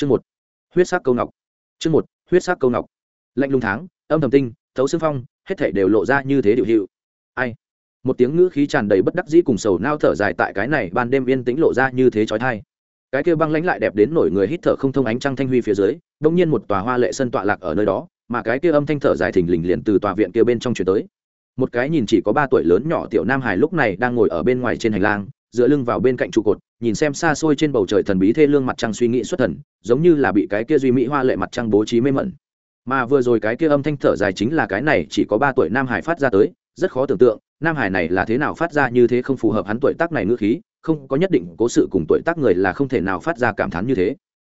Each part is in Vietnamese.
chương một, huyết sắc câu ngọc. Chương một, huyết sắc câu ngọc. Lạnh lùng tháng, âm thầm tinh, thấu xương phong, hết thể đều lộ ra như thế điệu hiệu. Ai? Một tiếng ngữ khí tràn đầy bất đắc dĩ cùng sầu nao thở dài tại cái này ban đêm yên tĩnh lộ ra như thế trói thai cái kia băng lãnh lại đẹp đến nổi người hít thở không thông ánh trăng thanh huy phía dưới đông nhiên một tòa hoa lệ sân tọa lạc ở nơi đó, mà cái kia âm thanh thở dài thình lình liền từ tòa viện kia bên trong chuyển tới. Một cái nhìn chỉ có ba tuổi lớn nhỏ tiểu nam hải lúc này đang ngồi ở bên ngoài trên hành lang dựa lưng vào bên cạnh trụ cột, nhìn xem xa xôi trên bầu trời thần bí thê lương mặt trăng suy nghĩ xuất thần, giống như là bị cái kia duy mỹ hoa lệ mặt trăng bố trí mê mẩn. Mà vừa rồi cái kia âm thanh thở dài chính là cái này, chỉ có ba tuổi nam hải phát ra tới, rất khó tưởng tượng, nam hải này là thế nào phát ra như thế không phù hợp hắn tuổi tác này ngữ khí, không có nhất định cố sự cùng tuổi tác người là không thể nào phát ra cảm thán như thế.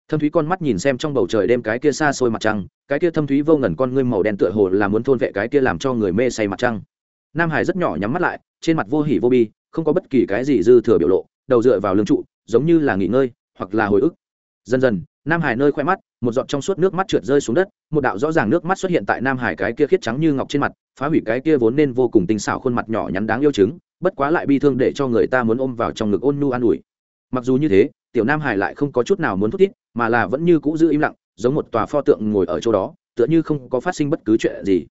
Thâm thúy con mắt nhìn xem trong bầu trời đêm cái kia xa xôi mặt trăng, cái kia thâm thúy vô ngần con ngươi màu đen tựa hồ là muốn thôn vệ cái kia làm cho người mê say mặt trăng. Nam hải rất nhỏ nhắm mắt lại, trên mặt vô hỉ vô bi không có bất kỳ cái gì dư thừa biểu lộ, đầu dựa vào lưng trụ, giống như là nghỉ ngơi hoặc là hồi ức. Dần dần, nam hải nơi khoe mắt, một giọt trong suốt nước mắt trượt rơi xuống đất, một đạo rõ ràng nước mắt xuất hiện tại nam hải cái kia khiết trắng như ngọc trên mặt, phá hủy cái kia vốn nên vô cùng tinh xảo khuôn mặt nhỏ nhắn đáng yêu chứng, bất quá lại bi thương để cho người ta muốn ôm vào trong ngực ôn nhu an ủi. Mặc dù như thế, tiểu nam hải lại không có chút nào muốn thúc thiết mà là vẫn như cũ giữ im lặng, giống một tòa pho tượng ngồi ở chỗ đó, tựa như không có phát sinh bất cứ chuyện gì.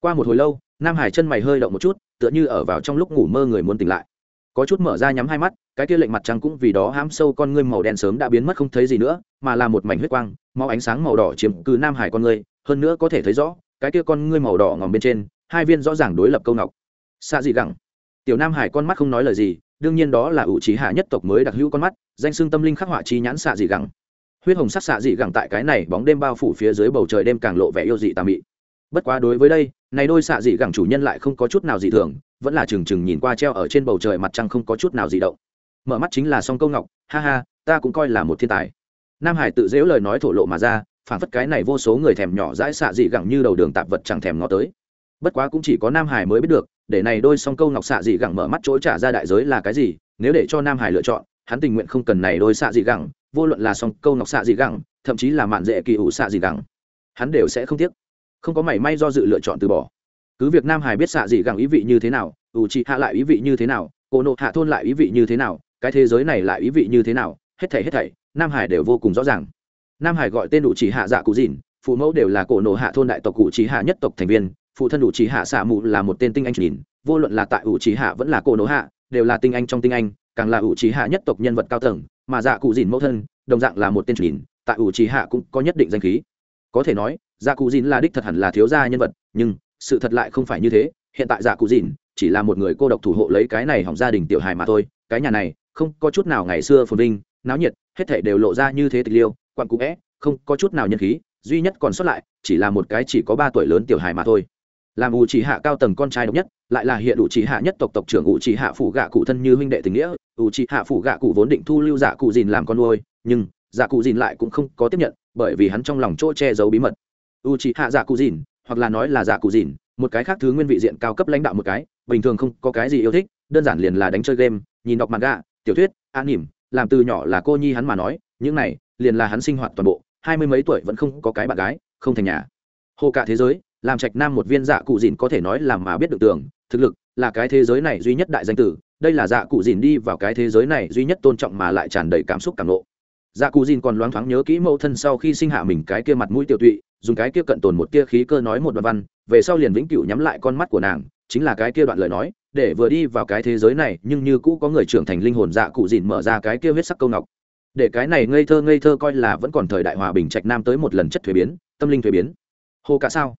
Qua một hồi lâu, nam hải chân mày hơi động một chút, tựa như ở vào trong lúc ngủ mơ người muốn tỉnh lại có chút mở ra nhắm hai mắt, cái kia lệnh mặt trăng cũng vì đó hám sâu con ngươi màu đen sớm đã biến mất không thấy gì nữa, mà là một mảnh huyết quang, máu ánh sáng màu đỏ chiếm cứ nam hải con ngươi, hơn nữa có thể thấy rõ, cái kia con ngươi màu đỏ ngòm bên trên, hai viên rõ ràng đối lập câu ngọc. Xa dị gẳng. Tiểu nam hải con mắt không nói lời gì, đương nhiên đó là ủ trí hạ nhất tộc mới đặc hữu con mắt, danh xưng tâm linh khắc họa chi nhãn xạ dị gẳng. Huyết hồng sắc xạ dị gẳng tại cái này bóng đêm bao phủ phía dưới bầu trời đêm càng lộ vẻ yêu dị tà mị. Bất quá đối với đây, này đôi xạ dị gẳng chủ nhân lại không có chút nào dị thường vẫn là trừng trừng nhìn qua treo ở trên bầu trời mặt trăng không có chút nào dị động. Mở mắt chính là song câu ngọc, ha ha, ta cũng coi là một thiên tài. Nam hải tự dễu lời nói thổ lộ mà ra phản phất cái này vô số người thèm nhỏ dãi xạ dị gẳng như đầu đường tạp vật chẳng thèm ngó tới. Bất quá cũng chỉ có nam hải mới biết được, để này đôi song câu ngọc xạ dị gẳng mở mắt chỗ trả ra đại giới là cái gì, nếu để cho nam hải lựa chọn, hắn tình nguyện không cần này đôi xạ dị gẳng, vô luận là song câu ngọc xạ dị gẳng, thậm chí là mạn dễ kỳ ủ xạ dị gẳng. Hắn đều sẽ không tiếc. Không có mảy may do dự lựa chọn từ bỏ cứ việc nam hải biết xạ dị gẳng ý vị như thế nào, ủ trị hạ lại ý vị như thế nào, cổ nộ hạ thôn lại ý vị như thế nào, cái thế giới này lại ý vị như thế nào, hết thảy hết thảy, nam hải đều vô cùng rõ ràng. Nam hải gọi tên ủ chỉ hạ dạ cụ dìn, phụ mẫu đều là cổ nộ hạ thôn đại tộc cụ chỉ hạ nhất tộc thành viên, phụ thân ủ chỉ hạ xạ mụ là một tên tinh anh nhìn, vô luận là tại ủ chỉ hạ vẫn là cổ nộ hạ, đều là tinh anh trong tinh anh, càng là ủ chỉ hạ nhất tộc nhân vật cao tầng, mà dạ cụ dìn mẫu thân, đồng dạng là một tên nhìn, tại ủ chỉ hạ cũng có nhất định danh khí. Có thể nói dạ cụ dìn là đích thật hẳn là thiếu gia nhân vật, nhưng sự thật lại không phải như thế, hiện tại dạ cụ dìn chỉ là một người cô độc thủ hộ lấy cái này hỏng gia đình tiểu hài mà thôi, cái nhà này không có chút nào ngày xưa phồn vinh, náo nhiệt, hết thảy đều lộ ra như thế tịch liêu, quặn cũ vẽ không có chút nào nhân khí, duy nhất còn sót lại chỉ là một cái chỉ có ba tuổi lớn tiểu hài mà thôi. Làm ủ chỉ hạ cao tầng con trai độc nhất, lại là hiện ủ chỉ hạ nhất tộc tộc trưởng ủ chỉ hạ phủ gạ cụ thân như huynh đệ tình nghĩa, ủ chỉ hạ phủ gạ cụ vốn định thu lưu dạ cụ dìn làm con nuôi, nhưng dạ cụ dìn lại cũng không có tiếp nhận, bởi vì hắn trong lòng chỗ che giấu bí mật. Ủ chỉ hạ dạ cụ dìn hoặc là nói là giả cụ dìn, một cái khác thứ nguyên vị diện cao cấp lãnh đạo một cái, bình thường không có cái gì yêu thích, đơn giản liền là đánh chơi game, nhìn đọc mặt gà tiểu thuyết an nỉm làm từ nhỏ là cô nhi hắn mà nói, những này, liền là hắn sinh hoạt toàn bộ, hai mươi mấy tuổi vẫn không có cái bạn gái, không thành nhà. Hồ cả thế giới, làm trạch nam một viên dạ cụ dìn có thể nói là mà biết được tưởng, thực lực là cái thế giới này duy nhất đại danh tử, đây là dạ cụ dìn đi vào cái thế giới này duy nhất tôn trọng mà lại tràn đầy cảm xúc cảm nộ. Dạ cụ dìn còn loáng thoáng nhớ kỹ mẫu thân sau khi sinh hạ mình cái kia mặt mũi tiểu tụy dùng cái kia cận tồn một kia khí cơ nói một đoạn văn, về sau liền vĩnh cửu nhắm lại con mắt của nàng, chính là cái kia đoạn lời nói, để vừa đi vào cái thế giới này, nhưng như cũ có người trưởng thành linh hồn dạ cụ dìn mở ra cái kia huyết sắc câu ngọc. Để cái này ngây thơ ngây thơ coi là vẫn còn thời đại hòa bình trạch nam tới một lần chất thuế biến, tâm linh thuế biến. Hồ cả sao?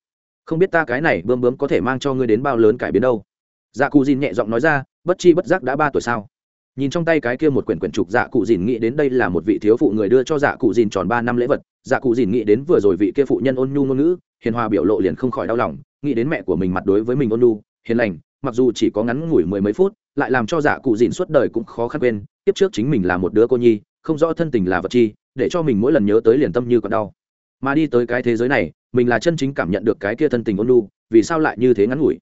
Không biết ta cái này bơm bướm có thể mang cho ngươi đến bao lớn cải biến đâu. Dạ cụ dìn nhẹ giọng nói ra, bất chi bất giác đã ba tuổi sao? Nhìn trong tay cái kia một quyển quyển trục dạ cụ dìn nghĩ đến đây là một vị thiếu phụ người đưa cho dạ cụ dìn tròn ba năm lễ vật. Dạ cụ dìn nghĩ đến vừa rồi vị kia phụ nhân ôn nhu ngôn ngữ, hiền hòa biểu lộ liền không khỏi đau lòng, nghĩ đến mẹ của mình mặt đối với mình ôn nhu, hiền lành, mặc dù chỉ có ngắn ngủi mười mấy phút, lại làm cho dạ cụ dìn suốt đời cũng khó khăn quên tiếp trước chính mình là một đứa cô nhi, không rõ thân tình là vật chi, để cho mình mỗi lần nhớ tới liền tâm như còn đau. Mà đi tới cái thế giới này, mình là chân chính cảm nhận được cái kia thân tình ôn nhu, vì sao lại như thế ngắn ngủi?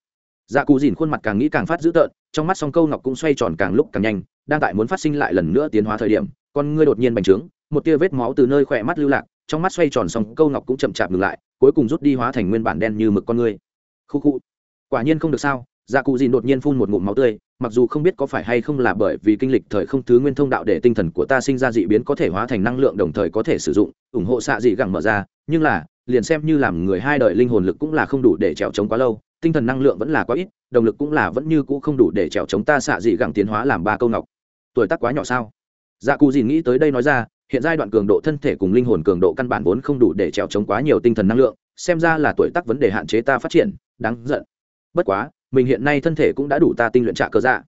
Dạ cụ dìn khuôn mặt càng nghĩ càng phát dữ tợn, trong mắt song câu ngọc cũng xoay tròn càng lúc càng nhanh đang tại muốn phát sinh lại lần nữa tiến hóa thời điểm con ngươi đột nhiên bành trướng một tia vết máu từ nơi khỏe mắt lưu lạc trong mắt xoay tròn xong, câu ngọc cũng chậm chạp ngừng lại cuối cùng rút đi hóa thành nguyên bản đen như mực con ngươi. Khu khu. Quả nhiên không được sao dạ cụ dìn đột nhiên phun một ngụm máu tươi mặc dù không biết có phải hay không là bởi vì kinh lịch thời không thứ nguyên thông đạo để tinh thần của ta sinh ra dị biến có thể hóa thành năng lượng đồng thời có thể sử dụng ủng hộ xạ dị gẳng mở ra nhưng là liền xem như làm người hai đời linh hồn lực cũng là không đủ để trèo trống quá lâu tinh thần năng lượng vẫn là quá ít, động lực cũng là vẫn như cũ không đủ để trèo chống ta xạ dị gẳng tiến hóa làm ba câu ngọc. Tuổi tác quá nhỏ sao? Dạ cụ dìn nghĩ tới đây nói ra, hiện giai đoạn cường độ thân thể cùng linh hồn cường độ căn bản vốn không đủ để trèo chống quá nhiều tinh thần năng lượng, xem ra là tuổi tác vấn đề hạn chế ta phát triển, đáng giận. Bất quá, mình hiện nay thân thể cũng đã đủ ta tinh luyện trạ cờ dạ.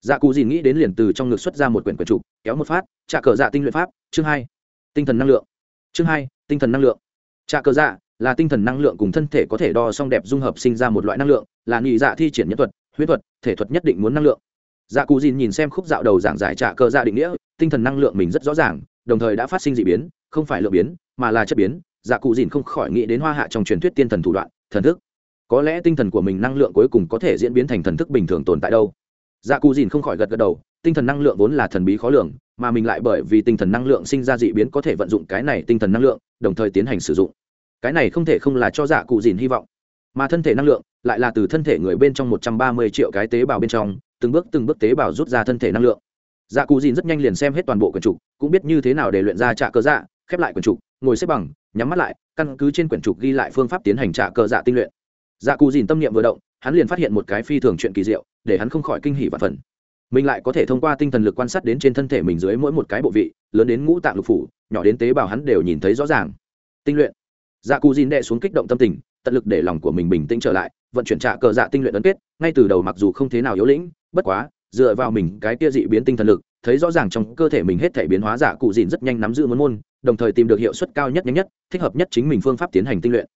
Dạ cụ dìn nghĩ đến liền từ trong ngực xuất ra một quyển quyển trục, kéo một phát, trạ cờ dạ tinh luyện pháp, chương hai, tinh thần năng lượng. Chương hai, tinh thần năng lượng. Trạ cờ dạ là tinh thần năng lượng cùng thân thể có thể đo song đẹp dung hợp sinh ra một loại năng lượng, là nghị dạ thi triển nhân thuật huyết thuật, thể thuật nhất định muốn năng lượng. Dạ cụ dìn nhìn xem khúc dạo đầu giảng giải trả cờ dạ định nghĩa, tinh thần năng lượng mình rất rõ ràng, đồng thời đã phát sinh d ị biến, không phải lượng biến, mà là chất biến. Dạ cụ dìn không khỏi nghĩ đến hoa hạ trong truyền thuyết tiên thần thủ đoạn, thần thức. Có lẽ tinh thần của mình năng lượng cuối cùng có thể diễn biến thành thần thức bình thường tồn tại đâu. Dạ cụ dìn không khỏi gật gật đầu, tinh thần năng lượng vốn là thần bí khó lường, mà mình lại bởi vì tinh thần năng lượng sinh ra d ị biến có thể vận dụng cái này tinh thần năng lượng, đồng thời tiến hành sử dụng cái này không thể không là cho dạ cụ dìn hy vọng. Mà thân thể năng lượng lại là từ thân thể người bên trong một trăm ba mươi triệu cái tế bào bên trong, từng bước từng bước tế bào rút ra thân thể năng lượng. Dạ cụ dìn rất nhanh liền xem hết toàn bộ quyển trục, cũng biết như thế nào để luyện ra trạ cơ dạ khép lại quyển trục, ngồi xếp bằng, nhắm mắt lại, căn cứ trên quyển trục ghi lại phương pháp tiến hành trạ cơ dạ tinh luyện. Dạ cụ dìn tâm niệm vừa động, hắn liền phát hiện một cái phi thường chuyện kỳ diệu, để hắn không khỏi kinh hỉ và phần. Mình lại có thể thông qua tinh thần lực quan sát đến trên thân thể mình dưới mỗi một cái bộ vị, lớn đến ngũ tạng lục phủ, nhỏ đến tế bào hắn đều nhìn thấy rõ ràng. Tinh luyện dạ cụ dìn đệ xuống kích động tâm tình, tận lực để lòng của mình bình tĩnh trở lại, vận chuyển trạ cờ dạ tinh luyện ấn kết, ngay từ đầu mặc dù không thế nào yếu lĩnh, bất quá, dựa vào mình cái kia dị biến tinh thần lực, thấy rõ ràng trong cơ thể mình hết thể biến hóa dạ cụ dìn rất nhanh nắm giữ môn môn, đồng thời tìm được hiệu suất cao nhất nhanh nhất, thích hợp nhất chính mình phương pháp tiến hành tinh luyện.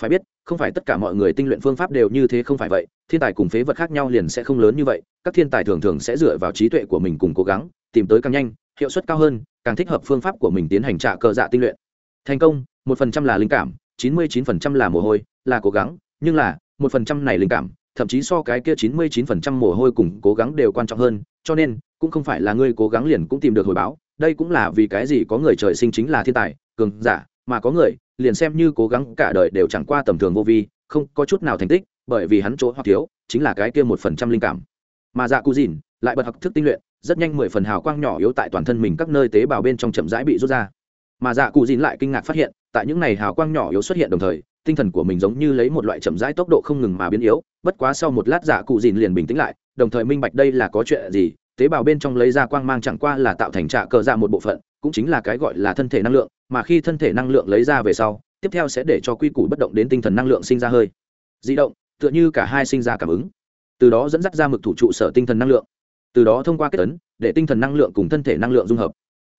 Phải biết, không phải tất cả mọi người tinh luyện phương pháp đều như thế không phải vậy, thiên tài cùng phế vật khác nhau liền sẽ không lớn như vậy, các thiên tài thường thường sẽ dựa vào trí tuệ của mình cùng cố gắng, tìm tới càng nhanh, hiệu suất cao hơn, càng thích hợp phương pháp của mình tiến hành trả cờ dạ tinh luyện thành công, một phần trăm là linh cảm, chín mươi chín phần trăm là mồ hôi, là cố gắng, nhưng là, một phần trăm này linh cảm, thậm chí so cái kia chín mươi chín phần trăm mồ hôi cùng cố gắng đều quan trọng hơn, cho nên, cũng không phải là ngươi cố gắng liền cũng tìm được hồi báo, đây cũng là vì cái gì có người trời sinh chính là thiên tài, cường giả, mà có người, liền xem như cố gắng cả đời đều chẳng qua tầm thường vô vi, không có chút nào thành tích, bởi vì hắn chỗ hoặc thiếu, chính là cái kia một phần trăm linh cảm. Mà dạ cụ dìn, lại bật học thức tinh luyện, rất nhanh mười phần hào quang nhỏ yếu tại toàn thân mình các nơi tế bào bên trong chậm rãi bị rút ra mà dạ cụ dìn lại kinh ngạc phát hiện, tại những này hào quang nhỏ yếu xuất hiện đồng thời, tinh thần của mình giống như lấy một loại chậm rãi tốc độ không ngừng mà biến yếu, bất quá sau một lát dạ cụ dìn liền bình tĩnh lại, đồng thời minh bạch đây là có chuyện gì, tế bào bên trong lấy ra quang mang chẳng qua là tạo thành trạ cờ dạ một bộ phận, cũng chính là cái gọi là thân thể năng lượng, mà khi thân thể năng lượng lấy ra về sau, tiếp theo sẽ để cho quy củ bất động đến tinh thần năng lượng sinh ra hơi. Di động, tựa như cả hai sinh ra cảm ứng. Từ đó dẫn dắt ra mực thủ trụ sở tinh thần năng lượng. Từ đó thông qua kết tấn để tinh thần năng lượng cùng thân thể năng lượng dung hợp.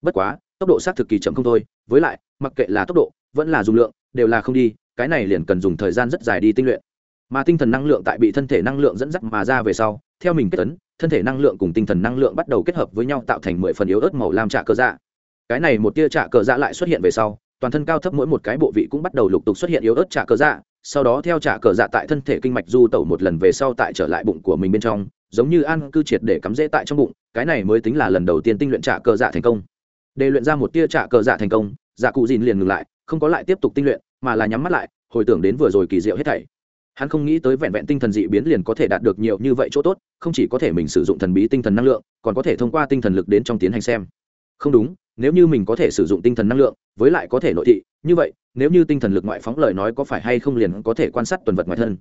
Bất quá tốc độ xác thực kỳ chậm không thôi, với lại, mặc kệ là tốc độ, vẫn là dùng lượng, đều là không đi, cái này liền cần dùng thời gian rất dài đi tinh luyện. Mà tinh thần năng lượng tại bị thân thể năng lượng dẫn dắt mà ra về sau, theo mình kết tấn thân thể năng lượng cùng tinh thần năng lượng bắt đầu kết hợp với nhau tạo thành mười phần yếu ớt màu lam trạ cờ dạ. Cái này một tia trạ cờ dạ lại xuất hiện về sau, toàn thân cao thấp mỗi một cái bộ vị cũng bắt đầu lục tục xuất hiện yếu ớt trạ cờ dạ sau đó theo trạ cờ dạ tại thân thể kinh mạch du tẩu một lần về sau tại trở lại bụng của mình bên trong, giống như ăn cư triệt để cắm rễ tại trong bụng, cái này mới tính là lần đầu tiên tinh luyện trạ cờ dạ thành công để luyện ra một tia trạ cờ dạ thành công dạ cụ dìn liền ngừng lại, không có lại tiếp tục tinh luyện, mà là nhắm mắt lại, hồi tưởng đến vừa rồi kỳ diệu hết thảy. Hắn không nghĩ tới vẹn vẹn tinh thần dị biến liền có thể đạt được nhiều như vậy chỗ tốt, không chỉ có thể mình sử dụng thần bí tinh thần năng lượng, còn có thể thông qua tinh thần lực đến trong tiến hành xem. Không đúng, nếu như mình có thể sử dụng tinh thần năng lượng, với lại có thể nội thị, như vậy, nếu như tinh thần lực ngoại phóng lời nói có phải hay không liền có thể quan sát tuần vật ngoài thân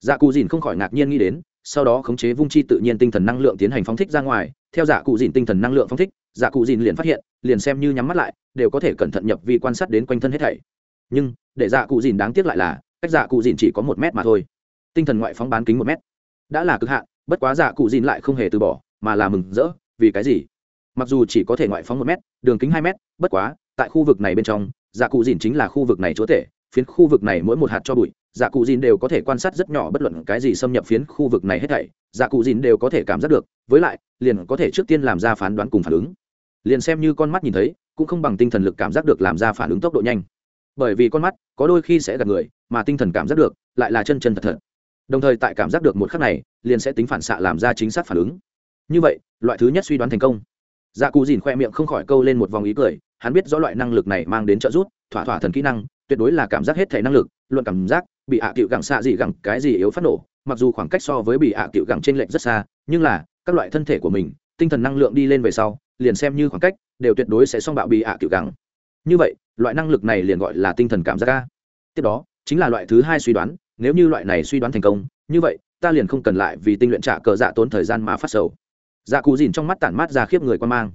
dạ cụ dìn không khỏi ngạc nhiên nghĩ đến, sau đó khống chế vung chi tự nhiên tinh thần năng lượng tiến hành phóng thích ra ngoài, theo dạ cụ dìn tinh thần năng lượng phóng thích dạ cụ dìn liền phát hiện, liền xem như nhắm mắt lại, đều có thể cẩn thận nhập vi quan sát đến quanh thân hết thảy. Nhưng, để dạ cụ dìn đáng tiếc lại là, cách dạ cụ dìn chỉ có một mét mà thôi. Tinh thần ngoại phóng bán kính một mét. Đã là cực hạn, bất quá dạ cụ dìn lại không hề từ bỏ, mà là mừng rỡ, vì cái gì? Mặc dù chỉ có thể ngoại phóng một mét, đường kính hai mét, bất quá, tại khu vực này bên trong dạ cụ dìn chính là khu vực này chúa tể phiến khu vực này mỗi một hạt cho bụi dạ cụ dìn đều có thể quan sát rất nhỏ bất luận cái gì xâm nhập phiến khu vực này hết thảy dạ cụ dìn đều có thể cảm giác được, với lại, liền có thể trước tiên làm ra phán đoán cùng phản ứng. Liền xem như con mắt nhìn thấy, cũng không bằng tinh thần lực cảm giác được làm ra phản ứng tốc độ nhanh. Bởi vì con mắt, có đôi khi sẽ gặp người, mà tinh thần cảm giác được, lại là chân chân thật thật. Đồng thời tại cảm giác được một khắc này, liền sẽ tính phản xạ làm ra chính xác phản ứng. Như vậy, loại thứ nhất suy đoán thành công. Dạ cụ dìn khoe miệng không khỏi câu lên một vòng ý cười, hắn biết rõ loại năng lực này mang đến trợ giúp, thỏa thỏa thần kỹ năng tuyệt đối là cảm giác hết thể năng lực, luận cảm giác, bị hạ à cựu gẳng xạ gì gẳng cái gì yếu phát nổ, mặc dù khoảng cách so với bị hạ cựu gẳng trên lệnh rất xa, nhưng là, các loại thân thể của mình, tinh thần năng lượng đi lên về sau, liền xem như khoảng cách, đều tuyệt đối sẽ xong bạo bị hạ cựu gẳng. Như vậy, loại năng lực này liền gọi là tinh thần cảm giác ca tiếp đó, chính là loại thứ hai suy đoán, nếu như loại này suy đoán thành công, như vậy, ta liền không cần lại vì tinh luyện trả cờ dạ tốn thời gian mà phát sầu. Dạ cù dìn trong mắt tản mát ra khiếp người quan mang.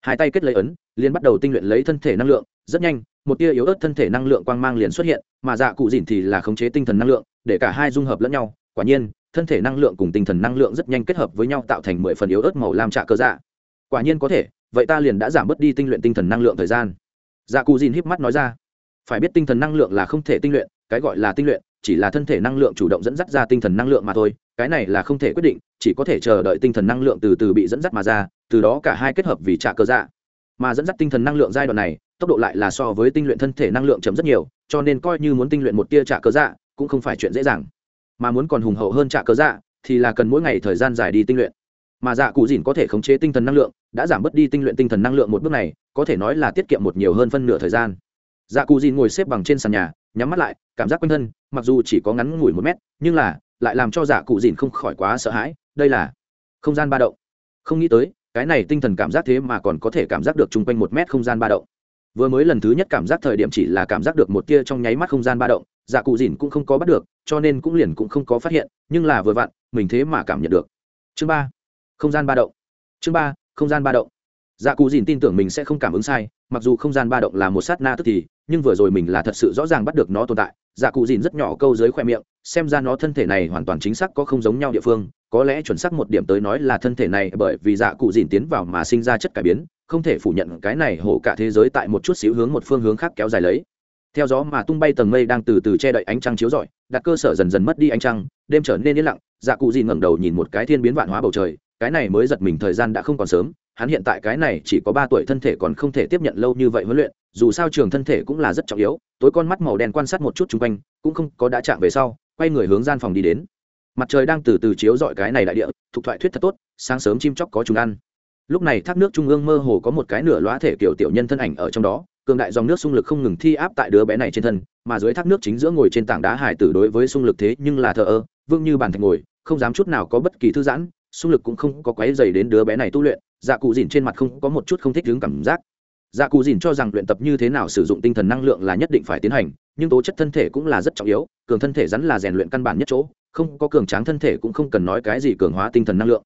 Hai tay kết lấy ấn, liền bắt đầu tinh luyện lấy thân thể năng lượng, rất nhanh một tia yếu ớt thân thể năng lượng quang mang liền xuất hiện, mà dạ cụ dìn thì là khống chế tinh thần năng lượng, để cả hai dung hợp lẫn nhau. Quả nhiên, thân thể năng lượng cùng tinh thần năng lượng rất nhanh kết hợp với nhau tạo thành mười phần yếu ớt màu lam trạ cơ dạ. Quả nhiên có thể, vậy ta liền đã giảm bớt đi tinh luyện tinh thần năng lượng thời gian. Dạ cụ dìn híp mắt nói ra. Phải biết tinh thần năng lượng là không thể tinh luyện, cái gọi là tinh luyện, chỉ là thân thể năng lượng chủ động dẫn dắt ra tinh thần năng lượng mà thôi, cái này là không thể quyết định, chỉ có thể chờ đợi tinh thần năng lượng từ từ bị dẫn dắt mà ra, từ đó cả hai kết hợp vì trả cơ dạ mà dẫn dắt tinh thần năng lượng giai đoạn này, tốc độ lại là so với tinh luyện thân thể năng lượng chấm rất nhiều, cho nên coi như muốn tinh luyện một tia trả cơ dạ cũng không phải chuyện dễ dàng. Mà muốn còn hùng hậu hơn trả cơ dạ thì là cần mỗi ngày thời gian dài đi tinh luyện. Mà dạ cụ dìn có thể khống chế tinh thần năng lượng, đã giảm bớt đi tinh luyện tinh thần năng lượng một bước này, có thể nói là tiết kiệm một nhiều hơn phân nửa thời gian. Dạ cụ dìn ngồi xếp bằng trên sàn nhà, nhắm mắt lại, cảm giác quanh thân, mặc dù chỉ có ngắn ngủi một mét, nhưng là lại làm cho dạ cụ dìn không khỏi quá sợ hãi, đây là không gian ba động. Không nghĩ tới cái này tinh thần cảm giác thế mà còn có thể cảm giác được chung quanh một mét không gian ba động. Vừa mới lần thứ nhất cảm giác thời điểm chỉ là cảm giác được một tia trong nháy mắt không gian ba động dạ cụ dìn cũng không có bắt được, cho nên cũng liền cũng không có phát hiện, nhưng là vừa vặn, mình thế mà cảm nhận được. Chương ba, không gian ba động. Chương ba, không gian ba động dạ cụ dìn tin tưởng mình sẽ không cảm ứng sai, mặc dù không gian ba động là một sát na tức thì, nhưng vừa rồi mình là thật sự rõ ràng bắt được nó tồn tại. Dạ cụ dìn rất nhỏ câu dưới khoe miệng, xem ra nó thân thể này hoàn toàn chính xác có không giống nhau địa phương, có lẽ chuẩn xác một điểm tới nói là thân thể này bởi vì dạ cụ dìn tiến vào mà sinh ra chất cải biến, không thể phủ nhận cái này hổ cả thế giới tại một chút xíu hướng một phương hướng khác kéo dài lấy. Theo gió mà tung bay tầng mây đang từ từ che đậy ánh trăng chiếu rọi, đặt cơ sở dần dần mất đi ánh trăng, đêm trở nên yên lặng dạ cụ dìn ngẩng đầu nhìn một cái thiên biến vạn hóa bầu trời, cái này mới giật mình thời gian đã không còn sớm hắn hiện tại cái này chỉ có ba tuổi thân thể còn không thể tiếp nhận lâu như vậy huấn luyện, dù sao trường thân thể cũng là rất trọng yếu, tối con mắt màu đen quan sát một chút xung quanh, cũng không có đã chạm về sau, quay người hướng gian phòng đi đến. Mặt trời đang từ từ chiếu rọi cái này đại địa, thuộc thoại thuyết thật tốt, sáng sớm chim chóc có chúng ăn. Lúc này thác nước trung ương mơ hồ có một cái nửa loá thể kiểu tiểu nhân thân ảnh ở trong đó, cường đại dòng nước xung lực không ngừng thi áp tại đứa bé này trên thân, mà dưới thác nước chính giữa ngồi trên tảng đá hải tử đối với xung lực thế nhưng là thờ ơ, vương như bàn thạch ngồi, không dám chút nào có bất kỳ thư giãn xung lực cũng không có quấy dày đến đứa bé này tu luyện dạ cụ dìn trên mặt không có một chút không thích đứng cảm giác. Dạ cụ dìn cho rằng luyện tập như thế nào sử dụng tinh thần năng lượng là nhất định phải tiến hành, nhưng tố chất thân thể cũng là rất trọng yếu, cường thân thể rắn là rèn luyện căn bản nhất chỗ, không có cường tráng thân thể cũng không cần nói cái gì cường hóa tinh thần năng lượng.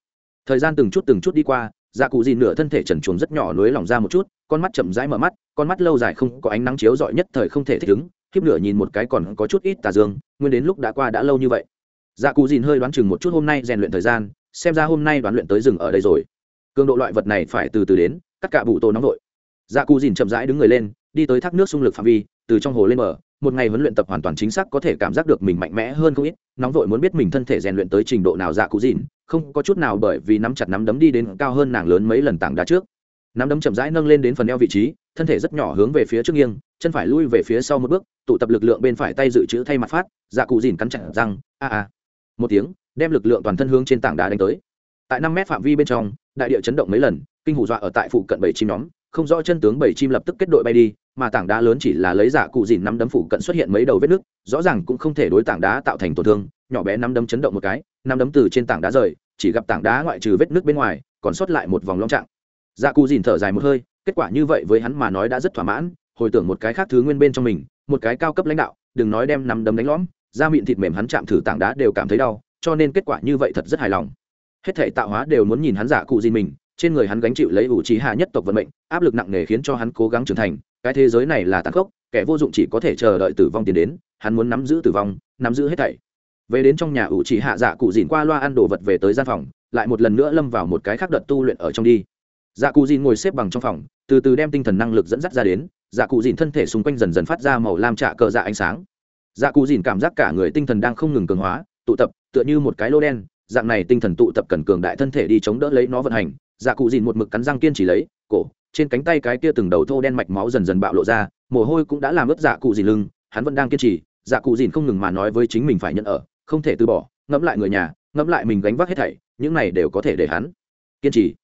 Thời gian từng chút từng chút đi qua dạ cụ dìn nửa thân thể trần chuồng rất nhỏ nối lỏng ra một chút, con mắt chậm rãi mở mắt, con mắt lâu dài không có ánh nắng chiếu rọi nhất thời không thể thích ứng, khiếp nửa nhìn một cái còn có chút ít tà dương, nguyên đến lúc đã qua đã lâu như vậy. Dạ cụ dìn hơi đoán chừng một chút hôm nay rèn luyện thời gian xem ra hôm nay đoán luyện tới rừng ở đây rồi. Cường độ loại vật này phải từ từ đến, cắt cả bụ tô nóng vội. Dạ cù dìn chậm rãi đứng người lên, đi tới thác nước xung lực phạm vi, từ trong hồ lên bờ, một ngày huấn luyện tập hoàn toàn chính xác có thể cảm giác được mình mạnh mẽ hơn không ít, nóng vội muốn biết mình thân thể rèn luyện tới trình độ nào dạ cụ dìn, không có chút nào bởi vì nắm chặt nắm đấm đi đến cao hơn nàng lớn mấy lần tảng đá trước. Nắm đấm chậm rãi nâng lên đến phần eo vị trí, thân thể rất nhỏ hướng về phía trước nghiêng, chân phải lui về phía sau một bước, tụ tập lực lượng bên phải tay dự trữ thay mặt phát dạ cụ dìn cắn chặt răng, a a. Một tiếng đem lực lượng toàn thân hướng trên tảng đá đánh tới. Tại năm mét phạm vi bên trong, đại địa chấn động mấy lần, kinh hù dọa ở tại phụ cận bảy chim nhóm, không rõ chân tướng bảy chim lập tức kết đội bay đi, mà tảng đá lớn chỉ là lấy giả cụ dìn nắm đấm phụ cận xuất hiện mấy đầu vết nước rõ ràng cũng không thể đối tảng đá tạo thành tổn thương, nhỏ bé nắm đấm chấn động một cái nắm đấm từ trên tảng đá rời, chỉ gặp tảng đá ngoại trừ vết nước bên ngoài, còn sót lại một vòng long trạng. Giả cụ dìn thở dài một hơi, kết quả như vậy với hắn mà nói đã rất thỏa mãn, hồi tưởng một cái khác thứ nguyên bên trong mình, một cái cao cấp lãnh đạo, đừng nói đem nắm đấm đánh lõm, da miệng thịt mềm hắn chạm thử tảng đá đều cảm thấy đau cho nên kết quả như vậy thật rất hài lòng. Hết thể tạo hóa đều muốn nhìn hắn giả cụ gì mình, trên người hắn gánh chịu lấy ủ trí hạ nhất tộc vận mệnh, áp lực nặng nề khiến cho hắn cố gắng trưởng thành, cái thế giới này là tàn khốc, kẻ vô dụng chỉ có thể chờ đợi tử vong tiến đến, hắn muốn nắm giữ tử vong, nắm giữ hết thảy. Về đến trong nhà ủ trí hạ dạ cụ dìn qua loa ăn đồ vật về tới gian phòng, lại một lần nữa lâm vào một cái khác đợt tu luyện ở trong đi. Dạ cụ dìn ngồi xếp bằng trong phòng, từ từ đem tinh thần năng lực dẫn dắt ra đến dạ cụ dìn thân thể xung quanh dần dần phát ra màu lam trạ cờ dạ ánh sáng. Dạ cụ dìn cảm giác cả người tinh thần đang không ngừng cường hóa, tụ tập tựa như một cái lô đen, dạng này tinh thần tụ tập cần cường đại thân thể đi chống đỡ lấy nó vận hành. Dạ cụ dìn một mực cắn răng kiên trì lấy, cổ, trên cánh tay cái kia từng đầu thô đen mạch máu dần dần bạo lộ ra, mồ hôi cũng đã làm ướt dạ cụ dìn lưng, hắn vẫn đang kiên trì. Dạ cụ dìn không ngừng mà nói với chính mình phải nhận ở, không thể từ bỏ, ngẫm lại người nhà, ngẫm lại mình gánh vác hết thảy, những này đều có thể để hắn kiên trì.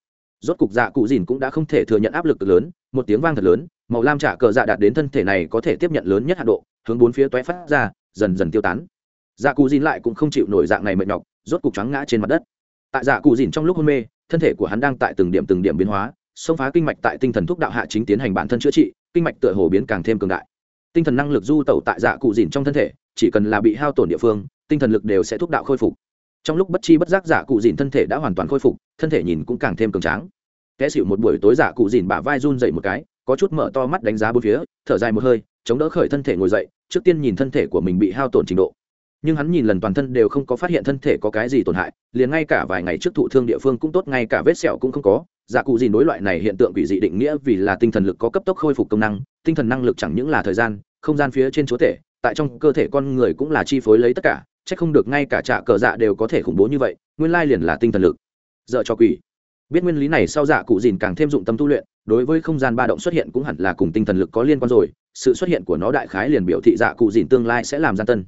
Rốt cục dạ cụ dìn cũng đã không thể thừa nhận áp lực lớn, một tiếng vang thật lớn, màu lam trả cờ dạ đạt đến thân thể này có thể tiếp nhận lớn nhất hạ độ, hướng bốn phía toé phát ra, dần dần tiêu tán dạ cụ dìn lại cũng không chịu nổi dạng này mệt nhọc, rốt cục trắng ngã trên mặt đất. Tại dạ cụ dìn trong lúc hôn mê, thân thể của hắn đang tại từng điểm từng điểm biến hóa, xông phá kinh mạch tại tinh thần thúc đạo hạ chính tiến hành bản thân chữa trị, kinh mạch tựa hồ biến càng thêm cường đại. Tinh thần năng lực du tẩu tại dạ cụ dìn trong thân thể, chỉ cần là bị hao tổn địa phương, tinh thần lực đều sẽ thúc đạo khôi phục. Trong lúc bất chi bất giác dạ cụ dìn thân thể đã hoàn toàn khôi phục, thân thể nhìn cũng càng thêm cường tráng. Kẽ xịu một buổi tối dạ cụ dìn bả vai run dậy một cái, có chút mở to mắt đánh giá bốn phía, thở dài một hơi, chống đỡ khởi thân thể ngồi dậy, trước tiên nhìn thân thể của mình bị hao tổn trình độ nhưng hắn nhìn lần toàn thân đều không có phát hiện thân thể có cái gì tổn hại, liền ngay cả vài ngày trước thụ thương địa phương cũng tốt, ngay cả vết sẹo cũng không có. Dạ cụ gì đối loại này hiện tượng quỷ dị định nghĩa vì là tinh thần lực có cấp tốc khôi phục công năng, tinh thần năng lực chẳng những là thời gian, không gian phía trên chúa thể tại trong cơ thể con người cũng là chi phối lấy tất cả c h ắ c không được ngay cả trạ cờ dạ đều có thể khủng bố như vậy, nguyên lai liền là tinh thần lực. Dợ cho quỷ. Biết nguyên lý này sau dạ cụ dìn càng thêm dụng tâm tu luyện, đối với không gian ba động xuất hiện cũng hẳn là cùng tinh thần lực có liên quan rồi, sự xuất hiện của nó đại khái liền biểu thị dạ cụ dìn tương lai sẽ làm gian tân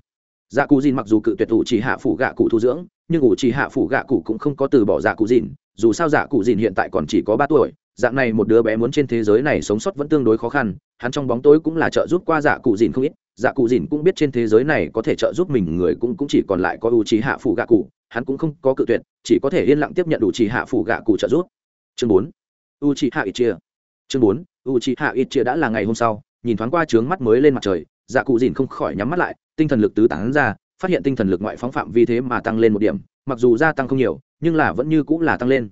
dạ cụ dìn mặc dù cự tuyệt ủ chỉ hạ phủ gạ cụ thu dưỡng, nhưng ủ chỉ hạ phủ gạ cụ cũng không có từ bỏ dạ cụ dìn, dù sao dạ cụ dìn hiện tại còn chỉ có ba tuổi, dạng này một đứa bé muốn trên thế giới này sống sót vẫn tương đối khó khăn, hắn trong bóng tối cũng là trợ giúp qua dạ cụ dìn không ít dạ cụ dìn cũng biết trên thế giới này có thể trợ giúp mình người cũng cũng chỉ còn lại có ủ chỉ hạ phủ gạ cụ, hắn cũng không có cự tuyệt, chỉ có thể yên lặng tiếp nhận ủ chỉ hạ phủ gạ cụ trợ giúp. Chương bốn u chỉ hạ ít chia. Chương bốn u chỉ hạ ít chia đã là ngày hôm sau, nhìn thoáng qua trướng mắt mới lên mặt trời dạ cụ dìn không khỏi nhắm mắt lại tinh thần lực tứ tán ra, phát hiện tinh thần lực ngoại phóng phạm vi thế mà tăng lên một điểm, mặc dù gia tăng không nhiều, nhưng là vẫn như cũng là tăng lên.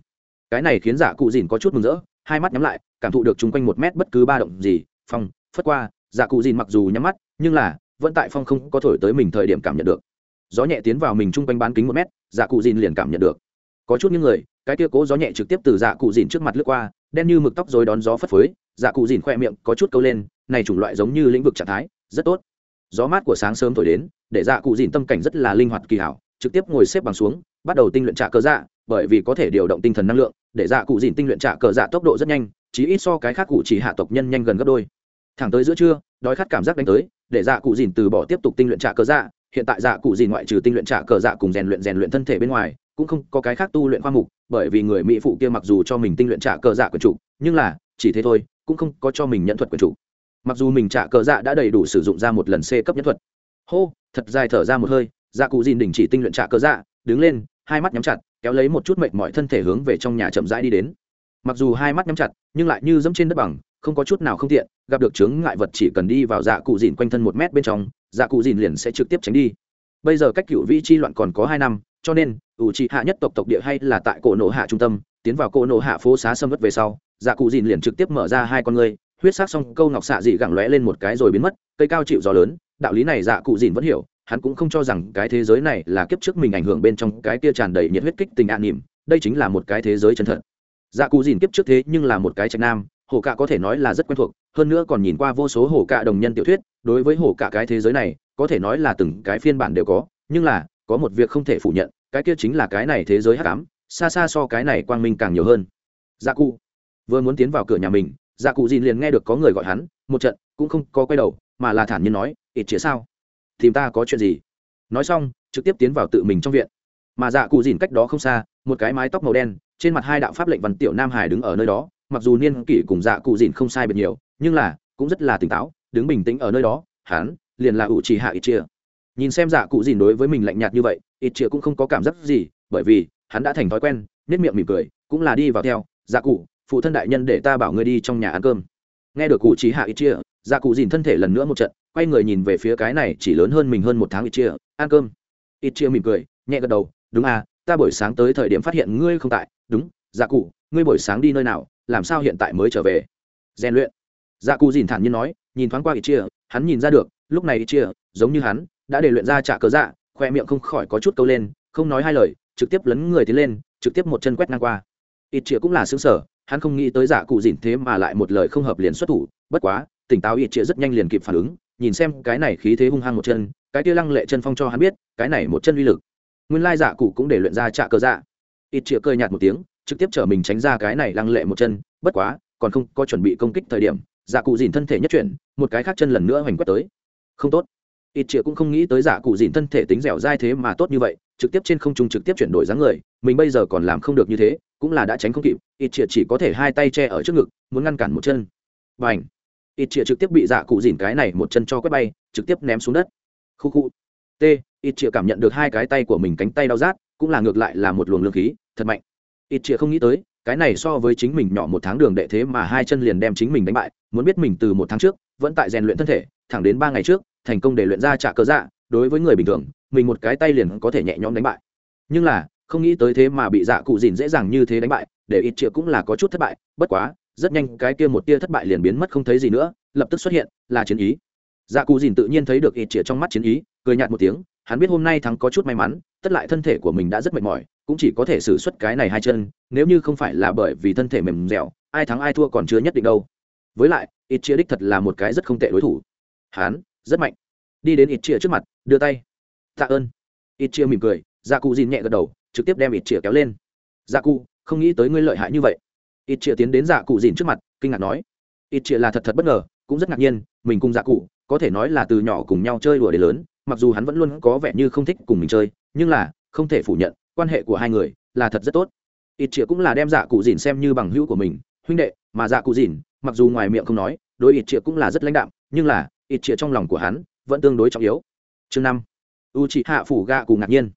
Cái này khiến giả cụ dìn có chút mừng rỡ, hai mắt nhắm lại, cảm thụ được chung quanh một mét bất cứ ba động gì, phong, phất qua giả cụ dìn mặc dù nhắm mắt, nhưng là vẫn tại phong không có thổi tới mình thời điểm cảm nhận được. Gió nhẹ tiến vào mình chung quanh bán kính một mét giả cụ dìn liền cảm nhận được. Có chút những người, cái kia cố gió nhẹ trực tiếp từ giả cụ dìn trước mặt lướt qua, đen như mực tóc rồi đón gió phất phới giả cụ dìn khoe miệng có chút câu lên, này chủng loại giống như lĩnh vực trạng thái, rất tốt gió mát của sáng sớm thổi đến, để dạ cụ dìn tâm cảnh rất là linh hoạt kỳ hảo, trực tiếp ngồi xếp bằng xuống, bắt đầu tinh luyện trả cơ dạ bởi vì có thể điều động tinh thần năng lượng, để dạ cụ dìn tinh luyện trả cờ dạ tốc độ rất nhanh, chí ít so cái khác cụ chỉ hạ tộc nhân nhanh gần gấp đôi. Thẳng tới giữa trưa, đói khát cảm giác đánh tới, để dạ cụ dìn từ bỏ tiếp tục tinh luyện trả cờ dạ hiện tại dạ cụ dìn ngoại trừ tinh luyện trả cờ dạ cùng rèn luyện rèn luyện thân thể bên ngoài, cũng không có cái khác tu luyện khoa mục, bởi vì người mỹ phụ kia mặc dù cho mình tinh luyện trả cờ dạ quyền chủ, nhưng là, chỉ thế thôi, cũng không có cho mình nhận thuật quyền chủ mặc dù mình trả cờ dạ đã đầy đủ sử dụng ra một lần c cấp nhất thuật. Hô, thật dài thở ra một hơi dạ cụ dìn đình chỉ tinh luyện trả cờ dạ đứng lên, hai mắt nhắm chặt, kéo lấy một chút mệt mọi thân thể hướng về trong nhà chậm rãi đi đến. Mặc dù hai mắt nhắm chặt, nhưng lại như dẫm trên đất bằng, không có chút nào không tiện, gặp được chướng ngại vật chỉ cần đi vào dạ cụ dìn quanh thân một mét bên trong dạ cụ dìn liền sẽ trực tiếp tránh đi. Bây giờ cách cựu vị chi loạn còn có hai năm, cho nên, ủ trị hạ nhất tộc tộc địa hay là tại cổ nổ hạ trung tâm, tiến vào cổ nổ hạ phố xá sâm vất về sau dạ cụ dìn liền trực tiếp mở ra hai con ngươi huyết sắc xong câu ngọc xạ dị gẳng lóe lên một cái rồi biến mất, cây cao chịu gió lớn, đạo lý này dạ cụ dìn vẫn hiểu, hắn cũng không cho rằng cái thế giới này là kiếp trước mình ảnh hưởng bên trong cái kia tràn đầy nhiệt huyết kích tình an nỉm đây chính là một cái thế giới chân thật. Dạ cụ dìn kiếp trước thế nhưng là một cái trạch nam, hổ cạ có thể nói là rất quen thuộc, hơn nữa còn nhìn qua vô số hổ cạ đồng nhân tiểu thuyết, đối với hổ cạ cái thế giới này, có thể nói là từng cái phiên bản đều có, nhưng là, có một việc không thể phủ nhận, cái kia chính là cái này thế giới hắc ám, xa xa so cái này quang minh càng nhiều hơn. Dạ cụ vừa muốn tiến vào cửa nhà mình dạ cụ dìn liền nghe được có người gọi hắn, một trận, cũng không có quay đầu, mà là thản nhiên nói, ít chĩa sao? Tìm ta có chuyện gì? Nói xong, trực tiếp tiến vào tự mình trong viện. Mà dạ cụ dìn cách đó không xa, một cái mái tóc màu đen, trên mặt hai đạo pháp lệnh văn tiểu nam hải đứng ở nơi đó, mặc dù niên kỷ cùng dạ cụ dìn không sai biệt nhiều, nhưng là, cũng rất là tỉnh táo, đứng bình tĩnh ở nơi đó, hắn liền là ủ trì hạ ít chia nhìn xem dạ cụ dìn đối với mình lạnh nhạt như vậy, ít chia cũng không có cảm giác gì, bởi vì hắn đã thành thói quen nết miệng mỉm cười, cũng là đi vào theo dạ cụ phụ thân đại nhân để ta bảo ngươi đi trong nhà ăn cơm. Nghe được cụ trí hạ ít chia dạ cụ dìn thân thể lần nữa một trận, quay người nhìn về phía cái này chỉ lớn hơn mình hơn một tháng ít chia, ăn cơm. Ít chia mỉm cười, nhẹ gật đầu, đúng à ta buổi sáng tới thời điểm phát hiện ngươi không tại. Đúng dạ cụ, ngươi buổi sáng đi nơi nào, làm sao hiện tại mới trở về? Rèn luyện. Dạ cụ dìn thản nhiên nói, nhìn thoáng qua ít chia, hắn nhìn ra được, lúc này ít chia, giống như hắn, đã để luyện ra trả cớ dạ khoe miệng không khỏi có chút câu lên, không nói hai lời, trực tiếp lấn người tiến lên, trực tiếp một chân quét ngang qua. Ít chia cũng là xứng sở hắn không nghĩ tới giả cụ dìn thế mà lại một lời không hợp liền xuất thủ, bất quá, tỉnh táo ít chĩa rất nhanh liền kịp phản ứng, nhìn xem cái này khí thế hung hăng một chân, cái kia lăng lệ chân phong cho hắn biết, cái này một chân uy lực. Nguyên lai giả cụ cũng để luyện ra trạ cơ dạ. Ít chĩa cười nhạt một tiếng, trực tiếp chở mình tránh ra cái này lăng lệ một chân, bất quá, còn không có chuẩn bị công kích thời điểm, giả cụ dìn thân thể nhất chuyển, một cái khác chân lần nữa hoành quét tới. Không tốt. Ít chĩa cũng không nghĩ tới giả cụ dìn thân thể tính dẻo dai thế mà tốt như vậy trực tiếp trên không trung trực tiếp chuyển đổi dáng người, mình bây giờ còn làm không được như thế, cũng là đã tránh không kịp, ít Triệt chỉ có thể hai tay che ở trước ngực, muốn ngăn cản một chân. Và ảnh ít triệt trực tiếp bị dạ cụ dìn cái này một chân cho quét bay, trực tiếp ném xuống đất. Khu khu. T, ít Triệt cảm nhận được hai cái tay của mình cánh tay đau rát, cũng là ngược lại là một luồng lương khí, thật mạnh. Ít Triệt không nghĩ tới, cái này so với chính mình nhỏ một tháng đường đệ thế mà hai chân liền đem chính mình đánh bại, muốn biết mình từ một tháng trước, vẫn tại rèn luyện thân thể, thẳng đến ba ngày trước, thành công để luyện ra trả cơ dạ đối với người bình thường, mình một cái tay liền có thể nhẹ nhõm đánh bại. Nhưng là, không nghĩ tới thế mà bị dạ cụ dìn dễ dàng như thế đánh bại, để ít triệu cũng là có chút thất bại, bất quá, rất nhanh cái kia một tia thất bại liền biến mất không thấy gì nữa, lập tức xuất hiện, là chiến ý. Dạ cụ dìn tự nhiên thấy được ít triệu trong mắt chiến ý, cười nhạt một tiếng, hắn biết hôm nay thắng có chút may mắn, tất lại thân thể của mình đã rất mệt mỏi, cũng chỉ có thể xử suất cái này hai chân, nếu như không phải là bởi vì thân thể mềm dẻo, ai thắng ai thua còn chưa nhất định đâu. Với lại, ít chia đích thật là một cái rất không tệ đối thủ. Hắn, rất mạnh đi đến ít chia trước mặt, đưa tay. Tạ ơn. Ít chia mỉm cười dạ cụ dìn nhẹ gật đầu, trực tiếp đem ít chia kéo lên. Dạ cụ, không nghĩ tới ngươi lợi hại như vậy. Ít chia tiến đến dạ cụ dìn trước mặt, kinh ngạc nói. Ít chia là thật thật bất ngờ, cũng rất ngạc nhiên, mình cùng dạ cụ, có thể nói là từ nhỏ cùng nhau chơi đùa đến lớn, mặc dù hắn vẫn luôn có vẻ như không thích cùng mình chơi, nhưng là, không thể phủ nhận, quan hệ của hai người là thật rất tốt. Ít chia cũng là đem dạ cụ dìn xem như bằng hữu của mình, huynh đệ, mà dạ cụ dìn, mặc dù ngoài miệng không nói, đối ít chia cũng là rất lãnh đạm, nhưng là, ít chia trong lòng của hắn vẫn tương đối trọng yếu. Chương năm u chị hạ phủ gạ cùng ngạc nhiên.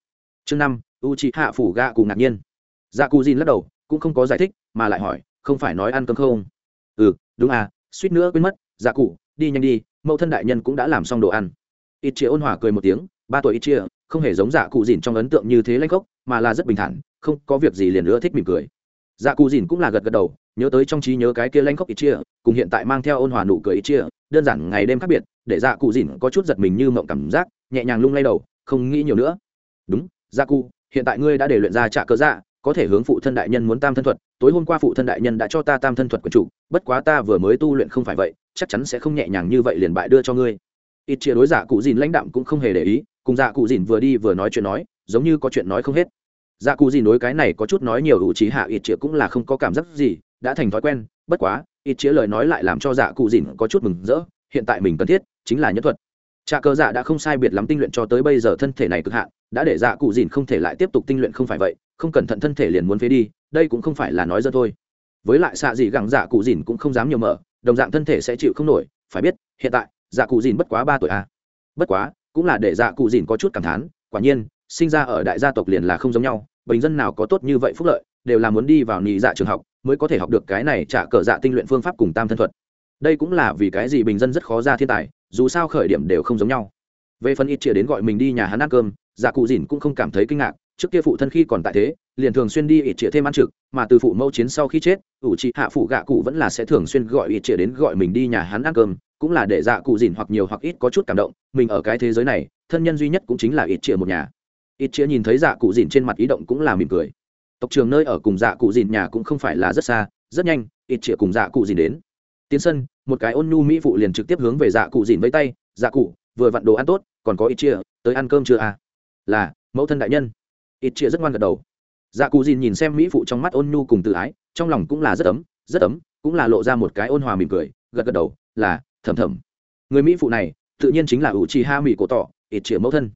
Chương năm u chị hạ phủ gạ cùng ngạc nhiên. Dạ cụ dìn lắc đầu, cũng không có giải thích, mà lại hỏi, không phải nói ăn cơm không? Ừ đúng à suýt nữa quên mất dạ cụ đi nhanh đi, mẫu thân đại nhân cũng đã làm xong đồ ăn. Ít chia ôn hòa cười một tiếng, ba tuổi ít chia không hề giống dạ cụ dìn trong ấn tượng như thế lanh gốc, mà là rất bình thản, không có việc gì liền nữa thích mỉm cười. Dạ cụ dìn cũng là gật gật đầu, nhớ tới trong trí nhớ cái kia lanh gốc ít chia cùng hiện tại mang theo ôn hòa nụ cười ít chia đơn giản ngày đêm khác biệt để dạ cụ dìn có chút giật mình như mộng cảm giác, nhẹ nhàng lung lay đầu, không nghĩ nhiều nữa. Đúng dạ cụ, hiện tại ngươi đã để luyện ra trả cơ dạ có thể hướng phụ thân đại nhân muốn tam thân thuật, tối hôm qua phụ thân đại nhân đã cho ta tam thân thuật của chủ, bất quá ta vừa mới tu luyện không phải vậy, chắc chắn sẽ không nhẹ nhàng như vậy liền bại đưa cho ngươi. Ít chia đối dạ cụ dìn lãnh đạm cũng không hề để ý, cùng dạ cụ dìn vừa đi vừa nói chuyện nói, giống như có chuyện nói không hết. Dạ cụ dìn đối cái này có chút nói nhiều ủ trí hạ, ít chia cũng là không có cảm giác gì, đã thành thói quen, bất quá, ít chia lời nói lại làm cho dạ cụ dìn có chút mừng rỡ hiện tại mình cần thiết chính là nhân thuật. Trà cơ dạ đã không sai biệt lắm tinh luyện cho tới bây giờ thân thể này cực hạn, đã để dạ cụ dìn không thể lại tiếp tục tinh luyện không phải vậy, không cẩn thận thân thể liền muốn phế đi, đây cũng không phải là nói dơ thôi. Với lại xạ dị gẳng dạ cụ dìn cũng không dám nhiều mở, đồng dạng thân thể sẽ chịu không nổi, phải biết, hiện tại dạ cụ dìn bất quá ba tuổi a à. bất quá, cũng là để dạ cụ dìn có chút cảm thán, quả nhiên, sinh ra ở đại gia tộc liền là không giống nhau, bình dân nào có tốt như vậy phúc lợi, đều là muốn đi vào nhị dạ trường học mới có thể học được cái này trả cờ dạ tinh luyện phương pháp cùng tam thân thuật đây cũng là vì cái gì bình dân rất khó ra thiên tài, dù sao khởi điểm đều không giống nhau. Về phần ít chia đến gọi mình đi nhà hắn ăn cơm dạ cụ dìn cũng không cảm thấy kinh ngạc, trước kia phụ thân khi còn tại thế, liền thường xuyên đi ít chia thêm ăn trực, mà từ phụ mẫu chiến sau khi chết, ủ trị hạ phụ gạ cụ vẫn là sẽ thường xuyên gọi ít chia đến gọi mình đi nhà hắn ăn cơm, cũng là để dạ cụ dìn hoặc nhiều hoặc ít có chút cảm động, mình ở cái thế giới này, thân nhân duy nhất cũng chính là ít chia một nhà. Ít chia nhìn thấy dạ cụ dìn trên mặt ý động cũng là mỉm cười. Tộc trường nơi ở cùng dạ cụ dìn nhà cũng không phải là rất xa, rất nhanh, ít chia cùng dạ cụ dìn đến tiến sân, một cái ôn nhu mỹ phụ liền trực tiếp hướng về dạ cụ dìn với tay dạ cụ, vừa vặn đồ ăn tốt, còn có ít chia tới ăn cơm chưa à? Là, mẫu thân đại nhân. Ít chia rất ngoan gật đầu. Dạ cụ dìn nhìn xem mỹ phụ trong mắt ôn nhu cùng tự ái, trong lòng cũng là rất ấm rất ấm, cũng là lộ ra một cái ôn hòa mỉm cười, gật gật đầu, là, thầm thầm. Người mỹ phụ này, tự nhiên chính là ủ trì ha mỹ cổ tỏ ít chia mẫu thân.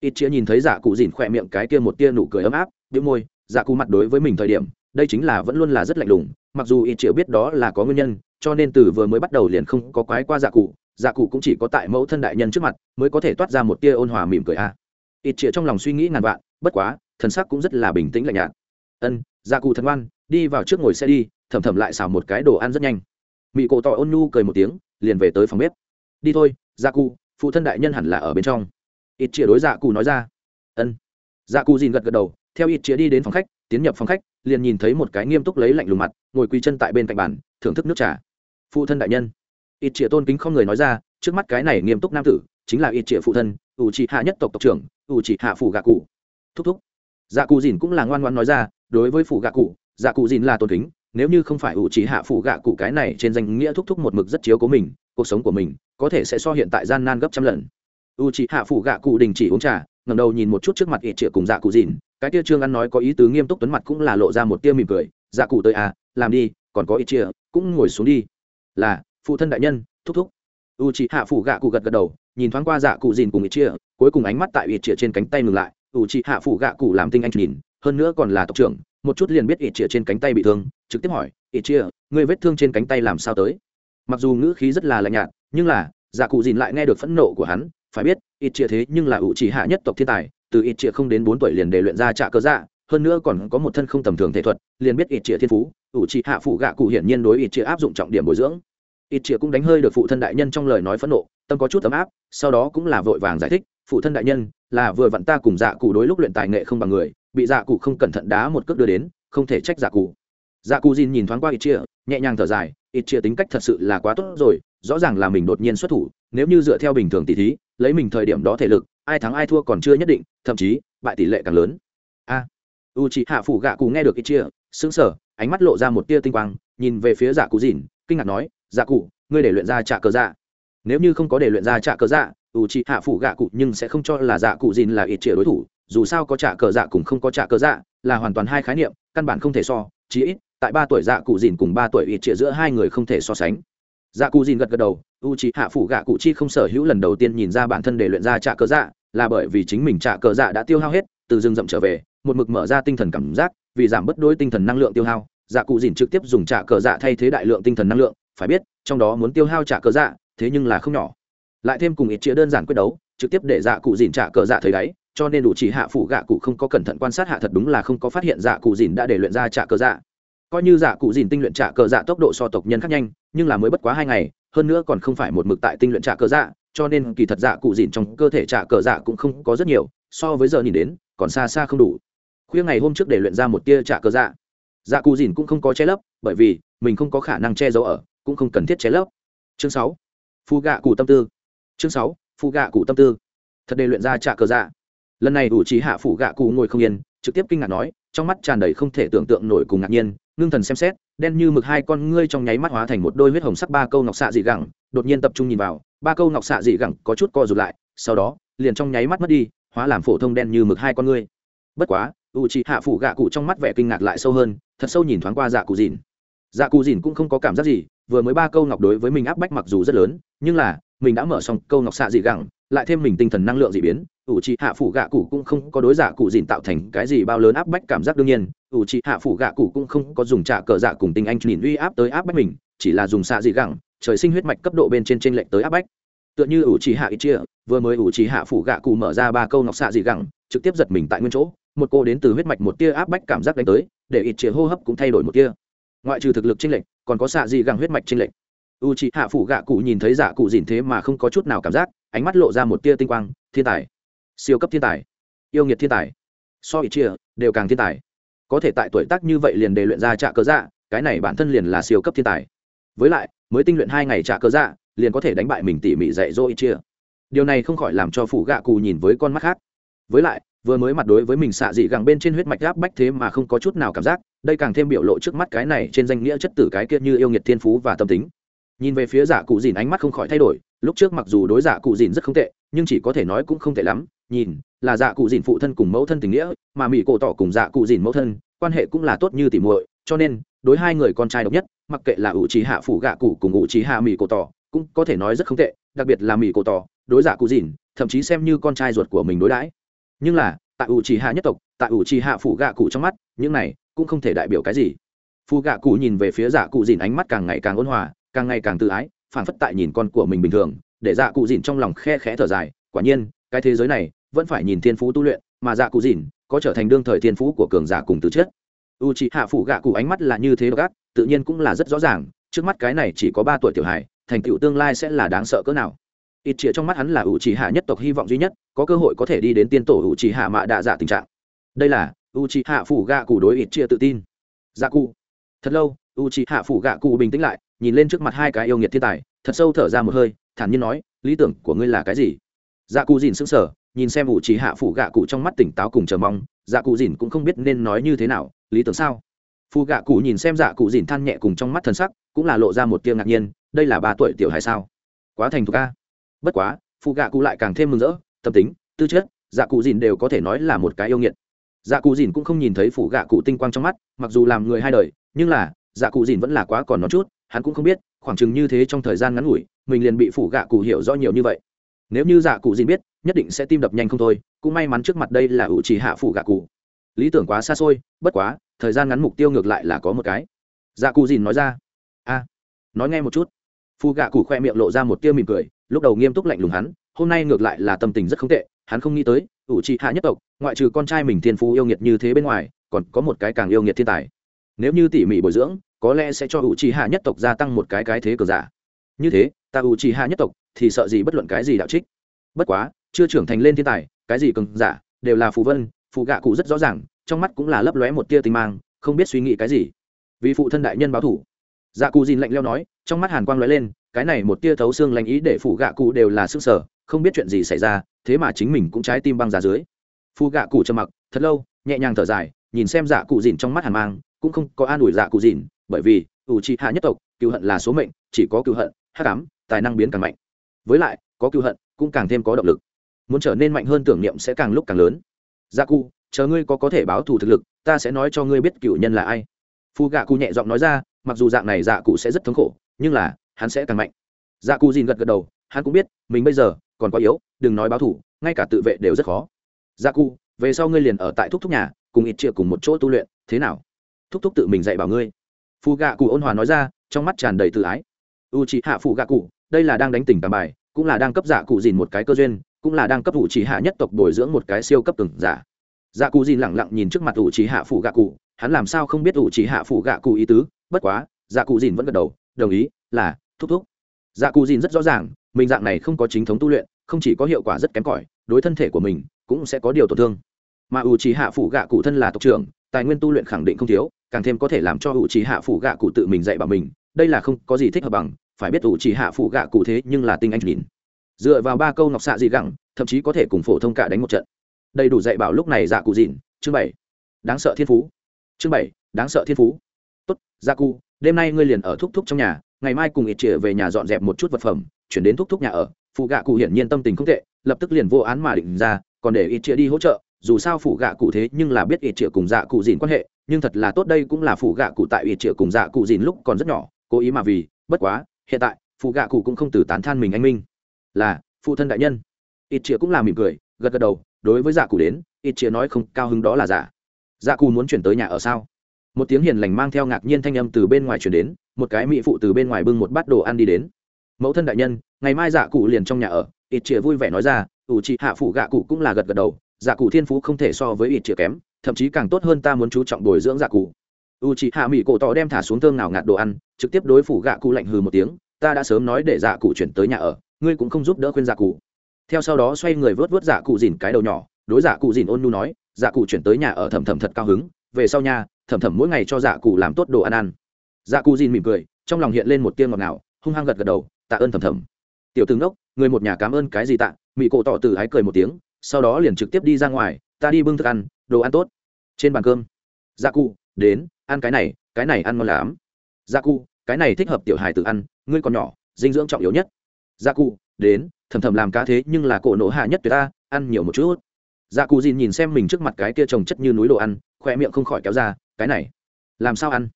Ít chia nhìn thấy dạ cụ dìn khỏe miệng cái kia một tia nụ cười ấm áp đĩu môi dạ cụ mặt đối với mình thời điểm đây chính là vẫn luôn là rất lạnh lùng, mặc dù ít Triệu biết đó là có nguyên nhân, cho nên từ vừa mới bắt đầu liền không có quái qua dạ cụ dạ cụ cũng chỉ có tại mẫu thân đại nhân trước mặt mới có thể toát ra một tia ôn hòa mỉm cười a. Ít Triệu trong lòng suy nghĩ ngàn vạn, bất quá, thần sắc cũng rất là bình tĩnh lạnh nhạt. Ân dạ cụ thần ngoan, đi vào trước ngồi xe đi, thầm thầm lại xào một cái đồ ăn rất nhanh. Mị cổ tỏ ôn nhu cười một tiếng, liền về tới phòng bếp. Đi thôi dạ cụ, phụ thân đại nhân hẳn là ở bên trong. Ít Triệu đối dạ cụ nói ra. Ân. Dạ cụ dìn gật gật đầu, theo ít Triệu đi đến phòng khách, tiến nhập phòng khách liền nhìn thấy một cái nghiêm túc lấy lạnh lùng mặt, ngồi quỳ chân tại bên cạnh bàn, thưởng thức nước trà. Phụ thân đại nhân. Ít chĩa tôn kính không người nói ra, trước mắt cái này nghiêm túc nam tử, chính là ít chĩa phụ thân, ủ trị hạ nhất tộc tộc trưởng, ủ trị hạ phủ gạ cụ. Thúc thúc. Dạ cụ dìn cũng là ngoan ngoan nói ra, đối với phủ gạ cụ dạ cụ dìn là tôn kính, nếu như không phải ủ trị hạ phủ gạ cụ cái này trên danh nghĩa thúc thúc một mực rất chiếu của mình, cuộc sống của mình, có thể sẽ so hiện tại gian nan gấp trăm lần. U trị hạ phủ gạ cụ đình chỉ uống trà, ngẩng đầu nhìn một chút trước mặt ít chĩa cùng dạ cụ dìn cái tia trương ăn nói có ý tứ nghiêm túc tuấn mặt cũng là lộ ra một tia mỉm cười dạ cụ tới à làm đi, còn có ít chia cũng ngồi xuống đi. Là, phụ thân đại nhân, thúc thúc. U chị hạ phủ gạ cụ gật gật đầu, nhìn thoáng qua dạ cụ dìn cùng ít chia cuối cùng ánh mắt tại ít chia trên cánh tay ngừng lại. U chị hạ phủ gạ cụ làm tinh anh nhìn, hơn nữa còn là tộc trưởng, một chút liền biết ít chia trên cánh tay bị thương, trực tiếp hỏi, ít chia người vết thương trên cánh tay làm sao tới? Mặc dù ngữ khí rất là lạnh nhạt, nhưng là dạ cụ dìn lại nghe được phẫn nộ của hắn, phải biết, ít chia thế nhưng là ủ trì hạ nhất tộc thiên tài từ ít chia không đến bốn tuổi liền để luyện ra trạ cơ dạ hơn nữa còn có một thân không tầm thường thể thuật, liền biết ít chia thiên phú, ủ trì hạ phụ gạ cụ hiển nhiên đối ít chia áp dụng trọng điểm bồi dưỡng. Ít chia cũng đánh hơi được phụ thân đại nhân trong lời nói phẫn nộ, tâm có chút ấm áp, sau đó cũng là vội vàng giải thích, phụ thân đại nhân, là vừa vặn ta cùng dạ cụ đối lúc luyện tài nghệ không bằng người, bị dạ cụ không cẩn thận đá một cước đưa đến, không thể trách dạ cụ. Dạ cụ dìn nhìn thoáng qua ít chia nhẹ nhàng thở dài, ít chia tính cách thật sự là quá tốt rồi rõ ràng là mình đột nhiên xuất thủ, nếu như dựa theo bình thường tỷ thí, lấy mình thời điểm đó thể lực, ai thắng ai thua còn chưa nhất định, thậm chí, bại tỷ lệ càng lớn. A u chị hạ phủ gạ cụ nghe được ít chia sững sờ, ánh mắt lộ ra một tia tinh quang, nhìn về phía dạ cụ dìn, kinh ngạc nói dạ cụ, ngươi để luyện ra trạ cờ dạ. Nếu như không có để luyện ra trạ cờ dạ u chị hạ phủ gạ cụ nhưng sẽ không cho là dạ cụ dìn là ít chia đối thủ, dù sao có trạ cờ dạ cùng không có trạ cờ dạ là hoàn toàn hai khái niệm, căn bản không thể so, chí ít, tại ba tuổi dạ cụ dìn cùng ba tuổi ít chia giữa hai người không thể so sánh dạ cụ dìn gật gật đầu, u c h ị hạ phủ gạ cụ chi không sở hữu lần đầu tiên nhìn ra bản thân để luyện ra trạ cờ dạ là bởi vì chính mình trạ cờ dạ đã tiêu hao hết, từ rừng rậm trở về, một mực mở ra tinh thần cảm giác, vì giảm bớt đôi tinh thần năng lượng tiêu hao dạ cụ dìn trực tiếp dùng trạ cờ dạ thay thế đại lượng tinh thần năng lượng, phải biết, trong đó muốn tiêu hao trạ cờ dạ thế nhưng là không nhỏ. Lại thêm cùng ít chĩa đơn giản quyết đấu, trực tiếp để dạ cụ dìn trạ cờ dạ thấy đáy, cho nên đủ chỉ hạ phủ gạ cụ không có cẩn thận quan sát hạ thật đúng là không có phát hiện dạ cụ dìn đã để luyện ra trạ cờ dạ coi như dạ cụ dìn tinh luyện trả cờ dạ tốc độ so tộc nhân khác nhanh, nhưng là mới bất quá hai ngày, hơn nữa còn không phải một mực tại tinh luyện trả cờ dạ cho nên kỳ thật dạ cụ dìn trong cơ thể trả cờ dạ cũng không có rất nhiều, so với giờ nhìn đến, còn xa xa không đủ. Khuya ngày hôm trước để luyện ra một tia trả cờ dạ. Dạ cụ dìn cũng không có che lấp, bởi vì mình không có khả năng che giấu ở, cũng không cần thiết che lấp. Chương sáu, phu gạ cụ tâm tư. Chương sáu, phu gạ cụ tâm tư. Thật để luyện ra trả cờ dạ. Lần này đủ trí hạ phủ gạ cụ ngồi không yên, trực tiếp kinh ngạc nói, trong mắt tràn đầy không thể tưởng tượng nổi cùng ngạc nhiên ngưng thần xem xét, đen như mực hai con ngươi trong nháy mắt hóa thành một đôi huyết hồng sắc ba câu ngọc xạ dị gẳng, đột nhiên tập trung nhìn vào, ba câu ngọc xạ dị gẳng có chút co rụt lại, sau đó, liền trong nháy mắt mất đi, hóa làm phổ thông đen như mực hai con ngươi. Bất quá, u chị hạ phủ gạ cụ trong mắt vẻ kinh ngạc lại sâu hơn, thật sâu nhìn thoáng qua dạ cụ dìn. Dạ cụ dìn cũng không có cảm giác gì, vừa mới ba câu ngọc đối với mình áp bách mặc dù rất lớn, nhưng là, mình đã mở xong câu ngọc xạ dị gẳng lại thêm mình tinh thần năng lượng dị biến, ủ trị hạ phủ gạ cụ cũng không có đối giả cụ dìn tạo thành cái gì bao lớn áp bách cảm giác đương nhiên, ủ trị hạ phủ gạ cụ cũng không có dùng trả cờ dạ cùng tinh anh nhìn uy áp tới áp bách mình, chỉ là dùng xạ dị gẳng, trời sinh huyết mạch cấp độ bên trên t r ê n lệch tới áp bách. Tựa như ủ trị hạ ít chia, vừa mới ủ trị hạ phủ gạ cụ mở ra ba câu ngọc xạ dị gẳng, trực tiếp giật mình tại nguyên chỗ, một cô đến từ huyết mạch một tia áp bách cảm giác đánh tới, để ít chia hô hấp cũng thay đổi một tia. Ngoại trừ thực lực t r ê n lệch, còn có xạ dị gẳng huyết mạch t r ê n lệch u trị hạ phủ gạ cụ nhìn thấy giả cụ dìn thế mà không có chút nào cảm giác, ánh mắt lộ ra một tia tinh quang, thiên tài. Siêu cấp thiên tài. Yêu nghiệt thiên tài. So ít chia, đều càng thiên tài. Có thể tại tuổi tác như vậy liền đề luyện ra trạ cớ dạ cái này bản thân liền là siêu cấp thiên tài. Với lại, mới tinh luyện hai ngày trạ cớ dạ liền có thể đánh bại mình tỉ mỉ dạy dỗ ít chia. Điều này không khỏi làm cho phủ gạ cụ nhìn với con mắt khác. Với lại, vừa mới mặt đối với mình xạ dị gẳng bên trên huyết mạch gáp bách thế mà không có chút nào cảm giác, đây càng thêm biểu lộ trước mắt cái này trên danh nghĩa chất tử cái kia như yêu nghiệt thiên phú và tâm tính nhìn về phía giả cụ dìn ánh mắt không khỏi thay đổi, lúc trước mặc dù đối giả cụ dìn rất không tệ, nhưng chỉ có thể nói cũng không tệ lắm. Nhìn, là dạ cụ dìn phụ thân cùng mẫu thân tình nghĩa, mà mỹ cổ tỏ cùng dạ cụ dìn mẫu thân, quan hệ cũng là tốt như tỉ muội, cho nên, đối hai người con trai độc nhất, mặc kệ là ủ trí hạ phủ gạ cụ cùng ủ trí hạ mỹ cổ tỏ, cũng có thể nói rất không tệ, đặc biệt là mỹ cổ tỏ, đối dạ cụ dìn, thậm chí xem như con trai ruột của mình đối đãi. Nhưng là, tại ủ trí hạ nhất tộc, tại ủ trí hạ phủ gạ cụ trong mắt, những này cũng không thể đại biểu cái gì. Phù gạ cụ nhìn về phía dạ cụ dìn ánh mắt càng ngày càng ôn hòa càng ngày càng tự ái phản phất tại nhìn con của mình bình thường, để dạ cụ dìn trong lòng khe khẽ thở dài, quả nhiên, cái thế giới này vẫn phải nhìn thiên phú tu luyện, mà dạ cụ dìn có trở thành đương thời thiên phú của cường giả cùng từ chết u c h ị hạ phủ gạ cụ ánh mắt là như thế gác tự nhiên cũng là rất rõ ràng, trước mắt cái này chỉ có ba tuổi tiểu hài, thành tựu tương lai sẽ là đáng sợ cỡ nào. Ít chĩa trong mắt hắn là u c h ị hạ nhất tộc hy vọng duy nhất, có cơ hội có thể đi đến tiên tổ u c h ị hạ mạ đạ dạ tình trạng. Đây là u c h ị hạ phủ gạ cụ đối ít chĩa tự tin. Dạ cụ. Thật lâu u c h ị hạ phủ gạ cụ bình tĩnh lại nhìn lên trước mặt hai cái yêu nghiệt thiên tài, thật sâu thở ra một hơi, thản nhiên nói, lý tưởng của ngươi là cái gì? Dạ cụ dìn sững sờ, nhìn xem ủ trí hạ phụ gạ cụ trong mắt tỉnh táo cùng chờ mong dạ cụ dìn cũng không biết nên nói như thế nào, lý tưởng sao? Phụ gạ cụ nhìn xem dạ cụ dìn than nhẹ cùng trong mắt thân sắc, cũng là lộ ra một tiếng ngạc nhiên, đây là ba tuổi tiểu hài sao? Quá thành thục ca bất quá phụ gạ cụ lại càng thêm mừng rỡ, tâm tính, tư chất dạ cụ dìn đều có thể nói là một cái yêu nghiệt. Dạ cụ dìn cũng không nhìn thấy phụ gạ cụ tinh quang trong mắt, mặc dù làm người hai đời, nhưng là dạ cụ dìn vẫn là quá còn nó chút hắn cũng không biết, khoảng chừng như thế trong thời gian ngắn ngủi, mình liền bị phủ gạ cụ hiểu rõ nhiều như vậy. Nếu như dạ cụ dìn biết, nhất định sẽ tim đập nhanh không thôi, cũng may mắn trước mặt đây là ủ trì hạ phủ gạ cụ. Lý tưởng quá xa xôi, bất quá, thời gian ngắn mục tiêu ngược lại là có một cái. Dạ cụ dìn nói ra? A, nói nghe một chút. Phụ gạ cụ khoe miệng lộ ra một tiêu mỉm cười, lúc đầu nghiêm túc lạnh lùng hắn, hôm nay ngược lại là tâm tình rất không tệ, hắn không nghĩ tới, ủ trị hạ nhất tộc, ngoại trừ con trai mình thiên phú yêu nghiệt như thế bên ngoài, còn có một cái càng yêu nghiệt thiên tài. Nếu như tỉ mỉ bồi dưỡng có lẽ sẽ cho U trì hạ nhất tộc gia tăng một cái cái thế cờ giả. Như thế, ta U trì hạ nhất tộc thì sợ gì bất luận cái gì đạo trích. Bất quá, chưa trưởng thành lên thiên tài, cái gì cường giả, đều là phù vân, phù gạ cụ rất rõ ràng, trong mắt cũng là lấp lóe một tia tinh mang, không biết suy nghĩ cái gì. Vì phụ thân đại nhân báo thủ. Dạ cụ dìn lạnh leo nói, trong mắt hàn quang lóe lên, cái này một tia thấu xương lành ý để phụ gạ cụ đều là sức sở, không biết chuyện gì xảy ra, thế mà chính mình cũng trái tim băng giá dưới. Phù gạ cụ trầm mặc, thật lâu, nhẹ nhàng thở dài, nhìn xem dạ cụ dìn trong mắt hàn mang, cũng không có an ủi dạ cụ dìn bởi vì ủ trị hạ nhất tộc, cựu hận là số mệnh, chỉ có cựu hận hát cám tài năng biến càng mạnh. Với lại, có cựu hận cũng càng thêm có động lực. Muốn trở nên mạnh hơn tưởng niệm sẽ càng lúc càng lớn. Dạ cụ chờ ngươi có có thể báo thù thực lực, ta sẽ nói cho ngươi biết cựu nhân là ai. Phù gạ cụ nhẹ giọng nói ra, mặc dù dạng này dạ cụ sẽ rất thống khổ, nhưng là, hắn sẽ càng mạnh. Dạ cụ dìn gật gật đầu, hắn cũng biết, mình bây giờ còn quá yếu, đừng nói báo thủ ngay cả tự vệ đều rất khó. Dạ cụ về sau ngươi liền ở tại thúc thúc nhà, cùng ít chia cùng một chỗ tu luyện, thế nào? Thúc thúc tự mình dạy bảo ngươi phù gạ cụ ôn hòa nói ra, trong mắt tràn đầy tự ái. U chị hạ phụ gạ cụ, đây là đang đánh tỉnh tàm bài, cũng là đang cấp giả cụ dìn một cái cơ duyên, cũng là đang cấp u chỉ hạ nhất tộc bồi dưỡng một cái siêu cấp từng giả. Dạ cụ dìn lẳng lặng nhìn trước mặt u chỉ hạ phụ gạ cụ, hắn làm sao không biết u chỉ hạ phụ gạ cụ ý tứ, bất quá dạ cụ dìn vẫn gật đầu, đồng ý, là, thúc thúc. Dạ cụ dìn rất rõ ràng, mình dạng này không có chính thống tu luyện, không chỉ có hiệu quả rất kém cỏi, đối thân thể của mình cũng sẽ có điều tổn thương. Mà u trí hạ phụ gạ cụ thân là tộc trưởng, tài nguyên tu luyện khẳng định không thiếu càng thêm có thể làm cho ủ chỉ hạ phụ gạ cụ tự mình dạy bảo mình. Đây là không có gì thích hợp bằng, phải biết ủ chỉ hạ phụ gạ cụ thế nhưng là tinh anh nhìn. Dựa vào ba câu ngọc xạ dị gẳng, thậm chí có thể cùng phổ thông cả đánh một trận. Đầy đủ dạy bảo lúc này dạ cụ dịn, chương bảy. Đáng sợ thiên phú. Chương bảy, đáng sợ thiên phú. Tốt dạ cụ, đêm nay ngươi liền ở thúc thúc trong nhà, ngày mai cùng ít chĩa về nhà dọn dẹp một chút vật phẩm, chuyển đến thúc thúc nhà ở. Phụ gạ cụ hiển nhiên tâm tình không tệ, lập tức liền vô án mà định ra, còn để ít chĩa đi hỗ trợ, dù sao phụ gạ cụ thế nhưng là biết ít chĩa cùng dạ cụ dịn quan hệ nhưng thật là tốt đây cũng là phụ gạ cụ tại ủy triệu cùng dạ cụ dìn lúc còn rất nhỏ, cố ý mà vì, bất quá, hiện tại, phụ gạ cụ cũng không từ tán than mình anh minh. Là, phụ thân đại nhân. Ít triệu cũng là mỉm cười, gật gật đầu, đối với dạ cụ đến ít triệu nói không, cao hứng đó là giả dạ cụ muốn chuyển tới nhà ở sao? Một tiếng hiền lành mang theo ngạc nhiên thanh âm từ bên ngoài chuyển đến, một cái mỹ phụ từ bên ngoài bưng một bát đồ ăn đi đến. Mẫu thân đại nhân, ngày mai dạ cụ liền trong nhà ở ít triệu vui vẻ nói ra, ủ chị hạ phụ gạ cụ cũng là gật gật đầu dạ cụ thiên phú không thể so với ít triệu kém thậm chí càng tốt hơn ta muốn chú trọng bồi dưỡng dạ cụ. U chị hạ mỹ cổ tỏ đem thả xuống thương nào ngạt đồ ăn, trực tiếp đối phủ gạ cụ lạnh hừ một tiếng, ta đã sớm nói để dạ cụ chuyển tới nhà ở, ngươi cũng không giúp đỡ khuyên dạ cụ. Theo sau đó xoay người vớt vớt dạ cụ dìn cái đầu nhỏ, đối dạ cụ dìn ôn nu nói dạ cụ chuyển tới nhà ở thầm thầm thật cao hứng, về sau nhà thầm thầm mỗi ngày cho dạ cụ làm tốt đồ ăn ăn. Dạ cụ dìn mỉm cười, trong lòng hiện lên một tiếng ngọt ngào, hung hăng gật gật đầu, tạ ơn thầm thầm. Tiểu tướng đốc, người một nhà cảm ơn cái gì tạ? Mỹ cổ tỏ từ ái cười một tiếng, sau đó liền trực tiếp đi ra ngoài ta đi bưng thức ăn, đồ ăn tốt. Trên bàn cơm gia cụ, đến, ăn cái này cái này ăn ngon lắm. Gia cụ, cái này thích hợp tiểu hài tự ăn, ngươi còn nhỏ, dinh dưỡng trọng yếu nhất. Gia cụ, đến, thầm thầm làm cá thế nhưng là cổ nổ hạ nhất tuyệt ta, ăn nhiều một chút. Dạ cụ dìn nhìn xem mình trước mặt cái kia trồng chất như núi đồ ăn khoe miệng không khỏi kéo ra, cái này, làm sao ăn?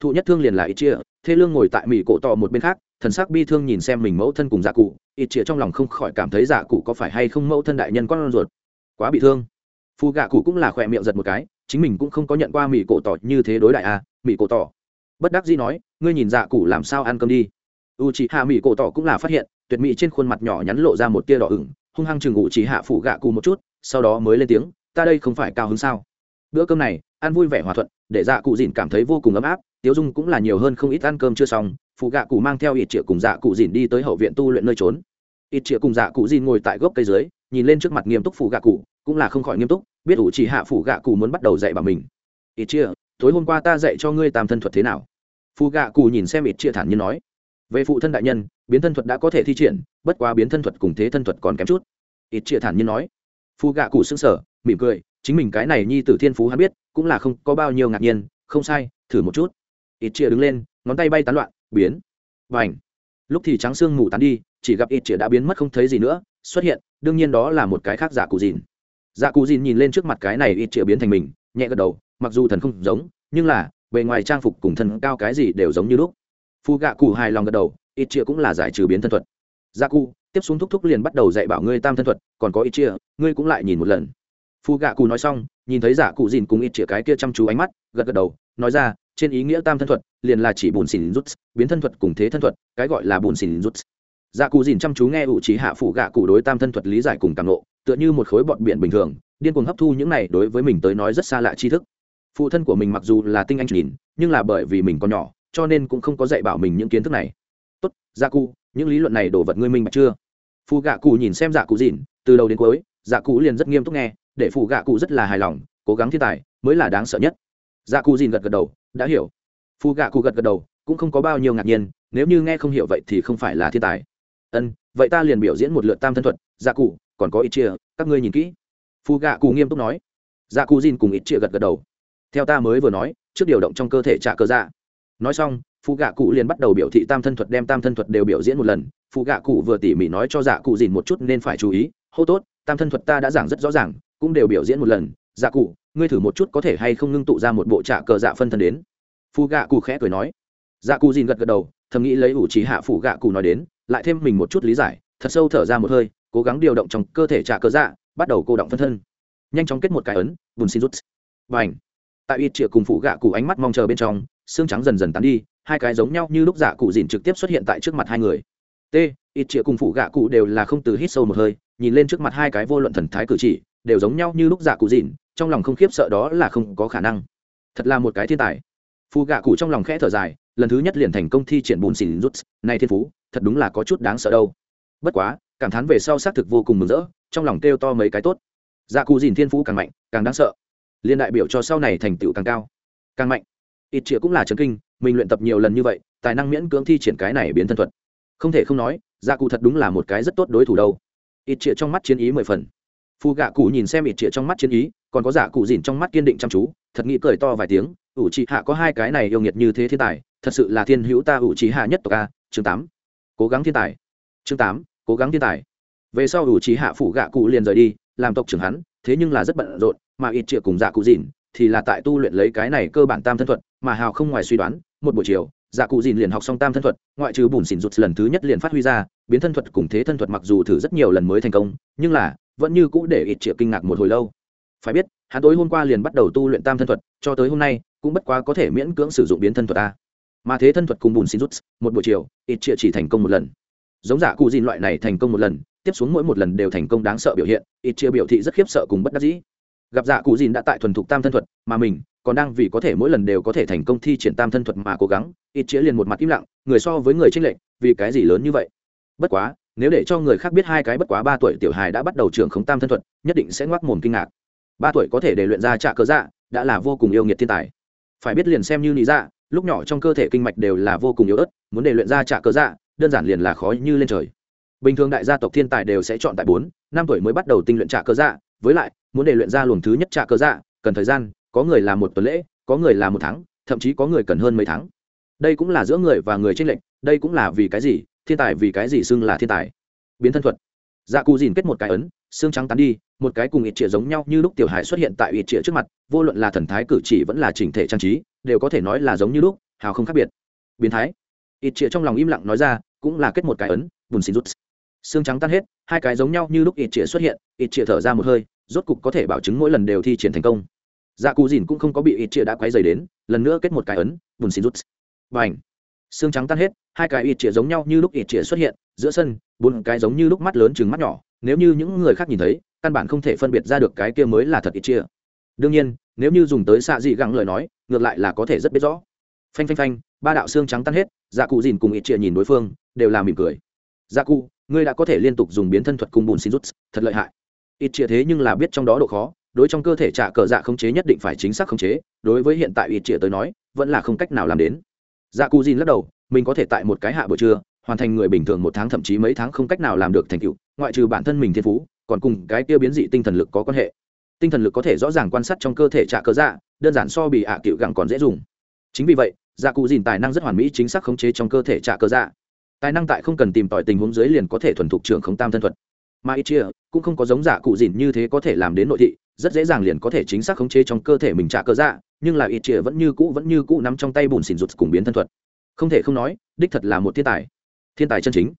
Thụ nhất thương liền là ít chia thế lương ngồi tại mỹ cổ tỏ một bên khác, thần sắc bi thương nhìn xem mình mẫu thân cùng dạ cụ, ít chia trong lòng không khỏi cảm thấy dạ cụ có phải hay không mẫu thân đại nhân con ruột, quá bị thương phù gạ cụ cũng là khỏe miệng giật một cái chính mình cũng không có nhận qua mỹ cổ tỏ như thế đối đại a à, mỹ cổ tỏ. Bất đắc dĩ nói ngươi nhìn dạ cụ làm sao ăn cơm đi. U chị hạ mỹ cổ tỏ cũng là phát hiện tuyệt mỹ trên khuôn mặt nhỏ nhắn lộ ra một tia đỏ ửng hung hăng chừng ngụ chị hạ phủ gạ cụ một chút sau đó mới lên tiếng ta đây không phải cao hứng sao? Bữa cơm này ăn vui vẻ hòa thuận để dạ cụ dìn cảm thấy vô cùng ấm áp tiếu dung cũng là nhiều hơn không ít ăn cơm chưa xong phụ gạ cụ mang theo ít triệu cùng dạ cụ dìn đi tới hậu viện tu luyện nơi trốn. Ít triệu cùng dạ cụ dìn ngồi tại gốc cây dưới nhìn lên trước mặt nghiêm túc phụ gạ cụ cũng là không khỏi nghiêm túc biết ủ chỉ hạ phủ gạ cụ muốn bắt đầu dạy bảo mình. Ít chia, tối hôm qua ta dạy cho ngươi tam thân thuật thế nào? Phụ gạ cụ nhìn xem ít chia thản nhiên nói, về phụ thân đại nhân, biến thân thuật đã có thể thi triển, bất quá biến thân thuật cùng thế thân thuật còn kém chút. Ít chia thản nhiên nói. Phụ gạ cụ xưng sở mỉm cười, chính mình cái này nhi tử thiên phú hắn biết, cũng là không có bao nhiêu ngạc nhiên, không sai, thử một chút. Ít chia đứng lên, ngón tay bay tán loạn, biến. Và ảnh lúc thì trắng xương ngủ tán đi, chỉ gặp ít chia đã biến mất không thấy gì nữa, xuất hiện, đương nhiên đó là một cái khác giả cụ dìn dạ cụ dìn nhìn lên trước mặt cái này ít chĩa biến thành mình, nhẹ gật đầu, mặc dù thần không giống, nhưng là, bề ngoài trang phục cùng thân cao cái gì đều giống như lúc. Phu gạ cụ hài lòng gật đầu, ít chĩa cũng là giải trừ biến thân thuật. Dạ cụ, tiếp xuống thúc thúc liền bắt đầu dạy bảo ngươi tam thân thuật, còn có ít chĩa, ngươi cũng lại nhìn một lần. Phu gạ cụ nói xong, nhìn thấy dạ cụ dìn cùng ít chĩa cái kia chăm chú ánh mắt, gật gật đầu, nói ra, trên ý nghĩa tam thân thuật liền là chỉ bùn xỉn rút, biến thân thuật cùng thế thân thuật, cái gọi là bùn xỉn rút dạ cụ dìn chăm chú nghe ủ trí hạ phủ gạ cụ đối tam thân thuật lý giải cùng càng nộ tựa như một khối bọn biển bình thường, điên cuồng hấp thu những này đối với mình tới nói rất xa lạ tri thức. Phụ thân của mình mặc dù là tinh anh nhìn, nhưng là bởi vì mình còn nhỏ, cho nên cũng không có dạy bảo mình những kiến thức này. Tốt dạ cụ những lý luận này đổ vật ngươi minh bạch chưa? Phụ gạ cụ nhìn xem dạ cụ dìn, từ đầu đến cuối dạ cụ liền rất nghiêm túc nghe, để phụ gạ cụ rất là hài lòng, cố gắng thiên tài mới là đáng sợ nhất. Dạ cụ dìn gật gật đầu, đã hiểu. Phụ gạ cụ gật gật đầu, cũng không có bao nhiêu ngạc nhiên, nếu như nghe không hiểu vậy thì không phải là thiên tài ân, vậy ta liền biểu diễn một lượt tam thân thuật dạ cụ, còn có ít chia các ngươi nhìn kỹ. Phù gạ cụ nghiêm túc nói. Dạ cụ dìn cùng ít chia gật gật đầu. Theo ta mới vừa nói, trước điều động trong cơ thể trả cơ dạ. Nói xong phù gạ cụ liền bắt đầu biểu thị tam thân thuật đem tam thân thuật đều biểu diễn một lần. Phù gạ cụ vừa tỉ mỉ nói cho dạ cụ dìn một chút nên phải chú ý. Hô tốt, tam thân thuật ta đã giảng rất rõ ràng, cũng đều biểu diễn một lần. Dạ cụ, ngươi thử một chút có thể hay không ngưng tụ ra một bộ trả cờ dạ phân thân đến. Phù gạ cụ khẽ cười nói. Dạ cụ dìn gật gật đầu, thầm nghĩ lấy ủ trí hạ phủ gạ cụ nói đến lại thêm mình một chút lý giải, thật sâu thở ra một hơi, cố gắng điều động trong cơ thể trả cơ dạ bắt đầu cô động phân thân. Nhanh chóng kết một cái ấn bùn xin rút. Và ảnh tại ít triệu cùng phụ gạ cụ ánh mắt mong chờ bên trong, xương trắng dần dần tán đi, hai cái giống nhau như lúc dạ cụ dìn trực tiếp xuất hiện tại trước mặt hai người. T ít triệu cùng phụ gạ cụ đều là không từ hít sâu một hơi, nhìn lên trước mặt hai cái vô luận thần thái cử chỉ, đều giống nhau như lúc dạ cụ dìn trong lòng không khiếp sợ đó là không có khả năng. Thật là một cái thiên tài. Phụ gạ cụ trong lòng khẽ thở dài lần thứ nhất liền thành công thi triển bùn xỉn rút. Này thiên phú, thật đúng là có chút đáng sợ đâu. Bất quá, cảm thán về sau xác thực vô cùng mừng rỡ, trong lòng kêu to mấy cái tốt. Dạ cù dìn thiên phú càng mạnh, càng đáng sợ. Liên đại biểu cho sau này thành tựu càng cao, càng mạnh. Ít chĩa cũng là trấn kinh, mình luyện tập nhiều lần như vậy, tài năng miễn cưỡng thi triển cái này biến thân thuật. Không thể không nói dạ cù thật đúng là một cái rất tốt đối thủ đâu. Ít chĩa trong mắt chiến ý mười phần. Phù gạ cụ nhìn xem ít chĩa trong mắt chiến ý còn có giả cụ dìn trong mắt kiên định chăm chú, thật nghĩ cười to vài tiếng, ủ trì hạ có hai cái này yêu nghiệt như thế thiên tài, thật sự là thiên hữu ta ủ trì hạ nhất tộc a. Chương tám. Cố gắng thiên tài. Chương tám. Cố gắng thiên tài. Về sau ủ trì hạ phủ gạ cụ liền rời đi, làm tộc trưởng hắn, thế nhưng là rất bận rộn, mà ít triệu cùng dạ cụ dìn thì là tại tu luyện lấy cái này cơ bản tam thân thuật, mà hào không ngoài suy đoán, một buổi chiều dạ cụ dìn liền học xong tam thân thuật, ngoại trừ bùn xỉn rụt lần thứ nhất liền phát huy ra, biến thân thuật cùng thế thân thuật mặc dù thử rất nhiều lần mới thành công, nhưng là vẫn như cũ để ít triệu kinh ngạc một hồi lâu phải biết, hắn tối hôm qua liền bắt đầu tu luyện tam thân thuật, cho tới hôm nay, cũng bất quá có thể miễn cưỡng sử dụng biến thân thuật ta mà thế thân thuật cùng bùn xin rút, một buổi chiều, ít chia chỉ thành công một lần. Giống giả cụ dìn loại này thành công một lần, tiếp xuống mỗi một lần đều thành công đáng sợ biểu hiện, ít chia biểu thị rất khiếp sợ cùng bất đắc dĩ. Gặp giả cụ dìn đã tại thuần thục tam thân thuật, mà mình, còn đang vì có thể mỗi lần đều có thể thành công thi triển tam thân thuật mà cố gắng, ít chia liền một mặt im lặng, người so với người tranh lệch, vì cái gì lớn như vậy? Bất quá, nếu để cho người khác biết hai cái bất quá ba tuổi tiểu hài đã bắt đầu trưởng khống tam thân thuật, nhất định sẽ ngoác mồm kinh ngạc ba tuổi có thể để luyện ra trạ cơ dạ đã là vô cùng yêu nghiệt thiên tài. Phải biết liền xem như lý dạ lúc nhỏ trong cơ thể kinh mạch đều là vô cùng yếu ớt, muốn để luyện ra trạ cơ dạ đơn giản liền là khó như lên trời. Bình thường đại gia tộc thiên tài đều sẽ chọn tại bốn, năm tuổi mới bắt đầu tinh luyện trạ cơ dạ với lại, muốn để luyện ra luồng thứ nhất trạ cơ dạ cần thời gian, có người là một tuần lễ, có người là một tháng, thậm chí có người cần hơn mấy tháng. Đây cũng là giữa người và người tranh lệch, đây cũng là vì cái gì, thiên tài vì cái gì xưng là thiên tài. Biến thân thuật. Dạ cù dìn kết một cái ấn, xương trắng tán đi một cái cùng ít trịa giống nhau như lúc tiểu hải xuất hiện tại ít trịa trước mặt, vô luận là thần thái cử chỉ vẫn là chỉnh thể trang trí, đều có thể nói là giống như lúc, hào không khác biệt. Biến thái. Ít trịa trong lòng im lặng nói ra, cũng là kết một cái ấn, bùn xin rút. Xương trắng tan hết, hai cái giống nhau như lúc ít trịa xuất hiện, ít trịa thở ra một hơi, rốt cục có thể bảo chứng mỗi lần đều thi triển thành công. Dạ cù dìn cũng không có bị ít trịa đã quay dày đến, lần nữa kết một cái ấn, bùn xin rút. Và ảnh xương trắng tan hết, hai cái ít trịa giống nhau như lúc ít trịa xuất hiện, giữa sân, bốn cái giống như lúc mắt lớn chừng mắt nhỏ, nếu như những người khác nhìn thấy căn bản không thể phân biệt ra được cái kia mới là thật ít chia. Đương nhiên, nếu như dùng tới xạ dị gắng lời nói, ngược lại là có thể rất biết rõ. Phanh phanh phanh, ba đạo xương trắng tan hết dạ cụ dìn cùng ít chia nhìn đối phương, đều là mỉm cười. Dạ cụ, ngươi đã có thể liên tục dùng biến thân thuật cùng bùn xin rút, thật lợi hại. Ít chia thế nhưng là biết trong đó độ khó, đối trong cơ thể trả cờ dạ khống chế nhất định phải chính xác khống chế, đối với hiện tại ít chia tới nói, vẫn là không cách nào làm đến. Dạ cụ dìn lắc đầu, mình có thể tại một cái hạ buổi trưa, hoàn thành người bình thường một tháng thậm chí mấy tháng không cách nào làm được thành tựu, ngoại trừ bản thân mình thiên phú còn cùng cái kia biến dị tinh thần lực có quan hệ. Tinh thần lực có thể rõ ràng quan sát trong cơ thể trả cớ dạ đơn giản so bị ạ à cựu gẳng còn dễ dùng. Chính vì vậy dạ cụ dìn tài năng rất hoàn mỹ chính xác khống chế trong cơ thể trả cớ dạ. Tài năng tại không cần tìm tòi tình huống dưới liền có thể thuần thục trưởng khống tam thân thuật. Mà ít chia, cũng không có giống dạ cụ dìn như thế có thể làm đến nội thị, rất dễ dàng liền có thể chính xác khống chế trong cơ thể mình trả cớ dạ nhưng là ít chia vẫn như cũ vẫn như cũ nắm trong tay bùn xỉn rụt cùng biến thân thuật. Không thể không nói, đích thật là một thiên tài. Thiên tài chân chính.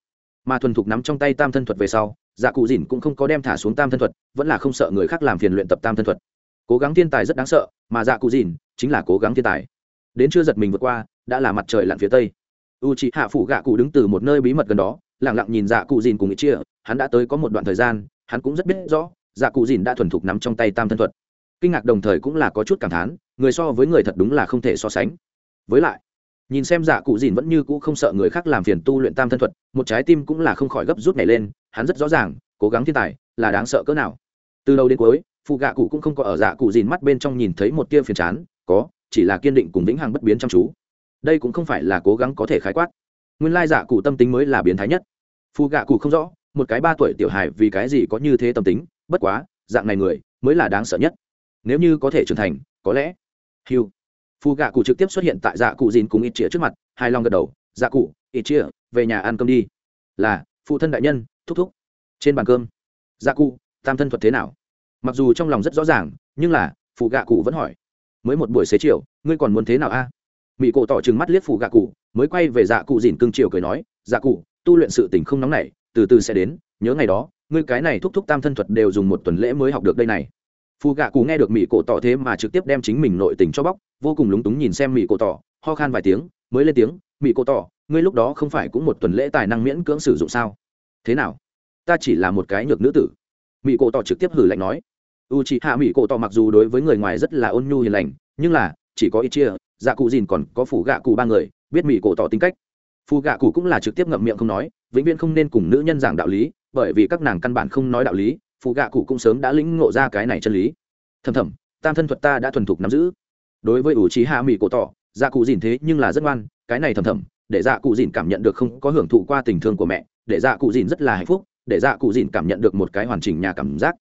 Mà thuần thục nắm trong tay tam thân thuật về sau dạ cụ dìn cũng không có đem thả xuống tam thân thuật, vẫn là không sợ người khác làm phiền luyện tập tam thân thuật. Cố gắng thiên tài rất đáng sợ, mà dạ cụ dìn chính là cố gắng thiên tài. Đến chưa giật mình vượt qua, đã là mặt trời lặn phía tây. U c hạ phủ gạ cụ đứng từ một nơi bí mật gần đó lẳng lặng nhìn dạ cụ dìn cùng ít chia hắn đã tới có một đoạn thời gian, hắn cũng rất biết rõ dạ cụ dìn đã thuần thục nắm trong tay tam thân thuật. Kinh ngạc đồng thời cũng là có chút cảm thán, người so với người thật đúng là không thể so sánh. Với lại nhìn xem dạ cụ dìn vẫn như cũ không sợ người khác làm phiền tu luyện tam thân thuật, một trái tim cũng là không khỏi gấp rút này lên, hắn rất rõ ràng, cố gắng thiên tài là đáng sợ cỡ nào. Từ đầu đến cuối, phụ gạ cụ cũng không có ở dạ cụ dìn mắt bên trong nhìn thấy một tia phiền chán, có, chỉ là kiên định cùng vĩnh hằng bất biến chăm chú. Đây cũng không phải là cố gắng có thể khái quát. Nguyên lai dạ cụ tâm tính mới là biến thái nhất. Phụ gạ cụ không rõ, một cái ba tuổi tiểu hài vì cái gì có như thế tâm tính, bất quá, dạng này người mới là đáng sợ nhất. Nếu như có thể trưởng thành, có lẽ hiu phù gạ cụ trực tiếp xuất hiện tại dạ cụ dìn cùng ít chĩa trước mặt hai long gật đầu dạ cụ, ít chĩa, về nhà ăn cơm đi. Là, phụ thân đại nhân, thúc thúc. Trên bàn cơm. Dạ cụ, tam thân thuật thế nào? Mặc dù trong lòng rất rõ ràng, nhưng là phụ gạ cụ vẫn hỏi. Mới một buổi xế chiều, ngươi còn muốn thế nào a? Mỹ cổ tỏ trừng mắt liếc phụ gạ cụ, mới quay về dạ cụ dìn cưng chiều cười nói dạ cụ, tu luyện sự tình không nóng nảy, từ từ sẽ đến, nhớ ngày đó, ngươi cái này thúc thúc tam thân thuật đều dùng một tuần lễ mới học được đây này. Phù gạ cụ nghe được mỹ cổ tỏ thế mà trực tiếp đem chính mình nội tình cho bóc vô cùng lúng túng nhìn xem mỹ cổ tỏ, ho khan vài tiếng, mới lên tiếng mỹ cổ tỏ, ngươi lúc đó không phải cũng một tuần lễ tài năng miễn cưỡng sử dụng sao? Thế nào? Ta chỉ là một cái nhược nữ tử. Mỹ cổ tỏ trực tiếp hử lạnh nói. U chị hạ mỹ cổ tỏ mặc dù đối với người ngoài rất là ôn nhu hiền lành, nhưng là, chỉ có ít chia dạ cụ dìn còn có phủ gạ cụ ba người, biết mỹ cổ tỏ tính cách. Phù gạ cụ cũng là trực tiếp ngậm miệng không nói, vĩnh viễn không nên cùng nữ nhân giảng đạo lý, bởi vì các nàng căn bản không nói đạo lý, phù gạ cụ cũng sớm đã lĩnh ngộ ra cái này chân lý. Thầm thầm, tam thân thuật ta đã thuần thục nắm giữ đối với ủ trí hạ mỹ cổ tỏ dạ cụ dìn thế nhưng là rất ngoan, cái này thầm thầm, để dạ cụ dìn cảm nhận được không có hưởng thụ qua tình thương của mẹ, để dạ cụ dìn rất là hạnh phúc, để dạ cụ dìn cảm nhận được một cái hoàn chỉnh nhà cảm giác.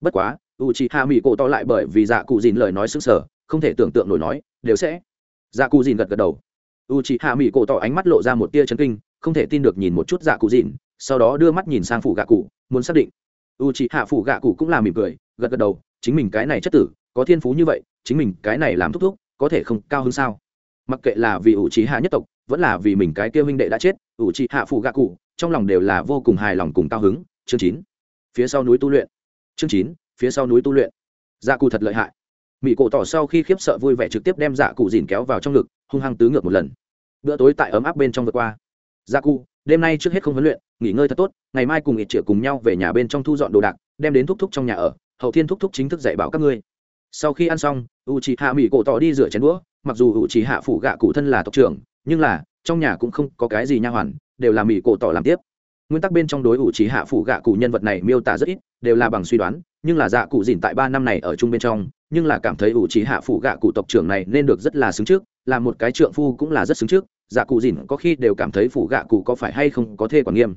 Bất quá u c h i hạ mỹ cổ to lại bởi vì dạ cụ dìn lời nói xứng sở không thể tưởng tượng nổi nói, đều sẽ. Dạ cụ dìn gật gật đầu. U c h i hạ mỹ cổ tỏ ánh mắt lộ ra một tia chân kinh, không thể tin được nhìn một chút dạ cụ dìn, sau đó đưa mắt nhìn sang phủ gạ cụ, muốn xác định. U c h i hạ phủ gạ cụ cũng là mỉm cười, gật gật đầu, chính mình cái này chất tử có thiên phú như vậy, chính mình cái này làm thúc thúc, có thể không cao hơn sao? Mặc kệ là vì ủ trí hạ nhất tộc, vẫn là vì mình cái kia huynh đệ đã chết, ủ trí hạ phụ gạ cụ, trong lòng đều là vô cùng hài lòng cùng cao hứng. Chương chín. Phía sau núi tu luyện. Chương chín, phía sau núi tu luyện. Dạ cụ thật lợi hại. Mỹ cổ tỏ sau khi khiếp sợ vui vẻ trực tiếp đem dạ cụ dìn kéo vào trong ngực, hung hăng tứ ngược một lần. Bữa tối tại ấm áp bên trong vượt qua. Dạ cụ, đêm nay trước hết không huấn luyện, nghỉ ngơi thật tốt, ngày mai cùng ít triệu cùng nhau về nhà bên trong thu dọn đồ đạc, đem đến thúc thúc trong nhà ở, hậu thiên thúc thúc chính thức dạy bảo các ngươi sau khi ăn xong u c h i hạ mỹ cổ tỏ đi rửa chén đũa, mặc dù u c h i hạ phủ gạ cụ thân là tộc trưởng, nhưng là, trong nhà cũng không có cái gì nha hoàn, đều là mỹ cổ tỏ làm tiếp. Nguyên tắc bên trong đối u c h i hạ phủ gạ cụ nhân vật này miêu tả rất ít, đều là bằng suy đoán, nhưng là dạ cụ dìn tại ba năm này ở chung bên trong, nhưng là cảm thấy u c h i hạ phủ gạ cụ tộc trưởng này nên được rất là xứng trước, là một cái trượng phu cũng là rất xứng trước dạ cụ dìn có khi đều cảm thấy phủ gạ cụ có phải hay không có thể quản nghiêm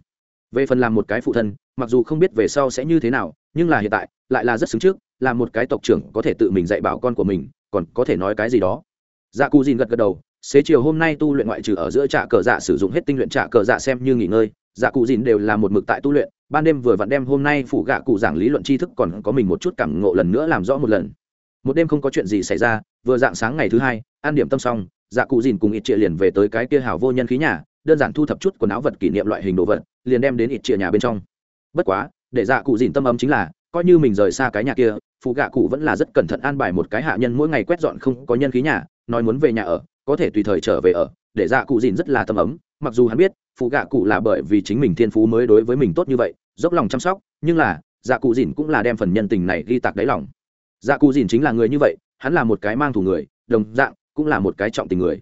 về phần làm một cái phụ thân, mặc dù không biết về sau sẽ như thế nào, nhưng là hiện tại, lại là rất xứng trước, là một cái tộc trưởng có thể tự mình dạy bảo con của mình, còn có thể nói cái gì đó. Dạ cụ dìn gật gật đầu, xế chiều hôm nay tu luyện ngoại trừ ở giữa trạ cờ dạ sử dụng hết tinh luyện trạ cờ dạ xem như nghỉ ngơi dạ cụ dìn đều là một mực tại tu luyện, ban đêm vừa vặn đem hôm nay phủ gạ cụ giảng lý luận tri thức còn có mình một chút cảm ngộ lần nữa làm rõ một lần. Một đêm không có chuyện gì xảy ra, vừa dạng sáng ngày thứ hai ăn điểm tâm xong dạ cụ dìn cùng ít trịa liền về tới cái kia hào vô nhân khí nhà đơn giản thu thập chút quần áo vật kỷ niệm loại hình đồ vật, liền đem đến ít trịa nhà bên trong. Bất quá, để dạ cụ dìn tâm ấm chính là, coi như mình rời xa cái nhà kia, phụ gạ cụ vẫn là rất cẩn thận an bài một cái hạ nhân mỗi ngày quét dọn không có nhân khí nhà, nói muốn về nhà ở, có thể tùy thời trở về ở, để dạ cụ dìn rất là tâm ấm. Mặc dù hắn biết, phụ gạ cụ là bởi vì chính mình thiên phú mới đối với mình tốt như vậy, dốc lòng chăm sóc, nhưng là dạ cụ dìn cũng là đem phần nhân tình này ghi tạc đáy lòng. Dạ cụ dìn chính là người như vậy, hắn là một cái mang thủ người, đồng dạng, cũng là một cái trọng tình người.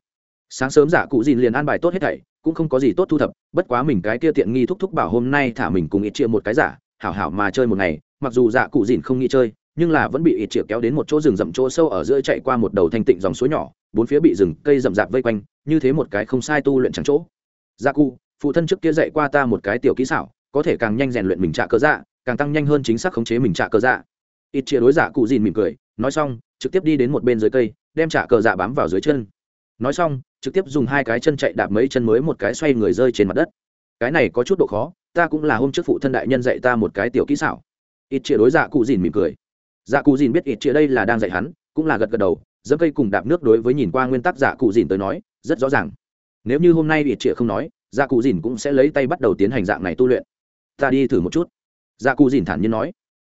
Sáng sớm dạ cụ dìn liền an bài tốt hết thảy cũng không có gì tốt thu thập, bất quá mình cái kia tiện nghi thúc thúc bảo hôm nay thả mình cùng ít chia một cái giả, hảo hảo mà chơi một ngày, mặc dù dạ cụ dìn không nghĩ chơi, nhưng là vẫn bị ít triệu kéo đến một chỗ rừng rậm chỗ sâu ở giữa chạy qua một đầu thanh tịnh dòng suối nhỏ, bốn phía bị rừng cây rậm rạp vây quanh, như thế một cái không sai tu luyện trắng chỗ. Dạ cụ, phụ thân trước kia dạy qua ta một cái tiểu kỹ xảo, có thể càng nhanh rèn luyện mình trả cơ dạ càng tăng nhanh hơn chính xác khống chế mình trả cơ dạ. Ít chia đối dạ cụ dìn mỉm cười, nói xong, trực tiếp đi đến một bên dưới cây, đem trả cờ dạ bám vào dưới chân nói xong, trực tiếp dùng hai cái chân chạy đạp mấy chân mới một cái xoay người rơi trên mặt đất. Cái này có chút độ khó, ta cũng là hôm trước phụ thân đại nhân dạy ta một cái tiểu kỹ xảo. Ít chia đối dạ cụ dìn mỉm cười. Dạ cụ dìn biết ít chia đây là đang dạy hắn, cũng là gật gật đầu dẫm cây cùng đạp nước đối với nhìn qua nguyên tắc dạ cụ dìn tới nói, rất rõ ràng. Nếu như hôm nay ít chia không nói dạ cụ dìn cũng sẽ lấy tay bắt đầu tiến hành dạng này tu luyện. Ta đi thử một chút. Dạ cụ dìn thản nhiên nói.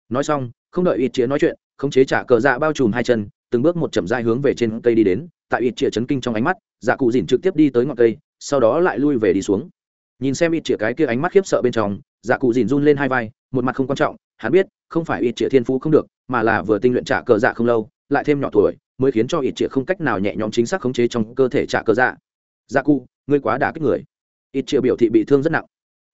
Nói xong, không đợi ít chia nói chuyện, khống chế trả cờ dạ bao trùm hai chân, từng bước một chậm dai hướng về trên cây đi đến tại ít chĩa chấn kinh trong ánh mắt dạ cụ dìn trực tiếp đi tới ngọn cây, sau đó lại lui về đi xuống. Nhìn xem ít chĩa cái kia ánh mắt khiếp sợ bên trong dạ cụ dìn run lên hai vai, một mặt không quan trọng, hắn biết, không phải ít chĩa thiên phú không được, mà là vừa tinh luyện trả cờ dạ không lâu, lại thêm nhỏ tuổi, mới khiến cho ít chĩa không cách nào nhẹ nhõm chính xác khống chế trong cơ thể trả cờ dạ. Dạ cụ, ngươi quá đả kích người. Ít chĩa biểu thị bị thương rất nặng.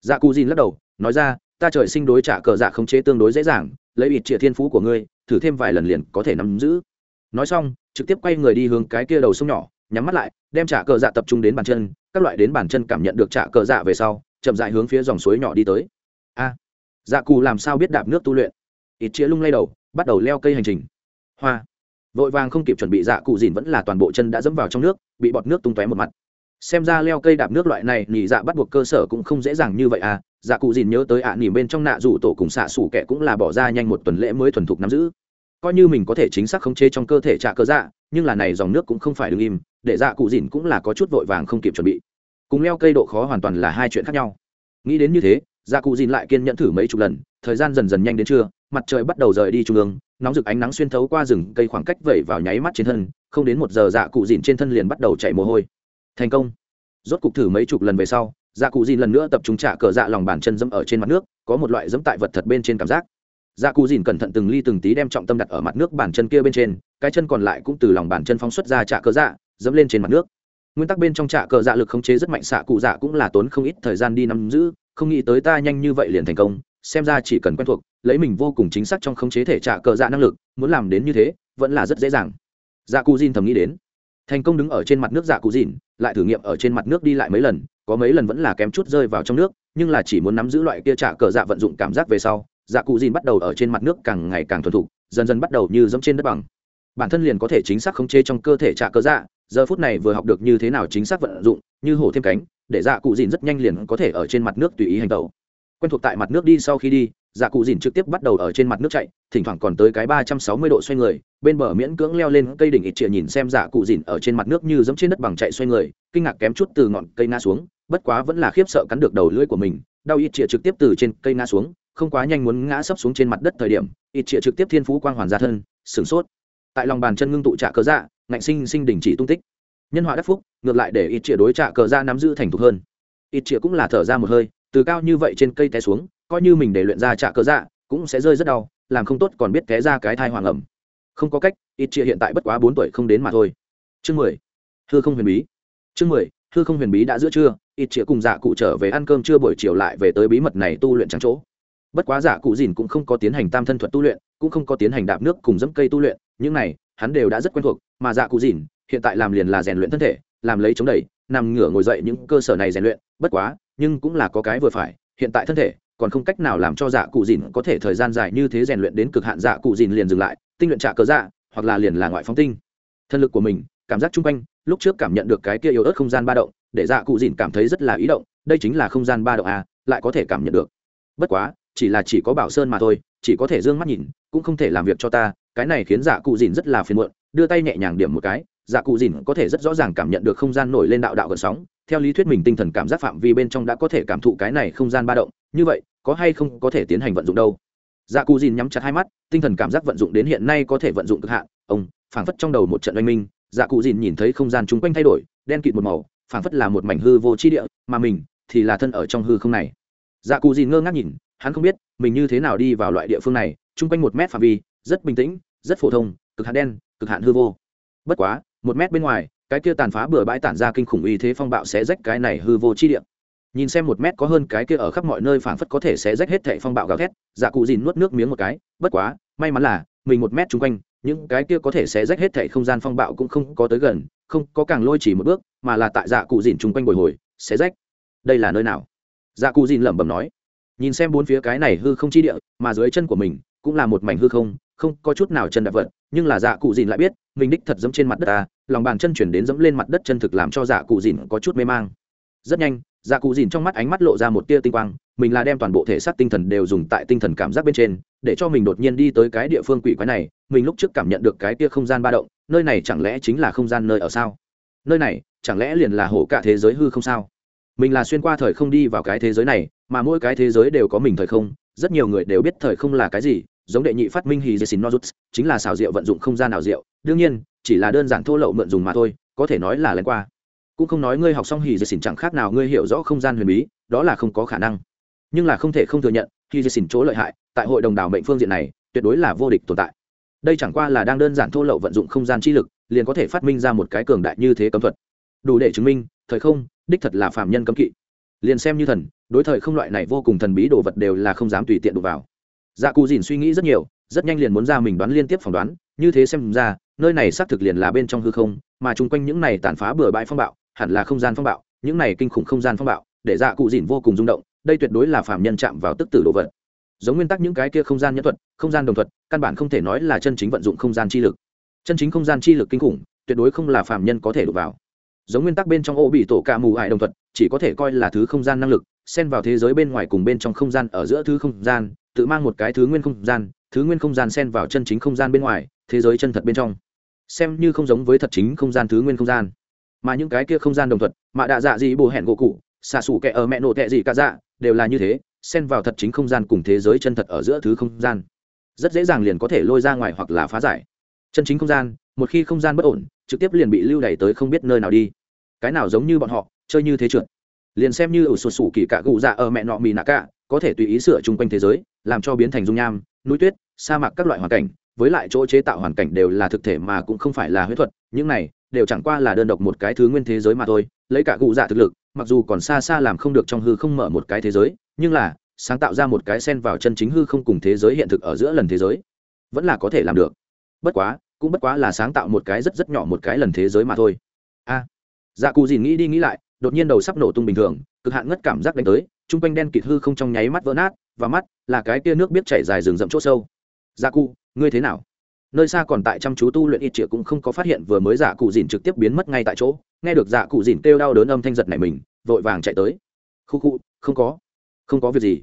Dạ cụ dìn lắc đầu, nói ra, ta trời sinh đối trả cờ dạ khống chế tương đối dễ dàng, lấy ít chĩa thiên phú của ngươi, thử thêm vài lần liền có thể nắm giữ nói xong trực tiếp quay người đi hướng cái kia đầu sông nhỏ nhắm mắt lại đem trả cờ dạ tập trung đến bàn chân các loại đến bàn chân cảm nhận được trả cờ dạ về sau chậm dại hướng phía dòng suối nhỏ đi tới. A dạ cù làm sao biết đạp nước tu luyện? Ít chĩa lung lay đầu bắt đầu leo cây hành trình. Hoa vội vàng không kịp chuẩn bị dạ cụ dìn vẫn là toàn bộ chân đã dẫm vào trong nước bị bọt nước tung tóe một mặt. Xem ra leo cây đạp nước loại này nhị dạ bắt buộc cơ sở cũng không dễ dàng như vậy à. Dạ cụ dìn nhớ tới ạ à, nỉ bên trong nạ rủ tổ cùng xạ xủ kẻ cũng là bỏ ra nhanh một tuần lễ mới thuần thục nắm giữ coi như mình có thể chính xác khống chế trong cơ thể trả cơ dạ nhưng là này dòng nước cũng không phải đứng im, để dạ cụ dìn cũng là có chút vội vàng không kịp chuẩn bị. Cùng leo cây độ khó hoàn toàn là hai chuyện khác nhau. Nghĩ đến như thế dạ cụ dìn lại kiên nhẫn thử mấy chục lần, thời gian dần dần nhanh đến trưa, mặt trời bắt đầu rời đi trung ương, nóng rực ánh nắng xuyên thấu qua rừng cây khoảng cách vẩy vào nháy mắt trên thân, không đến một giờ dạ cụ dìn trên thân liền bắt đầu chạy mồ hôi. Thành công. Rốt cục thử mấy chục lần về sau dạ cụ dìn lần nữa tập trung trả cờ dạ lòng bàn chân dẫm ở trên mặt nước, có một loại dẫm tại vật thật bên trên cảm giác dạ cụ dìn cẩn thận từng ly từng tí đem trọng tâm đặt ở mặt nước bàn chân kia bên trên, cái chân còn lại cũng từ lòng bàn chân phóng xuất ra chạ cờ dạ dẫm lên trên mặt nước. Nguyên tắc bên trong chạ cờ dạ lực khống chế rất mạnh xạ cụ dạ cũng là tốn không ít thời gian đi nắm giữ, không nghĩ tới ta nhanh như vậy liền thành công, xem ra chỉ cần quen thuộc, lấy mình vô cùng chính xác trong khống chế thể chạ cờ dạ năng lực, muốn làm đến như thế, vẫn là rất dễ dàng. Dạ cụ dìn thầm nghĩ đến. Thành công đứng ở trên mặt nước dạ cụ dìn, lại thử nghiệm ở trên mặt nước đi lại mấy lần, có mấy lần vẫn là kém chút rơi vào trong nước, nhưng là chỉ muốn nắm giữ loại kia trả cờ dạ vận dụng cảm giác về sau dạ cụ dìn bắt đầu ở trên mặt nước càng ngày càng thuần thục, dần dần bắt đầu như dẫm trên đất bằng. Bản thân liền có thể chính xác khống chế trong cơ thể trả cơ dạ giờ phút này vừa học được như thế nào chính xác vận dụng, như hổ thêm cánh, để dạ cụ dìn rất nhanh liền có thể ở trên mặt nước tùy ý hành tẩu. Quen thuộc tại mặt nước đi sau khi đi dạ cụ dìn trực tiếp bắt đầu ở trên mặt nước chạy, thỉnh thoảng còn tới cái ba trăm sáu mươi độ xoay người, bên bờ miễn cưỡng leo lên cây đỉnh ít trịa nhìn xem dạ cụ dìn ở trên mặt nước như giống trên đất bằng chạy xoay người, kinh ngạc kém chút từ ngọn cây ngã xuống, bất quá vẫn là khiếp sợ cắn được đầu lưỡi của mình, đau ít trịa trực tiếp từ trên cây ngã xuống không quá nhanh muốn ngã sấp xuống trên mặt đất thời điểm, ít chĩa trực tiếp thiên phú quang hoàn ra thân, sửng sốt. Tại lòng bàn chân ngưng tụ trạ cờ dạ ngạnh sinh sinh đình chỉ tung tích. Nhân họa đắc phúc, ngược lại để ít chĩa đối trạ cờ dạ nắm giữ thành thục hơn. Ít chĩa cũng là thở ra một hơi, từ cao như vậy trên cây té xuống, coi như mình để luyện ra trạ cờ dạ cũng sẽ rơi rất đau, làm không tốt còn biết té ra cái thai hoàng ẩm. Không có cách, ít chia hiện tại bất quá bốn tuổi không đến mà thôi. Chương mười. Hư không huyền bí. Chương mười. Hư không huyền bí đã giữa trưa, ít chia cùng dạ cụ trở về ăn cơm trưa buổi chiều lại về tới bí mật này tu luyện trắng chỗ bất quá dạ cụ dìn cũng không có tiến hành tam thân thuật tu luyện, cũng không có tiến hành đạp nước cùng dẫm cây tu luyện, những này, hắn đều đã rất quen thuộc, mà dạ cụ dìn hiện tại làm liền là rèn luyện thân thể, làm lấy chống đẩy, nằm ngửa ngồi dậy những cơ sở này rèn luyện, bất quá, nhưng cũng là có cái vừa phải, hiện tại thân thể, còn không cách nào làm cho dạ cụ dìn có thể thời gian dài như thế rèn luyện đến cực hạn dạ cụ dìn liền dừng lại, tinh luyện trả cờ dạ hoặc là liền là ngoại phóng tinh. Thân lực của mình, cảm giác chung quanh, lúc trước cảm nhận được cái kia yếu ớt không gian ba động, để dạ cụ dìn cảm thấy rất là ý động, đây chính là không gian ba động à lại có thể cảm nhận được. Bất quá chỉ là chỉ có bảo sơn mà thôi, chỉ có thể d ư ơ n g mắt nhìn, cũng không thể làm việc cho ta, cái này khiến dạ cụ dìn rất là phiền muộn, đưa tay nhẹ nhàng điểm một cái dạ cụ dìn có thể rất rõ ràng cảm nhận được không gian nổi lên đạo đạo gần sóng, theo lý thuyết mình tinh thần cảm giác phạm vi bên trong đã có thể cảm thụ cái này không gian ba động, như vậy, có hay không có thể tiến hành vận dụng đâu? Dạ cụ dìn nhắm chặt hai mắt, tinh thần cảm giác vận dụng đến hiện nay có thể vận dụng cực hạn, ông, phảng phất trong đầu một trận oanh minh dạ cụ dìn nhìn thấy không gian chung quanh thay đổi, đen kịt một màu, phảng phất là một mảnh hư vô chi địa, mà mình thì là thân ở trong hư không này. Dạ cụ dìn ngơ ngác nhìn hắn không biết mình như thế nào đi vào loại địa phương này, chung quanh một mét phạm vi, rất bình tĩnh, rất phổ thông, cực hạn đen, cực hạn hư vô. Bất quá, một mét bên ngoài, cái kia tàn phá bừa bãi tản ra kinh khủng uy thế phong bạo sẽ rách cái này hư vô chi địa. Nhìn xem một mét có hơn cái kia ở khắp mọi nơi phảng phất có thể sẽ rách hết thệ phong bạo gào thét dạ cụ dìn nuốt nước miếng một cái, bất quá, may mắn là, mình một mét chung quanh, những cái kia có thể sẽ rách hết thệ không gian phong bạo cũng không có tới gần, không có càng lôi chỉ một bước, mà là tại dạ cụ dìn chung quanh bồi hồi sẽ rách. Đây là nơi nào? Dạ cụ dìn lẩm bẩm nói nhìn xem bốn phía cái này hư không chi địa, mà dưới chân của mình cũng là một mảnh hư không không có chút nào chân đạp vật, nhưng là dạ cụ dìn lại biết, mình đích thật dẫm trên mặt đất ta, lòng bàn chân chuyển đến dẫm lên mặt đất chân thực làm cho dạ cụ dìn có chút mê mang. Rất nhanh dạ cụ dìn trong mắt ánh mắt lộ ra một tia tinh quang, mình là đem toàn bộ thể xác tinh thần đều dùng tại tinh thần cảm giác bên trên, để cho mình đột nhiên đi tới cái địa phương quỷ quái này, mình lúc trước cảm nhận được cái tia không gian ba động, nơi này chẳng lẽ chính là không gian nơi ở sao? Nơi này chẳng lẽ liền là hổ cả thế giới hư không sao? Mình là xuyên qua thời không đi vào cái thế giới này mà mỗi cái thế giới đều có mình thời không, rất nhiều người đều biết thời không là cái gì, giống đệ nhị phát minh hì dê xin nozuts chính là xào rượu vận dụng không gian nào rượu, đương nhiên, chỉ là đơn giản thô lậu mượn dùng mà thôi, có thể nói là lén qua. Cũng không nói ngươi học xong hì dê xin chẳng khác nào ngươi hiểu rõ không gian huyền bí, đó là không có khả năng. Nhưng là không thể không thừa nhận hì dê xin chỗ lợi hại, tại hội đồng đảo mệnh phương diện này, tuyệt đối là vô địch tồn tại. Đây chẳng qua là đang đơn giản thô lậu vận dụng không gian chi lực, liền có thể phát minh ra một cái cường đại như thế cấm thuật. Đủ để chứng minh, thời không, đích thật là phạm nhân cấm kỵ. Liền xem như thần đối thời không loại này vô cùng thần bí đồ vật đều là không dám tùy tiện đụng vào. Dạ cù dìn suy nghĩ rất nhiều, rất nhanh liền muốn ra mình đoán liên tiếp phỏng đoán, như thế xem ra, nơi này xác thực liền là bên trong hư không, mà chung quanh những này tàn phá bừa bãi phong bạo, hẳn là không gian phong bạo, những này kinh khủng không gian phong bạo, để dạ cụ dìn vô cùng rung động, đây tuyệt đối là phạm nhân chạm vào tức tử đồ vật. Giống nguyên tắc những cái kia không gian nhẫn thuật, không gian đồng thuật, căn bản không thể nói là chân chính vận dụng không gian chi lực. Chân chính không gian chi lực kinh khủng, tuyệt đối không là phạm nhân có thể đụng vào. Giống nguyên tắc bên trong ô bị tổ cả mù hại đồng thuật, chỉ có thể coi là thứ không gian năng lực xen vào thế giới bên ngoài cùng bên trong không gian ở giữa thứ không gian tự mang một cái thứ nguyên không gian thứ nguyên không gian xen vào chân chính không gian bên ngoài thế giới chân thật bên trong. Xem như không giống với thật chính không gian thứ nguyên không gian. Mà những cái kia không gian đồng thuận, mà đạ dạ gì bù hẹn gỗ cụ xạ xủ kẻ ở mẹ nổ tệ gì cả dạ đều là như thế xen vào thật chính không gian cùng thế giới chân thật ở giữa thứ không gian. Rất dễ dàng liền có thể lôi ra ngoài hoặc là phá giải. Chân chính không gian một khi không gian bất ổn trực tiếp liền bị lưu đẩy tới không biết nơi nào đi. Cái nào giống như bọn họ chơi như thế trượt liền xem như ở sụt sủ kỳ cạ gù dạ ở mẹ nọ mì nạ cạ có thể tùy ý sửa chung quanh thế giới, làm cho biến thành dung nham, núi tuyết, sa mạc các loại hoàn cảnh, với lại chỗ chế tạo hoàn cảnh đều là thực thể mà cũng không phải là huyết thuật, những này đều chẳng qua là đơn độc một cái thứ nguyên thế giới mà thôi, lấy cả cụ dạ thực lực, mặc dù còn xa xa làm không được trong hư không mở một cái thế giới, nhưng là, sáng tạo ra một cái sen vào chân chính hư không cùng thế giới hiện thực ở giữa lần thế giới, vẫn là có thể làm được. Bất quá, cũng bất quá là sáng tạo một cái rất rất nhỏ một cái lần thế giới mà thôi. A dạ cù dìn nghĩ đi nghĩ lại đột nhiên đầu sắp nổ tung bình thường, cực hạn ngất cảm giác đánh tới, chung quanh đen kịt hư không trong nháy mắt vỡ nát, và mắt là cái tia nước biết chảy dài rừng rậm chỗ sâu. Dạ cụ, ngươi thế nào? Nơi xa còn tại chăm chú tu luyện ít triệu cũng không có phát hiện vừa mới dạ cụ dìn trực tiếp biến mất ngay tại chỗ. Nghe được dạ cụ dìn kêu đau đớn âm thanh giật này mình, vội vàng chạy tới. Khu khu, không có. Không có việc gì.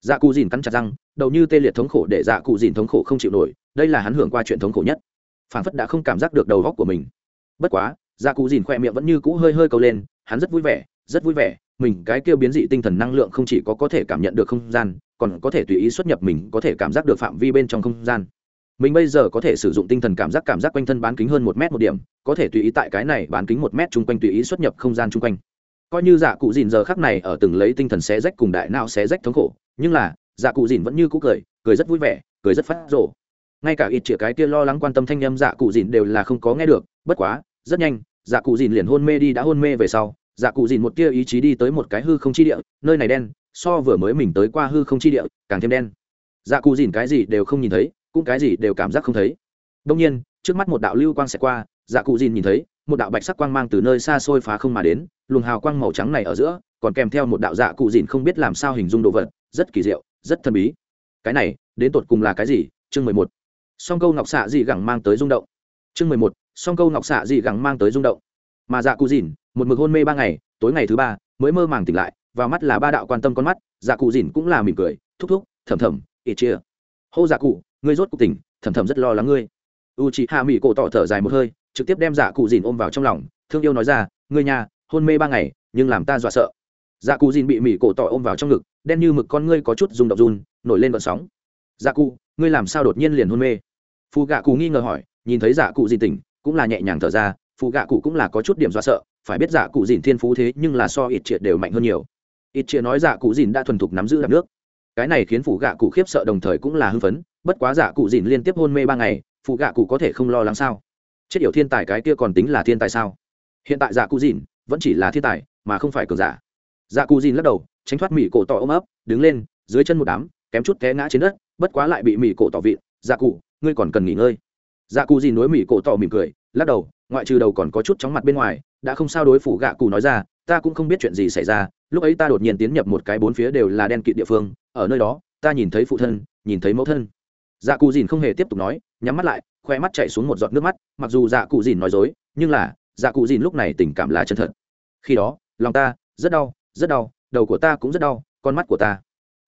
Dạ cụ dìn cắn chặt răng, đầu như tê liệt thống khổ để dạ cụ dìn thống khổ không chịu nổi, đây là hắn hưởng qua chuyện thống khổ nhất. Phản phất đã không cảm giác được đầu góc của mình. Bất quá dạ cụ dìn khoe miệng vẫn như cũ hơi hơi cầu lên, hắn rất vui vẻ, rất vui vẻ, mình cái kêu biến dị tinh thần năng lượng không chỉ có có thể cảm nhận được không gian, còn có thể tùy ý xuất nhập mình có thể cảm giác được phạm vi bên trong không gian. Mình bây giờ có thể sử dụng tinh thần cảm giác cảm giác quanh thân bán kính hơn một mét một điểm, có thể tùy ý tại cái này bán kính một mét chung quanh tùy ý xuất nhập không gian chung quanh. Coi như dạ cụ dìn giờ khắc này ở từng lấy tinh thần xé rách cùng đại não xé rách thống khổ, nhưng là dạ cụ dìn vẫn như cũ cười cười rất vui vẻ, cười rất phát rộ ngay cả ít chĩa cái kia lo lắng quan tâm thanh â m dạ cụ dìn đều là không có nghe được, bất quá, rất nhanh dạ cụ dìn liền hôn mê đi đã hôn mê về sau dạ cụ dìn một tia ý chí đi tới một cái hư không chi địa, nơi này đen, so vừa mới mình tới qua hư không chi địa, càng thêm đen. Dạ cụ dìn cái gì đều không nhìn thấy, cũng cái gì đều cảm giác không thấy. Đông nhiên, trước mắt một đạo lưu quang sẽ qua dạ cụ dìn nhìn thấy, một đạo bạch sắc quang mang từ nơi xa xôi phá không mà đến, luồng hào quang màu trắng này ở giữa, còn kèm theo một đạo dạ cụ dìn không biết làm sao hình dung đồ vật, rất kỳ diệu, rất thần bí. Cái này, đến tột cùng là cái gì? Chương mười một. Song câu ngọc xạ dị gẳng mang tới rung động chương mười một, song câu ngọc xạ dị gắng mang tới rung động. Mà dạ cụ dìn, một mực hôn mê ba ngày, tối ngày thứ ba, mới mơ màng tỉnh lại vào mắt là ba đạo quan tâm con mắt dạ cụ dìn cũng là mỉm cười, thúc thúc, thầm thầm ít chia hô dạ cụ, ngươi rốt cuộc tỉnh, thầm thầm rất lo lắng ngươi. U chị hạ mỹ cổ tỏ thở dài một hơi, trực tiếp đem dạ cụ dìn ôm vào trong lòng, thương yêu nói ra, ngươi nhà, hôn mê ba ngày, nhưng làm ta dọa sợ. Dạ cụ dìn bị mỹ cổ tỏ ôm vào trong ngực, đen như mực con ngươi có chút rung động run, nổi lên vận sóng. Dạ cụ, ngươi làm sao đột nhiên liền hôn mê? Phù gạ cụ nghi ngờ hỏi nhìn thấy giả cụ dìn tỉnh, cũng là nhẹ nhàng thở ra phụ gạ cụ cũng là có chút điểm do sợ, phải biết giả cụ dìn thiên phú thế nhưng là so ít triệt đều mạnh hơn nhiều. Ít triệt nói giả cụ dìn đã thuần thục nắm giữ đạp nước. Cái này khiến phụ gạ cụ khiếp sợ đồng thời cũng là hưng phấn, bất quá giả cụ dìn liên tiếp hôn mê ba ngày phụ gạ cụ có thể không lo lắng sao? Chết yểu thiên tài cái kia còn tính là thiên tài sao? Hiện tại giả cụ dìn vẫn chỉ là thiên tài, mà không phải cường giả. Giả cụ dìn lắc đầu, tránh thoát mỹ cổ tỏ ôm ấp, đứng lên, dưới chân một đám, kém chút té ngã trên đất, bất quá lại bị mỹ cổ tỏ vịn. Giả cụ, ngươi còn cần nghỉ ngơi dạ cụ gì nối mỹ cổ tỏ mỉm cười, lắc đầu, ngoại trừ đầu còn có chút chóng mặt bên ngoài, đã không sao đối phủ gạ cụ nói ra, ta cũng không biết chuyện gì xảy ra, lúc ấy ta đột nhiên tiến nhập một cái bốn phía đều là đen kịt địa phương, ở nơi đó, ta nhìn thấy phụ thân, nhìn thấy mẫu thân. Dạ cụ dìn không hề tiếp tục nói, nhắm mắt lại, khoe mắt chạy xuống một giọt nước mắt, mặc dù dạ cụ dìn nói dối, nhưng là dạ cụ dìn lúc này tình cảm là chân thật. Khi đó, lòng ta, rất đau rất đau, đầu của ta cũng rất đau, con mắt của ta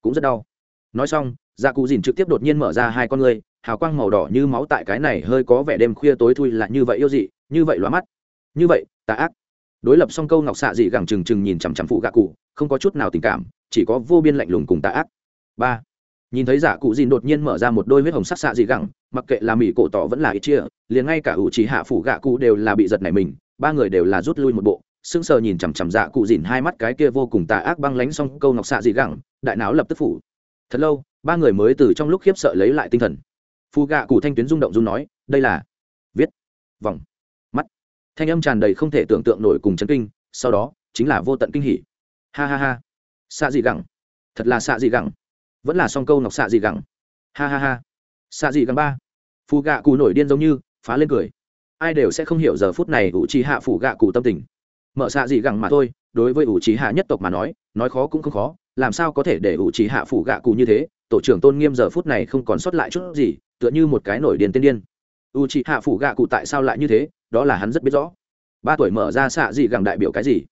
cũng rất đau. Nói xong dạ cụ dìn trực tiếp đột nhiên mở ra hai con ngươi hào quang màu đỏ như máu tại cái này hơi có vẻ đêm khuya tối thui là như vậy yêu dị, như vậy lóa mắt. Như vậy, tà ác. Đối lập xong câu ngọc xạ dị gẳng trừng trừng nhìn chằm chằm phụ gạ cụ, không có chút nào tình cảm, chỉ có vô biên lạnh lùng cùng tà ác. Ba. Nhìn thấy giả cụ dìn đột nhiên mở ra một đôi huyết hồng sắc xạ dị gẳng, mặc kệ là mỹ cổ tỏ vẫn là ít chia, liền ngay cả ủ trí hạ phủ gạ cụ đều là bị giật này mình, ba người đều là rút lui một bộ, sững sờ nhìn chằm chằm dạ cụ dìn hai mắt cái kia vô cùng tà ác băng lánh xong câu ngọc xạ dị gẳng, đại não lập tức phủ. Thật lâu, ba người mới từ trong lúc khiếp sợ lấy lại tinh thần phù gạ cụ thanh tuyến rung động rung nói, đây là viết vòng mắt. Thanh âm tràn đầy không thể tưởng tượng nổi cùng chấn kinh, sau đó chính là vô tận kinh hỉ. Ha ha ha. Xạ dị gẳng. Thật là xạ dị gẳng. Vẫn là song câu ngọc xạ dị gẳng. Ha ha ha. Xạ dị gẳng ba. Phù gạ cụ nổi điên giống như, phá lên cười. Ai đều sẽ không hiểu giờ phút này ủ trì hạ phủ gạ cụ tâm tình. Mở xạ dị gẳng mà thôi, đối với ủ trì hạ nhất tộc mà nói nói khó cũng không khó, làm sao có thể để ủ trì hạ phủ gạ cụ như thế? Tổ trưởng tôn nghiêm giờ phút này không còn sót lại chút gì tựa như một cái nổi điên tiên điên. U trì hạ phủ gạ cụ tại sao lại như thế? Đó là hắn rất biết rõ. Ba tuổi mở ra xạ gì gẳng đại biểu cái gì?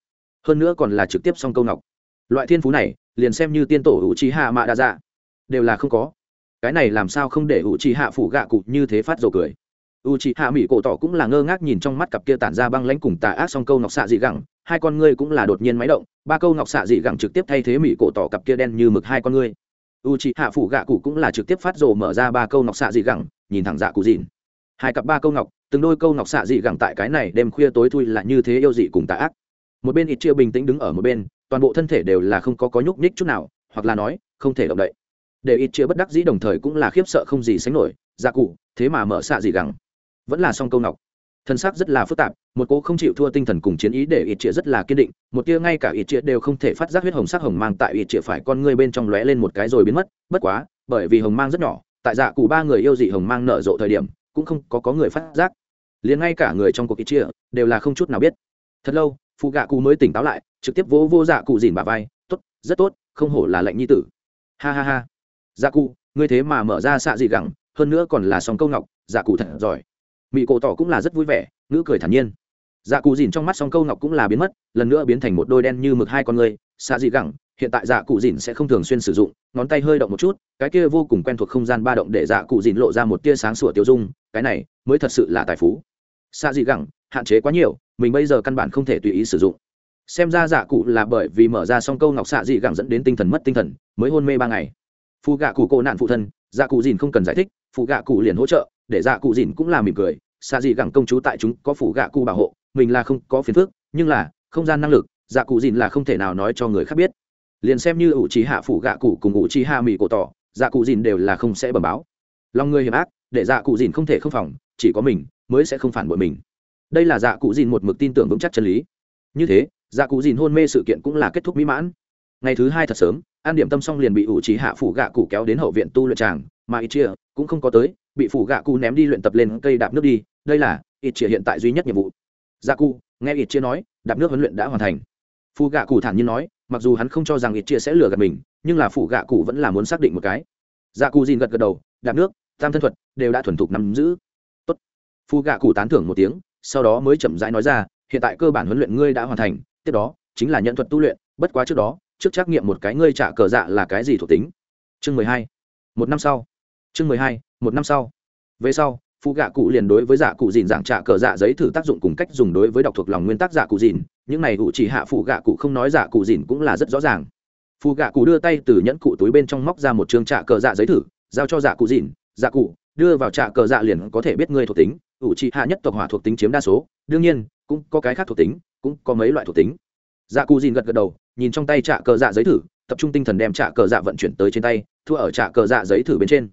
Hơn nữa còn là trực tiếp song câu ngọc. Loại thiên phú này, liền xem như tiên tổ u trì hạ mạ đa dạ. Đều là không có. Cái này làm sao không để u trì hạ phủ gạ cụ như thế phát dầu cười? U chị hạ mỹ cổ tỏ cũng là ngơ ngác nhìn trong mắt cặp kia tản ra băng lãnh cùng tà ác song câu ngọc xạ dị gẳng. Hai con ngươi cũng là đột nhiên máy động, ba câu ngọc xạ dị gẳng trực tiếp thay thế mỹ cổ tỏ cặp kia đen như mực hai con ngươi u chị hạ phủ gạ cụ cũng là trực tiếp phát rồ mở ra ba câu ngọc xạ dị gẳng, nhìn thẳng dạ cụ dịn. Hai cặp ba câu ngọc, từng đôi câu ngọc xạ dị gẳng tại cái này đêm khuya tối thui là như thế yêu dị cùng tạ ác. Một bên ít chia bình tĩnh đứng ở một bên, toàn bộ thân thể đều là không có có nhúc nhích chút nào, hoặc là nói, không thể động đậy. Để ít chia bất đắc dĩ đồng thời cũng là khiếp sợ không gì sánh nổi dạ cụ, thế mà mở xạ dị gẳng. Vẫn là song câu ngọc thân xác rất là phức tạp, một cô không chịu thua tinh thần cùng chiến ý để ít triệt rất là kiên định, một tia ngay cả ít triệt đều không thể phát giác huyết hồng sắc hồng mang tại ít triệt phải con ngươi bên trong lóe lên một cái rồi biến mất, bất quá, bởi vì hồng mang rất nhỏ, tại dạ cụ ba người yêu dị hồng mang nở rộ thời điểm, cũng không có có người phát giác. Liền ngay cả người trong cuộc ít triệt đều là không chút nào biết. Thật lâu phụ gạ cụ mới tỉnh táo lại, trực tiếp vỗ vô dạ cụ dìn bà vai, tốt, rất tốt, không hổ là lệnh nhi tử. Ha ha ha. Dạ cụ, ngươi thế mà mở ra xạ dị gẳng, hơn nữa còn là song câu ngọc dạ cụ thật giỏi mỹ cổ tỏ cũng là rất vui vẻ, ngữ cười thản nhiên. Dạ cụ dìn trong mắt song câu ngọc cũng là biến mất, lần nữa biến thành một đôi đen như mực hai con người. Xạ dị gẳng, hiện tại dạ cụ dìn sẽ không thường xuyên sử dụng, ngón tay hơi động một chút, cái kia vô cùng quen thuộc không gian ba động để dạ cụ dìn lộ ra một tia sáng sủa tiêu dung, cái này mới thật sự là tài phú. Xạ dị gẳng, hạn chế quá nhiều, mình bây giờ căn bản không thể tùy ý sử dụng. Xem ra dạ cụ là bởi vì mở ra song câu ngọc xạ dị gẳng dẫn đến tinh thần mất tinh thần, mới hôn mê ba ngày. Phụ gạ cụ cổ nạn phụ thân dạ cụ dìn không cần giải thích phụ gạ cụ liền hỗ trợ để dạ cụ dìn cũng là mỉm cười. Xạ dị gẳng công chú tại chúng có phủ gạ cụ bảo hộ, mình là không có phiền phức, nhưng là, không gian năng lực dạ cụ dìn là không thể nào nói cho người khác biết. Liền xem như ủ trí hạ phủ gạ cụ cùng ủ trí hạ mỹ cổ tỏ dạ cụ dìn đều là không sẽ bẩm báo. Lòng người hiểm ác, để dạ cụ dìn không thể không phòng, chỉ có mình mới sẽ không phản bội mình. Đây là dạ cụ dìn một mực tin tưởng vững chắc chân lý. Như thế dạ cụ dìn hôn mê sự kiện cũng là kết thúc mỹ mãn. Ngày thứ hai thật sớm, an điểm tâm xong liền bị ủ trí hạ phủ gạ cụ kéo đến hậu viện tu luyện tràng mà ít chia cũng không có tới, bị phủ gạ cụ ném đi luyện tập lên cây đạp nước đi, đây là ít chia hiện tại duy nhất nhiệm vụ. Gia cụ, nghe ít chia nói, đạp nước huấn luyện đã hoàn thành. Phù gạ cụ thản nhiên nói, mặc dù hắn không cho rằng ít chia sẽ lừa gạt mình, nhưng là phủ gạ cụ vẫn là muốn xác định một cái. Gia cụ dìn gật gật đầu, đạp nước, tam thân thuật đều đã thuần thục nắm giữ. Tốt. phù gạ cụ tán thưởng một tiếng, sau đó mới chậm rãi nói ra, hiện tại cơ bản huấn luyện ngươi đã hoàn thành, tiếp đó chính là nhận thuật tu luyện, bất quá trước đó, trước trắc nghiệm một cái ngươi trả cờ dạ là cái gì thuộc tính. Chương mười hai. Một năm sau chương mười hai, một năm sau. Về sau, phụ gạ cụ liền đối với dạ cụ dìn giảng trả cờ dạ giấy thử tác dụng cùng cách dùng đối với đọc thuộc lòng nguyên tắc dạ cụ dìn, những này cụ chỉ hạ phụ gạ cụ không nói dạ cụ dìn cũng là rất rõ ràng. Phụ gạ cụ đưa tay từ nhẫn cụ túi bên trong móc ra một chương trả cờ dạ giấy thử, giao cho dạ cụ dìn dạ cụ, đưa vào trả cờ dạ liền có thể biết ngươi thuộc tính, ủ trị hạ nhất tộc hỏa thuộc tính chiếm đa số, đương nhiên, cũng có cái khác thuộc tính, cũng có mấy loại thuộc tính. Dạ cụ dìn gật gật đầu, nhìn trong tay trả cờ dạ giấy thử, tập trung tinh thần đem trả cờ dạ vận chuyển tới trên tay, thua ở trả cờ dạ giấy thử bên trên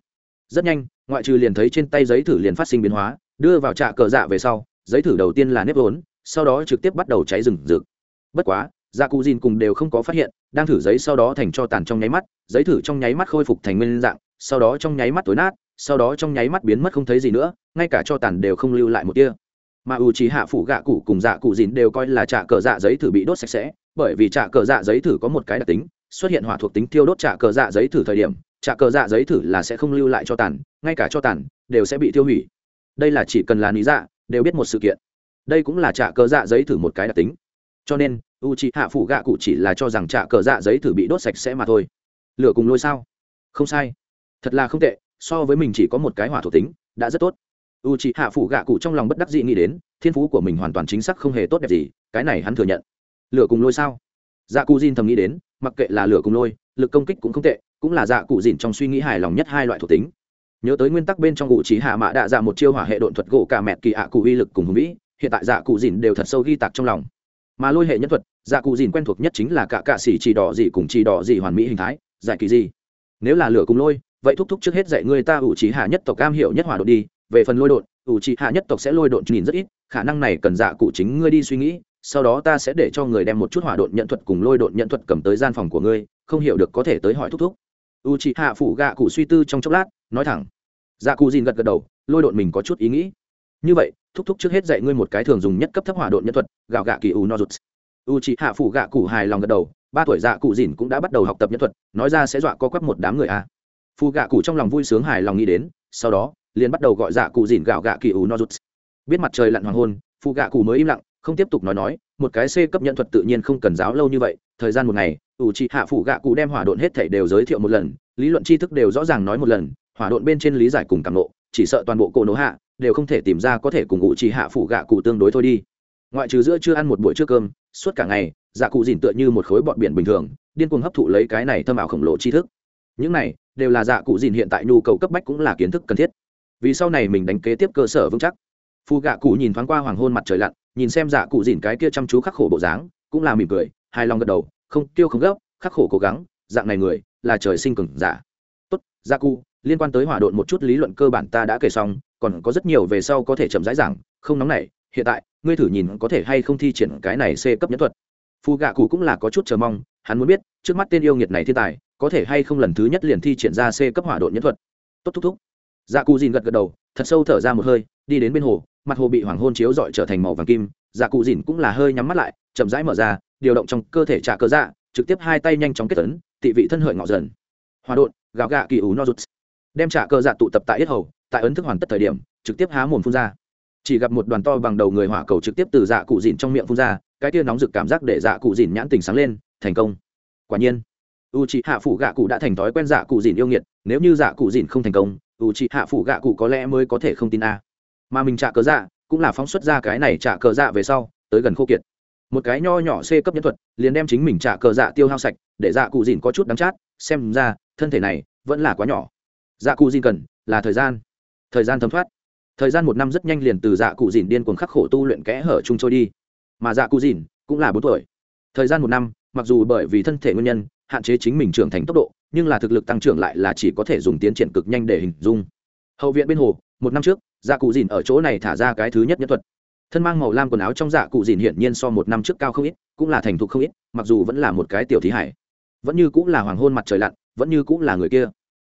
rất nhanh, ngoại trừ liền thấy trên tay giấy thử liền phát sinh biến hóa, đưa vào trạ cờ dạ về sau, giấy thử đầu tiên là nếp vốn, sau đó trực tiếp bắt đầu cháy rừng rực. Bất quá dạ cụ dìn cùng đều không có phát hiện, đang thử giấy sau đó thành cho tàn trong nháy mắt, giấy thử trong nháy mắt khôi phục thành nguyên dạng, sau đó trong nháy mắt tối nát, sau đó trong nháy mắt biến mất không thấy gì nữa, ngay cả cho tàn đều không lưu lại một tia. Mà ủ trí hạ phủ gạ cụ cùng dạ cụ dìn đều coi là trạ cờ dạ giấy thử bị đốt sạch sẽ, bởi vì trạ cờ dạ giấy thử có một cái đặc tính, xuất hiện hỏa thuộc tính tiêu đốt trạ cờ dạ giấy thử thời điểm trả cờ dạ giấy thử là sẽ không lưu lại cho tàn, ngay cả cho tàn, đều sẽ bị tiêu hủy. Đây là chỉ cần là lý dạ đều biết một sự kiện. Đây cũng là trả cờ dạ giấy thử một cái đặc tính. Cho nên u c h hạ phủ gạ cụ chỉ là cho rằng trả cờ dạ giấy thử bị đốt sạch sẽ mà thôi. Lửa cùng lôi sao? Không sai. Thật là không tệ, so với mình chỉ có một cái hỏa thuộc tính, đã rất tốt. U c h hạ phủ gạ cụ trong lòng bất đắc dị nghĩ đến, thiên phú của mình hoàn toàn chính xác không hề tốt đẹp gì, cái này hắn thừa nhận. Lửa cùng lôi sao? Dạ cụ diên thầm nghĩ đến, mặc kệ là lửa cùng lôi, lực công kích cũng không tệ cũng là dạ cụ dìn trong suy nghĩ hài lòng nhất hai loại thuộc tính. Nhớ tới nguyên tắc bên trong cụ trí hạ mã đạ dạ một chiêu hỏa hệ độn thuật gỗ cả mẹt kỳ ạ cụ uy lực cùng hùng vĩ, hiện tại dạ cụ dìn đều thật sâu ghi tạc trong lòng. Mà lôi hệ nhân thuật dạ cụ dìn quen thuộc nhất chính là cả cạ xỉ chỉ đỏ gì cùng chỉ đỏ gì hoàn mỹ hình thái, giải kỳ gì nếu là lửa cùng lôi, vậy thúc thúc trước hết dạy người ta ủ trí hạ nhất tộc cam hiểu nhất hỏa đột đi, về phần lôi đột ủ trí hạ nhất tộc sẽ lôi đột nhìn rất ít, khả năng này cần dạ cụ chính ngươi đi suy nghĩ, sau đó ta sẽ để cho người đem một chút hỏa độn nhận thuật cùng lôi độn nhận thuật cầm tới gian phòng của ngươi, không hiểu được có thể tới hỏi thúc thúc u chị hạ phủ gạ cụ suy tư trong chốc lát, nói thẳng. Dạ cụ dìn gật gật đầu, lôi độn mình có chút ý nghĩ. Như vậy, thúc thúc trước hết dạy ngươi một cái thường dùng nhất cấp thấp hỏa độn nhân thuật, gạo gạ kỳ u no rụt u c hạ phủ gạ cụ hài lòng gật đầu, ba tuổi dạ cụ dìn cũng đã bắt đầu học tập nhân thuật, nói ra sẽ dọa co quắp một đám người a. À. phù gạ cụ trong lòng vui sướng hài lòng nghĩ đến, sau đó, liền bắt đầu gọi dạ cụ dìn gạo gạ kỳ u no rụt biết mặt trời lặn hoàng hôn phù gạ cụ mới im lặng, không tiếp tục nói nói, một cái c cấp nhân thuật tự nhiên không cần giáo lâu như vậy, thời gian một ngày ủ trị hạ phủ gạ cụ đem hỏa độn hết thể đều giới thiệu một lần, lý luận tri thức đều rõ ràng nói một lần, hỏa độn bên trên lý giải cùng cảm nộ chỉ sợ toàn bộ cổ nổ hạ đều không thể tìm ra có thể cùng ủ trị hạ phủ gạ cụ tương đối thôi đi. Ngoại trừ giữa chưa ăn một buổi trước cơm, suốt cả ngày dạ cụ dìn tựa như một khối bọt biển bình thường, điên cuồng hấp thụ lấy cái này thâm ảo khổng lồ tri thức. Những này đều là dạ cụ dìn hiện tại nhu cầu cấp bách cũng là kiến thức cần thiết. Vì sau này mình đánh kế tiếp cơ sở vững chắc. Phù gạ cụ nhìn thoáng qua hoàng hôn mặt trời lặn, nhìn xem dạ cụ dìn cái kia chăm chú khắc khổ bộ dáng, cũng là mỉm cười, hài lòng gật đầu không tiêu không gấp, khắc khổ cố gắng, dạng này người, là trời sinh cường giả. Tốt, gia cụ liên quan tới hỏa độn một chút lý luận cơ bản ta đã kể xong, còn có rất nhiều về sau có thể chậm rãi giảng, không nóng nảy, hiện tại, ngươi thử nhìn có thể hay không thi triển cái này c cấp nhất thuật. Phù gạ cụ cũng là có chút chờ mong, hắn muốn biết, trước mắt tên yêu nghiệt này thiên tài, có thể hay không lần thứ nhất liền thi triển ra c cấp hỏa độn nhất thuật. Tốt, thúc thúc. Dạ cụ dìn gật gật đầu, thật sâu thở ra một hơi, đi đến bên hồ, mặt hồ bị hoàng hôn chiếu dọi trở thành màu vàng kim dạ cụ dìn cũng là hơi nhắm mắt lại, chậm rãi mở ra, điều động trong cơ thể trả cơ dạ trực tiếp hai tay nhanh chóng kết tấn tị vị thân hợi ngọ dần. Hòa đột gạo gạ kỳ ú no rút đem trả cơ dạ tụ tập tại yết hầu, tại ấn thức hoàn tất thời điểm, trực tiếp há mồm phun ra. Chỉ gặp một đoàn to bằng đầu người hỏa cầu trực tiếp từ dạ cụ dìn trong miệng phun ra, cái tia nóng rực cảm giác để dạ cụ dìn nhãn tình sáng lên, thành công. Quả nhiên u c hạ phủ gạ cụ đã thành thói quen dạ cụ dìn yêu nghiệt, nếu như dạ cụ dìn không thành công u c hạ phủ gạ cụ có lẽ mới có thể không tin a. Mà mình trả cớ dạ cũng là phóng xuất ra cái này trả cờ dạ về sau, tới gần khô kiệt. Một cái nho nhỏ c cấp nhân thuật, liền đem chính mình trả cờ dạ tiêu hao sạch, để dạ cụ dìn có chút đắng chát, xem ra, thân thể này vẫn là quá nhỏ. Dạ cụ dìn cần là thời gian. Thời gian thấm thoát. Thời gian một năm rất nhanh liền từ dạ cụ dìn điên cuồng khắc khổ tu luyện kẽ hở chung trôi đi. Mà dạ cụ dìn cũng là bốn tuổi. Thời gian một năm, mặc dù bởi vì thân thể nguyên nhân, hạn chế chính mình trưởng thành tốc độ, nhưng là thực lực tăng trưởng lại là chỉ có thể dùng tiến triển cực nhanh để hình dung. Hậu viện bên hồ một năm trước dạ cụ dìn ở chỗ này thả ra cái thứ nhất nhất thuật. Thân mang màu lam quần áo trong dạ cụ dìn hiển nhiên so một năm trước cao không ít, cũng là thành thục không ít, mặc dù vẫn là một cái tiểu thí hải. Vẫn như cũng là hoàng hôn mặt trời lặn, vẫn như cũng là người kia.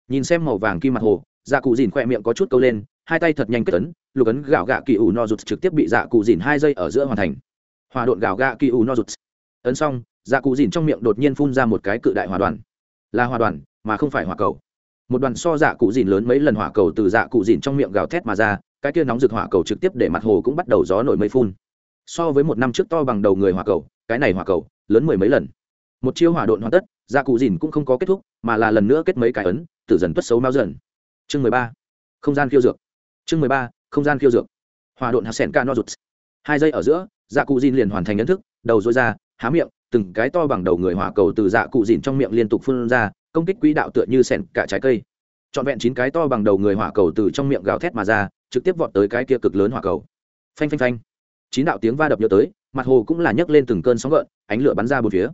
Nhìn xem màu vàng kim mặt hồ dạ cụ dìn khoe miệng có chút câu lên, hai tay thật nhanh kết ấn, lục ấn gạo gạ kỳ ủ no rụt trực tiếp bị dạ cụ dìn hai giây ở giữa hoàn thành. Hòa độn gạo gạ kỳ ủ no rụt. Ấn xong dạ cụ dìn trong miệng đột nhiên phun ra một cái cự đại hòa đoàn. Là hòa đoàn, mà không phải hòa cầu một đoàn so dạ cụ dìn lớn mấy lần hỏa cầu từ dạ cụ dìn trong miệng gào thét mà ra, cái kia nóng rực hỏa cầu trực tiếp để mặt hồ cũng bắt đầu gió nổi mây phun. So với một năm trước to bằng đầu người hỏa cầu, cái này hỏa cầu, lớn mười mấy lần. Một chiêu hỏa độn hoàn tất dạ cụ dìn cũng không có kết thúc, mà là lần nữa kết mấy cái ấn, tử dần tuất xấu mau dần. Chương mười ba, không gian khiêu dược. Chương mười ba, không gian khiêu dược. Hòa độn hạt sen ca no rụt. Hai giây ở giữa dạ cụ dìn liền hoàn thành nhận thức, đầu dối ra, há miệng, từng cái to bằng đầu người hỏa cầu từ dạ cụ dìn trong miệng liên tục phun ra công kích quỹ đạo tựa như sẻn cả trái cây. Trọn vẹn chín cái to bằng đầu người hỏa cầu từ trong miệng gào thét mà ra, trực tiếp vọt tới cái kia cực lớn hỏa cầu. Phanh phanh phanh. Chín đạo tiếng va đập nhớ tới, mặt hồ cũng là nhấc lên từng cơn sóng gợn, ánh lửa bắn ra bốn phía.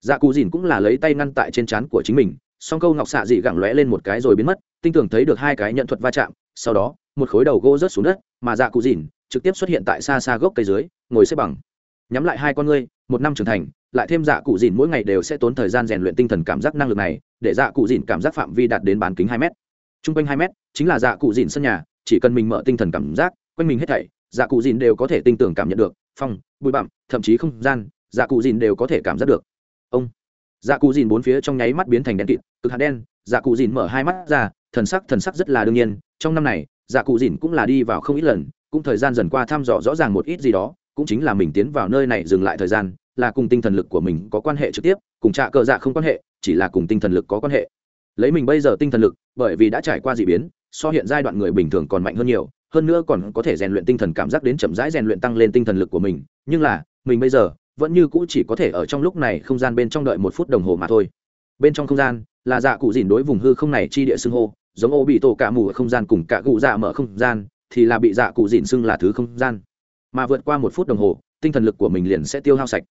Dạ cụ dìn cũng là lấy tay ngăn tại trên trán của chính mình, song câu ngọc xạ dị gẳng lóe lên một cái rồi biến mất, tinh tưởng thấy được hai cái nhận thuật va chạm, sau đó, một khối đầu gỗ rớt xuống đất, mà dạ cụ dìn trực tiếp xuất hiện tại xa xa gốc cây dưới, ngồi xếp bằng. Nhắm lại hai con ngươi, một năm trưởng thành lại thêm dạ cụ dìn mỗi ngày đều sẽ tốn thời gian rèn luyện tinh thần cảm giác năng lực này, để dạ cụ dìn cảm giác phạm vi đạt đến bán kính hai m t r u n g quanh hai m chính là dạ cụ dìn sân nhà, chỉ cần mình mở tinh thần cảm giác, quanh mình hết thảy dạ cụ dìn đều có thể tin tưởng cảm nhận được, phong, bụi bặm, thậm chí không gian dạ cụ dìn đều có thể cảm giác được. Ông dạ cụ dìn bốn phía trong nháy mắt biến thành đen kịt, cực hạt đen dạ cụ dìn mở hai mắt ra, thần sắc thần sắc rất là đương nhiên, trong năm này dạ cụ dìn cũng là đi vào không ít lần, cũng thời gian dần qua thăm dò rõ ràng một ít gì đó, cũng chính là mình tiến vào nơi này dừng lại thời gian là cùng tinh thần lực của mình có quan hệ trực tiếp, cùng trạ cờ dạ không quan hệ, chỉ là cùng tinh thần lực có quan hệ. Lấy mình bây giờ tinh thần lực, bởi vì đã trải qua d ị biến, so hiện giai đoạn người bình thường còn mạnh hơn nhiều, hơn nữa còn có thể rèn luyện tinh thần cảm giác đến chậm rãi rèn luyện tăng lên tinh thần lực của mình. Nhưng là, mình bây giờ vẫn như cũ chỉ có thể ở trong lúc này không gian bên trong đợi một phút đồng hồ mà thôi. Bên trong không gian là dạ cụ dìn đối vùng hư không này chi địa xưng hô, giống ô bị tổ cả mù ở không gian cùng cả cụ dạ mở không gian, thì là bị dạ cụ dìn xưng là thứ không gian. Mà vượt qua một phút đồng hồ, tinh thần lực của mình liền sẽ tiêu hao sạch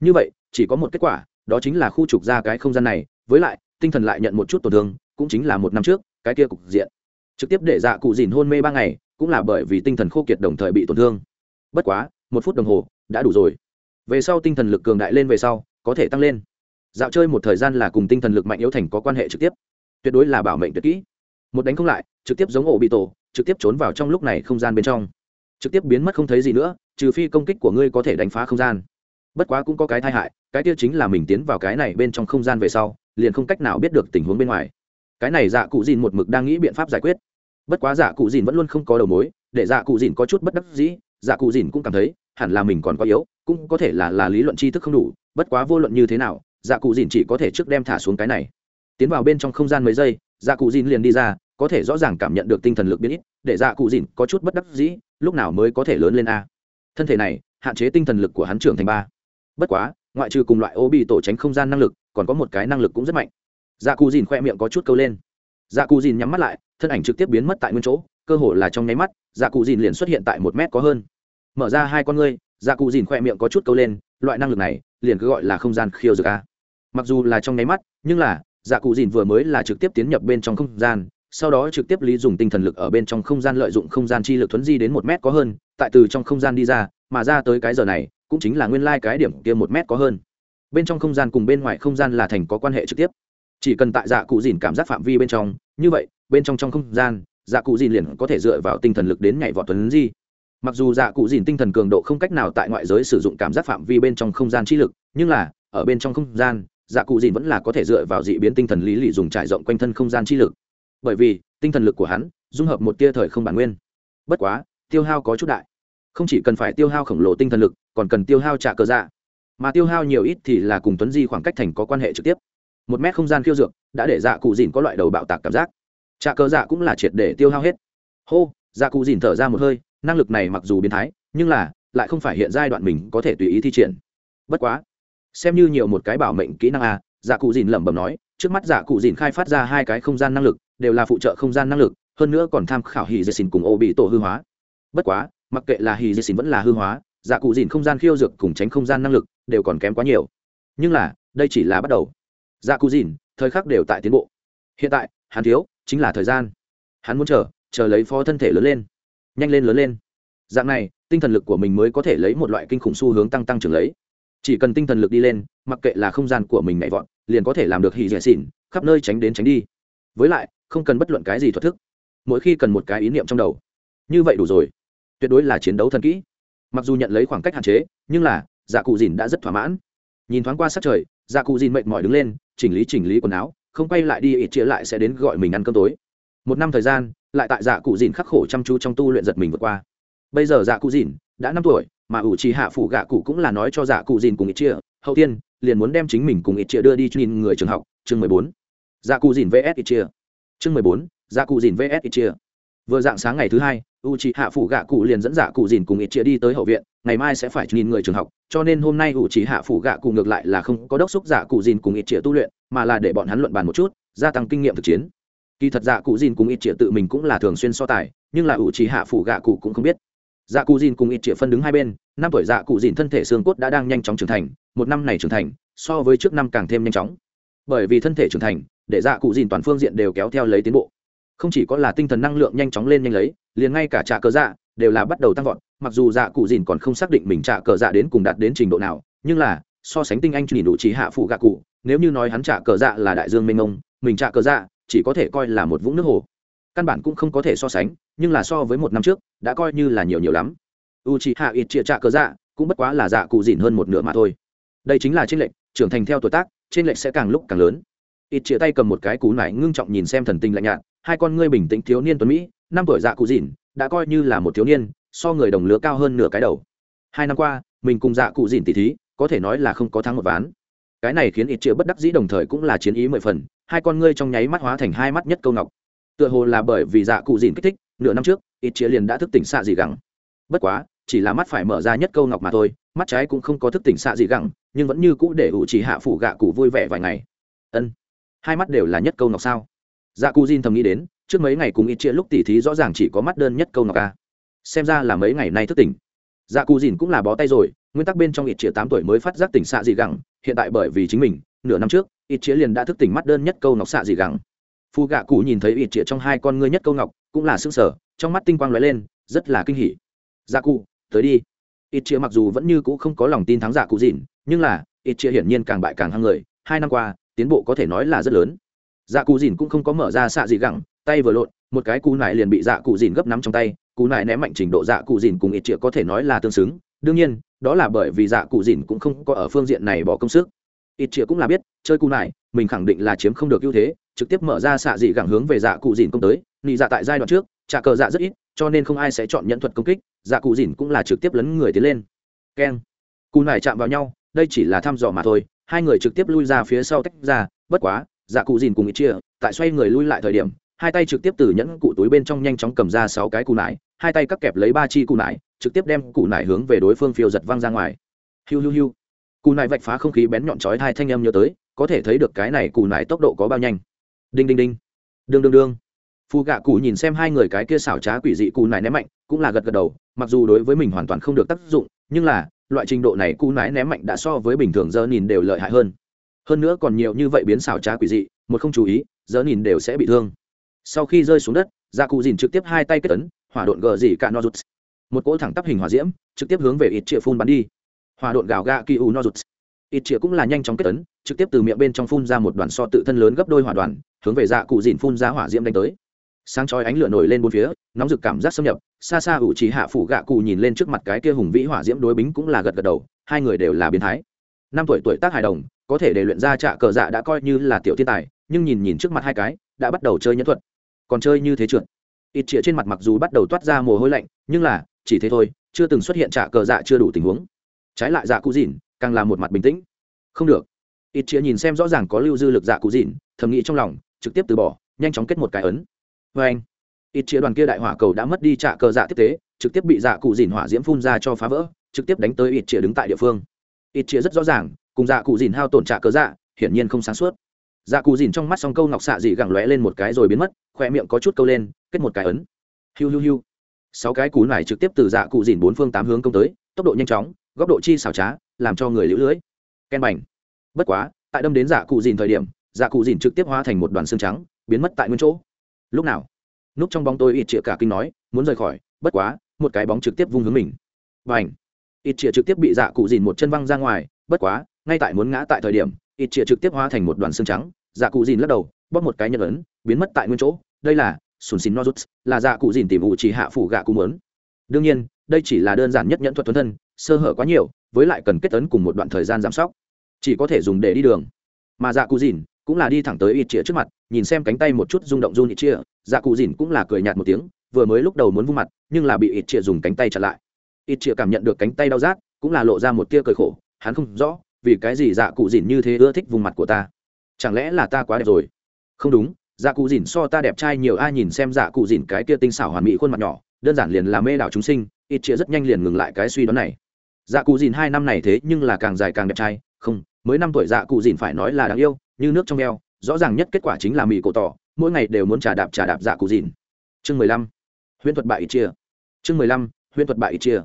như vậy, chỉ có một kết quả, đó chính là khu trục ra cái không gian này, với lại, tinh thần lại nhận một chút tổn thương, cũng chính là một năm trước, cái kia cục diện. Trực tiếp để dạ cụ dìn hôn mê ba ngày, cũng là bởi vì tinh thần khô kiệt đồng thời bị tổn thương. Bất quá, một phút đồng hồ, đã đủ rồi. Về sau tinh thần lực cường đại lên về sau, có thể tăng lên. Dạo chơi một thời gian là cùng tinh thần lực mạnh yếu thành có quan hệ trực tiếp. Tuyệt đối là bảo mệnh tuyệt kỹ. Một đánh không lại, trực tiếp giống ổ bị tổ, trực tiếp trốn vào trong lúc này không gian bên trong. Trực tiếp biến mất không thấy gì nữa, trừ phi công kích của ngươi có thể đánh phá không gian bất quá cũng có cái tai hại, cái kia chính là mình tiến vào cái này bên trong không gian về sau, liền không cách nào biết được tình huống bên ngoài. Cái này dạ cụ dìn một mực đang nghĩ biện pháp giải quyết. Bất quá dạ cụ dìn vẫn luôn không có đầu mối, để dạ cụ dìn có chút bất đắc dĩ dạ cụ dìn cũng cảm thấy, hẳn là mình còn quá yếu, cũng có thể là là lý luận tri thức không đủ, bất quá vô luận như thế nào dạ cụ dìn chỉ có thể trước đem thả xuống cái này. Tiến vào bên trong không gian mấy giây dạ cụ dìn liền đi ra, có thể rõ ràng cảm nhận được tinh thần lực biến ít, để dạ cụ dìn có chút bất đắc dĩ, lúc nào mới có thể lớn lên a. Thân thể này, hạn chế tinh thần lực của hắn trưởng thành ba bất quá, ngoại trừ cùng loại ô bị tổ tránh không gian năng lực, còn có một cái năng lực cũng rất mạnh. Dạ cù dìn khoe miệng có chút câu lên. Dạ cù dìn nhắm mắt lại, thân ảnh trực tiếp biến mất tại nguyên chỗ, cơ hồ là trong nháy mắt dạ cù dìn liền xuất hiện tại một mét có hơn. Mở ra hai con ngươi dạ cù dìn khoe miệng có chút câu lên, loại năng lực này, liền cứ gọi là không gian khiêu dược a. Mặc dù là trong nháy mắt, nhưng là dạ cù dìn vừa mới là trực tiếp tiến nhập bên trong không gian, sau đó trực tiếp lý dùng tinh thần lực ở bên trong không gian lợi dụng không gian chi lực thuấn di đến một mét có hơn, tại từ trong không gian đi ra mà ra tới cái giờ này, cũng chính là nguyên lai、like、cái điểm kia một mét có hơn. Bên trong không gian cùng bên ngoài không gian là thành có quan hệ trực tiếp. Chỉ cần tại dạ cụ dìn cảm giác phạm vi bên trong, như vậy, bên trong trong không gian dạ cụ dìn liền có thể dựa vào tinh thần lực đến nhảy vọt tuấn di. Mặc dù dạ cụ dìn tinh thần cường độ không cách nào tại ngoại giới sử dụng cảm giác phạm vi bên trong không gian chi lực, nhưng là, ở bên trong không gian dạ cụ dìn vẫn là có thể dựa vào dị biến tinh thần lý lì dùng trải rộng quanh thân không gian chi lực. Bởi vì, tinh thần lực của hắn, dung hợp một tia thời không bản nguyên. Bất quá, tiêu hao có chút đại không chỉ cần phải tiêu hao khổng lồ tinh thần lực, còn cần tiêu hao trả cờ dạ. Mà tiêu hao nhiều ít thì là cùng tuấn di khoảng cách thành có quan hệ trực tiếp. Một mét không gian khiêu dược đã để dạ cụ dìn có loại đầu bạo tạc cảm giác. Trả cờ dạ cũng là triệt để tiêu hao hết. Hô dạ cụ dìn thở ra một hơi, năng lực này mặc dù biến thái, nhưng là lại không phải hiện giai đoạn mình có thể tùy ý thi triển. Bất quá, xem như nhiều một cái bảo mệnh kỹ năng a dạ cụ dìn lẩm bẩm nói, trước mắt dạ cụ dìn khai phát ra hai cái không gian năng lực, đều là phụ trợ không gian năng lực, hơn nữa còn tham khảo hì dì xin cùng ô bị tổ hư hóa. Bất quá mặc kệ là hì dì xỉn vẫn là hư hóa dạ cụ dìn không gian khiêu dược cùng tránh không gian năng lực đều còn kém quá nhiều. Nhưng là, đây chỉ là bắt đầu. Dạ cụ dìn, thời khắc đều tại tiến bộ. Hiện tại, hắn thiếu chính là thời gian. Hắn muốn chờ chờ lấy phó thân thể lớn lên. Nhanh lên lớn lên. Dạng này, tinh thần lực của mình mới có thể lấy một loại kinh khủng xu hướng tăng tăng trưởng lấy. Chỉ cần tinh thần lực đi lên, mặc kệ là không gian của mình nhảy vọt, liền có thể làm được hì dẻ xỉn, khắp nơi tránh đến tránh đi. Với lại, không cần bất luận cái gì thuật thức. Mỗi khi cần một cái ý niệm trong đầu. Như vậy đủ rồi tuyệt đối là chiến đấu thần kỹ. Mặc dù nhận lấy khoảng cách hạn chế, nhưng là dạ cụ dìn đã rất thỏa mãn. Nhìn thoáng qua sát trời dạ cụ dìn mệt mỏi đứng lên, chỉnh lý chỉnh lý quần áo, không quay lại đi, ít chia lại sẽ đến gọi mình ăn cơm tối. Một năm thời gian, lại tại dạ cụ dìn khắc khổ chăm chú trong tu luyện giật mình vượt qua. Bây giờ dạ cụ dìn đã năm tuổi, mà ủ trì hạ phủ gạ cụ cũng là nói cho dạ cụ dìn cùng ít chia hậu tiên, liền muốn đem chính mình cùng ít chia đưa đi nhìn người trường học. Chương mười bốn. Dạ cụ dìn vs ít chia chương mười bốn. Dạ cụ dìn vs ít chia vừa dạng sáng ngày thứ hai u c hạ phủ gạ cụ liền dẫn dạ cụ dìn cùng ít chia đi tới hậu viện. Ngày mai sẽ phải nhìn người trường học, cho nên hôm nay u c hạ phủ gạ cụ ngược lại là không có đốc xúc dạ cụ dìn cùng ít chia tu luyện, mà là để bọn hắn luận bàn một chút, gia tăng kinh nghiệm thực chiến. Kỳ thật dạ cụ dìn cùng ít chia tự mình cũng là thường xuyên so tài, nhưng là u c hạ phủ gạ cụ cũng không biết. Dạ cụ dìn cùng ít chia phân đứng hai bên, năm tuổi dạ cụ dìn thân thể xương cốt đã đang nhanh chóng trưởng thành, một năm này trưởng thành, so với trước năm càng thêm nhanh chóng. Bởi vì thân thể trưởng thành, để dạ cụ dìn toàn phương diện đều kéo theo lấy tiến bộ không chỉ có là tinh thần năng lượng nhanh chóng lên nhanh lấy, liền ngay cả trả cờ dạ đều là bắt đầu tăng vọt, mặc dù dạ cụ dìn còn không xác định mình trả cờ dạ đến cùng đạt đến trình độ nào, nhưng là, so sánh tinh anh chỉ đủ trí hạ phụ gạ cụ, nếu như nói hắn trả cờ dạ là đại dương mênh mông, mình trả cờ dạ chỉ có thể coi là một vũng nước hồ. Căn bản cũng không có thể so sánh, nhưng là so với một năm trước, đã coi như là nhiều nhiều lắm. U trí hạ ít chia trả cờ dạ cũng bất quá là dạ cụ dìn hơn một nửa mà thôi. Đây chính là trên lệnh trưởng thành theo tuổi tác trên lệnh sẽ càng lúc càng lớn ít chia tay cầm một cái cú nải ngưng trọng nhìn xem thần tình lạnh nhạt, hai con ngươi bình tĩnh thiếu niên tuấn mỹ, năm tuổi dạ cụ dìn đã coi như là một thiếu niên, so người đồng lứa cao hơn nửa cái đầu. Hai năm qua, mình cùng dạ cụ dìn tỷ thí, có thể nói là không có thắng một ván. Cái này khiến ít chia bất đắc dĩ đồng thời cũng là chiến ý mười phần, hai con ngươi trong nháy mắt hóa thành hai mắt nhất câu ngọc. Tựa hồ là bởi vì dạ cụ dìn kích thích, nửa năm trước, ít chia liền đã thức tỉnh xạ gì gắng bất quá, chỉ là mắt phải mở ra nhất câu ngọc mà thôi, mắt trái cũng không có thức tỉnh xạ gì gắng nhưng vẫn như cũ để ủ chỉ hạ phủ gạ cụ vui vẻ vài ngày. Ân hai mắt đều là nhất câu ngọc sao? Dạ cù dìn thầm nghĩ đến, trước mấy ngày cùng ít chia lúc tỉ thí rõ ràng chỉ có mắt đơn nhất câu ngọc a. Xem ra là mấy ngày nay thức tỉnh. Dạ cù dìn cũng là bó tay rồi, nguyên tắc bên trong ít chia tám tuổi mới phát giác tỉnh xạ dị gẳng, hiện tại bởi vì chính mình, nửa năm trước, ít chia liền đã thức tỉnh mắt đơn nhất câu ngọc xạ dị gẳng. Phu gạ cụ nhìn thấy ít chia trong hai con ngươi nhất câu ngọc, cũng là sững sờ, trong mắt tinh quang lóe lên, rất là kinh hỉ. Dạ cụ, tới đi. Ít chia mặc dù vẫn như cũ không có lòng tin thắng dạ cụ dìn, nhưng là, ít chia hiển nhiên càng bại càng hăng người, hai năm qua tiến bộ có thể nói là rất lớn. Dạ cụ dìn cũng không có mở ra xạ gì gẳng, tay vừa lộn, một cái cú nải liền bị dạ cụ dìn gấp nắm trong tay, cú nải ném mạnh trình độ dạ cụ dìn cùng ít triệu có thể nói là tương xứng. Đương nhiên, đó là bởi vì dạ cụ dìn cũng không có ở phương diện này bỏ công sức. Ít triệu cũng là biết, chơi cú nải, mình khẳng định là chiếm không được ưu thế, trực tiếp mở ra xạ dị gẳng hướng về dạ cụ dìn công tới. Nị dạ tại giai đoạn trước, trả cờ dạ rất ít, cho nên không ai sẽ chọn nhận thuật công kích dạ cụ dìn cũng là trực tiếp lấn người tiến lên. Keng. Cú nải chạm vào nhau, đây chỉ là thăm dò mà thôi hai người trực tiếp lui ra phía sau tách ra, bất quá dạ cụ dìn cùng ít chia, tại xoay người lui lại thời điểm, hai tay trực tiếp từ nhẫn cụ túi bên trong nhanh chóng cầm ra sáu cái cù nải, hai tay cắt kẹp lấy ba chi cù nải, trực tiếp đem cù nải hướng về đối phương phiêu giật văng ra ngoài. Hiu hiu hiu. Cù nải vạch phá không khí bén nhọn chói hai thanh âm nhớ tới, có thể thấy được cái này cù nải tốc độ có bao nhanh. Đinh đinh đinh. Đương đương đương. Phù gạ cụ nhìn xem hai người cái kia xảo trá quỷ dị cù nải ném mạnh, cũng là gật gật đầu, mặc dù đối với mình hoàn toàn không được tác dụng, nhưng là loại trình độ này Cú nái ném mạnh đã so với bình thường giờ nhìn đều lợi hại hơn. Hơn nữa còn nhiều như vậy biến xảo trá quỷ dị, một không chú ý giờ nhìn đều sẽ bị thương. Sau khi rơi xuống đất gia cụ dìn trực tiếp hai tay kết tấn hỏa độn gờ dị cả nozuts. Một cỗ thẳng tắp hình hỏa diễm, trực tiếp hướng về ít triệu phun bắn đi. Hỏa độn gạo gạ kỳ u nozuts. Ít triệu cũng là nhanh chóng kết tấn trực tiếp từ miệng bên trong phun ra một đoàn so tự thân lớn gấp đôi hỏa đoàn, hướng về dạ cụ dìn phun ra hỏa diễm đánh tới sáng chói ánh lửa nổi lên bốn phía, nóng rực cảm giác xâm nhập, xa xa ủ trí hạ phủ gạ cụ nhìn lên trước mặt cái kia hùng vĩ hỏa diễm đối bính cũng là gật gật đầu, hai người đều là biến thái. Năm tuổi tuổi tác hài đồng, có thể để luyện ra trạ cờ dạ đã coi như là tiểu thiên tài, nhưng nhìn nhìn trước mặt hai cái, đã bắt đầu chơi nhẫn thuật. Còn chơi như thế trượt. Ít trịa trên mặt mặc dù bắt đầu toát ra mồ hôi lạnh, nhưng là, chỉ thế thôi, chưa từng xuất hiện trạ cờ dạ chưa đủ tình huống. Trái lại dạ cụ dìn càng là một mặt bình tĩnh. Không được. Ít trịa nhìn xem rõ ràng có lưu dư lực dạ cụ dìn thầm nghĩ trong lòng, trực tiếp từ bỏ, nhanh chóng kết một cái ấn vê anh, ít chĩa đoàn kia đại hỏa cầu đã mất đi trạ cờ dạ tiếp tế, trực tiếp bị dạ cụ dìn hỏa diễm phun ra cho phá vỡ, trực tiếp đánh tới ít chĩa đứng tại địa phương. Ít chĩa rất rõ ràng, cùng dạ cụ dìn hao tổn trạ cờ dạ hiển nhiên không sáng suốt. Dạ cụ dìn trong mắt song câu ngọc xạ dị gẳng lóe lên một cái rồi biến mất khoe miệng có chút câu lên, kết một cái ấn. Hiu hiu hiu. Sáu cái cú này trực tiếp từ dạ cụ dìn bốn phương tám hướng công tới, tốc độ nhanh chóng, góc độ chi xảo trá, làm cho người lũ lưỡi ken bành. Bất quá, tại đâm đến dạ cụ dìn thời điểm dạ cụ dìn trực tiếp hóa thành một đoàn xương trắng, biến mất tại nguyên chỗ lúc nào? Núp trong bóng tôi ít chĩa cả kinh nói, muốn rời khỏi, bất quá, một cái bóng trực tiếp vung hướng mình. Và ảnh ít chĩa trực tiếp bị dạ cụ dìn một chân văng ra ngoài, bất quá, ngay tại muốn ngã tại thời điểm ít chĩa trực tiếp hóa thành một đoàn xương trắng dạ cụ dìn lắc đầu, bóp một cái nhân ấn, biến mất tại nguyên chỗ. Đây là sùn xin nozuts, là dạ cụ dìn tìm vụ chỉ hạ phủ gạ cụ mớn đương nhiên, đây chỉ là đơn giản nhất nhẫn thuật thuấn thân, sơ hở quá nhiều, với lại cần kết tấn cùng một đoạn thời gian giám sóc. Chỉ có thể dùng để đi đường. Mà dạ cụ dìn cũng là đi thẳng tới ít chĩa trước mặt, nhìn xem cánh tay một chút rung động run ít chia dạ cụ dìn cũng là cười nhạt một tiếng, vừa mới lúc đầu muốn vung mặt, nhưng là bị ít chia dùng cánh tay chặn lại. Ít chia cảm nhận được cánh tay đau rát, cũng là lộ ra một tia cười khổ, hắn không rõ, vì cái gì dạ cụ dìn như thế ưa thích vùng mặt của ta. Chẳng lẽ là ta quá đẹp rồi? Không đúng dạ cụ dìn so ta đẹp trai nhiều, ai nhìn xem dạ cụ dìn cái kia tinh xảo hoàn mỹ khuôn mặt nhỏ, đơn giản liền là mê đảo chúng sinh, ít chia rất nhanh liền ngừng lại cái suy đoán này. Dạ cụ dìn hai năm này thế nhưng là càng dài càng đẹp trai, không, mới năm tuổi dạ cụ dìn phải nói là đáng yêu như nước trong eo, rõ ràng nhất kết quả chính là mì cổ tỏ, mỗi ngày đều muốn trà đạp trà đạp dạ cụ dìn. Chương mười lăm, huyễn thuật bại ít chia. Chương mười lăm, huyễn thuật bại ít chia.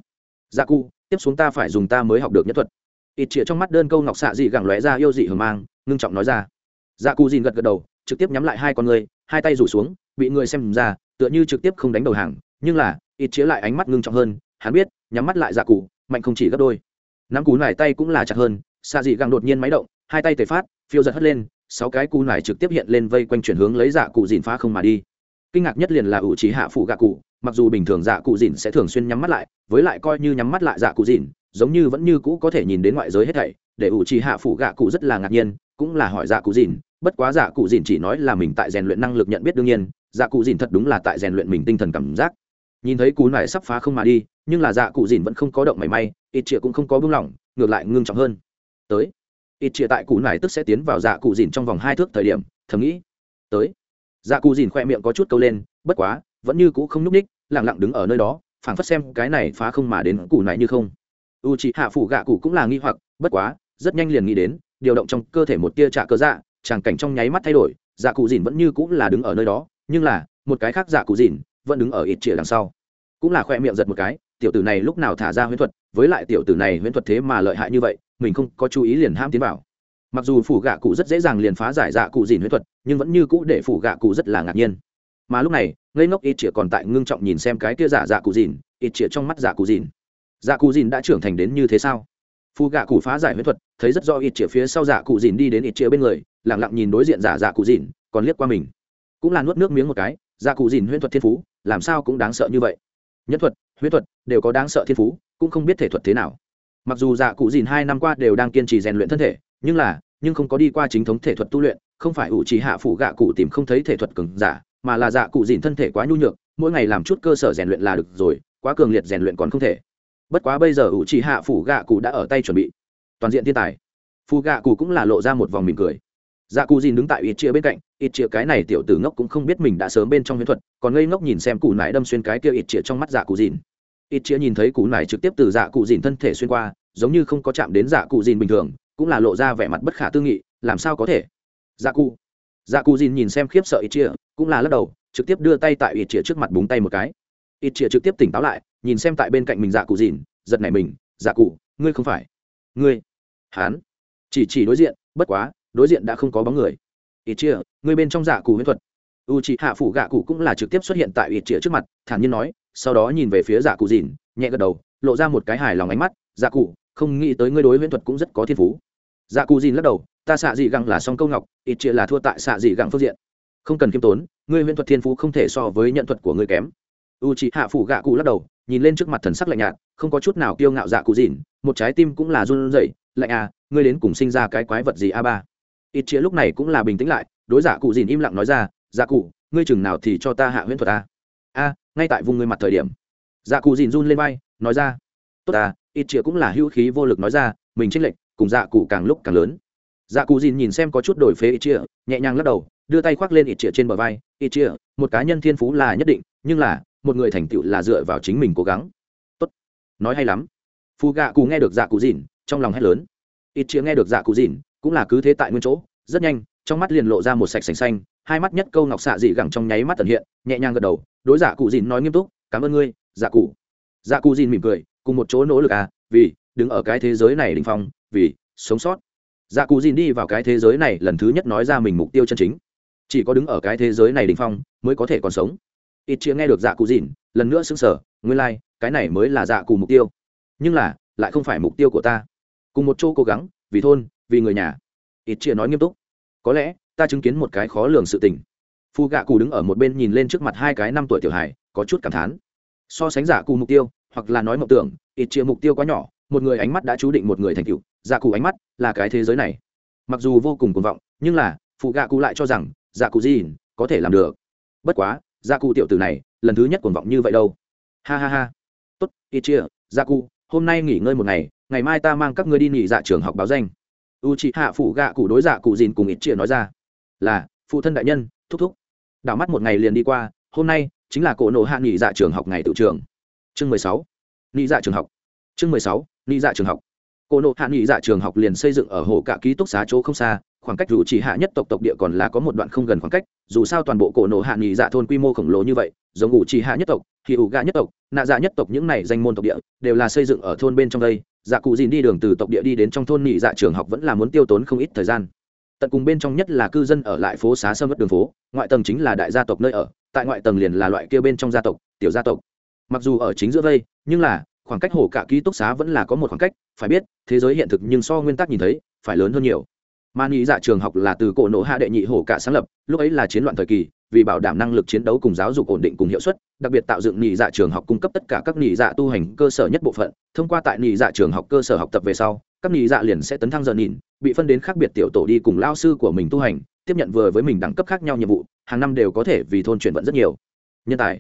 Dạ cụ, tiếp xuống ta phải dùng ta mới học được nhất thuật. Ít chia trong mắt đơn câu ngọc xạ dị gẳng lóe ra yêu dị hờ mang, ngưng trọng nói ra. Dạ cụ dìn gật gật đầu, trực tiếp nhắm lại hai con người, hai tay rủ xuống, bị người xem ra, tựa như trực tiếp không đánh đầu hàng, nhưng là, ít chia lại ánh mắt ngưng trọng hơn, hắn biết, nhắm mắt lại dạ cụ, mạnh không chỉ gấp đôi. Nắm cú nải tay cũng là chặt hơn, xạ dị gẳng đột nhiên máy động hai tay tề phát, phiêu giật hất lên, sáu cái cú nải trực tiếp hiện lên vây quanh chuyển hướng lấy dạ cụ dìn phá không mà đi. Kinh ngạc nhất liền là ủ trí hạ phụ gạ cụ, mặc dù bình thường dạ cụ dìn sẽ thường xuyên nhắm mắt lại, với lại coi như nhắm mắt lại dạ cụ dìn giống như vẫn như cũ có thể nhìn đến ngoại giới hết thảy, để ủ trì hạ phụ gạ cụ rất là ngạc nhiên, cũng là hỏi dạ cụ dìn bất quá dạ cụ dìn chỉ nói là mình tại rèn luyện năng lực nhận biết đương nhiên dạ cụ dìn thật đúng là tại rèn luyện mình tinh thần cảm giác. Nhìn thấy cú này sắp phá không mà đi, nhưng là dạ cụ dìn vẫn không có động mảy may, ít chĩa cũng không có buông lỏng, ngược lại ngưng trọng hơn. Tới ít chia tại cụ này tức sẽ tiến vào dạ cụ dìn trong vòng hai thước thời điểm, thầm nghĩ, tới. Dạ cụ dìn khoe miệng có chút câu lên, bất quá, vẫn như cũ không nhúc ních lẳng lặng đứng ở nơi đó, phảng phất xem cái này phá không mà đến cụ này như không. U c hạ phủ gạ cụ cũng là nghi hoặc, bất quá, rất nhanh liền nghĩ đến, điều động trong cơ thể một tia trạ cơ dạ tràng cảnh trong nháy mắt thay đổi dạ cụ dìn vẫn như cũng là đứng ở nơi đó, nhưng là, một cái khác dạ cụ dìn vẫn đứng ở ít chĩa đằng sau. Cũng là khoe miệng giật một cái, tiểu tử này lúc nào thả ra huyễn thuật, với lại tiểu tử này huyễn thuật thế mà lợi hại như vậy mình không có chú ý liền ham tiến vào. Mặc dù phủ gạ cụ rất dễ dàng liền phá giải dạ cụ dìn huyết thuật, nhưng vẫn như cũ để phủ gạ cụ rất là ngạc nhiên. Mà lúc này, ngây ngốc ít chĩa còn tại ngưng trọng nhìn xem cái kia giả dạ cụ dìn, ít chĩa trong mắt giả cụ dìn. Dạ cụ dìn đã trưởng thành đến như thế sao? Phù gạ cụ phá giải huyết thuật, thấy rất do ít chĩa phía sau giả cụ dìn đi đến ít chĩa bên người lẳng lặng nhìn đối diện giả dạ cụ dìn, còn liếc qua mình. Cũng là nuốt nước miếng một cái dạ cụ dìn huyết thuật thiên phú, làm sao cũng đáng sợ như vậy. Nhất thuật, huyết thuật, đều có đáng sợ thiên phú, cũng không biết thể thuật thế nào mặc dù dạ cụ dìn hai năm qua đều đang kiên trì rèn luyện thân thể, nhưng là, nhưng không có đi qua chính thống thể thuật tu luyện, không phải ủ trì hạ phụ gạ cụ tìm không thấy thể thuật cường giả, mà là dạ cụ dìn thân thể quá nhu nhược, mỗi ngày làm chút cơ sở rèn luyện là được rồi, quá cường liệt rèn luyện còn không thể. Bất quá bây giờ ủ trì hạ phụ gạ cụ đã ở tay chuẩn bị. Toàn diện thiên tài. Phụ gạ cụ cũng là lộ ra một vòng mỉm cười. Dạ cụ dìn đứng tại ít chia bên cạnh, ít chia cái này tiểu tử ngốc cũng không biết mình đã sớm bên trong huyễn thuật, còn ngây ngốc nhìn xem cụ nải đâm xuyên cái kia ít chia trong mắt dạ cụ dìn ít chia nhìn thấy cụ nải trực tiếp từ dạ cụ dìn thân thể xuyên qua, giống như không có chạm đến dạ cụ dìn bình thường, cũng là lộ ra vẻ mặt bất khả tư nghị, làm sao có thể? Dạ cụ. Dạ cụ dìn nhìn xem khiếp sợ ít chia cũng là lắc đầu, trực tiếp đưa tay tại ít chia trước mặt búng tay một cái. Ít chia trực tiếp tỉnh táo lại, nhìn xem tại bên cạnh mình dạ cụ dìn, giật nảy mình dạ cụ, ngươi không phải. Ngươi. Hán. Chỉ chỉ đối diện, bất quá, đối diện đã không có bóng người. Ít chia ngươi bên trong dạ cụ huyễn thuật u chị hạ phủ gạ cụ cũng là trực tiếp xuất hiện tại ít chĩa trước mặt, thản nhiên nói, sau đó nhìn về phía dạ cụ dìn, nhẹ gật đầu, lộ ra một cái hài lòng ánh mắt dạ cụ, không nghĩ tới ngươi đối huyễn thuật cũng rất có thiên phú. Dạ cụ dìn lắc đầu, ta xạ dị gẳng là song câu ngọc ít chĩa là thua tại xạ dị gẳng phương diện. Không cần kiêm tốn, ngươi huyễn thuật thiên phú không thể so với nhận thuật của ngươi kém. U chị hạ phủ gạ cụ lắc đầu, nhìn lên trước mặt thần sắc lạnh nhạt, không có chút nào kiêu ngạo dạ cụ dìn, một trái tim cũng là run rẩy, lạnh à ngươi đến cùng sinh ra cái quái vật gì a ba? Ít chĩa lúc này cũng là bình tĩnh lại, đối giả cụ dìn im lặng nói ra dạ cụ, ngươi chừng nào thì cho ta hạ huyễn thuật a a, ngay tại vùng ngươi mặt thời điểm. Dạ cụ dìn run lên vai, nói ra. Tốt à ít chia cũng là hữu khí vô lực nói ra, mình tranh lệch, cùng dạ cụ càng lúc càng lớn. Dạ cụ dìn nhìn xem có chút đổi phế ít chia nhẹ nhàng lắc đầu, đưa tay khoác lên ít chia trên bờ vai. Ít chia một cá nhân thiên phú là nhất định, nhưng là, một người thành tựu là dựa vào chính mình cố gắng. Tốt. Nói hay lắm. Phù gạ cụ nghe được dạ cụ dìn, trong lòng hét lớn. Ít chia nghe được dạ cụ dìn, cũng là cứ thế tại nguyên chỗ, rất nhanh, trong mắt liền lộ ra một sạch sành xanh hai mắt nhất câu ngọc xạ dị gẳng trong nháy mắt tần hiện nhẹ nhàng gật đầu đối dạ cụ dìn nói nghiêm túc cảm ơn ngươi dạ cụ. Dạ cụ dìn mỉm cười cùng một chỗ nỗ lực à vì đứng ở cái thế giới này đình phong vì sống sót. Dạ cụ dìn đi vào cái thế giới này lần thứ nhất nói ra mình mục tiêu chân chính. Chỉ có đứng ở cái thế giới này đình phong mới có thể còn sống. Ít chia nghe được dạ cụ dìn lần nữa xứng sở nguyên lai、like, cái này mới là dạ cụ mục tiêu. Nhưng là lại không phải mục tiêu của ta. Cùng một chỗ cố gắng vì thôn vì người nhà. Ít chia nói nghiêm túc có lẽ ta chứng kiến một cái khó lường sự tình. Phu gạ cụ đứng ở một bên nhìn lên trước mặt hai cái năm tuổi tiểu hài, có chút cảm thán. So sánh giả cụ mục tiêu, hoặc là nói mộng tưởng, ít chia mục tiêu quá nhỏ, một người ánh mắt đã chú định một người thành tựu, giả cụ ánh mắt là cái thế giới này. Mặc dù vô cùng cuồng vọng, nhưng là phụ gạ cụ lại cho rằng, giả cụ gì có thể làm được. Bất quá, giả cụ tiểu tử này, lần thứ nhất cuồng vọng như vậy đâu. Ha ha ha. Tốt, ít chia, giả cụ, hôm nay nghỉ ngơi một ngày ngày mai ta mang các ngươi đi nghỉ dạ trường học báo danh. U chị hạ phụ gạ cụ đối dạ cụ dìn cùng ít chia nói ra là, phụ thân đại nhân, thúc thúc. Đảo mắt một ngày liền đi qua, hôm nay chính là cổ nộ hạ nghỉ dạ trường học ngày tự trường. Chương mười sáu, nghỉ dạ trường học. Chương mười sáu, nghỉ dạ trường học. Cổ nộ hạ nghỉ dạ trường học liền xây dựng ở hồ cả ký túc xá chỗ không xa, khoảng cách dù chỉ hạ nhất tộc tộc địa còn là có một đoạn không gần khoảng cách, dù sao toàn bộ cổ nộ hạ nghỉ dạ thôn quy mô khổng lồ như vậy, giống ngủ chỉ hạ nhất tộc, thì ủ gạ nhất tộc, nạ dạ nhất tộc những này danh môn tộc địa đều là xây dựng ở thôn bên trong đây. Dạ cụ dìn đi đường từ tộc địa đi đến trong thôn nghỉ dạ trường học vẫn là muốn tiêu tốn không ít thời gian tận cùng bên trong nhất là cư dân ở lại phố xá sâm mất đường phố, ngoại tầng chính là đại gia tộc nơi ở, tại ngoại tầng liền là loại kia bên trong gia tộc, tiểu gia tộc. Mặc dù ở chính giữa vây, nhưng là, khoảng cách hồ cả ký túc xá vẫn là có một khoảng cách, phải biết, thế giới hiện thực nhưng so nguyên tắc nhìn thấy, phải lớn hơn nhiều. Mà nghĩ dạ trường học là từ cổ nộ hạ đệ nhị hồ cả sáng lập, lúc ấy là chiến loạn thời kỳ, vì bảo đảm năng lực chiến đấu cùng giáo dục ổn định cùng hiệu suất, đặc biệt tạo dựng nghỉ dạ trường học cung cấp tất cả các nghỉ dạ tu hành cơ sở nhất bộ phận. Thông qua tại nghỉ dạ trường học cơ sở học tập về sau các nhị dạ liền sẽ tấn thăng giờ nhìn, bị phân đến khác biệt tiểu tổ đi cùng lao sư của mình tu hành, tiếp nhận vừa với mình đẳng cấp khác nhau nhiệm vụ, hàng năm đều có thể vì thôn chuyển vận rất nhiều. Nhân tài.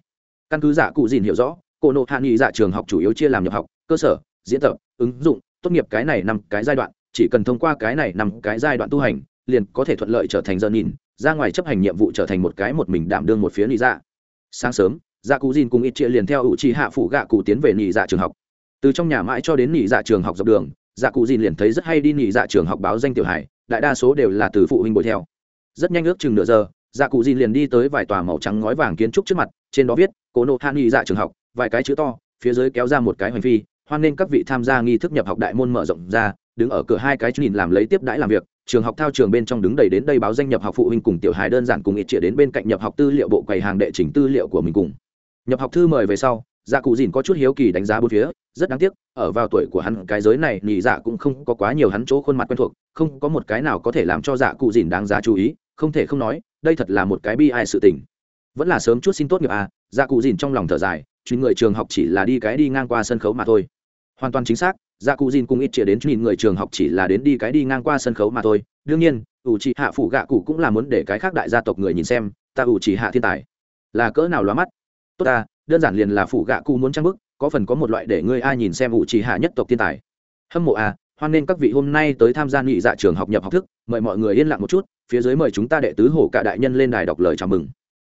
Căn cứ dạ cụ dìn hiểu rõ, cổ nộ hạ nhị dạ trường học chủ yếu chia làm nhập học, cơ sở, diễn tập, ứng dụng, tốt nghiệp cái này năm cái giai đoạn, chỉ cần thông qua cái này năm cái giai đoạn tu hành, liền có thể thuận lợi trở thành giờ nhìn, ra ngoài chấp hành nhiệm vụ trở thành một cái một mình đảm đương một phía nghị dạ. Sáng sớm dạ cụ dìn cùng ít chia liền theo ủ trì hạ phụ gạ cụ tiến về nghị dạ trường học. Từ trong nhà mãi cho đến nghị dạ trường học dọc đường dạ cụ dìn liền thấy rất hay đi nghỉ dạ trường học báo danh tiểu hải đại đa số đều là từ phụ huynh bồi theo. Rất nhanh ước chừng nửa giờ dạ cụ dìn liền đi tới vài tòa màu trắng ngói vàng kiến trúc trước mặt, trên đó viết, cố nộ hạn nghỉ dạ trường học vài cái chữ to, phía dưới kéo ra một cái hoành phi, hoan nên các vị tham gia nghi thức nhập học đại môn mở rộng ra đứng ở cửa hai cái nhìn làm lấy tiếp đãi làm việc, trường học thao trường bên trong đứng đầy đến đây báo danh nhập học phụ huynh cùng tiểu hài đơn giản cùng ít trịa đến bên cạnh nhập học tư liệu bộ quầy hàng đệ chỉnh tư liệu của mình cùng. Nhập học thư mời về sau dạ cụ dìn có chút hiếu kỳ đánh giá bốn phía, rất đáng tiếc, ở vào tuổi của hắn, cái giới này nhị dạ cũng không có quá nhiều hắn chỗ khuôn mặt quen thuộc, không có một cái nào có thể làm cho dạ cụ dìn đáng giá chú ý, không thể không nói, đây thật là một cái bi ai sự tình. Vẫn là sớm chút xin tốt nghiệp à dạ cụ dìn trong lòng thở dài chuyến người trường học chỉ là đi cái đi ngang qua sân khấu mà thôi. Hoàn toàn chính xác dạ cụ dìn cùng ít chia đến nhìn người trường học chỉ là đến đi cái đi ngang qua sân khấu mà thôi. Đương nhiên, ủ trị hạ phủ gạ cụ cũng là muốn để cái khác đại gia tộc người nhìn xem, ta ủ trị hạ thiên tài. Là cỡ nào lóa mắt? Tốt ta đơn giản liền là phủ gạ cụ muốn trang bức, có phần có một loại để ngươi ai nhìn xem ủ trì hạ nhất tộc thiên tài. Hâm mộ à hoan nghênh các vị hôm nay tới tham gia nghị dạ trường học nhập học thức, mời mọi người yên lặng một chút, phía dưới mời chúng ta đệ tứ hổ cả đại nhân lên đài đọc lời chào mừng.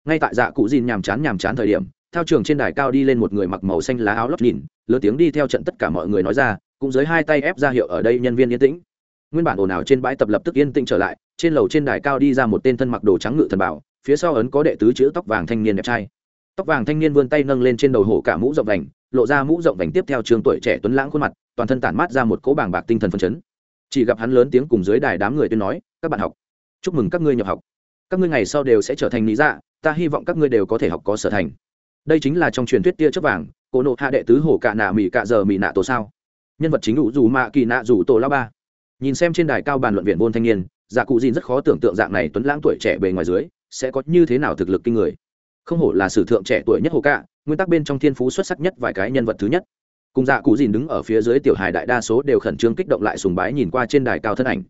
Ngay tại dạ cụ dìn nhàm chán nhàm chán thời điểm theo trường trên đài cao đi lên một người mặc màu xanh lá áo lót nhìn, lớn tiếng đi theo trận tất cả mọi người nói ra, cũng dưới hai tay ép ra hiệu ở đây nhân viên yên tĩnh. Nguyên bản ồn ào trên bãi tập lập tức yên tĩnh trở lại, trên lầu trên đài cao đi ra một tên thân mặc đồ trắng ngự thần bảo, phía sau ấn có đệ tứ chữ tóc vàng thanh niên đẹp trai tóc vàng thanh niên vươn tay nâng lên trên đầu hổ cả mũ rộng vành, lộ ra mũ rộng vành tiếp theo trường tuổi trẻ tuấn lãng khuôn mặt, toàn thân tản mát ra một cỗ bàng bạc tinh thần phân chấn. Chỉ gặp hắn lớn tiếng cùng dưới đài đám người tuyên nói, các bạn học, chúc mừng các ngươi nhập học. Các ngươi ngày sau đều sẽ trở thành lý dạ ta hy vọng các ngươi đều có thể học có sở thành. Đây chính là trong truyền thuyết tia chớp vàng cổ nộ hạ đệ tứ hổ cạ nạ mỹ cạ giờ mỹ nạ tổ sao? Nhân vật chính đủ dù mạ kỳ nạ dù tổ lao ba. Nhìn xem trên đài cao bàn luận viện môn thanh niên dạ cụ dìn rất khó tưởng tượng dạng này tuấn lãng tuổi trẻ bề ngoài dưới sẽ có như thế nào thực lực kinh người không hổ là sử thượng trẻ tuổi nhất hồ cạ, nguyên tắc bên trong thiên phú xuất sắc nhất vài cái nhân vật thứ nhất. Cùng dạ cụ dìn đứng ở phía dưới tiểu hài đại đa số đều khẩn trương kích động lại sùng bái nhìn qua trên đài cao thân ảnh.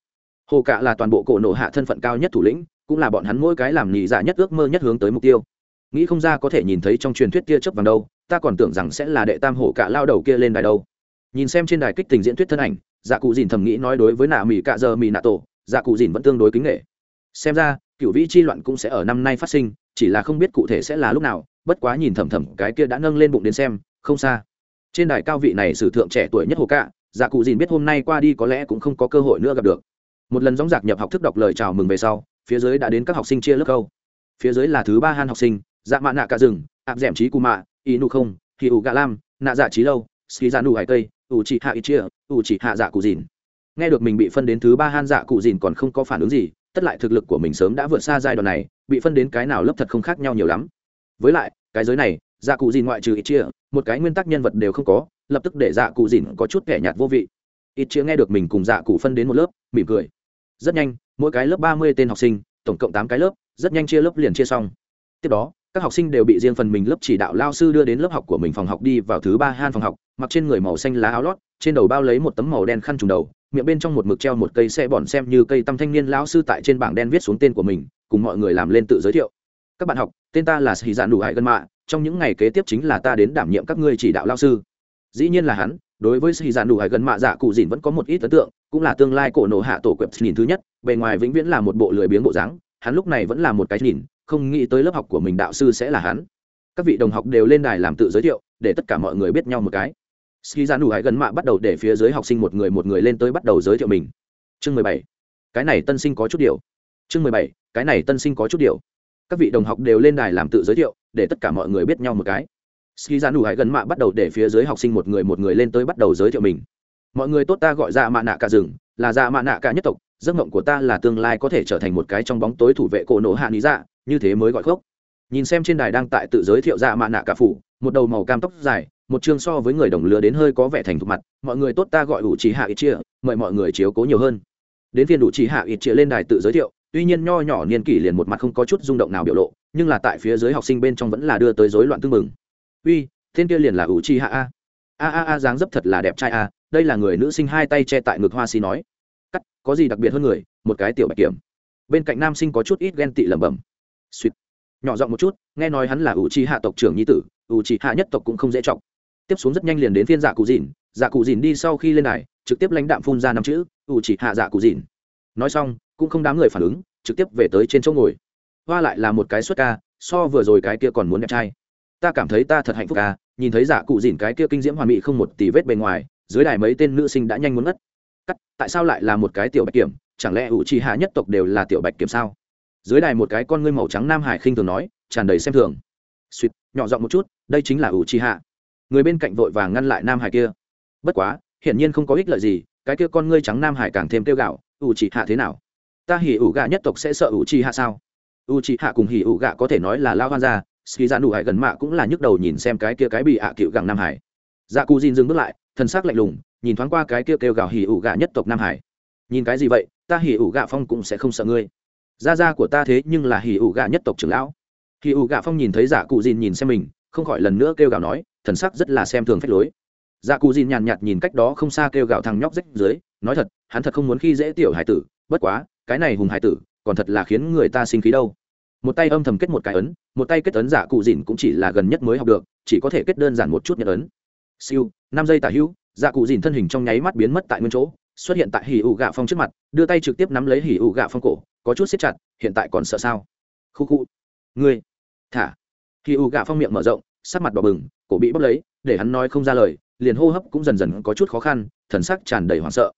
Hồ cạ là toàn bộ cổ nộ hạ thân phận cao nhất thủ lĩnh, cũng là bọn hắn mỗi cái làm nhị dạ nhất ước mơ nhất hướng tới mục tiêu. Nghĩ không ra có thể nhìn thấy trong truyền thuyết kia chớp vàng đâu, ta còn tưởng rằng sẽ là đệ tam hổ cạ lao đầu kia lên đài đâu. Nhìn xem trên đài kích tình diễn thuyết thân ảnh dạ cụ dìn thầm nghĩ nói đối với nạ mỹ cạ giờ mỹ nạ tổ dạ cụ dìn vẫn tương đối kính nghệ. Xem ra, cựu vĩ chi loạn cũng sẽ ở năm nay phát sinh chỉ là không biết cụ thể sẽ là lúc nào bất quá nhìn thầm thầm cái kia đã nâng lên bụng đến xem không xa. Trên đài cao vị này sử thượng trẻ tuổi nhất hồ cạ dạ cụ dìn biết hôm nay qua đi có lẽ cũng không có cơ hội nữa gặp được. Một lần dóng dạc nhập học thức đọc lời chào mừng về sau phía dưới đã đến các học sinh chia lớp câu. Phía dưới là thứ ba han học sinh dạ mạ nạ cả rừng áp d trí cù mạ y nu không thì ủ gà lam nạ dạ trí lâu ski dạ nụ hải tây, ủ chỉ hạ ít chia ủ chỉ hạ dạ cụ dìn. Nghe được mình bị phân đến thứ ba han dạ cụ dìn còn không có phản ứng gì tất lại thực lực của mình sớm đã vượt xa giai đoạn này bị phân đến cái nào lớp thật không khác nhau nhiều lắm. Với lại, cái giới này dạ cụ dìn ngoại trừ ít chia, một cái nguyên tắc nhân vật đều không có, lập tức để dạ cụ dìn có chút kẻ nhạt vô vị. Ít chia nghe được mình cùng dạ cụ phân đến một lớp, mỉm cười. Rất nhanh, mỗi cái lớp ba mươi tên học sinh, tổng cộng tám cái lớp, rất nhanh chia lớp liền chia xong. Tiếp đó, các học sinh đều bị riêng phần mình lớp chỉ đạo lao sư đưa đến lớp học của mình phòng học đi vào thứ ba han phòng học, mặc trên người màu xanh lá áo lót, trên đầu bao lấy một tấm màu đen khăn trùng đầu, miệng bên trong một mực treo một cây xe bòn xem như cây tăm thanh niên lao sư tại trên bảng đen viết xuống tên của mình cùng mọi người làm lên tự giới thiệu. Các bạn học, tên ta là sĩ dạn đủ hải gân mạ, trong những ngày kế tiếp chính là ta đến đảm nhiệm các ngươi chỉ đạo lao sư. Dĩ nhiên là hắn, đối với sĩ dạn đủ hải gân mạ dạ cụ dìn vẫn có một ít ấn tượng, cũng là tương lai cổ nổ hạ tổ quẹp nhìn thứ nhất, bề ngoài vĩnh viễn là một bộ lười biếng bộ dáng, hắn lúc này vẫn là một cái nhìn, không nghĩ tới lớp học của mình đạo sư sẽ là hắn. Các vị đồng học đều lên đài làm tự giới thiệu, để tất cả mọi người biết nhau một cái. Ski Dạn đủ hải gần mạ bắt đầu để phía dưới học sinh một người một người lên tới bắt đầu giới thiệu mình. Chương mười bảy. Cái này tân sinh có chút điều. Chương mười bảy cái này tân sinh có chút điều. Các vị đồng học đều lên đài làm tự giới thiệu, để tất cả mọi người biết nhau một cái. Ski ra nụ hải gần mạ bắt đầu để phía dưới học sinh một người một người lên tới bắt đầu giới thiệu mình. Mọi người tốt ta gọi ra mạ nạ cả rừng là ra mạ nạ cả nhất tộc, giấc mộng của ta là tương lai có thể trở thành một cái trong bóng tối thủ vệ cổ nổ hạ lý dạ như thế mới gọi khốc. Nhìn xem trên đài đang tại tự giới thiệu ra mạ nạ cả phủ, một đầu màu cam tóc dài, một chương so với người đồng lứa đến hơi có vẻ thành thục mặt, mọi người tốt ta gọi ủ trí hạ ít chia, mời mọi người chiếu cố nhiều hơn. Đến phiên đủ trí hạ ít chia lên đài tự giới thiệu tuy nhiên nho nhỏ niên kỷ liền một mặt không có chút rung động nào biểu lộ, nhưng là tại phía dưới học sinh bên trong vẫn là đưa tới rối loạn tương mừng uy, tên kia liền là ủ chi hạ a. A a a, dáng dấp thật là đẹp trai a, đây là người nữ sinh hai tay che tại ngực hoa xi nói. Cắt, có gì đặc biệt hơn người, một cái tiểu bạch kiểm. Bên cạnh nam sinh có chút ít ghen tị lẩm bẩm. Suýt nhỏ giọng một chút, nghe nói hắn là ủ trì hạ tộc trưởng nhi tử, ủ trì hạ nhất tộc cũng không dễ trọng tiếp xuống rất nhanh liền đến phiên dạ cụ dìn. Dạ cụ dìn đi sau khi lên này trực tiếp lãnh đạm phun ra năm chữ, ủ trì hạ dạ cụ dìn. Nói xong cũng không đám người phản ứng, trực tiếp về tới trên chỗ ngồi. Hoa lại là một cái xuất ca, so vừa rồi cái kia còn muốn đẹp trai. Ta cảm thấy ta thật hạnh phúc ca nhìn thấy giả cụ dìn cái kia kinh diễm hoàn mỹ không một tỷ vết bề ngoài, dưới đài mấy tên nữ sinh đã nhanh muốn ngất. Cắt, tại sao lại là một cái tiểu bạch kiểm? Chẳng lẽ ủ trì hạ nhất tộc đều là tiểu bạch kiểm sao? Dưới đài một cái con ngươi màu trắng nam hải khinh thường nói, tràn đầy xem thường. Suýt nhỏ giọng một chút, đây chính là ủ trì hạ. Người bên cạnh vội vàng ngăn lại nam hải kia. Bất quá, hiển nhiên không có ích lợi gì, cái kia con ngươi trắng nam hải càng thêm kêu gạo ủ trì hạ thế nào? Ta hỉ ủ gạ nhất tộc sẽ sợ ủ chi hạ sao? U chi hạ cùng hỉ ủ gạ có thể nói là lao hoan ra ski ra nụ hải gần mạ cũng là nhức đầu nhìn xem cái kia cái bị ạ cựu gẳng nam hải. Dạ cù dìn dừng bước lại thân xác lạnh lùng, nhìn thoáng qua cái kia kêu gào hỉ ủ gạ nhất tộc nam hải. Nhìn cái gì vậy, ta hỉ ủ gạ phong cũng sẽ không sợ ngươi. Gia gia của ta thế nhưng là hỉ ủ gạ nhất tộc trưởng lão. Hỉ ủ gạ phong nhìn thấy dạ cụ dìn nhìn xem mình, không khỏi lần nữa kêu gào nói, thần sắc rất là xem thường phách lối dạ cụ dìn nhàn nhạt nhìn cách đó không xa kêu gào thằng nhóc rách dưới, nói thật, hắn thật không muốn khi dễ tiểu hải tử, bất quá, cái này hùng hải tử, còn thật là khiến người ta sinh khí đâu. Một tay âm thầm kết một cái ấn, một tay kết ấn giả cụ dìn cũng chỉ là gần nhất mới học được, chỉ có thể kết đơn giản một chút nhận ấn. Siêu, năm giây tả hữu giả cụ dìn thân hình trong nháy mắt biến mất tại nguyên chỗ, xuất hiện tại hỉ ụ gạ phong trước mặt, đưa tay trực tiếp nắm lấy hỉ ụ gạ phong cổ, có chút xếp chặt, hiện tại còn sợ sao? Khu khu. Ngươi, thả. Hỉ ụ gạ phong miệng mở rộng, sắc mặt đỏ bừng, cổ bị bốc lấy, để hắn nói không ra lời liền hô hấp cũng dần dần có chút khó khăn, thần sắc tràn đầy hoảng sợ.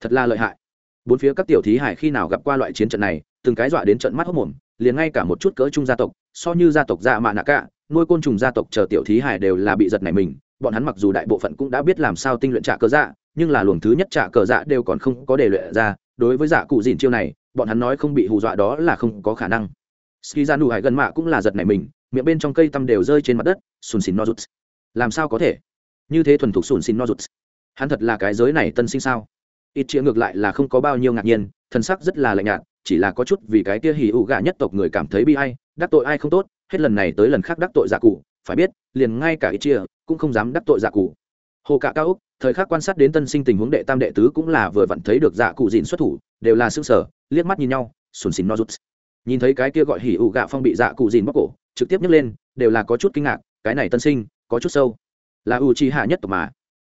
Thật là lợi hại. Bốn phía các tiểu thí hải khi nào gặp qua loại chiến trận này, từng cái dọa đến trận mắt hốc mồm, liền ngay cả một chút cỡ trung gia tộc, so như gia tộc dạ mạ nạ cả nuôi côn trùng gia tộc chờ tiểu thí hải đều là bị giật này mình, bọn hắn mặc dù đại bộ phận cũng đã biết làm sao tinh luyện trả cờ dạ nhưng là luồng thứ nhất trả cờ dạ đều còn không có để luyện ra, đối với giả cụ dìn chiêu này, bọn hắn nói không bị hù dọa đó là không có khả năng. Ski ra nụ hải gần mạ cũng là giật này mình, miệng bên trong cây tăm đều rơi trên mặt đất, sùn xìn no rút làm sao có thể? Như thế thuần thục sùn xin no rút hắn thật là cái giới này tân sinh sao? Ít chĩa ngược lại là không có bao nhiêu ngạc nhiên thân sắc rất là lạnh nhạt, chỉ là có chút vì cái kia hỉ ụ gà nhất tộc người cảm thấy bi ai, đắc tội ai không tốt, hết lần này tới lần khác đắc tội giả cụ phải biết, liền ngay cả ít chia cũng không dám đắc tội giả cụ hồ cạ cao úc, thời khắc quan sát đến tân sinh tình huống đệ tam đệ tứ cũng là vừa vặn thấy được giả cụ dìn xuất thủ, đều là xương sở liếc mắt nhìn nhau, sùn xìn no rút nhìn thấy cái kia gọi hỉ ụ gạ phong bị dạ cụ dìn bóc cổ, trực tiếp nhấc lên, đều là có chút kinh ngạc, cái này tân sinh, có chút sâu là u chi hạ nhất tộc mà.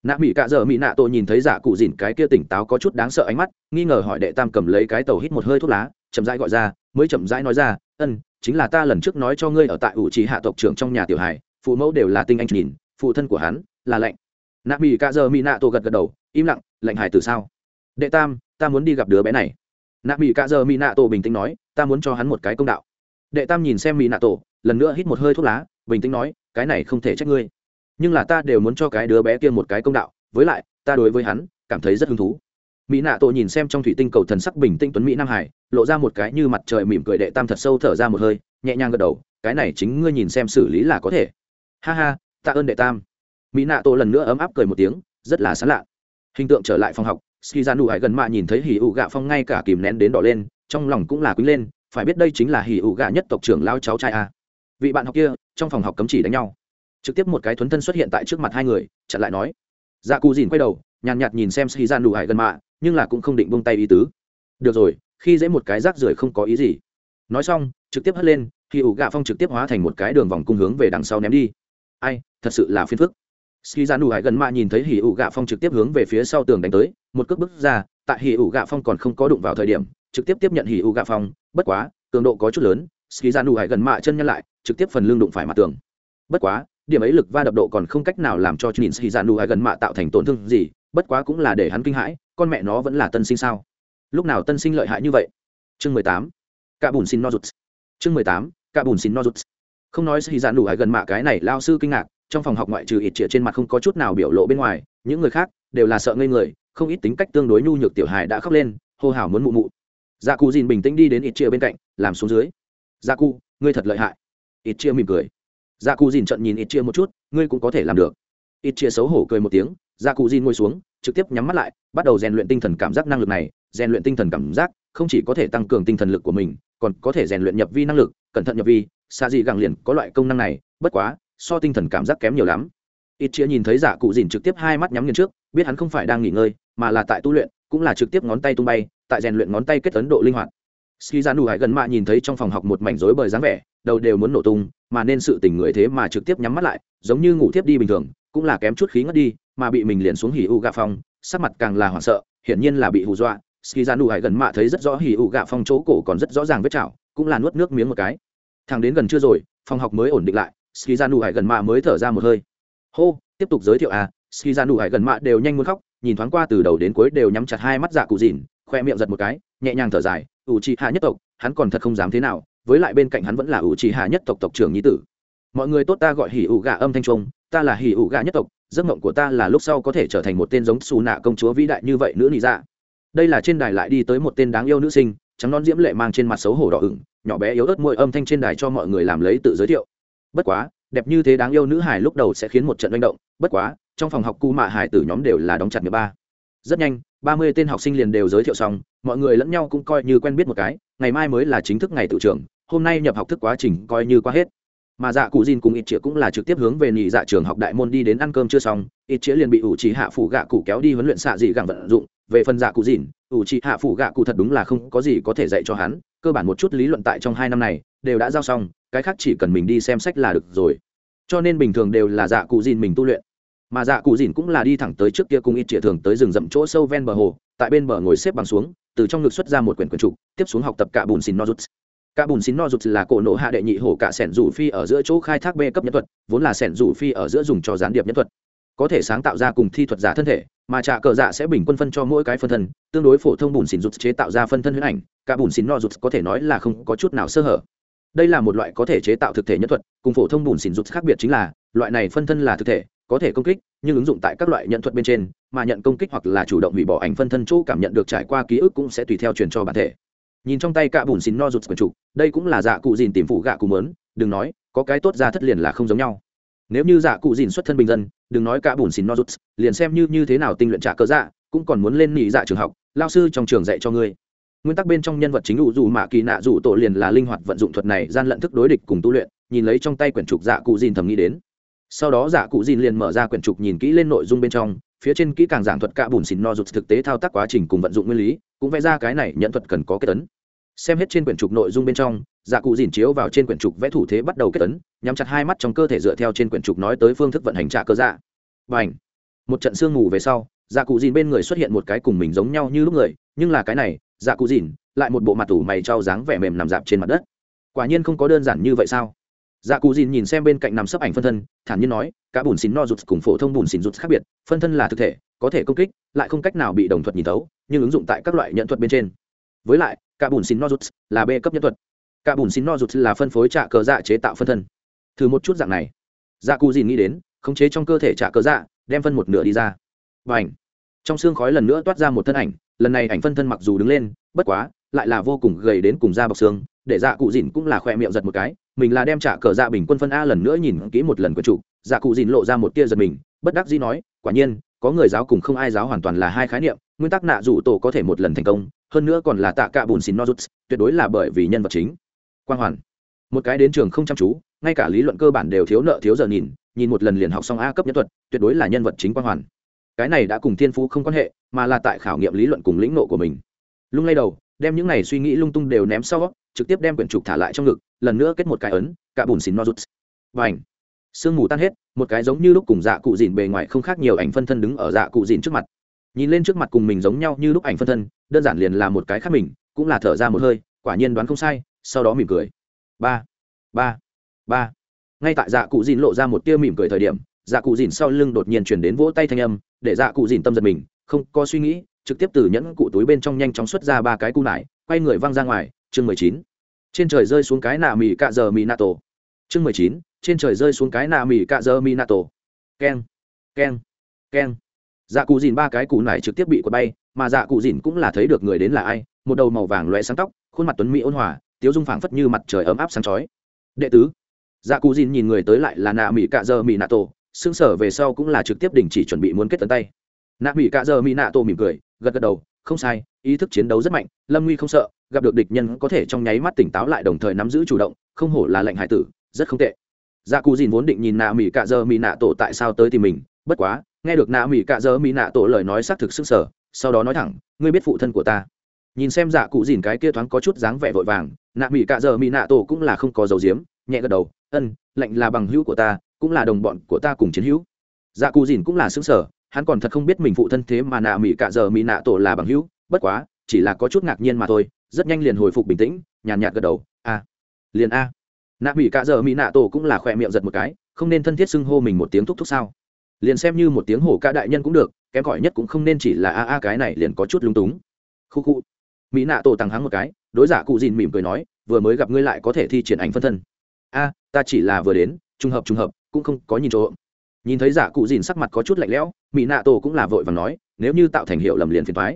Nạ mỹ cạ dợ mỹ nạ tổ nhìn thấy giả cụ dìn cái kia tỉnh táo có chút đáng sợ ánh mắt, nghi ngờ hỏi đệ tam cầm lấy cái tàu hít một hơi thuốc lá, chậm rãi gọi ra, mới chậm rãi nói ra, ân, chính là ta lần trước nói cho ngươi ở tại ủ trì hạ tộc trưởng trong nhà tiểu hải phụ mẫu đều là tinh anh nhìn, phụ thân của hắn là lệnh nạ mỹ cạ dợ mỹ nạ tổ gật gật đầu, im lặng lệnh hải từ sao? Đệ tam, ta muốn đi gặp đứa bé này. Nạ mỹ cạ dợ mỹ nạ tổ bình tĩnh nói, ta muốn cho hắn một cái công đạo. Đệ tam nhìn xem mỹ nạ tổ, lần nữa hít một hơi thuốc lá, bình tĩnh nói, cái này không thể trách ngươi nhưng là ta đều muốn cho cái đứa bé kia một cái công đạo, với lại, ta đối với hắn, cảm thấy rất hứng thú. Mỹ nạ tổ nhìn xem trong thủy tinh cầu thần sắc bình tĩnh tuấn mỹ nam hải, lộ ra một cái như mặt trời mỉm cười đệ tam thật sâu thở ra một hơi, nhẹ nhàng gật đầu, cái này chính ngươi nhìn xem xử lý là có thể. Ha ha, tạ ơn đệ tam. Mỹ nạ tổ lần nữa ấm áp cười một tiếng, rất là sán lạ. Hình tượng trở lại phòng học ski ra nụ hải gần mạ nhìn thấy hỉ ụ gạ phong ngay cả kìm nén đến đỏ lên, trong lòng cũng là quý lên, phải biết đây chính là hỉ ụ gạ nhất tộc trưởng lao cháu trai a. Vị bạn học kia, trong phòng học cấm chỉ đánh nhau trực tiếp một cái thuấn thân xuất hiện tại trước mặt hai người, chặn lại nói. Dạ cù dìn quay đầu, nhàn nhạt nhìn xem xì gian đủ hải gần mạ, nhưng là cũng không định bông tay ý tứ. Được rồi, khi dễ một cái rác rưởi không có ý gì. Nói xong, trực tiếp hất lên khi ủ gạ phong trực tiếp hóa thành một cái đường vòng cung hướng về đằng sau ném đi. Ai, thật sự là phiền phức. Ski ra đủ hải gần mạ nhìn thấy hỉ ủ gạ phong trực tiếp hướng về phía sau tường đánh tới, một cước bước ra, tại hỉ ủ gạ phong còn không có đụng vào thời điểm, trực tiếp tiếp nhận hỉ ủ gạ phong, bất quá, cường độ có chút lớn ski ra dạ nụ hải gần mạ chân nhân lại, trực tiếp phần lưng đụng phải mặt tường. Bất quá điểm ấy lực va đập độ còn không cách nào làm cho nhìn xì dạ nụ ai gần mạ tạo thành tổn thương gì, bất quá cũng là để hắn kinh hãi, con mẹ nó vẫn là tân sinh sao? Lúc nào tân sinh lợi hại như vậy? Chương mười tám cả bùn xin no rụt. Chương mười tám cả bùn xin no rụt. Không nói xì dạ nụ ai gần mạ cái này, lao sư kinh ngạc, trong phòng học ngoại trừ ít trịa trên mặt không có chút nào biểu lộ bên ngoài, những người khác đều là sợ ngây người, không ít tính cách tương đối nhu nhược tiểu hài đã khóc lên, hô hào muốn mụ mụ. Dạ cụ dìn bình tĩnh đi đến ít chia bên cạnh, làm xuống dưới. Dạ cụ, ngươi thật lợi hại. Ít chia mỉm cười dạ cụ dìn trận nhìn ít chia một chút, ngươi cũng có thể làm được. Ít chia xấu hổ cười một tiếng dạ cụ dìn ngồi xuống, trực tiếp nhắm mắt lại, bắt đầu rèn luyện tinh thần cảm giác năng lực này. Rèn luyện tinh thần cảm giác không chỉ có thể tăng cường tinh thần lực của mình, còn có thể rèn luyện nhập vi năng lực, cẩn thận nhập vi. Xa dị gẳng liền có loại công năng này, bất quá, so tinh thần cảm giác kém nhiều lắm. Ít chia nhìn thấy dạ cụ dìn trực tiếp hai mắt nhắm nghiền trước, biết hắn không phải đang nghỉ ngơi, mà là tại tu luyện, cũng là trực tiếp ngón tay tung bay, tại rèn luyện ngón tay kết ấn độ linh hoạt ski ra nụ hải gần mạ nhìn thấy trong phòng học một mảnh rối bời dáng vẻ, đầu đều muốn nổ tung, mà nên sự tình người thế mà trực tiếp nhắm mắt lại, giống như ngủ tiếp đi bình thường, cũng là kém chút khí ngất đi, mà bị mình liền xuống hỉ u gạ phong sắc mặt càng là hoảng sợ, hiển nhiên là bị hù dọa. Ski ra nụ hải gần mạ thấy rất rõ hỉ u gạ phong chỗ cổ còn rất rõ ràng vết chảo, cũng là nuốt nước miếng một cái. Thằng đến gần chưa rồi, phòng học mới ổn định lại, ski ra nụ hải gần mạ mới thở ra một hơi. Hô, tiếp tục giới thiệu à ski ra nụ hải gần mạ đều nhanh muốn khóc, nhìn thoáng qua từ đầu đến cuối đều nhắm chặt hai mắt dạ cụ dìn khoe miệng giật một cái, nhẹ nhàng thở dài ủ trì hạ nhất tộc, hắn còn thật không dám thế nào, với lại bên cạnh hắn vẫn là ủ trì hạ nhất tộc tộc trưởng nhi tử. Mọi người tốt ta gọi hỉ ủ gà âm thanh trung ta là hỉ ủ gà nhất tộc, giấc mộng của ta là lúc sau có thể trở thành một tên giống xù nạ công chúa vĩ đại như vậy nữ nị dạ. Đây là trên đài lại đi tới một tên đáng yêu nữ sinh, trắng non diễm lệ mang trên mặt xấu hổ đỏ ửng, nhỏ bé yếu ớt môi âm thanh trên đài cho mọi người làm lấy tự giới thiệu. Bất quá, đẹp như thế đáng yêu nữ hải lúc đầu sẽ khiến một trận manh động, bất quá, trong phòng học cu mạ hải tử nhóm đều là đóng chặt mười ba. Rất nhanh ba mươi tên học sinh liền đều giới thiệu xong, mọi người lẫn nhau cũng coi như quen biết một cái, ngày mai mới là chính thức ngày tự trường, hôm nay nhập học thức quá trình coi như qua hết. Mà dạ cụ dìn cùng ít chĩa cũng là trực tiếp hướng về nhị dạ trường học đại môn đi đến ăn cơm chưa xong, ít chĩa liền bị ủ trì hạ phủ gạ cụ kéo đi huấn luyện xạ dị gặng vận dụng. Về phần dạ cụ dìn ủ trì hạ phủ gạ cụ thật đúng là không có gì có thể dạy cho hắn, cơ bản một chút lý luận tại trong hai năm này, đều đã giao xong, cái khác chỉ cần mình đi xem sách là được rồi. Cho nên bình thường đều là dạ cụ dìn mình tu luyện mà dạ cụ dìn cũng là đi thẳng tới trước kia cùng ít trịa thường tới rừng rậm chỗ sâu ven bờ hồ, tại bên bờ ngồi xếp bằng xuống, từ trong ngực xuất ra một quyển quyển trục, tiếp xuống học tập cả bùn xin nozuts cả bùn xin nozuts là cổ nộ hạ đệ nhị hổ cả sẻn rủ phi ở giữa chỗ khai thác b cấp nhân thuật, vốn là sẻn rủ phi ở giữa dùng cho gián điệp nhân thuật. Có thể sáng tạo ra cùng thi thuật giả thân thể, mà trả cờ dạ sẽ bình quân phân cho mỗi cái phân thân, tương đối phổ thông bùn xỉn rụt chế tạo ra phân thân huyết ảnh cả bùn xỉn no rụt có thể nói là không có chút nào sơ hở. Đây là một loại có thể chế tạo thực thể nhân thuật, cùng phổ thông bùn xỉn rụt khác biệt chính là, loại này phân thân là thực thể có thể công kích, nhưng ứng dụng tại các loại nhận thuật bên trên, mà nhận công kích hoặc là chủ động hủy bỏ ảnh phân thân chỗ cảm nhận được trải qua ký ức cũng sẽ tùy theo truyền cho bản thể. Nhìn trong tay cả bùn xin no rụt quần trục đây cũng là dạ cụ dìn tìm phụ gạ cụ mớn, đừng nói, có cái tốt ra thất liền là không giống nhau. Nếu như dạ cụ dìn xuất thân bình dân, đừng nói cả bùn xin no rụt, liền xem như như thế nào tinh luyện trả cơ dạ cũng còn muốn lên nghỉ dạ trường học, lao sư trong trường dạy cho ngươi. Nguyên tắc bên trong nhân vật chính ủ dù mạ kỳ nạ dù tổ liền là linh hoạt vận dụng thuật này gian lận thức đối địch cùng tu luyện, nhìn lấy trong tay quyển trục dạ cụ dìn thầm nghĩ đến sau đó giả cụ dìn liền mở ra quyển trục nhìn kỹ lên nội dung bên trong, phía trên kỹ càng giảng thuật cả bùn xỉn no rụt thực tế thao tác quá trình cùng vận dụng nguyên lý, cũng vẽ ra cái này nhận thuật cần có kết tấn xem hết trên quyển trục nội dung bên trong giả cụ dìn chiếu vào trên quyển trục vẽ thủ thế bắt đầu kết tấn nhắm chặt hai mắt trong cơ thể dựa theo trên quyển trục nói tới phương thức vận hành trả cơ dạ. Và h một trận sương ngủ về sau giả cụ dìn bên người xuất hiện một cái cùng mình giống nhau như lúc người, nhưng là cái này giả cụ dìn, lại một bộ mặt tủ mày trao dáng vẻ mềm nằm dạp trên mặt đất. Quả nhiên không có đơn giản như vậy sao? Dạ cụ dìn nhìn xem bên cạnh nằm sấp ảnh phân thân, thản nhiên nói, cả bùn xín no rụt cùng phổ thông bùn xín rụt khác biệt, phân thân là thực thể, có thể công kích, lại không cách nào bị đồng thuật nhìn tấu nhưng ứng dụng tại các loại nhận thuật bên trên. Với lại, cả bùn xín no rụt là b cấp nhân thuật. Cả bùn xín no rụt là phân phối trả cờ dạ chế tạo phân thân. Thử một chút dạng này. Dạ cụ dìn nghĩ đến, khống chế trong cơ thể trả cờ dạ đem phân một nửa đi ra. Và ảnh trong xương khói lần nữa toát ra một thân ảnh, lần này ảnh phân thân mặc dù đứng lên, bất quá, lại là vô cùng gầy đến cùng da bọc xương, để dạ cụ dìn cũng là khoe miệng giật một cái mình là đem trả cờ dạ bình quân phân a lần nữa nhìn kỹ một lần của chủ. Dạ cụ dìn lộ ra một tia giật mình, bất đắc dĩ nói, quả nhiên, có người giáo cùng không ai giáo hoàn toàn là hai khái niệm, nguyên tắc nạ rủ tổ có thể một lần thành công, hơn nữa còn là tạ cạ bùn xin nozuts tuyệt đối là bởi vì nhân vật chính. Quang hoàn, một cái đến trường không chăm chú, ngay cả lý luận cơ bản đều thiếu nợ, thiếu giờ nhìn nhìn một lần liền học xong a cấp nhân thuật, tuyệt đối là nhân vật chính quang hoàn. Cái này đã cùng thiên phú không quan hệ, mà là tại khảo nghiệm lý luận cùng lĩnh nộ của mình. Lung lay đầu, đem những này suy nghĩ lung tung đều ném sau, trực tiếp đem quyển trục thả lại trong ngực lần nữa kết một cái ấn, cả bùn xỉn rút và ảnh sương mù tan hết, một cái giống như lúc cùng dạ cụ dìn bề ngoài không khác nhiều ảnh phân thân đứng ở dạ cụ dìn trước mặt. Nhìn lên trước mặt cùng mình giống nhau như lúc ảnh phân thân, đơn giản liền là một cái khác mình, cũng là thở ra một hơi, quả nhiên đoán không sai, sau đó mỉm cười. Ba! Ba! Ba! Ngay tại dạ cụ dìn lộ ra một tia mỉm cười thời điểm dạ cụ dìn sau lưng đột nhiên chuyển đến vỗ tay thanh âm, để dạ cụ dìn tâm giật mình, không có suy nghĩ, trực tiếp từ nhẫn cụ túi bên trong nhanh chóng xuất ra ba cái cu nải, quay người văng ra ngoài, chương mười chín trên trời rơi xuống cái nạ mì cạ giờ mì nato chương mười chín, trên trời rơi xuống cái nạ mì cạ giờ mì nato keng keng keng. Dạ cụ dìn ba cái cụ nải trực tiếp bị quật bay, mà dạ cụ dìn cũng là thấy được người đến là ai. Một đầu màu vàng loe sáng tóc, khuôn mặt tuấn mỹ ôn hòa, tiếu dung phảng phất như mặt trời ấm áp sáng chói. Đệ tứ dạ cụ dìn nhìn người tới lại là nạ mỹ cạ giờ mỹ nạ tổ xương sở về sau cũng là trực tiếp đình chỉ chuẩn bị muốn kết tấn tay. Nạ mỹ cạ giờ mỹ nạ tổ mỉm cười, gật gật đầu không sai, ý thức chiến đấu rất mạnh, lâm nguy không sợ, gặp được địch nhân có thể trong nháy mắt tỉnh táo lại đồng thời nắm giữ chủ động, không hổ là lệnh hải tử, rất không tệ. Dạ cù dìn vốn định nhìn nạ mỹ cạ Dơ mỹ nạ tổ tại sao tới tìm mình, bất quá, nghe được nạ mỹ cạ Dơ mỹ nạ tổ lời nói xác thực sức sở sau đó nói thẳng, ngươi biết phụ thân của ta. Nhìn xem dạ cụ dìn cái kia thoáng có chút dáng vẻ vội vàng, nạ mỹ cạ Dơ mỹ nạ tổ cũng là không có dầu diếm nhẹ gật đầu, ân, lệnh là bằng hữu của ta, cũng là đồng bọn của ta cùng chiến hữu. Dạ cụ dìn cũng là xứng sở hắn còn thật không biết mình phụ thân thế mà nạ mỹ cạ giờ mỹ nạ tổ là bằng hữu, bất quá, chỉ là có chút ngạc nhiên mà thôi, rất nhanh liền hồi phục bình tĩnh, nhàn nhạt gật đầu, a, liền a. Nạ mỹ cạ giờ mỹ nạ tổ cũng là khỏe miệng giật một cái, không nên thân thiết xưng hô mình một tiếng thúc thúc sao. Liền xem như một tiếng hổ ca đại nhân cũng được, kém cỏi nhất cũng không nên chỉ là a a cái này liền có chút lung túng. Khu khu. Mỹ nạ tổ tăng hắng một cái, đối giả cụ dìn mỉm cười nói, vừa mới gặp ngươi lại có thể thi triển ảnh phân thân. A, ta chỉ là vừa đến, trùng hợp trùng hợp, cũng không có nhìn trộm nhìn thấy giả cụ dìn sắc mặt có chút lạnh lẽo mỹ nạ tổ cũng là vội và nói, nếu như tạo thành hiệu lầm liền phiền thoái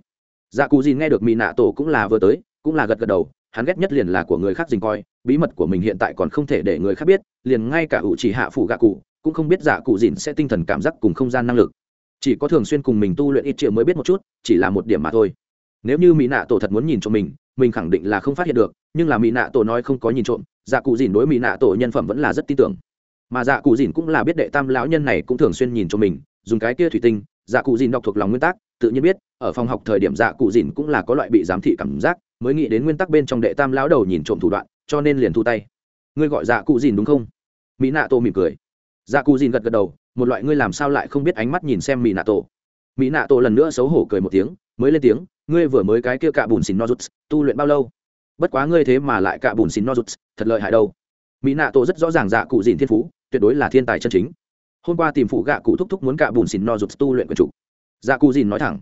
giả dạ cụ dìn nghe được mỹ nạ tổ cũng là vừa tới, cũng là gật gật đầu, hắn ghét nhất liền là của người khác dình coi, bí mật của mình hiện tại còn không thể để người khác biết, liền ngay cả ủ chỉ hạ phụ gạ cụ, cũng không biết giả cụ dìn sẽ tinh thần cảm giác cùng không gian năng lực. Chỉ có thường xuyên cùng mình tu luyện ít triệu mới biết một chút, chỉ là một điểm mà thôi. Nếu như mỹ nạ tổ thật muốn nhìn cho mình mình khẳng định là không phát hiện được, nhưng là mỹ nạ tổ nói không có nhìn trộm giả cụ dìn đối mỹ nạ tổ nhân phẩm vẫn là rất tin tưởng mà dạ cụ dìn cũng là biết đệ tam lão nhân này cũng thường xuyên nhìn cho mình, dùng cái kia thủy tinh dạ cụ dìn đọc thuộc lòng nguyên tắc, tự nhiên biết, ở phòng học thời điểm dạ cụ dìn cũng là có loại bị giám thị cảm giác, mới nghĩ đến nguyên tắc bên trong đệ tam lão đầu nhìn trộm thủ đoạn, cho nên liền thu tay. Ngươi gọi dạ cụ dìn đúng không? Mỹ nạ tổ mỉm cười. Dạ cụ dìn gật gật đầu, một loại ngươi làm sao lại không biết ánh mắt nhìn xem mỹ nạ tổ mỹ nạ tổ lần nữa xấu hổ cười một tiếng, mới lên tiếng, ngươi vừa mới cái kia cạ bùn xin nozuts, tu luyện bao lâu? Bất quá ngươi thế mà lại cạ bùn xin nozuts, thật lợi hại đâu. Mỹ nạ tổ rất rõ ràng dạ cụ dìn thiên phú tuyệt đối là thiên tài chân chính. Hôm qua tìm phụ gạ cụ thúc thúc muốn cạ bùn xịn no rụt tu luyện quần chủ. Dạ cụ dìn nói thẳng.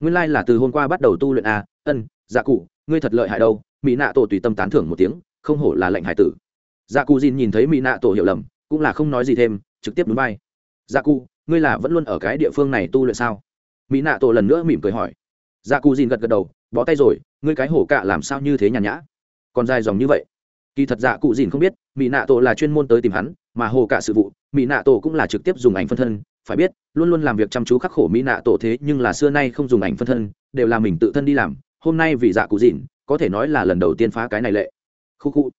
Nguyên lai là từ hôm qua bắt đầu tu luyện a à, ân dạ cụ ngươi thật lợi hại đâu mỹ nạ tổ tùy tâm tán thưởng một tiếng không hổ là lệnh hải tử. Dạ cụ dìn nhìn thấy mỹ nạ tổ hiểu lầm cũng là không nói gì thêm trực tiếp núi bay dạ cụ ngươi là vẫn luôn ở cái địa phương này tu luyện sao? Mỹ nạ tổ lần nữa mỉm cười hỏi. Dạ cụ dìn gật gật đầu bó tay rồi ngươi cái hổ cạ làm sao như thế nhàn nhã? Còn dài dòng như vậy kỳ thật dạ cụ dìn không biết mỹ nạ tổ là chuyên môn tới tìm hắn, mà hồ cả sự vụ mỹ nạ tổ cũng là trực tiếp dùng ảnh phân thân. Phải biết, luôn luôn làm việc chăm chú khắc khổ mỹ nạ tổ thế nhưng là xưa nay không dùng ảnh phân thân, đều là mình tự thân đi làm. Hôm nay vì dạ cụ dìn, có thể nói là lần đầu tiên phá cái này lệ. Khu khu.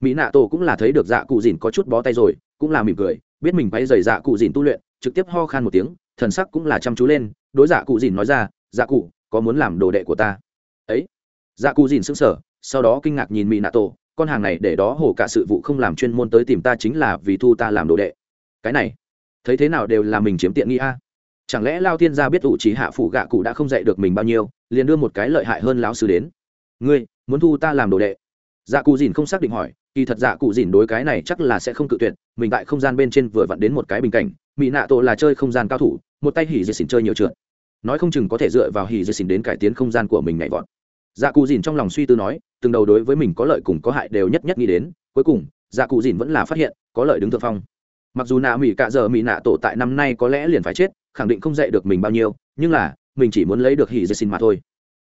Mỹ nạ tổ cũng là thấy được dạ cụ dìn có chút bó tay rồi, cũng là mỉm cười, biết mình bay rời dạ cụ dìn tu luyện, trực tiếp ho khan một tiếng, thần sắc cũng là chăm chú lên, đối dạ cụ dìn nói ra dạ cụ, có muốn làm đồ đệ của ta? Ấy. Dạ cụ dìn sững sờ, sau đó kinh ngạc nhìn mỹ nạ tổ con hàng này để đó hổ cả sự vụ không làm chuyên môn tới tìm ta chính là vì thu ta làm đồ đệ. Cái này, thấy thế nào đều là mình chiếm tiện nghi a. Chẳng lẽ lao thiên gia biết ủ trí hạ phụ gạ cụ đã không dạy được mình bao nhiêu, liền đưa một cái lợi hại hơn lão sư đến. Ngươi, muốn thu ta làm đồ đệ? Dạ cụ dìn không xác định hỏi, kỳ thật dạ cụ dìn đối cái này chắc là sẽ không cự tuyệt, mình tại không gian bên trên vừa vặn đến một cái bình cảnh mỹ nạ tổ là chơi không gian cao thủ, một tay hỉ dì xỉn chơi nhiều trượt. Nói không chừng có thể dựa vào hỉ dì xỉn đến cải tiến không gian của mình nhảy vọt dạ cụ dìn trong lòng suy tư nói, từng đầu đối với mình có lợi cùng có hại đều nhất nhất nghĩ đến, cuối cùng dạ cụ dìn vẫn là phát hiện, có lợi đứng thượng phong. Mặc dù nạ mỹ cạ giờ mỹ nạ tổ tại năm nay có lẽ liền phải chết, khẳng định không dạy được mình bao nhiêu, nhưng là, mình chỉ muốn lấy được hỉ dì xin mà thôi.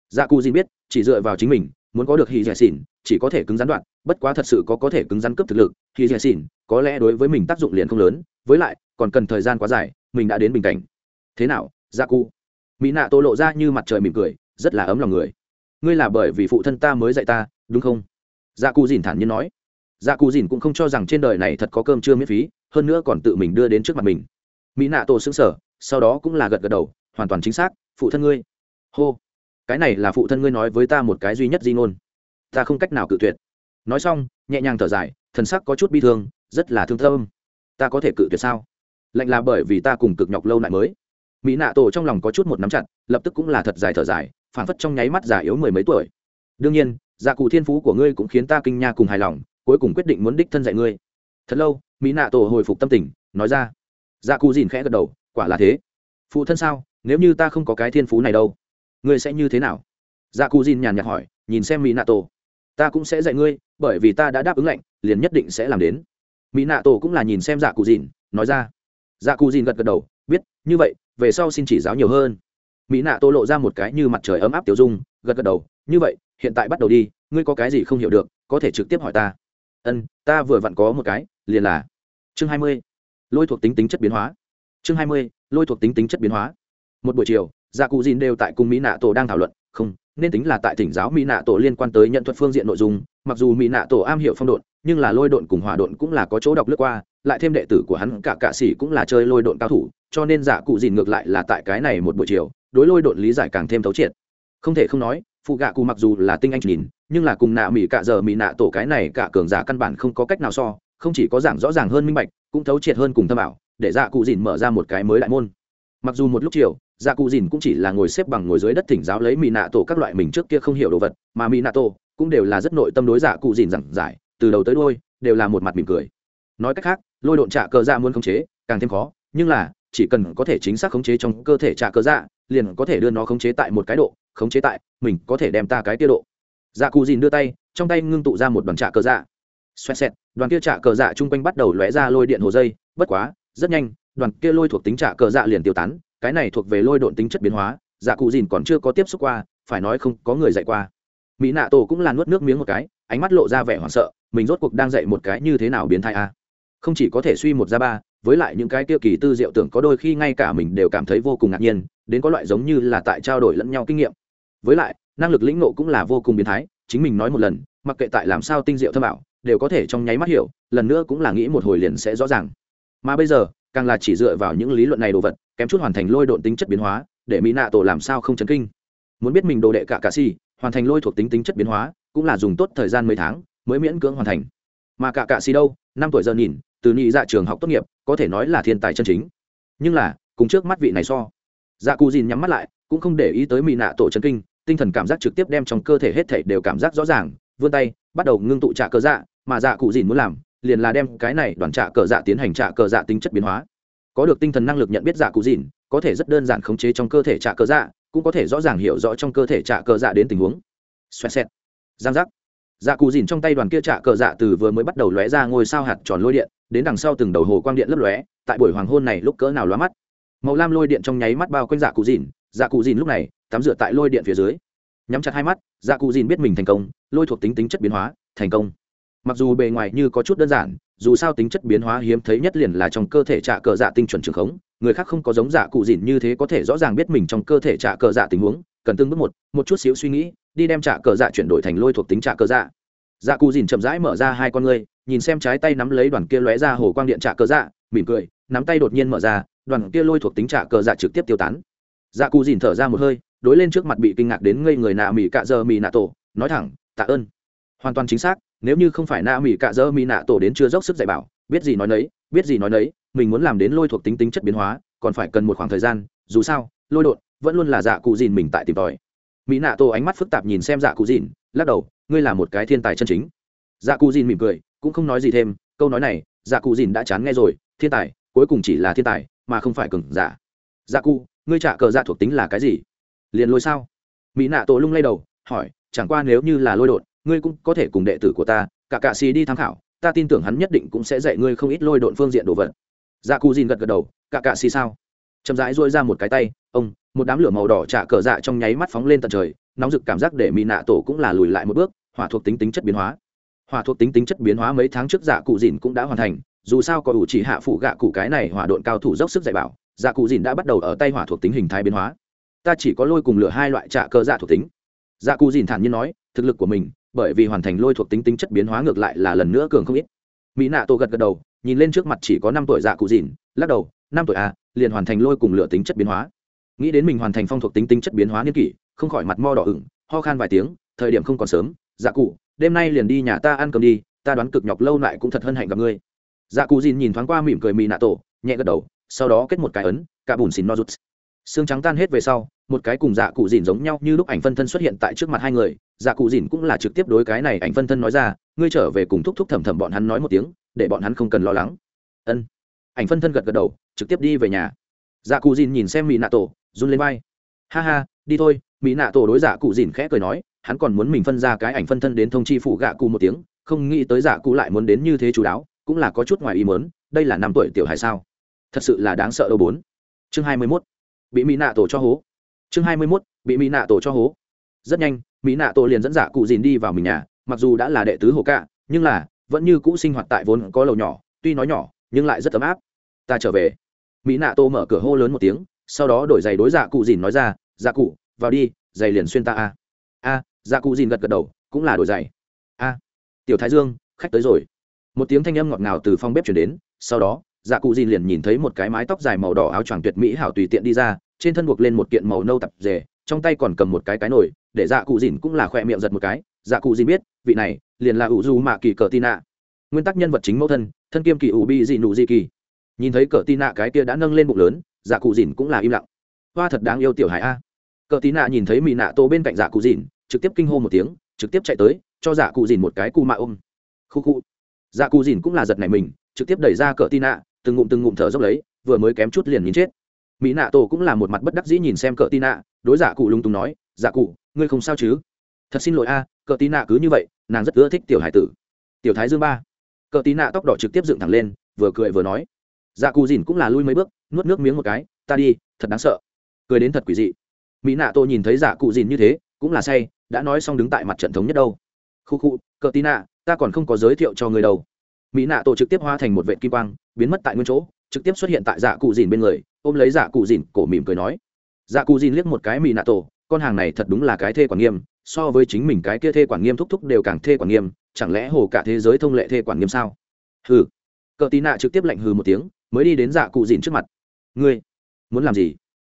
Dạ cụ dìn biết, chỉ dựa vào chính mình, muốn có được hỉ dì xin chỉ có thể cứng rắn đoạn, bất quá thật sự có có thể cứng rắn cấp thực lực, hỉ dì xin có lẽ đối với mình tác dụng liền không lớn, với lại, còn cần thời gian quá dài, mình đã đến bình cảnh. Thế nào dạ cụ? Mỹ nạ tổ lộ ra như mặt trời mỉm cười, rất là ấm lòng người ngươi là bởi vì phụ thân ta mới dạy ta, đúng không? Dạ cù dìn thản nhiên nói. Dạ cù dìn cũng không cho rằng trên đời này thật có cơm chưa miễn phí, hơn nữa còn tự mình đưa đến trước mặt mình. Mỹ nạ tổ xứng sở sau đó cũng là gật gật đầu, hoàn toàn chính xác, phụ thân ngươi. Hô. Cái này là phụ thân ngươi nói với ta một cái duy nhất di ngôn. Ta không cách nào cự tuyệt. Nói xong, nhẹ nhàng thở dài, thần sắc có chút bi thương, rất là thương thơm ta có thể cự tuyệt sao? Lạnh là bởi vì ta cùng cực nhọc lâu lại mới. Mỹ nạ tổ trong lòng có chút một nắm chặt, lập tức cũng là thật dài thở dài phản phất trong nháy mắt già yếu mười mấy tuổi. Đương nhiên dạ cụ thiên phú của ngươi cũng khiến ta kinh nha cùng hài lòng, cuối cùng quyết định muốn đích thân dạy ngươi. Thật lâu, mỹ nạ tổ hồi phục tâm tình, nói ra. Dạ cụ dìn khẽ gật đầu, quả là thế. Phụ thân sao, nếu như ta không có cái thiên phú này đâu, ngươi sẽ như thế nào? Dạ cụ dìn nhàn nhạt hỏi, nhìn xem mỹ nạ tổ. Ta cũng sẽ dạy ngươi, bởi vì ta đã đáp ứng lệnh, liền nhất định sẽ làm đến. Mỹ nạ tổ cũng là nhìn xem dạ cụ dìn, nói ra. Dạ cụ dìn gật gật đầu, biết, như vậy, về sau xin chỉ giáo nhiều hơn mỹ nạ tô lộ ra một cái như mặt trời ấm áp tiểu dung, gật gật đầu, như vậy, hiện tại bắt đầu đi, ngươi có cái gì không hiểu được, có thể trực tiếp hỏi ta. Ân, ta vừa vặn có một cái, liền là chương hai mươi, lôi thuộc tính tính chất biến hóa. Chương hai mươi, lôi thuộc tính tính chất biến hóa. Một buổi chiều gia cụ dìn đều tại cùng mỹ nạ tổ đang thảo luận, không, nên tính là tại thỉnh giáo mỹ nạ tổ liên quan tới nhận thuật phương diện nội dung, mặc dù mỹ nạ tổ am hiểu phong độn, nhưng là lôi độn cùng hỏa độn cũng là có chỗ đọc lướt qua, lại thêm đệ tử của hắn cả cạ sĩ cũng là chơi lôi độn cao thủ cho nên giả cụ dìn ngược lại là tại cái này một buổi chiều đối lôi độn lý giải càng thêm thấu triệt. Không thể không nói phụ gạ cụ mặc dù là tinh anh nhìn nhưng là cùng nạ mỹ cạ giờ mỹ nạ tổ cái này cả cường giả căn bản không có cách nào so không chỉ có giảng rõ ràng hơn minh bạch cũng thấu triệt hơn cùng thâm bảo, để dạ cụ dìn mở ra một cái mới đại môn. Mặc dù một lúc chiều dạ cụ dìn cũng chỉ là ngồi xếp bằng ngồi dưới đất thỉnh giáo lấy mỹ nạ tổ các loại mình trước kia không hiểu đồ vật mà mỹ nạ tổ cũng đều là rất nội tâm đối dạ cụ dìn giảng giải từ đầu tới đôi đều là một mặt mỉm cười. Nói cách khác lôi độn trả cờ dạ muốn khống chế càng thêm khó nhưng là chỉ cần có thể chính xác khống chế trong cơ thể trả cơ dạ liền có thể đưa nó khống chế tại một cái độ, khống chế tại, mình có thể đem ta cái tiết độ. Dạ cù dìn đưa tay, trong tay ngưng tụ ra một đoàn trả cơ dạ. Xoẹt xẹt, đoàn kia trả cờ dạ chung quanh bắt đầu lóe ra lôi điện hồ dây, bất quá, rất nhanh, đoàn kia lôi thuộc tính trả cờ dạ liền tiêu tán, cái này thuộc về lôi độn tính chất biến hóa dạ cụ dìn còn chưa có tiếp xúc qua, phải nói không có người dạy qua. Mỹ nạ tổ cũng là nuốt nước miếng một cái, ánh mắt lộ ra vẻ hoảng sợ, mình rốt cuộc đang dạy một cái như thế nào biến thai a? Không chỉ có thể suy một ra ba với lại những cái kia kỳ tư diệu tưởng có đôi khi ngay cả mình đều cảm thấy vô cùng ngạc nhiên, đến có loại giống như là tại trao đổi lẫn nhau kinh nghiệm. Với lại, năng lực lĩnh nộ cũng là vô cùng biến thái, chính mình nói một lần, mặc kệ tại làm sao tinh diệu thâm ảo, đều có thể trong nháy mắt hiểu, lần nữa cũng là nghĩ một hồi liền sẽ rõ ràng. Mà bây giờ, càng là chỉ dựa vào những lý luận này đồ vật, kém chút hoàn thành lôi độn tính chất biến hóa, để mỹ nạ tổ làm sao không chấn kinh. Muốn biết mình đồ đệ cả cà si hoàn thành lôi thuộc tính tính chất biến hóa, cũng là dùng tốt thời gian mấy tháng, mới miễn cưỡng hoàn thành mà cả cạ si đâu, năm tuổi giờ nhìn, từ nhị dạ trường học tốt nghiệp, có thể nói là thiên tài chân chính. Nhưng là, cùng trước mắt vị này so dạ cụ dìn nhắm mắt lại, cũng không để ý tới mỹ nạ tổ chân kinh, tinh thần cảm giác trực tiếp đem trong cơ thể hết thể đều cảm giác rõ ràng, vươn tay, bắt đầu ngưng tụ trả cờ dạ mà dạ cụ dìn muốn làm, liền là đem cái này đoàn trả cờ dạ tiến hành trả cờ dạ tính chất biến hóa. Có được tinh thần năng lực nhận biết dạ cụ dìn, có thể rất đơn giản khống chế trong cơ thể trả cờ dạ cũng có thể rõ ràng hiểu rõ trong cơ thể trả cờ dạ đến tình huống. Xoẹt xẹt. Giang giác dạ cụ dìn trong tay đoàn kia trạ cờ dạ từ vừa mới bắt đầu lóe ra ngôi sao hạt tròn lôi điện, đến đằng sau từng đầu hồ quang điện lấp lóe, tại buổi hoàng hôn này lúc cỡ nào lóa mắt. Màu lam lôi điện trong nháy mắt bao quanh dạ cụ dìn dạ cụ dìn lúc này tắm rửa tại lôi điện phía dưới. Nhắm chặt hai mắt dạ cụ dìn biết mình thành công, lôi thuộc tính tính chất biến hóa, thành công. Mặc dù bề ngoài như có chút đơn giản, dù sao tính chất biến hóa hiếm thấy nhất liền là trong cơ thể trạ cờ dạ tinh chuẩn trường khống, người khác không có giống dạ cụ dìn như thế có thể rõ ràng biết mình trong cơ thể trạ cờ dạ tình huống cần từng bước một một chút xíu suy nghĩ, đi đem trả cờ dạ chuyển đổi thành lôi thuộc tính trả cờ dạ. Dạ cù dìn chậm rãi mở ra hai con ngươi, nhìn xem trái tay nắm lấy đoàn kia lóe ra hồ quang điện trả cờ dạ mỉm cười, nắm tay đột nhiên mở ra, đoàn kia lôi thuộc tính trả cờ dạ trực tiếp tiêu tán. Dạ cù dìn thở ra một hơi, đối lên trước mặt bị kinh ngạc đến ngây người nạ mỹ cạ dơ mỹ nạ tổ, nói thẳng, tạ ơn. Hoàn toàn chính xác, nếu như không phải nạ mỹ cạ dơ mỹ nạ tổ đến chưa dốc sức dạy bảo, biết gì nói nấy, biết gì nói nấy, mình muốn làm đến lôi thuộc tính tính chất biến hóa, còn phải cần một khoảng thời gian, dù sao, lôi đột vẫn luôn là dạ cụ dìn mình tại tìm tòi. Mỹ nạ tổ ánh mắt phức tạp nhìn xem dạ cụ dìn, lắc đầu, ngươi là một cái thiên tài chân chính. Dạ cụ dìn mỉm cười, cũng không nói gì thêm, câu nói này dạ cụ dìn đã chán nghe rồi, thiên tài, cuối cùng chỉ là thiên tài, mà không phải cừng giả. Dạ cụ, ngươi trả cờ dạ thuộc tính là cái gì? Liền lôi sao? Mỹ nạ tổ lung lay đầu, hỏi, chẳng qua nếu như là lôi đột, ngươi cũng có thể cùng đệ tử của ta, cả cạ xì đi tham khảo, ta tin tưởng hắn nhất định cũng sẽ dạy ngươi không ít lôi độn phương diện đồ vật. Dạ cụ dìn gật gật đầu, cả cạ xì sao? Chậm rãi dôi ra một cái tay, ông một đám lửa màu đỏ trả cờ dạ trong nháy mắt phóng lên tận trời, nóng rực cảm giác để mỹ nạ tổ cũng là lùi lại một bước, hỏa thuộc tính tính chất biến hóa. Hỏa thuộc tính tính chất biến hóa mấy tháng trước dạ cụ dìn cũng đã hoàn thành, dù sao có đủ chỉ hạ phụ gạ cụ cái này hỏa độn cao thủ dốc sức dạy bảo dạ cụ dìn đã bắt đầu ở tay hỏa thuộc tính hình thái biến hóa. Ta chỉ có lôi cùng lửa hai loại trả cơ dạ thuộc tính. Dạ cụ dìn thản nhiên nói, thực lực của mình, bởi vì hoàn thành lôi thuộc tính tính chất biến hóa ngược lại là lần nữa cường không ít. Mỹ nạ tổ gật gật đầu, nhìn lên trước mặt chỉ có năm tuổi dạ cụ dìn lắc đầu, năm tuổi a liền hoàn thành lôi cùng lửa tính chất biến hóa nghĩ đến mình hoàn thành phong thuộc tính tính chất biến hóa niên kỷ, không khỏi mặt mo đỏ ửng, ho khan vài tiếng, thời điểm không còn sớm dạ cụ, đêm nay liền đi nhà ta ăn cơm đi, ta đoán cực nhọc lâu lại cũng thật hân hạnh gặp ngươi. Dạ cụ dìn nhìn thoáng qua mỉm cười mỹ nạ tổ, nhẹ gật đầu, sau đó kết một cái ấn, cả bùn xìn no rút xương trắng tan hết về sau, một cái cùng dạ cụ dìn giống nhau như lúc ảnh phân thân xuất hiện tại trước mặt hai người dạ cụ dìn cũng là trực tiếp đối cái này ảnh phân thân nói ra, ngươi trở về cùng thúc thúc thầm thầm bọn hắn nói một tiếng, để bọn hắn không cần lo lắng. Ân. Ảnh phân thân gật gật đầu, trực tiếp đi về nhà. Dạ cụ dìn nhìn xem mỹ nạ tổ run lên vai. Ha ha, đi thôi, mỹ nạ tổ đối giả cụ dìn khẽ cười nói, hắn còn muốn mình phân ra cái ảnh phân thân đến thông chi phụ gạ cụ một tiếng, không nghĩ tới giả cụ lại muốn đến như thế chú đáo, cũng là có chút ngoài ý mớn đây là năm tuổi tiểu hài sao. Thật sự là đáng sợ đâu bốn. Chương hai mươi mốt, bị mỹ nạ tổ cho hố. Chương hai mươi mốt, bị mỹ nạ tổ cho hố. Rất nhanh, mỹ nạ tổ liền dẫn giả cụ dìn đi vào mình nhà, mặc dù đã là đệ tứ hồ cạ, nhưng là vẫn như cũ sinh hoạt tại vốn có lầu nhỏ, tuy nói nhỏ, nhưng lại rất ấm áp. Ta trở về. Mỹ nạ tô mở cửa hô lớn một tiếng sau đó đổi giày đối dạ cụ dìn nói ra dạ cụ, vào đi, giày liền xuyên ta a. A dạ cụ dìn gật gật đầu, cũng là đổi giày. A, tiểu thái dương, khách tới rồi. Một tiếng thanh âm ngọt ngào từ phòng bếp chuyển đến, sau đó dạ cụ dìn liền nhìn thấy một cái mái tóc dài màu đỏ áo choàng tuyệt mỹ hảo tùy tiện đi ra, trên thân buộc lên một kiện màu nâu tập rề trong tay còn cầm một cái cái nồi, để dạ cụ dìn cũng là khoe miệng giật một cái. Dạ cụ dìn biết, vị này, liền là ủ du mạ kỳ cờ tin nạ. Nguyên tắc nhân vật chính mẫu thân thân kiêm kỳ ủ bi dị nụ dị kỳ. Nhìn thấy cờ tin nạ cái kia đã nâng lên bụng lớn dạ cụ dìn cũng là im lặng. Hoa thật đáng yêu tiểu hải a. Cờ tí nạ nhìn thấy mỹ nạ tô bên cạnh dạ cụ dìn, trực tiếp kinh hô một tiếng, trực tiếp chạy tới, cho dạ cụ dìn một cái cù mạ ôm. Khu khu. Dạ cụ dìn cũng là giật này mình, trực tiếp đẩy ra cờ tí nạ, từng ngụm từng ngụm thở dốc lấy, vừa mới kém chút liền nhìn chết. Mỹ nạ tô cũng là một mặt bất đắc dĩ nhìn xem cờ tí nạ, đối dạ cụ lung tung nói dạ cụ, ngươi không sao chứ? Thật xin lỗi a, cờ tí nạ cứ như vậy, nàng rất ưa thích tiểu hải tử. Tiểu thái dương ba. Cờ tí nạ tóc đỏ trực tiếp dựng thẳng lên, vừa cười vừa nói dạ cụ dìn cũng là lui mấy bước, nuốt nước miếng một cái, ta đi, thật đáng sợ. Cười đến thật quỷ dị. Mỹ nạ tổ nhìn thấy dạ cụ dìn như thế, cũng là say, đã nói xong đứng tại mặt trận thống nhất đâu. Khu khu, cờ tí nạ, ta còn không có giới thiệu cho người đâu. Mỹ nạ tổ trực tiếp hóa thành một vệ kim quang, biến mất tại nguyên chỗ, trực tiếp xuất hiện tại dạ cụ dìn bên người, ôm lấy dạ cụ dìn, cổ mỉm cười nói. Dạ cụ dìn liếc một cái mỹ nạ tổ con hàng này thật đúng là cái thê quản nghiêm, so với chính mình cái kia thê quản nghiêm thúc thúc đều càng thê quản nghiêm, chẳng lẽ hồ cả thế giới thông lệ thê quản nghiêm sao? Hừ. Cờ tí nạ trực tiếp lạnh hừ một tiếng mới đi đến dạ cụ dìn trước mặt. Ngươi muốn làm gì?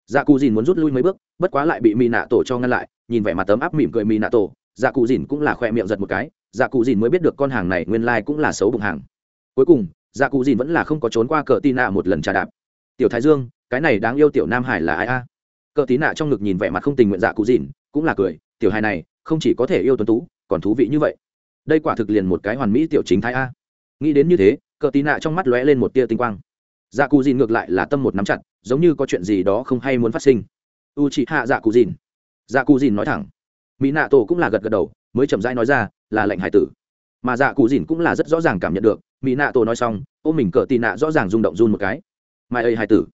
Dạ cụ dìn muốn rút lui mấy bước, bất quá lại bị mỹ nạ tổ cho ngăn lại, nhìn vẻ mặt tấm áp mỉm cười mỹ nạ tổ dạ cụ dìn cũng là khoe miệng giật một cái dạ cụ dìn mới biết được con hàng này nguyên lai cũng là xấu bụng hàng. Cuối cùng dạ cụ dìn vẫn là không có trốn qua cờ tí nạ một lần trà đạp. Tiểu thái dương, cái này đáng yêu tiểu nam hải là ai a? Cờ tí nạ trong ngực nhìn vẻ mặt không tình nguyện dạ cụ dìn, cũng là cười, tiểu hài này, không chỉ có thể yêu tuấn tú, còn thú vị như vậy. Đây quả thực liền một cái hoàn mỹ tiểu chính thái a. Nghĩ đến như thế, cờ tí nạ trong mắt lóe lên một tia tinh quang dạ cụ dìn ngược lại là tâm một nắm chặt, giống như có chuyện gì đó không hay muốn phát sinh. U chị hạ dạ cụ dìn. Dạ cụ dìn nói thẳng. Mỹ nạ tổ cũng là gật gật đầu, mới chậm rãi nói ra, là lệnh hải tử. Mà dạ cụ dìn cũng là rất rõ ràng cảm nhận được, mỹ nạ tổ nói xong ô mình cờ tì nạ rõ ràng rung động run một cái. Mai ơi hải tử.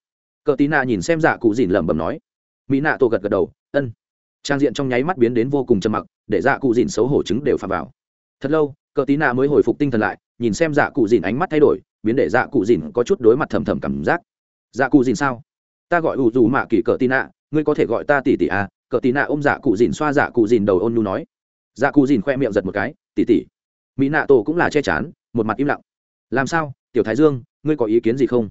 Cờ tì nạ nhìn xem dạ cụ dìn lẩm bẩm nói. Mỹ nạ tổ gật gật đầu, ân. Trang diện trong nháy mắt biến đến vô cùng trầm mặc, để dạ cụ dìn xấu hổ chứng đều phà vào. Thật lâu, cờ tí nạ mới hồi phục tinh thần lại, nhìn xem dạ cụ dìn ánh mắt thay đổi biến để dạ cụ dìn có chút đối mặt thầm thầm cảm giác. Dạ cụ dìn sao? Ta gọi ủ dù mạ kỳ cờ tí nạ, ngươi có thể gọi ta tỷ tỷ à? Cờ tí nạ ôm dạ cụ dìn xoa dạ cụ dìn đầu ôn nhu nói. Dạ cụ dìn khoe miệng giật một cái tỷ tỷ mỹ nạ tổ cũng là che chắn một mặt im lặng. Làm sao? Tiểu thái dương, ngươi có ý kiến gì không?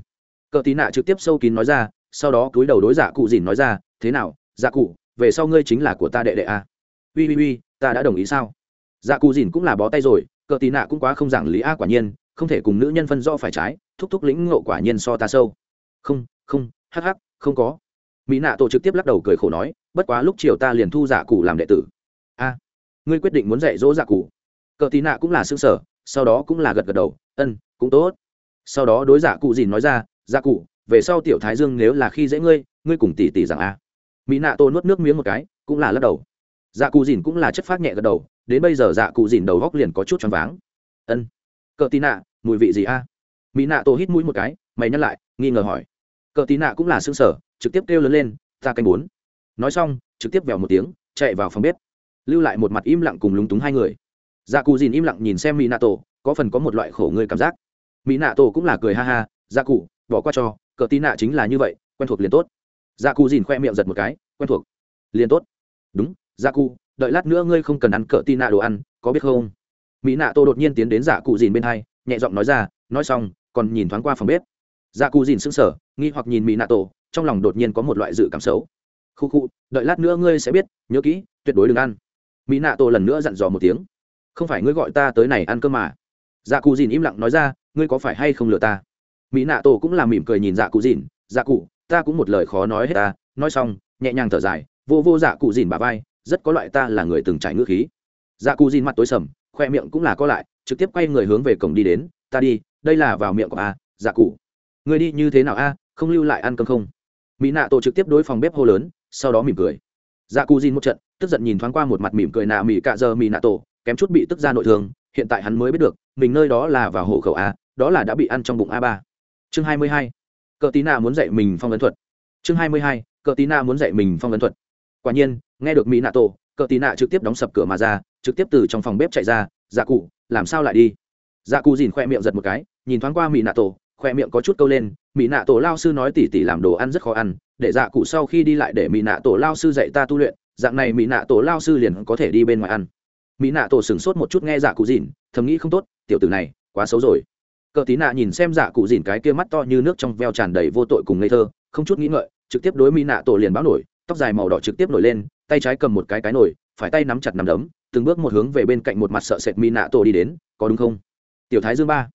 Cờ tí nạ trực tiếp sâu kín nói ra, sau đó cúi đầu đối dạ cụ dìn nói ra, thế nào dạ cụ, về sau ngươi chính là của ta đệ đệ à? ui ui ui, ta đã đồng ý sao? Dạ cụ dìn cũng là bó tay rồi cờ tí nạ cũng quá không giảng lý a, quả nhiên không thể cùng nữ nhân phân do phải trái, thúc thúc lĩnh ngộ quả nhiên so ta sâu. Không không, hắc hắc, không có. Mỹ nạ tổ trực tiếp lắc đầu cười khổ nói, bất quá lúc chiều ta liền thu giả cụ làm đệ tử. A, ngươi quyết định muốn dạy dỗ giả cụ. Cờ tí nạ cũng là xương sở sau đó cũng là gật gật đầu ân cũng tốt. Sau đó đối giả cụ dìn nói ra, giả cụ, về sau tiểu thái dương nếu là khi dễ ngươi ngươi cùng tỷ tỷ rằng a. Mỹ nạ tổ nuốt nước miếng một cái, cũng là lắc đầu. Dạ cụ dìn cũng là chất phát nhẹ gật đầu, đến bây giờ dạ cụ dìn đầu góc liền có chút choáng váng. Ân cờ tì nạ, mùi vị gì a? Mỹ nạ tổ hít mũi một cái, mày nhắc lại, nghi ngờ hỏi. Cờ tì nạ cũng là xương sở, trực tiếp kêu lớn lên, ta canh bốn. Nói xong, trực tiếp vèo một tiếng, chạy vào phòng bếp. Lưu lại một mặt im lặng cùng lúng túng hai người. Dạ cụ dìn im lặng nhìn xem mỹ nạ tổ, có phần có một loại khổ người cảm giác. Mỹ nạ tổ cũng là cười ha ha dạ cụ, bỏ qua cho, cờ tì nạ chính là như vậy, quen thuộc liền tốt. Dạ cụ dìn khoe miệng giật một cái, quen thuộc. Liền tốt. Đúng dạ cụ, đợi lát nữa ngươi không cần ăn cờ tì nạ đồ ăn, có biết không? Mỹ nạ tô đột nhiên tiến đến dạ cụ dìn bên hai, nhẹ giọng nói ra, nói xong, còn nhìn thoáng qua phòng bếp. Dạ cụ dìn sững sờ, nghi hoặc nhìn mỹ nạ tổ trong lòng đột nhiên có một loại dự cảm xấu. Khu khu, đợi lát nữa ngươi sẽ biết, nhớ kỹ, tuyệt đối đừng ăn. Mỹ nạ tổ lần nữa dặn dò một tiếng. Không phải ngươi gọi ta tới này ăn cơm mà. Dạ cụ dìn im lặng nói ra, ngươi có phải hay không lừa ta? Mỹ nạ tổ cũng làm mỉm cười nhìn dạ cụ dìn dạ cụ, ta cũng một lời khó nói hết ta. Nói xong, nhẹ nhàng thở dài, vô vô dạ cụ dìn bà vai, rất có loại ta là người từng trải ngữ khí. Dạ cụ dìn mặt tối sầm khoe miệng cũng là có lại, trực tiếp quay người hướng về cổng đi đến, ta đi, đây là vào miệng của a dạ cụ. Người đi như thế nào a, không lưu lại ăn cơm không? Mỹ nạ tổ trực tiếp đối phòng bếp hô lớn, sau đó mỉm cười. Dạ cụ dìn một trận, tức giận nhìn thoáng qua một mặt mỉm cười nạ mỹ cạ giờ mỹ nạ tổ, kém chút bị tức ra nội thương, hiện tại hắn mới biết được, mình nơi đó là vào hộ khẩu a, đó là đã bị ăn trong bụng a ba. Chương hai mươi hai, cờ tí nạ muốn dạy mình phong ấn thuật. Chương hai mươi hai, cờ tí nạ muốn dạy mình phong ấn thuật. Quả nhiên, nghe được mỹ nạ tổ cờ tí nạ trực tiếp đóng sập cửa mà ra, trực tiếp từ trong phòng bếp chạy ra dạ cụ, làm sao lại đi? Dạ cụ dìn khoe miệng giật một cái, nhìn thoáng qua mỹ nạ tổ, khoe miệng có chút câu lên mỹ nạ tổ lao sư nói tỉ tỉ làm đồ ăn rất khó ăn, để dạ cụ sau khi đi lại để mỹ nạ tổ lao sư dạy ta tu luyện, dạng này mỹ nạ tổ lao sư liền có thể đi bên ngoài ăn. Mỹ nạ tổ sửng sốt một chút nghe dạ cụ dìn, thầm nghĩ không tốt, tiểu tử này, quá xấu rồi. Cờ tí nạ nhìn xem dạ cụ dìn cái kia mắt to như nước trong veo tràn đầy vô tội cùng ngây thơ, không chút nghĩ ngợi, trực tiếp đối mỹ nạ tổ liền báo nổi, tóc dài màu đỏ trực tiếp nổi lên tay trái cầm một cái cái nồi, phải tay nắm chặt nắm đấm từng bước một hướng về bên cạnh một mặt sợ sệt mỹ nạ tổ đi đến có đúng không? Tiểu thái dương ba.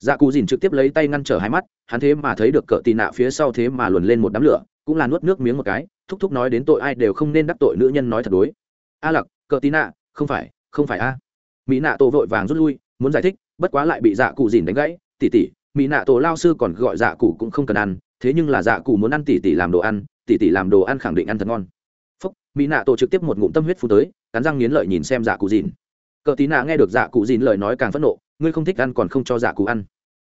Dạ cụ dìn trực tiếp lấy tay ngăn trở hai mắt hắn thế mà thấy được cờ tì nạ phía sau thế mà luồn lên một đám lửa cũng là nuốt nước miếng một cái thúc thúc nói đến tội ai đều không nên đắc tội nữ nhân nói thật đối. A lặc cờ tì nạ không phải không phải a. Mỹ nạ tổ vội vàng rút lui muốn giải thích bất quá lại bị dạ cụ dìn đánh gãy tỉ tỉ mỹ nạ tổ lao sư còn gọi dạ cụ cũng không cần ăn thế nhưng là dạ cụ muốn ăn tỉ tỉ làm đồ ăn tỉ tỉ làm đồ ăn khẳng định ăn thật ngon mỹ nạ tổ trực tiếp một ngụm tâm huyết phú tới, cắn răng nghiến lợi nhìn xem dạ cụ dìn. Cờ tí nạ nghe được dạ cụ dìn lời nói càng phẫn nộ, ngươi không thích ăn còn không cho dạ cụ ăn.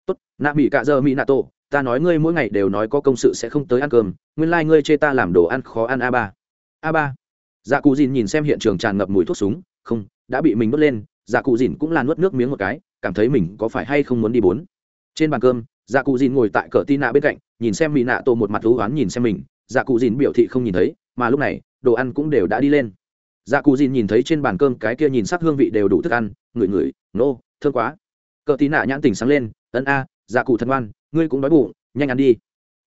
Tốt, nạ mỹ cạ dơ mỹ nạ tổ, ta nói ngươi mỗi ngày đều nói có công sự sẽ không tới ăn cơm, nguyên lai、like、ngươi chê ta làm đồ ăn khó ăn a ba. A ba? Dạ cụ dìn nhìn xem hiện trường tràn ngập mùi thuốc súng, không, đã bị mình đốt lên dạ cụ dìn cũng là nuốt nước miếng một cái, cảm thấy mình có phải hay không muốn đi bốn? Trên bàn cơm dạ cụ dìn ngồi tại cờ tin nạ bên cạnh, nhìn xem mỹ nạ tổ một mặt thú oán nhìn xem mình dạ cụ dìn biểu thị không nhìn thấy, mà lúc này đồ ăn cũng đều đã đi lên. Dạ cù dìn nhìn thấy trên bàn cơm cái kia nhìn sắc hương vị đều đủ thức ăn ngửi ngửi nô、no, thương quá. Cờ tí nạ nhãn tình sáng lên ấn a dạ cụ thân ngoan ngươi cũng đói bụng nhanh ăn đi.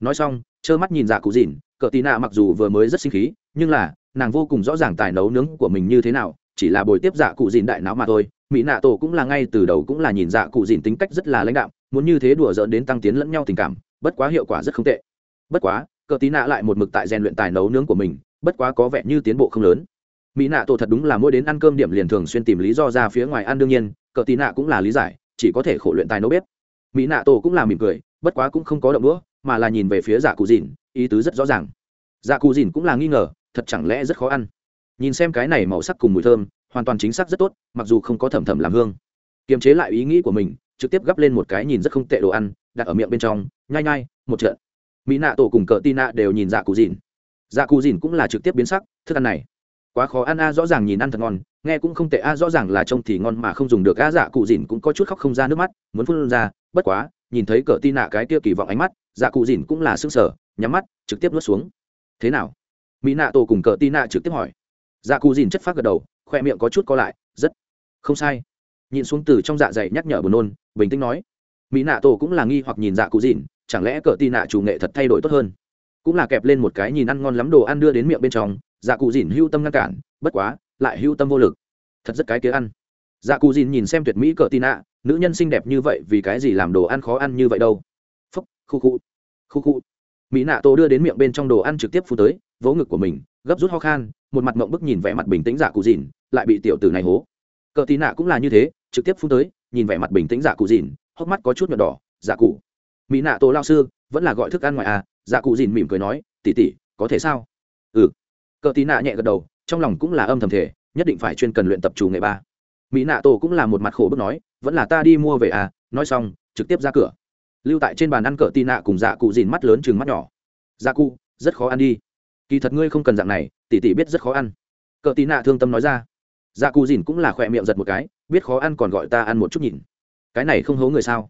Nói xong trơ mắt nhìn dạ cụ dìn cờ tí nạ mặc dù vừa mới rất sinh khí nhưng là nàng vô cùng rõ ràng tài nấu nướng của mình như thế nào chỉ là bồi tiếp dạ cụ dìn đại não mà thôi. Mỹ nạ tổ cũng là ngay từ đầu cũng là nhìn dạ cụ dìn tính cách rất là lãnh đạo muốn như thế đùa dỡn đến tăng tiến lẫn nhau tình cảm bất quá hiệu quả rất không tệ. Bất quá cờ tí nạ lại một mực tại rèn luyện tài nấu nướng của mình bất quá có vẻ như tiến bộ không lớn. Mỹ nạ tổ thật đúng là mỗi đến ăn cơm điểm liền thường xuyên tìm lý do ra phía ngoài ăn đương nhiên, cờ tì nạ cũng là lý giải, chỉ có thể khổ luyện tài nấu bếp. Mỹ nạ tổ cũng là mỉm cười, bất quá cũng không có động đũa, mà là nhìn về phía dạ cụ dìn, ý tứ rất rõ ràng. Dạ cụ dìn cũng là nghi ngờ, thật chẳng lẽ rất khó ăn. Nhìn xem cái này màu sắc cùng mùi thơm, hoàn toàn chính xác rất tốt, mặc dù không có thẩm thẩm làm hương. Kiềm chế lại ý nghĩ của mình, trực tiếp gắp lên một cái nhìn rất không tệ đồ ăn, đặt ở miệng bên trong, nhai nhai, một trận. Mỹ nạ tổ cùng cờ tì nạ đều nhìn dạ cụ dìn dạ cụ dìn cũng là trực tiếp biến sắc, thức ăn này, quá khó ăn, a rõ ràng nhìn ăn thật ngon, nghe cũng không tệ, a rõ ràng là trông thì ngon mà không dùng được, a dạ cụ dìn cũng có chút khóc không ra nước mắt, muốn phun ra, bất quá, nhìn thấy cờ tin nạ cái kia kỳ vọng ánh mắt dạ cụ dìn cũng là s ư ơ n g sở nhắm mắt, trực tiếp nuốt xuống. Thế nào? Mỹ nạ tổ cùng cờ tin nạ trực tiếp hỏi. Dạ cụ dìn chất phát gật đầu, khoe miệng có chút co lại, rất không sai. Nhìn xuống từ trong dạ dày nhắc nhở buồn nôn, bình tĩnh nói. Mỹ nạ tổ cũng là nghi hoặc nhìn dạ cụ dìn, chẳng lẽ cờ tin nạ chủ nghệ thật thay đổi tốt hơn? Cũng là kẹp lên một cái nhìn ăn ngon lắm đồ ăn đưa đến miệng bên trong dạ cụ dìn hưu tâm ngăn cản, bất quá, lại hưu tâm vô lực. Thật rất cái kia ăn. Dạ cụ dìn nhìn xem tuyệt mỹ cờ tin ạ nữ nhân xinh đẹp như vậy vì cái gì làm đồ ăn khó ăn như vậy đâu? Phúc, khu khu. Khu khu. Mỹ nạ tổ đưa đến miệng bên trong đồ ăn trực tiếp phu tới, vỗ ngực của mình, gấp rút ho khan, một mặt mộng bức nhìn vẻ mặt bình tĩnh dạ cụ dìn lại bị tiểu tử này hố. Cờ tí nạ cũng là như thế, trực tiếp phun tới, nhìn vẻ mặt bình tĩnh dạ cụ dìn hốc mắt có chút nhuận đỏ. Dạ cụ. Mỹ nạ tổ lao sư, vẫn là gọi thức ăn ngoài à dạ cụ dìn mỉm cười nói tỉ tỉ có thể sao? Ừ. Cờ tí nạ nhẹ gật đầu, trong lòng cũng là âm thầm thể nhất định phải chuyên cần luyện tập chủ nghệ ba. Mỹ nạ tổ cũng là một mặt khổ bước nói, vẫn là ta đi mua về à? Nói xong, trực tiếp ra cửa. Lưu tại trên bàn ăn cờ tí nạ cùng dạ cụ dìn mắt lớn chừng mắt nhỏ. Dạ cụ, rất khó ăn đi. Kỳ thật ngươi không cần dạng này, tỷ tỷ biết rất khó ăn. Cờ tí nạ thương tâm nói ra. Dạ cụ dìn cũng là khỏe miệng giật một cái, biết khó ăn còn gọi ta ăn một chút nhìn. Cái này không hố người sao?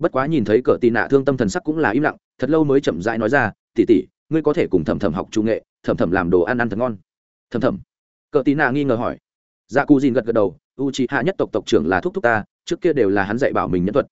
Bất quá nhìn thấy cờ tì nạ thương tâm thần sắc cũng là im lặng, thật lâu mới chậm rãi nói ra tỉ tỉ ngươi có thể cùng thầm thầm học trung nghệ thầm thầm làm đồ ăn ăn thật ngon. Thầm thầm cờ tì nạ nghi ngờ hỏi. Dạ cù dìn gật gật đầu u c hạ nhất tộc tộc trưởng là thúc thúc ta, trước kia đều là hắn dạy bảo mình nhân thuật.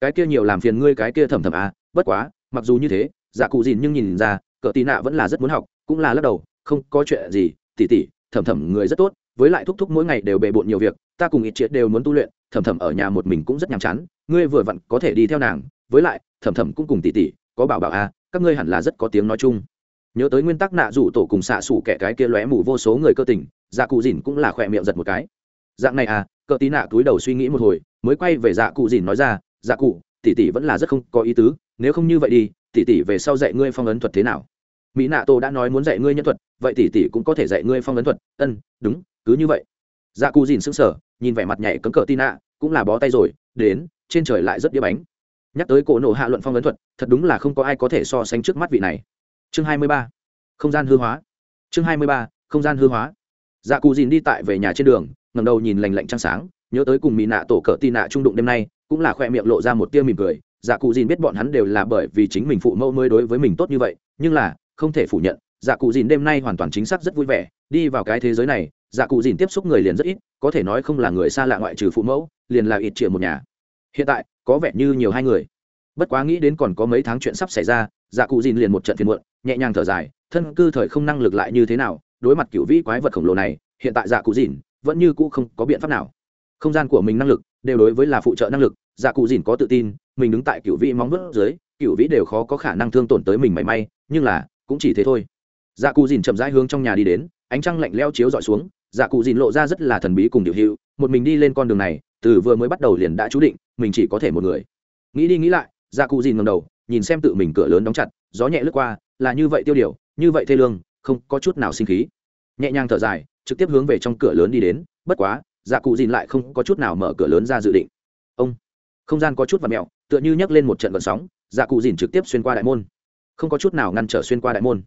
Cái kia nhiều làm phiền ngươi cái kia thầm thầm à bất quá, mặc dù như thế dạ cụ dìn nhưng nhìn ra, cờ tì nạ vẫn là rất muốn học, cũng là lắc đầu, không có chuyện gì tỉ tỉ thầm thầm người rất tốt, với lại thúc thúc mỗi ngày đều bề bộn nhiều việc, ta cùng ít triệt đều muốn tu luyện Thẩm Thẩm ở nhà một mình cũng rất nhàm chán, ngươi vừa vặn có thể đi theo nàng, với lại Thẩm Thẩm cũng cùng tỉ tỉ có bảo bảo à các ngươi hẳn là rất có tiếng nói chung. Nhớ tới nguyên tắc nạ rủ tổ cùng xạ xủ kẻ cái kia lóe mù vô số người cơ tình dạ cụ dìn cũng là khỏe miệng giật một cái. Dạng này à cỡ tí nạ túi đầu suy nghĩ một hồi, mới quay về dạ cụ dìn nói ra dạ cụ, tỷ tỷ vẫn là rất không có ý tứ, nếu không như vậy đi, tỷ tỷ về sau dạy ngươi phong ấn thuật thế nào? Mỹ nạ tô đã nói muốn dạy ngươi nhân thuật, vậy tỷ tỷ cũng có thể dạy ngươi phong ấn thuật. Ân, đúng, cứ như vậy dạ cù dìn sững sờ, nhìn vẻ mặt nhảy cấm cờ tin ạ cũng là bó tay rồi, đến, trên trời lại rất đĩa bánh. Nhắc tới cổ nổ hạ luận phong ấn thuật, thật đúng là không có ai có thể so sánh trước mắt vị này. Chương hai mươi ba, không gian hư hóa. Chương hai mươi ba, không gian hư hóa. Dạ cù dìn đi tại về nhà trên đường ngầm đầu nhìn lành lạnh trăng sáng, nhớ tới cùng mỹ nạ tổ cờ tin nạ trung đụng đêm nay, cũng là khoe miệng lộ ra một tia mỉm cười. Dạ cụ dìn biết bọn hắn đều là bởi vì chính mình phụ mẫu mới đối với mình tốt như vậy, nhưng là, không thể phủ nhận dạ cụ dìn đêm nay hoàn toàn chính xác rất vui vẻ, đi vào cái thế giới này dạ cụ dìn tiếp xúc người liền rất ít, có thể nói không là người xa lạ ngoại trừ phụ mẫu, liền là ít triệu một nhà. Hiện tại, có vẻ như nhiều hai người. Bất quá nghĩ đến còn có mấy tháng chuyện sắp xảy ra dạ cụ dìn liền một trận phiền muộn, nhẹ nhàng thở dài, thân cư thời không năng lực lại như thế nào, đối mặt cựu vĩ quái vật khổng lồ này, hiện tại dạ cụ dìn vẫn như cũ không có biện pháp nào. Không gian của mình năng lực đều đối với là phụ trợ năng lực dạ cụ dìn có tự tin, mình đứng tại cựu vĩ móng vớt dưới cựu vĩ đều khó có khả năng thương tổn tới mình mảy may, nhưng là, cũng chỉ thế thôi. Dạ cụ dìn chậm rãi hướng trong nhà đi đến, ánh trăng lạnh leo chiếu dọi xuống dạ cụ dìn lộ ra rất là thần bí cùng điệu hữu, một mình đi lên con đường này, từ vừa mới bắt đầu liền đã chú định, mình chỉ có thể một người. Nghĩ đi nghĩ lại dạ cụ dìn ngầm đầu, nhìn xem tự mình cửa lớn đóng chặt, gió nhẹ lướt qua, là như vậy tiêu điều, như vậy thê lương, không có chút nào sinh khí. Nhẹ nhàng thở dài, trực tiếp hướng về trong cửa lớn đi đến, bất quá dạ cụ dìn lại không có chút nào mở cửa lớn ra dự định. Ông, không gian có chút và mẹo, tựa như nhấc lên một trận vận sóng dạ cụ dìn trực tiếp xuyên qua đại môn. Không có chút nào ngăn trở xuyên qua đại môn.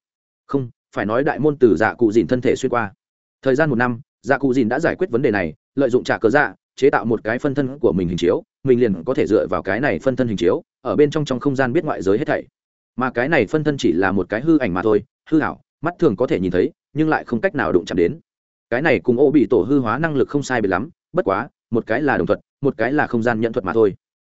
Không, phải nói đại môn từ dạ cụ dìn thân thể xuyên qua thời gian một năm dạ cụ dìn đã giải quyết vấn đề này, lợi dụng trả cờ dạ chế tạo một cái phân thân của mình hình chiếu, mình liền có thể dựa vào cái này phân thân hình chiếu, ở bên trong trong không gian biết ngoại giới hết thảy. Mà cái này phân thân chỉ là một cái hư ảnh mà thôi, hư hảo mắt thường có thể nhìn thấy, nhưng lại không cách nào đụng chạm đến. Cái này cùng ô bị tổ hư hóa năng lực không sai biệt lắm, bất quá, một cái là đồng thuật, một cái là không gian nhận thuật mà thôi.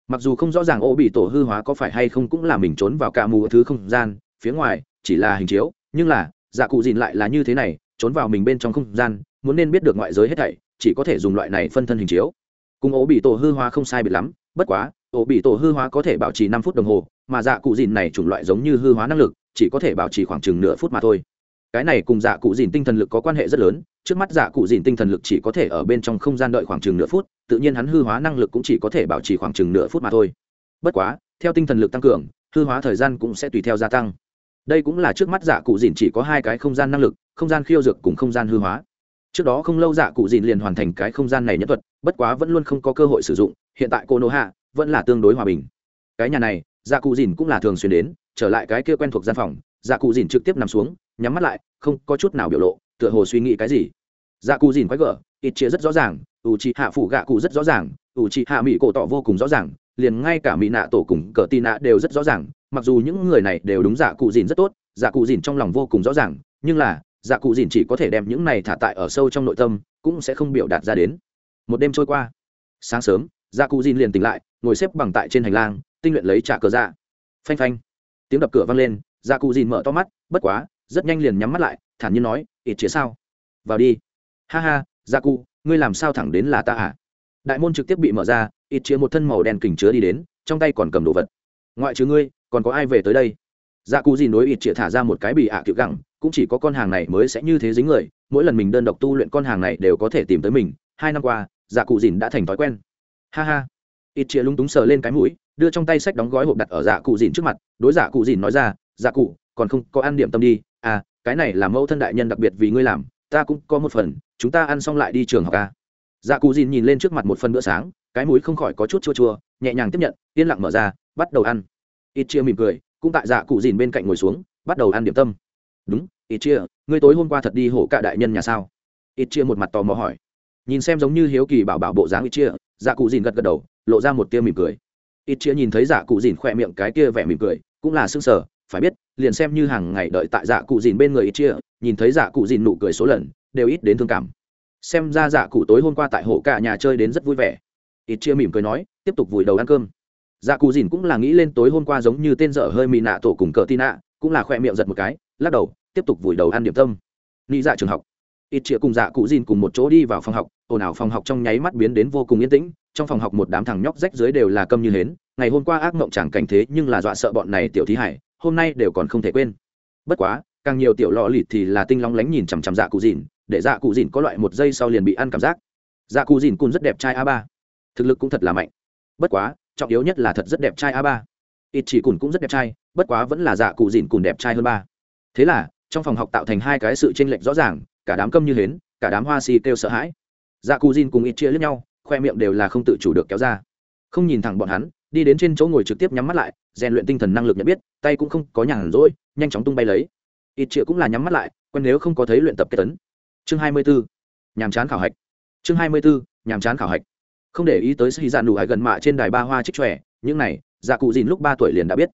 Mặc dù không rõ ràng ô bị tổ hư hóa có phải hay không cũng là mình trốn vào cả mù thứ không gian, phía ngoài, chỉ là hình chiếu, nhưng là dạ cụ dìn lại là như thế này trốn vào mình bên trong không gian, muốn nên biết được ngoại giới hết thảy, chỉ có thể dùng loại này phân thân hình chiếu. Cùng ổ bị tổ hư hóa không sai biệt lắm, bất quá, ổ bị tổ hư hóa có thể bảo trì năm phút đồng hồ, mà dạ cụ dìn này chủng loại giống như hư hóa năng lực, chỉ có thể bảo trì khoảng chừng nửa phút mà thôi. Cái này cùng dạ cụ dìn tinh thần lực có quan hệ rất lớn, trước mắt dạ cụ dìn tinh thần lực chỉ có thể ở bên trong không gian đợi khoảng chừng nửa phút, tự nhiên hắn hư hóa năng lực cũng chỉ có thể bảo trì khoảng chừng nửa phút mà thôi. Bất quá, theo tinh thần lực tăng cường, hư hóa thời gian cũng sẽ tùy theo gia tăng đây cũng là trước mắt dạ cụ dìn chỉ có hai cái không gian năng lực, không gian khiêu dược cùng không gian hư hóa. Trước đó không lâu dạ cụ dìn liền hoàn thành cái không gian này nhất thuật, bất quá vẫn luôn không có cơ hội sử dụng, hiện tại cô nô hạ vẫn là tương đối hòa bình. Cái nhà này dạ cụ dìn cũng là thường xuyên đến, trở lại cái kia quen thuộc gian phòng dạ cụ dìn trực tiếp nằm xuống, nhắm mắt lại, không có chút nào biểu lộ, tựa hồ suy nghĩ cái gì. Dạ cụ dìn quái gở, ít chia rất rõ ràng, ủ trị hạ phủ gạ cụ rất rõ ràng, ủ trị hạ mỹ cổ tỏ vô cùng rõ ràng, liền ngay cả mỹ nạ tổ cùng cờ tì nạ đều rất rõ ràng mặc dù những người này đều đúng giả cụ dìn rất tốt giả cụ dìn trong lòng vô cùng rõ ràng, nhưng là giả cụ dìn chỉ có thể đem những này thả tại ở sâu trong nội tâm, cũng sẽ không biểu đạt ra đến. Một đêm trôi qua, sáng sớm giả cụ dìn liền tỉnh lại, ngồi xếp bằng tại trên hành lang, tinh luyện lấy trả cờ dạ. Phanh phanh, tiếng đập cửa vang lên giả cụ dìn mở to mắt, bất quá, rất nhanh liền nhắm mắt lại, thản nhiên nói ít chĩa sao? Vào đi. Ha ha giả cụ, ngươi làm sao thẳng đến là ta à? Đại môn trực tiếp bị mở ra ít chĩa một thân màu đen kình chứa đi đến, trong tay còn cầm đồ vật. Ngoại trừ ngươi còn có ai về tới đây? Dạ cụ dìn nối ít chĩa thả ra một cái bị ạ à cựu gẳng, cũng chỉ có con hàng này mới sẽ như thế dính người, mỗi lần mình đơn độc tu luyện con hàng này đều có thể tìm tới mình. Hai năm qua dạ cụ dìn đã thành thói quen. Ha ha. ít chĩa lúng túng sờ lên cái mũi, đưa trong tay sách đóng gói hộp đặt ở dạ cụ dìn trước mặt, đối dạ cụ dìn nói ra dạ cụ, còn không có ăn điểm tâm đi. À cái này là mẫu thân đại nhân đặc biệt vì ngươi làm, ta cũng có một phần, chúng ta ăn xong lại đi trường học ca à. dạ cụ dìn nhìn lên trước mặt một phần bữa sáng, cái mũi không khỏi có chút chua chua, nhẹ nhàng tiếp nhận, yên lặng mở ra, bắt đầu ăn ít chia mỉm cười, cũng tại dạ cụ dìn bên cạnh ngồi xuống, bắt đầu ăn điểm tâm. Đúng, ít chia, ngươi tối hôm qua thật đi hổ cả đại nhân nhà sao? Ít chia một mặt tò mò hỏi. Nhìn xem giống như hiếu kỳ bảo bảo bộ dáng ít chia dạ cụ dìn gật gật đầu, lộ ra một tia mỉm cười. Ít chia nhìn thấy dạ cụ dìn khỏe miệng cái kia vẻ mỉm cười, cũng là sưng sở phải biết, liền xem như hàng ngày đợi tại dạ cụ dìn bên người ít chia, nhìn thấy dạ cụ dìn nụ cười số lần, đều ít đến thương cảm. Xem ra dạ cụ tối hôm qua tại hổ cả nhà chơi đến rất vui vẻ. Ít chia mỉm cười nói, tiếp tục vùi đầu ăn cơm dạ cụ dìn cũng là nghĩ lên tối hôm qua giống như tên dở hơi mị nạ tổ cùng cờ tin nạ cũng là khoe miệng giật một cái, lắc đầu, tiếp tục vùi đầu ăn điểm tâm. Nghĩ dạ trường học. Ít chĩa cùng dạ cụ dìn cùng một chỗ đi vào phòng học, ồn ào phòng học trong nháy mắt biến đến vô cùng yên tĩnh, trong phòng học một đám thằng nhóc rách dưới đều là câm như hến, ngày hôm qua ác mộng chẳng cảnh thế nhưng là dọa sợ bọn này tiểu thí hải, hôm nay đều còn không thể quên. Bất quá, càng nhiều tiểu lọ lịt thì là tinh long lánh nhìn chằm chằm dạ cụ dìn, để dạ cụ dìn có loại một giây sau liền bị ăn cảm giác. Dạ cụ dìn cũng rất đẹp trai a ba. Thực lực cũng thật là mạnh. Bất quá trọng yếu nhất là thật rất đẹp trai a ba. Ít chỉ cùn cũng rất đẹp trai, bất quá vẫn là dạ cụ dìn cùn đẹp trai hơn ba. Thế là, trong phòng học tạo thành hai cái sự tranh lệch rõ ràng, cả đám câm như hến, cả đám hoa si kêu sợ hãi. Dạ cụ dìn cùng ít chia lướt nhau, khoe miệng đều là không tự chủ được kéo ra. Không nhìn thẳng bọn hắn, đi đến trên chỗ ngồi trực tiếp nhắm mắt lại, rèn luyện tinh thần năng lực nhận biết, tay cũng không có nhàn rỗi, nhanh chóng tung bay lấy. Ít chia cũng là nhắm mắt lại, quen nếu không có thấy luyện tập kết tấn. Chương hai mươi 24. nhàm chán khảo hạch. Chương hai mươi 24. nhàm chán khảo hạch không để ý tới sĩ dạn đủ hải gần mạ trên đài ba hoa trích trẻ những này dạ cụ dìn lúc ba tuổi liền đã biết.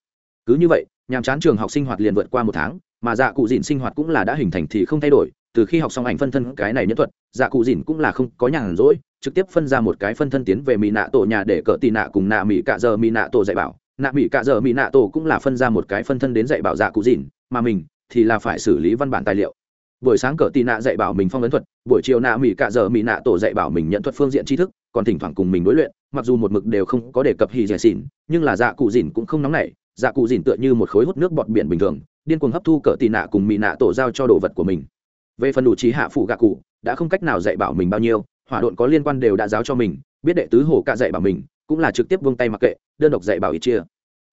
Cứ như vậy, nhàm chán trường học sinh hoạt liền vượt qua một tháng, mà dạ cụ dìn sinh hoạt cũng là đã hình thành thì không thay đổi, từ khi học xong ảnh phân thân cái này nhân thuật dạ cụ dìn cũng là không có nhàn rỗi, trực tiếp phân ra một cái phân thân tiến về mỹ nạ tổ nhà để cỡ tì nạ cùng nạ mỹ cạ giờ mỹ nạ tổ dạy bảo. Nạ mỹ cạ giờ mỹ nạ tổ cũng là phân ra một cái phân thân đến dạy bảo dạ cụ dìn, mà mình thì là phải xử lý văn bản tài liệu buổi sáng cỡ tì nạ dạy bảo mình phong ấn thuật, buổi chiều nạ mỹ cạ giờ mỹ nạ tổ dạy bảo mình nhận thuật phương diện tri thức, còn thỉnh thoảng cùng mình đối luyện, mặc dù một mực đều không có đề cập hì dẻ xỉn, nhưng là dạ cụ dỉn cũng không nóng nảy dạ cụ dỉn tựa như một khối hút nước bọt biển bình thường, điên cuồng hấp thu cỡ tì nạ cùng mỹ nạ tổ giao cho đồ vật của mình. Về phần đủ trí hạ phụ gạ cụ, đã không cách nào dạy bảo mình bao nhiêu, hỏa độn có liên quan đều đã giáo cho mình, biết đệ tứ hồ cạ dạy bảo mình, cũng là trực tiếp vung tay mặc kệ, đơn độc dạy bảo ít chia.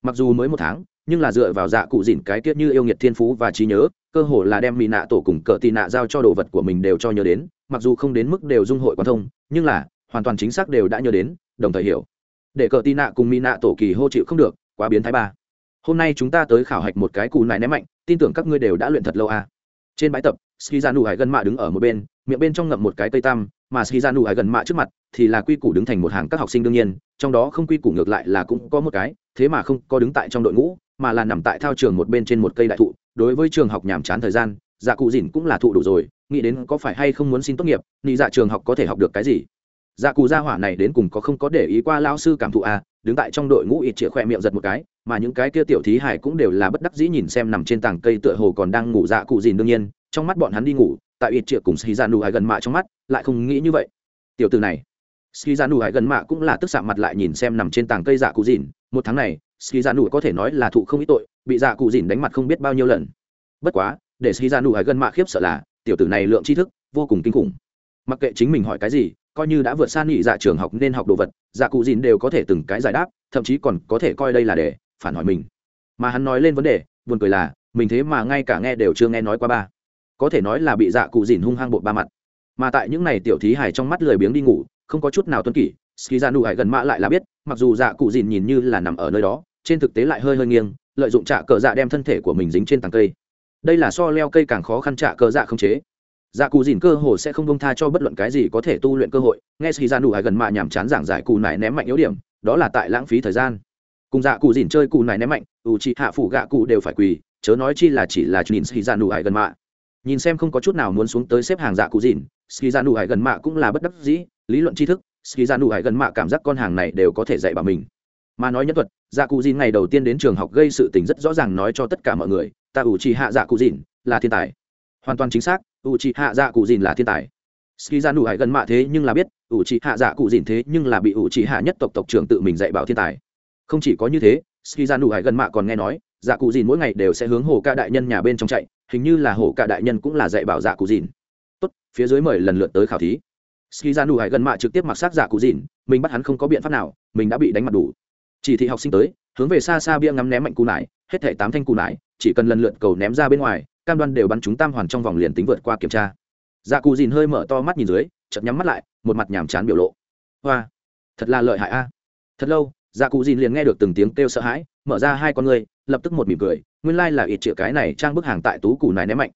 Mặc dù mới một tháng, nhưng là dựa vào dạ cụ dỉn cái tiết như yêu nghiệt thiên phú và trí nhớ cơ hồ là đem mỹ nạ tổ cùng cờ tị nạ giao cho đồ vật của mình đều cho nhớ đến, mặc dù không đến mức đều dung hội quan thông, nhưng là, hoàn toàn chính xác đều đã nhớ đến, đồng thời hiểu để cờ tị nạ cùng mỹ nạ tổ kỳ hô chịu không được, quá biến thái ba hôm nay chúng ta tới khảo hạch một cái cù này ném mạnh, tin tưởng các ngươi đều đã luyện thật lâu à. trên bãi tập ski ra nụ hải gần mạ đứng ở một bên, miệng bên trong ngậm một cái cây tam, mà ski ra nụ hải gần mạ trước mặt thì là quy củ đứng thành một hàng các học sinh đương nhiên, trong đó không quy củ ngược lại là cũng có một cái, thế mà không có đứng tại trong đội ngũ, mà là nằm tại thao trường một bên trên một cây đại thụ đối với trường học nhàm chán thời gian dạ cụ dìn cũng là thụ đủ rồi, nghĩ đến có phải hay không muốn xin tốt nghiệp, nghĩ dạ trường học có thể học được cái gì. Dạ cụ gia hỏa này đến cùng có không có để ý qua lao sư cảm thụ à đứng tại trong đội ngũ ít chĩa khoe miệng giật một cái, mà những cái kia tiểu thí hải cũng đều là bất đắc dĩ nhìn xem nằm trên tảng cây tựa hồ còn đang ngủ dạ cụ dìn đương nhiên, trong mắt bọn hắn đi ngủ, tại ít chĩa cùng xì ra nụ hải gần mạ trong mắt, lại không nghĩ như vậy. Tiểu từ này xì ra nụ hải gần mạ cũng là tức xạ mặt lại nhìn xem nằm trên tảng cây dạ cụ dìn, một tháng này ski ra nụ có thể nói là thụ không ít tội, bị dạ cụ dìn đánh mặt không biết bao nhiêu lần. Bất quá, để ski ra nụ hải gần mạ khiếp sợ là, tiểu tử này lượng tri thức, vô cùng kinh khủng. Mặc kệ chính mình hỏi cái gì, coi như đã vượt xa nghị dạ trường học nên học đồ vật dạ cụ dìn đều có thể từng cái giải đáp, thậm chí còn có thể coi đây là để phản hỏi mình. Mà hắn nói lên vấn đề, buồn cười là, mình thế mà ngay cả nghe đều chưa nghe nói qua ba. Có thể nói là bị dạ cụ dìn hung hăng bộ ba mặt. Mà tại những này tiểu thí hải trong mắt lười biếng đi ngủ, không có chút nào tuân kỷ, ski ra nụ hải gần mã lại là biết, mặc dù dạ cụ dìn nhìn như là nằm ở nơi đó trên thực tế lại hơi hơi nghiêng, lợi dụng trả cờ dạ đem thân thể của mình dính trên tàng cây. Đây là so leo cây càng khó khăn trả cờ dạ không chế. Dạ cụ dìn cơ hồ sẽ không bông tha cho bất luận cái gì có thể tu luyện cơ hội. Nghe xì ra nụ hải gần mạ nhàm chán giảng giải cù nải ném mạnh yếu điểm, đó là tại lãng phí thời gian. Cùng dạ cụ dìn chơi cù nải ném mạnh, ủ chị hạ phủ gạ cụ đều phải quỳ, chớ nói chi là chỉ là nhìn xì ra nụ hải gần mạ. Nhìn xem không có chút nào muốn xuống tới xếp hàng dạ cụ dìn, xì ra nụ hải gần mạ cũng là bất đắc dĩ, lý luận tri thức, xì ra nụ hải gần mạ cảm giác con hàng này đều có thể dạy bảo mình. Mà nói nhân thuật dạ cụ dìn ngày đầu tiên đến trường học gây sự tình rất rõ ràng nói cho tất cả mọi người, ta ủ trì hạ dạ cụ dìn là thiên tài. Hoàn toàn chính xác ủ trì hạ dạ cụ dìn là thiên tài. Ski ra nụ hải gần mạ thế nhưng là biết ủ trì hạ dạ cụ dìn thế nhưng là bị ủ trì hạ nhất tộc tộc trưởng tự mình dạy bảo thiên tài. Không chỉ có như thế ski ra nụ hải gần mạ còn nghe nói dạ cụ dìn mỗi ngày đều sẽ hướng hồ ca đại nhân nhà bên trong chạy, hình như là hồ ca đại nhân cũng là dạy bảo dạ cụ dìn. Tốt, phía dưới mời lần lượt tới khảo thí. Ski ra nụ hải gần mạ trực tiếp mặc sát dạ cụ dìn, mình bắt hắn không có biện pháp nào, mình đã bị đánh mặt đủ chỉ thị học sinh tới, hướng về xa xa bia ngắm ném mạnh cù nải, hết thể tám thanh cù nải, chỉ cần lần lượt cầu ném ra bên ngoài, cam đoan đều bắn chúng tam hoàn trong vòng liền tính vượt qua kiểm tra. Dạ cù dìn hơi mở to mắt nhìn dưới, chợt nhắm mắt lại, một mặt nhàm chán biểu lộ. Hoa, thật là lợi hại a. Thật lâu dạ cụ dìn liền nghe được từng tiếng kêu sợ hãi, mở ra hai con người lập tức một mỉm cười, nguyên lai、like、là ít chĩa cái này trang bức hàng tại tú cù này ném mạnh.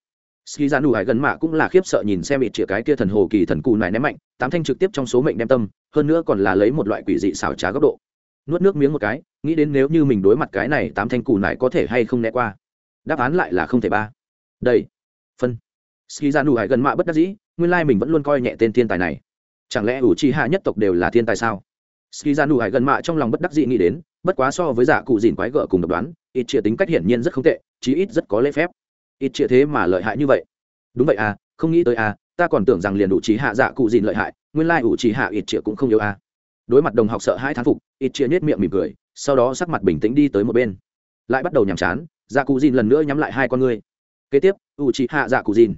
Ski ra nụ hải gần mạ cũng là khiếp sợ nhìn xem ít chĩa cái kia thần hồ kỳ thần cù này ném mạnh, tám thanh trực tiếp trong số mệnh đem tâm, hơn nữa còn là lấy một loại quỷ dị xảo trá góc độ nuốt nước miếng một cái, nghĩ đến nếu như mình đối mặt cái này tám thanh cù này có thể hay không né qua. Đáp án lại là không thể ba. Đây. Phân. Ski ra nụ hải gần mạ bất đắc dĩ, nguyên lai mình vẫn luôn coi nhẹ tên thiên tài này. Chẳng lẽ ủ trì hạ nhất tộc đều là thiên tài sao? Ski ra nụ hải gần mạ trong lòng bất đắc dĩ nghĩ đến, bất quá so với giả cụ dìn quái gợ cùng độc đoán, ít chia tính cách hiển nhiên rất không tệ, chí ít rất có lễ phép. Ít chia thế mà lợi hại như vậy. Đúng vậy à không nghĩ tới à ta còn tưởng rằng liền ủ trì hạ giả cụ dìn lợi hại, nguyên lai ủ trì hạ ít chia cũng không yêu à đối mặt đồng học sợ hai thán phục, ít chia nết miệng mỉm cười, sau đó sắc mặt bình tĩnh đi tới một bên. Lại bắt đầu nhàm chán dạ cụ dìn lần nữa nhắm lại hai con ngươi. Kế tiếp u chị hạ dạ cụ dìn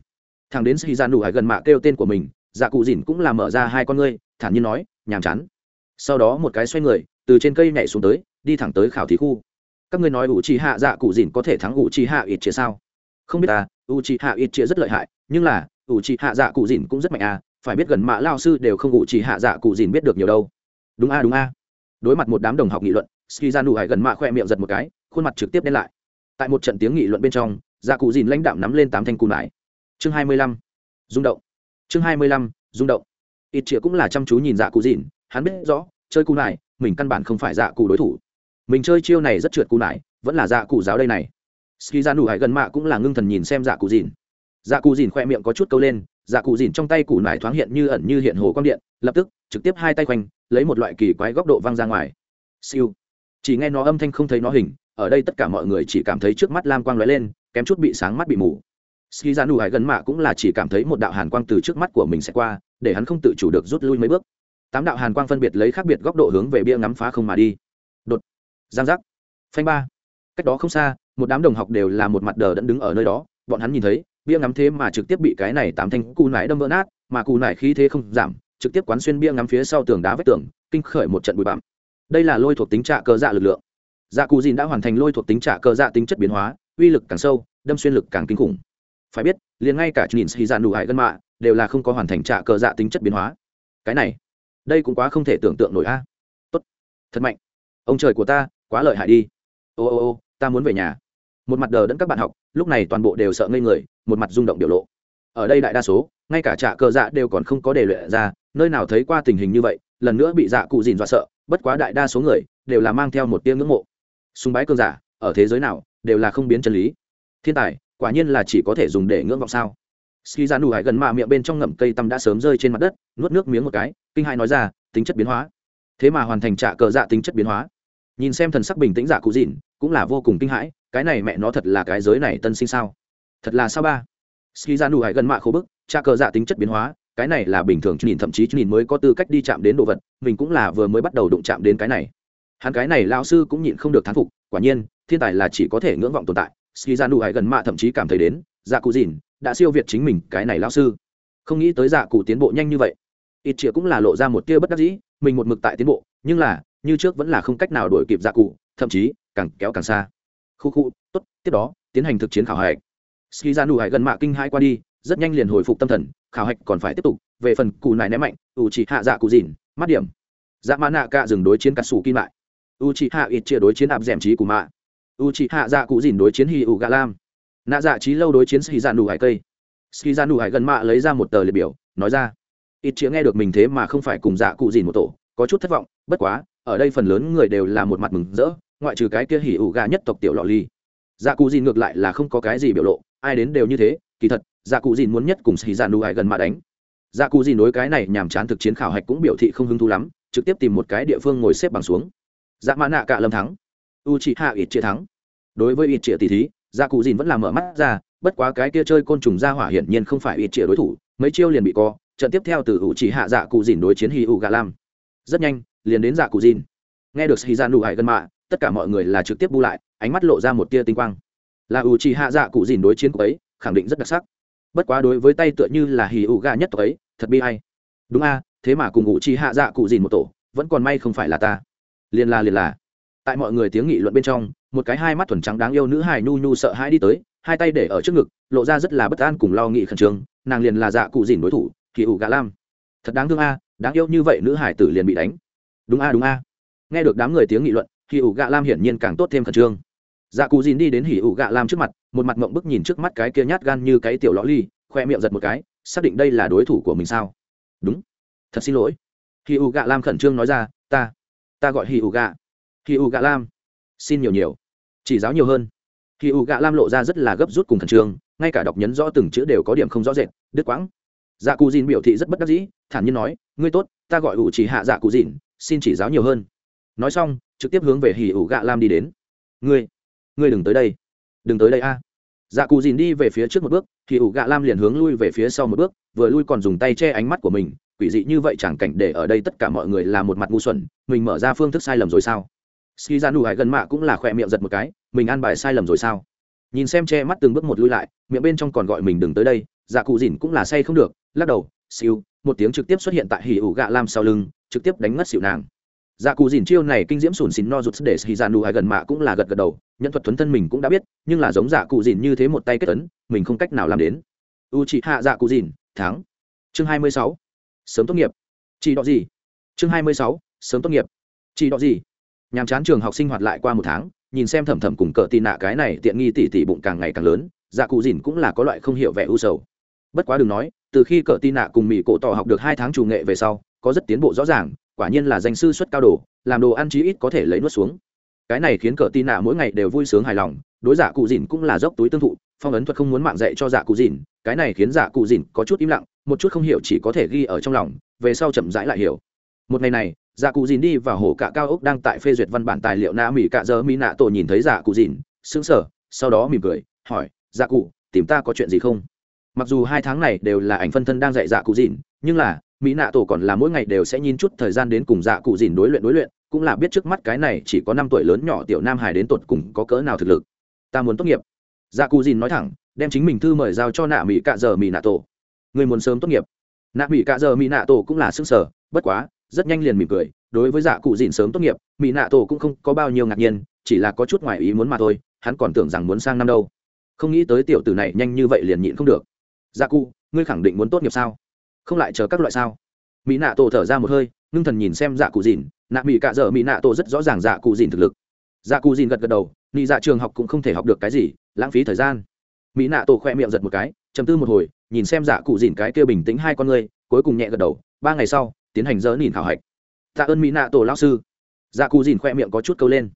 thằng đến xì ra nụ hải gần mạ kêu tên của mình dạ cụ dìn cũng làm mở ra hai con ngươi, thản nhiên nói, nhàm chán. Sau đó một cái xoay người, từ trên cây nhảy xuống tới, đi thẳng tới khảo thí khu. Các ngươi nói u chị hạ dạ cụ dìn có thể thắng u chị hạ ít chia sao? Không biết ta u chị hạ ít chia rất lợi hại, nhưng là u chị hạ dạ cụ dìn cũng rất mạnh à phải biết gần mạ lao sư đều không u chị hạ dạ cụ dìn biết được nhiều đâu đúng a đúng a. Đối mặt một đám đồng học nghị luận ski ra nụ hải gần mạ khoe miệng giật một cái, khuôn mặt trực tiếp đen lại. Tại một trận tiếng nghị luận bên trong gia cụ dìn lãnh đạm nắm lên tám thanh cù nải chương hai mươi lăm. Rung động. Chương hai mươi lăm, rung động. Ít chĩa cũng là chăm chú nhìn dạ cụ dìn, hắn biết rõ, chơi cù nải mình căn bản không phải dạ cụ đối thủ. Mình chơi chiêu này rất trượt cù nải vẫn là dạ cụ giáo đây này. Ski ra nụ hải gần mạ cũng là ngưng thần nhìn xem dạ cụ dìn. Dạ cụ dìn khoe miệng có chút câu lên dạ cụ dìn trong tay củ nải thoáng hiện như ẩn như hiện hồ quang điện, lập tức trực tiếp hai tay quanh lấy một loại kỳ quái góc độ văng ra ngoài. Siêu. Chỉ nghe nó âm thanh không thấy nó hình, ở đây tất cả mọi người chỉ cảm thấy trước mắt lam quang lóe lên, kém chút bị sáng mắt bị mù. Ski ra nụ hải gần mạ cũng là chỉ cảm thấy một đạo hàn quang từ trước mắt của mình sẽ qua, để hắn không tự chủ được rút lui mấy bước. Tám đạo hàn quang phân biệt lấy khác biệt góc độ hướng về bia ngắm phá không mà đi. Đột. Giang giác. Phanh ba. Cách đó không xa, một đám đồng học đều là một mặt đờ đẫn đứng ở nơi đó, bọn hắn nhìn thấy, bia ngắm thế mà trực tiếp bị cái này tám thanh cù nải đâm vỡ nát, mà cù nải khí thế không giảm trực tiếp quán xuyên bia ngắm phía sau tường đá vách tường, kinh khởi một trận bụi bặm. Đây là lôi thuộc tính trạ cơ dạ lực lượng. Dạ cù dìn đã hoàn thành lôi thuộc tính trạ cơ dạ tính chất biến hóa, uy lực càng sâu, đâm xuyên lực càng kinh khủng. Phải biết, liền ngay cả nhìn xì dạ nụ hại gân mạ đều là không có hoàn thành trạ cơ dạ tính chất biến hóa. Cái này, đây cũng quá không thể tưởng tượng nổi a. Tốt, thật mạnh. Ông trời của ta, quá lợi hại đi. Ô ô ô, ta muốn về nhà. Một mặt đờ đẫn các bạn học, lúc này toàn bộ đều sợ ngây người, một mặt rung động biểu lộ ở đây đại đa số, ngay cả trạ cờ dạ đều còn không có đề luyện ra, nơi nào thấy qua tình hình như vậy, lần nữa bị dạ cụ dìn dọa sợ, bất quá đại đa số người đều là mang theo một tiếng ngưỡng mộ. Súng bái cơn giả, ở thế giới nào đều là không biến chân lý. Thiên tài, quả nhiên là chỉ có thể dùng để ngưỡng vọng sao. Ski ra nụ hải gần mạ miệng bên trong ngậm cây tăm đã sớm rơi trên mặt đất, nuốt nước miếng một cái, kinh hai nói ra, tính chất biến hóa. Thế mà hoàn thành trạ cờ dạ tính chất biến hóa. Nhìn xem thần sắc bình tĩnh dạ cụ dìn, cũng là vô cùng kinh hãi, cái này mẹ nó thật là cái giới này tân sinh sao? Thật là sao ba? Ski ra nụ hải gần mạ khô bức, tra cờ dạ tính chất biến hóa, cái này là bình thường nhìn, thậm chí nhìn mới có tư cách đi chạm đến đồ vật, mình cũng là vừa mới bắt đầu đụng chạm đến cái này. Hắn cái này lao sư cũng nhịn không được thán phục, quả nhiên, thiên tài là chỉ có thể ngưỡng vọng tồn tại. Ski ra nụ hải gần mạ thậm chí cảm thấy đến dạ cụ dìn đã siêu việt chính mình, cái này lao sư. Không nghĩ tới dạ cụ tiến bộ nhanh như vậy. Ít chĩa cũng là lộ ra một tia bất đắc dĩ, mình một mực tại tiến bộ, nhưng là, như trước vẫn là không cách nào đuổi kịp dạ cụ, thậm chí, càng kéo càng xa. Khu khu, tốt, tiếp đó, tiến hành thực chiến khảo hạch ski ra nụ hải gần mạ kinh hai qua đi, rất nhanh liền hồi phục tâm thần, khảo hạch còn phải tiếp tục, về phần cụ này ném mạnh u chỉ hạ dạ cụ dìn mắt điểm. Dạ mã nạ cả dừng đối chiến cắt sủ kim lại. U chỉ hạ ít chia đối chiến áp dẻm trí của mạ. U chỉ hạ dạ cụ dìn đối chiến hì ủ gà lam. Nạ dạ trí lâu đối chiến ski dạ nụ hải cây. Ski dạ nụ hải gần mạ lấy ra một tờ liệt biểu, nói ra. Ít chia nghe được mình thế mà không phải cùng dạ cụ dìn một tổ, có chút thất vọng, bất quá, ở đây phần lớn người đều là một mặt mừng rỡ, ngoại trừ cái kia hỉ ủ gà nhất tộc tiểu lọ ly. Dạ cụ dìn ngược lại là không có cái gì biểu lộ ai đến đều như thế, kỳ thật dạ cụ dìn muốn nhất cùng xì dạ nụ ải gần mà đánh. Dạ cụ dìn đối cái này nhàm chán thực chiến khảo hạch cũng biểu thị không hứng thú lắm, trực tiếp tìm một cái địa phương ngồi xếp bằng xuống. Dạ mã nạ cạ lâm thắng. U chị hạ ít chia thắng. Đối với ít chia tỷ thí dạ cụ dìn vẫn là mở mắt ra, bất quá cái kia chơi côn trùng ra hỏa hiển nhiên không phải ít chia đối thủ, mấy chiêu liền bị co. Trận tiếp theo từ u chỉ hạ dạ cụ dìn đối chiến hì U gà lam. Rất nhanh, liền đến dạ cụ dìn. Nghe được xì dạ nụ ải gần mạ tất cả mọi người là trực tiếp bu lại, ánh mắt lộ ra một tia tinh quang là u trì hạ dạ cụ dìn đối chiến của ấy, khẳng định rất đặc sắc. Bất quá đối với tay tựa như là hì ủ gà nhất tộc ấy, thật bi hay đúng a, thế mà cùng ủ trì hạ dạ cụ dìn một tổ, vẫn còn may không phải là ta. Liền là liền là tại mọi người tiếng nghị luận bên trong, một cái hai mắt thuần trắng đáng yêu nữ hài nhu nhu sợ hãi đi tới, hai tay để ở trước ngực, lộ ra rất là bất an cùng lo nghị khẩn trương, nàng liền là dạ cụ dìn đối thủ, hì ủ gà lam. Thật đáng thương a, đáng yêu như vậy nữ hải tử liền bị đánh. Đúng a đúng a. Nghe được đám người tiếng nghị luận, hì ủ gà lam hiển nhiên càng tốt thêm khẩn trương dạ cụ dìn đi đến hỉ ủ gạ lam trước mặt, một mặt mộng bức nhìn trước mắt cái kia nhát gan như cái tiểu lõ ly, khoe miệng giật một cái, xác định đây là đối thủ của mình sao? Đúng. Thật xin lỗi. Hỉ ủ gạ lam khẩn trương nói ra, ta ta gọi hỉ ủ gạ. Hỉ ủ gạ lam, xin nhiều nhiều, chỉ giáo nhiều hơn. Hỉ ủ gạ lam lộ ra rất là gấp rút cùng khẩn trương, ngay cả đọc nhấn rõ từng chữ đều có điểm không rõ rệt, đứt quãng. Dạ cụ dìn biểu thị rất bất đắc dĩ, thản nhiên nói, ngươi tốt, ta gọi ủ chỉ hạ dạ cụ dìn, xin chỉ giáo nhiều hơn. Nói xong, trực tiếp hướng về hỉ ủ gạ lam đi đến. Ngươi ngươi đừng tới đây. Đừng tới đây a. Dạ cụ dìn đi về phía trước một bước, thì ủ gạ lam liền hướng lui về phía sau một bước, vừa lui còn dùng tay che ánh mắt của mình, quỷ dị như vậy chẳng cảnh để ở đây tất cả mọi người là một mặt ngu xuẩn, mình mở ra phương thức sai lầm rồi sao? Ski ra dạ nụ hải gần mạ cũng là khỏe miệng giật một cái, mình ăn bài sai lầm rồi sao? Nhìn xem che mắt từng bước một lui lại, miệng bên trong còn gọi mình đừng tới đây dạ cụ dìn cũng là say không được, lắc đầu, siêu. Một tiếng trực tiếp xuất hiện tại hỉ ủ gạ lam sau lưng, trực tiếp đánh ngất xịu nàng. Dạ cụ dìn chiêu này kinh diễm sùn xìn no rụt để xì ra nụ Hải gần mạ cũng là gật gật đầu nhận thuật thuấn thân mình cũng đã biết, nhưng là giống dạ cụ dìn như thế một tay kết tấn mình không cách nào làm đến. U chị hạ dạ cụ dìn tháng chương hai mươi sáu. Sớm tốt nghiệp. Chị đọ gì? Chương hai mươi sáu, sớm tốt nghiệp. Chị đọ gì? Nhàm chán trường học sinh hoạt lại qua một tháng, nhìn xem thầm thầm cùng cờ tì nạ cái này tiện nghi tỉ tỉ bụng càng ngày càng lớn dạ cụ dìn cũng là có loại không hiểu vẻ u sầu. Bất quá đừng nói, từ khi cờ tì nạ cùng mỹ cổ tỏ học được hai tháng chủ nghệ về sau, có rất tiến bộ rõ ràng, quả nhiên là danh sư xuất cao đồ, làm đồ ăn chí ít có thể lấy nuốt xuống cái này khiến cờ tin nạ mỗi ngày đều vui sướng hài lòng, đối giả cụ dìn cũng là dốc túi tương thụ, phong ấn thuật không muốn mạng dạy cho giả cụ dìn cái này khiến giả cụ dìn có chút im lặng, một chút không hiểu chỉ có thể ghi ở trong lòng, về sau chậm rãi lại hiểu. Một ngày này, giả cụ dìn đi vào hồ cạ cao ốc đang tại phê duyệt văn bản tài liệu na mỹ cạ dơ mỹ nạ tổ nhìn thấy giả cụ dìn sững sờ, sau đó mỉm cười, hỏi, giả cụ, tìm ta có chuyện gì không? Mặc dù hai tháng này đều là ảnh phân thân đang dạy giả cụ dìn nhưng là mỹ nạ tổ còn là mỗi ngày đều sẽ nhìn chút thời gian đến cùng dạ cụ dìn đối luyện đối luyện cũng là biết trước mắt cái này chỉ có năm tuổi lớn nhỏ tiểu nam hải đến tột cùng có cỡ nào thực lực. Ta muốn tốt nghiệp. Dạ cụ dìn nói thẳng, đem chính mình thư mời giao cho nạ mỹ cạ giờ mỹ nạ tổ. Người muốn sớm tốt nghiệp. Nạ mỹ cạ giờ mỹ nạ tổ cũng là sức sở, bất quá, rất nhanh liền mỉm cười, đối với dạ cụ dìn sớm tốt nghiệp mỹ nạ tổ cũng không có bao nhiêu ngạc nhiên, chỉ là có chút ngoài ý muốn mà thôi, hắn còn tưởng rằng muốn sang năm đâu. Không nghĩ tới tiểu tử này nhanh như vậy liền nhịn không được. Dạ cụ ngươi khẳng định muốn tốt nghiệp sao? Không lại chờ các loại sao? Mỹ nạ tổ thở ra một hơi ngưng thần nhìn xem dạ cụ dìn nạ mỹ cạ dở mỹ nạ tổ rất rõ ràng dạ cụ dìn thực lực. Dạ cụ dìn gật gật đầu nị dạ trường học cũng không thể học được cái gì lãng phí thời gian. Mỹ nạ tổ khoe miệng giật một cái chầm tư một hồi nhìn xem dạ cụ dìn cái kia bình tĩnh hai con người, cuối cùng nhẹ gật đầu ba ngày sau tiến hành dỡ nhìn khảo hạch. Tạ ơn mỹ nạ tổ lao sư. Dạ cụ dìn khoe miệng có chút câu lên.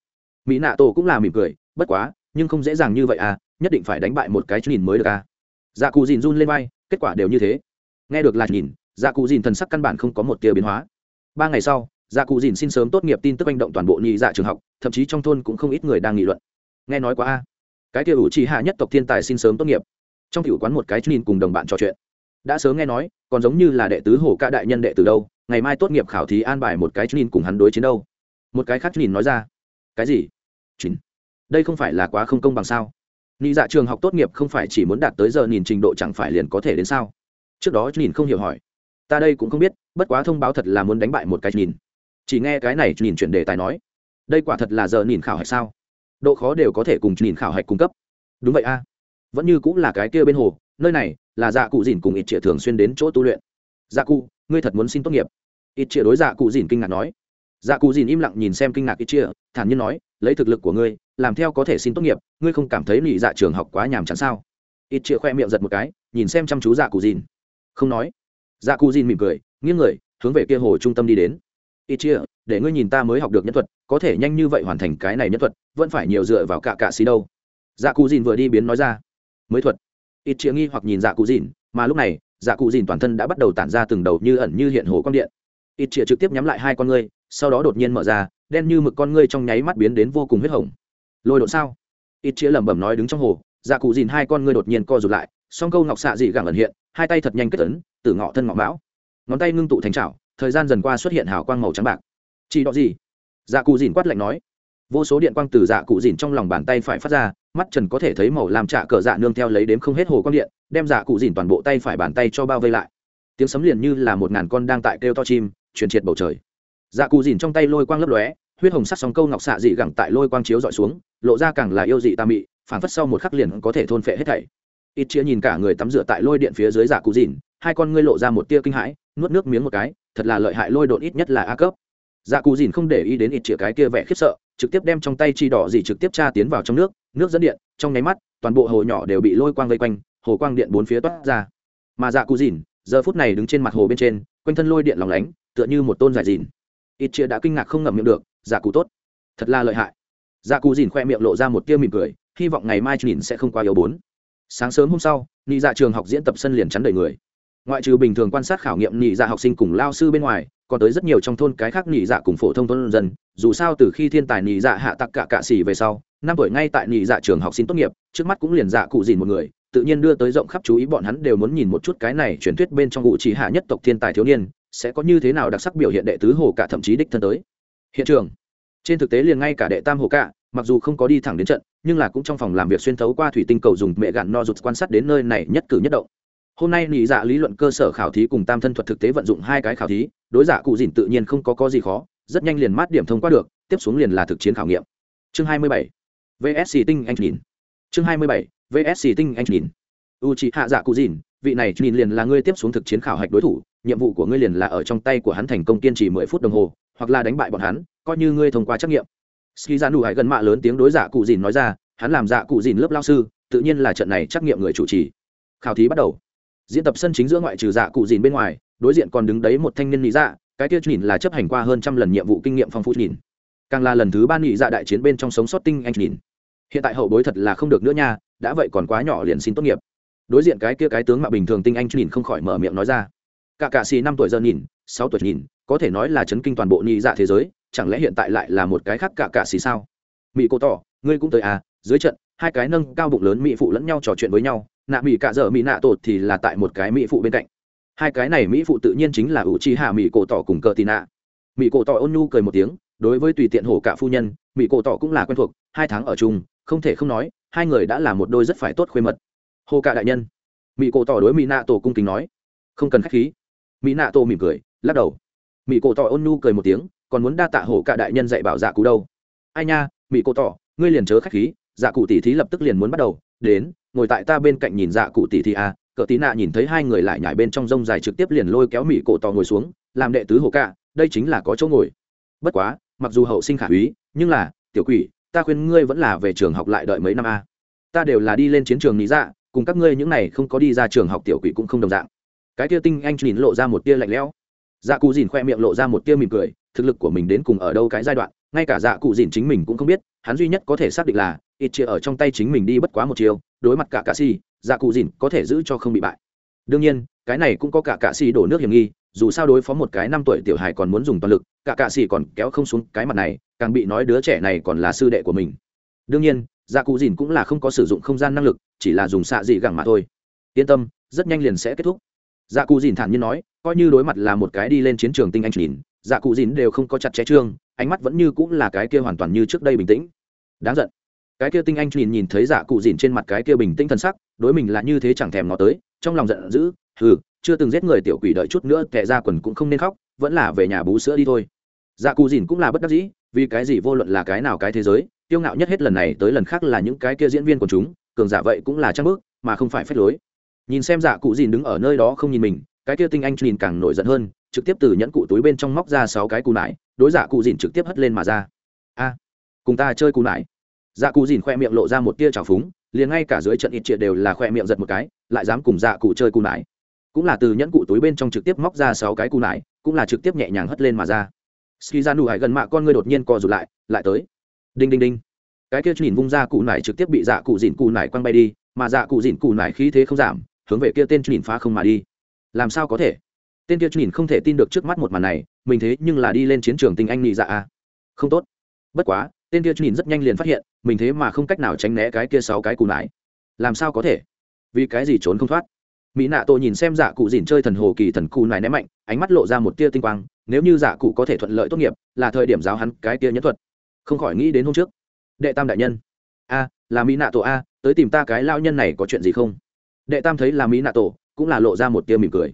Mỹ nạ tổ cũng là mỉm cười bất quá nhưng không dễ dàng như vậy à nhất định phải đánh bại một cái nhìn mới được à. Dạ cụ dìn run lên vai kết quả đều như thế. Nghe được là nhìn dạ cụ dìn thần sắc căn bản không có một tia biến hóa ba ngày sau dạ cụ dìn xin sớm tốt nghiệp tin tức manh động toàn bộ nhị dạ trường học, thậm chí trong thôn cũng không ít người đang nghị luận. Nghe nói quá a. Cái kia ủ trì hạ nhất tộc thiên tài xin sớm tốt nghiệp. Trong tiểu quán một cái nhìn cùng đồng bạn trò chuyện. Đã sớm nghe nói, còn giống như là đệ tứ hổ ca đại nhân đệ từ đâu, ngày mai tốt nghiệp khảo thí an bài một cái nhìn cùng hắn đối chiến đâu. Một cái khác nhìn nói ra. Cái gì? Chín đây không phải là quá không công bằng sao? Nhị dạ trường học tốt nghiệp không phải chỉ muốn đạt tới giờ nhìn trình độ chẳng phải liền có thể đến sao? Trước đó nhìn không hiểu hỏi ta đây cũng không biết, bất quá thông báo thật là muốn đánh bại một cái nhìn. Chỉ nghe cái này nhìn chuyển đề tài nói, đây quả thật là giờ nhìn khảo hạch sao? Độ khó đều có thể cùng nhìn khảo hạch cung cấp. Đúng vậy a. Vẫn như cũng là cái kia bên hồ, nơi này là dạ cụ dìn cùng ít trịa thường xuyên đến chỗ tu luyện. Dạ cụ, ngươi thật muốn xin tốt nghiệp. Ít trịa đối dạ cụ dìn kinh ngạc nói. Dạ cụ dìn im lặng nhìn xem kinh ngạc ít trịa, thản nhiên nói, lấy thực lực của ngươi, làm theo có thể xin tốt nghiệp, ngươi không cảm thấy lì dạ trường học quá nhàm chán sao? Ít trịa khoe miệng giật một cái, nhìn xem chăm chú dạ cụ dìn. Không nói dạ cụ dìn mỉm cười, nghiêng người, hướng về kia hồ trung tâm đi đến. Ít chia, để ngươi nhìn ta mới học được nhân thuật, có thể nhanh như vậy hoàn thành cái này nhân thuật, vẫn phải nhiều dựa vào cả cạ xí đâu. Dạ cụ dìn vừa đi biến nói ra. Mới thuật. Ít chia nghi hoặc nhìn dạ cụ dìn, mà lúc này dạ cụ dìn toàn thân đã bắt đầu tản ra từng đầu như ẩn như hiện hồ quang điện. Ít chia trực tiếp nhắm lại hai con ngươi, sau đó đột nhiên mở ra, đen như mực con ngươi trong nháy mắt biến đến vô cùng huyết hồng. Lôi độ sao? Ít chia lẩm bẩm nói đứng trong hồ dạ cụ dìn hai con ngươi đột nhiên co rụt lại song câu ngọc xạ dị gẳng ẩn hiện, hai tay thật nhanh kết tấn từ ngọ thân ngọ bão ngón tay ngưng tụ thành trào thời gian dần qua xuất hiện hào quang màu trắng bạc. Chỉ đó gì? Dạ cụ dìn quát lạnh nói. Vô số điện quang từ dạ cụ dìn trong lòng bàn tay phải phát ra, mắt trần có thể thấy màu làm trạ cờ dạ nương theo lấy đếm không hết hồ quang điện, đem dạ cụ dìn toàn bộ tay phải bàn tay cho bao vây lại. Tiếng sấm liền như là một ngàn con đang tại kêu to chim, truyền triệt bầu trời. Dạ cụ dìn trong tay lôi quang lấp lóe, huyết hồng sắc sóng câu ngọc xạ dị gẳng tại lôi quang chiếu dọi xuống, lộ ra càng là yêu dị tà mị, phảng phất sau một khắc liền có thể thôn phệ hết thảy ít chia nhìn cả người tắm rửa tại lôi điện phía dưới dạ cụ dìn hai con ngươi lộ ra một tia kinh hãi, nuốt nước miếng một cái, thật là lợi hại lôi đột ít nhất là a cấp. Dạ cụ dìn không để ý đến ít chĩa cái kia vẻ khiếp sợ, trực tiếp đem trong tay chi đỏ gì trực tiếp tra tiến vào trong nước nước dẫn điện, trong nháy mắt, toàn bộ hồ nhỏ đều bị lôi quang vây quanh, hồ quang điện bốn phía toát ra. Mà dạ cụ dìn giờ phút này đứng trên mặt hồ bên trên, quanh thân lôi điện lòng lánh, tựa như một tôn giải dìn ít chĩa đã kinh ngạc không ngậm miệng được dạ cụ tốt, thật là lợi hại. Dạ cụ dìn khoe miệng lộ ra một tia mỉm cười, hy vọng ngày mai nhìn sẽ không quá yếu bốn sáng sớm hôm sau, nị dạ trường học diễn tập sân liền chắn đầy người. Ngoại trừ bình thường quan sát khảo nghiệm nhị dạ học sinh cùng lao sư bên ngoài, còn tới rất nhiều trong thôn cái khác nhị dạ cùng phổ thông thôn dân. Dù sao từ khi thiên tài nhị dạ hạ tặc cả cạ xỉ về sau, năm tuổi ngay tại nhị dạ trường học sinh tốt nghiệp, trước mắt cũng liền dạ cụ dìn một người, tự nhiên đưa tới rộng khắp chú ý bọn hắn đều muốn nhìn một chút cái này truyền thuyết bên trong ngụ chỉ hạ nhất tộc thiên tài thiếu niên, sẽ có như thế nào đặc sắc biểu hiện đệ tứ hồ cả thậm chí đích thân tới. Hiện trường, trên thực tế liền ngay cả đệ tam hồ cả mặc dù không có đi thẳng đến trận nhưng là cũng trong phòng làm việc xuyên thấu qua thủy tinh cầu dùng mẹ gạn no rụt quan sát đến nơi này nhất cử nhất động. Hôm nay nhị dạ lý luận cơ sở khảo thí cùng tam thân thuật thực tế vận dụng hai cái khảo thí, đối giả cụ dìn tự nhiên không có có gì khó, rất nhanh liền mát điểm thông qua được, tiếp xuống liền là thực chiến khảo nghiệm. Chương 27. vsc tinh anh nhìn. Chương 27. vsc tinh anh nhìn. U c hạ dạ cụ dìn vị này nhìn liền là ngươi tiếp xuống thực chiến khảo hạch đối thủ, nhiệm vụ của ngươi liền là ở trong tay của hắn thành công kiên trì mười phút đồng hồ, hoặc là đánh bại bọn hắn, coi như ngươi thông qua trắc nghiệm ski ra nụ hải gần mạ lớn tiếng đối giả cụ dìn nói ra, hắn làm dạ cụ dìn lớp lao sư, tự nhiên là trận này trắc nghiệm người chủ trì. Khảo thí bắt đầu. Diễn tập sân chính giữa ngoại trừ dạ cụ dìn bên ngoài, đối diện còn đứng đấy một thanh niên lý dạ cái tiêu nhìn là chấp hành qua hơn trăm lần nhiệm vụ kinh nghiệm phong phú nhìn. Càng là lần thứ ba nghị dạ đại chiến bên trong sống sót tinh anh nhìn. Hiện tại hậu bối thật là không được nữa nha, đã vậy còn quá nhỏ liền xin tốt nghiệp. Đối diện cái kia cái tướng mà bình thường tinh anh nhìn không khỏi mở miệng nói ra. Cả cạ xì năm tuổi giờ nhìn, sáu tuổi nhìn, có thể nói là chấn kinh toàn bộ nghị dạ thế giới chẳng lẽ hiện tại lại là một cái khác cả cạ xì sao? Mỹ cô tỏ, ngươi cũng tới à? Dưới trận, hai cái nâng cao bụng lớn mỹ phụ lẫn nhau trò chuyện với nhau, nạ mỹ cạ dở mỹ nạ tột thì là tại một cái mỹ phụ bên cạnh. Hai cái này mỹ phụ tự nhiên chính là ủ chi hạ mỹ cổ tỏ cùng cờ tì nạ. Mỹ cổ tỏ ôn nhu cười một tiếng, đối với tùy tiện hổ cả phu nhân mỹ cổ tỏ cũng là quen thuộc, hai tháng ở chung, không thể không nói, hai người đã là một đôi rất phải tốt khuê mật. Hồ cả đại nhân. Mỹ cổ tỏ đối mỹ nạ tổ cung kính nói. Không cần k h á c h khí. Mỹ nạ tổ mỉm cười, lắc đầu. Mỹ cổ tỏ ôn nhu cười một tiếng còn muốn đa tạ hổ cả đại nhân dạy bảo dạ cụ đâu. Ai nha mỹ cô tỏ, ngươi liền chớ k h á c h khí dạ cụ tỉ thí lập tức liền muốn bắt đầu. Đến, ngồi tại ta bên cạnh nhìn dạ cụ tỷ thí à? cỡ tí nạ nhìn thấy hai người lại nhảy bên trong rông dài trực tiếp liền lôi kéo mỹ cổ tỏ ngồi xuống, làm đệ tứ hổ cạ đây chính là có chỗ ngồi. Bất quá, mặc dù hậu sinh khả úy, nhưng là, tiểu quỷ, ta khuyên ngươi vẫn là về trường học lại đợi mấy năm a ta đều là đi lên chiến trường lý dạ cùng các ngươi những này không có đi ra trường học tiểu quỷ cũng không đồng dạng. Cái tia tinh anh nhìn lộ ra một tia lạnh lẽo. Dạ cụ dìn khoe miệng lộ ra một tia mỉm cười thực lực của mình đến cùng ở đâu cái giai đoạn, ngay cả dạ cụ dìn chính mình cũng không biết, hắn duy nhất có thể xác định là, ít chia ở trong tay chính mình đi bất quá một chiều, đối mặt cả cạ xì dạ cụ dìn có thể giữ cho không bị bại. Đương nhiên, cái này cũng có cả cạ xì đổ nước hiểm nghi, dù sao đối phó một cái năm tuổi tiểu hài còn muốn dùng toàn lực, cả cạ xì còn kéo không xuống cái mặt này, càng bị nói đứa trẻ này còn là sư đệ của mình. Đương nhiên dạ cụ dìn cũng là không có sử dụng không gian năng lực, chỉ là dùng xạ dị gẳng mà thôi. Yên tâm, rất nhanh liền sẽ kết thúc. Dạ cụ dìn thản nhiên nói, coi như đối mặt là một cái đi lên chiến trường tinh anh nhìn dạ cụ dìn đều không có chặt chẽ trương, ánh mắt vẫn như cũng là cái kia hoàn toàn như trước đây bình tĩnh. Đáng giận. Cái kia tinh anh nhìn nhìn thấy dạ cụ dìn trên mặt cái kia bình tĩnh thân sắc, đối mình là như thế chẳng thèm nó tới, trong lòng giận dữ, hừ, chưa từng giết người tiểu quỷ đợi chút nữa tệ ra quần cũng không nên khóc, vẫn là về nhà bú sữa đi thôi. Dạ cụ dìn cũng là bất đắc dĩ, vì cái gì vô luận là cái nào cái thế giới tiêu ngạo nhất hết lần này tới lần khác là những cái kia diễn viên của chúng, cường giả vậy cũng là trang bước, mà không phải phép lối. Nhìn xem dạ cụ dìn đứng ở nơi đó không nhìn mình, cái kia tinh anh nhìn càng nổi giận hơn trực tiếp từ nhẫn cụ túi bên trong móc ra sáu cái cù nải, đối dạ cụ dìn trực tiếp hất lên mà ra. A, cùng ta chơi cù nải. Dạ cụ dìn khoe miệng lộ ra một tia trào phúng, liền ngay cả dưới trận ít triệt đều là khoe miệng giật một cái, lại dám cùng dạ cụ chơi cù nải. Cũng là từ nhẫn cụ túi bên trong trực tiếp móc ra sáu cái cù nải, cũng là trực tiếp nhẹ nhàng hất lên mà ra. Ski ra nụ hải gần mạ con ngươi đột nhiên co rụt lại lại tới. Đinh đinh đinh. Cái kia nhìn vung ra cụ nải trực tiếp bị dạ cụ dìn cụ nải quăng bay đi, mà dạ cụ dìn cụ nải khí thế không giảm, hướng về kia tên nhìn phá không mà đi. Làm sao có thể? Tên kia nhìn không thể tin được trước mắt một màn này, mình thế nhưng là đi lên chiến trường tình anh nhị dạ à? không tốt. Bất quá, tên kia nhìn rất nhanh liền phát hiện, mình thế mà không cách nào tránh né cái kia sáu cái cù nải. Làm sao có thể? Vì cái gì trốn không thoát? Mỹ nạ tổ nhìn xem giả cụ dìn chơi thần hồ kỳ thần cù nải ném mạnh, ánh mắt lộ ra một tia tinh quang, nếu như giả cụ có thể thuận lợi tốt nghiệp, là thời điểm giáo hắn cái tia nhẫn thuật. Không khỏi nghĩ đến hôm trước. Đệ tam đại nhân. A, là mỹ nạ tổ a, tới tìm ta cái lao nhân này có chuyện gì không? Đệ tam thấy là mỹ nạ tổ, cũng là lộ ra một tia mỉm cười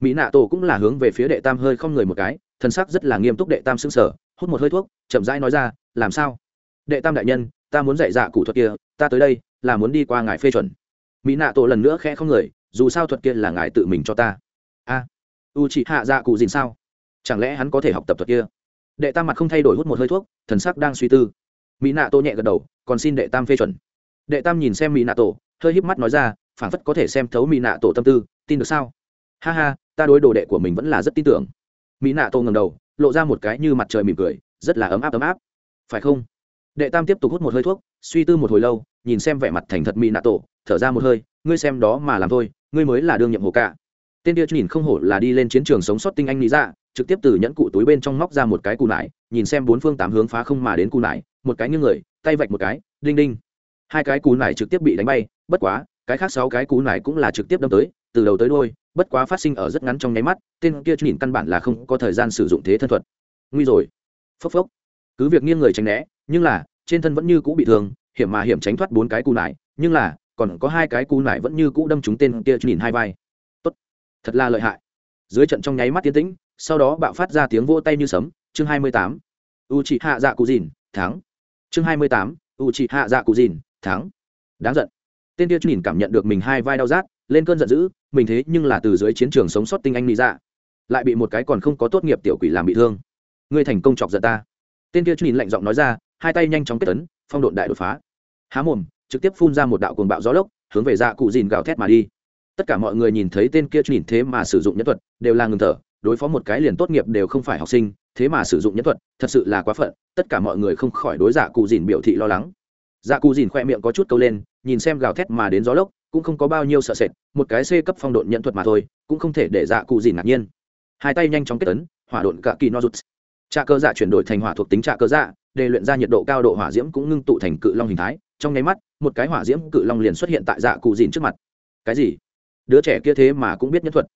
mỹ nạ tổ cũng là hướng về phía đệ tam hơi không người một cái, thân sắc rất là nghiêm túc đệ tam xứng sở, hút một hơi thuốc, chậm rãi nói ra, làm sao? Đệ tam đại nhân, ta muốn dạy dạ cụ thuật kia, ta tới đây là muốn đi qua ngài phê chuẩn. Mỹ nạ tổ lần nữa khẽ không người, dù sao thuật kia là ngài tự mình cho ta. A u chị hạ dạ cụ gì sao? Chẳng lẽ hắn có thể học tập thuật kia? Đệ tam mặt không thay đổi hút một hơi thuốc, thần sắc đang suy tư. Mỹ nạ tổ nhẹ gật đầu, còn xin đệ tam phê chuẩn. Đệ tam nhìn xem mỹ nạ tổ, hơi híp mắt nói ra phản phất có thể xem thấu mỹ nạ tổ tâm tư, tin được sao? Ha ha ta đối đồ đệ của mình vẫn là rất tin tưởng mỹ nạ tổ ngầm đầu lộ ra một cái như mặt trời mỉm cười rất là ấm áp ấm áp phải không đệ tam tiếp tục hút một hơi thuốc suy tư một hồi lâu nhìn xem vẻ mặt thành thật mỹ nạ tổ thở ra một hơi ngươi xem đó mà làm thôi ngươi mới là đương nhiệm hồ cả tên kia nhìn không hổ là đi lên chiến trường sống sót tinh anh lý ra dạ trực tiếp từ nhẫn cụ túi bên trong móc ra một cái cù nải nhìn xem bốn phương tám hướng phá không mà đến cù nải một cái như người tay vạch một cái đinh đinh hai cái cù nải trực tiếp bị đánh bay bất quá cái khác sáu cái cú nải cũng là trực tiếp đâm tới từ đầu tới đôi, bất quá phát sinh ở rất ngắn trong nháy mắt, tên kia nhìn căn bản là không có thời gian sử dụng thế thân thuật. Nguy rồi. Phốc phốc. Cứ việc nghiêng người tránh né, nhưng là, trên thân vẫn như cũ bị thương, hiểm mà hiểm tránh thoát bốn cái cú nải, nhưng là, còn có hai cái cú nải vẫn như cũ đâm trúng tên kia nhìn hai vai. Tốt. Thật là lợi hại. Dưới trận trong nháy mắt tiến tĩnh, sau đó bạo phát ra tiếng vỗ tay như sấm, chương hai mươi tám. U chị hạ dạ cụ dìn thắng. Chương hai mươi tám u chị hạ dạ cụ dìn thắng. Đáng giận. Tên kia nhìn cảm nhận được mình hai vai đau rát, lên cơn giận dữ mình thế nhưng là từ dưới chiến trường sống sót tinh anh lý dạ. Lại bị một cái còn không có tốt nghiệp tiểu quỷ làm bị thương. Ngươi thành công chọc giận ta. Tên kia nhìn lạnh giọng nói ra, hai tay nhanh chóng kết tấn, phong độn đại đột phá. Há mồm, trực tiếp phun ra một đạo cuồng bạo gió lốc, hướng về dạ cụ dìn gào thét mà đi. Tất cả mọi người nhìn thấy tên kia nhìn thế mà sử dụng nhân thuật, đều là ngừng thở, đối phó một cái liền tốt nghiệp đều không phải học sinh, thế mà sử dụng nhân thuật, thật sự là quá phận, tất cả mọi người không khỏi đối dạ cụ dìn biểu thị lo lắng. Dạ cụ dìn khoe miệng có chút câu lên, nhìn xem gào thét mà đến gió lốc cũng không có bao nhiêu sợ sệt, một cái c cấp phong độn nhận thuật mà thôi, cũng không thể để dạ cụ gì ngạc nhiên. Hai tay nhanh chóng kết tấn, hỏa độn cả kỳ no rút trà cơ dạ chuyển đổi thành hỏa thuộc tính trà cơ dạ để luyện ra nhiệt độ cao độ hỏa diễm cũng ngưng tụ thành cự long hình thái. Trong nháy mắt, một cái hỏa diễm cự long liền xuất hiện tại dạ cụ dìn trước mặt. Cái gì? Đứa trẻ kia thế mà cũng biết nhân thuật.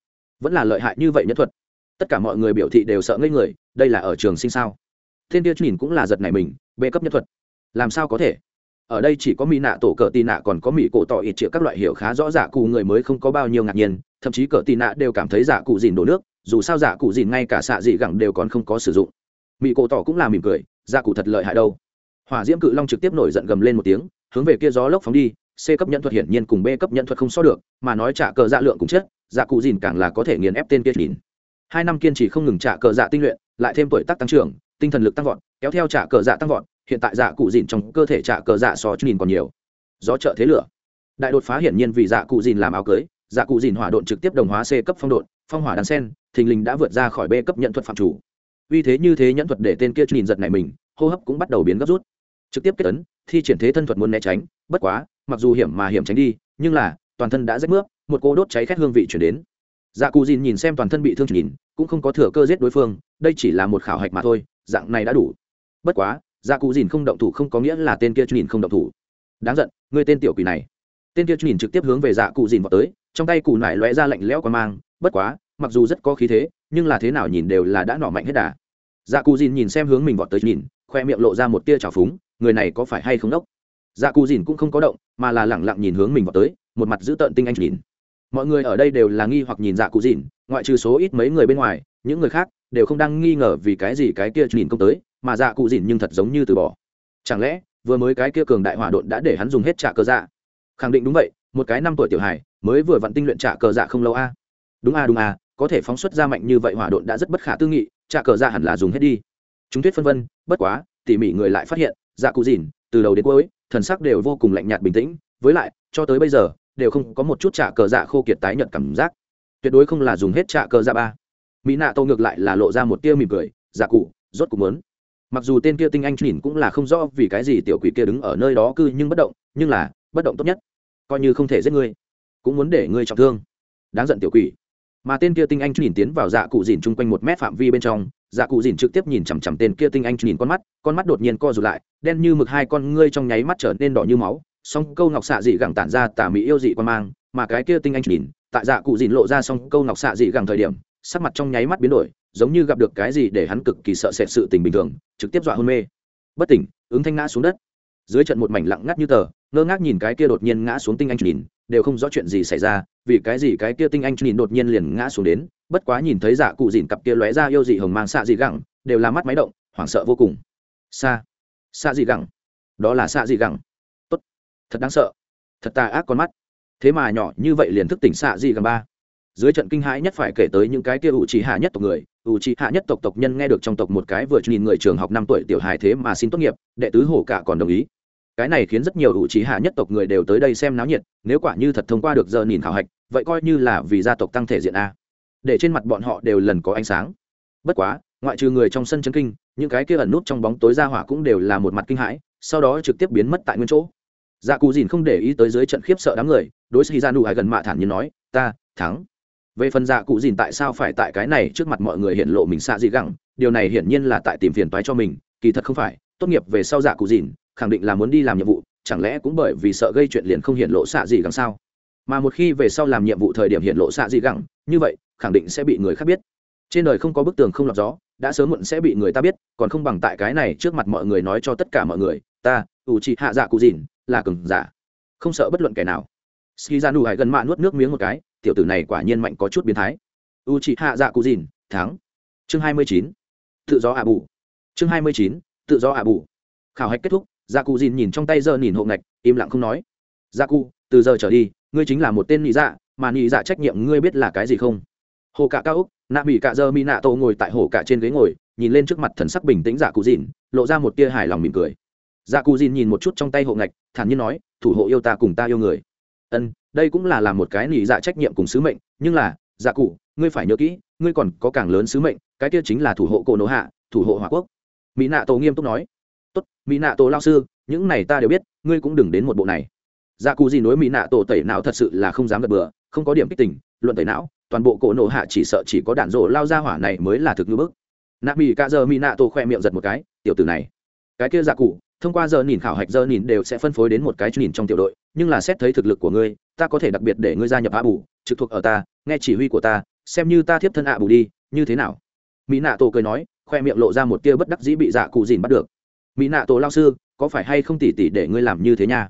Vẫn là lợi hại như vậy nhân thuật. Tất cả mọi người biểu thị đều sợ ngây người, đây là ở trường sinh sao? Thiên tiêu nhìn cũng là giật này mình bê cấp nhân thuật. Làm sao có thể? Ở đây chỉ có mỹ nạ tổ cờ tì nạ, còn có mỹ cổ tỏ ít chĩa các loại hiệu khá rõ giả cụ người mới không có bao nhiêu ngạc nhiên, thậm chí cờ tì nạ đều cảm thấy giả cụ dìn đổ nước, dù sao giả cụ dìn ngay cả xạ dị gẳng đều còn không có sử dụng. Mỹ cổ tỏ cũng là mỉm cười, giả cụ thật lợi hại đâu. Hỏa diễm cự long trực tiếp nổi giận gầm lên một tiếng, hướng về kia gió lốc phóng đi, c cấp nhận thuật hiển nhiên cùng b cấp nhận thuật không so được, mà nói trả cờ dạ lượng cũng chết dạ cụ dìn càng là có thể nghiền ép tên kia nhìn. Hai năm kiên trì không ngừng trả cờ dạ tinh luyện, lại thêm tuổi tác tăng trưởng, tinh thần lực tăng vọt, kéo theo trả cờ dạ tăng vọt hiện tại dạ cụ dìn trong cơ thể trả cờ dạ so nhìn còn nhiều. Gió trợ thế lửa. Đại đột phá hiển nhiên vì dạ cụ dìn làm áo cưới dạ cụ dìn hỏa độn trực tiếp đồng hóa c cấp phong độn, phong hỏa đàn sen, thình lình đã vượt ra khỏi b cấp nhận thuật phạm chủ. Vì thế như thế nhẫn thuật để tên kia nhìn giật này mình, hô hấp cũng bắt đầu biến gấp rút. Trực tiếp kết ấn, thi triển thế thân thuật muốn né tránh, bất quá, mặc dù hiểm mà hiểm tránh đi, nhưng là, toàn thân đã rách mướp, một cô đốt cháy khét hương vị chuyển đến. Dạ cụ dìn nhìn xem toàn thân bị thương nhìn, cũng không có thừa cơ giết đối phương, đây chỉ là một khảo hạch mà thôi, dạng này đã đủ. Bất quá dạ cụ dìn không động thủ không có nghĩa là tên kia nhìn không động thủ. Đáng giận người tên tiểu quỷ này. Tên kia nhìn trực tiếp hướng về dạ cụ dìn vào tới, trong tay cụ nải lóe ra lạnh lẽo qua mang, bất quá, mặc dù rất có khí thế, nhưng là thế nào nhìn đều là đã nỏ mạnh hết đà. Dạ cụ dìn nhìn xem hướng mình vọt tới nhìn, khoe miệng lộ ra một tia trào phúng, người này có phải hay không đốc? Dạ cụ dìn cũng không có động, mà là lẳng lặng nhìn hướng mình vào tới, một mặt giữ tợn tinh anh nhìn. Mọi người ở đây đều là nghi hoặc nhìn dạ cụ dìn, ngoại trừ số ít mấy người bên ngoài, những người khác đều không đang nghi ngờ vì cái gì cái kia nhìn công tới mà dạ cụ dìn nhưng thật giống như từ bỏ. Chẳng lẽ, vừa mới cái kia cường đại hỏa độn đã để hắn dùng hết trả cơ dạ? Khẳng định đúng vậy, một cái năm tuổi tiểu hải mới vừa vặn tinh luyện trả cờ dạ không lâu a. Đúng a đúng a, có thể phóng xuất ra mạnh như vậy hỏa độn đã rất bất khả tư nghị, trả cờ dạ hẳn là dùng hết đi. Chúng thuyết phân vân, bất quá, tỉ mỉ người lại phát hiện dạ cụ dìn, từ đầu đến cuối, thần sắc đều vô cùng lạnh nhạt bình tĩnh, với lại, cho tới bây giờ, đều không có một chút trả cờ dạ khô kiệt tái nhận cảm giác. Tuyệt đối không là dùng hết trả cờ dạ ba. Mỹ nạ tô ngược lại là lộ ra một tia mỉm cười dạ cụ, rốt cục muốn mặc dù tên kia tinh anh nhìn cũng là không rõ vì cái gì tiểu quỷ kia đứng ở nơi đó cư nhưng bất động, nhưng là, bất động tốt nhất. Coi như không thể giết ngươi, cũng muốn để ngươi trọng thương. Đáng giận tiểu quỷ. Mà tên kia tinh anh nhìn tiến vào dạ cụ dìn chung quanh một mét phạm vi bên trong dạ cụ dìn trực tiếp nhìn chằm chằm tên kia tinh anh nhìn con mắt con mắt đột nhiên co rụt lại, đen như mực hai con ngươi trong nháy mắt trở nên đỏ như máu, song câu ngọc xạ dị gẳng tản ra tà mỹ yêu dị quan mang, mà cái kia tinh anh nhìn, tại dạ cụ dìn lộ ra song câu ngọc xạ dị gẳng thời điểm, sắc mặt trong nháy mắt biến đổi giống như gặp được cái gì để hắn cực kỳ sợ sệt sự tình bình thường, trực tiếp dọa hôn mê. Bất tỉnh, ứng thanh ngã xuống đất. Dưới trận một mảnh lặng ngắt như tờ, ngơ ngác nhìn cái kia đột nhiên ngã xuống tinh anh nhìn, đều không rõ chuyện gì xảy ra, vì cái gì cái kia tinh anh nhìn đột nhiên liền ngã xuống đến, bất quá nhìn thấy dạ cụ dìn cặp kia lóe ra yêu dị hồng mang xạ dị gẳng, đều là mắt máy động, hoảng sợ vô cùng. Xa xạ dị gẳng. Đó là xạ dị gẳng. Tốt. Thật đáng sợ. Thật tà ác con mắt. Thế mà nhỏ như vậy liền thức tỉnh xạ dị gẳng ba. Dưới trận kinh hãi nhất phải kể tới những cái kia ủ trì hạ nhất tộc người ủ i hạ nhất tộc tộc nhân nghe được trong tộc một cái vừa nhìn người trường học năm tuổi tiểu hài thế mà xin tốt nghiệp, đệ tứ hổ cả còn đồng ý. Cái này khiến rất nhiều ủ i hạ nhất tộc người đều tới đây xem náo nhiệt, nếu quả như thật thông qua được giờ nhìn khảo hạch, vậy coi như là vì gia tộc tăng thể diện a. Để trên mặt bọn họ đều lần có ánh sáng. Bất quá, ngoại trừ người trong sân chân kinh, những cái kia ẩn nút trong bóng tối ra hỏa cũng đều là một mặt kinh hãi, sau đó trực tiếp biến mất tại nguyên chỗ. Dạ cù dìn không để ý tới dưới trận khiếp sợ đám người, đối xì ra dạ nụ hải gần mạ thản nhiên nói, ta, thắng về phần dạ cụ dìn tại sao phải tại cái này trước mặt mọi người hiện lộ mình xạ dị gẳng, điều này hiển nhiên là tại tìm phiền toái cho mình, kỳ thật không phải, tốt nghiệp về sau dạ cụ dìn, khẳng định là muốn đi làm nhiệm vụ, chẳng lẽ cũng bởi vì sợ gây chuyện liền không hiện lộ xạ dị gẳng sao? Mà một khi về sau làm nhiệm vụ thời điểm hiện lộ xạ dị gẳng, như vậy, khẳng định sẽ bị người khác biết. Trên đời không có bức tường không lọt gió, đã sớm muộn sẽ bị người ta biết, còn không bằng tại cái này trước mặt mọi người nói cho tất cả mọi người, ta ủ trị hạ dạ cụ dìn là cừng giả. Không sợ bất luận kẻ nào. Ski ra nụ hải gần mạ nuốt nước miếng một cái tiểu tử này quả nhiên mạnh có chút biến thái. U trị hạ dạ cụ dìn thắng. Chương hai mươi chín, tự do ạ bù chương hai mươi chín, tự do ạ bù khảo hạch kết thúc dạ cụ dìn nhìn trong tay giờ nhìn hộ ngạch, im lặng không nói. Dạ cụ từ giờ trở đi, ngươi chính là một tên nị dạ mà nị dạ trách nhiệm ngươi biết là cái gì không? Hồ cạ cao úc, nạ bị cạ dơ mi nạ tô ngồi tại hồ cạ trên ghế ngồi, nhìn lên trước mặt thần sắc bình tĩnh dạ cụ dìn lộ ra một tia hài lòng mỉm cười. Dạ cụ dìn nhìn một chút trong tay hộ ngạch, thản nhiên nói, thủ hộ yêu ta cùng ta yêu người. Ân đây cũng là làm một cái nỉ dạ trách nhiệm cùng sứ mệnh, nhưng là dạ cụ, ngươi phải nhớ kỹ, ngươi còn có càng lớn sứ mệnh, cái kia chính là thủ hộ cổ nổ hạ, thủ hộ hòa quốc. Mỹ nạ tổ nghiêm túc nói. Tốt, mỹ nạ tổ lao sư, những này ta đều biết, ngươi cũng đừng đến một bộ này. Dạ cụ gì nói mỹ nạ tổ tẩy não thật sự là không dám gật bừa, không có điểm kích tình, luận tẩy não, toàn bộ cổ nổ hạ chỉ sợ chỉ có đạn rổ lao ra hỏa này mới là thực như bức. Nạ mỹ cả giờ mỹ nạ tổ khoe miệng giật một cái, tiểu tử này. Cái kia dạ cụ, thông qua giờ nhìn khảo hạch giờ nhìn đều sẽ phân phối đến một cái nhìn trong tiểu đội nhưng là xét thấy thực lực của ngươi, ta có thể đặc biệt để ngươi gia nhập ạ bù, trực thuộc ở ta, nghe chỉ huy của ta, xem như ta thiếp thân ạ bù đi, như thế nào? Mỹ nạ tổ cười nói, khoe miệng lộ ra một tia bất đắc dĩ bị dạ cụ dìn bắt được. Mỹ nạ tổ lao sư, có phải hay không tỉ tỉ để ngươi làm như thế nha?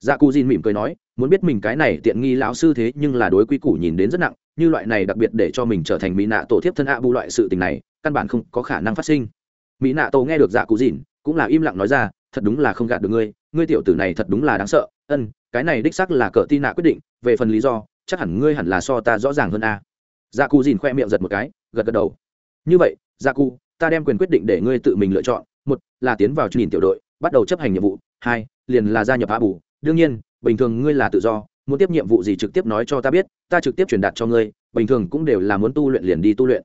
Dạ cụ dìn mỉm cười nói, muốn biết mình cái này tiện nghi lão sư thế nhưng là đối quy củ nhìn đến rất nặng, như loại này đặc biệt để cho mình trở thành mỹ nạ tổ thiếp thân ạ bù loại sự tình này, căn bản không có khả năng phát sinh. Mỹ nạ tổ nghe được dạ cụ dìn, cũng là im lặng nói ra, thật đúng là không gạt được ngươi ngươi tiểu tử này thật đúng là đáng sợ, ân cái này đích sắc là cỡ tin nạ quyết định, về phần lý do, chắc hẳn ngươi hẳn là so ta rõ ràng hơn a. Dạ gia cù dìn khoe miệng giật một cái, gật gật đầu. Như vậy dạ gia cù ta đem quyền quyết định để ngươi tự mình lựa chọn. Một là tiến vào nhìn tiểu đội, bắt đầu chấp hành nhiệm vụ. Hai, liền là gia nhập hạ bù. Đương nhiên, bình thường ngươi là tự do, muốn tiếp nhiệm vụ gì trực tiếp nói cho ta biết, ta trực tiếp truyền đạt cho ngươi, bình thường cũng đều là muốn tu luyện liền đi tu luyện.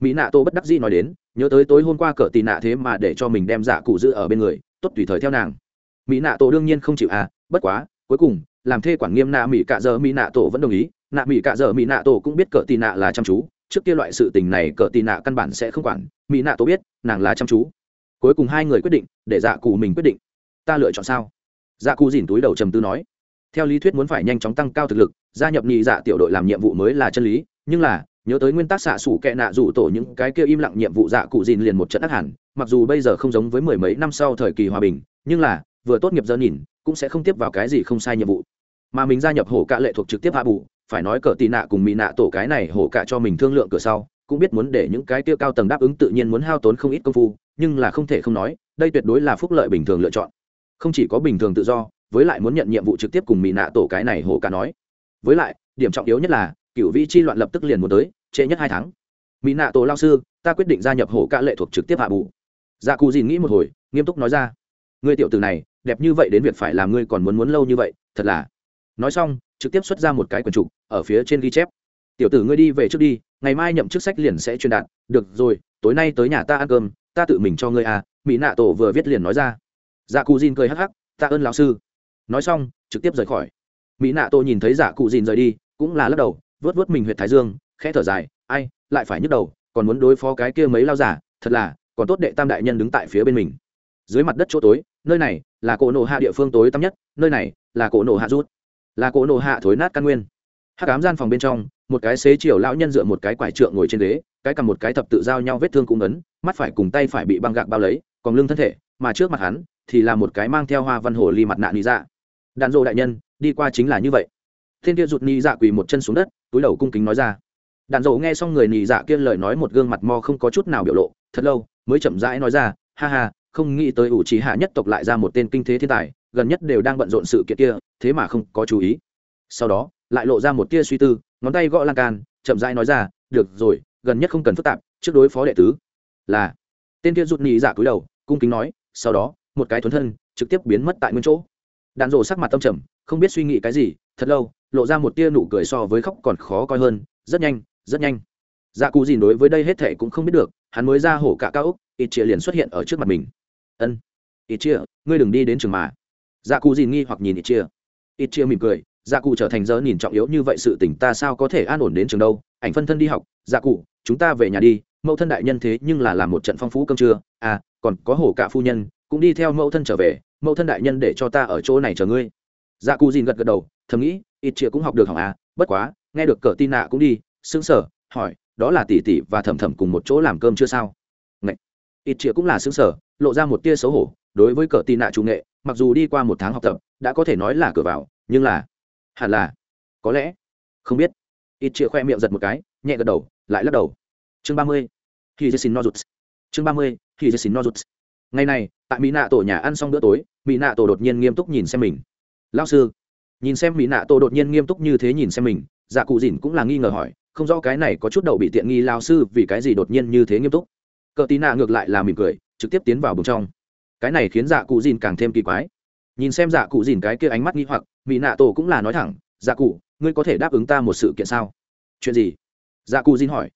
Mỹ nạ tô bất đắc dĩ nói đến, nhớ tới tối hôm qua cỡ tì nạ thế mà để cho mình đem giả cụ giữ ở bên người, tốt tùy thời theo nàng. Mỹ nạ tô đương nhiên không chịu à bất quá cuối cùng, làm thê quản nghiêm nạ mỹ cạ dơ mỹ nạ tổ vẫn đồng ý. Nạ mỹ cạ dơ mỹ nạ tổ cũng biết cờ tì nạ là chăm chú. Trước kia loại sự tình này cờ tì nạ căn bản sẽ không quản. Mỹ nạ tổ biết, nàng là chăm chú. Cuối cùng hai người quyết định, để dạ cụ mình quyết định. Ta lựa chọn sao? Dạ cụ dìn túi đầu trầm tư nói. Theo lý thuyết muốn phải nhanh chóng tăng cao thực lực, gia nhập nhị dạ tiểu đội làm nhiệm vụ mới là chân lý. Nhưng là, nhớ tới nguyên tắc xạ xủ kệ nạ rủ tổ những cái kia im lặng nhiệm vụ dạ cụ dìn liền một trận ác hẳn. Mặc dù bây giờ không giống với mười mấy năm sau thời kỳ hòa bình, nhưng là, vừa tốt nghiệp giờ nhìn cũng sẽ không tiếp vào cái gì không sai nhiệm vụ. Mà mình gia nhập hổ cạ lệ thuộc trực tiếp hạ bù, phải nói cờ tì nạ cùng mỹ nạ tổ cái này hổ cạ cho mình thương lượng cửa sau, cũng biết muốn để những cái tiêu cao tầng đáp ứng tự nhiên muốn hao tốn không ít công phu, nhưng là không thể không nói, đây tuyệt đối là phúc lợi bình thường lựa chọn. Không chỉ có bình thường tự do, với lại muốn nhận nhiệm vụ trực tiếp cùng mỹ nạ tổ cái này hổ cạ nói. Với lại, điểm trọng yếu nhất là, cựu vị chi loạn lập tức liền muốn tới, trễ nhất hai tháng. Mỹ nạ tổ lao sư, ta quyết định gia nhập hổ cạ lệ thuộc trực tiếp hạ bù. Dạ cù dìn nghĩ một hồi, nghiêm túc nói ra. Người tiểu từ này đẹp như vậy đến việc phải làm ngươi còn muốn muốn lâu như vậy, thật là. Nói xong, trực tiếp xuất ra một cái quần trục, ở phía trên ghi chép. Tiểu tử ngươi đi về trước đi, ngày mai nhậm chức sách liền sẽ truyền đạt. Được rồi, tối nay tới nhà ta ăn cơm, ta tự mình cho ngươi à mỹ nạ tổ vừa viết liền nói ra. Dạ cụ dìn cười hắc hắc, ta ơn lão sư. Nói xong, trực tiếp rời khỏi. Mỹ nạ tổ nhìn thấy dạ cụ dìn rời đi, cũng là lắc đầu, vớt vớt mình huyệt thái dương, khẽ thở dài, ai, lại phải nhức đầu, còn muốn đối phó cái kia mấy lao giả, thật là, còn tốt đệ tam đại nhân đứng tại phía bên mình. Dưới mặt đất chỗ tối nơi này là cổ nổ hạ địa phương tối tăm nhất, nơi này là cổ nổ hạ rút, là cổ nổ hạ thối nát căn nguyên. Hắc ám gian phòng bên trong, một cái xế chiều lão nhân dựa một cái quải trượng ngồi trên ghế, cái cầm một cái thập tự giao nhau vết thương cũng ấn, mắt phải cùng tay phải bị băng gạc bao lấy, còn lưng thân thể, mà trước mặt hắn thì là một cái mang theo hoa văn hồ ly mặt nạ lý dạ. Đạn dộ đại nhân, đi qua chính là như vậy. Thiên kia rụt ni dạ quỳ một chân xuống đất, túi đầu cung kính nói ra. Đạn dộ nghe xong người nhị dạ kia lời nói một gương mặt mo không có chút nào biểu lộ, thật lâu mới chậm rãi nói ra, ha ha không nghĩ tới ủ trí hạ nhất tộc lại ra một tên kinh thế thiên tài, gần nhất đều đang bận rộn sự kiện kia, thế mà không có chú ý. Sau đó, lại lộ ra một tia suy tư, ngón tay gõ lan can, chậm rãi nói ra, được rồi, gần nhất không cần phức tạp, trước đối phó đệ tứ. Là, tên kia rụt nhị giả cúi đầu, cung kính nói, sau đó, một cái thuấn thân, trực tiếp biến mất tại nguyên chỗ. Đạn rổ sắc mặt tâm trầm, không biết suy nghĩ cái gì, thật lâu, lộ ra một tia nụ cười so với khóc còn khó coi hơn, rất nhanh rất nhanh. Dạ cụ gì đối với đây hết thệ cũng không biết được, hắn mới ra hổ cả cao úc ít chia liền xuất hiện ở trước mặt mình ân ít chia ngươi đừng đi đến trường mà dạ cụ gì nghi hoặc nhìn ít chia ít chia mỉm cười dạ cụ trở thành giờ nhìn trọng yếu như vậy sự tỉnh ta sao có thể an ổn đến trường đâu ảnh phân thân đi học dạ cụ chúng ta về nhà đi mẫu thân đại nhân thế nhưng là làm một trận phong phú cơm trưa à còn có hổ cả phu nhân cũng đi theo mẫu thân trở về mẫu thân đại nhân để cho ta ở chỗ này chờ ngươi dạ cụ dìn gật gật đầu thầm nghĩ ít chia cũng học được hỏng à bất quá nghe được cờ tin nạ cũng đi xứng sờ hỏi đó là tỷ tỷ và thầm thầm cùng một chỗ làm cơm chưa sao ít chĩa cũng là xứng sở, lộ ra một tia xấu hổ, đối với cờ tì nạ chủ nghệ, mặc dù đi qua một tháng học tập, đã có thể nói là cửa vào, nhưng là, hẳn là, có lẽ, không biết. Ít chĩa khoe miệng giật một cái, nhẹ gật đầu, lại lắc đầu. Chương ba mươi khi xin nozuts chương ba mươi khi xin nozuts ngày này, tại mỹ nạ tổ nhà ăn xong bữa tối mỹ nạ tổ đột nhiên nghiêm túc nhìn xem mình. Lao sư, nhìn xem mỹ nạ tổ đột nhiên nghiêm túc như thế nhìn xem mình dạ cụ dìn cũng là nghi ngờ hỏi, không rõ cái này có chút đầu bị tiện nghi lao sư vì cái gì đột nhiên như thế nghiêm túc? Cờ tí nạ ngược lại là mỉm cười, trực tiếp tiến vào bùng trong. Cái này khiến dạ cụ dìn càng thêm kỳ quái. Nhìn xem dạ cụ dìn cái kia ánh mắt nghi hoặc mỹ nạ tổ cũng là nói thẳng dạ cụ, ngươi có thể đáp ứng ta một sự kiện sao? Chuyện gì? Dạ cụ dìn hỏi.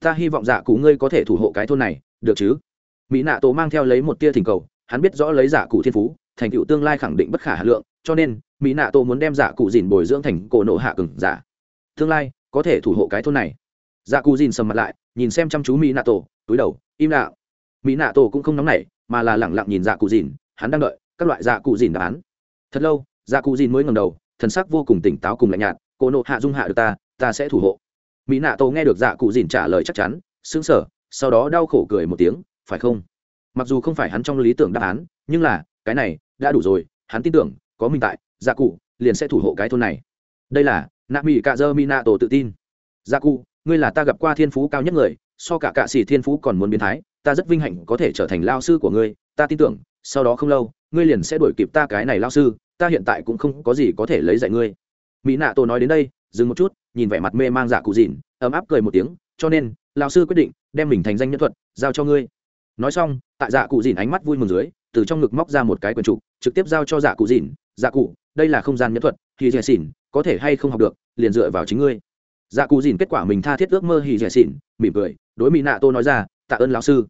Ta hy vọng dạ cụ ngươi có thể thủ hộ cái thôn này, được chứ? Mỹ nạ tổ mang theo lấy một tia thỉnh cầu, hắn biết rõ lấy dạ cụ thiên phú, thành tựu tương lai khẳng định bất khả hà lượng, cho nên mỹ nạ tổ muốn đem dạ cụ dìn bồi dưỡng thành cổ nộ hạ cừng giả. Tương lai, có thể thủ hộ cái thôn này dạ cù dìn sầm mặt lại, nhìn xem chăm chú mỹ nạ tổ, túi đầu, im lặng. Mỹ nạ tổ cũng không nóng nảy, mà là lẳng lặng nhìn dạ cù dìn, hắn đang đợi các loại dạ cù dìn đáp án. Thật lâu dạ cù dìn mới ngầm đầu, thần sắc vô cùng tỉnh táo cùng lạnh nhạt, Cô nộ hạ dung hạ được ta ta sẽ thủ hộ. Mỹ nạ tổ nghe được dạ cù dìn trả lời chắc chắn xứng sở sau đó đau khổ cười một tiếng, phải không? Mặc dù không phải hắn trong lý tưởng đáp án, nhưng là, cái này đã đủ rồi, hắn tin tưởng, có mình tại gia cụ liền sẽ thủ hộ cái thôn này. Đây là nạ mỹ cạ dơ Mỹ nạ tổ tự tin. Gia cụ ngươi là ta gặp qua thiên phú cao nhất người, so cả cạ sĩ thiên phú còn muốn biến thái, ta rất vinh hạnh có thể trở thành lao sư của ngươi, ta tin tưởng, sau đó không lâu, ngươi liền sẽ đuổi kịp ta cái này lao sư, ta hiện tại cũng không có gì có thể lấy dạy ngươi. Mỹ nạ tổ nói đến đây, dừng một chút, nhìn vẻ mặt mê mang dạ cụ dịn, ấm áp cười một tiếng, cho nên, lao sư quyết định đem mình thành danh nhân thuật, giao cho ngươi. Nói xong, tại dạ cụ dìn ánh mắt vui mừng dưới, từ trong ngực móc ra một cái quyển trục, trực tiếp giao cho dạ cụ dìn dạ cụ, đây là không gian nhân thuật, thì dè xỉn, có thể hay không học được, liền dựa vào chính ngươi dạ cụ dìn kết quả mình tha thiết ước mơ hì dẻ xỉn, mỉm cười, đối mỹ nạ tô nói ra, tạ ơn lão sư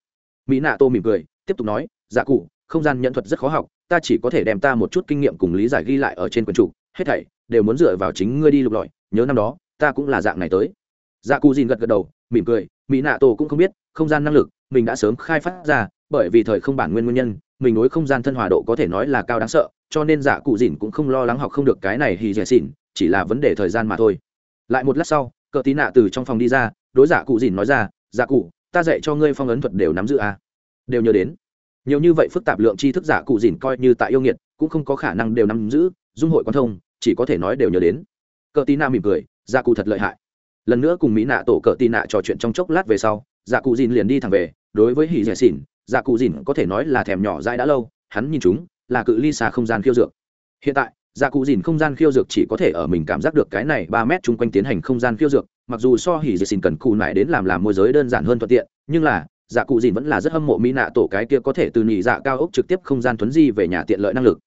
mỹ nạ tô mỉm cười, tiếp tục nói dạ cụ, không gian nhận thuật rất khó học, ta chỉ có thể đem ta một chút kinh nghiệm cùng lý giải ghi lại ở trên quyển chủ. hết thảy đều muốn dựa vào chính ngươi đi lục lọi, nhớ năm đó, ta cũng là dạng này tới dạ cụ dìn gật gật đầu, mỉm cười mỹ nạ tô cũng không biết, không gian năng lực, mình đã sớm khai phát ra, bởi vì thời không bản nguyên nguyên nhân, mình đối không gian thân hòa độ có thể nói là cao đáng sợ, cho nên dạ cụ dìn cũng không lo lắng học không được cái này hì dẻ xỉn, chỉ là vấn đề thời gian mà thôi lại một lát sau, cờ tí nạ từ trong phòng đi ra, đối giả cụ dìn nói ra, giả cụ, ta dạy cho ngươi phong ấn thuật đều nắm giữ à. đều nhớ đến. Nhiều như vậy phức tạp lượng tri thức giả cụ dìn coi như tại yêu nghiệt, cũng không có khả năng đều nắm giữ, dung hội quan thông, chỉ có thể nói đều nhớ đến. Cờ tí nạ mỉm cười, giả cụ thật lợi hại. Lần nữa cùng mỹ nạ tổ cờ tí nạ trò chuyện trong chốc lát về sau, giả cụ dìn liền đi thẳng về, đối với hỉ dẻ xỉn, giả cụ dìn có thể nói là thèm nhỏ dãi đã lâu, hắn nhìn chúng, là cự ly xa không gian khiêu dược. Hiện tại Dạ cụ dìn không gian khiêu dược chỉ có thể ở mình cảm giác được cái này ba mét chung quanh tiến hành không gian khiêu dược, mặc dù so hỉ dẻ xin cần cụ nại đến làm làm môi giới đơn giản hơn thuận tiện, nhưng là dạ cụ dìn vẫn là rất hâm mộ mỹ nạ tổ cái kia có thể từ nhị dạ cao ốc trực tiếp không gian thuấn di về nhà tiện lợi năng lực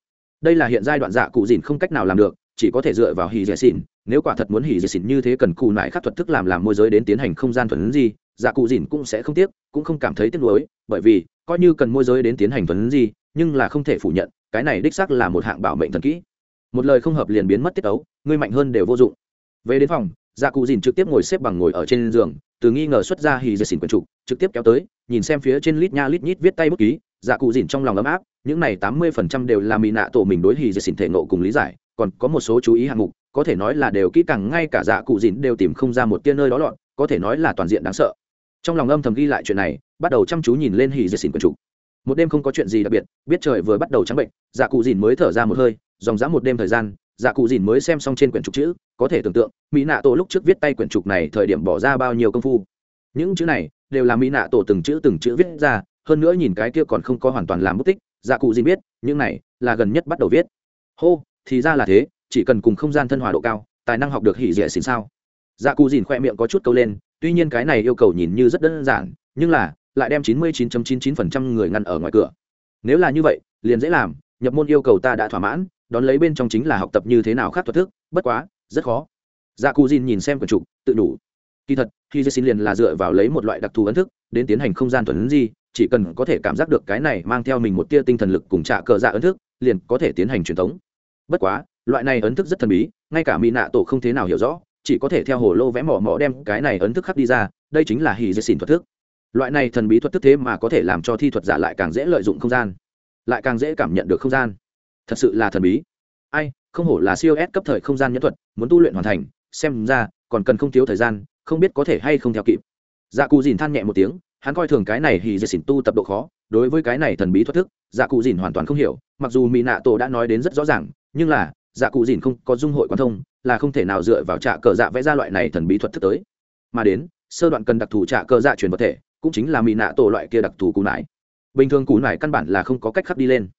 đây là hiện giai đoạn dạ cụ dìn không cách nào làm được, chỉ có thể dựa vào hỉ dẻ xin. nếu quả thật muốn hỉ dẻ xin như thế cần cụ nại khắc thuật thức làm làm môi giới đến tiến hành không gian thuấn di dạ cụ dìn cũng sẽ không tiếc, cũng không cảm thấy tiếc nuối, bởi vì, coi như cần môi giới đến tiến hành thuấn di, nhưng là không thể phủ nhận, cái này đích xác là một hạng bảo mệnh thần kỹ một lời không hợp liền biến mất tiết ấu, ngươi mạnh hơn đều vô dụng. Về đến phòng dạ cụ dìn trực tiếp ngồi xếp bằng ngồi ở trên giường, từ nghi ngờ xuất ra hì dệt xỉn quần trục, trực tiếp kéo tới, nhìn xem phía trên lít nha lít nhít viết tay bút ký dạ cụ dìn trong lòng ấm áp, những này tám mươi phần trăm đều là mỹ nạ tổ mình đối hì dệt xỉn thể nộ cùng lý giải, còn có một số chú ý hạng mục, có thể nói là đều kỹ càng ngay cả dạ cụ dìn đều tìm không ra một tia nơi đó lọn có thể nói là toàn diện đáng sợ. Trong lòng âm thầm ghi lại chuyện này, bắt đầu chăm chú nhìn lên hì dệt xỉn quần trục. Một đêm không có chuyện gì đặc biệt, biết trời vừa bắt đầu trắng bệnh dạ cụ dìn mới thở ra một hơi dòng dã một đêm thời gian dạ cụ dìn mới xem xong trên quyển trục chữ, có thể tưởng tượng, mỹ nạ tổ lúc trước viết tay quyển trục này thời điểm bỏ ra bao nhiêu công phu. Những chữ này đều là mỹ nạ tổ từng chữ từng chữ viết ra, hơn nữa nhìn cái kia còn không có hoàn toàn làm mất tích dạ cụ dìn biết, những này là gần nhất bắt đầu viết. Hô, thì ra là thế, chỉ cần cùng không gian thân hòa độ cao, tài năng học được hỉ dẻ xin sao. Dạ cụ dìn khoe miệng có chút câu lên, tuy nhiên cái này yêu cầu nhìn như rất đơn giản, nhưng là lại đem chín mươi chín chín chín phần trăm người ngăn ở ngoài cửa. Nếu là như vậy, liền dễ làm, nhập môn yêu cầu ta đã thỏa mãn đón lấy bên trong chính là học tập như thế nào khác thuật thức, bất quá, rất khó. Dạ cù dìn nhìn xem quần trục, tự đủ. Kỳ thật, khi dây xin liền là dựa vào lấy một loại đặc thù ấn thức, đến tiến hành không gian thuần ấn chỉ cần có thể cảm giác được cái này mang theo mình một tia tinh thần lực cùng trả cờ dạ ấn thức, liền có thể tiến hành truyền thống bất quá, loại này ấn thức rất thần bí, ngay cả mỹ nạ tổ không thế nào hiểu rõ, chỉ có thể theo hồ lô vẽ mỏ mỏ đem cái này ấn thức khắc đi ra, đây chính là hì dây xin thuật thức. Loại này thần bí thuật thức thế mà có thể làm cho thi thuật giả lại càng dễ lợi dụng không gian, lại càng dễ cảm nhận được không gian thật sự là thần bí. Ai, không hổ là siêu S cấp thời không gian nhẫn thuật, muốn tu luyện hoàn thành, xem ra, còn cần không thiếu thời gian, không biết có thể hay không theo kịp. Dạ cụ dìn than nhẹ một tiếng, hắn coi thường cái này hì dễ xỉn tu tập độ khó, đối với cái này thần bí thoát thức dạ cụ dìn hoàn toàn không hiểu, mặc dù mỹ nạ tổ đã nói đến rất rõ ràng, nhưng là dạ cụ dìn không có dung hội quan thông, là không thể nào dựa vào trạ cờ dạ vẽ ra loại này thần bí thuật thức tới. Mà đến, sơ đoạn cần đặc thù trạ cờ dạ truyền vật thể, cũng chính là mỹ nạ tổ loại kia đặc thù cú nải. Bình thường cú nải căn bản là không có cách khắc đi lên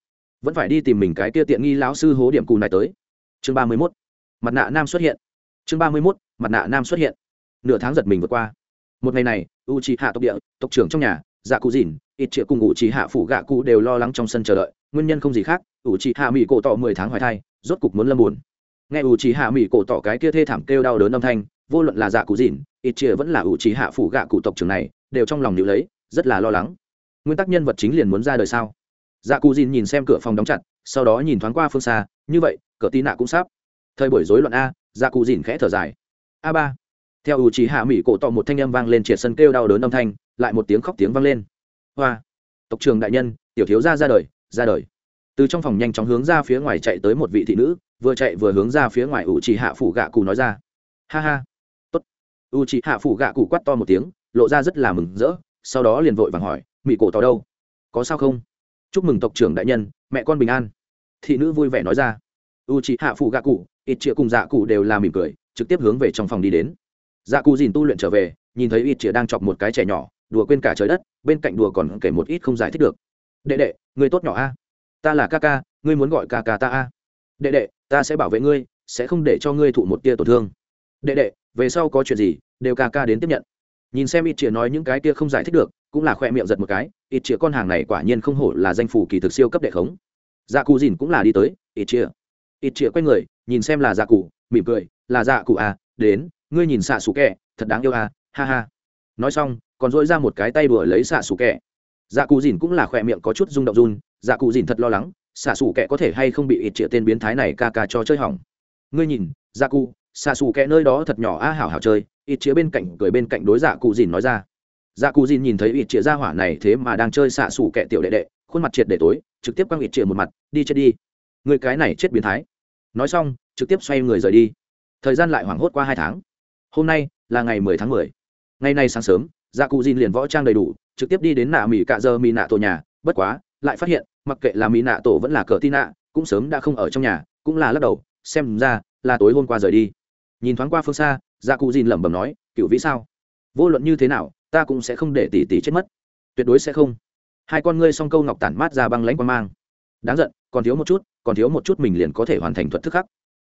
vẫn phải đi tìm mình cái kia tiện nghi lão sư hố điểm cù này tới. Chương ba mươi mốt, mặt nạ nam xuất hiện. Chương ba mươi mốt, mặt nạ nam xuất hiện. Nửa tháng giật mình vượt qua. Một ngày này u c hạ tộc địa, tộc trưởng trong nhà dạ cụ dìn ít triệu cùng u c hạ phủ gạ cụ đều lo lắng trong sân chờ đợi. Nguyên nhân không gì khác u c hạ mỹ cổ tỏ mười tháng hoài thai, rốt cục muốn lâm buồn. Nghe u c hạ mỹ cổ tỏ cái kia thê thảm kêu đau đớn âm thanh, vô luận là dạ cụ dìn ít triệu vẫn là u c hạ phủ gạ cụ tộc trưởng này, đều trong lòng níu lấy, rất là lo lắng. Nguyên tắc nhân vật chính liền muốn ra đời sao? Dạ cù dìn nhìn xem cửa phòng đóng chặt, sau đó nhìn thoáng qua phương xa, như vậy cờ tí nạ cũng sắp. Thời buổi rối loạn a dạ cù dìn khẽ thở dài. A ba. Theo ủ trí hạ mỹ cổ tọ một thanh âm vang lên triệt sân kêu đau đớn âm thanh, lại một tiếng khóc tiếng vang lên. Hoa, tộc trường đại nhân, tiểu thiếu gia ra đời ra đời. Từ trong phòng nhanh chóng hướng ra phía ngoài chạy tới một vị thị nữ, vừa chạy vừa hướng ra phía ngoài ủ trì hạ phủ gạ cụ nói ra. Ha ha. Tốt. U trì hạ phủ gạ cụ quát to một tiếng, lộ ra rất là mừng rỡ, sau đó liền vội vàng hỏi, mỹ cổ tỏ đâu? Có sao không? Chúc mừng tộc trưởng đại nhân, mẹ con bình an. Thị nữ vui vẻ nói ra. U chị hạ phụ gạ cụ ít chĩa cùng dạ cụ đều là mỉm cười, trực tiếp hướng về trong phòng đi đến. Dạ cụ dìn tu luyện trở về, nhìn thấy ít chĩa đang chọc một cái trẻ nhỏ, đùa quên cả trời đất, bên cạnh đùa còn kể một ít không giải thích được. Đệ đệ, người tốt nhỏ a. Ta là ca ca, ngươi muốn gọi ca ca ta a. Đệ đệ, ta sẽ bảo vệ ngươi, sẽ không để cho ngươi thụ một tia tổn thương. Đệ đệ, về sau có chuyện gì, đều ca ca đến tiếp nhận. Nhìn xem ít chĩa nói những cái tia không giải thích được cũng là khoe miệng giật một cái, ít chĩa con hàng này quả nhiên không hổ là danh phủ kỳ thực siêu cấp đệ khống. Dạ cụ dìn cũng là đi tới, ít chĩa. Ít chĩa quay người, nhìn xem là dạ cụ, mỉm cười, là dạ cụ à đến, ngươi nhìn xạ xù kẹ thật đáng yêu à ha ha. Nói xong, còn dỗi ra một cái tay đùa lấy xạ xù kẹ dạ cụ dìn cũng là khoe miệng có chút rung động run dạ cụ dìn thật lo lắng, xạ xù kẹ có thể hay không bị ít chĩa tên biến thái này ca ca cho chơi hỏng. Ngươi nhìn dạ cụ, xạ xù kẹ nơi đó thật nhỏ a, hảo hảo chơi, ít chĩa bên cạnh cười bên cạnh đối dạ cụ dìn nói ra dạ cụ dìn nhìn thấy ít chĩa ra hỏa này thế mà đang chơi xạ xù kẹ tiểu đệ đệ, khuôn mặt triệt để tối, trực tiếp quăng ít chĩa một mặt, đi chết đi. Người cái này chết biến thái. Nói xong, trực tiếp xoay người rời đi. Thời gian lại hoảng hốt qua hai tháng. Hôm nay là ngày mười tháng mười. Ngày nay sáng sớm dạ cụ dìn liền võ trang đầy đủ, trực tiếp đi đến nạ mỹ cạ dơ mỹ nạ tổ nhà, bất quá, lại phát hiện, mặc kệ là mỹ nạ tổ vẫn là cờ tin nạ, cũng sớm đã không ở trong nhà, cũng là lắc đầu, xem ra là tối hôm qua rời đi. Nhìn thoáng qua phương xa dạ cụ dìn lẩm bẩm nói, cựu vĩ sao? Vô luận như thế nào ta cũng sẽ không để tỷ tỷ chết mất. Tuyệt đối sẽ không. Hai con ngươi song câu ngọc tản mát ra băng lãnh quan mang. Đáng giận, còn thiếu một chút, còn thiếu một chút mình liền có thể hoàn thành thuật thức khắc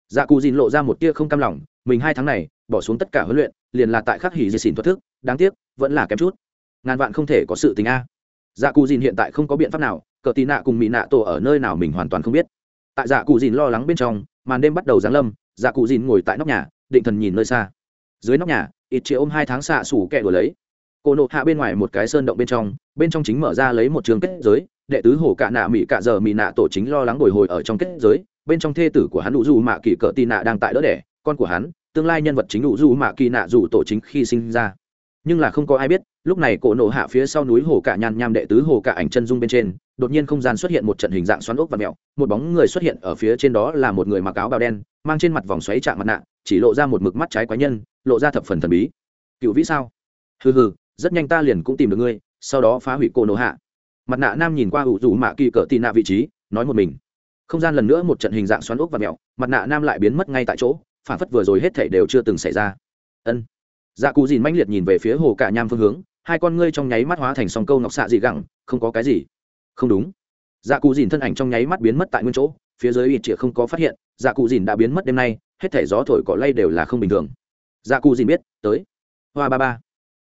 dạ cù dìn lộ ra một tia không cam lòng, mình hai tháng này, bỏ xuống tất cả huấn luyện, liền là tại khắc hỉ di xỉn thuật thức, đáng tiếc, vẫn là kém chút. Ngàn vạn không thể có sự tình a. Dạ cù dìn hiện tại không có biện pháp nào, cờ tì nạ cùng mỹ nạ tổ ở nơi nào mình hoàn toàn không biết. Tại dạ cù dìn lo lắng bên trong, màn đêm bắt đầu giáng lâm dạ cụ dìn ngồi tại nóc nhà, định thần nhìn nơi xa. Dưới nóc nhà, ít chị ôm hai tháng xạ sủ kẹ đuổi lấy cô nộ hạ bên ngoài một cái sơn động bên trong bên trong chính mở ra lấy một trường kết giới, đệ tứ hồ cạ nạ mỹ cạ giờ mỹ nạ tổ chính lo lắng bồi hồi ở trong kết giới, bên trong thê tử của hắn đủ dù mạ kỳ cỡ tì nạ đang tại đỡ đẻ, con của hắn, tương lai nhân vật chính đủ dù mạ kỳ nạ dù tổ chính khi sinh ra. Nhưng là không có ai biết, lúc này cổ nổ hạ phía sau núi hồ cạ nhàn nham đệ tứ hồ cạ ảnh chân dung bên trên, đột nhiên không gian xuất hiện một trận hình dạng xoắn ốc và mẹo, một bóng người xuất hiện ở phía trên đó là một người mặc áo bào đen, mang trên mặt vòng xoáy chạm mặt nạ, chỉ lộ ra một mực mắt trái quái nhân, lộ ra thập phần thần bí. Cựu vĩ sao? Hừ hừ rất nhanh ta liền cũng tìm được ngươi, sau đó phá hủy cô nổ hạ. Mặt nạ nam nhìn qua ủ rủ mạ kỳ cỡ tị nạ vị trí, nói một mình. Không gian lần nữa một trận hình dạng xoắn ốc và mẹo, mặt nạ nam lại biến mất ngay tại chỗ, phản phất vừa rồi hết thể đều chưa từng xảy ra. Ân. Dạ cụ dìn manh liệt nhìn về phía hồ cả nham phương hướng, hai con ngươi trong nháy mắt hóa thành song câu ngọc xạ dị gẳng, không có cái gì. Không đúng. Dạ cụ dìn thân ảnh trong nháy mắt biến mất tại nguyên chỗ, phía dưới ít chĩa không có phát hiện dạ cụ dìn đã biến mất đêm nay, hết thể gió thổi cỏ lay đều là không bình thường. Dạ cụ dìn biết, tới. Hoa ba ba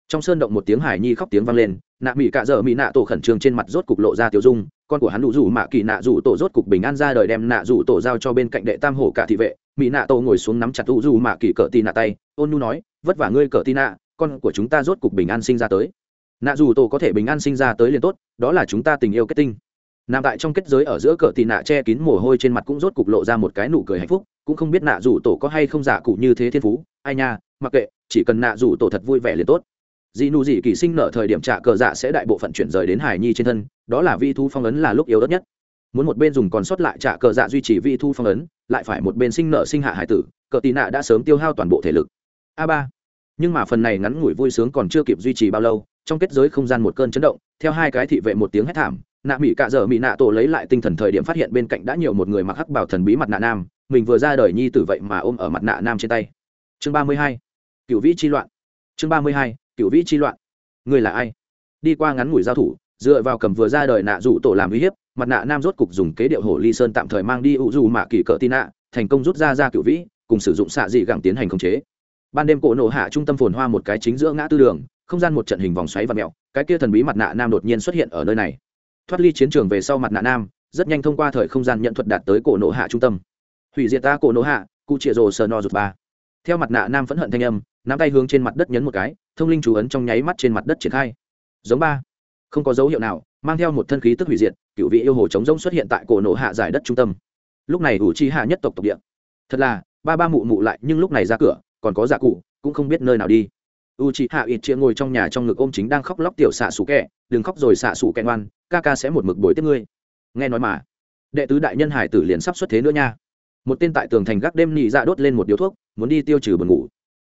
trong sơn động một tiếng hải nhi khóc tiếng vang lên, nạ mỹ cạ dợ mỹ nạ tổ khẩn trương trên mặt rốt cục lộ ra tiêu dung, con của hắn đủ rủ mạ kỳ nạ rủ tổ rốt cục bình an ra đời đem nạ rủ tổ giao cho bên cạnh đệ tam hổ cả thị vệ. Mỹ nạ tổ ngồi xuống nắm chặt đủ rủ mạ kỳ cỡ tì nạ tay, ôn nu nói, vất vả ngươi cỡ tì nạ, con của chúng ta rốt cục bình an sinh ra tới. Nạ rủ tổ có thể bình an sinh ra tới liền tốt, đó là chúng ta tình yêu kết tinh. Nằm tại trong kết giới ở giữa cỡ tì nạ che kín mồ hôi trên mặt cũng rốt cục lộ ra một cái nụ cười hạnh phúc, cũng không biết nạ rủ tổ có hay không giả cụ như thế thiên phú. Ai nha, mặc kệ, chỉ cần nạ rủ tổ thật vui vẻ liền tốt dị nụ dị kỳ sinh nợ thời điểm trạ cờ dạ sẽ đại bộ phận chuyển rời đến hải nhi trên thân, đó là vi thu phong ấn là lúc yếu đất nhất. Muốn một bên dùng còn sót lại trạ cờ dạ duy trì vi thu phong ấn, lại phải một bên sinh nợ sinh hạ hải tử, cờ tì nạ đã sớm tiêu hao toàn bộ thể lực. A ba. Nhưng mà phần này ngắn ngủi vui sướng còn chưa kịp duy trì bao lâu, trong kết giới không gian một cơn chấn động, theo hai cái thị vệ một tiếng hét thảm, nạ mỹ cạ dở mỹ nạ tổ lấy lại tinh thần thời điểm phát hiện bên cạnh đã nhiều một người mặc hắc bảo thần bí mặt nạ nam, mình vừa ra đời nhi tử vậy mà ôm ở mặt nạ nam trên tay. Chương ba mươi hai. Cựu vĩ chi loạn. Chương ba mươi hai cựu vĩ chi loạn. Người là ai? Đi qua ngắn ngủi giao thủ, dựa vào cầm vừa ra đời nạ rủ tổ làm uy hiếp, mặt nạ nam rốt cục dùng kế điệu hổ ly sơn tạm thời mang đi ủ dù mạ kỳ cỡ tin nạ thành công rút ra ra cựu vĩ, cùng sử dụng xạ dị gẳng tiến hành khống chế. Ban đêm cổ nổ hạ trung tâm phồn hoa một cái chính giữa ngã tư đường, không gian một trận hình vòng xoáy và mẹo, cái kia thần bí mặt nạ nam đột nhiên xuất hiện ở nơi này. Thoát ly chiến trường về sau mặt nạ nam, rất nhanh thông qua thời không gian nhận thuật đạt tới cổ nổ hạ trung tâm. Hủy diệt ta cổ nổ hạ, cụ chĩa rồ sờ no rụt ba. Theo mặt nạ nam phẫn hận thanh âm nắm tay hướng trên mặt đất nhấn một cái, thông linh chú ấn trong nháy mắt trên mặt đất triển khai. Giống ba. Không có dấu hiệu nào, mang theo một thân khí tức hủy diệt, cựu vị yêu hồ chống rông xuất hiện tại cổ nổ hạ giải đất trung tâm. Lúc này ủ chi hạ nhất tộc tộc địa. Thật là, ba ba mụ mụ lại nhưng lúc này ra cửa, còn có giả cụ, cũng không biết nơi nào đi. U chị hạ ít chia ngồi trong nhà trong ngực ôm chính đang khóc lóc tiểu xạ xù kẹ, đừng khóc rồi xạ xù kẹ ngoan, ca ca sẽ một mực bồi tiếp ngươi. Nghe nói mà, đệ tứ đại nhân hải tử liền sắp xuất thế nữa nha. Một tên tại tường thành gác đêm nhị dạ đốt lên một điếu thuốc, muốn đi tiêu trừ buồn ngủ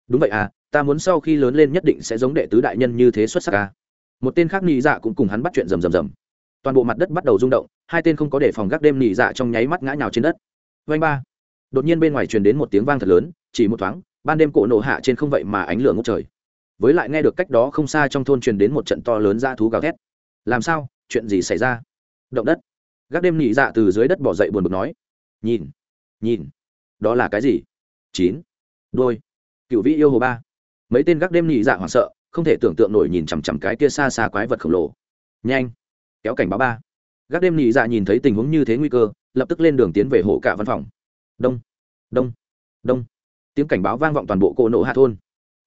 đúng vậy à ta muốn sau khi lớn lên nhất định sẽ giống đệ tứ đại nhân như thế xuất sắc à. Một tên khác nị dạ cũng cùng hắn bắt chuyện rầm rầm rầm. Toàn bộ mặt đất bắt đầu rung động, hai tên không có để phòng gác đêm nị dạ trong nháy mắt ngã nhào trên đất. Vanh ba. Đột nhiên bên ngoài truyền đến một tiếng vang thật lớn, chỉ một thoáng, ban đêm cổ nổ hạ trên không vậy mà ánh lửa ngốc trời. Với lại nghe được cách đó không xa trong thôn truyền đến một trận to lớn ra thú gào thét. Làm sao, chuyện gì xảy ra? Động đất. Gác đêm nị dạ từ dưới đất bỏ dậy buồn bực nói. Nhìn nhìn. Đó là cái gì? Chín. Đôi cựu vĩ yêu hồ ba. Mấy tên gác đêm nhị dạ hoảng sợ, không thể tưởng tượng nổi nhìn chằm chằm cái kia xa xa quái vật khổng lồ. Nhanh, kéo cảnh báo ba. Gác đêm nhị dạ nhìn thấy tình huống như thế nguy cơ, lập tức lên đường tiến về hộ cả văn phòng. Đông đông đông. Tiếng cảnh báo vang vọng toàn bộ cổ nổ hạ thôn.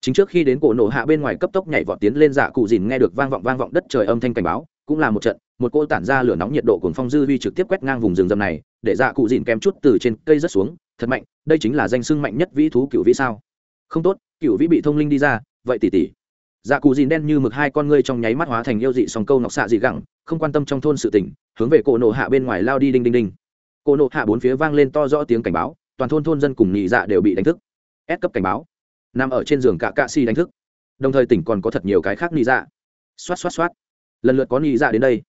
Chính trước khi đến cổ nổ hạ bên ngoài cấp tốc nhảy vọt tiến lên dạ cụ dìn nghe được vang vọng vang vọng đất trời âm thanh cảnh báo, cũng là một trận, một cô tản ra lửa nóng nhiệt độ cồn phong dư vi trực tiếp quét ngang vùng rừng rậm này, để dạ cụ dìn kém chút từ trên cây rất xuống, thật mạnh, đây chính là danh sưng mạnh nhất vĩ thú cựu vĩ sao? Không tốt, cựu vĩ bị thông linh đi ra, vậy tỉ tỉ. Dạ cù dìn đen như mực hai con ngươi trong nháy mắt hóa thành yêu dị sòng câu nọc xạ dị gẳng, không quan tâm trong thôn sự tỉnh hướng về cổ nộ hạ bên ngoài lao đi đinh đinh đinh. Cổ nộ hạ bốn phía vang lên to rõ tiếng cảnh báo, toàn thôn thôn dân cùng nhị dạ đều bị đánh thức. Ép cấp cảnh báo. Nằm ở trên giường cả cạ si đánh thức. Đồng thời tỉnh còn có thật nhiều cái khác nhị dạ. Xoát xoát xoát. Lần lượt có nhị dạ đến đây.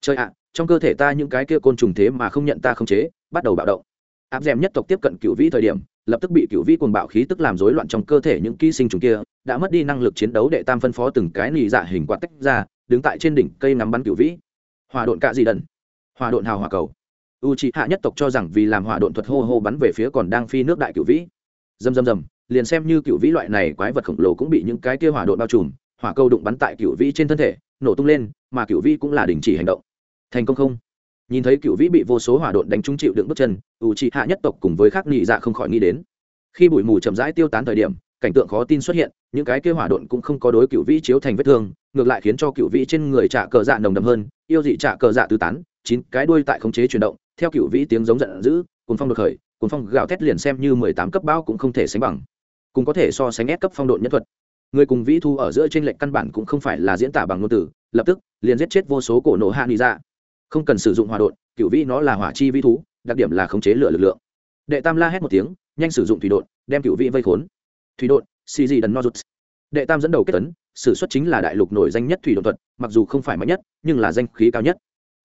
Chơi ạ, trong cơ thể ta những cái kia côn trùng thế mà không nhận ta không chế, bắt đầu bạo động. Áp d nhất tộc tiếp cận cựu vĩ thời điểm lập tức bị cựu vĩ cuồng bạo khí tức làm rối loạn trong cơ thể những ký sinh trùng kia, đã mất đi năng lực chiến đấu đệ tam phân phó từng cái nị dạ hình quạt tách ra, đứng tại trên đỉnh cây nắm bắn cựu vĩ. Hòa độn cạ dị đần? Hòa độn hào hòa cầu. U c hạ nhất tộc cho rằng vì làm hỏa độn thuật hô hô bắn về phía còn đang phi nước đại cựu vĩ. Dầm dầm dầm, liền xem như cựu vĩ loại này quái vật khổng lồ cũng bị những cái kia hỏa độn bao trùm, hỏa câu đụng bắn tại cựu vĩ trên thân thể, nổ tung lên, mà cựu vĩ cũng là đình chỉ hành động. Thành công không? Nhìn thấy cựu vĩ bị vô số hỏa độn đánh trúng chịu đựng bước chân u trị hạ nhất tộc cùng với khác nhị dạ không khỏi nghĩ đến. Khi bụi mù chậm rãi tiêu tán thời điểm, cảnh tượng khó tin xuất hiện, những cái kia hỏa độn cũng không có đối cựu vĩ chiếu thành vết thương, ngược lại khiến cho cựu vĩ trên người trả cờ dạ nồng đầm hơn, yêu dị trả cờ dạ tứ tán, chín cái đuôi tại khống chế chuyển động, theo cựu vĩ tiếng giống giận dữ cuốn phong được khởi cuốn phong gào thét liền xem như mười tám cấp bão cũng không thể sánh bằng. Cũng có thể so sánh ép cấp phong độn nhân thuật. Người cùng vĩ thu ở giữa trên lệnh căn bản cũng không phải là diễn tả bằng ngôn từ, lập tức liền giết chết vô số cổ nổ hạ nghị dạ không cần sử dụng hòa đột, cựu vĩ nó là hỏa chi vĩ thú đặc điểm là khống chế lửa lực lượng. Đệ tam la hét một tiếng nhanh sử dụng thủy đột, đem cựu vĩ vây khốn. Thủy đột, xì gì đần no rút đệ tam dẫn đầu kết tấn sử xuất chính là đại lục nổi danh nhất thủy đột thuật mặc dù không phải mạnh nhất nhưng là danh khí cao nhất.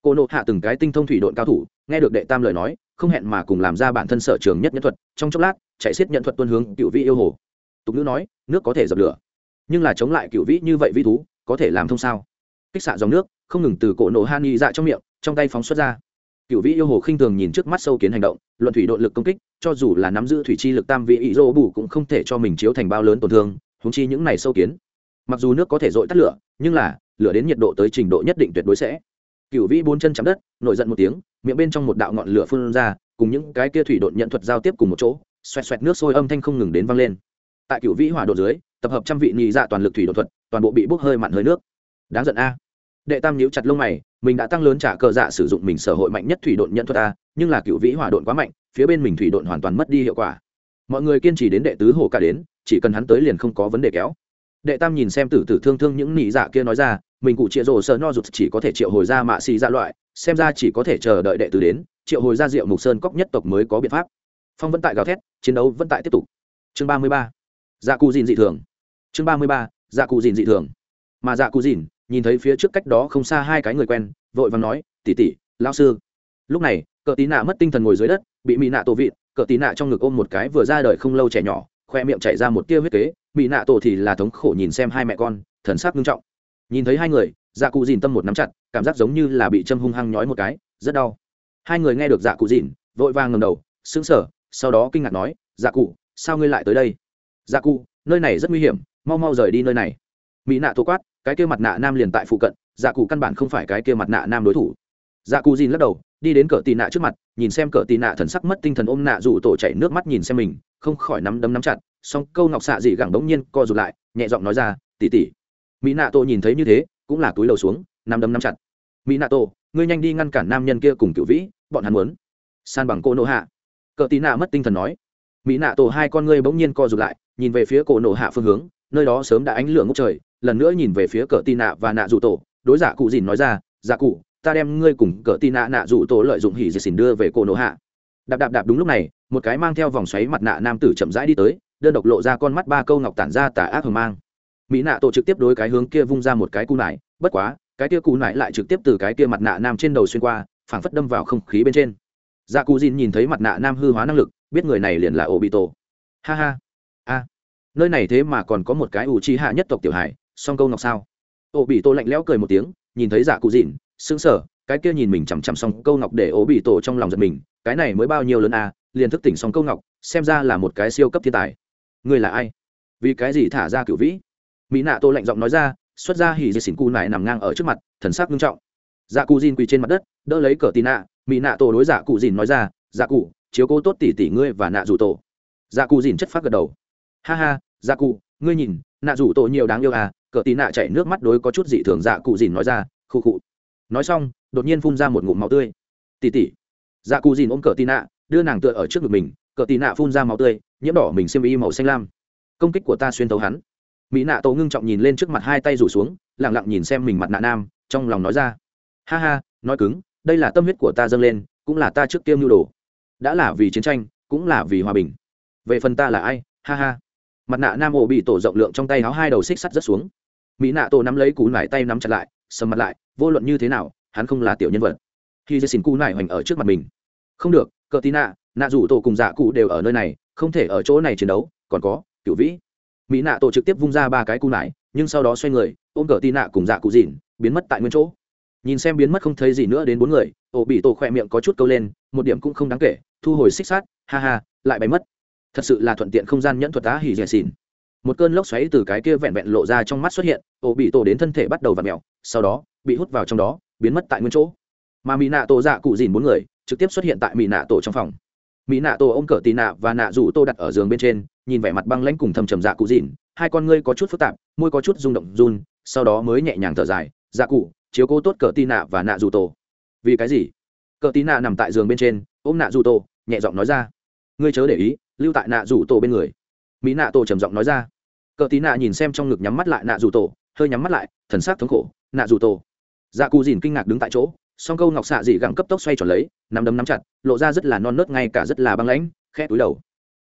Cô nộ hạ từng cái tinh thông thủy đột cao thủ nghe được đệ tam lời nói không hẹn mà cùng làm ra bản thân sở trường nhất nhân thuật trong chốc lát chạy xiết nhận thuật tuân hướng cựu vĩ yêu hồ. Tục ngữ nói nước có thể dập lửa nhưng là chống lại cựu vĩ như vậy vĩ thú có thể làm thông sao? Kích xạ dòng nước không ngừng từ cổ nổ han y dạ trong miệng trong tay phóng xuất ra. Cựu vĩ yêu hồ khinh thường nhìn trước mắt sâu kiến hành động, luận thủy đội lực công kích, cho dù là nắm giữ thủy chi lực tam vị ý dô bù cũng không thể cho mình chiếu thành bao lớn tổn thương húng chi những này sâu kiến. Mặc dù nước có thể dội tắt lửa, nhưng là, lửa đến nhiệt độ tới trình độ nhất định tuyệt đối sẽ. Cựu vĩ bốn chân chạm đất, nổi giận một tiếng, miệng bên trong một đạo ngọn lửa phun ra, cùng những cái kia thủy đột nhận thuật giao tiếp cùng một chỗ, xoẹt xoẹt nước sôi âm thanh không ngừng đến vang lên. Tại cựu vĩ hỏa đột dưới, tập hợp trăm vị nhị dạ toàn lực thủy đột thuật, toàn bộ bị bốc hơi mặn hơi nước. Đáng giận a đệ tam nhíu chặt lông mày mình đã tăng lớn trả cờ dạ sử dụng mình sở hội mạnh nhất thủy đột nhận thuật ta, nhưng là cựu vĩ hỏa đột quá mạnh phía bên mình thủy đột hoàn toàn mất đi hiệu quả. Mọi người kiên trì đến đệ tứ hồ cả đến chỉ cần hắn tới liền không có vấn đề kéo. Đệ tam nhìn xem tử tử thương thương những nị dạ kia nói ra mình cụ chịa rổ sơ no rụt chỉ có thể triệu hồi ra mạ xì dạ loại xem ra chỉ có thể chờ đợi đệ tử đến triệu hồi ra rượu mục sơn cốc nhất tộc mới có biện pháp. Phong vẫn tại gào thét chiến đấu vẫn tại tiếp tục. Chương ba mươi ba. Dạ cụ dìn dị thường. Chương ba mươi ba. Dạ cụ dìn dị thường. Mà dạ cụ dìn nhìn thấy phía trước cách đó không xa hai cái người quen, vội vàng nói tỉ tỉ lao sư. Lúc này, cờ tí nạ mất tinh thần ngồi dưới đất, bị mỹ nạ tổ vịn, cờ tí nạ trong ngực ôm một cái vừa ra đời không lâu trẻ nhỏ, khoe miệng chảy ra một tia huyết kế mỹ nạ tổ thì là thống khổ nhìn xem hai mẹ con, thần sắc nghiêm trọng. Nhìn thấy hai người dạ cụ dìn tâm một nắm chặt, cảm giác giống như là bị châm hung hăng nhói một cái, rất đau. Hai người nghe được dạ cụ dìn, vội vàng ngầm đầu, sững sờ, sau đó kinh ngạc nói dạ cụ, sao ngươi lại tới đây? Dạ cụ, nơi này rất nguy hiểm, mau mau rời đi nơi này. Mỹ nạ tổ quát cái kia mặt nạ nam liền tại phụ cận dạ cụ căn bản không phải cái kia mặt nạ nam đối thủ. Dạ cụ dìn lắc đầu, đi đến cỡ tì nạ trước mặt, nhìn xem cỡ tì nạ thần sắc mất tinh thần ôm nạ rủ tổ chảy nước mắt nhìn xem mình, không khỏi nắm đấm nắm chặt, song câu ngọc xạ dị gẳng bỗng nhiên co rụt lại, nhẹ giọng nói ra tỉ tỉ mỹ nạ tổ nhìn thấy như thế, cũng là túi đầu xuống, nắm đấm nắm chặt. Mỹ nạ tổ ngươi nhanh đi ngăn cản nam nhân kia cùng cựu vĩ, bọn hắn muốn. San bằng cô nộ hạ. Cỡ tì nạ mất tinh thần nói. Mỹ nạ tổ hai con ngươi bỗng nhiên co rụt lại, nhìn về phía cổ nộ hạ phương hướng, nơi đó sớm đã ánh lửa ngốc trời lần nữa nhìn về phía cờ tì nạ và nạ rủ tổ, đối giả cụ dìn nói ra, giả cụ, ta đem ngươi cùng cờ tì nạ nạ rủ tổ lợi dụng hỉ dì xỉn đưa về cổ nổ hạ. Đạp đạp đạp đúng lúc này, một cái mang theo vòng xoáy mặt nạ nam tử chậm rãi đi tới, đơn độc lộ ra con mắt ba câu ngọc tản ra tả ác hờ mang. Mỹ nạ tổ trực tiếp đối cái hướng kia vung ra một cái cù nải, bất quá, cái kia cù nải lại trực tiếp từ cái kia mặt nạ nam trên đầu xuyên qua, phảng phất đâm vào không khí bên trên. Dạ cù dìn nhìn thấy mặt nạ nam hư hóa năng lực, biết người này liền là ô bị tổ ha ha. A. Nơi này thế mà còn có một cái ủ chi hạ nhất tộc tiểu hải song câu ngọc sao? Ô bị tổ lạnh lẽo cười một tiếng, nhìn thấy giả cụ dìn sững sờ, cái kia nhìn mình chằm chằm xong câu ngọc để ô bị tổ trong lòng giật mình, cái này mới bao nhiêu lớn à liền thức tỉnh xong câu ngọc, xem ra là một cái siêu cấp thiên tài. Người là ai? Vì cái gì thả ra cựu vĩ? Mỹ nạ tô lạnh giọng nói ra, xuất ra hỉ dì xỉn cu này nằm ngang ở trước mặt, thần sắc nghiêm trọng. Dạ cụ dìn quỳ trên mặt đất, đỡ lấy cờ tì nạ, mỹ nạ tổ đối dạ cụ dìn nói ra dạ cụ, chiếu cố tốt tỷ tỷ ngươi và nạ rủ tổ. Dạ cụ dìn chất phát gật đầu. Ha ha dạ cụ, ngươi nhìn, nạ rủ tổ nhiều đáng yêu à cờ tì nạ chạy nước mắt đối có chút dị thường dạ cụ dìn nói ra khu khụ. Nói xong, đột nhiên phun ra một ngụm máu tươi. Tỉ tỉ dạ cụ dìn ôm cờ tì nạ, đưa nàng tựa ở trước ngực mình, cờ tì nạ phun ra máu tươi, nhiễm đỏ mình xem y màu xanh lam. Công kích của ta xuyên thấu hắn. Mỹ nạ tổ ngưng trọng nhìn lên trước mặt hai tay rủ xuống lẳng lặng nhìn xem mình mặt nạ nam, trong lòng nói ra. Ha ha, nói cứng, đây là tâm huyết của ta dâng lên, cũng là ta trước tiêm nhu đồ. Đã là vì chiến tranh, cũng là vì hòa bình. Về phần ta là ai? Ha ha. Mặt nạ nam ổ bị tổ rộng lượng trong tay áo hai đầu xích sắt rất xuống mỹ nạ tổ nắm lấy cú nải tay nắm chặt lại, sầm mặt lại, vô luận như thế nào, hắn không là tiểu nhân vật. Khi dây xin cú nải hoành ở trước mặt mình. Không được, cờ tí nạ nạ rủ tổ cùng dạ cụ đều ở nơi này, không thể ở chỗ này chiến đấu, còn có, cựu vĩ. Mỹ nạ tổ trực tiếp vung ra ba cái cú nải, nhưng sau đó xoay người, ôm cờ tí nạ cùng dạ cụ dìn biến mất tại nguyên chỗ. Nhìn xem biến mất không thấy gì nữa đến bốn người ổ bị tổ khỏe miệng có chút câu lên, một điểm cũng không đáng kể, thu hồi xích sát ha ha, lại bay mất. Thật sự là thuận tiện không gian nhẫn thuật tá hỉ dẻ xỉn một cơn lốc xoáy từ cái kia vẹn vẹn lộ ra trong mắt xuất hiện ổ bị tổ đến thân thể bắt đầu v ặ mẹo sau đó, bị hút vào trong đó, biến mất tại nguyên chỗ. Mà mỹ nạ tổ dạ cụ dìn bốn người, trực tiếp xuất hiện tại mỹ nạ tổ trong phòng. Mỹ nạ tổ ô m cỡ tì nạ và nạ rủ tô đặt ở giường bên trên, nhìn vẻ mặt băng lãnh cùng thầm trầm dạ cụ dìn. Hai con ngươi có chút phức tạp, môi có chút rung động run, sau đó mới nhẹ nhàng thở dài dạ cụ, chiếu cố tốt cỡ tì nạ và nạ rủ tổ vì cái gì? Cỡ tì nạ nằm tại giường bên trên, ôm nạ rủ tổ nhẹ giọng nói ra. Ngươi chớ để ý, lưu tại nạ rủ tổ bên người. Mỹ nạ tổ trầm giọng nói ra cờ tí nạ nhìn xem trong ngực nhắm mắt lại nạ Dù tổ, hơi nhắm mắt lại, thần sắc thống khổ, nạ Dù tổ. Dạ cù dìn kinh ngạc đứng tại chỗ, song câu ngọc xạ dị gẳng cấp tốc xoay tròn lấy nằm đấm nắm chặt, lộ ra rất là non nớt ngay cả rất là băng lãnh khe túi đầu.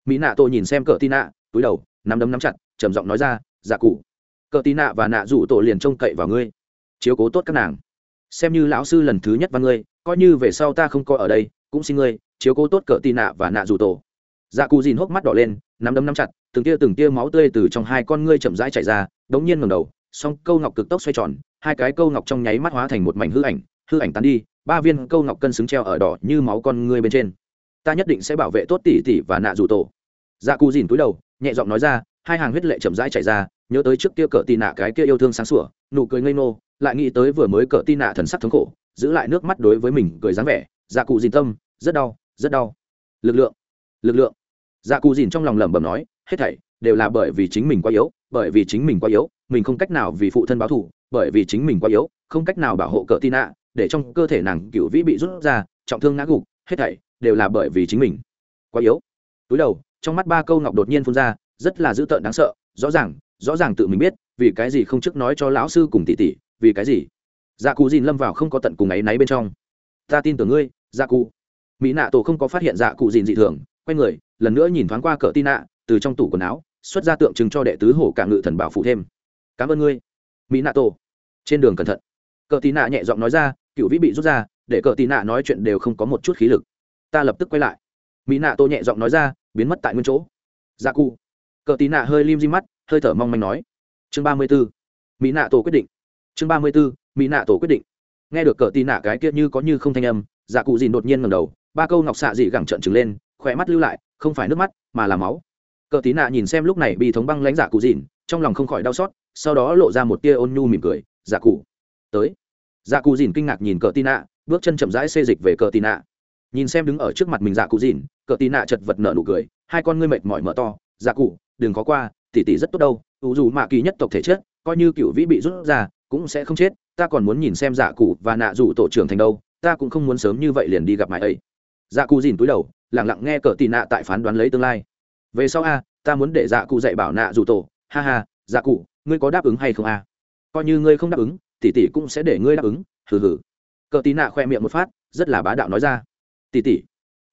Mỹ nạ tổ nhìn xem cờ tí nạ, túi đầu nằm đấm nắm chặt, trầm giọng nói ra dạ cụ cờ tí nạ và nạ Dù tổ liền trông cậy vào ngươi. Chiếu cố tốt các nàng. Xem như lão sư lần thứ nhất văn ngươi, coi như về sau ta không coi ở đây, cũng xin ngươi chiếu cố tốt cờ tí nạ và nạ Dù tổ. Dạ cù dìn hốc mắt đỏ lên nắm đấm nắm chặt, từng tia từng tia máu tươi từ trong hai con ngươi chậm rãi chảy ra, đống nhiên ngầm đầu, song câu ngọc cực tốc xoay tròn, hai cái câu ngọc trong nháy mắt hóa thành một mảnh hư ảnh hư ảnh tán đi, ba viên câu ngọc cân xứng treo ở đỏ như máu con ngươi bên trên. Ta nhất định sẽ bảo vệ tốt tỷ tỷ và nạ dù tổ. Dạ cụ dìn túi đầu, nhẹ giọng nói ra, hai hàng huyết lệ chậm rãi chảy ra, nhớ tới trước kia cỡ tì nạ cái kia yêu thương sáng sủa, nụ cười ngây nô lại nghĩ tới vừa mới cỡ tì nạ thần sắc thống khổ, giữ lại nước mắt đối với mình cười dáng vẻ. Dạ cụ dìn tâm, rất đau rất đau. Lực lượng lực lượng dạ cụ dìn trong lòng lẩm bẩm nói, hết thảy đều là bởi vì chính mình quá yếu, bởi vì chính mình quá yếu, mình không cách nào vì phụ thân báo thù, bởi vì chính mình quá yếu, không cách nào bảo hộ cỡ tin ạ để trong cơ thể nàng cựu vĩ bị rút ra, trọng thương ngã gục, hết thảy đều là bởi vì chính mình quá yếu. Túi đầu, trong mắt ba câu ngọc đột nhiên phun ra, rất là dữ tợn đáng sợ, rõ ràng rõ ràng tự mình biết, vì cái gì không trước nói cho lão sư cùng tỷ tỷ, vì cái gì? Dạ cụ dìn lâm vào không có tận cùng áy náy bên trong. Ta tin tưởng ngươi dạ cụ. Mỹ nạ tổ không có phát hiện dạ cụ dìn dị thường, quay người lần nữa nhìn thoáng qua cỡ tin nạ từ trong tủ quần áo, xuất ra tượng trưng cho đệ tứ hổ cả ngự thần bảo phụ thêm. Cảm ơn ngươi mỹ nạ tổ trên đường cẩn thận, cỡ tin nạ nhẹ giọng nói ra, cựu vĩ bị rút ra, để cỡ tin nạ nói chuyện đều không có một chút khí lực. Ta lập tức quay lại. Mỹ nạ tổ nhẹ giọng nói ra, biến mất tại nguyên chỗ. Gia cụ. Cỡ tin nạ hơi lim di mắt, hơi thở mong manh nói. Chương ba mươi b ố mỹ nạ tổ quyết định. Chương ba mươi b ố mỹ nạ tổ quyết định. Nghe được cỡ tin nạ cái kia như có như không thanh âm dạ cụ dìn đột nhiên ngầm đầu, ba câu ngọc xạ dị gẳng trợn trừng lên khỏe mắt lưu lại không phải nước mắt, mà là máu. Cờ tí nạ nhìn xem lúc này bị thống băng lãnh giả cụ dìn trong lòng không khỏi đau xót, sau đó lộ ra một tia ôn nhu mỉm cười, giả cụ, tới. Giả cụ dìn kinh ngạc nhìn cờ tí nạ, bước chân chậm rãi xê dịch về cờ tí nạ. Nhìn xem đứng ở trước mặt mình giả cụ dìn cờ tí nạ chật vật nở nụ cười, hai con ngươi mệt mỏi mở to, giả cụ, đừng có qua tỉ tỉ rất tốt đâu ưu dù mạ kỳ nhất tộc thể chết coi như cựu vĩ bị rút ra, cũng sẽ không chết, ta còn muốn nhìn xem giả cụ và nạ rủ tổ trưởng thành đâu, ta cũng không muốn sớm như vậy liền đi gặp mãi ấy. Dạ cụ dìn túi đầu lẳng lặng nghe cờ tì nạ tại phán đoán lấy tương lai. Về sau a, ta muốn để dạ cụ dạy bảo nạ dù tổ. Ha ha dạ cụ, ngươi có đáp ứng hay không a? Coi như ngươi không đáp ứng tỷ tỷ cũng sẽ để ngươi đáp ứng. Hừ hừ. Cờ tì nạ khoe miệng một phát, rất là bá đạo nói ra. Tỷ tỷ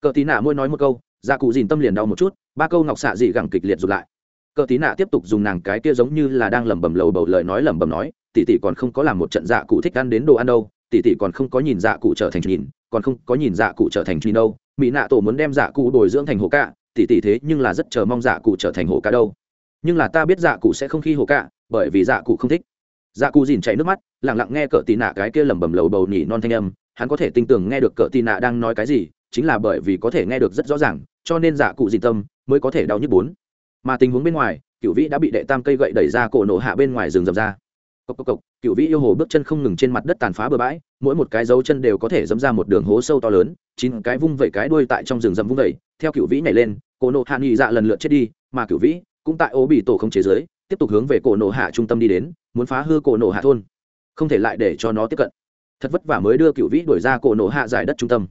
cờ tì nạ môi nói một câu dạ cụ dìn tâm liền đau một chút, ba câu ngọc xạ dị gẳng kịch liệt rụt lại. Cờ tí nạ tiếp tục dùng nàng cái kia giống như là đang lẩm bẩm lầu bầu lời nói lẩm bẩm nói tỷ tỷ còn không có làm một trận dạ cụ thích ăn đến đồ ăn đâu tỷ tỷ còn không có nhìn dạ cụ trở thành nhìn, còn không có nhìn dạ cụ trở thành truy đâu mỹ nạ tổ muốn đem dạ cụ bồi dưỡng thành hồ cạ, tỷ tỷ thế nhưng là rất chờ mong dạ cụ trở thành hồ cạ đâu. Nhưng là ta biết dạ cụ sẽ không khi hồ cạ, bởi vì dạ cụ không thích. Dạ cụ dìn chảy nước mắt lẳng lặng nghe cỡ tì nạ cái kia lẩm bẩm lầu bầu nhỉ non thanh âm. Hắn có thể tin tưởng nghe được cỡ tì nạ đang nói cái gì, chính là bởi vì có thể nghe được rất rõ ràng, cho nên dạ cụ dìn tâm mới có thể đau nhức bốn. Mà tình huống bên ngoài, cựu vĩ đã bị đệ tam cây gậy đẩy ra cổ nổ hạ bên ngoài rừng rậm ra. Cộc cộc cộc cựu vĩ yêu hồ bước chân không ngừng trên mặt đất tàn phá bừa bãi mỗi một cái dấu chân đều có thể dẫm ra một đường hố sâu to lớn, chín cái vung vẩy cái đuôi tại trong rừng rậm vung vẩy, theo cựu vĩ nhảy lên, cổ nộ hạ nghị dạ lần lượt chết đi, mà cựu vĩ cũng tại ô bị tổ không chế giới, tiếp tục hướng về cổ nộ hạ trung tâm đi đến, muốn phá hư cổ nộ hạ thôn. Không thể lại để cho nó tiếp cận. Thật vất vả mới đưa cựu vĩ đuổi ra cổ nộ hạ giải đất trung tâm.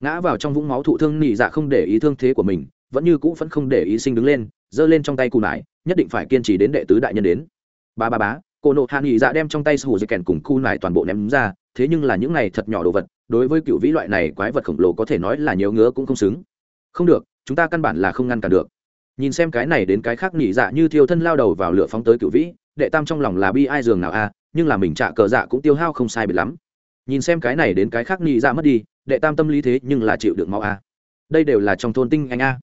Ngã vào trong vũng máu thụ thương nị dạ không để ý thương thế của mình, vẫn như cũ vẫn không để ý sinh đứng lên, giơ lên trong tay cù nải, nhất định phải kiên trì đến đệ tứ đại nhân đến. Ba ba bá Cô nộ hạ nghỉ dạ đem trong tay hù dây kèn cùng cu nải toàn bộ ném ra, thế nhưng là những này thật nhỏ đồ vật, đối với cựu vĩ loại này quái vật khổng lồ có thể nói là nhiều ngứa cũng không xứng. Không được, chúng ta căn bản là không ngăn cản được. Nhìn xem cái này đến cái khác nhị dạ như thiêu thân lao đầu vào lửa phóng tới cựu vĩ, đệ tam trong lòng là bi ai giường nào a, nhưng là mình trả cờ dạ cũng tiêu hao không sai biệt lắm. Nhìn xem cái này đến cái khác nhị dạ mất đi, đệ tam tâm lý thế nhưng là chịu được mau a. Đây đều là trong thôn tinh anh a.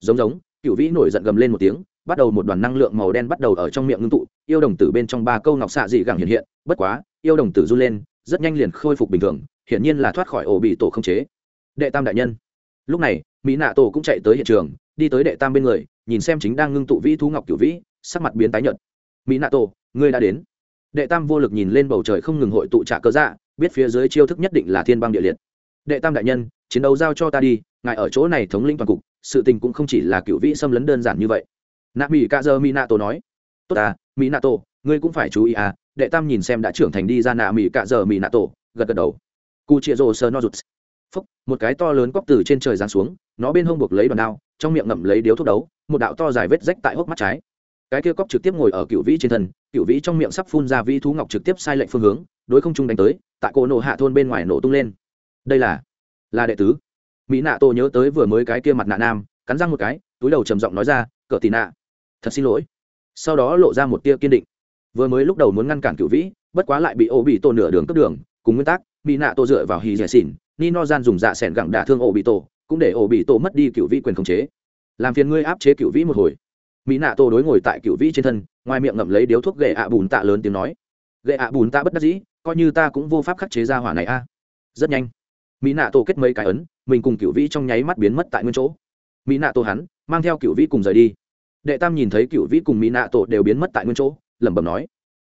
Giống giống, cựu vĩ nổi giận gầm lên một tiếng, bắt đầu một đoàn năng lượng màu đen bắt đầu ở trong miệng ngưng tụ yêu đồng tử bên trong ba câu ngọc xạ dị gẳng hiện hiện, bất quá, yêu đồng tử run lên, rất nhanh liền khôi phục bình thường, hiển nhiên là thoát khỏi ổ bị tổ không chế. Đệ tam đại nhân. Lúc này, mỹ nạ tổ cũng chạy tới hiện trường, đi tới đệ tam bên người, nhìn xem chính đang ngưng tụ vĩ thú ngọc cửu vĩ, sắc mặt biến tái nhợt. Mỹ nạ tổ, ngươi đã đến. Đệ tam vô lực nhìn lên bầu trời không ngừng hội tụ trả cơ dạ biết phía dưới chiêu thức nhất định là thiên băng địa liệt. Đệ tam đại nhân, chiến đấu giao cho ta đi, ngài ở chỗ này thống lĩnh toàn cục, sự tình cũng không chỉ là cựu vĩ xâm lấn đơn giản như vậy. Nạ mỹ ca dơ mỹ nạ tổ nói. Tốt à mỹ nạ tổ ngươi cũng phải chú ý à đệ tam nhìn xem đã trưởng thành đi ra nạ mỹ cạ giờ mỹ nạ tổ gật gật đầu. Cu chia rô sơ no rụt phúc, một cái to lớn cóc từ trên trời giáng xuống, nó bên hông buộc lấy đòn đao, trong miệng ngậm lấy điếu thuốc đấu, một đạo to dài vết rách tại hốc mắt trái. Cái kia cóc trực tiếp ngồi ở cựu vĩ trên thân cựu vĩ trong miệng sắp phun ra vĩ thú ngọc trực tiếp sai lệnh phương hướng, đối không trung đánh tới, tại cỗ nổ hạ thôn bên ngoài nổ tung lên. Đây là là đệ tứ. Mỹ nạ tô nhớ tới vừa mới cái kia mặt nạ nam, cắn răng một cái, túi đầu trầm giọng nói ra cỡ tì nạ, thật xin lỗi sau đó lộ ra một tia kiên định. Vừa mới lúc đầu muốn ngăn cản cựu vĩ, bất quá lại bị ô bị tổ nửa đường cướp đường, cùng nguyên tắc mỹ nạ tô dựa vào hì dẻ xỉn nino gian dùng dạ s gẳng đả thương ô bị tổ, cũng để ô bị tổ mất đi cựu vĩ quyền khống chế. Làm phiền ngươi áp chế cựu vĩ một hồi. Mỹ nạ tô đối ngồi tại cựu vĩ trên thân, ngoài miệng ngậm lấy điếu thuốc gậy ạ bùn tạ lớn tiếng nói. Gậy ạ bùn tạ bất đắc dĩ, coi như ta cũng vô pháp khắc chế ra hỏa này a. Rất nhanh mỹ nạ tô kết mấy cái ấn, mình cùng cựu vĩ trong nháy mắt biến mất tại nguyên chỗ. Mỹ nạ tô hắn, mang theo cựu vĩ cùng rời đi đệ tam nhìn thấy cựu vĩ cùng mỹ nạ tổ đều biến mất tại nguyên chỗ, lẩm bẩm nói.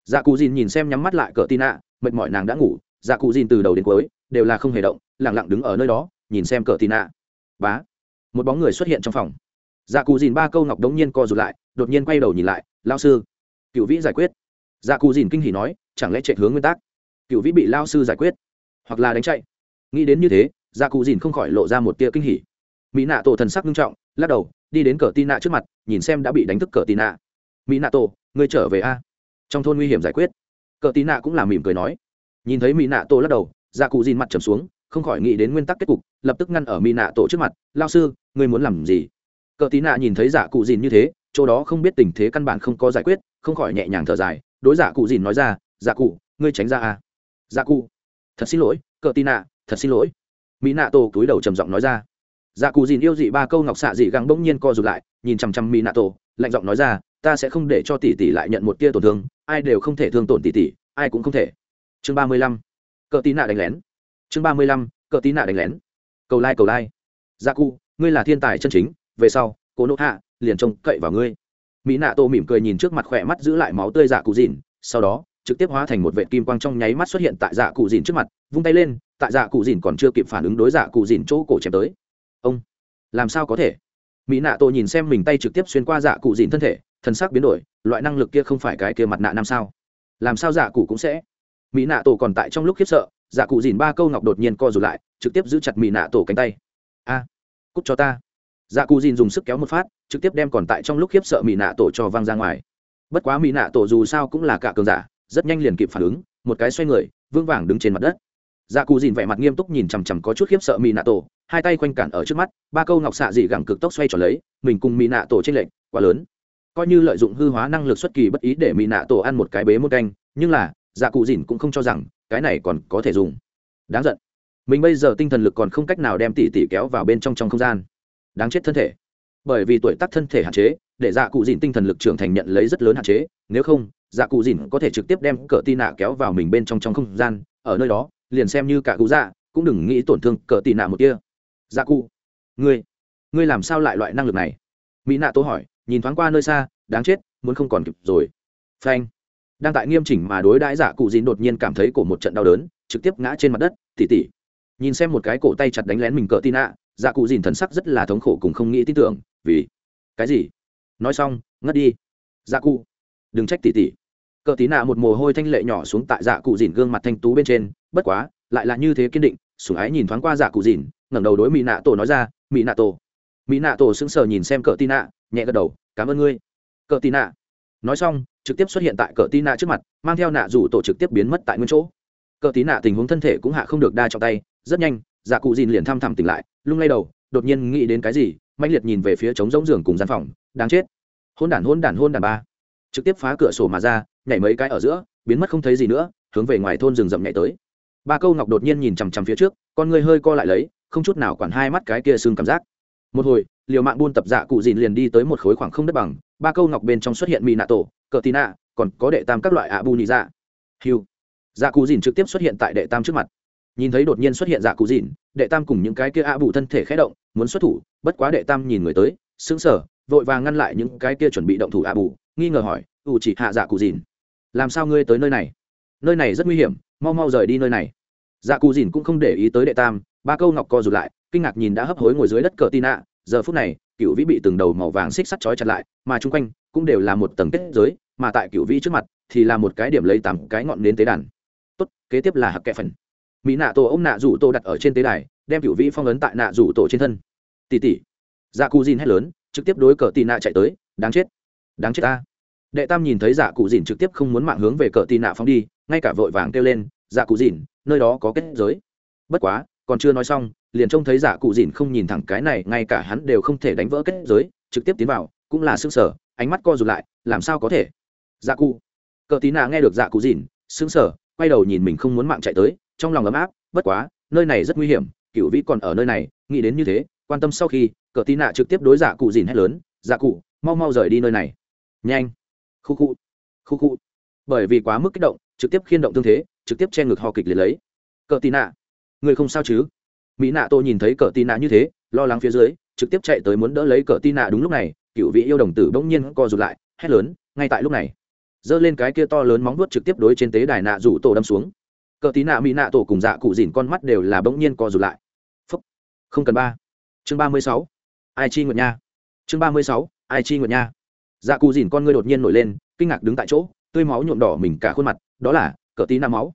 Dạ cụ dìn nhìn xem nhắm mắt lại cỡ tin ạ mệt mỏi nàng đã ngủ. Dạ cụ dìn từ đầu đến cuối đều là không hề động lẳng lặng đứng ở nơi đó, nhìn xem cỡ tin ạ bá. Một bóng người xuất hiện trong phòng. Dạ cụ dìn ba câu ngọc đống nhiên co rụt lại, đột nhiên quay đầu nhìn lại lao sư. Cựu vĩ giải quyết. Dạ cụ dìn kinh hỉ nói, chẳng lẽ chạy hướng nguyên tắc? Cựu vĩ bị lao sư giải quyết. Hoặc là đánh chạy. Nghĩ đến như thế dạ cụ dìn không khỏi lộ ra một tia kinh hỉ. Mỹ nạ tổ thần sắc nghiêm trọng, lắc đầu đi đến cờ tin nạ trước mặt, nhìn xem đã bị đánh thức cờ tin nạ mỹ nạ tổ ngươi trở về a? Trong thôn nguy hiểm giải quyết. Cờ tin nạ cũng là mỉm cười nói. Nhìn thấy mỹ nạ tổ lắc đầu dạ cụ dìn mặt trầm xuống, không khỏi nghĩ đến nguyên tắc kết cục, lập tức ngăn ở mỹ nạ tổ trước mặt. Lao sư, ngươi muốn làm gì? Cờ tí nạ nhìn thấy dạ cụ dìn như thế, chỗ đó không biết tình thế căn bản không có giải quyết, không khỏi nhẹ nhàng thở dài, đối dạ cụ dìn nói ra dạ cụ ngươi tránh ra a. Dạ cụ thật xin lỗi, cờ tí nạ thật xin lỗi. Mỹ nạ tổ cúi đầu trầm giọng nói ra dạ cụ dìn yêu dị ba câu ngọc xạ dị găng bỗng nhiên co rụt lại nhìn chằm chằm mỹ nạ tổ lạnh giọng nói ra ta sẽ không để cho tỷ tỷ lại nhận một tia tổn thương ai đều không thể thương tổn tỷ tỷ ai cũng không thể. Chương ba mươi lăm cờ tí nạ đánh lén. Chương ba mươi lăm cờ tí nạ đánh lén. Cầu lai、like, cầu lai、like. dạ cụ ngươi là thiên tài chân chính về sau cố nộ hạ liền trông cậy vào ngươi. Mỹ nạ tô mỉm cười nhìn trước mặt khỏe mắt giữ lại máu tươi dạ cụ dìn sau đó trực tiếp hóa thành một vệ kim quang trong nháy mắt xuất hiện tại dạ cụ dìn trước mặt vung tay lên tại dạ cụ dìn còn chưa kịp phản ứng đối dạ cụ dìn chỗ cổ chém tới ông, làm sao có thể? Mỹ nạ tổ nhìn xem mình tay trực tiếp xuyên qua dạ cụ dìn thân thể thân xác biến đổi, loại năng lực kia không phải cái kia mặt nạ năm sao? Làm sao dạ cụ cũng sẽ? Mỹ nạ tổ còn tại trong lúc khiếp sợ dạ cụ dìn ba câu ngọc đột nhiên co rụt lại, trực tiếp giữ chặt mỹ nạ tổ cánh tay. A, cút cho ta. Dạ cụ dìn dùng sức kéo một phát, trực tiếp đem còn tại trong lúc khiếp sợ mỹ nạ tổ cho văng ra ngoài. Bất quá mỹ nạ tổ dù sao cũng là cả cường giả, rất nhanh liền kịp phản ứng, một cái xoay người vương vàng đứng trên mặt đất dạ cụ dìn vẻ mặt nghiêm túc nhìn chằm chằm có chút khiếp sợ mỹ nạ tổ hai tay quanh cản ở trước mắt, ba câu ngọc xạ dị gẳng cực tốc xoay tròn lấy, mình cùng mỹ nạ tổ trên lệnh quá lớn. Coi như lợi dụng hư hóa năng lực xuất kỳ bất ý để mỹ nạ tổ ăn một cái bế một canh, nhưng là dạ cụ dìn cũng không cho rằng, cái này còn có thể dùng. Đáng giận. Mình bây giờ tinh thần lực còn không cách nào đem tỉ tỉ kéo vào bên trong trong không gian. Đáng chết thân thể. Bởi vì tuổi tác thân thể hạn chế, để dạ cụ dìn tinh thần lực trưởng thành nhận lấy rất lớn hạn chế, nếu không dạ cụ dìn có thể trực tiếp đem cỡ tì nạ kéo vào mình bên trong trong không gian, ở nơi đó liền xem như cả cụ dạ cũng đừng nghĩ tổn thương cờ tì nạ một kia. Dạ cụ, ngươi ngươi làm sao lại loại năng lực này? Mỹ nạ tố hỏi, nhìn thoáng qua nơi xa, đáng chết, muốn không còn kịp rồi. Phanh. Đang tại nghiêm chỉnh mà đối đãi dạ cụ dìn đột nhiên cảm thấy cổ một trận đau đớn, trực tiếp ngã trên mặt đất, tỉ tỉ. Nhìn xem một cái cổ tay chặt đánh lén mình cỡ tin ạ dạ cụ dìn thần sắc rất là thống khổ cùng không nghĩ tin tưởng, vì cái gì? Nói xong, ngất đi. Dạ cụ, đừng trách tỉ tỉ. Cỡ tí nạ một mồ hôi thanh lệ nhỏ xuống tại dạ cụ dìn gương mặt thanh tú bên trên bất quá, lại là như thế kiên định, sủng ái nhìn thoáng qua dạ cụ dìn, ngẩng đầu đối mỹ nạ tổ nói ra mỹ nạ tổ mỹ nạ tổ sững sờ nhìn xem cờ tí nạ nhẹ gật đầu, cảm ơn ngươi. Cờ tí nạ nói xong, trực tiếp xuất hiện tại cờ tí nạ trước mặt, mang theo nạ rủ tổ trực tiếp biến mất tại nguyên chỗ. Cờ tí nạ tình huống thân thể cũng hạ không được đa trong tay, rất nhanh dạ cụ dìn liền thăm thẳm tỉnh lại, lung lay đầu, đột nhiên nghĩ đến cái gì mạnh liệt nhìn về phía trống rỗng giường cùng gian phòng, đáng chết. Hôn đản hôn đản hôn đản ba. Trực tiếp phá cửa sổ mà ra, nhảy mấy cái ở giữa, biến mất không thấy gì nữa, hướng về ngoài thôn rừng rậm nhảy tới ba câu ngọc đột nhiên nhìn chằm chằm phía trước, con người hơi co lại lấy, không chút nào quản hai mắt cái kia xương cảm giác. Một hồi, liều mạng buôn tập dạ cụ dìn liền đi tới một khối khoảng không đất bằng, ba câu ngọc bên trong xuất hiện mỹ nạ tổ cờ tì nạ còn có đệ tam các loại ạ bù nhị dạ hiu dạ cụ dìn trực tiếp xuất hiện tại đệ tam trước mặt. Nhìn thấy đột nhiên xuất hiện dạ cụ dìn đệ tam cùng những cái kia ạ bù thân thể khé động, muốn xuất thủ, bất quá đệ tam nhìn người tới, sững sờ, vội vàng ngăn lại những cái kia chuẩn bị động thủ ạ bù nghi ngờ hỏi, ủ chỉ hạ dạ cụ dìn làm sao ngươi tới nơi này? Nơi này rất nguy hiểm, mau mau rời đi nơi này dạ cụ dìn cũng không để ý tới đệ tam, ba câu ngọc co rụt lại, kinh ngạc nhìn đã hấp hối ngồi dưới đất cờ tin ạ giờ phút này, cựu vĩ bị từng đầu màu vàng xích sắt trói chặt lại, mà chung quanh cũng đều là một tầng kết giới, mà tại cựu vĩ trước mặt thì là một cái điểm lấy tám cái ngọn nến tế đàn. Tốt, kế tiếp là hạc kẹ phần. Mỹ nạ tổ ông nạ rủ tổ đặt ở trên tế đài, đem cựu vĩ phong ấn tại nạ rủ tổ trên thân. Tỉ tỉ. Dạ cụ dìn hét lớn, trực tiếp đối cờ tì nạ chạy tới, đáng chết. Đáng chết ta. Đệ tam nhìn thấy dạ cụ dìn trực tiếp không muốn mạng hướng về cờ tì nạ phóng đi, ngay cả vội vàng kêu lên dạ cụ dìn, nơi đó có kết giới. Bất quá, còn chưa nói xong, liền trông thấy dạ cụ dìn không nhìn thẳng cái này, ngay cả hắn đều không thể đánh vỡ kết giới, trực tiếp tiến vào, cũng là xương sở ánh mắt co rụt lại, làm sao có thể? Dạ cụ. Cờ tí nạ nghe được dạ cụ dìn xương sở quay đầu nhìn mình không muốn mạng chạy tới, trong lòng ấm áp, bất quá, nơi này rất nguy hiểm, cựu vĩ còn ở nơi này, nghĩ đến như thế, quan tâm sau khi, cờ tí nạ trực tiếp đối dạ cụ dìn hét lớn dạ cụ, mau mau rời đi nơi này. Nhanh. Khu khu. Khu khu. Bởi vì quá mức kích động, trực tiếp khiên động tương thế trực tiếp che ngực ho kịch liệt lấy. Cờ tì nạ. Người không sao chứ? Mỹ nạ tô nhìn thấy cờ tì nạ như thế, lo lắng phía dưới, trực tiếp chạy tới muốn đỡ lấy cờ tì nạ đúng lúc này, cựu vị yêu đồng tử bỗng nhiên co rụt lại, hét lớn, ngay tại lúc này. Giơ lên cái kia to lớn móng vuốt trực tiếp đối trên tế đài nạ rủ tổ đâm xuống. Cờ tí nạ, mỹ nạ tổ cùng dạ cụ dìn con mắt đều là bỗng nhiên co rụt lại. Phúc. không cần ba. Chương ba mươi sáu. Ai chi nguyệt nha? Chương ba mươi sáu. Ai chi nguyệt nha? Dạ cụ dìn con ngươi đột nhiên nổi lên, kinh ngạc đứng tại chỗ, tươi máu nhuộm đỏ mình cả khuôn mặt, đó là cờ tí nạ máu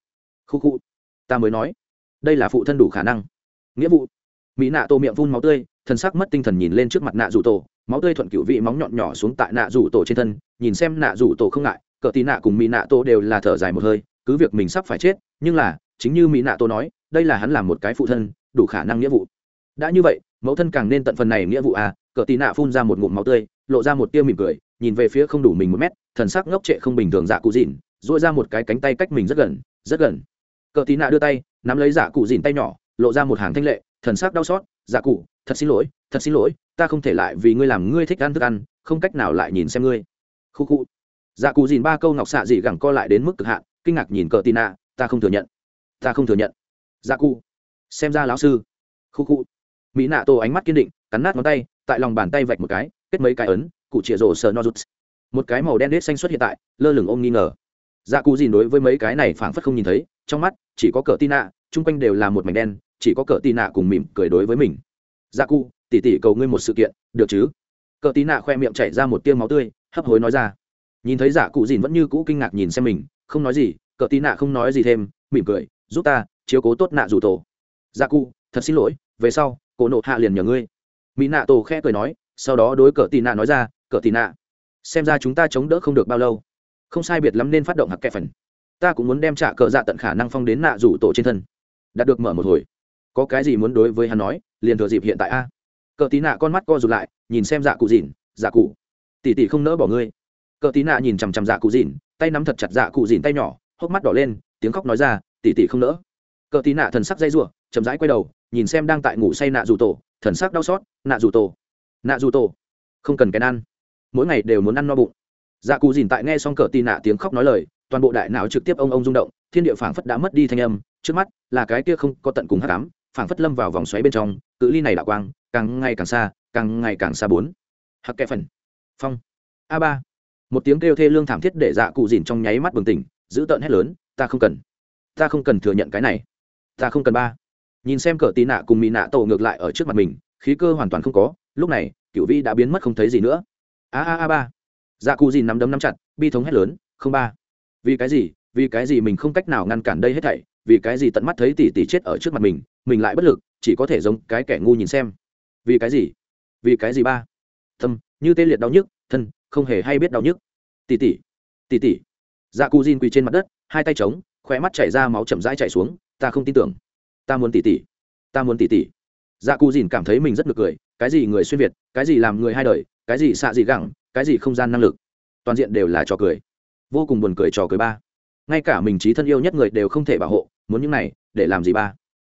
khu khu. Ta mới nói, đây là phụ thân đủ khả năng. Nghĩa vụ. Mỹ nạ tổ miệng phun máu tươi, thần sắc mất tinh thần nhìn lên trước mặt nạ rủ tổ. Máu tươi thuận cựu vị móng nhọn nhỏ xuống tại nạ rủ tổ trên thân, nhìn xem nạ rủ tổ không ngại cờ tí nạ cùng mỹ nạ tổ đều là thở dài một hơi, cứ việc mình sắp phải chết, nhưng là, chính như mỹ nạ tổ nói, đây là hắn làm một cái phụ thân, đủ khả năng nghĩa vụ. Đã như vậy, mẫu thân càng nên tận phần này nghĩa vụ à cờ tí nạ phun ra một ngụm máu tươi, lộ ra một tia mỉm cười, nhìn về phía không đủ mình một mét, thần sắc ngốc trệ không bình thường dạ cụ dịn dội ra một cái cánh tay cách mình rất gần rất gần cờ tí nạ đưa tay, nắm lấy giả cụ dìn tay nhỏ, lộ ra một hàng thanh lệ, thần sắc đau xót, Giả cụ, thật xin lỗi, thật xin lỗi, ta không thể lại vì ngươi làm ngươi thích ăn thức ăn, không cách nào lại nhìn xem ngươi. Khu khu. Dạ cụ dìn ba câu ngọc xạ dị gẳng co lại đến mức cực hạn, kinh ngạc nhìn cờ tin nạ, ta không thừa nhận, ta không thừa nhận. Dạ cụ, xem ra lão sư. Khu khu. Mỹ nạ tô ánh mắt kiên định, cắn nát ngón tay, tại lòng bàn tay vạch một cái, kết mấy cái ấn, cụ chĩa rổ sờ no rút một cái màu đen đết xanh xuất hiện tại, lơ lửng ôm nghi ngờ. Dạ cụ dìn đối với mấy cái này phảng phất không nhìn thấy, trong mắt chỉ có cờ tin nạ chung quanh đều là một mảnh đen, chỉ có cờ tin nạ cùng mỉm cười đối với mình. Gia cụ tỉ tỉ cầu ngươi một sự kiện, được chứ? Cờ tí nạ khoe miệng chảy ra một tiêu máu tươi, hấp hối nói ra. Nhìn thấy giả cụ dìn vẫn như cũ kinh ngạc nhìn xem mình, không nói gì, cờ tí nạ không nói gì thêm, mỉm cười, giúp ta chiếu cố tốt nạ dù tổ. Gia cụ, thật xin lỗi, về sau, cổ nộ hạ liền nhờ ngươi. Mỹ nạ tổ khẽ cười nói, sau đó đối cờ tì nạ nói ra, cờ tì nạ xem ra chúng ta chống đỡ không được bao lâu. Không sai biệt lắm nên phát động hạc kẹ phần ta cũng muốn đem trả cờ dạ tận khả năng phong đến nạ rủ tổ trên thân. Đạt được mở một hồi. Có cái gì muốn đối với hắn nói, liền thừa dịp hiện tại a. Cờ tí nạ con mắt co rụt lại, nhìn xem dạ cụ dìn dạ cụ tỉ tỉ không nỡ bỏ ngươi. Cờ tí nạ nhìn chằm chằm dạ cụ dìn tay nắm thật chặt dạ cụ dìn tay nhỏ, hốc mắt đỏ lên, tiếng khóc nói ra tỉ tỉ không nỡ. Cờ tí nạ thần sắc dây r u ộ chậm rãi quay đầu, nhìn xem đang tại ngủ say nạ dù tổ, thần sắc đau xót, nạ dù tổ, nạ dù tổ, không cần cái ăn, mỗi ngày đều muốn ăn no bụng. Dạ cụ dìn tại nghe xong cờ tí nạ tiếng khóc nói lời toàn bộ đại não trực tiếp ông ông rung động, thiên địa phảng phất đã mất đi thanh âm, trước mắt là cái kia không có tận cùng hát cám phảng phất lâm vào vòng xoáy bên trong, cự ly này đạo quang, càng ngày càng xa, càng ngày càng xa bốn. Hắc kẹ phần. Phong. A ba. Một tiếng kêu thê lương thảm thiết để dạ cụ dìn trong nháy mắt bừng tỉnh giữ tợn hét lớn, ta không cần. Ta không cần thừa nhận cái này. Ta không cần ba. Nhìn xem cờ tì nạ cùng mỹ nạ tổ ngược lại ở trước mặt mình, khí cơ hoàn toàn không có, lúc này cựu vi đã biến mất không thấy gì nữa. A a a ba. Dạ cụ dìn nắm đấm nắm chặt, bi thống hét lớn, không ba vì cái gì, vì cái gì mình không cách nào ngăn cản đây hết thảy, vì cái gì tận mắt thấy tỷ tỷ chết ở trước mặt mình mình lại bất lực, chỉ có thể giống cái kẻ ngu nhìn xem. Vì cái gì? Vì cái gì ba? Tâm như tê liệt đau nhức, thân, không hề hay biết đau nhức. Tỷ tỷ tỷ tỷ. Dạ cu dìn quỳ trên mặt đất, hai tay trống khóe mắt chảy ra máu chậm rãi chảy xuống, ta không tin tưởng. Ta muốn tỷ tỷ. Ta muốn tỷ tỷ. Dạ cu dìn cảm thấy mình rất ngược cười, cái gì người xuyên việt, cái gì làm người hai đời, cái gì xạ gì gẳng, cái gì không gian năng lực. Toàn diện đều là trò cười vô cùng buồn cười trò cười ba. Ngay cả mình trí thân yêu nhất người đều không thể bảo hộ, muốn những này, để làm gì ba?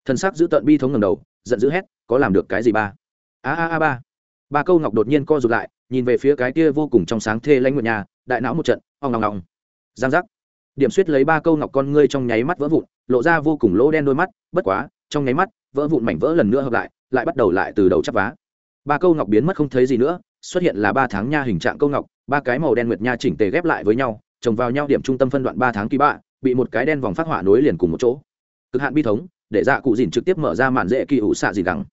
Thân xác giữ tận bi thống ngầm đầu, giận dữ hét, có làm được cái gì ba? A a a ba. Ba câu ngọc đột nhiên co rụt lại, nhìn về phía cái kia vô cùng trong sáng thê lãnh nguyện nhà, đại não một trận, ong ngong ngong giang giác. Điểm suýt lấy ba câu ngọc con ngươi trong nháy mắt vỡ vụn, lộ ra vô cùng lỗ đen đôi mắt, bất quá, trong nháy mắt, vỡ vụn mảnh vỡ lần nữa hợp lại lại bắt đầu lại từ đầu chắp vá. Ba câu ngọc biến mất không thấy gì nữa, xuất hiện là ba tháng nha hình trạng câu ngọc, ba cái màu đen nguyệt nha chỉnh tề ghép lại với nhau trồng vào nhau điểm trung tâm phân đoạn ba tháng kỳ bạ, bị một cái đen vòng phát hỏa nối liền cùng một chỗ. Cực hạn bi thống, để dạ cụ dìn trực tiếp mở ra màn dễ kỳ ủ xạ dìn gẳng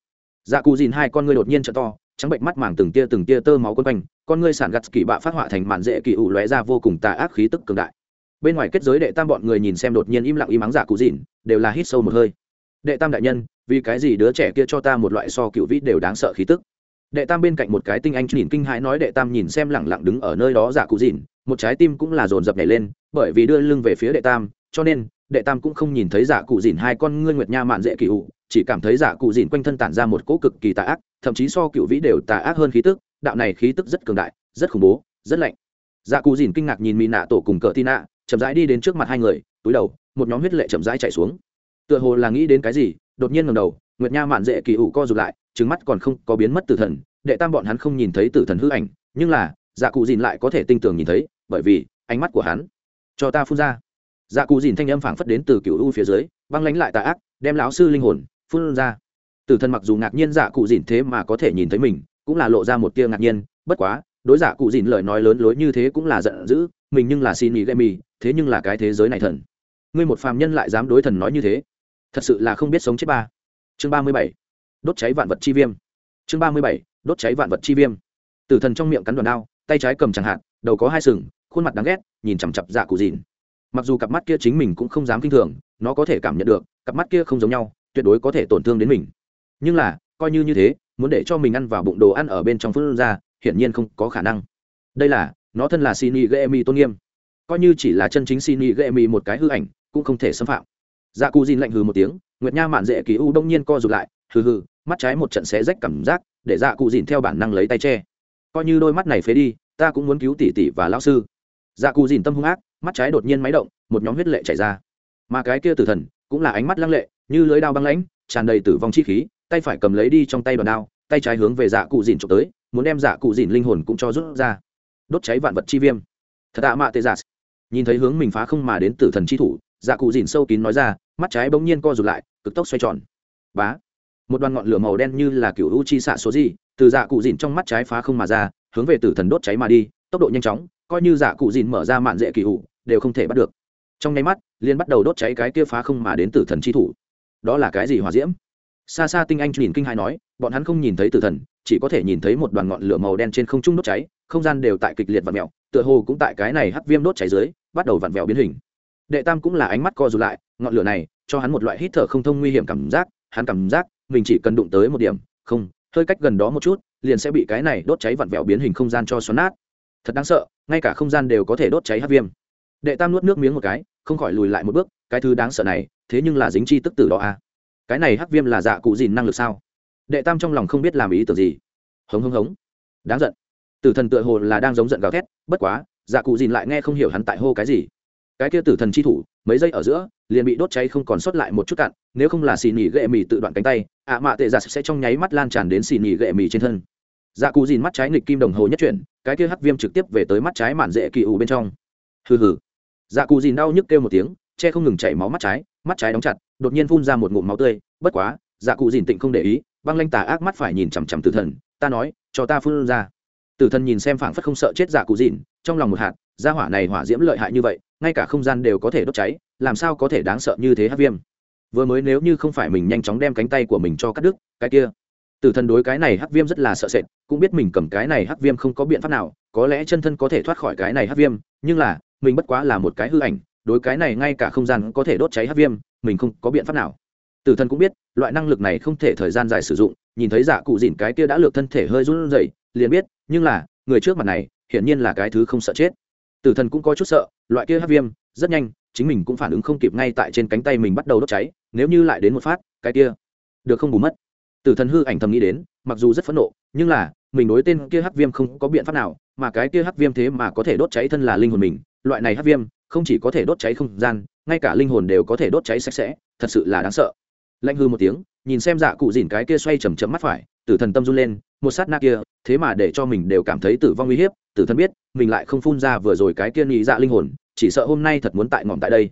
dạ cụ dìn hai con ngươi đột nhiên trợ to, trắng bệnh mắt màng từng tia từng tia tơ máu quân quanh, con ngươi sản gặt kỳ bạ phát họa thành màn dễ kỳ ủ lóe ra vô cùng tà ác khí tức cường đại. Bên ngoài kết giới đệ tam bọn người nhìn xem đột nhiên im lặng im mắng dạ cụ dìn, đều là hít sâu một hơi. Đệ tam đại nhân, vì cái gì đứa trẻ kia cho ta một loại so cựu vĩ đều đáng sợ khí tức? Đệ tam bên cạnh một cái tinh anh nhìn kinh hãi nói đệ tam nhìn xem lẳng lặng đứng ở nơi đó dạ cụ dìn một trái tim cũng là dồn dập nhảy lên, bởi vì đưa lưng về phía đệ tam, cho nên, đệ tam cũng không nhìn thấy giả cụ dìn hai con ngươi nguyệt nha mạn dễ kỳ ụ chỉ cảm thấy giả cụ dìn quanh thân tản ra một cỗ cực kỳ tà ác, thậm chí so cựu vĩ đều tà ác hơn khí tức, đạo này khí tức rất cường đại, rất khủng bố, rất lạnh. Giả cụ dìn kinh ngạc nhìn mỹ nạ tổ cùng cỡ tin nạ, chậm rãi đi đến trước mặt hai người, túi đầu, một nhóm huyết lệ chậm rãi chạy xuống. Tựa hồ là nghĩ đến cái gì, đột nhiên ngầm đầu, nguyệt nha mạn dễ kỳ ụ co rụt lại trứng mắt còn không có biến mất tử thần, đệ tam bọn hắn không nhìn thấy tử thần hư ảnh, nhưng là dạ cụ dìn lại có thể tinh tường nhìn thấy bởi vì, ánh mắt của hắn, cho ta phun ra. Dạ cụ dìn thanh âm phảng phất đến từ cựu u phía dưới, băng lánh lại tà ác, đem lão sư linh hồn phun ra. Tử thần mặc dù ngạc nhiên dạ cụ dìn thế mà có thể nhìn thấy mình, cũng là lộ ra một tia ngạc nhiên, bất quá, đối dạ cụ dìn lời nói lớn lối như thế cũng là giận dữ, mình nhưng là xin ý gây mì, thế nhưng là cái thế giới này thần. Ngươi một phàm nhân lại dám đối thần nói như thế, thật sự là không biết sống chết ba. Chương ba mươi bảy, đốt cháy vạn vật chi viêm. Chương ba mươi bảy, đốt cháy vạn vật chi viêm. Tử thần trong miệng cắn đòn đao, tay trái cầm chẳng hạn, đầu có hai sừng khuôn mặt đáng ghét, nhìn chằm chặp dạ cụ dìn. Mặc dù cặp mắt kia chính mình cũng không dám kinh thường, nó có thể cảm nhận được, cặp mắt kia không giống nhau, tuyệt đối có thể tổn thương đến mình. Nhưng là, coi như như thế, muốn để cho mình ăn vào bụng đồ ăn ở bên trong phương ra, hiển nhiên không có khả năng. Đây là, nó thân là xin y tôn nghiêm. Coi như chỉ là chân chính xin y một cái hư ảnh, cũng không thể xâm phạm. Dạ cụ dìn lạnh hừ một tiếng, nguyệt nha mạn dễ kỳ u đông nhiên co rụt lại, hừ hừ, mắt trái một trận xé rách cảm giác, để dạ cụ dìn theo bản năng lấy tay che. Coi như đôi mắt này phế đi, ta cũng muốn cứu tỷ tỷ và lão sư dạ cụ dìn tâm hung ác, mắt trái đột nhiên máy động, một nhóm huyết lệ chảy ra. Mà cái kia tử thần, cũng là ánh mắt lăng lệ, như lưới đao băng lãnh, tràn đầy tử vong chi khí, tay phải cầm lấy đi trong tay đòn đao, tay trái hướng về dạ cụ dìn trộm tới, muốn đem dạ cụ dìn linh hồn cũng cho rút ra. Đốt cháy vạn vật chi viêm. Thật ạ, mạ tê giả dạ. nhìn thấy hướng mình phá không mà đến tử thần chi thủ dạ cụ dìn sâu kín nói ra, mắt trái bỗng nhiên co rụt lại, cực tốc xoay tròn. Bá. Một đoàn ngọn lửa màu đen như là kiểu u chi xạ số gì, từ dạ cụ dìn trong mắt trái phá không mà ra, hướng về tử thần đốt cháy mà đi, tốc độ nhanh chóng coi như giả cụ dìn mở ra mạn dễ kỳ hụ đều không thể bắt được. Trong nháy mắt liên bắt đầu đốt cháy cái kia phá không mà đến tử thần chi thủ. Đó là cái gì hòa diễm? Xa xa tinh anh nhìn kinh hai nói, bọn hắn không nhìn thấy tử thần, chỉ có thể nhìn thấy một đoàn ngọn lửa màu đen trên không trung đốt cháy, không gian đều tại kịch liệt vặn mẹo tựa hồ cũng tại cái này hắc viêm đốt cháy dưới, bắt đầu vặn vẹo biến hình. Đệ tam cũng là ánh mắt co rụt lại, ngọn lửa này, cho hắn một loại hít thở không thông nguy hiểm cảm giác, hắn cảm giác mình chỉ cần đụng tới một điểm, không, hơi cách gần đó một chút, liền sẽ bị cái này đốt cháy vặn vẹo biến hình không gian cho xoắn nát thật đáng sợ, ngay cả không gian đều có thể đốt cháy hát viêm. Đệ tam nuốt nước miếng một cái, không khỏi lùi lại một bước, cái thứ đáng sợ này, thế nhưng là dính chi tức tử đó à. Cái này hắc viêm là dạ cụ dìn năng lực sao? Đệ tam trong lòng không biết làm ý tưởng gì. Hống hống hống. Đáng giận. Tử thần tựa hồ là đang giống giận gào thét, bất quá dạ cụ dìn lại nghe không hiểu hắn tại hô cái gì. Cái kia tử thần chi thủ, mấy giây ở giữa, liền bị đốt cháy không còn sót lại một chút cạn, nếu không là xì nhì gệ mì tự đoạn cánh tay, ạ mạ tệ giả sẽ trong nháy mắt lan tràn đến xì nhì gệ mì trên thân dạ cụ dìn mắt trái nghịch kim đồng hồ nhất chuyển, cái kia hắc viêm trực tiếp về tới mắt trái mạn dễ kỳ ủ bên trong. Hừ hừ. Dạ cụ dìn đau nhức kêu một tiếng, che không ngừng chảy máu mắt trái mắt trái đóng chặt, đột nhiên phun ra một ngụm máu tươi, bất quá dạ cụ dìn tịnh không để ý, băng lanh tà ác mắt phải nhìn chằm chằm tử thần, ta nói, cho ta phun ra. Tử thần nhìn xem phảng phất không sợ chết dạ cụ dìn, trong lòng một hạt, gia hỏa này hỏa diễm lợi hại như vậy, ngay cả không gian đều có thể đốt cháy, làm sao có thể đáng sợ như thế hắt viêm? Vừa mới nếu như không phải mình nhanh chóng đem cánh tay của mình cho cắt đứt, cái kia tử thần đối cái này hắc viêm rất là sợ sệt, cũng biết mình cầm cái này hắc viêm không có biện pháp nào, có lẽ chân thân có thể thoát khỏi cái này hắc viêm, nhưng là, mình bất quá là một cái hư ảnh, đối cái này ngay cả không gian có thể đốt cháy hắc viêm, mình không có biện pháp nào. Tử thần cũng biết, loại năng lực này không thể thời gian dài sử dụng, nhìn thấy giả cụ dìn cái kia đã lược thân thể hơi run rẩy, liền biết, nhưng là, người trước mặt này, hiển nhiên là cái thứ không sợ chết. Tử thần cũng có chút sợ, loại kia hắc viêm, rất nhanh, chính mình cũng phản ứng không kịp ngay tại trên cánh tay mình bắt đầu đốt cháy, nếu như lại đến một phát, cái kia, được không bù mất tử thần hư ảnh thầm nghĩ đến, mặc dù rất phẫn nộ, nhưng là, mình đối tên kia hắc viêm không có biện pháp nào, mà cái kia hắc viêm thế mà có thể đốt cháy thân là linh hồn mình, loại này hắc viêm, không chỉ có thể đốt cháy không gian, ngay cả linh hồn đều có thể đốt cháy sạch sẽ, thật sự là đáng sợ. Lạnh hư một tiếng, nhìn xem dạ cụ dìn cái kia xoay chầm chậm mắt phải, tử thần tâm run lên, một sát na kia, thế mà để cho mình đều cảm thấy tử vong uy hiếp, tử thần biết, mình lại không phun ra vừa rồi cái kia nhị dạ linh hồn, chỉ sợ hôm nay thật muốn tại ngọn tại đây.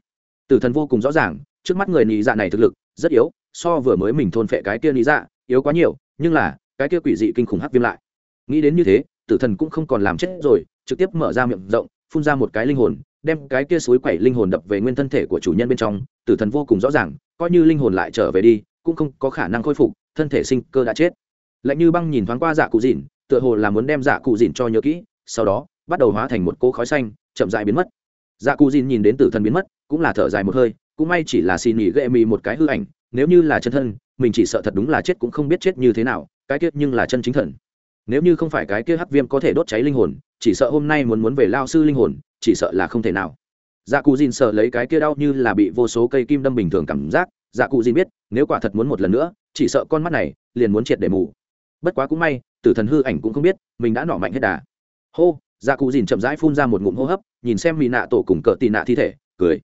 Tử thần vô cùng rõ ràng, trước mắt người nhị dạ này thực lực, rất yếu, so vừa mới mình thôn phệ cái kia nhị dạ yếu quá nhiều, nhưng là, cái kia quỷ dị kinh khủng hắc viêm lại. Nghĩ đến như thế, tử thần cũng không còn làm chết rồi, trực tiếp mở ra miệng rộng, phun ra một cái linh hồn, đem cái kia suối quẩy linh hồn đập về nguyên thân thể của chủ nhân bên trong, tử thần vô cùng rõ ràng, coi như linh hồn lại trở về đi, cũng không có khả năng khôi phục, thân thể sinh cơ đã chết. Lạnh như băng nhìn thoáng qua dạ cụ dìn tựa hồ là muốn đem dạ cụ dìn cho nhớ kỹ, sau đó, bắt đầu hóa thành một cỗ khói xanh, chậm dại biến mất. Dạ cụ dìn nhìn đến tử thần biến mất, cũng là thở dài một hơi, cũng may chỉ là xì nỉ ghệ mì một cái hư ảnh, nếu như là chân thân mình chỉ sợ thật đúng là chết cũng không biết chết như thế nào, cái kiết nhưng là chân chính thần. Nếu như không phải cái kia hắc viêm có thể đốt cháy linh hồn, chỉ sợ hôm nay muốn muốn về lao sư linh hồn, chỉ sợ là không thể nào. Dạ cụ dìn sợ lấy cái kia đau như là bị vô số cây kim đâm bình thường cảm giác dạ cụ dìn biết, nếu quả thật muốn một lần nữa, chỉ sợ con mắt này liền muốn triệt để mù. Bất quá cũng may, tử thần hư ảnh cũng không biết, mình đã nọ mạnh hết đà. Hô dạ cụ dìn chậm rãi phun ra một ngụm hô hấp, nhìn xem mỹ nạ tổ cùng cỡ tị nạ thi thể, cười.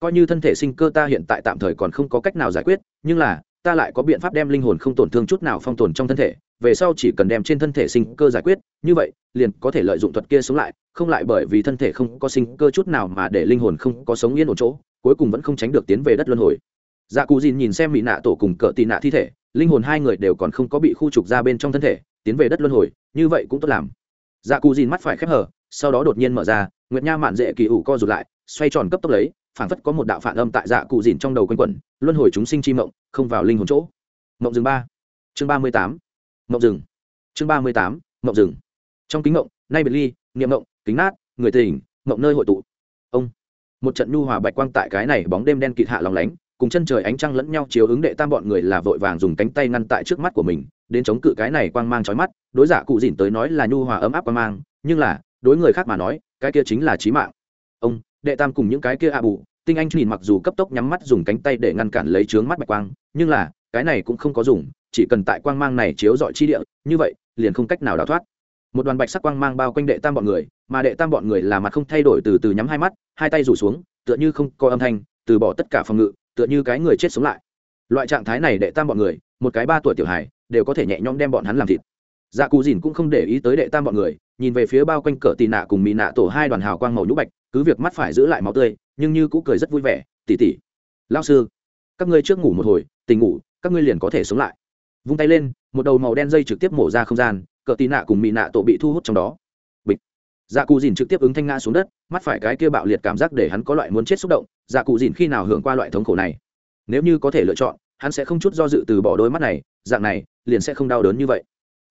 Coi như thân thể sinh cơ ta hiện tại tạm thời còn không có cách nào giải quyết, nhưng là ta lại có biện pháp đem linh hồn không tổn thương chút nào phong tồn trong thân thể, về sau chỉ cần đem trên thân thể sinh cơ giải quyết, như vậy, liền có thể lợi dụng thuật kia sống lại, không lại bởi vì thân thể không có sinh cơ chút nào mà để linh hồn không có sống yên ổn chỗ, cuối cùng vẫn không tránh được tiến về đất luân hồi. Dạ cù dìn nhìn xem mỹ nạ tổ cùng cỡ tị nạ thi thể, linh hồn hai người đều còn không có bị khu trục ra bên trong thân thể, tiến về đất luân hồi, như vậy cũng tốt làm. Dạ cù dìn mắt phải khép hở sau đó đột nhiên mở ra, nguyệt nha mạn dễ kỳ ủ co rụt lại, xoay tròn cấp tốc lấy phảng phất có một đạo phản âm tại dạ cụ dìn trong đầu quanh quẩn, luân hồi chúng sinh chi mộng, không vào linh hồn chỗ. Mộng rừng ba. Chương ba mươi tám. Mộng rừng chương ba mươi tám. Mộng rừng trong kính mộng, nay biệt ly, niệm mộng, kính nát, người tỉnh mộng nơi hội tụ. Ông. Một trận nhu hòa bạch quang tại cái này bóng đêm đen kịt hạ lòng lánh, cùng chân trời ánh trăng lẫn nhau chiếu ứng đệ tam bọn người là vội vàng dùng cánh tay ngăn tại trước mắt của mình, đến chống cự cái này quang mang trói mắt, đối giả cụ dìn tới nói là nhu hòa ấm áp quang mang, nhưng là, đối người khác mà nói, cái kia chính là trí mạng đệ tam cùng những cái kia ạ bù, tinh anh nhìn mặc dù cấp tốc nhắm mắt dùng cánh tay để ngăn cản lấy trướng mắt bạch quang, nhưng là, cái này cũng không có dùng, chỉ cần tại quang mang này chiếu dọi chi địa, như vậy, liền không cách nào đào thoát. Một đoàn bạch sắc quang mang bao quanh đệ tam bọn người, mà đệ tam bọn người là mặt không thay đổi từ từ nhắm hai mắt, hai tay rủ xuống, tựa như không có âm thanh, từ bỏ tất cả phòng ngự, tựa như cái người chết sống lại. Loại trạng thái này đệ tam bọn người, một cái ba tuổi tiểu hài, đều có thể nhẹ nhõm đem bọn hắn làm thịt. Dạ cù dìn cũng không để ý tới đệ tam bọn người, nhìn về phía bao quanh cỡ tì nạ cùng mỹ nạ tổ hai đoàn hào quang màu nhũ bạch cứ việc mắt phải giữ lại máu tươi, nhưng như cũng cười rất vui vẻ tỉ tỉ lao sư, các ngươi trước ngủ một hồi tình ngủ, các ngươi liền có thể sống lại. Vung tay lên, một đầu màu đen dây trực tiếp mổ ra không gian cỡ tì nạ cùng mị nạ tổ bị thu hút trong đó. Bịch. Dạ cụ dìn trực tiếp ứng thanh ngã xuống đất, mắt phải cái kia bạo liệt cảm giác để hắn có loại muốn chết xúc động. Dạ cụ dìn khi nào hưởng qua loại thống khổ này? Nếu như có thể lựa chọn, hắn sẽ không chút do dự từ bỏ đôi mắt này, dạng này, liền sẽ không đau đớn như vậy.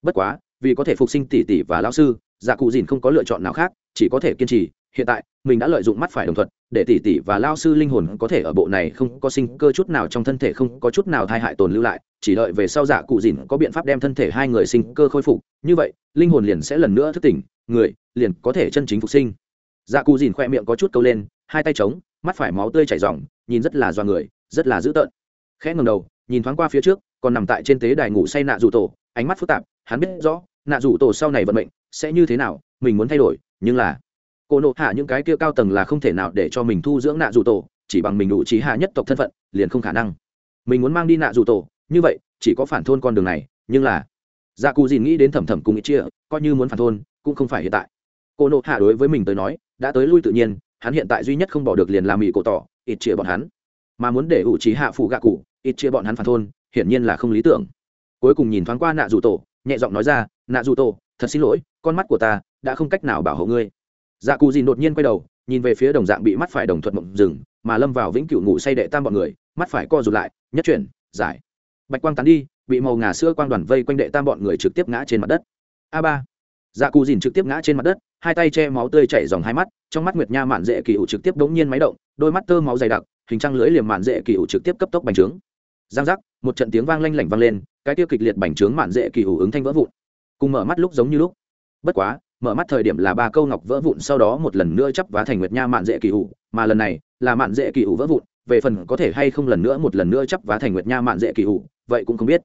Bất quá, vì có thể phục sinh tỷ tỷ và lao sư dạ cụ dìn không có lựa chọn nào khác, chỉ có thể kiên trì hiện tại, mình đã lợi dụng mắt phải đồng thuận để tỷ tỷ và lao sư linh hồn có thể ở bộ này không có sinh cơ chút nào trong thân thể không có chút nào thai hại tồn lưu lại, chỉ đợi về sau dạ cụ dìn có biện pháp đem thân thể hai người sinh cơ khôi phục. Như vậy, linh hồn liền sẽ lần nữa thức tỉnh, người liền có thể chân chính phục sinh. Dạ cụ dìn khoe miệng có chút câu lên, hai tay trống mắt phải máu tươi chảy r nhìn rất là do người, rất là dữ tợn. Khẽ ngầm đầu, nhìn thoáng qua phía trước, còn nằm tại trên tế đài ngủ say nạ rủ tổ, ánh mắt phức tạp, hắn biết rõ, nạ rủ tổ sau này vận mệnh sẽ như thế nào, mình muốn thay đổi, nhưng là cô nộ hạ những cái kia cao tầng là không thể nào để cho mình thu dưỡng nạ rủ tổ, chỉ bằng mình đủ trí hạ nhất tộc thân phận, liền không khả năng. Mình muốn mang đi nạ rủ tổ, như vậy, chỉ có phản thôn con đường này, nhưng là dạ cù dìn nghĩ đến thẩm thẩm cùng ý chia, coi như muốn phản thôn, cũng không phải hiện tại. Cô nộ hạ đối với mình tới nói, đã tới lui tự nhiên, hắn hiện tại duy nhất không bỏ được liền làm mỹ cổ tỏ ít chia bọn hắn. Mà muốn để ủ trí hạ phụ gạ cụ ít chia bọn hắn phản thôn, hiển nhiên là không lý tưởng. Cuối cùng nhìn thoáng qua nạ dù tổ, nhẹ giọng nói ra, nạ dù tổ, thật xin lỗi, con mắt của ta đã không cách nào bảo hộ ngươi dạ cụ dìn đột nhiên quay đầu, nhìn về phía đồng dạng bị mắt phải đồng thuận mộng rừng mà lâm vào vĩnh cửu ngủ say đệ tam bọn người, mắt phải co rụt lại, nhất chuyển, giải. Bạch quang tán đi, bị màu ngà sữa quang đoàn vây quanh đệ tam bọn người trực tiếp ngã trên mặt đất. A ba. Dạ cụ dìn trực tiếp ngã trên mặt đất, hai tay che máu tươi chảy dòng hai mắt, trong mắt nguyệt nha mạn dễ kỳ ủ trực tiếp đống nhiên máy động, đôi mắt tơ máu dày đặc, hình trăng lưỡi liềm mạn dễ kỳ ủ trực tiếp cấp tốc bành trướng. Giang giác, một trận tiếng vang lanh lảnh vang lên, cái tiêu kịch liệt bành trướng mạn dễ kỳ ủ ứng thanh vỡ vụn. Cùng mở mắt lúc giống như lúc. Bất quá mở mắt thời điểm là ba câu ngọc vỡ vụn, sau đó một lần nữa chắp vá thành nguyệt nha mạn dễ kỳ ủ mà lần này là mạn dễ kỳ ủ vỡ vụn, về phần có thể hay không lần nữa một lần nữa chắp vá thành nguyệt nha mạn dễ kỳ ủ vậy cũng không biết.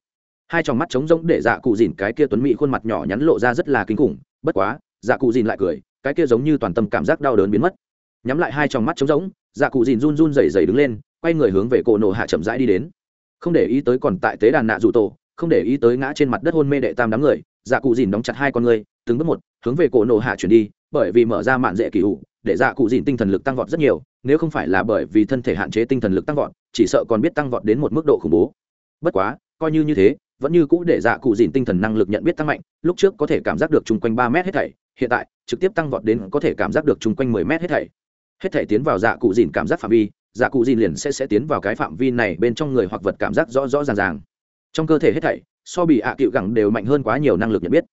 Hai tròng mắt trống rỗng để dạ cụ dìn cái kia tuấn mỹ khuôn mặt nhỏ nhắn lộ ra rất là kinh khủng, bất quá dạ cụ dìn lại cười, cái kia giống như toàn tâm cảm giác đau đớn biến mất. Nhắm lại hai tròng mắt trống rỗng dạ cụ dìn run run rẩy rẩy đứng lên, quay người hướng về cổ nổ hạ chậm rãi đi đến. Không để ý tới còn tại tế đàn nạ dù tổ, không để ý tới ngã trên mặt đất hôn mê đệ tam đám người dạ cụ dìn đóng chặt hai con người từng bước một, hướng về cổ nổ hạ chuyển đi, bởi vì mở ra mạn dễ kỳ ủ để dạ cụ dìn tinh thần lực tăng vọt rất nhiều, nếu không phải là bởi vì thân thể hạn chế tinh thần lực tăng vọt, chỉ sợ còn biết tăng vọt đến một mức độ khủng bố. Bất quá, coi như như thế, vẫn như cũ để dạ cụ dìn tinh thần năng lực nhận biết tăng mạnh, lúc trước có thể cảm giác được chung quanh ba mét hết thảy, hiện tại, trực tiếp tăng vọt đến có thể cảm giác được chung quanh mười mét hết thảy. Hết thảy tiến vào dạ cụ dìn cảm giác phạm vi dạ cụ dìn liền sẽ sẽ tiến vào cái phạm vi này bên trong người hoặc vật cảm giác rõ rõ ràng ràng. Trong cơ thể hết thảy, so bị ạ à cựu gẳng đều mạnh hơn quá nhiều năng lực nhận biết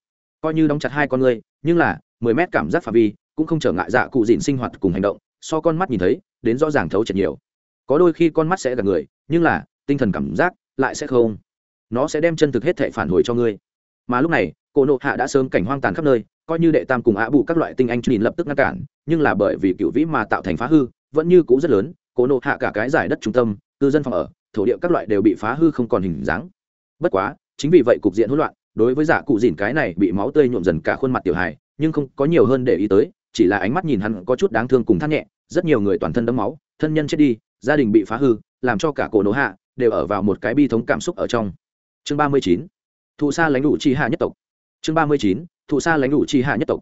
coi như đóng chặt hai con người nhưng là, mười mét cảm giác phạm vi, cũng không trở ngại dạ cụ dìn sinh hoạt cùng hành động, so con mắt nhìn thấy, đến rõ ràng thấu chật nhiều. Có đôi khi con mắt sẽ gặp người, nhưng là, tinh thần cảm giác lại sẽ không. Nó sẽ đem chân thực hết thể phản hồi cho ngươi. Mà lúc này, Cổ nộ hạ đã sớm cảnh hoang tàn khắp nơi, coi như đệ tam cùng ạ Bụ các loại tinh anh nhìn lập tức ngăn cản, nhưng là bởi vì cựu vĩ mà tạo thành phá hư, vẫn như cũ rất lớn, Cổ nộ hạ cả cái giải đất trung tâm, cư dân phòng ở, thổ địa các loại đều bị phá hư không còn hình dáng. Bất quá, chính vì vậy cục diện hỗn loạn đối với giả cụ dìn cái này bị máu tươi nhuộm dần cả khuôn mặt tiểu hài, nhưng không có nhiều hơn để ý tới, chỉ là ánh mắt nhìn hắn có chút đáng thương cùng thắt nhẹ, rất nhiều người toàn thân đấm máu, thân nhân chết đi, gia đình bị phá hư, làm cho cả cổ nổ hạ, đều ở vào một cái bi thống cảm xúc ở trong. Chương ba mươi chín, thụ sa lãnh đủ chi hạ nhất tộc. Chương ba mươi chín, thụ sa lãnh đủ chi hạ nhất tộc.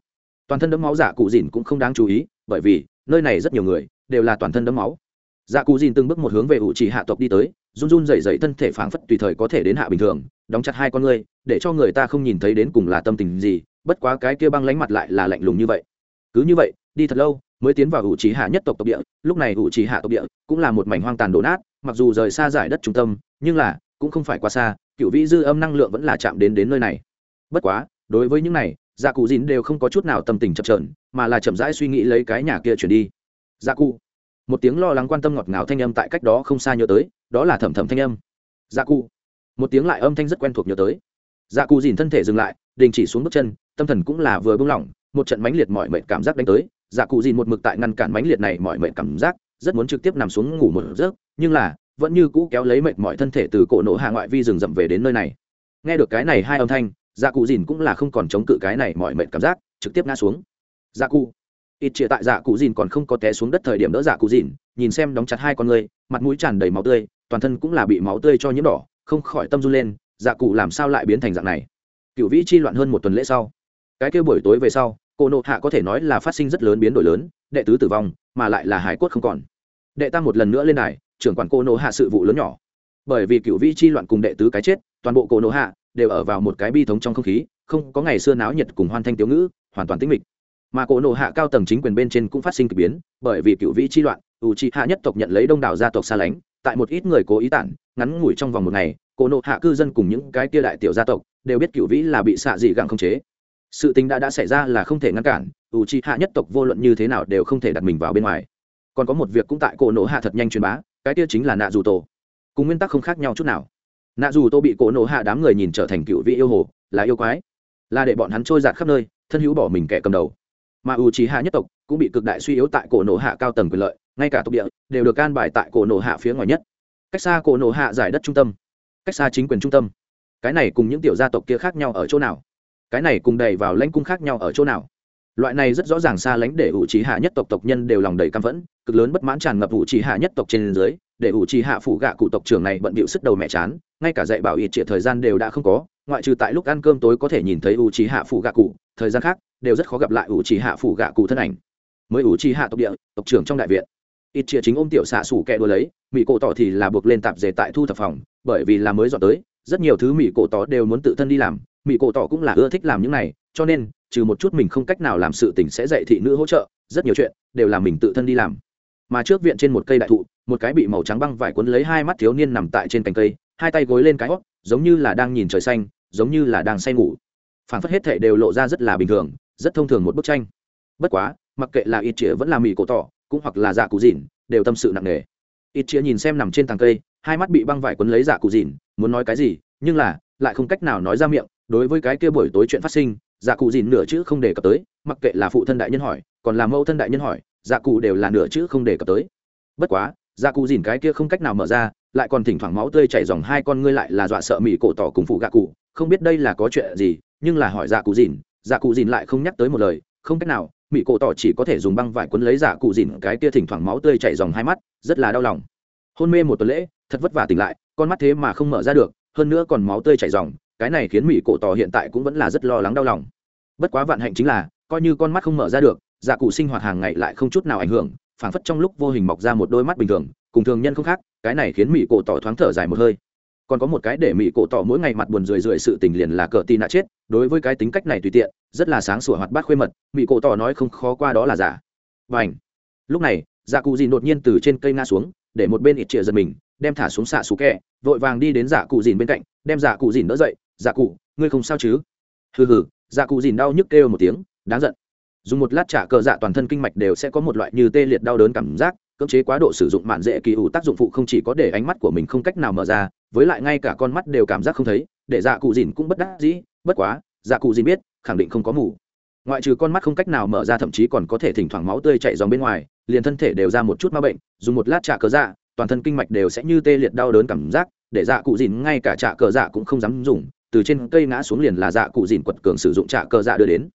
Toàn thân đấm máu giả cụ dìn cũng không đáng chú ý, bởi vì, nơi này rất nhiều người, đều là toàn thân đấm máu. Giả cụ dìn từng bước một hướng về ủ trì hạ tộc đi tới, run run dày dày thân thể phảng phất tùy thời có thể đến hạ bình thường đóng chặt hai con ngươi, để cho người ta không nhìn thấy đến cùng là tâm tình gì, bất quá cái kia băng lánh mặt lại là lạnh lùng như vậy. Cứ như vậy, đi thật lâu, mới tiến vào ủ trí hạ nhất tộc tộc địa, lúc này ủ trí hạ tộc địa cũng là một mảnh hoang tàn đổ nát, mặc dù rời xa giải đất trung tâm, nhưng là cũng không phải quá xa, cựu vĩ dư âm năng lượng vẫn là chạm đến đến nơi này. Bất quá, đối với những này gia cụ dín đều không có chút nào tâm tình chập trờn mà là chậm rãi suy nghĩ lấy cái nhà kia chuyển đi. Gia cụ. Một tiếng lo lắng quan tâm ngọt ngào thanh âm tại cách đó không xa nhớ tới, đó là thầm thầm thanh âm. Gia cụ một tiếng lại âm thanh rất quen thuộc nhớ tới. Dạ cụ dìn thân thể dừng lại, đình chỉ xuống bước chân, tâm thần cũng là vừa buông lỏng, một trận mãnh liệt mọi mệnh cảm giác đánh tới. Dạ cụ dìn một mực tại ngăn cản mãnh liệt này mọi mệnh cảm giác, rất muốn trực tiếp nằm xuống ngủ một giấc, nhưng là, vẫn như cũ kéo lấy mệt mọi thân thể từ cổ nổ hạ ngoại vi rừng rậm về đến nơi này. Nghe được cái này hai âm thanh dạ cụ dìn cũng là không còn chống cự cái này mọi mệt cảm giác, trực tiếp ngã xuống. Dạ cụ ít chia tại dạ cụ dìn còn không có té xuống đất thời điểm đỡ dạ cụ dìn, nhìn xem đóng chặt hai con người, mặt mũi tràn đầy máu tươi, toàn thân cũng là bị máu tươi cho nhiễm đỏ không khỏi tâm run lên dạ cụ làm sao lại biến thành dạng này? Cựu vĩ chi loạn hơn một tuần lễ sau. Cái kêu buổi tối về sau cô nộ hạ có thể nói là phát sinh rất lớn biến đổi lớn, đệ tứ tử vong, mà lại là hải quất không còn. Đệ tam một lần nữa lên đài, trưởng quản cô nộ hạ sự vụ lớn nhỏ. Bởi vì cựu vĩ chi loạn cùng đệ tứ cái chết, toàn bộ cô nộ hạ đều ở vào một cái bi thống trong không khí, không có ngày xưa náo nhiệt cùng hoan thanh tiếu ngữ, hoàn toàn tĩnh mịch. Mà cổ nộ hạ cao tầng chính quyền bên trên cũng phát sinh k ỳ biến, bởi vì cựu vĩ chi loạn, ủ trị hạ nhất tộc nhận lấy đông đảo gia tộc xa lánh tại một ít người cố ý tản, ngắn ngủi trong vòng một ngày, cổ nộ hạ cư dân cùng những cái tia đại tiểu gia tộc đều biết cựu vĩ là bị xạ dị gặng không chế. Sự tình đã đã xảy ra là không thể ngăn cản, ủ trị hạ nhất tộc vô luận như thế nào đều không thể đặt mình vào bên ngoài. Còn có một việc cũng tại cổ nộ hạ thật nhanh truyền bá, cái tia chính là nạ dù tổ. Cùng nguyên tắc không khác nhau chút nào. Nạ dù tô bị cổ nộ hạ đám người nhìn trở thành cựu vị yêu hồ, là yêu quái. Là để bọn hắn trôi giạt khắp nơi, thân hữu bỏ mình kẻ cầm đầu. Mà u trí hạ nhất tộc cũng bị cực đại suy yếu tại cổ nộ hạ cao tầng quyền lợi ngay cả tộc địa đều được can bài tại cổ nổ hạ phía ngoài nhất. Cách xa cổ nổ hạ giải đất trung tâm, cách xa chính quyền trung tâm. Cái này cùng những tiểu gia tộc kia khác nhau ở chỗ nào? Cái này cùng đầy vào lãnh cung khác nhau ở chỗ nào? Loại này rất rõ ràng xa lánh để ủ trí hạ nhất tộc tộc nhân đều lòng đầy căm phẫn, cực lớn bất mãn tràn ngập ủ trí hạ nhất tộc trên dưới, để ủ trí hạ phủ gạ cụ tộc trưởng này bận bịu sức đầu mẹ chán, ngay cả dạy bảo ít trịa thời gian đều đã không có, ngoại trừ tại lúc ăn cơm tối có thể nhìn thấy ủ trí hạ phủ gạ cụ, thời gian khác đều rất khó gặp lại ủ trí hạ phủ gạ cụ thân ảnh. Mới ủ trí hạ tộc địa, tộc trưởng trong đại viện ít chia chính ôm tiểu xạ sủ kẹ đua lấy mỹ cổ tỏ thì là buộc lên tạp dề tại thu thập phòng, bởi vì là mới dọn tới, rất nhiều thứ mỹ cổ tỏ đều muốn tự thân đi làm mỹ cổ tỏ cũng là ưa thích làm những này, cho nên, trừ một chút mình không cách nào làm sự tình sẽ dạy thị nữ hỗ trợ, rất nhiều chuyện đều là mình tự thân đi làm. Mà trước viện trên một cây đại thụ, một cái bị màu trắng băng vải cuốn lấy hai mắt thiếu niên nằm tại trên cành cây, hai tay gối lên cái hót, giống như là đang nhìn trời xanh, giống như là đang say ngủ. Phản phất hết thể đều lộ ra rất là bình thường, rất thông thường một bức tranh. Bất quá, mặc kệ là ít chĩa vẫn là mỹ cổ tỏ cũng hoặc là dạ cụ dìn, đều tâm sự nặng nề. Ít chĩa nhìn xem nằm trên tàng cây, hai mắt bị băng vải quấn lấy dạ cụ dìn, muốn nói cái gì, nhưng là, lại không cách nào nói ra miệng, đối với cái kia buổi tối chuyện phát sinh dạ cụ dìn nửa chữ không đề cập tới, mặc kệ là phụ thân đại nhân hỏi, còn là mẫu thân đại nhân hỏi dạ cụ đều là nửa chữ không đề cập tới. Bất quá dạ cụ dìn cái kia không cách nào mở ra, lại còn thỉnh thoảng máu tươi chảy dòng hai con ngươi lại là dọa sợ mỹ cổ tỏ cùng phụ gạ cụ, không biết đây là có chuyện gì, nhưng là hỏi dạ cụ dìn dạ cụ dìn lại không nhắc tới một lời, không cách nào mỹ cổ tỏ chỉ có thể dùng băng vải quấn lấy dạ cụ dìn cái kia thỉnh thoảng máu tươi chảy dòng hai mắt, rất là đau lòng. Hôn mê một tuần lễ, thật vất vả tỉnh lại, con mắt thế mà không mở ra được, hơn nữa còn máu tươi chảy dòng, cái này khiến mỹ cổ tỏ hiện tại cũng vẫn là rất lo lắng đau lòng. Bất quá vạn hạnh chính là, coi như con mắt không mở ra được dạ cụ sinh hoạt hàng ngày lại không chút nào ảnh hưởng, phảng phất trong lúc vô hình mọc ra một đôi mắt bình thường, cùng thường nhân không khác, cái này khiến mỹ cổ tỏ thoáng thở dài một hơi còn có một cái để mỹ cổ tỏ mỗi ngày mặt buồn rười rượi sự tình liền là cờ tì nạ chết, đối với cái tính cách này tùy tiện, rất là sáng sủa hoạt bát khuê mật mỹ cổ tỏ nói không khó qua đó là giả. Và ảnh lúc này dạ cụ gì đột nhiên từ trên cây nga xuống, để một bên ít trịa giật mình, đem thả xuống xạ xú kẹ, vội vàng đi đến dạ cụ dìn bên cạnh, đem dạ cụ dìn đỡ dậy dạ cụ, ngươi không sao chứ? Hừ hừ dạ cụ dìn đau nhức kêu một tiếng, đáng giận. Dùng một lát trả cờ dạ toàn thân kinh mạch đều sẽ có một loại như tê liệt đau đớn cảm giác cưỡng chế quá độ sử dụng mạn dễ kỳ ủ tác dụng phụ không chỉ có để ánh mắt của mình không cách nào mở ra, với lại ngay cả con mắt đều cảm giác không thấy, để dạ cụ dìn cũng bất đắc dĩ, bất quá dạ cụ dìn biết, khẳng định không có mù. Ngoại trừ con mắt không cách nào mở ra thậm chí còn có thể thỉnh thoảng máu tươi chạy dòng bên ngoài, liền thân thể đều ra một chút ma bệnh, dùng một lát trả cờ dạ toàn thân kinh mạch đều sẽ như tê liệt đau đớn cảm giác, để dạ cụ dìn ngay cả trả cờ dạ cũng không dám dùng, từ trên cây ngã xuống liền là dạ cụ dìn quật cường sử dụng trả cờ dạ đưa đến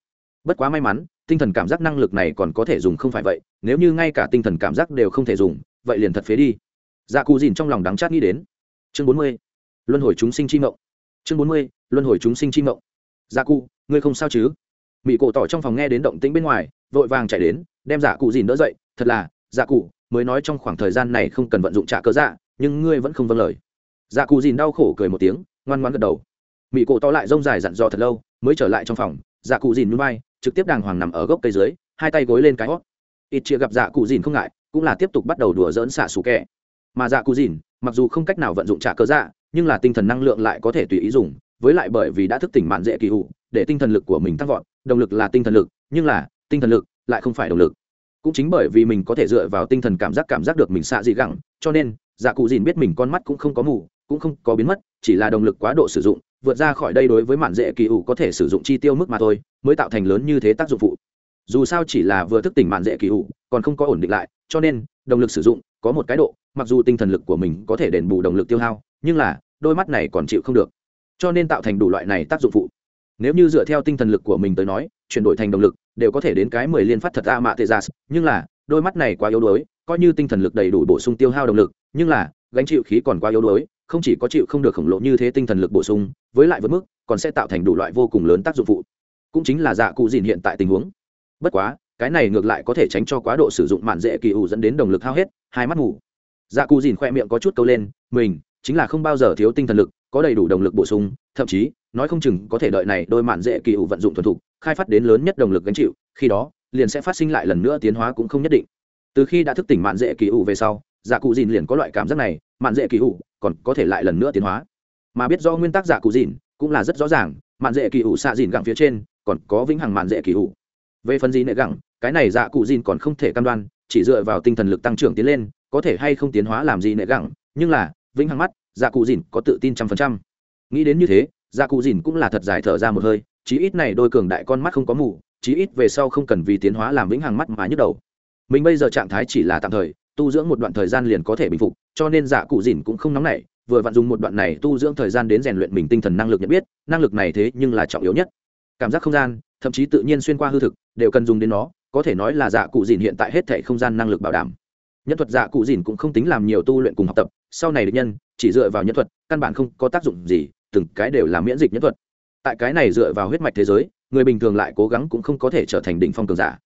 bất quá may mắn, tinh thần cảm giác năng lực này còn có thể dùng không phải vậy, nếu như ngay cả tinh thần cảm giác đều không thể dùng, vậy liền thật phế đi. Dạ cụ dìn trong lòng đắng chát nghĩ đến. Chương bốn mươi, luân hồi chúng sinh chi mộng. Chương bốn mươi, luân hồi chúng sinh chi mộng. Dạ cụ, ngươi không sao chứ? Mỹ cổ tỏ trong phòng nghe đến động tĩnh bên ngoài, vội vàng chạy đến, đem dạ cụ dìn đỡ dậy. Thật là dạ cụ, mới nói trong khoảng thời gian này không cần vận dụng trả cơ dạ nhưng ngươi vẫn không vâng lời. Dạ cụ dìn đau khổ cười một tiếng, ngoan ngoan gật đầu. Mỹ cổ to lại rông dài dặn dò thật lâu, mới trở lại trong phòng. Dạ cụ dìn núi bay trực tiếp đàng hoàng nằm ở gốc cây dưới, hai tay gối lên cái hót. Ít chia gặp dạ cụ dìn không ngại, cũng là tiếp tục bắt đầu đùa dỡn xả xù kẹ. Mà dạ cụ dìn, mặc dù không cách nào vận dụng trả cơ dạ nhưng là tinh thần năng lượng lại có thể tùy ý dùng, với lại bởi vì đã thức tỉnh mạn dễ kỳ hụ để tinh thần lực của mình tăng vọt. Động lực là tinh thần lực, nhưng là tinh thần lực lại không phải động lực. Cũng chính bởi vì mình có thể dựa vào tinh thần cảm giác cảm giác được mình xạ dị gẳng, cho nên dạ cụ dìn biết mình con mắt cũng không có mù, cũng không có biến mất, chỉ là động lực quá độ sử dụng vượt ra khỏi đây đối với mạn dễ kỳ ủ có thể sử dụng chi tiêu mức mà thôi, mới tạo thành lớn như thế tác dụng phụ. Dù sao chỉ là vừa thức tỉnh mạn dễ kỳ ủ, còn không có ổn định lại, cho nên, động lực sử dụng có một cái độ, mặc dù tinh thần lực của mình có thể đền bù động lực tiêu hao, nhưng là, đôi mắt này còn chịu không được. Cho nên tạo thành đủ loại này tác dụng phụ. Nếu như dựa theo tinh thần lực của mình tới nói, chuyển đổi thành động lực đều có thể đến cái mười liên phát thật a mạ tê gia dạ. nhưng là, đôi mắt này quá yếu đuối, coi như tinh thần lực đầy đủ bổ sung tiêu hao động lực, nhưng là, gánh chịu khí còn quá yếu đuối không chỉ có chịu không được khổng lồ như thế tinh thần lực bổ sung, với lại vượt mức, còn sẽ tạo thành đủ loại vô cùng lớn tác dụng phụ. Cũng chính là dạ cụ dìn hiện tại tình huống. Bất quá, cái này ngược lại có thể tránh cho quá độ sử dụng mạn dễ kỳ ủ dẫn đến động lực hao hết, hai mắt ngủ. Dạ cụ dìn khoe miệng có chút câu lên, mình chính là không bao giờ thiếu tinh thần lực, có đầy đủ động lực bổ sung, thậm chí, nói không chừng có thể đợi này đôi mạn dễ kỳ ủ vận dụng thuần thục, khai phát đến lớn nhất động lực gánh chịu, khi đó, liền sẽ phát sinh lại lần nữa tiến hóa cũng không nhất định. Từ khi đã thức tỉnh mạn dễ kỳ ủ về sau dạ cụ dìn liền có loại cảm giác này, mạn dễ kỳ ủ còn có thể lại lần nữa tiến hóa. Mà biết do nguyên tắc giả cụ dìn cũng là rất rõ ràng, mạn dễ kỳ ủ xạ dìn gẳng phía trên, còn có vĩnh hằng mạn dễ kỳ ủ. Về phần gì nệ gẳng, cái này dạ cụ dìn còn không thể cam đoan, chỉ dựa vào tinh thần lực tăng trưởng tiến lên, có thể hay không tiến hóa làm gì nệ gẳng, nhưng là, vĩnh hằng mắt dạ cụ dìn có tự tin trăm phần trăm. Nghĩ đến như thế dạ cụ dìn cũng là thật dài thở ra một hơi, chí ít này đôi cường đại con mắt không có mù, chí ít về sau không cần vì tiến hóa làm vĩnh hằng mắt mà nhức đầu. Mình bây giờ trạng thái chỉ là tạm thời, tu dưỡng một đoạn thời gian liền có thể bình phục cho nên dạ cụ dìn cũng không nóng nảy, vừa vặn dùng một đoạn này tu dưỡng thời gian đến rèn luyện mình tinh thần năng lực nhận biết, năng lực này thế nhưng là trọng yếu nhất. Cảm giác không gian, thậm chí tự nhiên xuyên qua hư thực, đều cần dùng đến nó, có thể nói là dạ cụ dìn hiện tại hết thể không gian năng lực bảo đảm. Nhân thuật dạ cụ dìn cũng không tính làm nhiều tu luyện cùng học tập, sau này được nhân, chỉ dựa vào nhân thuật, căn bản không có tác dụng gì, từng cái đều là miễn dịch nhân thuật. Tại cái này dựa vào huyết mạch thế giới, người bình thường lại cố gắng cũng không có thể trở thành đỉnh phong cường giả.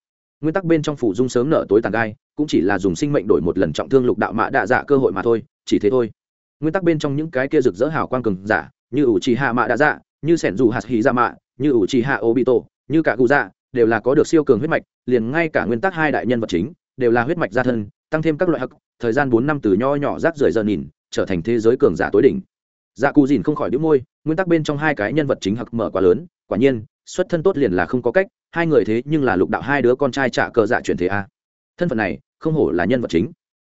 Nguyên tắc bên trong phủ dung sớm nở tối tàn gai cũng chỉ là dùng sinh mệnh đổi một lần trọng thương lục đạo mạ đạ dạ cơ hội mà thôi, chỉ thế thôi. Nguyên tắc bên trong những cái kia rực rỡ hào quang cường giả, như ủ trì hạ mạ đạ dạ như sẻn dù hạt hì dạ mạ, như ủ trì hạ obito, như cả cụ dạ đều là có được siêu cường huyết mạch, liền ngay cả nguyên tắc hai đại nhân vật chính, đều là huyết mạch gia thân, tăng thêm các loại hắc, thời gian bốn năm từ nho nhỏ rác rưởi giờ nhìn, trở thành thế giới cường giả tối đỉnh. Dạ cù dìn không khỏi đĩu môi, nguyên tắc bên trong hai cái nhân vật chính hặc mở quá lớn, quả nhiên, xuất thân tốt liền là không có cách, hai người thế nhưng là lục đạo hai đứa con trai trả cờ dạ chuyển thế a thân phận này không hổ là nhân vật chính.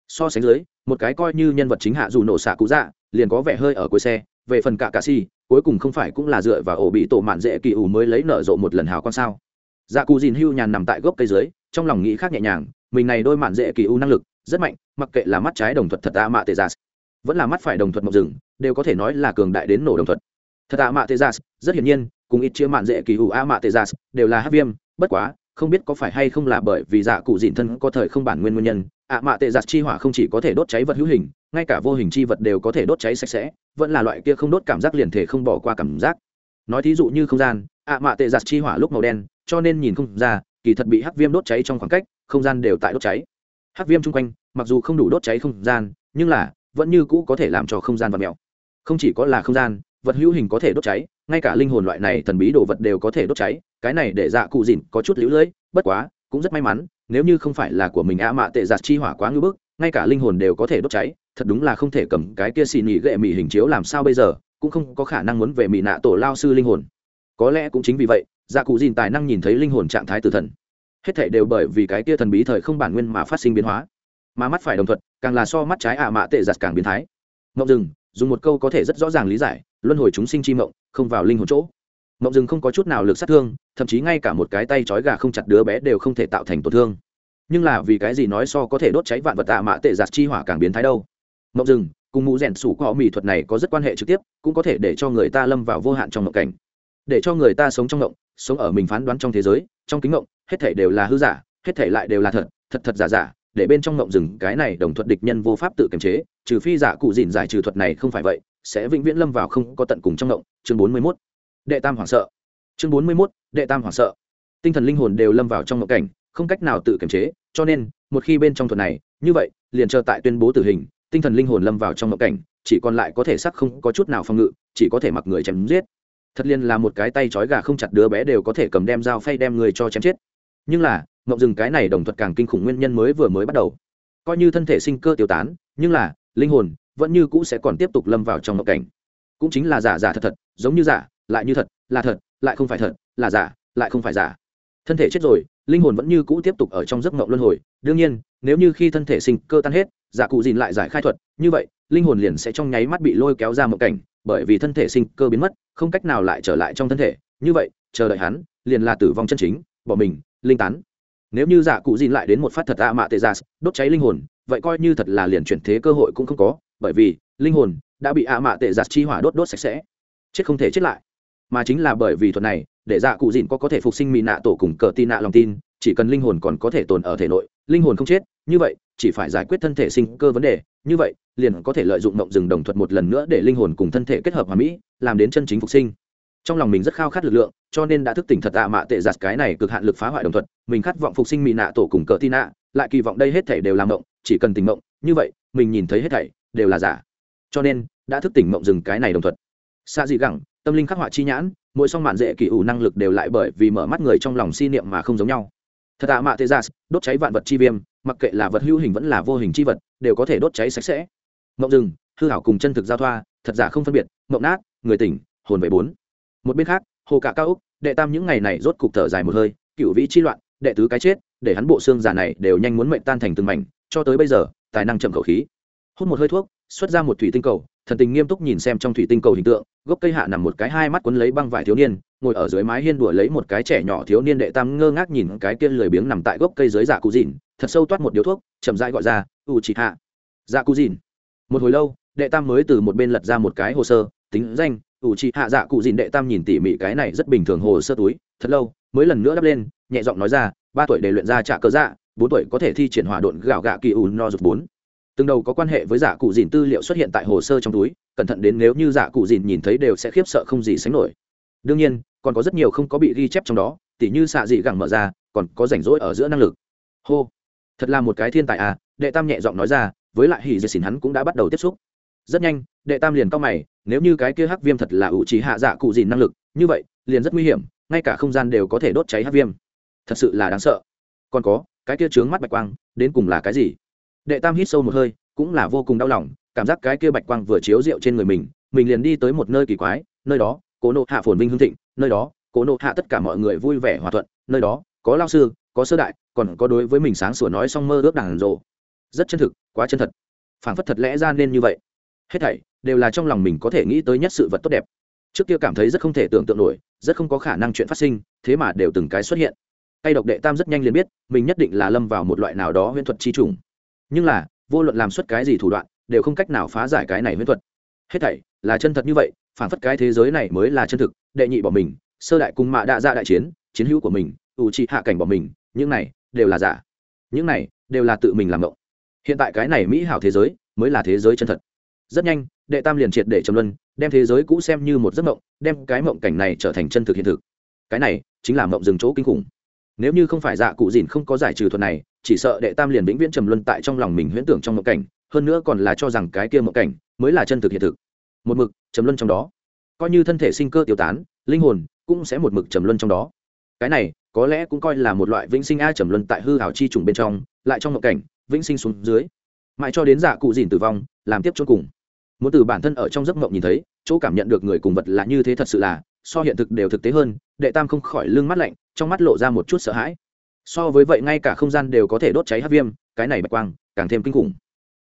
So sánh dưới, một cái coi như nhân vật chính hạ dù nổ xạ cụ dạ liền có vẻ hơi ở cuối xe. Về phần cả cà si cuối cùng không phải cũng là dựa vào ổ bị tổ mạn dễ kỳ ủ mới lấy nở rộ một lần hào con sao? Dạ cù dìn hưu nhàn nằm tại gốc cây dưới, trong lòng nghĩ khác nhẹ nhàng, mình này đôi mạn dễ kỳ ủ năng lực, rất mạnh, mặc kệ là mắt trái đồng thuật thật tạ mạ tê gia vẫn là mắt phải đồng thuật mộc rừng, đều có thể nói là cường đại đến nổ đồng thuật. Thật tạ mạ tê gia rất hiển nhiên, cùng ít chia mạn dễ kỳ ủ a mạ tê gia đều là hát viêm, bất quá không biết có phải hay không là bởi vì dạ cụ dịn thân có thời không bản nguyên nguyên nhân, ạ mạ tệ giặt chi hỏa không chỉ có thể đốt cháy vật hữu hình, ngay cả vô hình chi vật đều có thể đốt cháy sạch sẽ, vẫn là loại kia không đốt cảm giác liền thể không bỏ qua cảm giác. Nói thí dụ như không gian, ạ mạ tệ giặt chi hỏa lúc màu đen, cho nên nhìn không ra, kỳ thật bị hắc viêm đốt cháy trong khoảng cách, không gian đều tại đốt cháy. Hắc viêm chung quanh, mặc dù không đủ đốt cháy không gian, nhưng là, vẫn như cũ có thể làm cho không gian vật mèo. Không chỉ có là không gian, vật hữu hình có thể đốt cháy, ngay cả linh hồn loại này thần bí đồ vật đều có thể đốt cháy cái này để dạ cụ dìn có chút lũ lưỡi, bất quá, cũng rất may mắn, nếu như không phải là của mình ạ mạ tệ giặt chi hỏa quá ngưỡng bức, ngay cả linh hồn đều có thể đốt cháy, thật đúng là không thể cầm cái kia xì nỉ gệ mỹ hình chiếu làm sao bây giờ, cũng không có khả năng muốn về mỹ nạ tổ lao sư linh hồn. Có lẽ cũng chính vì vậy dạ cụ dìn tài năng nhìn thấy linh hồn trạng thái tử thần. Hết thể đều bởi vì cái kia thần bí thời không bản nguyên mà phát sinh biến hóa. Mà mắt phải đồng thuận, càng là so mắt trái ạ mạ tệ giặt càng biến thái. Ngọc rừng dùng một câu có thể rất rõ ràng lý giải, luân hồi chúng sinh chi mộng, không vào linh hồn chỗ mộng rừng không có chút nào lực sát thương, thậm chí ngay cả một cái tay trói gà không chặt đứa bé đều không thể tạo thành tổn thương. Nhưng là vì cái gì nói so có thể đốt cháy vạn vật tạ mạ tệ giặt chi hỏa càng biến thái đâu? Mộng rừng cùng mũ rèn sủ có mỹ thuật này có rất quan hệ trực tiếp, cũng có thể để cho người ta lâm vào vô hạn trong mộng cảnh. Để cho người ta sống trong mộng, sống ở mình phán đoán trong thế giới, trong kính mộng, hết thể đều là hư giả, hết thể lại đều là thật thật thật giả giả, để bên trong mộng rừng cái này đồng thuật địch nhân vô pháp tự kiềm chế, trừ phi giả cụ dìn giải trừ thuật này không phải vậy, sẽ vĩnh viễn lâm vào không có tận cùng trong mộng. Chương bốn mươi 41 đệ tam hoảng sợ. Chương bốn mươi mốt, đệ tam hoảng sợ. Tinh thần linh hồn đều lâm vào trong ngộ cảnh, không cách nào tự kiềm chế, cho nên, một khi bên trong thuật này, như vậy, liền chờ tại tuyên bố tử hình, tinh thần linh hồn lâm vào trong ngộ cảnh, chỉ còn lại có thể sắc không có chút nào phòng ngự, chỉ có thể mặc người chém giết. Thật liên là một cái tay trói gà không chặt đứa bé đều có thể cầm đem dao phay đem người cho chém chết. Nhưng là, ngộng rừng cái này đồng thuật càng kinh khủng nguyên nhân mới vừa mới bắt đầu. Coi như thân thể sinh cơ tiêu tán, nhưng là, linh hồn vẫn như cũ sẽ còn tiếp tục lâm vào trong ngộ cảnh. Cũng chính là giả giả thật thật, giống như giả lại như thật, là thật, lại không phải thật, là giả, lại không phải giả. Thân thể chết rồi, linh hồn vẫn như cũ tiếp tục ở trong giấc mộng luân hồi. Đương nhiên, nếu như khi thân thể sinh cơ tan hết, giả cụ dìn lại giải khai thuật, như vậy, linh hồn liền sẽ trong nháy mắt bị lôi kéo ra mộng cảnh, bởi vì thân thể sinh cơ biến mất, không cách nào lại trở lại trong thân thể. Như vậy, chờ đợi hắn, liền là tử vong chân chính, bỏ mình, linh tán. Nếu như giả cụ dìn lại đến một phát thật a mạ tê gia đốt cháy linh hồn, vậy coi như thật là liền chuyển thế cơ hội cũng không có, bởi vì linh hồn đã bị a mạ tệ giặt chi hỏa đốt đốt sạch sẽ. Chết không thể chết lại mà chính là bởi vì thuật này, để dạ cụ dìn có có thể phục sinh mỹ nạ tổ cùng cờ tin nạ lòng tin, chỉ cần linh hồn còn có thể tồn ở thể nội, linh hồn không chết, như vậy, chỉ phải giải quyết thân thể sinh cơ vấn đề, như vậy, liền có thể lợi dụng mộng rừng đồng thuật một lần nữa để linh hồn cùng thân thể kết hợp hòa mỹ, làm đến chân chính phục sinh. Trong lòng mình rất khao khát lực lượng, cho nên đã thức tỉnh thật tạ mạ tệ giặt cái này cực hạn lực phá hoại đồng thuật, mình khát vọng phục sinh mỹ nạ tổ cùng cờ tin nạ, lại kỳ vọng đây hết thể đều làm mộng, chỉ cần tình mộng, như vậy, mình nhìn thấy hết thảy đều là giả. Cho nên, đã thức tỉnh mộng rừng cái này đồng thuật. Xa dị gẳng tâm linh khắc họa chi nhãn, mỗi song mạn dễ kỳ ủ năng lực đều lại bởi vì mở mắt người trong lòng si niệm mà không giống nhau. Thật tạ mạ tê gia đốt cháy vạn vật chi viêm, mặc kệ là vật hữu hình vẫn là vô hình chi vật, đều có thể đốt cháy sạch sẽ. Mộng rừng, hư hảo cùng chân thực giao thoa, thật giả không phân biệt, mộng nát, người tỉnh, hồn về bốn. Một bên khác, hồ cả cao úc, đệ tam những ngày này rốt cục thở dài một hơi, cựu vĩ chi loạn, đệ tứ cái chết, để hắn bộ xương giả này đều nhanh muốn mệnh tan thành từng mảnh, cho tới bây giờ, tài năng chậm khẩu khí. Hút một hơi thuốc, xuất ra một thủy tinh cầu thần tình nghiêm túc nhìn xem trong thủy tinh cầu hình tượng, gốc cây hạ nằm một cái hai mắt quấn lấy băng vải thiếu niên, ngồi ở dưới mái hiên đùa lấy một cái trẻ nhỏ thiếu niên đệ tam ngơ ngác nhìn cái kia lười biếng nằm tại gốc cây dưới dạ cụ dìn, thật sâu toát một điếu thuốc, chậm rãi gọi ra, u chị hạ. Dạ cụ dìn. Một hồi lâu, đệ tam mới từ một bên lật ra một cái hồ sơ, tính danh, u chị hạ dạ cụ dìn. Đệ tam nhìn tỉ mỉ cái này rất bình thường hồ sơ túi, thật lâu, mới lần nữa đắp lên, nhẹ giọng nói ra, ba tuổi để luyện ra trả cơ dạ bốn tuổi có thể thi triển hỏa độn gạo gạ kỳ u no dục bốn từng đầu có quan hệ với giả cụ dìn tư liệu xuất hiện tại hồ sơ trong túi, cẩn thận đến nếu như giả cụ dìn nhìn thấy đều sẽ khiếp sợ không gì sánh nổi. Đương nhiên, còn có rất nhiều không có bị ghi chép trong đó, tỉ như xạ dị gẳng mở ra, còn có rảnh rỗi ở giữa năng lực. Hô, thật là một cái thiên tài à đệ tam nhẹ giọng nói ra, với lại hỉ dệt xỉn hắn cũng đã bắt đầu tiếp xúc. Rất nhanh, đệ tam liền cao mày, nếu như cái kia hắc viêm thật là ủ trí hạ dạ cụ dìn năng lực, như vậy, liền rất nguy hiểm, ngay cả không gian đều có thể đốt cháy hắc viêm. Thật sự là đáng sợ. Còn có, cái kia trướng mắt bạch quang, đến cùng là cái gì? Đệ tam hít sâu một hơi, cũng là vô cùng đau lòng, cảm giác cái kia bạch quang vừa chiếu rượu trên người mình mình liền đi tới một nơi kỳ quái, nơi đó, cố nộ hạ phồn vinh hương thịnh, nơi đó, cố nộ hạ tất cả mọi người vui vẻ hòa thuận, nơi đó, có lao sư, có sơ đại, còn có đối với mình sáng sủa nói xong mơ ước đàn rộ. Rất chân thực, quá chân thật. Phảng phất thật lẽ ra nên như vậy. Hết thảy, đều là trong lòng mình có thể nghĩ tới nhất sự vật tốt đẹp. Trước kia cảm thấy rất không thể tưởng tượng nổi, rất không có khả năng chuyện phát sinh, thế mà đều từng cái xuất hiện. Tay độc đệ tam rất nhanh liền biết, mình nhất định là lâm vào một loại nào đó huyễn thuật chi trùng nhưng là, vô luận làm xuất cái gì thủ đoạn, đều không cách nào phá giải cái này huyễn thuật. Hết thảy là chân thật như vậy, phản phất cái thế giới này mới là chân thực, đệ nhị bỏ mình, sơ đại cung mạ đạ ra đại chiến chiến hữu của mình, ủ trị hạ cảnh bỏ mình, những này đều là giả. Những này đều là tự mình làm mộng hiện tại cái này mỹ hảo thế giới mới là thế giới chân thật. Rất nhanh, đệ tam liền triệt để trầm luân, đem thế giới cũ xem như một giấc mộng, đem cái mộng cảnh này trở thành chân thực hiện thực. Cái này chính là mộng dừng chỗ kinh khủng. Nếu như không phải dạ cụ dìn không có giải trừ thuật này chỉ sợ đệ tam liền vĩnh viễn trầm luân tại trong lòng mình huyễn tưởng trong mộng cảnh, hơn nữa còn là cho rằng cái kia mộng cảnh mới là chân thực hiện thực. Một mực trầm luân trong đó, coi như thân thể sinh cơ tiêu tán, linh hồn cũng sẽ một mực trầm luân trong đó. Cái này có lẽ cũng coi là một loại vĩnh sinh a trầm luân tại hư hảo chi trùng bên trong, lại trong mộng cảnh, vĩnh sinh xuống dưới. Mãi cho đến giả cụ dìn tử vong, làm tiếp cho cùng. Muốn từ bản thân ở trong giấc mộng nhìn thấy, chỗ cảm nhận được người cùng vật là như thế thật sự là, so hiện thực đều thực tế hơn, đệ tam không khỏi lương mắt lạnh, trong mắt lộ ra một chút sợ hãi so với vậy ngay cả không gian đều có thể đốt cháy hát viêm cái này bạch quang càng thêm kinh khủng.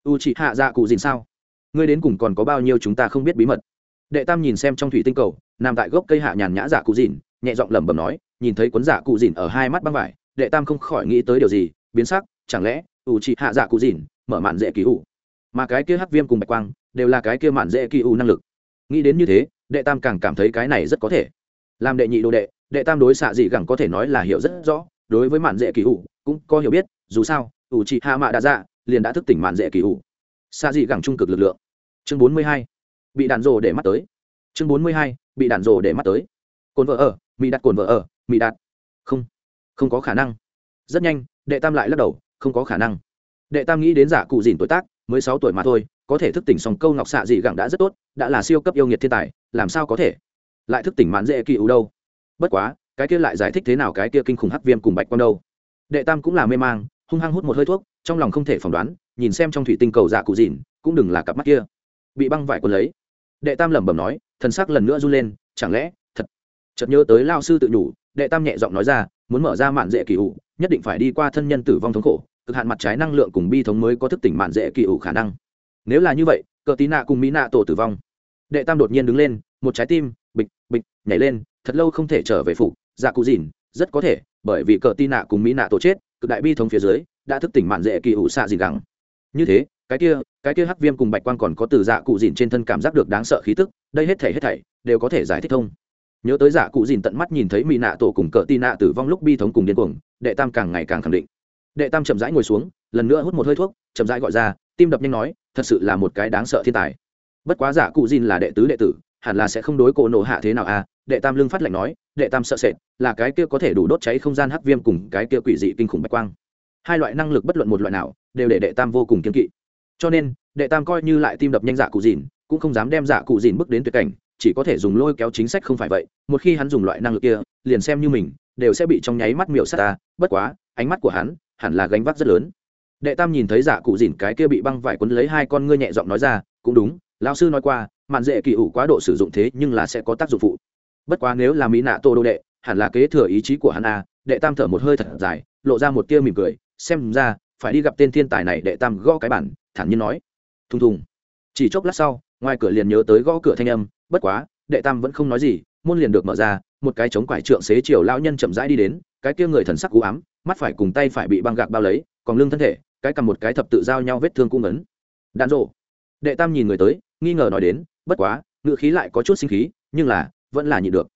U chị hạ dạ cụ dìn sao? Ngươi đến cùng còn có bao nhiêu chúng ta không biết bí mật? Đệ tam nhìn xem trong thủy tinh cầu nằm tại gốc cây hạ nhàn nhã dạ cụ dìn nhẹ giọng lẩm bẩm nói nhìn thấy cuốn dạ cụ dìn ở hai mắt băng vải đệ tam không khỏi nghĩ tới điều gì biến sắc chẳng lẽ u chị hạ dạ cụ dìn mở mạn dễ kỳ u, mà cái kia hắc viêm cùng bạch quang đều là cái kia mạn dễ kỳ u năng lực. Nghĩ đến như thế đệ tam càng cảm thấy cái này rất có thể. Làm đệ nhị đồ đệ đệ tam đối xạ dị gẳng có thể nói là hiểu rất rõ đối với mạn dễ kỳ ủ cũng có hiểu biết, dù sao, ủ chị hạ mạ đã dạ liền đã thức tỉnh mạn dễ kỳ ủ xa dị gẳng trung cực lực lượng. Chương bốn mươi hai, bị đạn rồ để mắt tới. Chương bốn mươi hai, bị đạn rồ để mắt tới. Cồn vợ ở mỹ đặt cồn vợ ở mỹ đặt không không có khả năng. Rất nhanh, đệ tam lại lắc đầu, không có khả năng. Đệ tam nghĩ đến giả cụ dìn tuổi tác, mới sáu tuổi mà thôi, có thể thức tỉnh song câu ngọc xạ dị gẳng đã rất tốt, đã là siêu cấp yêu nghiệt thiên tài, làm sao có thể? Lại thức tỉnh mạn dễ kỳ ủ đâu? Bất quá cái kia lại giải thích thế nào cái kia kinh khủng hắc viêm cùng bạch quang đâu? Đệ tam cũng là mê mang, hung hăng hút một hơi thuốc, trong lòng không thể phỏng đoán, nhìn xem trong thủy tinh cầu dạ cụ dìn cũng đừng là cặp mắt kia. Bị băng vải quần lấy. Đệ tam lẩm bẩm nói, thần sắc lần nữa run lên, chẳng lẽ, thật, chợt nhớ tới lao sư tự nhủ, đệ tam nhẹ giọng nói ra, muốn mở ra mạn dễ kỳ ủ, nhất định phải đi qua thân nhân tử vong thống khổ, cực hạn mặt trái năng lượng cùng bi thống mới có thức tỉnh mạn dễ kỳ ủ khả năng. Nếu là như vậy, cờ tí nạ cùng mỹ nạ tổ tử vong. Đệ tam đột nhiên đứng lên, một trái tim, bịch bịch, nhảy lên, thật lâu không thể trở về phủ dạ cụ dìn, rất có thể, bởi vì cờ tin nạ cùng mỹ nạ tổ chết, cực đại bi thống phía dưới, đã thức tỉnh mạn dễ kỳ ủ xạ gì gắng như thế, cái kia cái kia hắc viêm cùng bạch quan còn có từ dạ cụ dìn trên thân cảm giác được đáng sợ khí tức, đây hết thảy hết thảy, đều có thể giải thích thông. Nhớ tới dạ cụ dìn tận mắt nhìn thấy mỹ nạ tổ cùng cờ tin nạ tử vong lúc bi thống cùng điên cuồng, đệ tam càng ngày càng khẳng định. Đệ tam chậm rãi ngồi xuống, lần nữa hút một hơi thuốc, chậm rãi gọi ra, tim đập nhanh nói, thật sự là một cái đáng sợ thiên tài. Bất quá giả cụ dìn là đệ tứ đệ tử hẳn là sẽ không đối cổ nổ hạ thế nào à? Đệ tam lương phát lệnh nói, đệ tam sợ sệt, là cái kia có thể đủ đốt cháy không gian hắc viêm cùng cái kia quỷ dị kinh khủng bạch quang. Hai loại năng lực bất luận một loại nào, đều để đệ tam vô cùng kiên kỵ. Cho nên, đệ tam coi như lại tim đập nhanh dạ cụ dìn, cũng không dám đem dạ cụ dìn bước đến tuyệt cảnh, chỉ có thể dùng lôi kéo chính sách không phải vậy, một khi hắn dùng loại năng lực kia, liền xem như mình, đều sẽ bị trong nháy mắt miểu sát ta, bất quá, ánh mắt của hắn hẳn là gánh vác rất lớn. Đệ tam nhìn thấy dạ cụ dìn cái kia bị băng vải quấn lấy hai con ngươi nhẹ giọng nói ra, cũng đúng, lão sư nói qua mạn dễ kỳ ủ quá độ sử dụng thế nhưng là sẽ có tác dụng phụ. Bất quá nếu là mỹ nạ tô đô đệ, hẳn là kế thừa ý chí của hắn a đệ tam thở một hơi thật dài, lộ ra một tia mỉm cười, xem ra, phải đi gặp tên thiên tài này đệ tam gõ cái bản, thản nhiên nói. Thùng thùng. Chỉ chốc lát sau, ngoài cửa liền nhớ tới gõ cửa thanh âm, bất quá, đệ tam vẫn không nói gì, môn liền được mở ra, một cái chống quải trượng xế chiều lão nhân chậm rãi đi đến, cái kia người thần sắc cú ám, mắt phải cùng tay phải bị băng gạc bao lấy, còn lưng thân thể, cái cầm một cái thập tự giao nhau vết thương cung ấn. Đạn rộ. Đệ tam nhìn người tới, nghi ngờ nói đến bất quá ngựa khí lại có chút sinh khí, nhưng là, vẫn là nhịn được.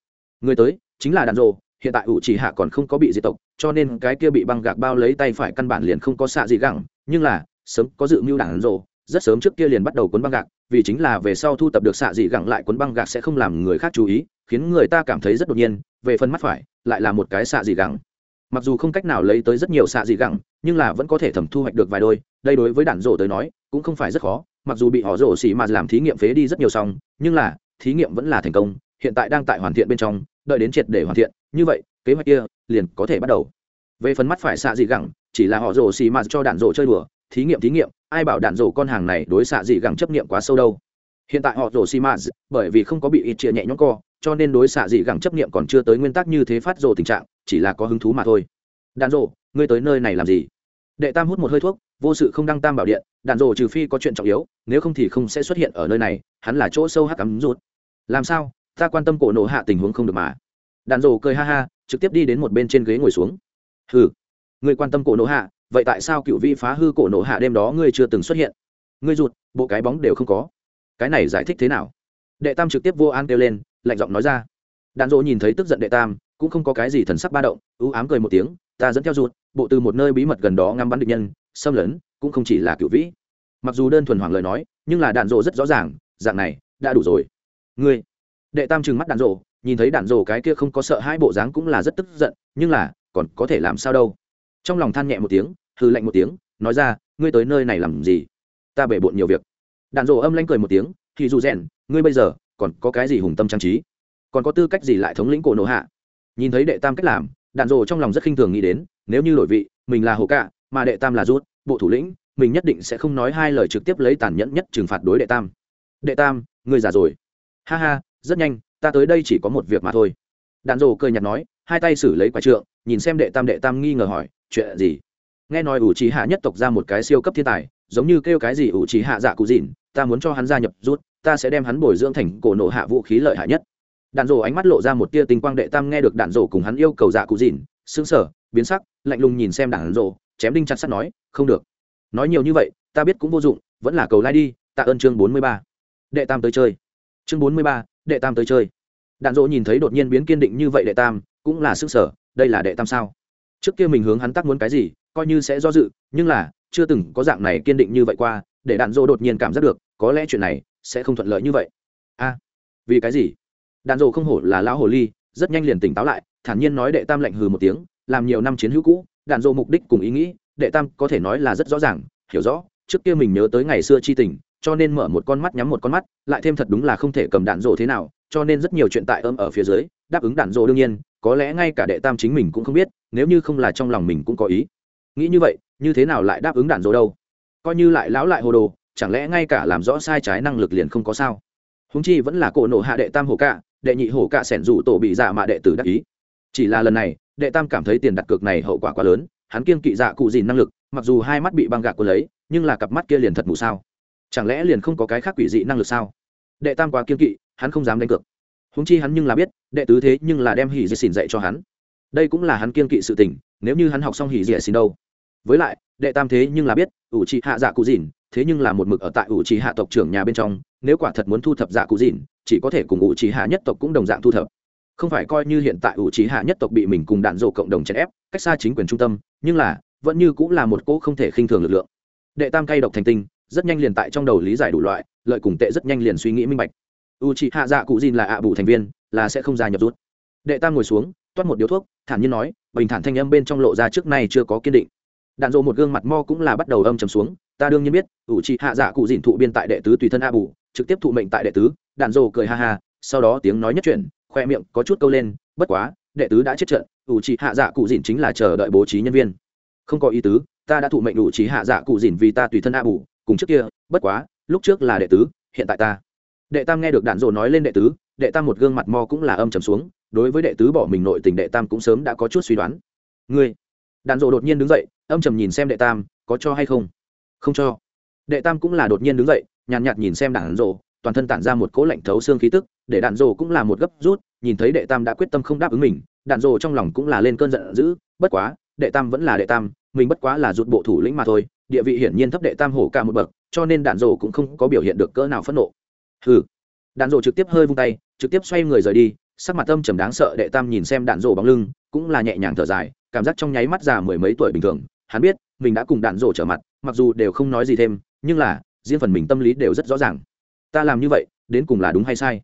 Người tới, chính là đàn rộ hiện tại ủ chỉ hạ còn không có bị diệt tộc, cho nên cái kia bị băng gạc bao lấy tay phải căn bản liền không có xạ gì gẳng, nhưng là, sớm có dự mưu đàn rộ rất sớm trước kia liền bắt đầu cuốn băng gạc, vì chính là về sau thu tập được xạ dị gẳng lại cuốn băng gạc sẽ không làm người khác chú ý, khiến người ta cảm thấy rất đột nhiên, về phần mắt phải, lại là một cái xạ dị gẳng. Mặc dù không cách nào lấy tới rất nhiều xạ dị gẳng, nhưng là vẫn có thể thẩm thu hoạch được vài đôi, đây đối với đạn rổ tới nói, cũng không phải rất khó mặc dù bị họ rổ xỉ mà làm thí nghiệm phế đi rất nhiều xong, nhưng là, thí nghiệm vẫn là thành công, hiện tại đang tại hoàn thiện bên trong, đợi đến triệt để hoàn thiện, như vậy, kế hoạch kia liền có thể bắt đầu. Về phần mắt phải xạ dị gẳng, chỉ là họ rổ xì mà cho đạn rổ chơi đùa, thí nghiệm thí nghiệm, ai bảo đạn rổ con hàng này đối xạ dị gẳng chấp nghiệm quá sâu đâu. Hiện tại họ rổ xì mà, bởi vì không có bị ít chia nhẹ nhõm co, cho nên đối xạ dị gẳng chấp nghiệm còn chưa tới nguyên tắc như thế phát rổ tình trạng, chỉ là có hứng thú mà thôi. Đạn rổ, ngươi tới nơi này làm gì? Đệ tam hút một hơi thuốc vô sự không đăng tam bảo điện, đạn rồ trừ phi có chuyện trọng yếu, nếu không thì không sẽ xuất hiện ở nơi này, hắn là chỗ sâu hắc cắm rút. Làm sao? Ta quan tâm cổ nổ hạ tình huống không được mà. Đạn rồ cười ha ha, trực tiếp đi đến một bên trên ghế ngồi xuống. Hừ, ngươi quan tâm cổ nổ hạ, vậy tại sao cựu vị phá hư cổ nổ hạ đêm đó ngươi chưa từng xuất hiện? Ngươi rụt, bộ cái bóng đều không có. Cái này giải thích thế nào? Đệ tam trực tiếp vô an kêu lên, lạnh giọng nói ra. Đạn dỗ nhìn thấy tức giận đệ tam, cũng không có cái gì thần sắc ba động, ưu ám cười một tiếng, ta dẫn theo rụt, bộ từ một nơi bí mật gần đó ngắm bắn địch nhân xâm lấn cũng không chỉ là cựu vĩ. Mặc dù đơn thuần hoàng lời nói, nhưng là đạn dỗ rất rõ ràng, dạng này đã đủ rồi. Ngươi, đệ tam trừng mắt đạn dỗ nhìn thấy đạn dỗ cái kia không có sợ hai bộ dáng cũng là rất tức giận, nhưng là, còn có thể làm sao đâu. Trong lòng than nhẹ một tiếng hư lạnh một tiếng, nói ra, ngươi tới nơi này làm gì? Ta bể bộn nhiều việc. Đạn dỗ âm lanh cười một tiếng, thì dù rèn, ngươi bây giờ, còn có cái gì hùng tâm trang trí? Còn có tư cách gì lại thống lĩnh cổ nổ hạ? Nhìn thấy đệ tam cách làm, đạn dỗ trong lòng rất khinh thường nghĩ đến, nếu như đổi vị, mình là hồ cạ mà đệ tam là rút, bộ thủ lĩnh, mình nhất định sẽ không nói hai lời trực tiếp lấy tàn nhẫn nhất trừng phạt đối đệ tam. Đệ tam, ngươi già rồi. Ha ha, rất nhanh, ta tới đây chỉ có một việc mà thôi. Đạn rồ cười nhạt nói, hai tay xử lấy quả trượng, nhìn xem đệ tam đệ tam nghi ngờ hỏi, chuyện gì? Nghe nói ủ trí hạ nhất tộc ra một cái siêu cấp thiên tài, giống như kêu cái gì ủ trí hạ dạ cụ dịn, ta muốn cho hắn gia nhập rút, ta sẽ đem hắn bồi dưỡng thành cổ nộ hạ vũ khí lợi hại nhất. Đạn rổ ánh mắt lộ ra một tia tinh quang, đệ tam nghe được đạn rổ cùng hắn yêu cầu dạ cụ dịn xương sở biến sắc, lạnh lùng nhìn xem đạn rổ chém đinh chặt sắt nói, không được. Nói nhiều như vậy, ta biết cũng vô dụng, vẫn là cầu lai đi, tạ ơn chương bốn mươi ba. Đệ tam tới chơi. Chương bốn mươi ba, đệ tam tới chơi. Đạn dỗ nhìn thấy đột nhiên biến kiên định như vậy đệ tam, cũng là sức sở, đây là đệ tam sao? Trước kia mình hướng hắn tắc muốn cái gì, coi như sẽ do dự, nhưng là, chưa từng có dạng này kiên định như vậy qua, để đạn dỗ đột nhiên cảm giác được, có lẽ chuyện này sẽ không thuận lợi như vậy. A, vì cái gì? Đạn dỗ không hổ là lão hồ ly, rất nhanh liền tỉnh táo lại, thản nhiên nói đệ tam lạnh hừ một tiếng, làm nhiều năm chiến hữu cũ đạn dỗ mục đích cùng ý nghĩ, đệ tam có thể nói là rất rõ ràng, hiểu rõ, trước kia mình nhớ tới ngày xưa chi tình, cho nên mở một con mắt nhắm một con mắt, lại thêm thật đúng là không thể cầm đạn dỗ thế nào, cho nên rất nhiều chuyện tại âm ở phía dưới, đáp ứng đạn dỗ đương nhiên, có lẽ ngay cả đệ tam chính mình cũng không biết, nếu như không là trong lòng mình cũng có ý. Nghĩ như vậy, như thế nào lại đáp ứng đạn dỗ đâu? Coi như lại lão lại hồ đồ, chẳng lẽ ngay cả làm rõ sai trái năng lực liền không có sao? Húng chi vẫn là cổ nộ hạ đệ tam hổ cạ đệ nhị hổ cạ sẻn rủ tổ bị dạ mà đệ tử đắc ý chỉ là lần này, đệ tam cảm thấy tiền đặt cược này hậu quả quá lớn, hắn kiên kỵ dạ cụ dìn năng lực, mặc dù hai mắt bị băng gạc của lấy, nhưng là cặp mắt kia liền thật mù sao. Chẳng lẽ liền không có cái khác quỷ dị năng lực sao? Đệ tam quá kiên kỵ, hắn không dám đánh cược. Húng chi hắn nhưng là biết, đệ tứ thế nhưng là đem hỉ dì xỉn dạy cho hắn. Đây cũng là hắn kiên kỵ sự tình, nếu như hắn học xong hỉ dì xỉn đâu. Với lại, đệ tam thế nhưng là biết, ủ trì hạ dạ cụ dìn, thế nhưng là một mực ở tại ủ trì hạ tộc trưởng nhà bên trong, nếu quả thật muốn thu thập dạ cụ dìn, chỉ có thể cùng ủ trì hạ nhất tộc cũng đồng dạng thu thập không phải coi như hiện tại ủ trí hạ nhất tộc bị mình cùng đạn dộ cộng đồng chèn ép, cách xa chính quyền trung tâm, nhưng là, vẫn như cũng là một cỗ không thể khinh thường lực lượng. Đệ tam cay độc thành tinh, rất nhanh liền tại trong đầu lý giải đủ loại, lợi cùng tệ rất nhanh liền suy nghĩ minh bạch. U chị hạ dạ cụ dìn là ạ bù thành viên, là sẽ không ra nhập rút. Đệ tam ngồi xuống, toát một điếu thuốc, thản nhiên nói, bình thản thanh âm bên trong lộ ra trước nay chưa có kiên định. Đạn dộ một gương mặt mo cũng là bắt đầu âm trầm xuống, ta đương nhiên biết U chị hạ dạ cụ dìn thụ biên tại đệ tứ tùy thân a bù, trực tiếp thụ mệnh tại đệ tứ, đạn dộ cười ha ha, sau đó tiếng nói nhất chuyển khoe miệng có chút câu lên bất quá đệ tứ đã chết trận ủ chị hạ dạ cụ dìn chính là chờ đợi bố trí nhân viên. Không có ý tứ ta đã thụ mệnh ủ chị hạ dạ cụ dìn vì ta tùy thân a bù cùng trước kia bất quá lúc trước là đệ tứ hiện tại ta. Đệ tam nghe được đạn dộ nói lên đệ tứ đệ tam một gương mặt mo cũng là âm trầm xuống đối với đệ tứ bỏ mình nội tình đệ tam cũng sớm đã có chút suy đoán. Ngươi? Đạn dộ đột nhiên đứng dậy âm trầm nhìn xem đệ tam có cho hay không? Không cho. Đệ tam cũng là đột nhiên đứng dậy nhàn nhạt, nhạt nhìn xem đạn dộ toàn thân tản ra một cỗ lạnh thấu xương khí tức, để đạn dộ cũng là một gấp rút, nhìn thấy đệ tam đã quyết tâm không đáp ứng mình, đạn dộ trong lòng cũng là lên cơn giận dữ, bất quá, đệ tam vẫn là đệ tam, mình bất quá là rụt bộ thủ lĩnh mà thôi, địa vị hiển nhiên thấp đệ tam hổ cả một bậc, cho nên đạn dộ cũng không có biểu hiện được cỡ nào phẫn nộ. Hừ. Đạn dộ trực tiếp hơi vung tay, trực tiếp xoay người rời đi, sắc mặt âm trầm đáng sợ đệ tam nhìn xem đạn dộ bóng lưng, cũng là nhẹ nhàng thở dài, cảm giác trong nháy mắt già mười mấy tuổi bình thường, hắn biết, mình đã cùng đạn dộ trở mặt, mặc dù đều không nói gì thêm, nhưng là, riêng phần mình tâm lý đều rất rõ ràng ta làm như vậy, đến cùng là đúng hay sai?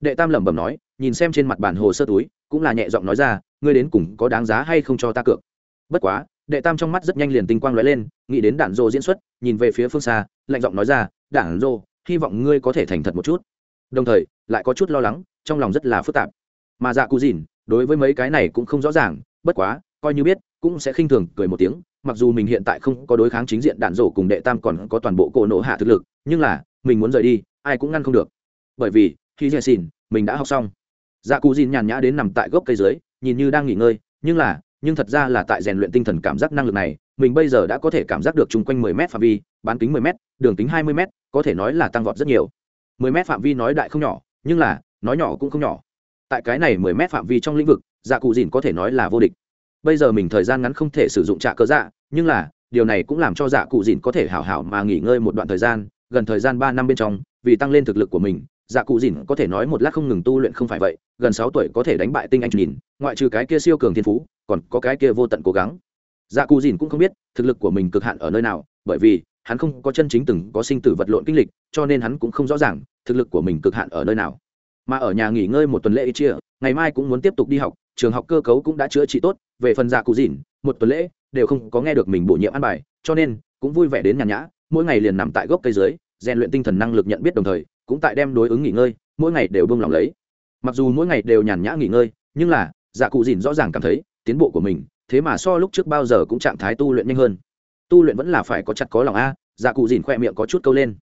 Đệ tam lẩm bẩm nói, nhìn xem trên mặt bản hồ sơ túi, cũng là nhẹ giọng nói ra, ngươi đến cùng có đáng giá hay không cho ta cược? Bất quá, đệ tam trong mắt rất nhanh liền tinh quang lóe lên, nghĩ đến đạn dô diễn xuất, nhìn về phía phương xa, lạnh giọng nói ra, đạn dô hy vọng ngươi có thể thành thật một chút. Đồng thời, lại có chút lo lắng, trong lòng rất là phức tạp. Mà dạ cụ dìn, đối với mấy cái này cũng không rõ ràng, bất quá, coi như biết, cũng sẽ khinh thường, cười một tiếng, mặc dù mình hiện tại không có đối kháng chính diện đạn rổ cùng đệ tam còn có toàn bộ cổ nộ hạ thực lực, nhưng là mình muốn rời đi, ai cũng ngăn không được. Bởi vì, khi dè xỉn mình đã học xong. Dạ cụ dìn nhàn nhã đến nằm tại gốc cây dưới, nhìn như đang nghỉ ngơi, nhưng là, nhưng thật ra là tại rèn luyện tinh thần cảm giác năng lực này, mình bây giờ đã có thể cảm giác được chung quanh 10 m phạm vi, bán kính 10 m đường kính 20 m có thể nói là tăng vọt rất nhiều. 10 m phạm vi nói đại không nhỏ, nhưng là, nói nhỏ cũng không nhỏ. Tại cái này 10 m phạm vi trong lĩnh vực dạ cụ dìn có thể nói là vô địch. Bây giờ mình thời gian ngắn không thể sử dụng trạ cơ dạ nhưng là, điều này cũng làm cho dạ cụ dìn có thể hảo hảo mà nghỉ ngơi một đoạn thời gian gần thời gian ba năm bên trong, vì tăng lên thực lực của mình dạ cụ dìn có thể nói một lát không ngừng tu luyện không phải vậy, gần sáu tuổi có thể đánh bại tinh anh nhìn ngoại trừ cái kia siêu cường thiên phú, còn có cái kia vô tận cố gắng. Dạ cụ dìn cũng không biết thực lực của mình cực hạn ở nơi nào, bởi vì hắn không có chân chính từng có sinh tử vật lộn kinh lịch, cho nên hắn cũng không rõ ràng thực lực của mình cực hạn ở nơi nào. Mà ở nhà nghỉ ngơi một tuần lễ chia, ngày mai cũng muốn tiếp tục đi học, trường học cơ cấu cũng đã chữa trị tốt, về phần dạ cụ dìn, một tuần lễ đều không có nghe được mình bổ nhiệm ăn bài, cho nên cũng vui vẻ đến nhàn nhã, mỗi ngày liền nằm tại gốc cây dưới rèn luyện tinh thần năng lực nhận biết đồng thời, cũng tại đem đối ứng nghỉ ngơi, mỗi ngày đều bông lòng lấy. Mặc dù mỗi ngày đều nhàn nhã nghỉ ngơi, nhưng là dạ cụ dìn rõ ràng cảm thấy, tiến bộ của mình, thế mà so lúc trước bao giờ cũng trạng thái tu luyện nhanh hơn. Tu luyện vẫn là phải có chặt có lòng a dạ cụ dìn khoe miệng có chút câu lên.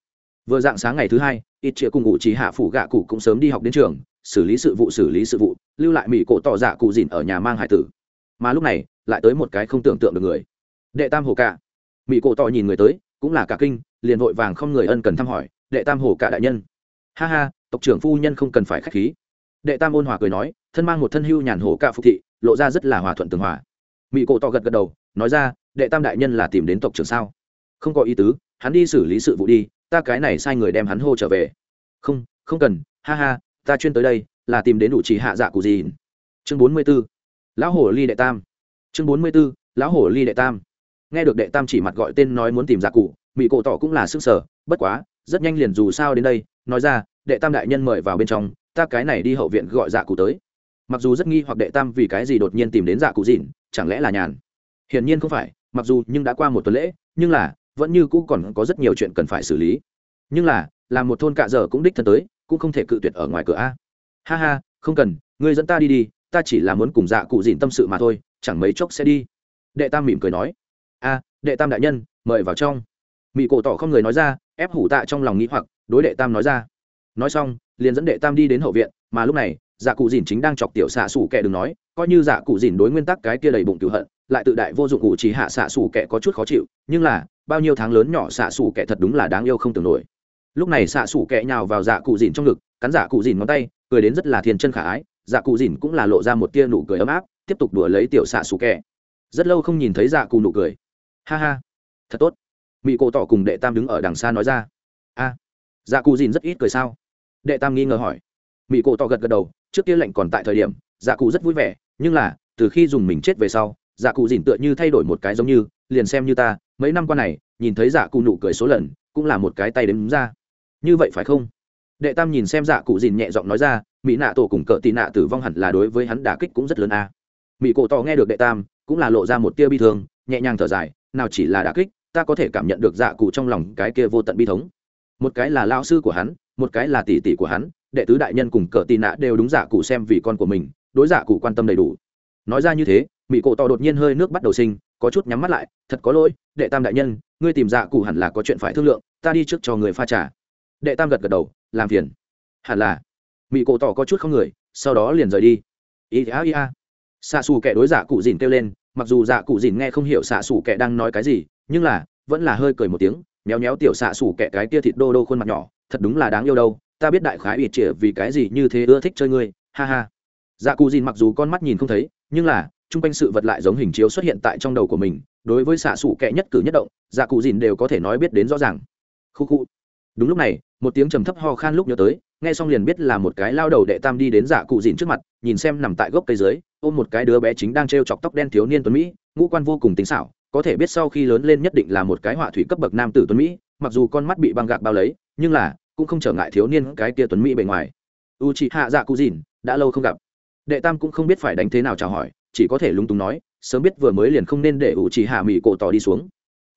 Vừa dạng sáng ngày thứ hai, ít chĩa cùng ngụ trí hạ phủ gạ cụ cũng sớm đi học đến trường, xử lý sự vụ, xử lý sự vụ, lưu lại mỹ cổ tỏ dạ cụ dìn ở nhà mang hải tử. Mà lúc này, lại tới một cái không tưởng tượng được người. Đệ tam hồ cả mỹ cổ tỏ nhìn người tới, cũng là cả kinh liền vội vàng không người ân cần thăm hỏi, đệ tam hồ cả đại nhân. Ha ha, tộc trưởng phu nhân không cần phải k h á c h khí. Đệ tam ôn hòa cười nói, thân mang một thân hưu nhàn hồ cả phục thị, lộ ra rất là hòa thuận tường hòa. Mỹ cổ to gật gật đầu, nói ra, đệ tam đại nhân là tìm đến tộc trưởng sao? Không có ý tứ, hắn đi xử lý sự vụ đi, ta cái này sai người đem hắn hô trở về. Không không cần, ha ha, ta chuyên tới đây, là tìm đến đủ chỉ hạ dạ cụ gì. Chương bốn mươi b ố lão hổ ly đệ tam. Chương bốn mươi b ố lão hổ ly đệ tam. Nghe được đệ tam chỉ mặt gọi tên nói muốn tìm dạ cụ mỹ cổ tỏ cũng là s ư ơ n g sở, bất quá, rất nhanh liền dù sao đến đây, nói ra, đệ tam đại nhân mời vào bên trong, ta cái này đi hậu viện gọi dạ cụ tới. Mặc dù rất nghi hoặc đệ tam vì cái gì đột nhiên tìm đến dạ cụ dịn, chẳng lẽ là nhàn? Hiển nhiên không phải, mặc dù nhưng đã qua một tuần lễ, nhưng là, vẫn như cũ còn có rất nhiều chuyện cần phải xử lý. Nhưng là làm một thôn cạ dở cũng đích thân tới, cũng không thể cự tuyệt ở ngoài cửa a. Ha ha, không cần, ngươi dẫn ta đi đi, ta chỉ là muốn cùng dạ cụ dìn tâm sự mà thôi, chẳng mấy chốc sẽ đi. Đệ tam mỉm cười nói. A, đệ tam đại nhân, mời vào trong mỹ cổ tỏ không người nói ra, ép hủ tạ trong lòng nghĩ hoặc, đối đệ tam nói ra. Nói xong, liền dẫn đệ tam đi đến hậu viện, mà lúc này dạ cụ dìn chính đang chọc tiểu xạ xủ kẻ đừng nói, coi như dạ cụ dìn đối nguyên tắc cái kia đầy bụng cửu hận, lại tự đại vô dụng ủ chỉ hạ xạ xủ kẻ có chút khó chịu, nhưng là, bao nhiêu tháng lớn nhỏ xạ xủ kẻ thật đúng là đáng yêu không tưởng nổi. Lúc này xạ xủ kẻ nhào vào dạ cụ dìn trong ngực, cắn dạ cụ dìn ngón tay, cười đến rất là thiên chân khả ái dạ cụ dìn cũng là lộ ra một tia nụ cười ấm áp, tiếp tục đùa lấy tiểu xạ xù kẹ rất lâu không nhìn thấy dạ cụ nụ cười. Ha ha, thật tốt mỹ cổ tỏ cùng đệ tam đứng ở đằng xa nói ra. A dạ cụ dìn rất ít cười sao? Đệ tam nghi ngờ hỏi. Mỹ cổ tỏ gật gật đầu, trước kia lệnh còn tại thời điểm dạ cụ rất vui vẻ, nhưng là, từ khi dùng mình chết về sau dạ cụ dìn tựa như thay đổi một cái giống như, liền xem như ta, mấy năm qua này, nhìn thấy dạ cụ nụ cười số lần, cũng là một cái tay đếm ra. Như vậy phải không? Đệ tam nhìn xem dạ cụ dìn nhẹ giọng nói ra mỹ nạ tổ cùng cỡ tị nạ tử vong hẳn là đối với hắn đả kích cũng rất lớn a. À. mỹ cổ tỏ nghe được đệ tam, cũng là lộ ra một tia bi thương, nhẹ nhàng thở dài, nào chỉ là đả kích ta có thể cảm nhận được dạ cụ trong lòng cái kia vô tận bi thống. Một cái là lao sư của hắn, một cái là tỷ tỷ của hắn, đệ tứ đại nhân cùng cờ tị nạ đều đúng dạ cụ xem vì con của mình, đối dạ cụ quan tâm đầy đủ. Nói ra như thế mỹ cổ to đột nhiên hơi nước bắt đầu sinh, có chút nhắm mắt lại, thật có lỗi, đệ tam đại nhân, ngươi tìm dạ cụ hẳn là có chuyện phải thương lượng, ta đi trước cho người pha trà. Đệ tam gật gật đầu, làm phiền. Hẳn là. Mỹ cổ tỏ có chút không người, sau đó liền rời đi. Ý a ý a xạ xù kẻ đối giả cụ dìn kêu lên, mặc dù dạ cụ dìn nghe không hiểu xạ xù kẻ đang nói cái gì nhưng là, vẫn là hơi cười một tiếng, méo méo tiểu xạ xủ kẹ cái tia thịt đô đô khuôn mặt nhỏ, thật đúng là đáng yêu đâu, ta biết đại khái ủy trịa vì cái gì như thế ưa thích chơi ngươi, ha ha. Dạ cụ dìn mặc dù con mắt nhìn không thấy, nhưng là, chung quanh sự vật lại giống hình chiếu xuất hiện tại trong đầu của mình, đối với xạ xủ kẹ nhất cử nhất động dạ cụ dìn đều có thể nói biết đến rõ ràng. Khu khu. Đúng lúc này, một tiếng trầm thấp ho khan lúc nhớ tới, nghe xong liền biết là một cái lao đầu đệ tam đi đến dạ cụ dìn trước mặt, nhìn xem nằm tại gốc cây dưới, ôm một cái đứa bé chính đang t r e o chọc tóc đen thiếu niên tuấn mỹ, ngũ quan vô cùng tính xảo có thể biết sau khi lớn lên nhất định là một cái họa thủy cấp bậc nam tử tuấn mỹ, mặc dù con mắt bị băng gạc bao lấy, nhưng là, cũng không trở ngại thiếu niên cái kia tuấn mỹ bề ngoài. U chị hạ dạ cụ dìn đã lâu không gặp. Đệ tam cũng không biết phải đánh thế nào chào hỏi, chỉ có thể lúng túng nói, sớm biết vừa mới liền không nên để u chị hạ mỹ cổ tỏ đi xuống.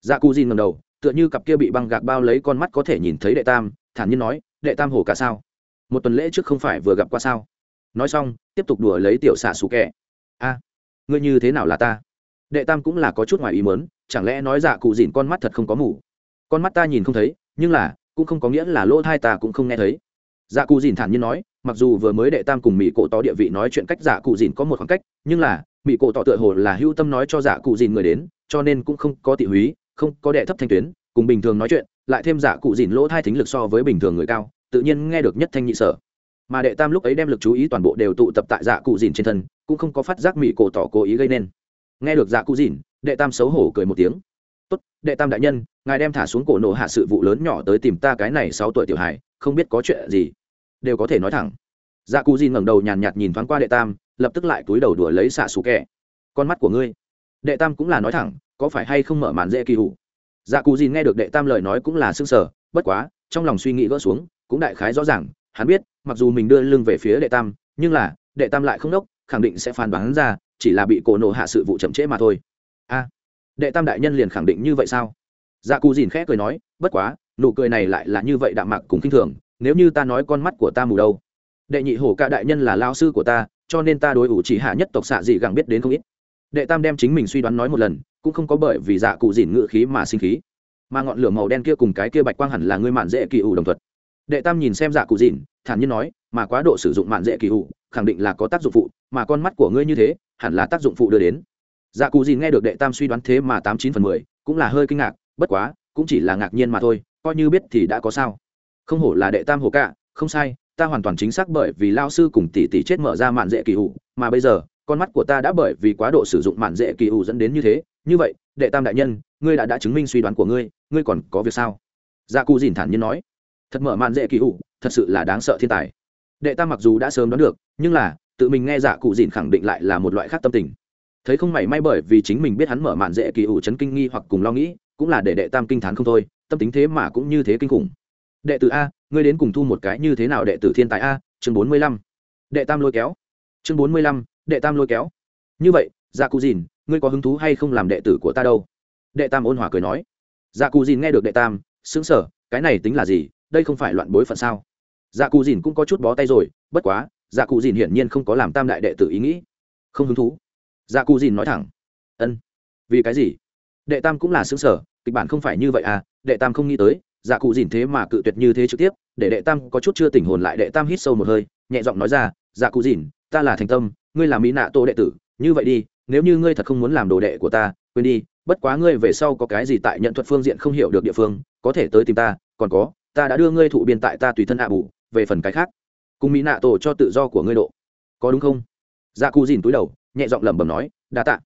Dạ cụ dìn ngầm đầu, tựa như cặp kia bị băng gạc bao lấy con mắt có thể nhìn thấy đệ tam, thản nhiên nói, đệ tam hổ cả sao? Một tuần lễ trước không phải vừa gặp qua sao? Nói xong, tiếp tục đùa lấy tiểu xạ xù kẹ. A, ngươi như thế nào là ta? Đệ tam cũng là có chút ngoài ý mớn chẳng lẽ nói dạ cụ dìn con mắt thật không có mù? Con mắt ta nhìn không thấy, nhưng là, cũng không có nghĩa là lỗ thai ta cũng không nghe thấy. Dạ cụ dìn thản nhiên nói, mặc dù vừa mới đệ tam cùng mỹ cổ tỏ địa vị nói chuyện cách dạ cụ dìn có một khoảng cách, nhưng là mỹ cổ tỏ tựa hồ là hưu tâm nói cho dạ cụ dìn người đến, cho nên cũng không có tị húy, không có đệ thấp thanh tuyến, cùng bình thường nói chuyện, lại thêm dạ cụ dìn lỗ thai thính lực so với bình thường người cao, tự nhiên nghe được nhất thanh nhị sở. Mà đệ tam lúc ấy đem lực chú ý toàn bộ đều tụ tập tại dạ cụ dìn trên thân, cũng không có phát giác mỹ cổ tỏ cố ý gây nên nghe được dạ cụ dìn, đệ tam xấu hổ cười một tiếng. Tốt, đệ tam đại nhân, ngài đem thả xuống cổ nổ hạ sự vụ lớn nhỏ tới tìm ta cái này sáu tuổi tiểu hài, không biết có chuyện gì. Đều có thể nói thẳng. Dạ cụ dìn ngẩng đầu nhàn nhạt nhìn thoáng qua đệ tam, lập tức lại túi đầu đuổi lấy xạ xù kẻ con mắt của ngươi. Đệ tam cũng là nói thẳng, có phải hay không mở màn dễ kỳ hủ? Dạ cụ dìn nghe được đệ tam lời nói cũng là s sở bất quá, trong lòng suy nghĩ gỡ xuống, cũng đại khái rõ ràng, hắn biết, mặc dù mình đưa lưng về phía đệ tam, nhưng là, đệ tam lại không đốc, khẳng định sẽ phản đoán ra chỉ là bị cổ nổ hạ sự vụ chậm trễ mà thôi. A, đệ tam đại nhân liền khẳng định như vậy sao? Dạ cụ dìn khẽ cười nói, bất quá, nụ cười này lại là như vậy đạm mạc cùng k i n h thường, nếu như ta nói con mắt của ta mù đâu. Đệ nhị hổ cả đại nhân là lao sư của ta, cho nên ta đối ủ chỉ hạ nhất tộc xạ dị gẳng biết đến không ít. Đệ tam đem chính mình suy đoán nói một lần, cũng không có bởi vì dạ cụ dìn ngự khí mà sinh khí. Mà ngọn lửa màu đen kia cùng cái kia bạch quang hẳn là ngươi mạn dễ kỳ ủ đồng thuật. Đệ tam nhìn xem dạ cụ dìn, thản nhiên nói, mà quá độ sử dụng mạn dễ kỳ ủ, khẳng định là có tác dụng phụ, mà con mắt của ngươi như thế hẳn là tác dụng phụ đưa đến. Dạ cụ dìn nghe được đệ tam suy đoán thế mà tám chín phần mười, cũng là hơi kinh ngạc, bất quá, cũng chỉ là ngạc nhiên mà thôi, coi như biết thì đã có sao. Không hổ là đệ tam hổ cả không sai, ta hoàn toàn chính xác bởi vì lao sư cùng tỷ tỷ chết mở ra mạn dễ kỳ ủ mà bây giờ, con mắt của ta đã bởi vì quá độ sử dụng mạn dễ kỳ ủ dẫn đến như thế. Như vậy, đệ tam đại nhân, ngươi đã đã chứng minh suy đoán của ngươi ngươi còn có việc sao? Dạ cụ dìn thản nhiên nói. Thật mở mạn dễ kỳ ủ thật sự là đáng sợ thiên tài. Đệ tam mặc dù đã sớm đoán được, nhưng là tự mình nghe dạ cụ dìn khẳng định lại là một loại khác tâm tình. Thấy không mảy may bởi vì chính mình biết hắn mở mạn dễ kỳ ủ chấn kinh nghi hoặc cùng lo nghĩ, cũng là để đệ tam kinh t h á n không thôi, tâm tính thế mà cũng như thế kinh khủng. Đệ tử a, ngươi đến cùng thu một cái như thế nào đệ tử thiên tài a? Chương bốn mươi lăm. Đệ tam lôi kéo. Chương bốn mươi lăm, đệ tam lôi kéo. Như vậy dạ cụ dìn, ngươi có hứng thú hay không làm đệ tử của ta đâu? Đệ tam ôn hòa cười nói. Dạ cụ dìn nghe được đệ tam xứng sở cái này tính là gì? Đây không phải loạn bối phận sao? Dạ cụ dìn cũng có chút bó tay rồi, bất quá dạ cụ dìn hiển nhiên không có làm tam đại đệ tử ý nghĩ. Không hứng thú. Dạ cụ dìn nói thẳng. Ân, vì cái gì? Đệ tam cũng là xứng sở, kịch bản không phải như vậy à? Đệ tam không nghĩ tới dạ cụ dìn thế mà cự tuyệt như thế trực tiếp, để đệ tam có chút chưa tỉnh hồn lại đệ tam hít sâu một hơi, nhẹ giọng nói ra dạ cụ dìn, ta là thành tâm, ngươi là mỹ nạ tô đệ tử, như vậy đi, nếu như ngươi thật không muốn làm đồ đệ của ta, quên đi, bất quá ngươi về sau có cái gì tại nhận thuật phương diện không hiểu được địa phương, có thể tới tìm ta, còn có, ta đã đưa ngươi thụ biên tại ta tùy thân hạ bù, về phần cái khác cùng mỹ nạ tổ cho tự do của ngươi độ. Có đúng không? Dạ cụ dìn túi đầu, nhẹ giọng lẩm bẩm nói, đa tạ.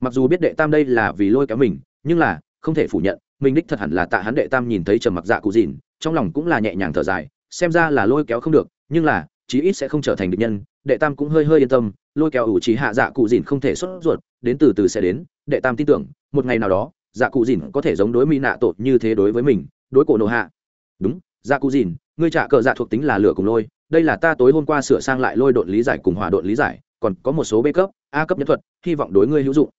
Mặc dù biết đệ tam đây là vì lôi kéo mình, nhưng là, không thể phủ nhận, mình đích thật hẳn là tạ hắn đệ tam nhìn thấy trầm mặc dạ cụ dìn, trong lòng cũng là nhẹ nhàng thở dài, xem ra là lôi kéo không được, nhưng là, chí ít sẽ không trở thành địch nhân, đệ tam cũng hơi hơi yên tâm, lôi kéo ủ trí hạ dạ cụ dìn không thể xuất ruột, đến từ từ sẽ đến, đệ tam tin tưởng, một ngày nào đó dạ cụ dìn có thể giống đối mỹ nạ tội như thế đối với mình, đối cổ nộ hạ. Đúng dạ cụ dìn, ngươi trả cờ dạ thuộc tính là lửa cùng lôi đây là ta tối hôm qua sửa sang lại lôi độn lý giải cùng hỏa độn lý giải, còn có một số b cấp, a cấp nhân thuật, hy vọng đối ngươi hữu dụng.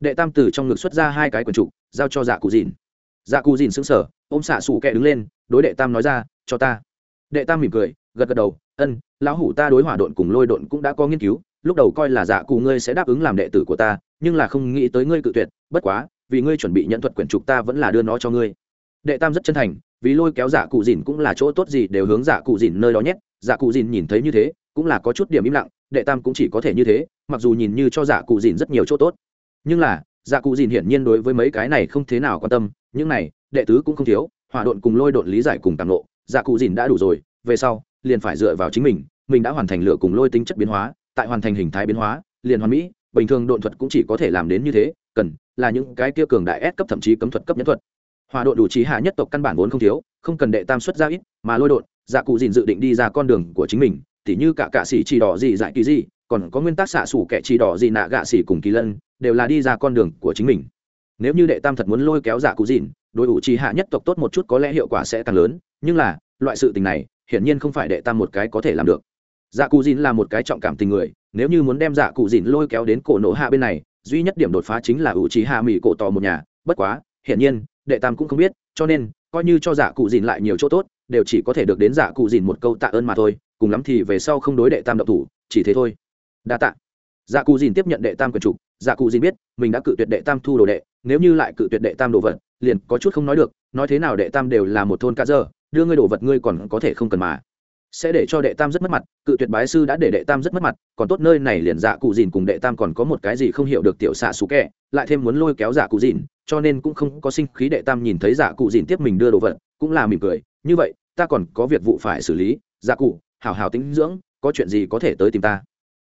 Đệ tam tử trong ngực xuất ra hai cái quần trục giao cho dạ cụ dìn. Dạ cụ dìn xứng sở ôm xạ xù kẹ đứng lên, đối đệ tam nói ra, cho ta. Đệ tam mỉm cười, gật gật đầu, ân, lão hủ ta đối hỏa độn cùng lôi độn cũng đã có nghiên cứu, lúc đầu coi là dạ cụ ngươi sẽ đáp ứng làm đệ tử của ta, nhưng là không nghĩ tới ngươi cự tuyệt, bất quá, vì ngươi chuẩn bị nhận thuật quyển trục ta vẫn là đưa nó cho ngươi. Đệ tam rất chân thành, vì lôi kéo giả cụ dìn cũng là chỗ tốt gì đều hướng giả cụ dìn nơi đó nhét dạ cụ dìn nhìn thấy như thế, cũng là có chút điểm im lặng, đệ tam cũng chỉ có thể như thế, mặc dù nhìn như cho dạ cụ dìn rất nhiều chỗ tốt. Nhưng là dạ cụ dìn hiển nhiên đối với mấy cái này không thế nào quan tâm, những này, đệ tứ cũng không thiếu, hỏa độn cùng lôi độn lý giải cùng tàng lộ dạ cụ dìn đã đủ rồi, về sau, liền phải dựa vào chính mình mình đã hoàn thành lửa cùng lôi tính chất biến hóa, tại hoàn thành hình thái biến hóa, liền hoàn mỹ, bình thường độn thuật cũng chỉ có thể làm đến như thế, cần là những cái kia cường đại S cấp thậm chí cấm thuật cấp nhất thuật. Hòa độn đủ trí hạ nhất tộc căn bản vốn không thiếu, không cần đệ tam xuất ra ít, mà lôi đột dạ cụ dìn dự định đi ra con đường của chính mình, tỉ như cả cạ sĩ chỉ đỏ gì dại kỳ gì còn có nguyên tắc xạ xủ kẻ chỉ đỏ gì nạ gạ xỉ cùng kỳ lân, đều là đi ra con đường của chính mình. Nếu như đệ tam thật muốn lôi kéo dạ cụ dìn, đối ủ trì hạ nhất tộc tốt một chút có lẽ hiệu quả sẽ càng lớn, nhưng là, loại sự tình này, hiển nhiên không phải đệ tam một cái có thể làm được. Dạ cụ dìn là một cái trọng cảm tình người, nếu như muốn đem dạ cụ dìn lôi kéo đến cổ nổ hạ bên này, duy nhất điểm đột phá chính là ủ trí hạ mỹ cổ tò một nhà, bất quá, hiển nhiên, đệ tam cũng không biết, cho nên, coi như cho dạ cụ dìn lại nhiều chỗ tốt đều chỉ có thể được đến giả cụ dìn một câu tạ ơn mà thôi, cùng lắm thì về sau không đối đệ tam độc thủ, chỉ thế thôi. Đa tạ. Dạ cụ dìn tiếp nhận đệ tam quyền trục dạ cụ dìn biết mình đã cự tuyệt đệ tam thu đồ đệ, nếu như lại cự tuyệt đệ tam đồ vật, liền có chút không nói được, nói thế nào đệ tam đều là một thôn cá dơ, đưa ngươi đồ vật ngươi còn có thể không cần mà. Sẽ để cho đệ tam rất mất mặt, cự tuyệt bái sư đã để đệ tam rất mất mặt, còn tốt nơi này liền dạ cụ dìn cùng đệ tam còn có một cái gì không hiểu được tiểu xạ xú kẹ, lại thêm muốn lôi kéo dạ cụ dìn, cho nên cũng không có sinh khí đệ tam nhìn thấy dạ cụ dìn tiếp mình đưa đồ vật cũng là mỉm cười, như vậy, ta còn có việc vụ phải xử lý dạ cụ hào hào tính dưỡng, có chuyện gì có thể tới tìm ta.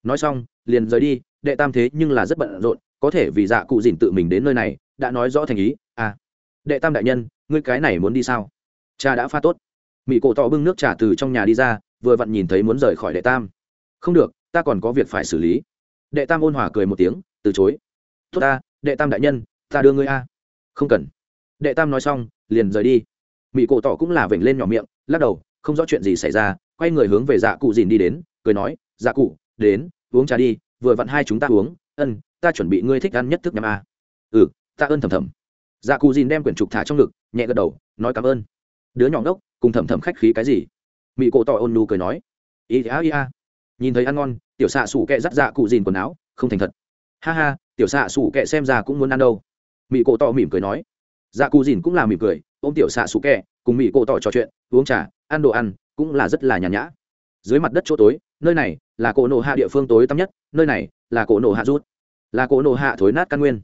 Nói xong, liền rời đi, đệ tam thế nhưng là rất bận rộn, có thể vì dạ cụ dìn tự mình đến nơi này, đã nói rõ thành ý à đệ tam đại nhân, ngươi cái này muốn đi sao? Cha đã pha tốt. Mỹ cổ tỏ bưng nước trà từ trong nhà đi ra, vừa vặn nhìn thấy muốn rời khỏi đệ tam. Không được, ta còn có việc phải xử lý. Đệ tam ôn hòa cười một tiếng, từ chối. Tốt ta, đệ tam đại nhân, ta đưa ngươi a. Không cần. Đệ tam nói xong, liền rời đi mỹ cổ tỏ cũng là vểnh lên nhỏ miệng, lắc đầu, không rõ chuyện gì xảy ra, quay người hướng về dạ cụ dìn đi đến, cười nói dạ cụ, đến, uống trà đi, vừa vặn hai chúng ta uống, ân, ta chuẩn bị ngươi thích ăn nhất thức nhắm a. Ừ ta ơn thầm thầm. Dạ cụ dìn đem quyển trục thả trong ngực, nhẹ gật đầu, nói cảm ơn. Đứa nhỏ ngốc, cùng thầm thầm khách khí cái gì? Mỹ cổ tỏ ôn nu cười nói, ý a ý a nhìn thấy ăn ngon, tiểu xạ sủ kẹ dắt dạ cụ dìn quần áo, không thành thật. Ha ha, tiểu xạ sủ kẹ xem ra cũng muốn ăn đâu. Mỹ cổ tỏ mỉm cười nói dạ cụ dìn cũng là mỉm cười ôm tiểu xạ sủ kẹ, cùng mỹ cổ tỏ trò chuyện, uống trà, ăn đồ ăn, cũng là rất là nhàn nhã. Dưới mặt đất chỗ tối, nơi này là cổ nổ hạ địa phương tối tăm nhất, nơi này là cổ nổ hạ rút, là cổ nổ hạ thối nát căn nguyên.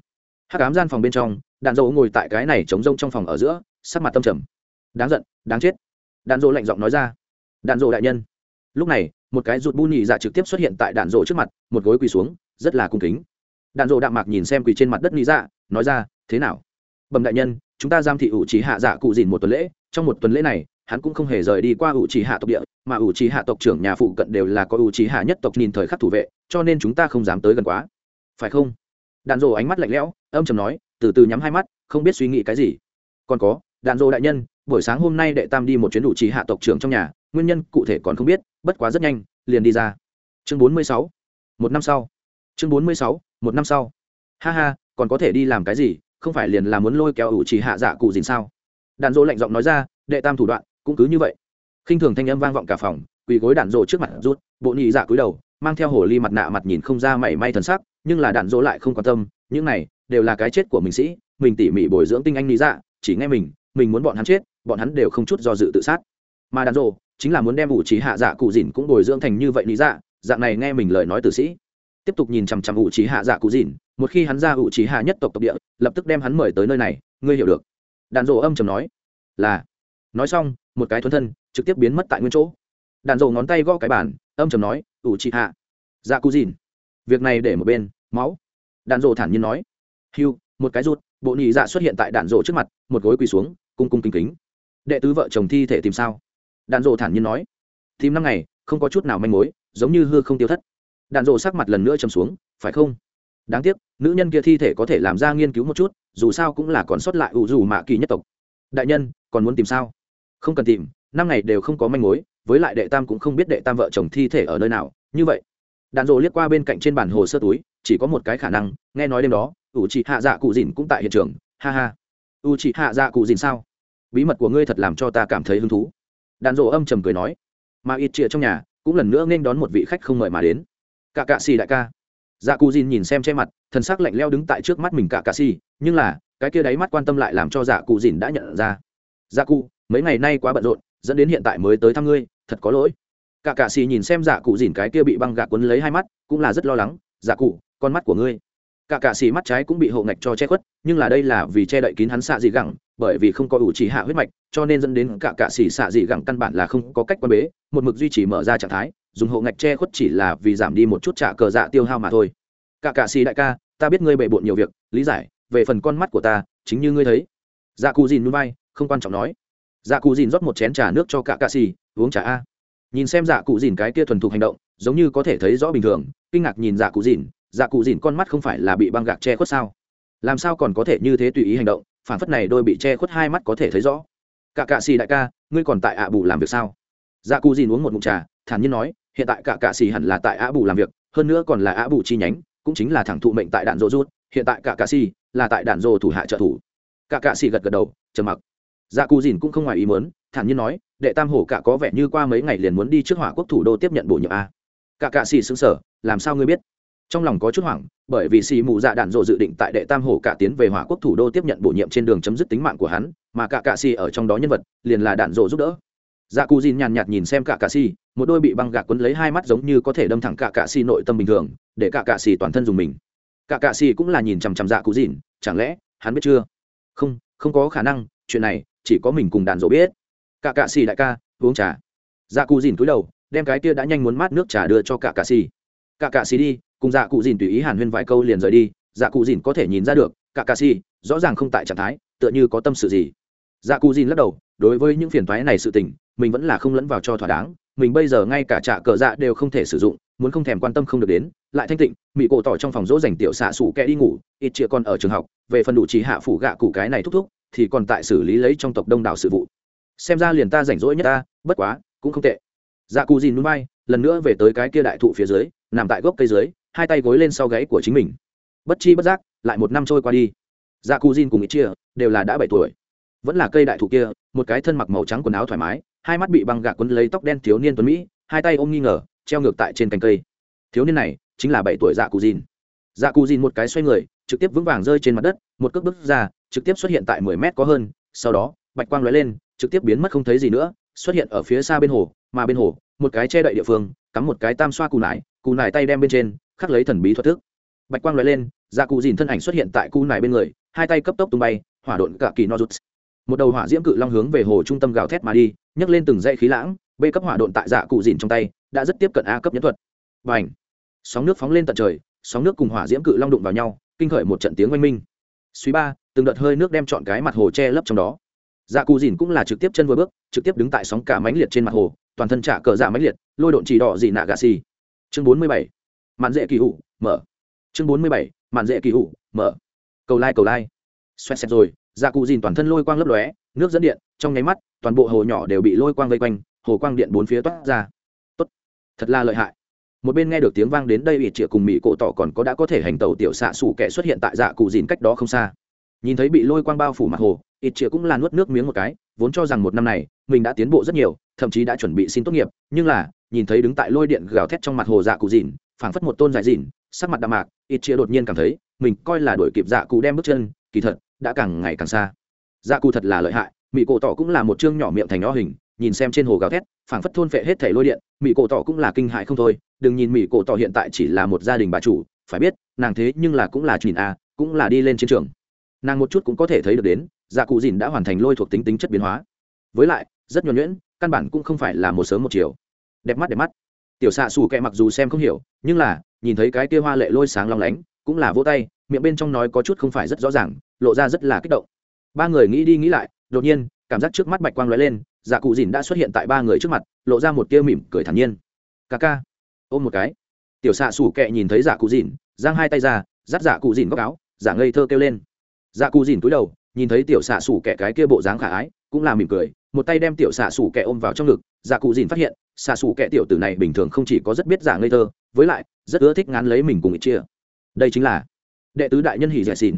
Hát cám gian phòng bên trong, đạn dỗ ngồi tại cái này chống rông trong phòng ở giữa, sắc mặt tâm trầm. Đáng giận, đáng chết. Đạn dỗ lạnh giọng nói ra. Đạn dỗ đại nhân. Lúc này, một cái rụt bu nhị dạ trực tiếp xuất hiện tại đạn dỗ trước mặt, một gối quỳ xuống, rất là cung kính. Đạn dỗ đạm mạc nhìn xem quỳ trên mặt đất nhị dạ nói ra, thế nào? Bẩm đại nhân chúng ta giam thị ủ trí hạ dạ cụ dìn một tuần lễ, trong một tuần lễ này, hắn cũng không hề rời đi qua ủ trí hạ tộc địa, mà ủ trí hạ tộc trưởng nhà phụ cận đều là có ủ trí hạ nhất tộc nhìn thời khắc thủ vệ, cho nên chúng ta không dám tới gần quá. Phải không? Đạn dồ ánh mắt lạnh lẽo, âm chầm nói, từ từ nhắm hai mắt, không biết suy nghĩ cái gì. Còn có, đạn dồ đại nhân, buổi sáng hôm nay đệ tam đi một chuyến ủ trí hạ tộc trưởng trong nhà, nguyên nhân cụ thể còn không biết, bất quá rất nhanh, liền đi ra. Chương bốn mươi sáu, một năm sau. Chương bốn mươi sáu, một năm sau. Ha ha, còn có thể đi làm cái gì? Không phải liền là muốn lôi kéo ủ trì hạ dạ cụ dìn sao? Đàn dỗ lạnh giọng nói ra, đệ tam thủ đoạn, cũng cứ như vậy. Khinh thường thanh âm vang vọng cả phòng, quỳ gối đạn dỗ trước mặt rút, bộ nhị dạ cúi đầu, mang theo hồ ly mặt nạ mặt nhìn không ra mảy may thần sắc, nhưng là đạn dỗ lại không quan tâm, những này đều là cái chết của mình sĩ, mình tỉ mỉ bồi dưỡng tinh anh lý dạ chỉ nghe mình mình muốn bọn hắn chết, bọn hắn đều không chút do dự tự sát. Mà đạn dỗ chính là muốn đem ủ trí hạ dạ cụ dìn cũng bồi dưỡng thành như vậy lý dạ dạng này nghe mình lời nói tử sĩ tiếp tục nhìn chằm chằm ủ trí hạ dạ cụ dìn, một khi hắn ra ủ trí hạ nhất tộc tộc địa, lập tức đem hắn mời tới nơi này, ngươi hiểu được. Đàn dỗ âm chầm nói, là. Nói xong, một cái thuần thân trực tiếp biến mất tại nguyên chỗ. Đàn dỗ ngón tay gõ cái bản âm chầm nói, ủ trí hạ dạ cụ dìn, việc này để một bên, máu. Đàn dỗ thản nhiên nói hiu một cái rút, bộ nhị dạ xuất hiện tại đàn dỗ trước mặt, một gối quỳ xuống, cung cung kính kính. Đệ tứ vợ chồng thi thể tìm sao? Đàn rộ thản nhiên nói, tìm năm ngày, không có chút nào manh mối, giống như hư không tiêu thất đạn dộ sắc mặt lần nữa chầm xuống, phải không? Đáng tiếc, nữ nhân kia thi thể có thể làm ra nghiên cứu một chút, dù sao cũng là còn sót lại ủ dù mạ kỳ nhất tộc. Đại nhân, còn muốn tìm sao? Không cần tìm, năm ngày đều không có manh mối, với lại đệ tam cũng không biết đệ tam vợ chồng thi thể ở nơi nào, như vậy. Đạn dộ liếc qua bên cạnh trên bản hồ sơ túi, chỉ có một cái khả năng, nghe nói đêm đó, ủ chị hạ dạ cụ dìn cũng tại hiện trường. Ha ha. U chị hạ dạ cụ dìn sao? Bí mật của ngươi thật làm cho ta cảm thấy hứng thú. Đạn dỗ âm trầm cười nói. Mà ít chĩa trong nhà, cũng lần nữa nên đón một vị khách không mời mà đến cả cạ xì đại ca. Dạ cụ dìn nhìn xem che mặt, thần sắc lạnh leo đứng tại trước mắt mình cả cạ xì, nhưng là, cái kia đáy mắt quan tâm lại làm cho dạ cụ dìn đã nhận ra. Dạ cụ, mấy ngày nay quá bận rộn, dẫn đến hiện tại mới tới thăm ngươi, thật có lỗi. Cả cạ xì nhìn xem dạ cụ dìn cái kia bị băng gạc quấn lấy hai mắt, cũng là rất lo lắng. Dạ cụ, con mắt của ngươi. Cả cạ xì mắt trái cũng bị hộ ngạch cho che khuất, nhưng là đây là vì che đậy kín hắn xạ dị gẳng, bởi vì không có ủ trì hạ huyết mạch, cho nên dẫn đến cả cạ xì xạ dị gẳng căn bản là không có cách quan bế, một mực duy trì mở ra trạng thái dùng hộ ngạch che khuất chỉ là vì giảm đi một chút trả cờ dạ tiêu hao mà thôi. Cả cạ xì đại ca, ta biết ngươi bệ bộn nhiều việc, lý giải, về phần con mắt của ta, chính như ngươi thấy. Dạ cù dìn núi bay không quan trọng nói. Dạ cù dìn rót một chén trà nước cho cả cạ xì, uống trà a. Nhìn xem dạ cụ dìn cái kia thuần thục hành động, giống như có thể thấy rõ bình thường, kinh ngạc nhìn dạ cụ dìn dạ cụ dìn con mắt không phải là bị băng gạc che khuất sao? Làm sao còn có thể như thế tùy ý hành động, phản phất này đôi bị che khuất hai mắt có thể thấy rõ. Cả cạ xì đại ca, ngươi còn tại ạ bù làm việc sao? Dạ cụ dìn uống một mụn trà, thản nhiên nói hiện tại cả cạ xì hẳn là tại ạ bù làm việc, hơn nữa còn là ạ bù chi nhánh, cũng chính là thẳng thụ mệnh tại đạn dô rút, hiện tại cả cạ xì là tại đạn dô thủ hạ trợ thủ. Cả cạ xì gật gật đầu, trầm mặc. Dạ cù dìn cũng không ngoài ý mớn thản nhiên nói, đệ tam hổ cả có vẻ như qua mấy ngày liền muốn đi trước hỏa quốc thủ đô tiếp nhận bổ nhiệm a. Cả cạ xì xứng sở làm sao ngươi biết? Trong lòng có chút hoảng, bởi vì xì mù dạ đạn dộ dự định tại đệ tam hổ cả tiến về hỏa quốc thủ đô tiếp nhận bổ nhiệm trên đường chấm dứt tính mạng của hắn, mà cả cạ xì ở trong đó nhân vật liền là đạn dộ giúp đỡ. Dạ cù dìn nhàn nhạt nhìn xem cả cạ xì một đôi bị băng gạc quấn lấy hai mắt giống như có thể đâm thẳng cả cạ xì nội tâm bình thường, để cả cạ xì toàn thân dùng mình. Cả cạ xì cũng là nhìn chằm chằm dạ cụ dìn chẳng lẽ hắn biết chưa? Không không có khả năng, chuyện này chỉ có mình cùng đàn dỗ biết. Cả cạ xì đại ca, uống trà. Dạ cụ dìn cúi đầu, đem cái kia đã nhanh muốn mát nước trà đưa cho cả cạ xì. Cả cạ xì đi, cùng dạ cụ dìn tùy ý hàn huyên vài câu liền rời đi dạ cụ dìn có thể nhìn ra được, cả cạ xì rõ ràng không tại trạng thái, tựa như có tâm sự gì. Dạ cụ dìn lắc đầu đối với những phiền toái này sự tình, mình vẫn là không lẫn vào cho thỏa đáng. Mình bây giờ ngay cả trả cờ dạ đều không thể sử dụng, muốn không thèm quan tâm không được đến. Lại thanh tịnh mỹ cổ tỏ trong phòng dỗ dành tiểu xạ sủ kẹ đi ngủ, ít chĩa còn ở trường học, về phần đủ chỉ hạ phủ gạ cụ cái này thúc thúc, thì còn tại xử lý lấy trong tộc đông đảo sự vụ. Xem ra liền ta rảnh rỗi nhất ta, bất quá, cũng không tệ. Dạ cụ dìn núi bay, lần nữa về tới cái kia đại thụ phía dưới, nằm tại gốc cây dưới, hai tay gối lên sau gáy của chính mình. Bất chi bất giác, lại một năm trôi qua đi. Dạ cụ dìn cùng ít chia đều là đã bảy tuổi. Vẫn là cây đại thụ kia một cái thân mặc màu trắng quần áo thoải mái, hai mắt bị băng gạc quấn lấy tóc đen thiếu niên tuấn mỹ, hai tay ôm nghi ngờ, treo ngược tại trên cành cây. Thiếu niên này chính là bảy tuổi dạ cụ dìn. Dạ cụ dìn một cái xoay người, trực tiếp vững vàng rơi trên mặt đất, một cước bước ra, trực tiếp xuất hiện tại mười mét có hơn, sau đó, bạch quang lóe lên, trực tiếp biến mất không thấy gì nữa, xuất hiện ở phía xa bên hồ, mà bên hồ, một cái che đậy địa phương, cắm một cái tam xoa cù nải cù nải tay đem bên trên, khắc lấy thần bí thuật thức. Bạch quang lóe lên dạ cụ dìn thân ảnh xuất hiện tại cù nải bên người, hai tay cấp tốc tung bay, hỏa độn cả kỳ nozuts một đầu hỏa diễm cự long hướng về hồ trung tâm gào thét mà đi, nhấc lên từng dãy khí lãng b cấp hỏa độn tại dạ cụ dìn trong tay, đã rất tiếp cận a cấp nhẫn thuật. Và h sóng nước phóng lên tận trời, sóng nước cùng hỏa diễm cự long đụng vào nhau, kinh khởi một trận tiếng oanh minh. Suy ba, từng đợt hơi nước đem trọn cái mặt hồ che lấp trong đó. Dạ cụ dìn cũng là trực tiếp chân vừa bước, trực tiếp đứng tại sóng cả mánh liệt trên mặt hồ, toàn thân trả cờ dạ mánh liệt, lôi độn chỉ đỏ dị nạ gà xì. Chương bốn mươi bảy, mạn dễ kỳ hụ mở. Chương bốn mươi bảy, mạn dễ kỳ hụ mở. Cầu lai cầu lai. Xoẹt xẹt rồi dạ cụ dìn toàn thân lôi quang lấp lóe, nước dẫn điện, trong nháy mắt, toàn bộ hồ nhỏ đều bị lôi quang vây quanh, hồ quang điện bốn phía toát ra. Tốt, thật là lợi hại. Một bên nghe được tiếng vang đến đây ít triệu cùng mỹ cổ tỏ còn có đã có thể hành tàu tiểu xạ xủ kẻ xuất hiện tại dạ cụ dìn cách đó không xa. Nhìn thấy bị lôi quang bao phủ mặt hồ ít triệu cũng là nuốt nước miếng một cái, vốn cho rằng một năm này, mình đã tiến bộ rất nhiều, thậm chí đã chuẩn bị xin tốt nghiệp, nhưng là, nhìn thấy đứng tại lôi điện gào thét trong mặt hồ dạ cụ dìn, phảng phất một tôn dài dìn, sắc mặt đạm mạc ít triệu đột nhiên cảm thấy, mình coi là đổi kịp dạ cụ đem bước chân, kỳ thật đã càng ngày càng xa. Dạ cụ thật là lợi hại mỹ cổ tỏ cũng là một chương nhỏ miệng thành nho hình, nhìn xem trên hồ gào thét, phảng phất thôn phệ hết thể lôi điện mỹ cổ tỏ cũng là kinh hại không thôi, đừng nhìn mỹ cổ tỏ hiện tại chỉ là một gia đình bà chủ, phải biết, nàng thế nhưng là cũng là truyền a, cũng là đi lên chiến trường. Nàng một chút cũng có thể thấy được đến dạ cụ dìn đã hoàn thành lôi thuộc tính tính chất biến hóa. Với lại, rất nhuẩn nhuyễn, căn bản cũng không phải là một sớm một chiều. Đẹp mắt đẹp mắt. Tiểu xạ xù kẹ mặc dù xem không hiểu, nhưng là, nhìn thấy cái kia hoa lệ lôi sáng long lánh cũng là vỗ tay, miệng bên trong nói có chút không phải rất rõ ràng, lộ ra rất là kích động. Ba người nghĩ đi nghĩ lại, đột nhiên, cảm giác trước mắt bạch quang lóe lên dạ cụ dìn đã xuất hiện tại ba người trước mặt, lộ ra một tia mỉm cười thản nhiên. Ca ca. Ôm một cái. Tiểu xạ xù kệ nhìn thấy dạ cụ dìn, giang hai tay ra, dắt dạ cụ dìn góc áo, giả ngây thơ kêu lên. Dạ cụ dìn cúi đầu, nhìn thấy tiểu xạ xù kệ cái kia bộ dáng khả ái, cũng là mỉm cười, một tay đem tiểu xạ xù kệ ôm vào trong ngực dạ cụ dìn phát hiện, xạ xù kệ tiểu tử này bình thường không chỉ có rất biết giả ngây thơ, với lại, rất ưa thích ngán lấy mình cùng ít chia đây chính là đệ tứ đại nhân hỉ dẻ xỉn.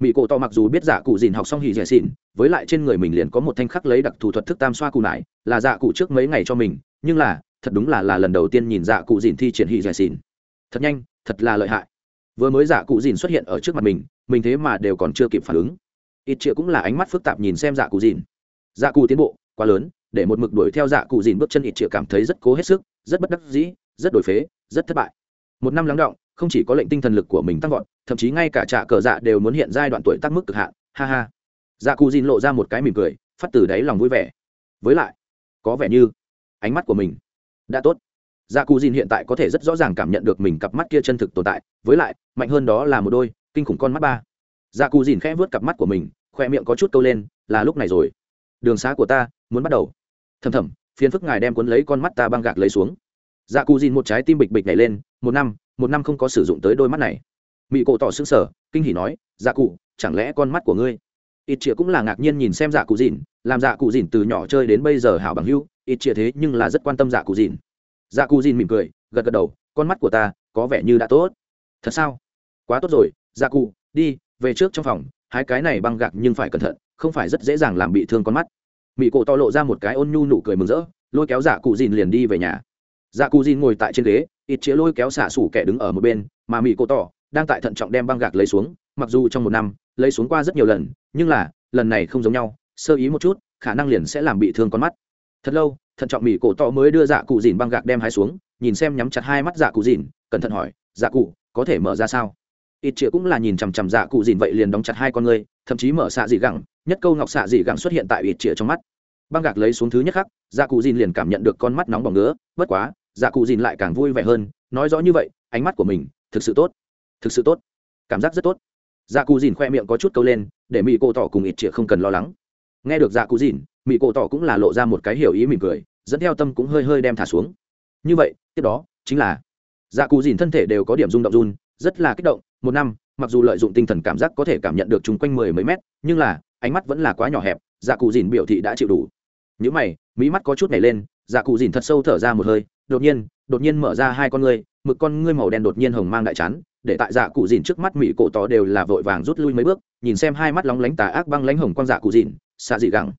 Mỹ cổ to mặc dù biết giả cụ dìn học xong hỉ dẻ xỉn, với lại trên người mình liền có một thanh khắc lấy đặc thù thuật thức tam xoa cụ nải, là dạ cụ trước mấy ngày cho mình, nhưng là, thật đúng là là lần đầu tiên nhìn dạ cụ dìn thi triển hỉ dẻ xỉn. Thật nhanh, thật là lợi hại. Vừa mới giả cụ dìn xuất hiện ở trước mặt mình mình thế mà đều còn chưa kịp phản ứng. Ít chĩa cũng là ánh mắt phức tạp nhìn xem dạ cụ dìn. Dạ cụ tiến bộ, quá lớn, để một mực đuổi theo dạ cụ dìn bước chân ít chĩa cảm thấy rất cố hết sức, rất bất đắc dĩ, rất đổi phế, rất thất bại. Một năm lắng động không chỉ có lệnh tinh thần lực của mình tăng vọt, thậm chí ngay cả trạ cờ dạ đều muốn hiện giai đoạn tuổi tác mức cực hạn. Ha ha. Dạ cụ dìn lộ ra một cái mỉm cười, phát từ đáy lòng vui vẻ. Với lại, có vẻ như ánh mắt của mình đã tốt. Dạ cụ dìn hiện tại có thể rất rõ ràng cảm nhận được mình cặp mắt kia chân thực tồn tại, với lại, mạnh hơn đó là một đôi kinh khủng con mắt ba. Dạ cụ dìn khẽ vớt cặp mắt của mình, khoe miệng có chút câu lên, là lúc này rồi. Đường xá của ta muốn bắt đầu. Thầm thầm, phiền phức ngài đem cuốn lấy con mắt ta băng gạc lấy xuống. Dạ cụ dìn một trái tim bịch bịch nhảy lên, một năm một năm không có sử dụng tới đôi mắt này. Mỹ cổ tỏ xứng sở kinh hỉ nói dạ cụ, chẳng lẽ con mắt của ngươi? Ít chĩa cũng là ngạc nhiên nhìn xem dạ cụ dìn, làm dạ cụ dìn từ nhỏ chơi đến bây giờ hảo bằng hưu ít chĩa thế nhưng là rất quan tâm dạ cụ dìn. Dạ cụ dìn mỉm cười, gật gật đầu, con mắt của ta có vẻ như đã tốt. Thật sao? Quá tốt rồi dạ cụ, đi, về trước trong phòng, hai cái này băng gạc nhưng phải cẩn thận, không phải rất dễ dàng làm bị thương con mắt. Mỹ cổ to lộ ra một cái ôn nhu nụ cười mừng rỡ, lôi kéo dạ cụ dìn liền đi về nhà. Dạ cụ dìn ngồi tại trên ghế ít chĩa lôi kéo xạ xủ kẻ đứng ở một bên, mà mỹ cổ tỏ đang tại thận trọng đem băng gạc lấy xuống, mặc dù trong một năm, lấy xuống qua rất nhiều lần, nhưng là, lần này không giống nhau, sơ ý một chút, khả năng liền sẽ làm bị thương con mắt. Thật lâu, thận trọng mỹ cổ tỏ mới đưa dạ cụ dìn băng gạc đem hai xuống, nhìn xem nhắm chặt hai mắt dạ cụ dìn, cẩn thận hỏi dạ cụ, có thể mở ra sao? Ít chĩa cũng là nhìn chằm chằm dạ cụ dìn vậy liền đóng chặt hai con ngươi, thậm chí mở xạ dị gẳng, nhất câu ngọc xạ dị gẳng xuất hiện tại ít chĩa trong mắt. Băng gạc lấy xuống thứ nhất khắc dạ cụ dìn liền cảm nhận được con mắt nóng bỏng ngứa, bất quá dạ cụ dìn lại càng vui vẻ hơn, nói rõ như vậy, ánh mắt của mình, thực sự tốt, thực sự tốt, cảm giác rất tốt. Dạ cụ dìn khoe miệng có chút câu lên, để mỹ cổ tỏ cùng ít chĩa không cần lo lắng. Nghe được dạ cụ dìn mỹ cổ tỏ cũng là lộ ra một cái hiểu ý mỉm cười, dẫn theo tâm cũng hơi hơi đem thả xuống. Như vậy, tiếp đó, chính là dạ cụ dìn thân thể đều có điểm rung động run, rất là kích động, một năm, mặc dù lợi dụng tinh thần cảm giác có thể cảm nhận được chung quanh mười mấy mét, nhưng là, ánh mắt vẫn là quá nhỏ hẹp dạ cụ dìn biểu thị đã chịu đủ. Những mày mỹ mắt có chút nhảy lên dạ cụ dìn thật sâu thở ra một hơi đột nhiên đột nhiên mở ra hai con ngươi, mực con ngươi màu đen đột nhiên hồng mang đại chán, để tại dạ cụ dìn trước mắt mỹ cổ tỏ đều là vội vàng rút lui mấy bước, nhìn xem hai mắt lóng lánh tà ác băng lánh hồng con dạ cụ dìn, xạ dị gẳng.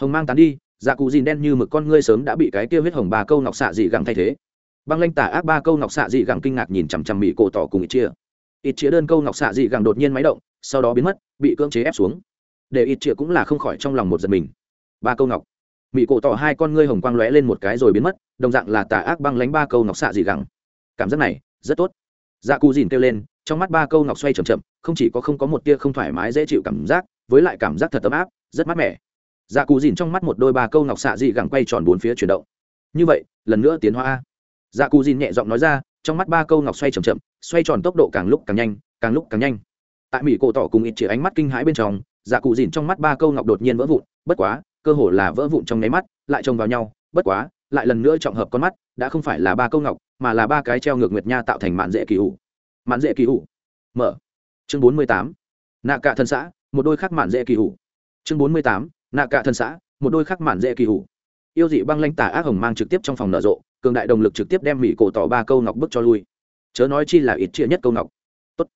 Hồng mang tán đi dạ cụ dìn đen như mực con ngươi sớm đã bị cái kia huyết hồng ba câu ngọc xạ dị gẳng thay thế. Băng lanh tà ác ba câu ngọc xạ dị gẳng kinh ngạc nhìn chằm chằm mỹ cổ tỏ cùng ít chia. Ít chia đơn câu ngọc xạ dị gẳng đột nhiên máy động, sau đó biến mất, bị cưỡng chế ép xuống. Để ít chia cũng là không khỏi trong lòng một giật mình. Ba câu ngọc mỹ cổ tỏ hai con ngươi hồng quang lóe lên một cái rồi biến mất, đồng dạng là tà ác băng lánh ba câu ngọc xạ dị gẳng. Cảm giác này, rất tốt. Dạ cù dìn kêu lên, trong mắt ba câu ngọc xoay chậm chậm, không chỉ có không có một tia không thoải mái dễ chịu cảm giác, với lại cảm giác thật ấm áp, rất mát mẻ. Dạ cù dìn trong mắt một đôi ba câu ngọc xạ dị gẳng quay tròn bốn phía chuyển động. Như vậy, lần nữa tiến hóa dạ cù dìn nhẹ giọng nói ra, trong mắt ba câu ngọc xoay chậm chậm, xoay tròn tốc độ càng lúc càng nhanh, càng lúc càng nhanh. Tại mỹ cổ tỏ cùng ít chỉ ánh mắt kinh hãi bên trong dạ cụ dìn trong mắt ba câu ngọc đột nhiên vỡ vụn, bất quá cơ hồ là vỡ vụn trong nháy mắt, lại trông vào nhau, bất quá, lại lần nữa trọng hợp con mắt, đã không phải là ba câu ngọc, mà là ba cái treo ngược nguyệt nha tạo thành mạn dễ kỳ hủ mạn dễ kỳ hủ mở. Chương bốn mươi tám. Nạ cả thân xã, một đôi khắc mạn dễ kỳ hủ chương bốn mươi tám. Nạ cả thân xã, một đôi khắc mạn dễ kỳ hủ yêu dị băng lanh tả ác hồng mang trực tiếp trong phòng nở rộ, cường đại đồng lực trực tiếp đem mỹ cổ tỏ ba câu ngọc bức cho lui. Chớ nói chi là ít chia nhất câu ngọc. Tốt.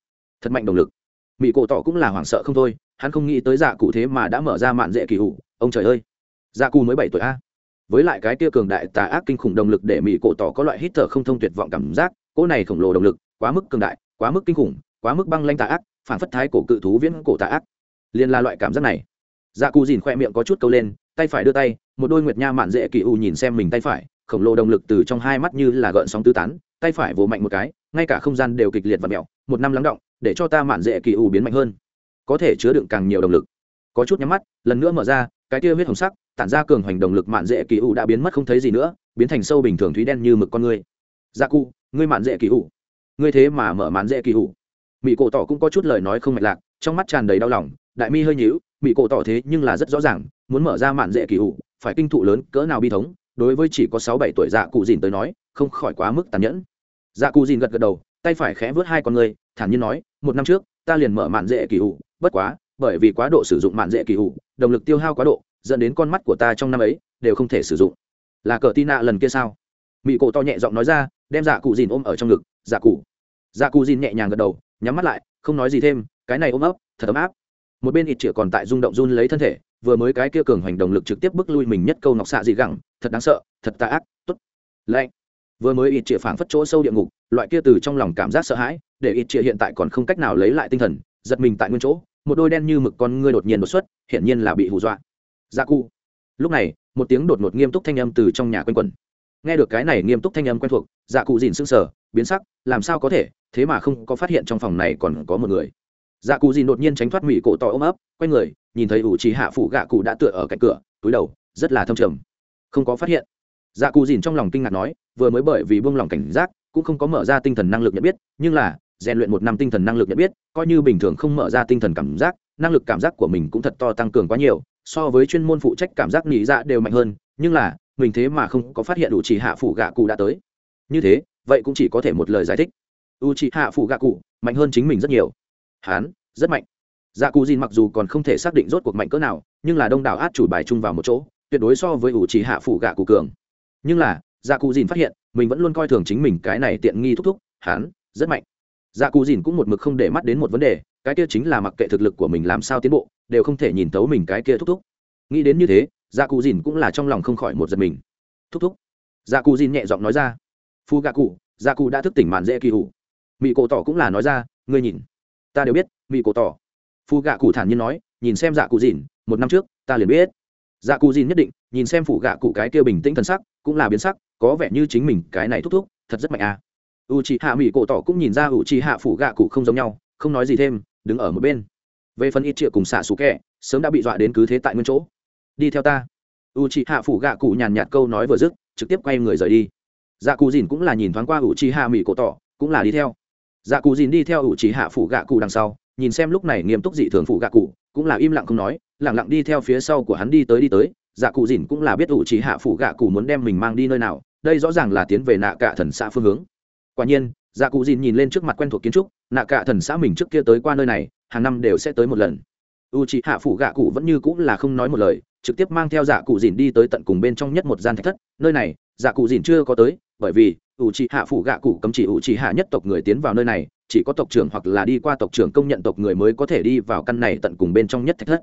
Thật mạnh đồng lực mỹ cổ tỏ cũng là hoảng sợ không thôi, hắn không nghĩ tới dạ cụ thế mà đã mở ra mạn dễ kỳ hủ. Ông trời ơi dạ cụ mới bảy tuổi a. Với lại cái kia cường đại tà ác kinh khủng động lực để mỹ cổ tỏ có loại hít thở không thông tuyệt vọng cảm giác, cỗ này khổng lồ động lực, quá mức cường đại, quá mức kinh khủng, quá mức băng lanh tà ác, phản phất thái cổ cự thú viễn cổ tà ác. Liền là loại cảm giác này. Dạ cù dìn khoe miệng có chút câu lên, tay phải đưa tay, một đôi nguyệt nha mạn dễ kỳ u nhìn xem mình tay phải, khổng lồ động lực từ trong hai mắt như là gợn sóng tứ tán, tay phải vỗ mạnh một cái, ngay cả không gian đều kịch liệt và mẹo, một năm lắng động để cho ta mạn dễ kỳ u biến mạnh hơn. Có thể chứa đựng càng nhiều động lực. Có chút nhắm mắt, lần nữa mở ra, cái kia huyết hồng sắc, tản ra cường hoành động lực mạn dễ kỳ u đã biến mất không thấy gì nữa, biến thành sâu bình thường thúy đen như mực con ngươi gia dạ cụ, ngươi mạn dễ kỳ u. Ngươi thế mà mở mạn dễ kỳ u. Mỹ cổ tỏ cũng có chút lời nói không mạch lạc, trong mắt tràn đầy đau lòng, đại mi hơi nhíu mỹ cổ tỏ thế nhưng là rất rõ ràng, muốn mở ra mạn dễ kỳ u, phải kinh thụ lớn, cỡ nào bi thống, đối với chỉ có sáu bảy tuổi dạ cụ dìn tới nói, không khỏi quá mức tàn nhẫn. Dạ cụ dìn gật gật đầu tay phải khẽ vớt hai con người thản nhiên nói, một năm trước, ta liền mở mạn dễ kỳ hụ bất quá, bởi vì quá độ sử dụng mạn dễ kỳ hụ động lực tiêu hao quá độ, dẫn đến con mắt của ta trong năm ấy đều không thể sử dụng. Là cờ tin nạ lần kia sao? Mỹ cổ to nhẹ giọng nói ra, đem dạ cụ dìn ôm ở trong ngực. Dạ cụ. Dạ cụ dìn nhẹ nhàng gật đầu, nhắm mắt lại, không nói gì thêm, cái này ôm ấp, thật ấm áp. Một bên ít chĩa còn tại rung động run lấy thân thể, vừa mới cái kia cường hoành động lực trực tiếp bước lui mình nhất câu ngọc xạ dị gẳng, thật đáng sợ, thật tà ác, tốt. Lạnh vừa mới ít chĩa phảng phất chỗ sâu địa ngục, loại kia từ trong lòng cảm giác sợ hãi, để ít chĩa hiện tại còn không cách nào lấy lại tinh thần, giật mình tại nguyên chỗ, một đôi đen như mực con ngươi đột nhiên đột xuất, hiển nhiên là bị hù dọa. Dạ cụ. Lúc này, một tiếng đột ngột nghiêm túc thanh âm từ trong nhà quanh quẩn. Nghe được cái này nghiêm túc thanh âm quen thuộc dạ cụ dìn sững sờ, biến sắc, làm sao có thể, thế mà không có phát hiện trong phòng này còn có một người. Dạ cụ dìn đột nhiên tránh thoát mỹ cổ to ôm ấp, quay người, nhìn thấy ủ trì hạ phụ gạ cụ đã tựa ở cạnh cửa, túi đầu, rất là thâm trầm. Không có phát hiện dạ cụ dìn trong lòng kinh ngạc nói, vừa mới bởi vì buông lòng cảnh giác, cũng không có mở ra tinh thần năng lực nhận biết, nhưng là, rèn luyện một năm tinh thần năng lực nhận biết, coi như bình thường không mở ra tinh thần cảm giác, năng lực cảm giác của mình cũng thật to tăng cường quá nhiều, so với chuyên môn phụ trách cảm giác nghĩ dạ đều mạnh hơn, nhưng là, mình thế mà không có phát hiện u chỉ hạ phụ gạ cụ đã tới. Như thế, vậy cũng chỉ có thể một lời giải thích. U chỉ hạ phụ gạ cụ, mạnh hơn chính mình rất nhiều. Hán, rất mạnh. Dạ cụ dìn mặc dù còn không thể xác định rốt cuộc mạnh cỡ nào, nhưng là đông đảo át chủ bài chung vào một chỗ, tuyệt đối so với u chỉ hạ phủ gạ cụ cường nhưng là dạ cụ dìn phát hiện mình vẫn luôn coi thường chính mình cái này tiện nghi thúc thúc hắn, rất mạnh. Dạ cụ dìn cũng một mực không để mắt đến một vấn đề cái kia chính là mặc kệ thực lực của mình làm sao tiến bộ đều không thể nhìn tấu mình cái kia thúc thúc. Nghĩ đến như thế dạ cụ dìn cũng là trong lòng không khỏi một giật mình. Thúc thúc. Dạ cụ dìn nhẹ giọng nói ra. Phu gạ cụ dạ cụ đã thức tỉnh màn dễ kỳ hủ. Mỹ cổ tỏ cũng là nói ra ngươi nhìn. Ta đều biết mỹ cổ tỏ. Phu gạ cụ thản nhiên nói nhìn xem dạ cụ dìn một năm trước ta liền biết dạ cụ dìn nhất định, nhìn xem phủ gạ cụ cái kia bình tĩnh thân sắc, cũng là biến sắc, có vẻ như chính mình cái này thúc thúc, thật rất mạnh à. U chị hạ mỹ cổ tỏ cũng nhìn ra u chị hạ phủ gạ cụ không giống nhau, không nói gì thêm, đứng ở một bên. Về phần ít triệu cùng xạ xù kẹ, sớm đã bị dọa đến cứ thế tại nguyên chỗ. Đi theo ta. U chị hạ phủ gạ cụ nhàn nhạt câu nói vừa dứt, trực tiếp quay người rời đi. Dạ cụ dìn cũng là nhìn thoáng qua u chị hạ mỹ cổ tỏ, cũng là đi theo. Dạ cụ dìn đi theo u chị hạ phủ gạ cụ đằng sau, nhìn xem lúc này nghiêm túc dị thường phủ gạ cụ, cũng là im lặng không nói lẳng lặng đi theo phía sau của hắn đi tới đi tới dạ cụ dìn cũng là biết ủ chị hạ phủ gạ cụ muốn đem mình mang đi nơi nào, đây rõ ràng là tiến về nạ cả thần xã phương hướng. Quả nhiên dạ cụ dìn nhìn lên trước mặt quen thuộc kiến trúc, nạ cả thần xã mình trước kia tới qua nơi này, hàng năm đều sẽ tới một lần. U chị hạ phủ gạ cụ vẫn như cũng là không nói một lời, trực tiếp mang theo dạ cụ dìn đi tới tận cùng bên trong nhất một gian thạch thất, nơi này dạ cụ dìn chưa có tới, bởi vì u chị hạ phủ gạ cụ cấm chỉ u chị hạ nhất tộc người tiến vào nơi này, chỉ có tộc trưởng hoặc là đi qua tộc trưởng công nhận tộc người mới có thể đi vào căn này tận cùng bên trong nhất thạch thất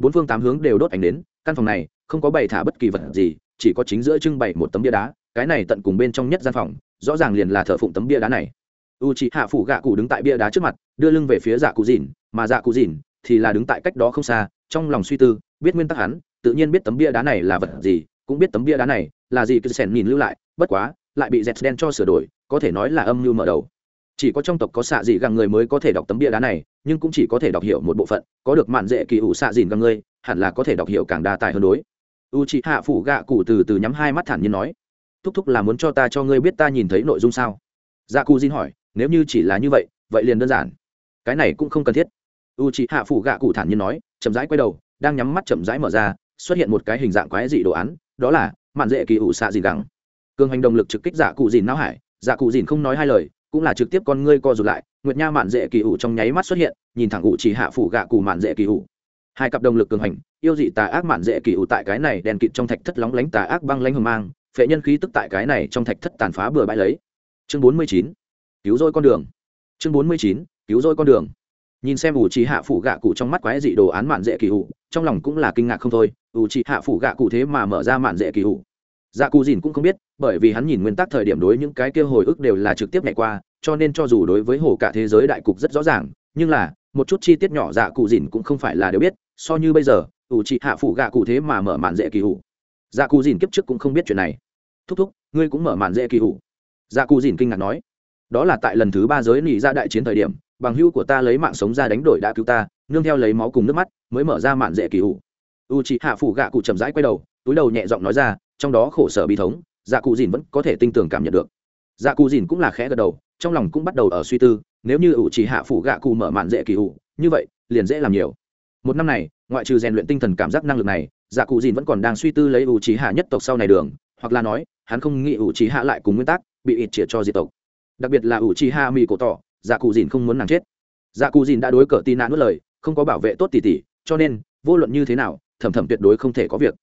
bốn phương tám hướng đều đốt ánh đến, căn phòng này, không có bày thả bất kỳ vật gì, chỉ có chính giữa trưng bày một tấm bia đá, cái này tận cùng bên trong nhất gian phòng, rõ ràng liền là thờ phụng tấm bia đá này. U chị hạ phủ gạ cụ đứng tại bia đá trước mặt, đưa lưng về phía dạ cụ dìn, mà dạ cụ dìn thì là đứng tại cách đó không xa, trong lòng suy tư, biết nguyên tắc hắn, tự nhiên biết tấm bia đá này là vật gì, cũng biết tấm bia đá này là gì cứ sèn nhìn lưu lại, bất quá, lại bị dẹt đen cho sửa đổi, có thể nói là âm mưu mở đầu chỉ có trong tộc có xạ dị găng người mới có thể đọc tấm bia đá này, nhưng cũng chỉ có thể đọc hiểu một bộ phận, có được mạn dễ kỳ ủ xạ dìn găng người, hẳn là có thể đọc hiểu càng đa tài hơn đối. U chị hạ phủ gạ cụ từ từ nhắm hai mắt thản nhiên nói, thúc thúc là muốn cho ta cho ngươi biết ta nhìn thấy nội dung sao? Dạ cụ dìn hỏi, nếu như chỉ là như vậy vậy liền đơn giản. Cái này cũng không cần thiết. U chị hạ phủ gạ cụ thản nhiên nói, chậm rãi quay đầu, đang nhắm mắt chậm rãi mở ra, xuất hiện một cái hình dạng quái dị đồ án, đó là mạn dễ kỳ ủ xạ dìn gắng cường hành động lực trực kích dạ cụ dìn não hải dạ cụ dìn không nói hai lời cũng là trực tiếp con ngươi co rụt lại, nguyệt nha mạn dễ kỳ ủ trong nháy mắt xuất hiện, nhìn thẳng ủ chỉ hạ phủ gạ cụ mạn dễ kỳ ủ hai cặp đồng lực cường hành, yêu dị tà ác mạn dễ kỳ ủ tại cái này đèn kịt trong thạch thất lóng lánh tà ác băng lánh hầm mang, phệ nhân khí tức tại cái này trong thạch thất tàn phá bừa bãi lấy. Chương bốn mươi chín, cứu rỗi con đường. Chương bốn mươi chín, cứu rỗi con đường. Nhìn xem ủ trì hạ phủ gạ cụ trong mắt quái dị đồ án mạn dễ kỳ hụ trong lòng cũng là kinh ngạc không thôi ủ trì hạ phủ gạ cụ thế mà mở ra mạn dễ kỳ hụ dạ cụ dìn cũng không biết, bởi vì hắn nhìn nguyên tắc thời điểm đối những cái kia hồi ức đều là trực tiếp nhảy qua, cho nên cho dù đối với hồ cả thế giới đại cục rất rõ ràng, nhưng là, một chút chi tiết nhỏ dạ cụ dìn cũng không phải là đều biết, so như bây giờ, ủ chị hạ phủ gạ cụ thế mà mở màn dễ kỳ hủ. dạ cụ dìn kiếp trước cũng không biết chuyện này thúc thúc, ngươi cũng mở màn dễ kỳ hủ. dạ cụ dìn kinh ngạc nói đó là tại lần thứ ba giới nỉ ra dạ đại chiến thời điểm, bằng hữu của ta lấy mạng sống ra đánh đổi đã cứu ta, nương theo lấy máu cùng nước mắt, mới mở ra màn dễ kỳ hủ. u chị hạ phủ gạ cụ chậm rãi quay đầu, túi đầu nhẹ giọng nói ra trong đó khổ sở bi thống dạ cụ dìn vẫn có thể tinh tường cảm nhận được. Dạ cụ dìn cũng là khẽ gật đầu trong lòng cũng bắt đầu ở suy tư nếu như ủ chỉ hạ phủ gạ cụ mở màn dễ kỳ ủ như vậy liền dễ làm nhiều. Một năm này ngoại trừ rèn luyện tinh thần cảm giác năng lực này dạ cụ dìn vẫn còn đang suy tư lấy ủ trí hạ nhất tộc sau này đường hoặc là nói hắn không nghĩ ủ trí hạ lại cùng nguyên tắc bị ít triệt cho diệt tộc. Đặc biệt là ủ trí hạ mỹ cổ tỏ dạ cụ dìn không muốn nàng chết. Dạ cụ dìn đã đối cờ tì nạn nuốt lời không có bảo vệ tốt tỉ tỉ, cho nên vô luận như thế nào thẩm thẩm tuyệt đối không thể có việc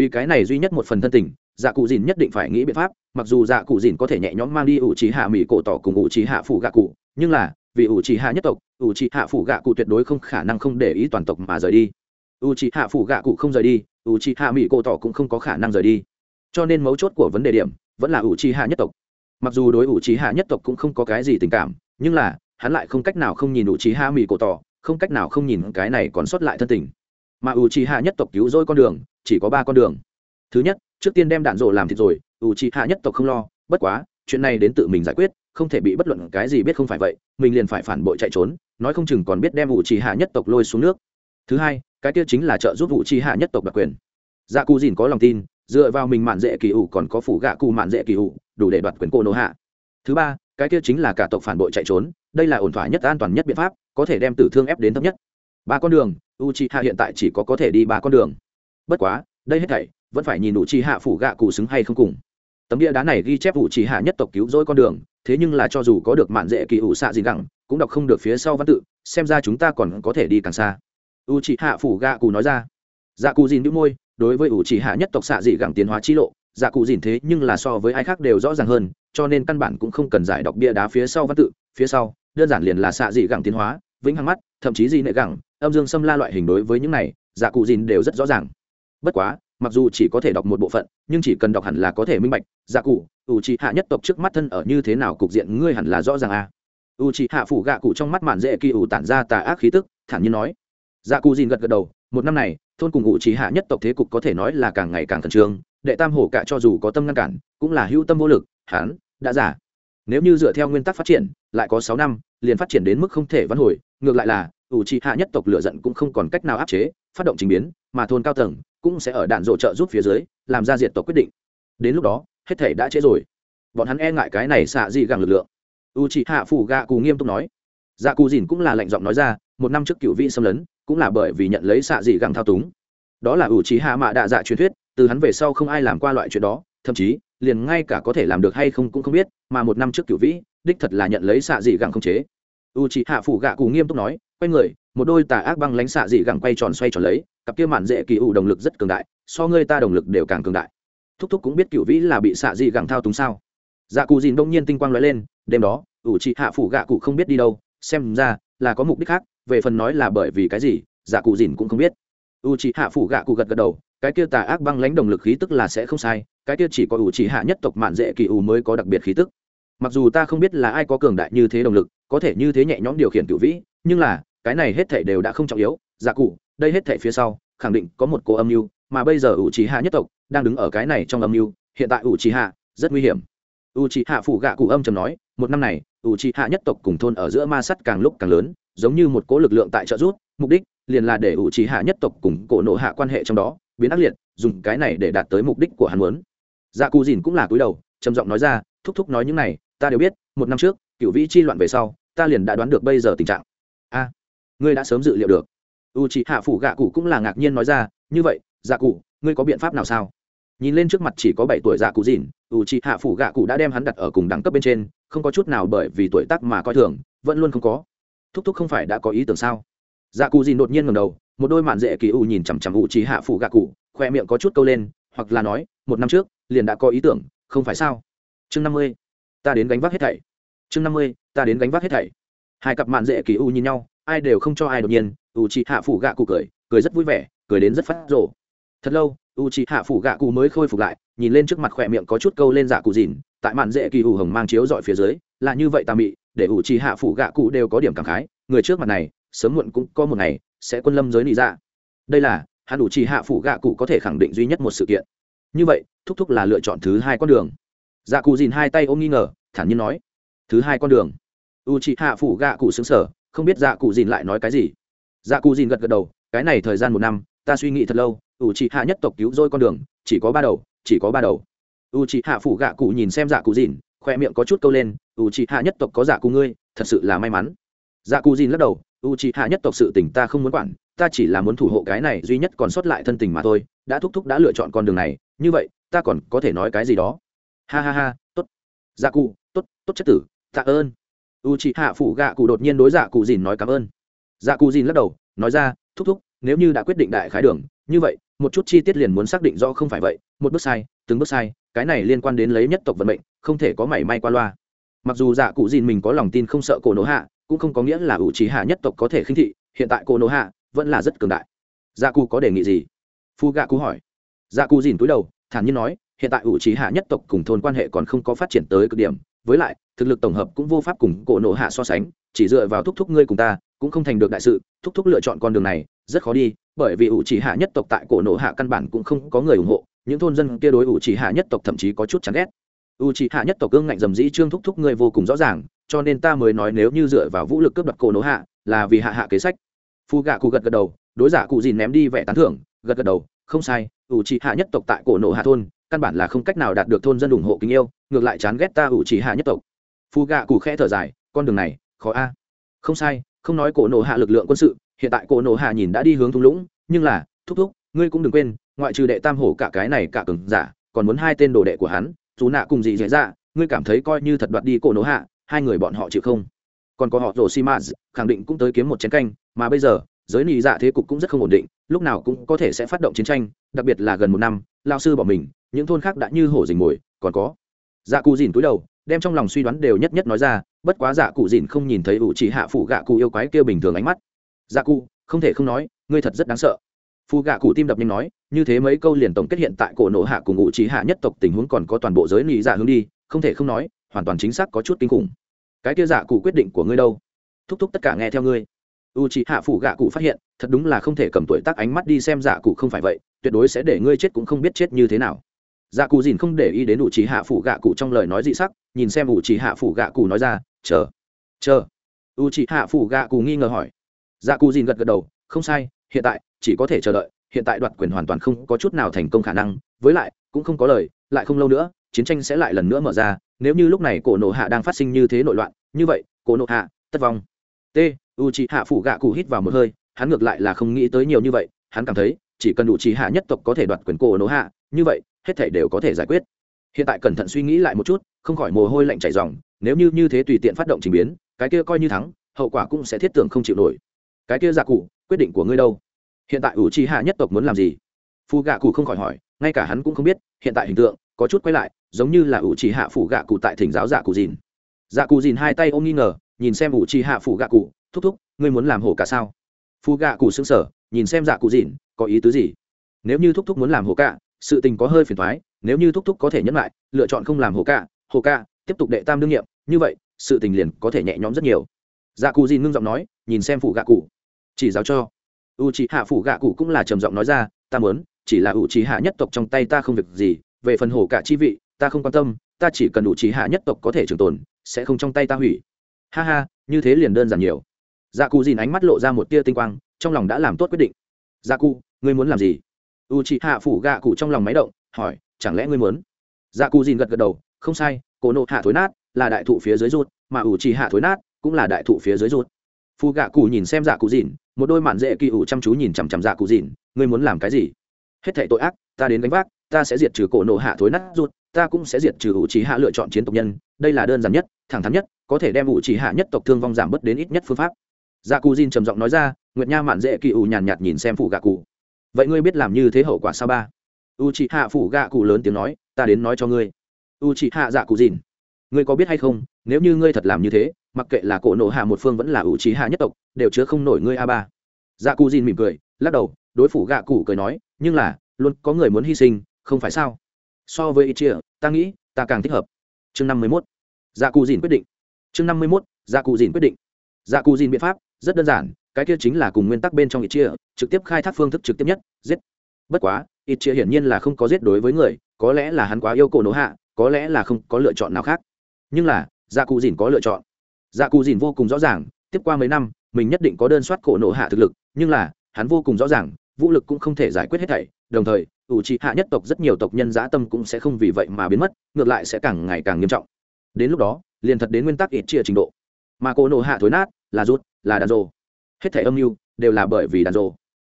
vì cái này duy nhất một phần thân tình dạ cụ dìn nhất định phải nghĩ biện pháp, mặc dù dạ cụ dìn có thể nhẹ nhõm mang đi ủ trí hạ mỹ cổ tỏ cùng ủ trí hạ phủ gạ cụ, nhưng là, vì ủ trí hạ nhất tộc ủ trí hạ phủ gạ cụ tuyệt đối không khả năng không để ý toàn tộc mà rời đi. Ủ trí hạ phủ gạ cụ không rời đi ủ trí hạ mỹ cổ tỏ cũng không có khả năng rời đi. Cho nên mấu chốt của vấn đề điểm vẫn là ủ trí hạ nhất tộc. Mặc dù đối ủ trí hạ nhất tộc cũng không có cái gì tình cảm, nhưng là, hắn lại không cách nào không nhìn ủ trí hạ mỹ cổ tỏ, không cách nào không nhìn cái này còn sót lại thân tình mà u Chi hạ nhất tộc cứu rỗi con đường, chỉ có ba con đường. Thứ nhất, trước tiên đem đạn rộ làm thịt rồi u Chi hạ nhất tộc không lo, bất quá, chuyện này đến tự mình giải quyết, không thể bị bất luận cái gì biết không phải vậy, mình liền phải phản bội chạy trốn, nói không chừng còn biết đem u Chi hạ nhất tộc lôi xuống nước. Thứ hai, cái kia chính là trợ giúp U chi hạ nhất tộc đặc quyền. Dạ cù dìn có lòng tin, dựa vào mình mạn dễ kỳ ủ còn có phủ gạ cù mạn dễ kỳ ủ, đủ để đoạt quyền cô nô hạ. Thứ ba, cái kia chính là cả tộc phản bội chạy trốn, đây là ổn thỏa nhất an toàn nhất biện pháp, có thể đem tử thương ép đến thấp nhất. Ba con đường u chi hạ hiện tại chỉ có có thể đi ba con đường. Bất quá, đây hết thảy, vẫn phải nhìn u chi hạ phủ gạ cụ xứng hay không cùng. Tấm địa đá này ghi chép u chi hạ nhất tộc cứu rỗi con đường, thế nhưng là cho dù có được mạn dễ kỳ ủ xạ gì gẳng cũng đọc không được phía sau văn tự, xem ra chúng ta còn có thể đi càng xa. U c hạ phủ gạ cụ nói ra. Dạ cụ dìn đĩu môi, đối với u c hạ nhất tộc xạ dị gẳng tiến hóa chi lộ dạ cụ dìn thế nhưng là so với ai khác đều rõ ràng hơn, cho nên căn bản cũng không cần giải đọc bia đá phía sau văn tự, phía sau, đơn giản liền là xạ dị gẳng tiến hóa vĩnh hằng mắt, thậm chí gì nệ gẳng, âm dương xâm la loại hình đối với những này dạ cụ dìn đều rất rõ ràng. Bất quá, mặc dù chỉ có thể đọc một bộ phận, nhưng chỉ cần đọc hẳn là có thể minh bạch dạ cụ u c hạ nhất tộc trước mắt thân ở như thế nào cục diện ngươi hẳn là rõ ràng à. u c hạ phủ gạ cụ trong mắt mạn dễ kỳ ủ tản ra tà ác khí tức, thản nhiên nói. Dạ cụ dìn gật gật đầu, một năm này, thôn cùng u c hạ nhất tộc thế cục có thể nói là càng ngày càng khẩn trương, đệ tam hổ cạ cho dù có tâm ngăn cản, cũng là hữu tâm vô lực hán đã giả. Nếu như dựa theo nguyên tắc phát triển, lại có sáu năm, liền phát triển đến mức không thể vãn hồi ngược lại là, ủ trì hạ nhất tộc lựa giận cũng không còn cách nào áp chế, phát động trình biến, mà thôn cao tầng cũng sẽ ở đạn rộ trợ giúp phía dưới, làm ra diệt tộc quyết định. Đến lúc đó, hết thể đã trễ rồi. Bọn hắn e ngại cái này xạ dị gàng lực lượng. U c hạ phủ gạ cù nghiêm túc nói. Dạ cù dìn cũng là lệnh giọng nói ra, một năm trước cựu vị xâm lấn, cũng là bởi vì nhận lấy xạ dị gàng thao túng. Đó là u c hạ mạ đạ dạ truyền thuyết, từ hắn về sau không ai làm qua loại chuyện đó, thậm chí, liền ngay cả có thể làm được hay không cũng không biết, mà một năm trước cựu vĩ đích thật là nhận lấy xạ dị gàng không chế u c hạ phủ gạ cù nghiêm túc nói, quay người, một đôi tà ác băng lánh xạ dị gẳng quay tròn xoay tròn lấy, cặp kia mạn dễ kỳ ủ động lực rất cường đại, so ngươi ta động lực đều càng cường đại. Thúc thúc cũng biết cựu vĩ là bị xạ dị gẳng thao túng sao? Dạ cụ dìn đông nhiên tinh quang lóe lên, đêm đó ủ chị hạ phủ gạ cụ không biết đi đâu, xem ra là có mục đích khác, về phần nói là bởi vì cái gì dạ cụ dìn cũng không biết. U chị hạ phủ gạ cụ gật gật đầu, cái kia tà ác băng lãnh đồng lực khí tức là sẽ không sai, cái kia chỉ có ủ trị hạ nhất tộc mạn dễ kỳ ủ mới có đặc biệt khí tức mặc dù ta không biết là ai có cường đại như thế động lực, có thể như thế nhẹ nhõm điều khiển cựu vĩ, nhưng là, cái này hết thể đều đã không trọng yếu. Giả cụ, đây hết thể phía sau, khẳng định có một cô âm mưu, mà bây giờ ủ trí hạ nhất tộc đang đứng ở cái này trong âm mưu, hiện tại ủ trí hạ rất nguy hiểm. Ủ trí hạ phụ gạ cụ âm trầm nói, một năm này ủ trí hạ nhất tộc cùng thôn ở giữa ma sắt càng lúc càng lớn, giống như một cố lực lượng tại trợ rút mục đích liền là để ủ trí hạ nhất tộc cùng cổ nộ hạ quan hệ trong đó biến ác liệt, dùng cái này để đạt tới mục đích của hắn muốn. Dạ cụ dìn cũng là cúi đầu, trầm giọng nói ra, thúc thúc nói những này ta đều biết, một năm trước, cựu vĩ chi loạn về sau, ta liền đã đoán được bây giờ tình trạng. A, ngươi đã sớm dự liệu được. U chị hạ phủ gạ cụ cũng là ngạc nhiên nói ra, như vậy dạ cụ, ngươi có biện pháp nào sao? Nhìn lên trước mặt chỉ có bảy tuổi dạ cụ dìn u chị hạ phủ gạ cụ đã đem hắn đặt ở cùng đẳng cấp bên trên, không có chút nào bởi vì tuổi tác mà coi thường, vẫn luôn không có. Thúc thúc không phải đã có ý tưởng sao? Dạ cụ dìn đột nhiên ngầm đầu, một đôi mạn dễ kỳ u nhìn chằm chằm u chị hạ phủ gạ cụ, khoe miệng có chút câu lên, hoặc là nói, một năm trước, liền đã có ý tưởng, không phải sao? Chương năm mươi ta đến gánh vác hết thảy. Chương năm mươi, ta đến gánh vác hết thảy. Hai cặp mạn dễ kỳ u nhìn nhau, ai đều không cho ai đột nhiên, u chị hạ phủ gạ cụ cười cười rất vui vẻ, cười đến rất phát rộ thật lâu, u chị hạ phủ gạ cụ mới khôi phục lại, nhìn lên trước mặt khỏe miệng có chút câu lên dạ cụ dìn tại mạn dễ kỳ u hồng mang chiếu dọi phía dưới, là như vậy tà mị, để u chị hạ phủ gạ cụ đều có điểm cảm khái, người trước mặt này, sớm muộn cũng có một ngày, sẽ quân lâm giới nị ra dạ. đây là, hắn u trì hạ phủ gạ cụ có thể khẳng định duy nhất một sự kiện. Như vậy, thúc thúc là lựa chọn thứ hai con đường dạ cụ dìn hai tay ôm nghi ngờ, thản nhiên nói, thứ hai con đường. U chị hạ phủ gạ cụ xứng sở không biết dạ cụ dìn lại nói cái gì. Dạ cụ dìn gật gật đầu, cái này thời gian một năm, ta suy nghĩ thật lâu, u chị hạ nhất tộc cứu rỗi con đường, chỉ có ba đầu, chỉ có ba đầu. U chị hạ phủ gạ cụ nhìn xem dạ cụ dìn, khoe miệng có chút câu lên, u chị hạ nhất tộc có dạ cụ ngươi, thật sự là may mắn. Dạ cụ dìn lắc đầu, u chị hạ nhất tộc sự tình ta không muốn quản, ta chỉ là muốn thủ hộ cái này duy nhất còn sót lại thân tình mà thôi, đã thúc thúc đã lựa chọn con đường này, như vậy, ta còn có thể nói cái gì đó? Ha ha ha, tốt. Dạ cụ, tốt tốt chất tử, tạ ơn. U chị hạ phụ gạ cụ đột nhiên đối dạ cụ dìn nói cảm ơn. Dạ cụ dìn lắc đầu, nói ra, thúc thúc, nếu như đã quyết định đại khái đường, như vậy, một chút chi tiết liền muốn xác định rõ không phải vậy, một bước sai, từng bước sai, cái này liên quan đến lấy nhất tộc vận mệnh, không thể có mảy may qua loa. Mặc dù dạ cụ dìn mình có lòng tin không sợ cổ nổ hạ, cũng không có nghĩa là ủ trí hạ nhất tộc có thể khinh thị, hiện tại cổ nổ hạ vẫn là rất cường đại. Dạ cụ có đề nghị gì? Phu gạ cụ hỏi. Dạ cụ dìn túi đầu, thản nhiên nói hiện tại ủ trí hạ nhất tộc cùng thôn quan hệ còn không có phát triển tới cực điểm, với lại, thực lực tổng hợp cũng vô pháp cùng cổ nộ hạ so sánh, chỉ dựa vào thúc thúc ngươi cùng ta, cũng không thành được đại sự, thúc thúc lựa chọn con đường này, rất khó đi, bởi vì ủ chỉ hạ nhất tộc tại cổ nộ hạ căn bản cũng không có người ủng hộ, những thôn dân kia đối ủ chỉ hạ nhất tộc thậm chí có chút chán ghét. Ủ chỉ hạ nhất tộc cương ngạnh dầm dĩ trương thúc thúc ngươi vô cùng rõ ràng, cho nên ta mới nói nếu như dựa vào vũ lực cướp đoạt cổ nộ hạ, là vì hạ hạ kế sách. Phu gạ cụ gật gật đầu, đối giả cụ gì ném đi vẻ tán thưởng, gật gật đầu, không sai, ủ chỉ hạ nhất tộc tại cổ nộ hạ thôn căn bản là không cách nào đạt được thôn dân ủng hộ kính yêu, ngược lại chán ghét ta ủ chỉ hạ nhất tộc. Phù gạ cụ khẽ thở dài, con đường này, khó a. Không sai, không nói cổ nổ hạ lực lượng quân sự, hiện tại cổ nổ hạ nhìn đã đi hướng thung lũng, nhưng là, thúc thúc, ngươi cũng đừng quên, ngoại trừ đệ tam hổ cả cái này cả cường giả, còn muốn hai tên đồ đệ của hắn chú nạ cùng gì dễ dạ ngươi cảm thấy coi như thật đoạt đi cổ nổ hạ, hai người bọn họ chịu không? Còn có họ rổ xi khẳng định cũng tới kiếm một chiến canh, mà bây giờ, giới nị dạ thế cục cũng rất không ổn định, lúc nào cũng có thể sẽ phát động chiến tranh, đặc biệt là gần một năm, lao sư bỏ mình những thôn khác đã như hổ dình mồi, còn có. Dạ cụ dìn túi đầu, đem trong lòng suy đoán đều nhất nhất nói ra, bất quá dạ cụ dìn không nhìn thấy ủ chỉ hạ phụ gạ cụ yêu quái kia bình thường ánh mắt. Dạ cụ, không thể không nói, ngươi thật rất đáng sợ. Phụ gạ cụ tim đập nhanh nói, như thế mấy câu liền tổng kết hiện tại cổ nộ hạ cùng ủ chỉ hạ nhất tộc tình huống còn có toàn bộ giới lý dạ hướng đi, không thể không nói, hoàn toàn chính xác có chút kinh khủng. Cái kia dạ cụ quyết định của ngươi đâu? Thúc thúc tất cả nghe theo ngươi. U c h ị hạ phủ gạ cụ phát hiện, thật đúng là không thể cầm tuổi tác ánh mắt đi xem dạ cụ không phải vậy, tuyệt đối sẽ để ngươi chết cũng không biết chết như thế nào dạ cụ dìn không để ý đến u trí hạ phủ gạ cụ trong lời nói dị sắc, nhìn xem u trí hạ phủ gạ cụ nói ra, chờ chờ. U trí hạ phủ gạ cụ nghi ngờ hỏi. Dạ cụ dìn gật gật đầu, không sai, hiện tại chỉ có thể chờ đợi, hiện tại đoạt quyền hoàn toàn không có chút nào thành công khả năng, với lại cũng không có lời, lại không lâu nữa, chiến tranh sẽ lại lần nữa mở ra, nếu như lúc này cổ nộ hạ đang phát sinh như thế nội loạn, như vậy, cổ nộ hạ, tất vong. T u c hạ phủ gạ cụ hít vào một hơi, hắn ngược lại là không nghĩ tới nhiều như vậy, hắn cảm thấy chỉ cần U trí hạ nhất tộc có thể đoạt quyền cổ nộ hạ, như vậy hết thể đều có thể giải quyết. Hiện tại cẩn thận suy nghĩ lại một chút, không khỏi mồ hôi lạnh chảy ròng, nếu như như thế tùy tiện phát động trình biến, cái kia coi như thắng, hậu quả cũng sẽ thiết tưởng không chịu nổi. Cái kia giả cụ, quyết định của ngươi đâu? Hiện tại ủ trì hạ nhất tộc muốn làm gì? Phù gạ cụ không khỏi hỏi, ngay cả hắn cũng không biết, hiện tại hình tượng có chút quay lại, giống như là ủ trì hạ phủ gạ cụ tại thỉnh giáo giả cụ dìn. Giả cụ dìn hai tay ôm nghi ngờ, nhìn xem ủ trì hạ phủ gạ cụ thúc thúc, ngươi muốn làm hổ cả sao? Phù gạ cụ xứng sở nhìn xem giả cụ dìn, có ý tứ gì? Nếu như thúc thúc muốn làm hổ cả sự tình có hơi phiền thoái, nếu như thúc thúc có thể nhẫn lại, lựa chọn không làm hồ ca hồ ca, tiếp tục đệ tam đương nhiệm, như vậy, sự tình liền có thể nhẹ nhõm rất nhiều. Dạ cụ dìn ngưng giọng nói, nhìn xem phụ gạ cụ. Chỉ giáo cho. U c hạ phủ gạ cụ cũng là trầm giọng nói ra, ta muốn, chỉ là u c hạ nhất tộc trong tay ta không việc gì, về phần hồ cả chi vị, ta không quan tâm, ta chỉ cần u c hạ nhất tộc có thể trường tồn, sẽ không trong tay ta hủy. Ha ha, như thế liền đơn giản nhiều. Dạ cụ dìn ánh mắt lộ ra một tia tinh quang, trong lòng đã làm tốt quyết định. Dạ cụ, ngươi muốn làm gì? U chị hạ phủ gạ cụ trong lòng máy động hỏi chẳng lẽ ngươi muốn? Dạ cụ dìn gật gật đầu không sai cổ nộ hạ thối nát là đại thụ phía dưới ruột, mà u chị hạ thối nát cũng là đại thụ phía dưới ruột. phù gạ cụ nhìn xem dạ cụ dìn một đôi mạn dễ kỳ ủ chăm chú nhìn chằm chằm dạ cụ dìn ngươi muốn làm cái gì? Hết thệ tội ác ta đến gánh vác ta sẽ diệt trừ cổ nộ hạ thối nát ruột, ta cũng sẽ diệt trừ ủ trì hạ lựa chọn chiến tộc nhân đây là đơn giản nhất thẳng thắn nhất có thể đem ủ trì hạ nhất tộc thương vong giảm bớt đến ít nhất phương pháp. Dạ cụ dìn trầm giọng nói ra nguyệt nha mạn dễ kỳ ủ nhàn nhạt nhìn xem phụ gạ cụ vậy ngươi biết làm như thế hậu quả sao ba? U chị hạ phủ gạ cụ lớn tiếng nói, ta đến nói cho ngươi. U chị hạ dạ cụ dìn. Ngươi có biết hay không, nếu như ngươi thật làm như thế, mặc kệ là cổ nộ hạ một phương vẫn là u chị hạ nhất tộc, đều chứa không nổi ngươi a ba. Dạ cụ dìn mỉm cười, lắc đầu, đối phủ gạ cụ cười nói, nhưng là, luôn có người muốn hy sinh, không phải sao? So với ít chia ta nghĩ, ta càng thích hợp. Chương năm mươi mốt. Dạ cụ dìn quyết định. Chương năm mươi mốt dạ cụ dìn quyết định. Dạ cụ dìn biện pháp, rất đơn giản cái kia chính là cùng nguyên tắc bên trong ít chia, trực tiếp khai thác phương thức trực tiếp nhất, giết. Bất quá, ít chia hiển nhiên là không có giết đối với người, có lẽ là hắn quá yêu cổ nổ hạ, có lẽ là không có lựa chọn nào khác. Nhưng là gia cụ dìn có lựa chọn. Gia cụ dìn vô cùng rõ ràng, tiếp qua mấy năm, mình nhất định có đơn soát cổ nổ hạ thực lực, nhưng là, hắn vô cùng rõ ràng, vũ lực cũng không thể giải quyết hết thảy, đồng thời, ủ trị hạ nhất tộc rất nhiều tộc nhân dã tâm cũng sẽ không vì vậy mà biến mất, ngược lại sẽ càng ngày càng nghiêm trọng. Đến lúc đó, liền thật đến nguyên tắc ít chia trình độ. Mà cổ nổ hạ thối nát, là rút, là đàn rồ hết thẻ âm mưu đều là bởi vì đàn rồ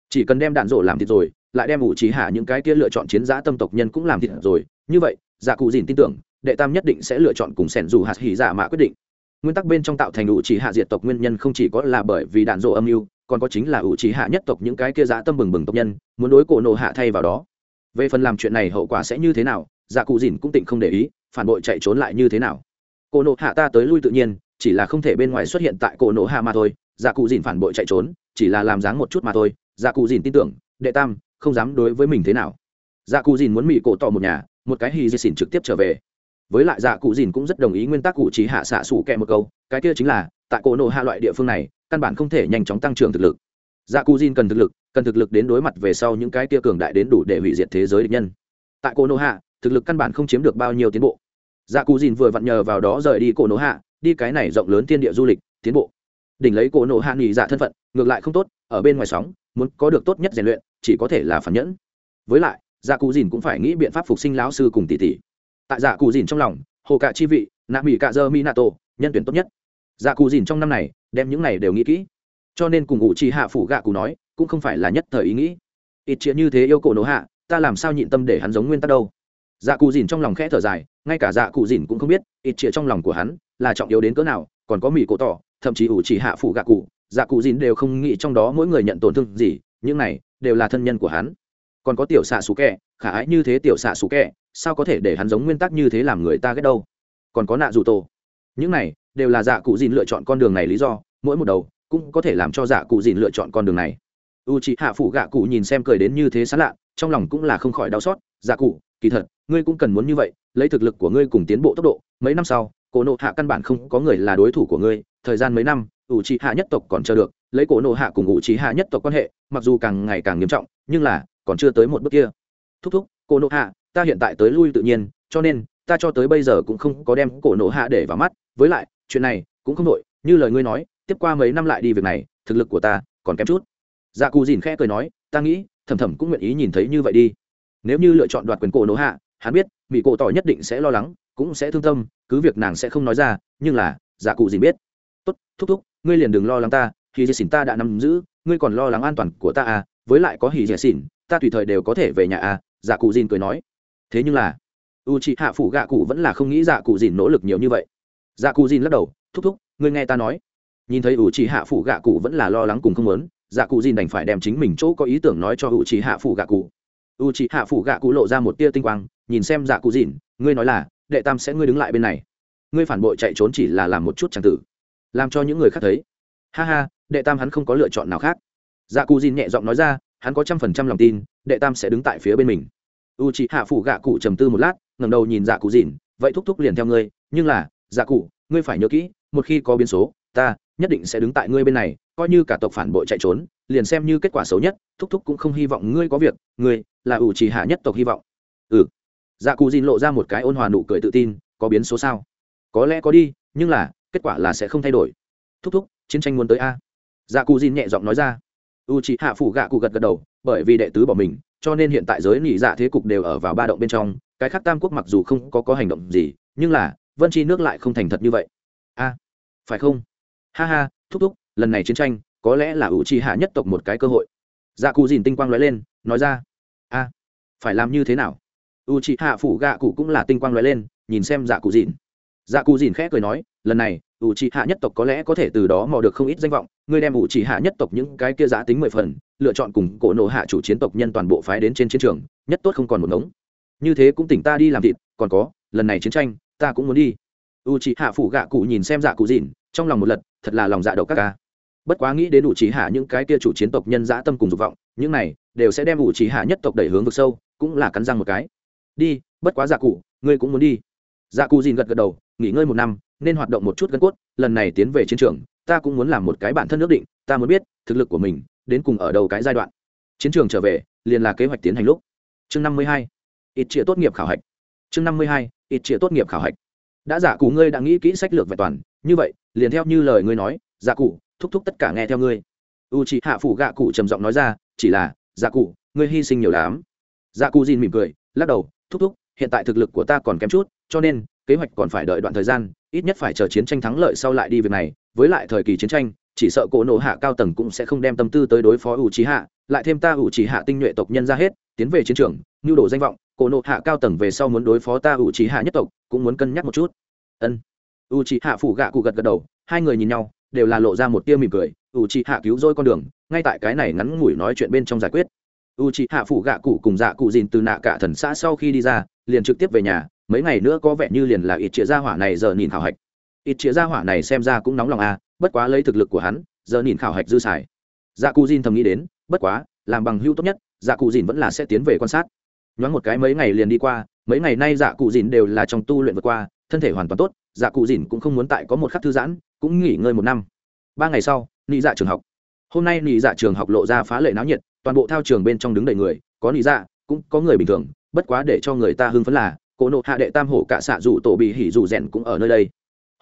chỉ cần đem đạn rồ làm thịt rồi, lại đem ủ trí hạ những cái kia lựa chọn chiến giã tâm tộc nhân cũng làm thịt rồi. Như vậy dạ cụ dìn tin tưởng, đệ tam nhất định sẽ lựa chọn cùng sẻn dù hạt hỉ dạ mạ quyết định. Nguyên tắc bên trong tạo thành ủ trí hạ diệt tộc nguyên nhân không chỉ có là bởi vì đạn rồ âm mưu, còn có chính là ủ trí hạ nhất tộc những cái kia giã tâm bừng bừng tộc nhân, muốn đối cổ nổ hạ thay vào đó. Về phần làm chuyện này hậu quả sẽ như thế nào dạ cụ dìn cũng tịnh không để ý, phản bội chạy trốn lại như thế nào. Cổ nổ hạ ta tới lui tự nhiên, chỉ là không thể bên ngoài xuất hiện tại cổ nổ hạ mà thôi dạ cụ dìn phản bội chạy trốn, chỉ là làm dáng một chút mà thôi. Dạ cụ dìn tin tưởng, đệ tam, không dám đối với mình thế nào. Dạ cụ dìn muốn mỹ cổ tỏ một nhà, một cái hì di xỉn trực tiếp trở về. Với lại dạ cụ dìn cũng rất đồng ý nguyên tắc cụ trí hạ xạ xủ kẹ một câu, cái kia chính là, tại cổ nộ hạ loại địa phương này, căn bản không thể nhanh chóng tăng trưởng thực lực. Dạ cụ dìn cần thực lực, cần thực lực đến đối mặt về sau những cái kia cường đại đến đủ để hủy diệt thế giới địch nhân. Tại cổ nộ hạ, thực lực căn bản không chiếm được bao nhiêu tiến bộ. Dạ cụ dìn vừa vặn nhờ vào đó rời đi cổ nộ hạ, đi cái này rộng lớn thiên địa du lịch, tiến bộ đỉnh lấy cổ nộ hạ nghỉ dạ thân phận, ngược lại không tốt, ở bên ngoài sóng, muốn có được tốt nhất rèn luyện, chỉ có thể là phản nhẫn. Với lại dạ cụ dìn cũng phải nghĩ biện pháp phục sinh lão sư cùng tỷ tỷ. Tại dạ cụ dìn trong lòng, hồ cạ chi vị, nạ mỹ cạ dơ mi nato nhân tuyển tốt nhất. Dạ cụ dìn trong năm này, đem những này đều nghĩ kỹ. Cho nên cùng ngụ chi hạ phủ gạ cụ nói, cũng không phải là nhất thời ý nghĩ. Ít chĩa như thế yêu cổ nổ hạ, ta làm sao nhịn tâm để hắn giống nguyên tắc đâu? Dạ cụ dìn trong lòng khẽ thở dài, ngay cả dạ cụ dìn cũng không biết, ít chĩa trong lòng của hắn là trọng yếu đến cỡ nào, còn có mỹ cổ tỏ thậm chí ủ chỉ hạ Phụ gạ cụ dạ cụ dìn đều không nghĩ trong đó mỗi người nhận tổn thương gì, những này đều là thân nhân của hắn. Còn có tiểu xạ xú kẹ, khả ái như thế tiểu xạ xú kẹ, sao có thể để hắn giống nguyên tắc như thế làm người ta ghét đâu? Còn có nạ dù tổ. Những này đều là dạ cụ dìn lựa chọn con đường này lý do, mỗi một đầu cũng có thể làm cho dạ cụ dìn lựa chọn con đường này. U c hạ Phụ gạ cụ nhìn xem cười đến như thế sán lạ, trong lòng cũng là không khỏi đau xót dạ cụ, kỳ thật, ngươi cũng cần muốn như vậy, lấy thực lực của ngươi cùng tiến bộ tốc độ, mấy năm sau, cổ nộ hạ căn bản không có người là đối thủ của ngươi thời gian mấy năm, ủ trì hạ nhất tộc còn chờ được, lấy cổ nộ hạ cùng ủ trì hạ nhất tộc quan hệ, mặc dù càng ngày càng nghiêm trọng, nhưng là, còn chưa tới một bước kia. Thúc thúc, cổ nộ hạ, ta hiện tại tới lui tự nhiên, cho nên, ta cho tới bây giờ cũng không có đem cổ nộ hạ để vào mắt. Với lại, chuyện này cũng không đội như lời ngươi nói, tiếp qua mấy năm lại đi việc này, thực lực của ta còn kém chút. Dạ cù dìn khẽ cười nói, ta nghĩ, thầm thầm cũng nguyện ý nhìn thấy như vậy đi. Nếu như lựa chọn đoạt quyền cổ nộ hạ, hắn biết mỹ cổ tỏ nhất định sẽ lo lắng, cũng sẽ thương tâm, cứ việc nàng sẽ không nói ra, nhưng là dạ cụ dìn biết tốt thúc thúc ngươi liền đừng lo lắng ta khi dì xỉn ta đã nắm giữ ngươi còn lo lắng an toàn của ta à với lại có hỉ dì xỉn ta tùy thời đều có thể về nhà à dạ cụ dìn cười nói. Thế nhưng là u chị hạ phủ gạ cụ vẫn là không nghĩ dạ cụ dìn nỗ lực nhiều như vậy. Dạ cụ dìn lắc đầu thúc thúc ngươi nghe ta nói. Nhìn thấy u chị hạ phủ gạ cụ vẫn là lo lắng cùng không lớn, dạ cụ dìn đành phải đem chính mình chỗ có ý tưởng nói cho u chị hạ phủ gạ cụ. U chị hạ phủ gạ cụ lộ ra một tia tinh quang nhìn xem dạ cụ dìn ngươi nói là đệ tam sẽ ngươi đứng lại bên này. Ngươi phản bội chạy trốn chỉ là làm một chút c tử làm cho những người khác thấy. Ha ha, đệ tam hắn không có lựa chọn nào khác. Dạ cụ dìn nhẹ giọng nói ra, hắn có trăm phần trăm lòng tin, đệ tam sẽ đứng tại phía bên mình. U chị hạ phủ gạ cụ trầm tư một lát ngầm đầu nhìn dạ cụ dìn, vậy thúc thúc liền theo ngươi, nhưng là dạ cụ ngươi phải nhớ kỹ, một khi có biến số, ta nhất định sẽ đứng tại ngươi bên này, coi như cả tộc phản bội chạy trốn, liền xem như kết quả xấu nhất, thúc thúc cũng không hy vọng ngươi có việc, ngươi là ủ trì hạ nhất tộc hy vọng. Ừ. Dạ cụ dìn lộ ra một cái ôn hòa nụ cười tự tin, có biến số sao? Có lẽ có đi, nhưng là kết quả là sẽ không thay đổi. Thúc thúc, chiến tranh muốn tới a. Dạ cụ dìn nhẹ giọng nói ra. U chị hạ phủ gạ cụ gật gật đầu, bởi vì đệ tứ bỏ mình, cho nên hiện tại giới nỉ dạ thế cục đều ở vào ba động bên trong, cái khác tam quốc mặc dù không có có hành động gì, nhưng là, vân chi nước lại không thành thật như vậy. A, phải không? Ha ha, thúc thúc, lần này chiến tranh, có lẽ là ủ trì hạ nhất tộc một cái cơ hội. Dạ cụ dìn tinh quang nói lên, nói ra. A, phải làm như thế nào? U trì hạ phủ gạ cụ cũng là tinh quang nói lên, nhìn xem dạ cụ dìn. Dạ cụ dìn khẽ cười nói, lần này ủ trì hạ nhất tộc có lẽ có thể từ đó mò được không ít danh vọng, ngươi đem ủ trì hạ nhất tộc những cái kia giá tính mười phần, lựa chọn cùng cổ nộ hạ chủ chiến tộc nhân toàn bộ phái đến trên chiến trường, nhất tốt không còn một ngống. Như thế cũng tỉnh ta đi làm thịt, còn có, lần này chiến tranh, ta cũng muốn đi. U trì hạ phủ gạ cụ nhìn xem dạ cụ dìn trong lòng một lật, thật là lòng dạ độc các ca. Bất quá nghĩ đến ủ trì hạ những cái kia chủ chiến tộc nhân dã tâm cùng dục vọng, những này đều sẽ đem ủ trì hạ nhất tộc đẩy hướng vực sâu, cũng là cắn răng một cái. Đi, bất quá dạ cụ, ngươi cũng muốn đi. Dạ cụ dìn gật gật đầu, nghỉ ngơi một năm nên hoạt động một chút gân cốt, lần này tiến về chiến trường, ta cũng muốn làm một cái bản thân nước định, ta muốn biết, thực lực của mình, đến cùng ở đầu cái giai đoạn. Chiến trường trở về, liền là kế hoạch tiến hành lúc. Chương năm mươi hai, ít chĩa tốt nghiệp khảo hạch. Chương năm mươi hai, ít chĩa tốt nghiệp khảo hạch. Đã giả cụ ngươi đã nghĩ kỹ sách lược vẹn toàn, như vậy, liền theo như lời ngươi nói, giả cụ thúc thúc tất cả nghe theo ngươi. U chị hạ phủ gạ cụ trầm giọng nói ra, chỉ là, giả cụ ngươi hy sinh nhiều lắm. Giả cụ dìn mỉm cười, lắc đầu, thúc thúc, hiện tại thực lực của ta còn kém chút, cho nên, kế hoạch còn phải đợi đoạn thời gian ít nhất phải chờ chiến tranh thắng lợi sau lại đi việc này, với lại thời kỳ chiến tranh, chỉ sợ cổ nộ hạ cao tầng cũng sẽ không đem tâm tư tới đối phó ủ trí hạ, lại thêm ta ủ trí hạ tinh nhuệ tộc nhân ra hết, tiến về chiến trường nhu đồ danh vọng, cổ nộ hạ cao tầng về sau muốn đối phó ta ủ trí hạ nhất tộc, cũng muốn cân nhắc một chút. Ân. U trí hạ phủ gạ cụ gật gật đầu, hai người nhìn nhau, đều là lộ ra một tia mỉm cười u trí hạ cứu rỗi con đường, ngay tại cái này ngắn ngủi nói chuyện bên trong giải quyết. U trí hạ phủ gạ cụ cùng dạ cụ dìn từ nạ cả thần xã sau khi đi ra, liền trực tiếp về nhà mấy ngày nữa có vẻ như liền là ít chĩa gia hỏa này giờ nhìn khảo hạch. Ít chĩa gia hỏa này xem ra cũng nóng lòng à bất quá lấy thực lực của hắn, giờ nhìn khảo hạch dư xài. Dạ cù dìn thầm nghĩ đến, bất quá, làm bằng hưu tốt nhất dạ cù dìn vẫn là sẽ tiến về quan sát. Nhoáng một cái mấy ngày liền đi qua, mấy ngày nay dạ cù dìn đều là trong tu luyện vượt qua, thân thể hoàn toàn tốt dạ cù dìn cũng không muốn tại có một khắc thư giãn, cũng nghỉ ngơi một năm. Ba ngày sau, nị dạ trường học. Hôm nay nị dạ trường học lộ ra phá lệ náo nhiệt, toàn bộ thao trường bên trong đứng đầy người, có nị dạ cũng có người bình thường, bất quá để cho người ta hưng phấn là cổ nộ hạ đệ tam hổ cả xạ dù tổ bị hỉ dù rèn cũng ở nơi đây.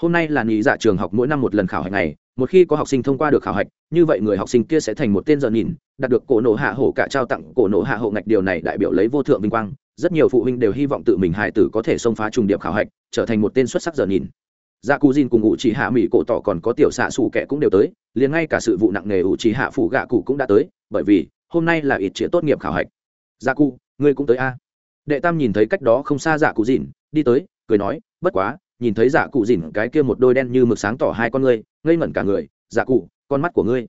Hôm nay là nghỉ dạ trường học mỗi năm một lần khảo hạch này một khi có học sinh thông qua được khảo hạch, như vậy người học sinh kia sẽ thành một tên giờ nhìn, đạt được cổ nộ hạ hổ cả trao tặng cổ nộ hạ hộ ngạch điều này đại biểu lấy vô thượng vinh quang, rất nhiều phụ huynh đều hy vọng tự mình hài tử có thể xông phá trùng điểm khảo hạch, trở thành một tên xuất sắc giờ nhìn. Dạ cù dìn cùng ủ chỉ hạ mỹ cổ tỏ còn có tiểu xạ xù kẻ cũng đều tới, liền ngay cả sự vụ nặng nề ủ chỉ hạ phủ gạ cụ cũng đã tới, bởi vì hôm nay là ít chĩa tốt nghiệp khảo hạch. Dạ cù, ngươi cũng tới a? Đệ tam nhìn thấy cách đó không xa dạ cụ dìn, đi tới, cười nói, bất quá, nhìn thấy dạ cụ dìn, cái kia một đôi đen như mực sáng tỏ hai con ngươi, ngây ngẩn cả người dạ cụ, con mắt của ngươi.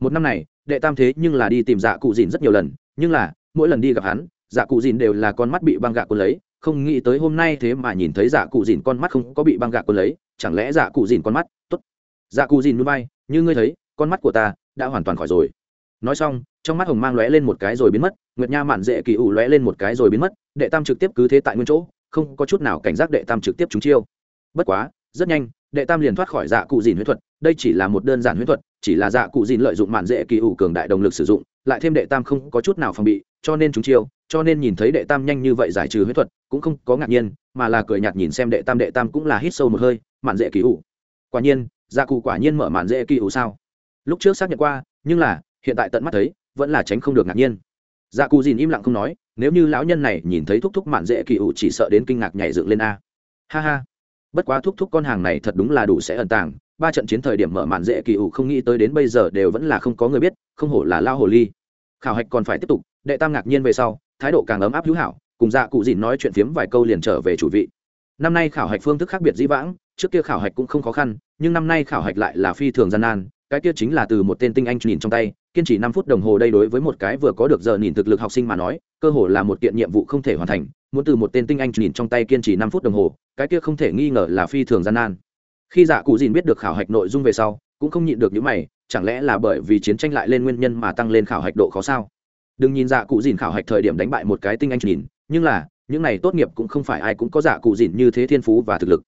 Một năm này, đệ tam thế nhưng là đi tìm dạ cụ dìn rất nhiều lần, nhưng là, mỗi lần đi gặp hắn dạ cụ dìn đều là con mắt bị băng gạ quân lấy, không nghĩ tới hôm nay thế mà nhìn thấy dạ cụ dìn con mắt không có bị băng gạ quân lấy, chẳng lẽ dạ cụ dìn con mắt, tốt. Dạ cụ dìn núi bay, như ngươi thấy, con mắt của ta đã hoàn toàn khỏi rồi nói xong, trong mắt hồng mang lóe lên một cái rồi biến mất, nguyệt nha mạn dễ kỳ ủ lóe lên một cái rồi biến mất, đệ tam trực tiếp cứ thế tại nguyên chỗ, không có chút nào cảnh giác đệ tam trực tiếp trúng chiêu. Bất quá, rất nhanh, đệ tam liền thoát khỏi dạ cụ dìn huyết thuật, đây chỉ là một đơn giản huyết thuật, chỉ là dạ cụ dìn lợi dụng mạn dễ kỳ ủ cường đại động lực sử dụng, lại thêm đệ tam không có chút nào phòng bị, cho nên chúng chiêu, cho nên nhìn thấy đệ tam nhanh như vậy giải trừ huyết thuật, cũng không có ngạc nhiên, mà là cười nhạt nhìn xem đệ tam đệ tam cũng là hít sâu một hơi, mạn dễ kỳ ủ. Quả nhiên dạ cụ quả nhiên mở mạn dễ kỳ ủ sao? Lúc trước xác nhận qua, nhưng là hiện tại tận mắt thấy, vẫn là tránh không được ngạc nhiên. Dạ cù dìn im lặng không nói, nếu như lão nhân này nhìn thấy thúc thúc mạn dễ kỳ ủ chỉ sợ đến kinh ngạc nhảy dựng lên a. Ha ha. Bất quá thúc thúc con hàng này thật đúng là đủ sẽ ẩn tàng, ba trận chiến thời điểm mở màn dễ kỳ ủ không nghĩ tới đến bây giờ đều vẫn là không có người biết, không hổ là lao hồ ly. Khảo hạch còn phải tiếp tục, đệ tam ngạc nhiên về sau, thái độ càng ấm áp hữu hảo, cùng dạ cụ dìn nói chuyện phiếm vài câu liền trở về chủ vị. Năm nay khảo hạch phương thức khác biệt dĩ vãng, trước kia khảo hạch cũng không khó khăn, nhưng năm nay khảo hạch lại là phi thường gian nan, cái kia chính là từ một tên tinh anh nhìn trong tay kiên trì năm phút đồng hồ đây đối với một cái vừa có được giờ nhìn thực lực học sinh mà nói, cơ hồ là một kiện nhiệm vụ không thể hoàn thành, muốn từ một tên tinh anh nhìn trong tay kiên trì năm phút đồng hồ, cái kia không thể nghi ngờ là phi thường gian nan. Khi dạ cụ dìn biết được khảo hạch nội dung về sau, cũng không nhịn được những mày, chẳng lẽ là bởi vì chiến tranh lại lên nguyên nhân mà tăng lên khảo hạch độ khó sao? Đừng nhìn dạ cụ dìn khảo hạch thời điểm đánh bại một cái tinh anh nhìn, nhưng là, những này tốt nghiệp cũng không phải ai cũng có dạ cụ dìn như thế thiên phú và thực lực.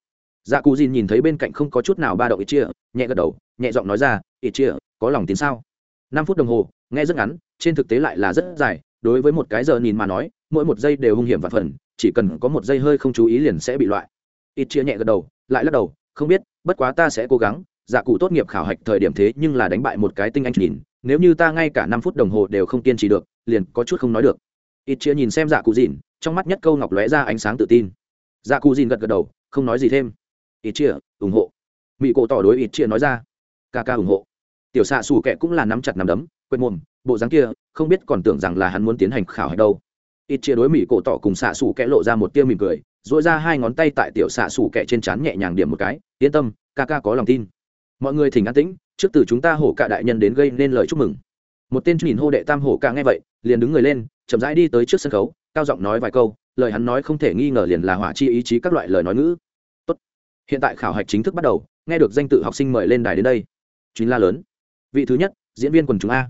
Dạ cụ dìn nhìn thấy bên cạnh không có chút nào ba động ít chia nhẹ gật đầu, nhẹ giọng nói ra ít chia có lòng tin sao? Năm phút đồng hồ, nghe rất ngắn, trên thực tế lại là rất dài, đối với một cái giờ nhìn mà nói, mỗi một giây đều hung hiểm và phần, chỉ cần có một giây hơi không chú ý liền sẽ bị loại. Ít chia nhẹ gật đầu, lại lắc đầu, không biết, bất quá ta sẽ cố gắng dạ cụ tốt nghiệp khảo hạch thời điểm thế nhưng là đánh bại một cái tinh anh nhìn, nếu như ta ngay cả năm phút đồng hồ đều không kiên trì được, liền có chút không nói được. Ít chia nhìn xem dạ cụ dìn trong mắt nhất câu ngọc lóe ra ánh sáng tự tin. Dạ cụ dìn gật gật đầu, không nói gì thêm. Ít chia, ủng hộ. Mỹ cổ tỏ đối ít chia nói ra. Ca ca ủng hộ tiểu xạ xù kệ cũng là nắm chặt nắm đấm quên mồm, bộ dáng kia, không biết còn tưởng rằng là hắn muốn tiến hành khảo hạch đâu. Ít chia đối mỹ cổ tỏ cùng xạ xù kệ lộ ra một tia mỉm cười dỗi ra hai ngón tay tại tiểu xạ xù kệ trên trán nhẹ nhàng điểm một cái, yên tâm, ca ca có lòng tin. Mọi người thỉnh an tĩnh, trước từ chúng ta hổ cả đại nhân đến gây nên lời chúc mừng. Một tên nhìn hô đệ tam hổ cả nghe vậy, liền đứng người lên, chậm rãi đi tới trước sân khấu, cao giọng nói vài câu, lời hắn nói không thể nghi ngờ liền là hỏa chi ý chí các loại lời nói ngữ. Tốt. hiện tại khảo hạch chính thức bắt đầu, nghe được danh tự học sinh mời lên đài đến đây. Chính la lớn vị thứ nhất, diễn viên quần chúng a.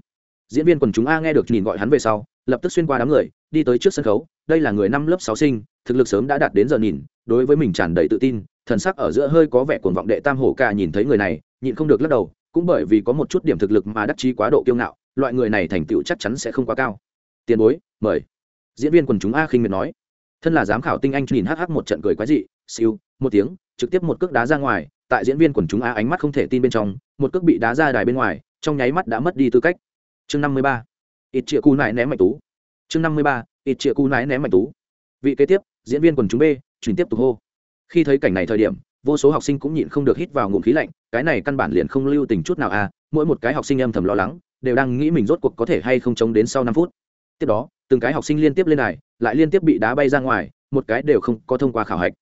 Diễn viên quần chúng a nghe được nhìn gọi hắn về sau, lập tức xuyên qua đám người, đi tới trước sân khấu. Đây là người năm lớp sáu sinh, thực lực sớm đã đạt đến giờ nhìn, đối với mình tràn đầy tự tin, thần sắc ở giữa hơi có vẻ cuồng vọng đệ tam hổ ca nhìn thấy người này, nhịn không được lắc đầu, cũng bởi vì có một chút điểm thực lực mà đắc chí quá độ kiêu ngạo, loại người này thành tựu chắc chắn sẽ không quá cao. Tiền bối, mời. Diễn viên quần chúng a khinh miệt nói. Thân là giám khảo tinh anh nhìn hh một trận cười quái dị, siêu, một tiếng, trực tiếp một cước đá ra ngoài, tại diễn viên quần chúng a ánh mắt không thể tin bên trong, một cước bị đá ra đài bên ngoài trong nháy mắt đã mất đi tư cách. Chương năm mươi ba, ít triệu cú nại ném mạnh tú. Chương năm mươi ba, ít triệu cú nại ném mạnh tú. Vị kế tiếp, diễn viên quần chúng b, chuyển tiếp tục hô. Khi thấy cảnh này thời điểm, vô số học sinh cũng nhịn không được hít vào ngụm khí lạnh, cái này căn bản liền không lưu tình chút nào à mỗi một cái học sinh âm thầm lo lắng, đều đang nghĩ mình rốt cuộc có thể hay không chống đến sau năm phút. Tiếp đó, từng cái học sinh liên tiếp lên này lại liên tiếp bị đá bay ra ngoài, một cái đều không có thông qua khảo hạch.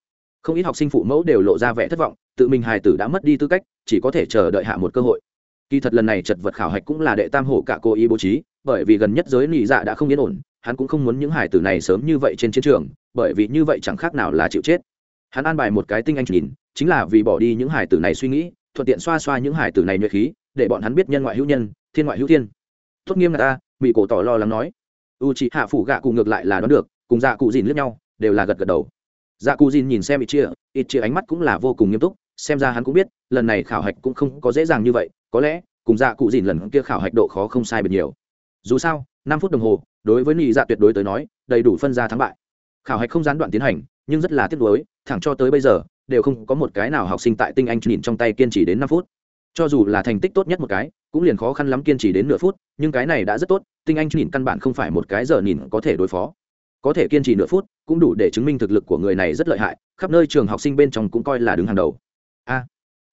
Không ít học sinh phụ mẫu đều lộ ra vẻ thất vọng, tự mình hài tử đã mất đi tư cách, chỉ có thể chờ đợi hạ một cơ hội kỳ thật lần này chật vật khảo hạch cũng là đệ tam hổ cả cố ý bố trí, bởi vì gần nhất giới nị dạ đã không yên ổn, hắn cũng không muốn những hải tử này sớm như vậy trên chiến trường, bởi vì như vậy chẳng khác nào là chịu chết. Hắn an bài một cái tinh anh nhìn, chính là vì bỏ đi những hải tử này suy nghĩ, thuận tiện xoa xoa những hải tử này nhuệ khí, để bọn hắn biết nhân ngoại hữu nhân, thiên ngoại hữu thiên. Tốt nghiêm là ta mỹ cổ tỏ lo lắng nói. U chị hạ phủ gạ cụ ngược lại là đoán được, cùng dạ cụ dìn lướt nhau, đều là gật gật đầu. Dạ cụ dìn nhìn xem ít chia ít chia ánh mắt cũng là vô cùng nghiêm túc, xem ra hắn cũng biết, lần này khảo hạch cũng không có dễ dàng như vậy có lẽ cùng dạ cụ dìn lần kia khảo hạch độ khó không sai biệt nhiều. Dù sao, năm phút đồng hồ, đối với nị dạ tuyệt đối tới nói, đầy đủ phân ra thắng bại. Khảo hạch không gián đoạn tiến hành, nhưng rất là tiếc nuối, thẳng cho tới bây giờ, đều không có một cái nào học sinh tại tinh anh nhìn trong tay kiên trì đến năm phút. Cho dù là thành tích tốt nhất một cái, cũng liền khó khăn lắm kiên trì đến nửa phút, nhưng cái này đã rất tốt, tinh anh nhìn căn bản không phải một cái giờ nhìn có thể đối phó. Có thể kiên trì nửa phút, cũng đủ để chứng minh thực lực của người này rất lợi hại, khắp nơi trường học sinh bên trong cũng coi là đứng hàng đầu. A,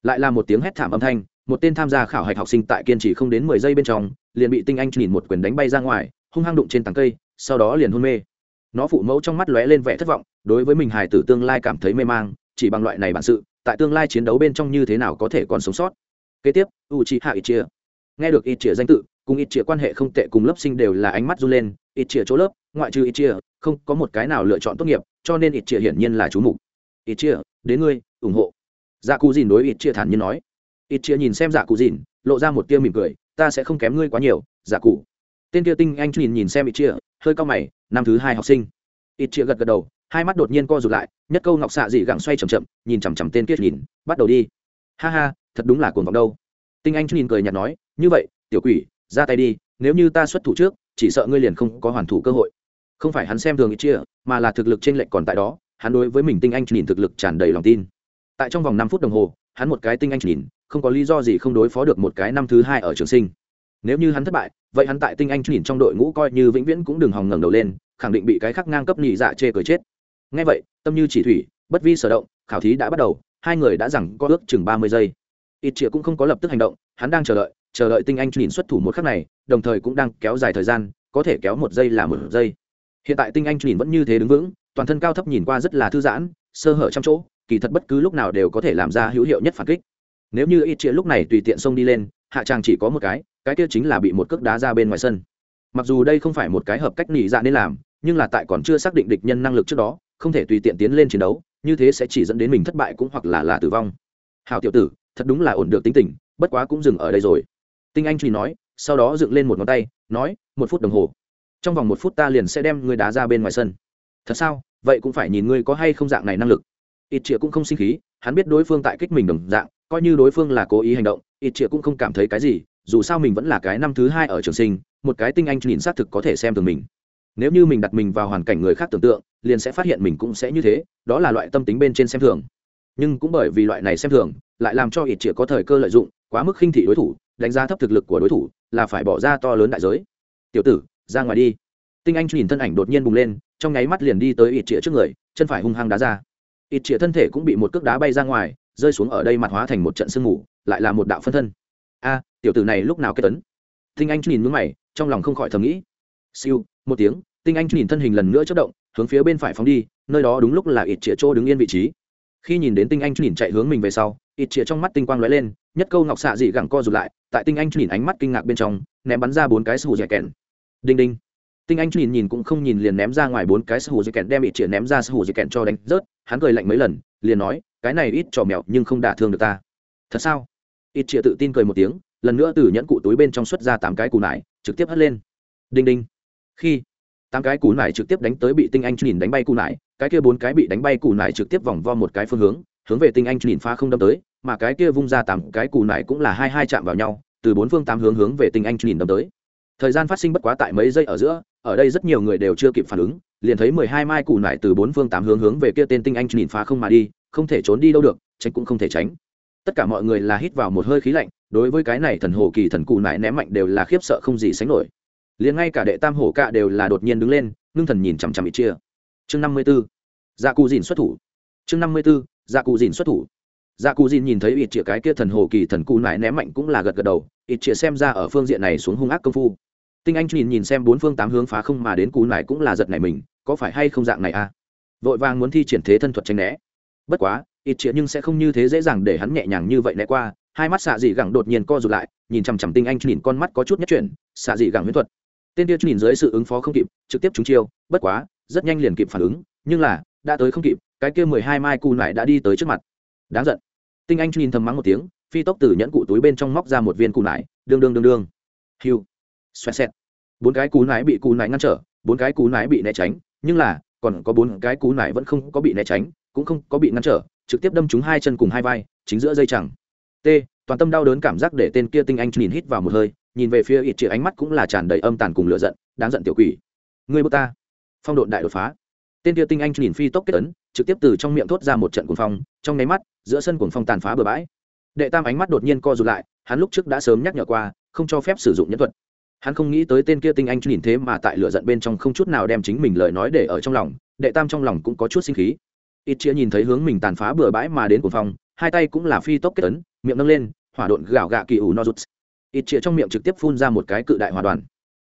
lại là một tiếng hét thảm âm thanh một tên tham gia khảo hạch học sinh tại kiên trì không đến mười giây bên trong, liền bị tinh anh nhìn một quyền đánh bay ra ngoài, hung hăng đụng trên tàng cây, sau đó liền hôn mê. Nó phụ mẫu trong mắt lóe lên vẻ thất vọng, đối với mình hài tử tương lai cảm thấy mê mang, chỉ bằng loại này bản sự, tại tương lai chiến đấu bên trong như thế nào có thể còn sống sót. Kế tiếp u chi hạ ít chia nghe được ít chia danh tự, cùng ít chia quan hệ không tệ cùng lớp sinh đều là ánh mắt run lên ít chia chỗ lớp, ngoại trừ ít chia không có một cái nào lựa chọn tốt nghiệp, cho nên ít chia hiển nhiên là chú mục. Ít chia đến ngươi, ủng hộ. Dạ cụ dìn đối ít chia thản nhiên nói ít chia nhìn xem dạ cụ dìn, lộ ra một tia mỉm cười, ta sẽ không kém ngươi quá nhiều dạ cụ. Tên kia tinh anh nhìn nhìn xem ít chia hơi cao mày, năm thứ hai học sinh. Ít chia gật gật đầu, hai mắt đột nhiên co rụt lại, nhất câu ngọc xạ dị gặng xoay chầm chậm, nhìn chằm chằm tên kia nhìn, bắt đầu đi. Ha ha, thật đúng là cuồng vọng đâu. Tinh anh nhìn cười nhạt nói, như vậy, tiểu quỷ, ra tay đi, nếu như ta xuất thủ trước, chỉ sợ ngươi liền không có hoàn thủ cơ hội. Không phải hắn xem thường ít chia mà là thực lực trên lệnh còn tại đó, hắn đối với mình tinh anh nhìn thực lực tràn đầy lòng tin tại trong vòng năm phút đồng hồ, hắn một cái tinh anh nhìn, không có lý do gì không đối phó được một cái năm thứ hai ở trường sinh. Nếu như hắn thất bại, vậy hắn tại tinh anh nhìn trong đội ngũ coi như vĩnh viễn cũng đừng hòng ngẩng đầu lên, khẳng định bị cái khắc ngang cấp nhị dạ chê cười chết. Ngay vậy, tâm như chỉ thủy, bất vi sở động, khảo thí đã bắt đầu, hai người đã rằng có ước chừng ba mươi giây. Ít chĩa cũng không có lập tức hành động, hắn đang chờ đợi chờ đợi tinh anh nhìn xuất thủ một khắc này, đồng thời cũng đang kéo dài thời gian, có thể kéo một giây là một giây. Hiện tại tinh anh nhìn vẫn như thế đứng vững, toàn thân cao thấp nhìn qua rất là thư giãn, sơ hở trong chỗ kỳ thật bất cứ lúc nào đều có thể làm ra hữu hiệu nhất phản kích. Nếu như ít chia lúc này tùy tiện xông đi lên, hạ tràng chỉ có một cái cái kia chính là bị một cước đá ra bên ngoài sân. Mặc dù đây không phải một cái hợp cách nỉ dạ nên làm, nhưng là tại còn chưa xác định địch nhân năng lực trước đó, không thể tùy tiện tiến lên chiến đấu, như thế sẽ chỉ dẫn đến mình thất bại cũng hoặc là là tử vong. Hào tiểu tử, thật đúng là ổn được tính tình, bất quá cũng dừng ở đây rồi. Tinh anh truy nói, sau đó dựng lên một ngón tay, nói, một phút đồng hồ. Trong vòng một phút ta liền sẽ đem ngươi đá ra bên ngoài sân. Thật sao? Vậy cũng phải nhìn ngươi có hay không dạng này năng lực ít triệu cũng không sinh khí, hắn biết đối phương tại kích mình đồng dạng, coi như đối phương là cố ý hành động, ít triệu cũng không cảm thấy cái gì, dù sao mình vẫn là cái năm thứ hai ở trường sinh, một cái tinh anh nhìn xác thực có thể xem thường mình. Nếu như mình đặt mình vào hoàn cảnh người khác tưởng tượng, liền sẽ phát hiện mình cũng sẽ như thế, đó là loại tâm tính bên trên xem thường. Nhưng cũng bởi vì loại này xem thường, lại làm cho ít triệu có thời cơ lợi dụng, quá mức khinh thị đối thủ, đánh giá thấp thực lực của đối thủ, là phải bỏ ra to lớn đại giới. Tiểu tử, ra ngoài đi. Tinh anh nhìn thân ảnh đột nhiên bùng lên, trong nháy mắt liền đi tới ít Triệu trước người, chân phải hung hăng đá ra ít chĩa thân thể cũng bị một cước đá bay ra ngoài, rơi xuống ở đây mặt hóa thành một trận sương mù, lại là một đạo phân thân. A, tiểu tử này lúc nào kết tấn? Tinh anh nhìn mướn mày, trong lòng không khỏi thầm nghĩ. Siêu, một tiếng, tinh anh nhìn thân hình lần nữa chất động, hướng phía bên phải phóng đi, nơi đó đúng lúc là ít chĩa chỗ đứng yên vị trí. Khi nhìn đến tinh anh nhìn chạy hướng mình về sau, ít chĩa trong mắt tinh quang lóe lên, nhất câu ngọc xạ dị gẳng co rụt lại, tại tinh anh nhìn ánh mắt kinh ngạc bên trong, ném bắn ra bốn cái sù dẻ kèn đinh đinh tinh anh nhìn nhìn cũng không nhìn liền ném ra ngoài bốn cái sù dây kẹn đem ít trịa ném ra sù dây kẹn cho đánh rớt. Hắn cười lạnh mấy lần, liền nói, cái này ít trò mèo nhưng không đả thương được ta. Thật sao? Ít trịa tự tin cười một tiếng, lần nữa từ nhẫn cụ túi bên trong xuất ra tám cái cù nải, trực tiếp hất lên. Đinh đinh. Khi tám cái cù nải trực tiếp đánh tới bị tinh anh nhìn đánh bay cù nải, cái kia bốn cái bị đánh bay cù nải trực tiếp vòng vo một cái phương hướng hướng về tinh anh nhìn phá không đâm tới, mà cái kia vung ra tám cái cù nải cũng là hai hai chạm vào nhau, từ bốn phương tám hướng hướng về tinh anh nhìn đâm tới thời gian phát sinh bất quá tại mấy giây ở giữa, ở đây rất nhiều người đều chưa kịp phản ứng, liền thấy mười hai mai cù nải từ bốn phương tám hướng hướng về kia tên tinh anh nhìn phá không mà đi, không thể trốn đi đâu được, tránh cũng không thể tránh. Tất cả mọi người là hít vào một hơi khí lạnh, đối với cái này thần hồ kỳ thần cù nải ném mạnh đều là khiếp sợ không gì sánh nổi. Liền ngay cả đệ tam hổ cạ đều là đột nhiên đứng lên, ngưng thần nhìn chằm chằm ít chia. Chương năm mươi b ố dạ cụ dìn xuất thủ. Chương năm mươi b ố dạ cụ dìn xuất thủ. Dạ cụ dìn nhìn thấy ít chia cái kia thần hồ kỳ thần cù nải ném mạnh cũng là gật gật đầu ít chia xem ra ở phương diện này xuống hung ác công phu tinh anh nhìn nhìn xem bốn phương tám hướng phá không mà đến cú nải cũng là giật này mình, có phải hay không dạng này à? Vội vàng muốn thi triển thế thân thuật tranh né. Bất quá, ít chĩa nhưng sẽ không như thế dễ dàng để hắn nhẹ nhàng như vậy né qua, hai mắt xạ dị gẳng đột nhiên co rụt lại, nhìn chằm chằm tinh anh nhìn con mắt có chút nhất chuyển, xạ dị gẳng huyễn thuật. Tên kia nhìn dưới sự ứng phó không kịp, trực tiếp trúng chiêu, bất quá, rất nhanh liền kịp phản ứng, nhưng là, đã tới không kịp, cái kia mười hai mai cù nải đã đi tới trước mặt. Đáng giận. Tinh anh nhìn thầm mắng một tiếng, phi tốc từ nhẫn cụ túi bên trong móc ra một viên cù nải đương đương đương đương. Hiu xoẹt xẹt. Bốn cái cú nái bị cú nái ngăn trở, bốn cái cú nái bị né tránh. Nhưng là, còn có bốn cái cú nái vẫn không có bị né tránh, cũng không có bị ngăn trở, trực tiếp đâm trúng hai chân cùng hai vai, chính giữa dây chẳng. T, toàn tâm đau đớn cảm giác để tên kia tinh anh nhìn hít vào một hơi, nhìn về phía ít chĩa ánh mắt cũng là tràn đầy âm tàn cùng lửa giận, đáng giận tiểu quỷ. Người bước ta. Phong độn đại đột phá. Tên kia tinh anh nhìn phi tốc kết ấn, trực tiếp từ trong miệng thốt ra một trận cuồng phong, trong nháy mắt, giữa sân cuồng phong tàn phá bừa bãi. Đệ tam ánh mắt đột nhiên co rụt lại, hắn lúc trước đã sớm nhắc nhở qua, không cho phép sử dụng nhân thuật hắn không nghĩ tới tên kia tinh anh nhìn thế mà tại lửa giận bên trong không chút nào đem chính mình lời nói để ở trong lòng đệ tam trong lòng cũng có chút sinh khí. Ít chia nhìn thấy hướng mình tàn phá bừa bãi mà đến cuồng phòng, hai tay cũng là phi tốc kết ấn miệng nâng lên hỏa độn gạo gạ kỳ ủ no rút ít chĩa trong miệng trực tiếp phun ra một cái cự đại hòa đoàn.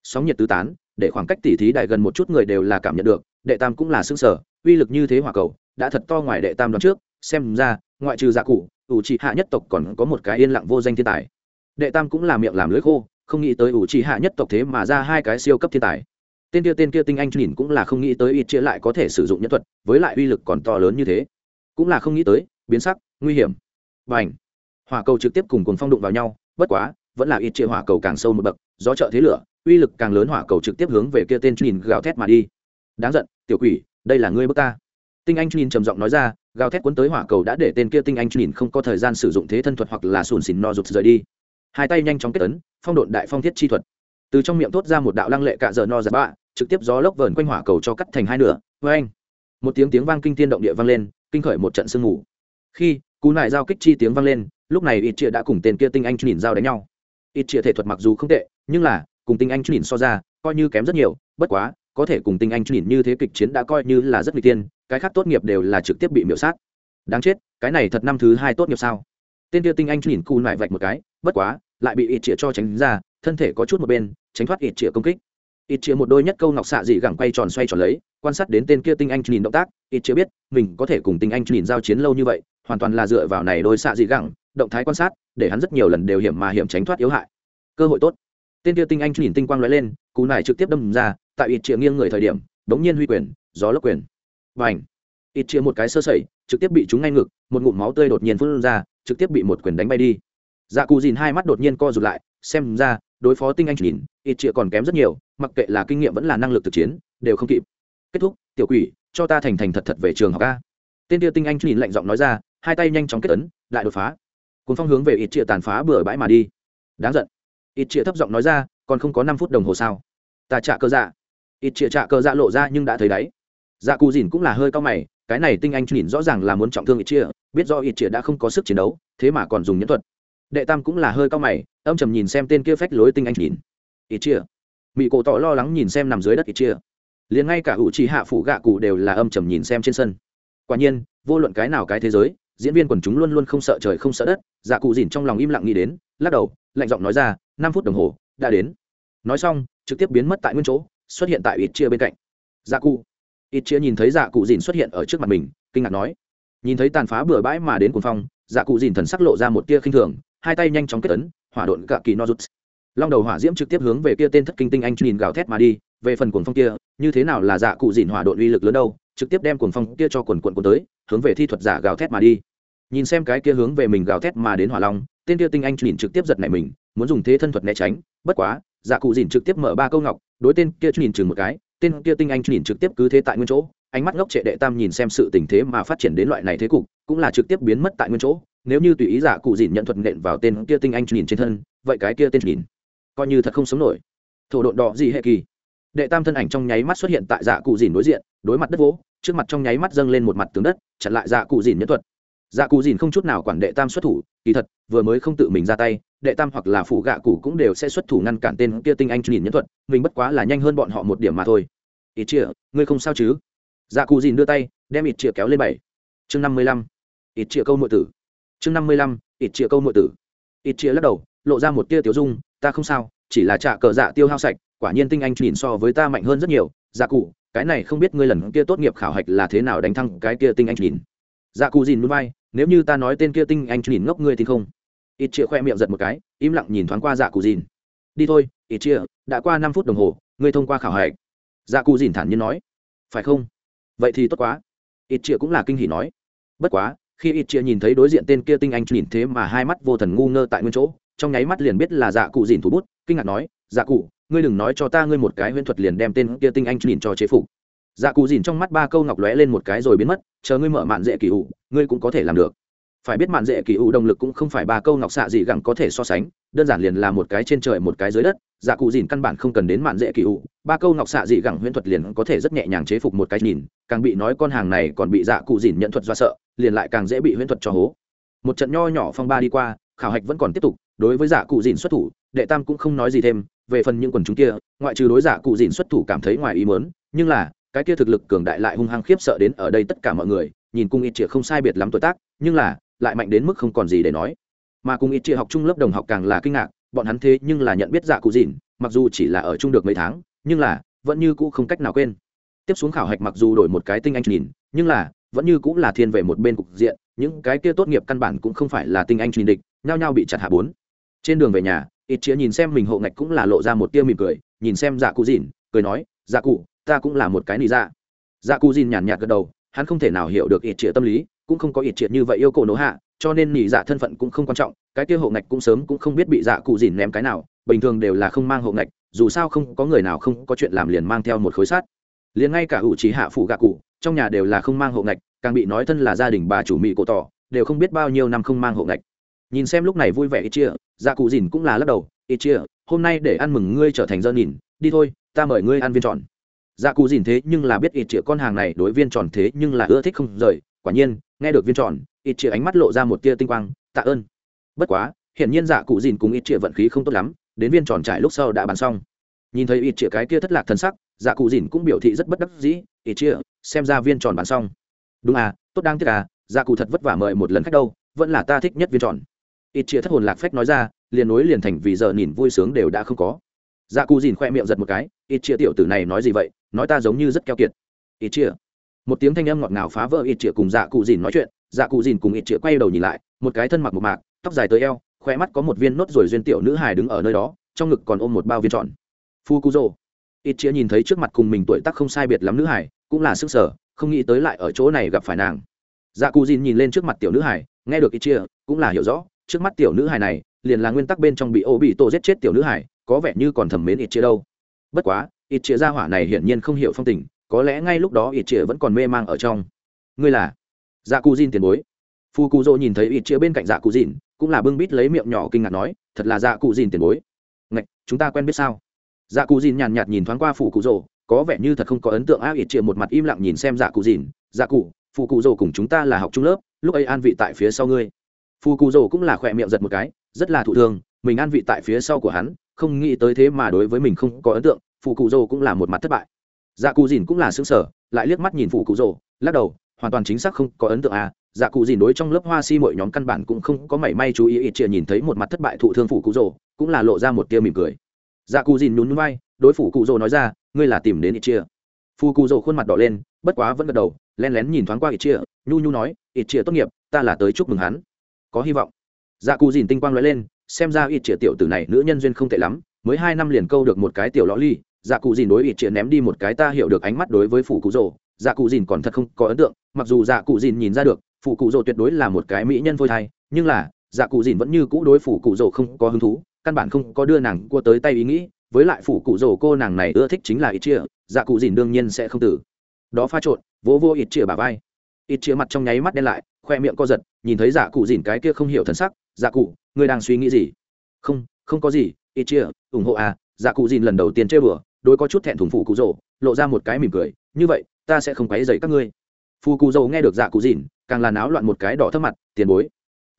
Sóng nhiệt tứ tán để khoảng cách tỉ thí đại gần một chút người đều là cảm nhận được đệ tam cũng là xương sở uy lực như thế hỏa cầu đã thật to ngoài đệ tam đoạn trước xem ra ngoại trừ dạ cụ ủ trị hạ nhất tộc còn có một cái yên lặng vô danh thiên tài. Đệ tam cũng là miệng làm lưới khô không nghĩ tới ủ trì hạ nhất tộc thế mà ra hai cái siêu cấp thiên tài. Tên kia tên kia tinh anh nhìn cũng là không nghĩ tới ít chia lại có thể sử dụng nhân thuật, với lại uy lực còn to lớn như thế. Cũng là không nghĩ tới, biến sắc, nguy hiểm. Và ảnh hỏa cầu trực tiếp cùng cuồng phong đụng vào nhau, bất quá, vẫn là ít chia hỏa cầu càng sâu một bậc do trợ thế lửa, uy lực càng lớn hỏa cầu trực tiếp hướng về kia tên nhìn gào thét mà đi. Đáng giận, tiểu quỷ, đây là ngươi bước ta. Tinh anh nhìn trầm giọng nói ra, gào thét cuốn tới hỏa cầu đã để tên kia tinh anh nhìn không có thời gian sử dụng thế thân thuật hoặc là sùn xìn no rụt rời đi. Hai tay nhanh chóng kết ấn phong độn đại phong thiết chi thuật. Từ trong miệng thốt ra một đạo lăng lệ cạ giờ no giật bạ, trực tiếp gió lốc vờn quanh hỏa cầu cho cắt thành hai nửa. Vê anh một tiếng tiếng vang kinh tiên động địa vang lên, kinh khởi một trận sương mù. Khi, cú nại giao kích chi tiếng vang lên, lúc này ít chia đã cùng tên kia tinh anh nhìn giao đánh nhau. Ít chia thể thuật mặc dù không tệ, nhưng là, cùng tinh anh nhìn so ra, coi như kém rất nhiều, bất quá, có thể cùng tinh anh nhìn như thế kịch chiến đã coi như là rất nguy tiên cái khác tốt nghiệp đều là trực tiếp bị miễu sát. Đáng chết, cái này thật năm thứ hai tốt nghiệp sao? Tên kia tinh anh nhìn cù nại vạch một cái, bất quá lại bị ít chĩa cho tránh ra, thân thể có chút một bên, tránh thoát ít chĩa công kích. ít chĩa một đôi nhất câu ngọc xạ dị gẳng quay tròn xoay tròn lấy, quan sát đến tên kia tinh anh nhìn động tác ít chĩa biết, mình có thể cùng tinh anh nhìn giao chiến lâu như vậy, hoàn toàn là dựa vào này đôi xạ dị gẳng, động thái quan sát, để hắn rất nhiều lần đều hiểm mà hiểm tránh thoát yếu hại. cơ hội tốt. tên kia tinh anh nhìn tinh quang lóe lên, cú này trực tiếp đâm ra, tại ít chĩa nghiêng người thời điểm, đống nhiên huy quyền, gió lốc quyền. Và ảnh ít chĩa một cái sơ sẩy, trực tiếp bị chúng ngay ngực, một ngụm máu tươi đột nhiên phun ra, trực tiếp bị một quyền đánh bay đi dạ cù dìn hai mắt đột nhiên co rụt lại, xem ra, đối phó tinh anh nhìn, ít chĩa còn kém rất nhiều, mặc kệ là kinh nghiệm vẫn là năng lực thực chiến, đều không kịp. Kết thúc, tiểu quỷ, cho ta thành thành thật thật về trường học a. Tên tia tinh anh nhìn lạnh giọng nói ra, hai tay nhanh chóng kết tấn lại đột phá. Cùng phong hướng về ít chĩa tàn phá bừa bãi mà đi. Đáng giận. Ít chĩa thấp giọng nói ra, còn không có năm phút đồng hồ sao? Ta trả cơ dạ. Ít chĩa trả cơ dạ lộ ra nhưng đã thấy đáy. Dạ cù dìn cũng là hơi cao mày, cái này tinh anh nhìn rõ ràng là muốn trọng thương ít chĩa biết do ít chĩa đã không có sức chiến đấu, thế mà còn dùng nhẫn thuật đệ tam cũng là hơi cao mày, âm trầm nhìn xem tên kia phách lối tinh anh nhìn. Ít chia mỹ cổ tỏ lo lắng nhìn xem nằm dưới đất ít chia liền ngay cả hữu trí hạ phủ gạ cụ đều là âm trầm nhìn xem trên sân. Quả nhiên, vô luận cái nào cái thế giới, diễn viên quần chúng luôn luôn không sợ trời không sợ đất dạ cụ dìn trong lòng im lặng nghĩ đến, lắc đầu, lạnh giọng nói ra, năm phút đồng hồ, đã đến. Nói xong, trực tiếp biến mất tại nguyên chỗ, xuất hiện tại ít chia bên cạnh. Dạ cụ. Ít chia nhìn thấy dạ cụ dìn xuất hiện ở trước mặt mình, kinh ngạc nói. Nhìn thấy tàn phá bừa bãi mà đến cuồng phong dạ cụ dìn thần sắc lộ ra một tia khinh thường hai tay nhanh chóng kết ấn, hỏa độn cả kỳ no rút long đầu hỏa diễm trực tiếp hướng về kia tên thất kinh tinh anh nhìn gào thét mà đi, về phần cuồng phong kia, như thế nào là dạ cụ dìn hỏa độn uy lực lớn đâu, trực tiếp đem cuồng phong kia cho quần quần cuốn tới, hướng về thi thuật giả gào thét mà đi. Nhìn xem cái kia hướng về mình gào thét mà đến hỏa long, tên kia tinh anh nhìn trực tiếp giật nảy mình, muốn dùng thế thân thuật né tránh, bất quá dạ cụ dìn trực tiếp mở ba câu ngọc, đối tên kia nhìn chừng một cái, tên kia tinh anh nhìn trực tiếp cứ thế tại nguyên chỗ, ánh mắt ngốc trệ đệ tam nhìn xem sự tình thế mà phát triển đến loại này thế cục, cũng là trực tiếp biến mất tại nguyên chỗ nếu như tùy ý giả cụ dìn nhận thuật nện vào tên kia tinh anh nhìn trên thân, vậy cái kia tên nhìn, coi như thật không sống nổi. Thổ độn đỏ gì hệ kỳ? Đệ tam thân ảnh trong nháy mắt xuất hiện tại dạ cụ dìn đối diện, đối mặt đất vỗ, trước mặt trong nháy mắt dâng lên một mặt tướng đất, chặn lại dạ cụ dìn nhẫn thuật. Dạ cụ dìn không chút nào quản đệ tam xuất thủ, kỳ thật, vừa mới không tự mình ra tay, đệ tam hoặc là phụ gạ cụ cũng đều sẽ xuất thủ ngăn cản tên kia tinh anh nhìn nhẫn thuật, mình bất quá là nhanh hơn bọn họ một điểm mà thôi. Ít chia ngươi không sao chứ? Dạ cụ dìn đưa tay, đem ít chia kéo lên bảy. Chương năm mươi lăm. Ít chia câu nội tử chương năm mươi lăm, ít chia câu nội tử. Ít chia lắc đầu, lộ ra một tia tiểu dung, ta không sao, chỉ là trả cờ dạ tiêu hao sạch, quả nhiên tinh anh nhìn so với ta mạnh hơn rất nhiều. Dạ cụ, cái này không biết ngươi lần kia tốt nghiệp khảo hạch là thế nào đánh thăng cái kia tinh anh nhìn? Dạ cụ dìn núi bay nếu như ta nói tên kia tinh anh nhìn ngốc ngươi thì không. Ít chia khoe miệng giật một cái, im lặng nhìn thoáng qua dạ cụ dìn. Đi thôi, ít chia đã qua năm phút đồng hồ, ngươi thông qua khảo hạch. Dạ cụ dìn thản nhiên nói. Phải không? Vậy thì tốt quá. Ít chia cũng là kinh hỉ nói. Bất quá khi ít chia nhìn thấy đối diện tên kia tinh anh nhìn thế mà hai mắt vô thần ngu ngơ tại nguyên chỗ, trong nháy mắt liền biết là dạ cụ dìn thủ bút, kinh ngạc nói dạ cụ, ngươi đừng nói cho ta ngươi một cái huyễn thuật liền đem tên kia tinh anh nhìn cho chế phục. Dạ cụ dìn trong mắt ba câu ngọc lóe lên một cái rồi biến mất, chờ ngươi mở mạn dễ kỳ ủ ngươi cũng có thể làm được phải biết mạn dễ kỳ ủ động lực cũng không phải ba câu ngọc xạ gì gẳng có thể so sánh, đơn giản liền là một cái trên trời một cái dưới đất dạ cụ dìn căn bản không cần đến mạn dễ kỳ ủ, ba câu ngọc xạ dị gẳng huyễn thuật liền có thể rất nhẹ nhàng chế phục một cái nhìn, càng bị nói con hàng này còn bị dạ cụ dìn nhận thuật do sợ, liền lại càng dễ bị huyễn thuật cho hố. Một trận nho nhỏ phong ba đi qua, khảo hạch vẫn còn tiếp tục, đối với dạ cụ dìn xuất thủ, đệ tam cũng không nói gì thêm, về phần những quần chúng kia, ngoại trừ đối giả cụ dìn xuất thủ cảm thấy ngoài ý mớn nhưng là, cái kia thực lực cường đại lại hung hăng khiếp sợ đến ở đây tất cả mọi người, nhìn cung ít chĩa không sai biệt lắm tuổi tác, nhưng là lại mạnh đến mức không còn gì để nói. Mà cùng ít chia học chung lớp đồng học càng là kinh ngạc, bọn hắn thế nhưng là nhận biết dạ cụ dìn mặc dù chỉ là ở chung được mấy tháng, nhưng là vẫn như cũ không cách nào quên. Tiếp xuống khảo hạch mặc dù đổi một cái tinh anh nhìn, nhưng là vẫn như cũng là thiên về một bên cục diện, những cái kia tốt nghiệp căn bản cũng không phải là tinh anh nhìn địch, nhao nhao bị chặt hạ bốn. Trên đường về nhà, ít chĩa nhìn xem mình hộ ngạch cũng là lộ ra một tia mỉm cười, nhìn xem dạ cụ dìn cười nói dạ cụ, ta cũng là một cái nị dạ. Dạ cụ dìn nhàn nhạt gật đầu, hắn không thể nào hiểu được ít chĩa tâm lý cũng không có ít triệt như vậy yêu cầu nổ hạ, cho nên nhị dạ thân phận cũng không quan trọng, cái kia hộ ngạch cũng sớm cũng không biết bị dạ cụ dìn ném cái nào, bình thường đều là không mang hộ ngạch, dù sao không có người nào không có chuyện làm liền mang theo một khối sát liền ngay cả ủ trí hạ phụ gạ cụ, trong nhà đều là không mang hộ ngạch, càng bị nói thân là gia đình bà chủ mỹ cổ tỏ, đều không biết bao nhiêu năm không mang hộ ngạch. Nhìn xem lúc này vui vẻ ít chia dạ cụ dìn cũng là lắc đầu ít chia hôm nay để ăn mừng ngươi trở thành dơ nhìn, đi thôi, ta mời ngươi ăn viên tròn. Dạ cụ dìn thế nhưng là biết ít chia con hàng này đối viên tròn thế nhưng là ưa thích không rời, quả nhiên nghe được viên tròn, ít chia ánh mắt lộ ra một tia tinh quang, tạ ơn. Bất quá, hiển nhiên dạ cụ dìn cùng ít chia vận khí không tốt lắm, đến viên tròn trải lúc sau đã bán xong. Nhìn thấy ít chia cái kia thất lạc thân sắc dạ cụ dìn cũng biểu thị rất bất đắc dĩ, ít chia xem ra viên tròn bán xong. Đúng à tốt đáng tiếc à dạ cụ thật vất vả mời một lần khách đâu, vẫn là ta thích nhất viên tròn. Ít chia thất hồn lạc phách nói ra, liền nối liền thành vì giờ nhìn vui sướng đều đã không có. Dạ cụ dìn khoe miệng giật một cái, ít chia tiểu tử này nói gì vậy, nói ta giống như rất keo kiệt. Ít chia một tiếng thanh âm ngọt ngào phá vỡ ít triệu cùng dạ cụ dìn nói chuyện dạ cụ dìn cùng ít triệu quay đầu nhìn lại, một cái thân mặc một mạc, tóc dài tới eo khoe mắt có một viên nốt rồi duyên tiểu nữ hài đứng ở nơi đó, trong ngực còn ôm một bao viên tròn. Phu cu dô ít triệu nhìn thấy trước mặt cùng mình tuổi tác không sai biệt lắm nữ hài, cũng là sức sở, không nghĩ tới lại ở chỗ này gặp phải nàng. Dạ cụ dìn nhìn lên trước mặt tiểu nữ hài, nghe được ít triệu cũng là hiểu rõ, trước mắt tiểu nữ hài này, liền là nguyên tắc bên trong bị ô bị tổ giết chết tiểu nữ hài, có vẻ như còn thầm mến ít chia đâu. Bất quá, ít chia ra hỏa này hiển nhiên không hiểu phong tình có lẽ ngay lúc đó ít chĩa vẫn còn mê mang ở trong. Ngươi là? Dạ cù dìn tiền bối. Phu cù dô nhìn thấy ít chĩa bên cạnh dạ cù dìn, cũng là bưng bít lấy miệng nhỏ kinh ngạc nói, thật là dạ cù dìn tiền bối. Ngạch, chúng ta quen biết sao? Dạ cù dìn nhàn nhạt nhìn thoáng qua phủ cụ dô có vẻ như thật không có ấn tượng a ít chĩa một mặt im lặng nhìn xem dạ cù dìn dạ cụ phụ cụ dô cùng chúng ta là học trung lớp, lúc ấy an vị tại phía sau ngươi. Phù cụ dô cũng là khỏe miệng giật một cái, rất là thụ thương mình an vị tại phía sau của hắn, không nghĩ tới thế mà đối với mình không có ấn tượng phụ cụ dô cũng là một mặt thất bại dạ cụ dìn cũng là xứng sở lại liếc mắt nhìn phụ cụ rồ lắc đầu, hoàn toàn chính xác không có ấn tượng à. Dạ cụ dìn đối trong lớp hoa si mọi nhóm căn bản cũng không có mảy may chú ý, ít chia nhìn thấy một mặt thất bại thụ thương phụ cụ rồ cũng là lộ ra một tia mỉm cười. Dạ cụ dìn nhún nhún vai, đối phụ cụ rồ nói ra, ngươi là tìm đến ít chia phụ cụ rồ khuôn mặt đỏ lên, bất quá vẫn gật đầu len lén nhìn thoáng qua ít chia nhu nhu nói, ít chia tốt nghiệp, ta là tới chúc mừng hắn. Có hy vọng. Dạ cụ dìn tinh quang lóe lên, xem ra ít chia tiểu tử này nữ nhân duyên không tệ lắm, mới hai năm liền câu được một cái tiểu lõ ly dạ cụ dìn đối ít chia ném đi một cái ta hiểu được ánh mắt đối với phụ cụ rồ dạ cụ dìn còn thật không có ấn tượng, mặc dù dạ cụ dìn nhìn ra được phụ cụ rồ tuyệt đối là một cái mỹ nhân phôi thai, nhưng là dạ cụ dìn vẫn như cũ đối phụ cụ rồ không có hứng thú, căn bản không có đưa nàng cua tới tay ý nghĩ. Với lại phụ cụ rồ cô nàng này ưa thích chính là ít chia dạ cụ dìn đương nhiên sẽ không tử. Đó pha trộn, vỗ vô ít chia bà vai. Ít chia mặt trong nháy mắt đen lại, khoe miệng co giật, nhìn thấy dạ cụ dìn cái kia không hiểu thân sắc dạ cụ, ngươi đang suy nghĩ gì? Không không có gì ít chia ủng hộ à. Dạ cụ dìn lần đầu tiên chơi bừa đôi có chút thẹn thùng phụ cụ rồ lộ ra một cái mỉm cười, như vậy, ta sẽ không quấy dày các ngươi. Phụ cụ rồ nghe được dạ cụ dìn, càng là náo loạn một cái đỏ thấp mặt, tiền bối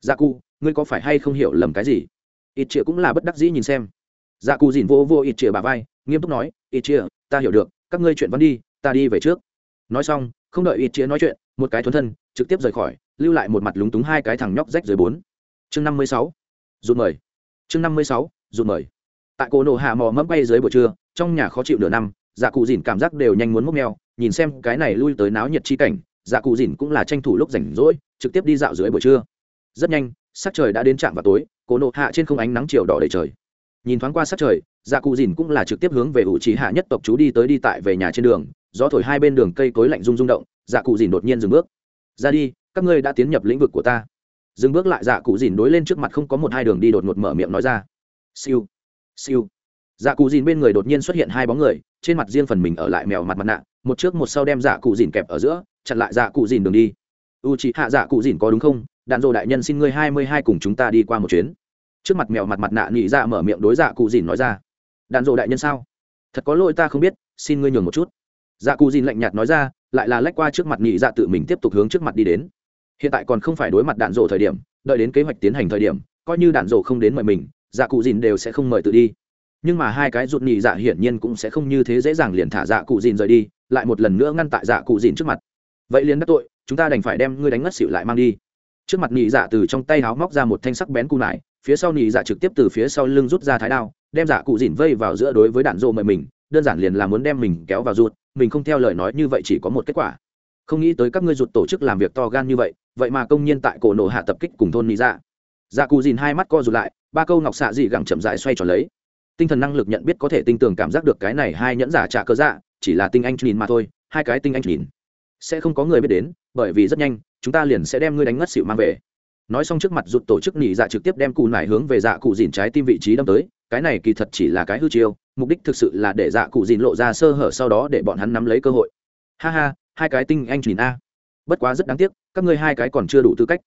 dạ cụ, ngươi có phải hay không hiểu lầm cái gì? Ít chia cũng là bất đắc dĩ nhìn xem. Dạ cụ dìn vô vô ít chia bà vai, nghiêm túc nói ít chia ta hiểu được, các ngươi chuyện vẫn đi, ta đi về trước. Nói xong, không đợi ít chia nói chuyện, một cái thuấn thân, trực tiếp rời khỏi, lưu lại một mặt lúng túng hai cái thằng nhóc rách dưới bốn. Chương năm mươi sáu, rụt mời. Chương năm mươi sáu, rụt mời tại cô nổ hạ mò mẫm bay dưới buổi trưa, trong nhà khó chịu nửa năm dạ cụ dìn cảm giác đều nhanh muốn mốc mèo, nhìn xem cái này lui tới náo nhiệt chi cảnh dạ cụ dìn cũng là tranh thủ lúc rảnh rỗi, trực tiếp đi dạo dưới buổi trưa. Rất nhanh, sắc trời đã đến trạm vào tối cô nổ hạ trên không ánh nắng chiều đỏ đầy trời. Nhìn thoáng qua sắc trời dạ cụ dìn cũng là trực tiếp hướng về ủ trí hạ nhất tộc chú đi tới đi tại về nhà trên đường, gió thổi hai bên đường cây cối lạnh rung rung động dạ cụ dìn đột nhiên dừng bước. Ra đi, các ngươi đã tiến nhập lĩnh vực của ta. Dừng bước lại dạ cụ dìn đối lên trước mặt không có một hai đường đi đột ngột mở miệng nói ra. Siêu siêu. Dạ cụ dìn bên người đột nhiên xuất hiện hai bóng người, trên mặt riêng phần mình ở lại mèo mặt mặt nạ, một trước một sau đem dạ cụ dìn kẹp ở giữa, chặn lại dạ cụ dìn đường đi. U chị hạ dạ cụ dìn có đúng không? Đạn dộ đại nhân xin ngươi hai mươi hai cùng chúng ta đi qua một chuyến. Trước mặt mèo mặt mặt nạ nhị dạ mở miệng đối dạ cụ dìn nói ra. Đạn dộ đại nhân sao? Thật có lỗi ta không biết, xin ngươi nhường một chút. Dạ cụ dìn lạnh nhạt nói ra, lại là lách qua trước mặt nhị dạ tự mình tiếp tục hướng trước mặt đi đến. Hiện tại còn không phải đối mặt đạn dộ thời điểm, đợi đến kế hoạch tiến hành thời điểm, coi như đạn dộ không đến mời mình dạ cụ dìn đều sẽ không mời tự đi. Nhưng mà hai cái rụt nhị dạ hiển nhiên cũng sẽ không như thế dễ dàng liền thả dạ cụ dìn rời đi, lại một lần nữa ngăn tại dạ cụ dìn trước mặt. Vậy liền đắc tội, chúng ta đành phải đem ngươi đánh ngất xỉu lại mang đi. Trước mặt nhị dạ từ trong tay háo móc ra một thanh sắc bén cù nải, phía sau nhị dạ trực tiếp từ phía sau lưng rút ra thái đao, đem dạ cụ dìn vây vào giữa đối với đạn dộ mời mình, đơn giản liền là muốn đem mình kéo vào rụt mình không theo lời nói như vậy chỉ có một kết quả. Không nghĩ tới các ngươi rụt tổ chức làm việc to gan như vậy vậy mà công nhiên tại cổ nổ hạ tập kích cùng thôn nhị dạ. Dạ cụ dìn hai mắt co rụt lại ba câu ngọc xạ dị gẳng chậm dại xoay tròn lấy. Tinh thần năng lực nhận biết có thể tinh tường cảm giác được cái này hai nhẫn giả trả cơ dạ chỉ là tinh anh nhìn mà thôi, hai cái tinh anh nhìn. Sẽ không có người biết đến, bởi vì rất nhanh, chúng ta liền sẽ đem ngươi đánh ngất xỉu mang về. Nói xong trước mặt rụt tổ chức nỉ dạ trực tiếp đem cù nải hướng về dạ cụ dìn trái tim vị trí đâm tới, cái này kỳ thật chỉ là cái hư chiêu, mục đích thực sự là để dạ cụ dìn lộ ra sơ hở sau đó để bọn hắn nắm lấy cơ hội. Ha ha, hai cái tinh anh nhìn a. Bất quá rất đáng tiếc, các ngươi hai cái còn chưa đủ tư cách.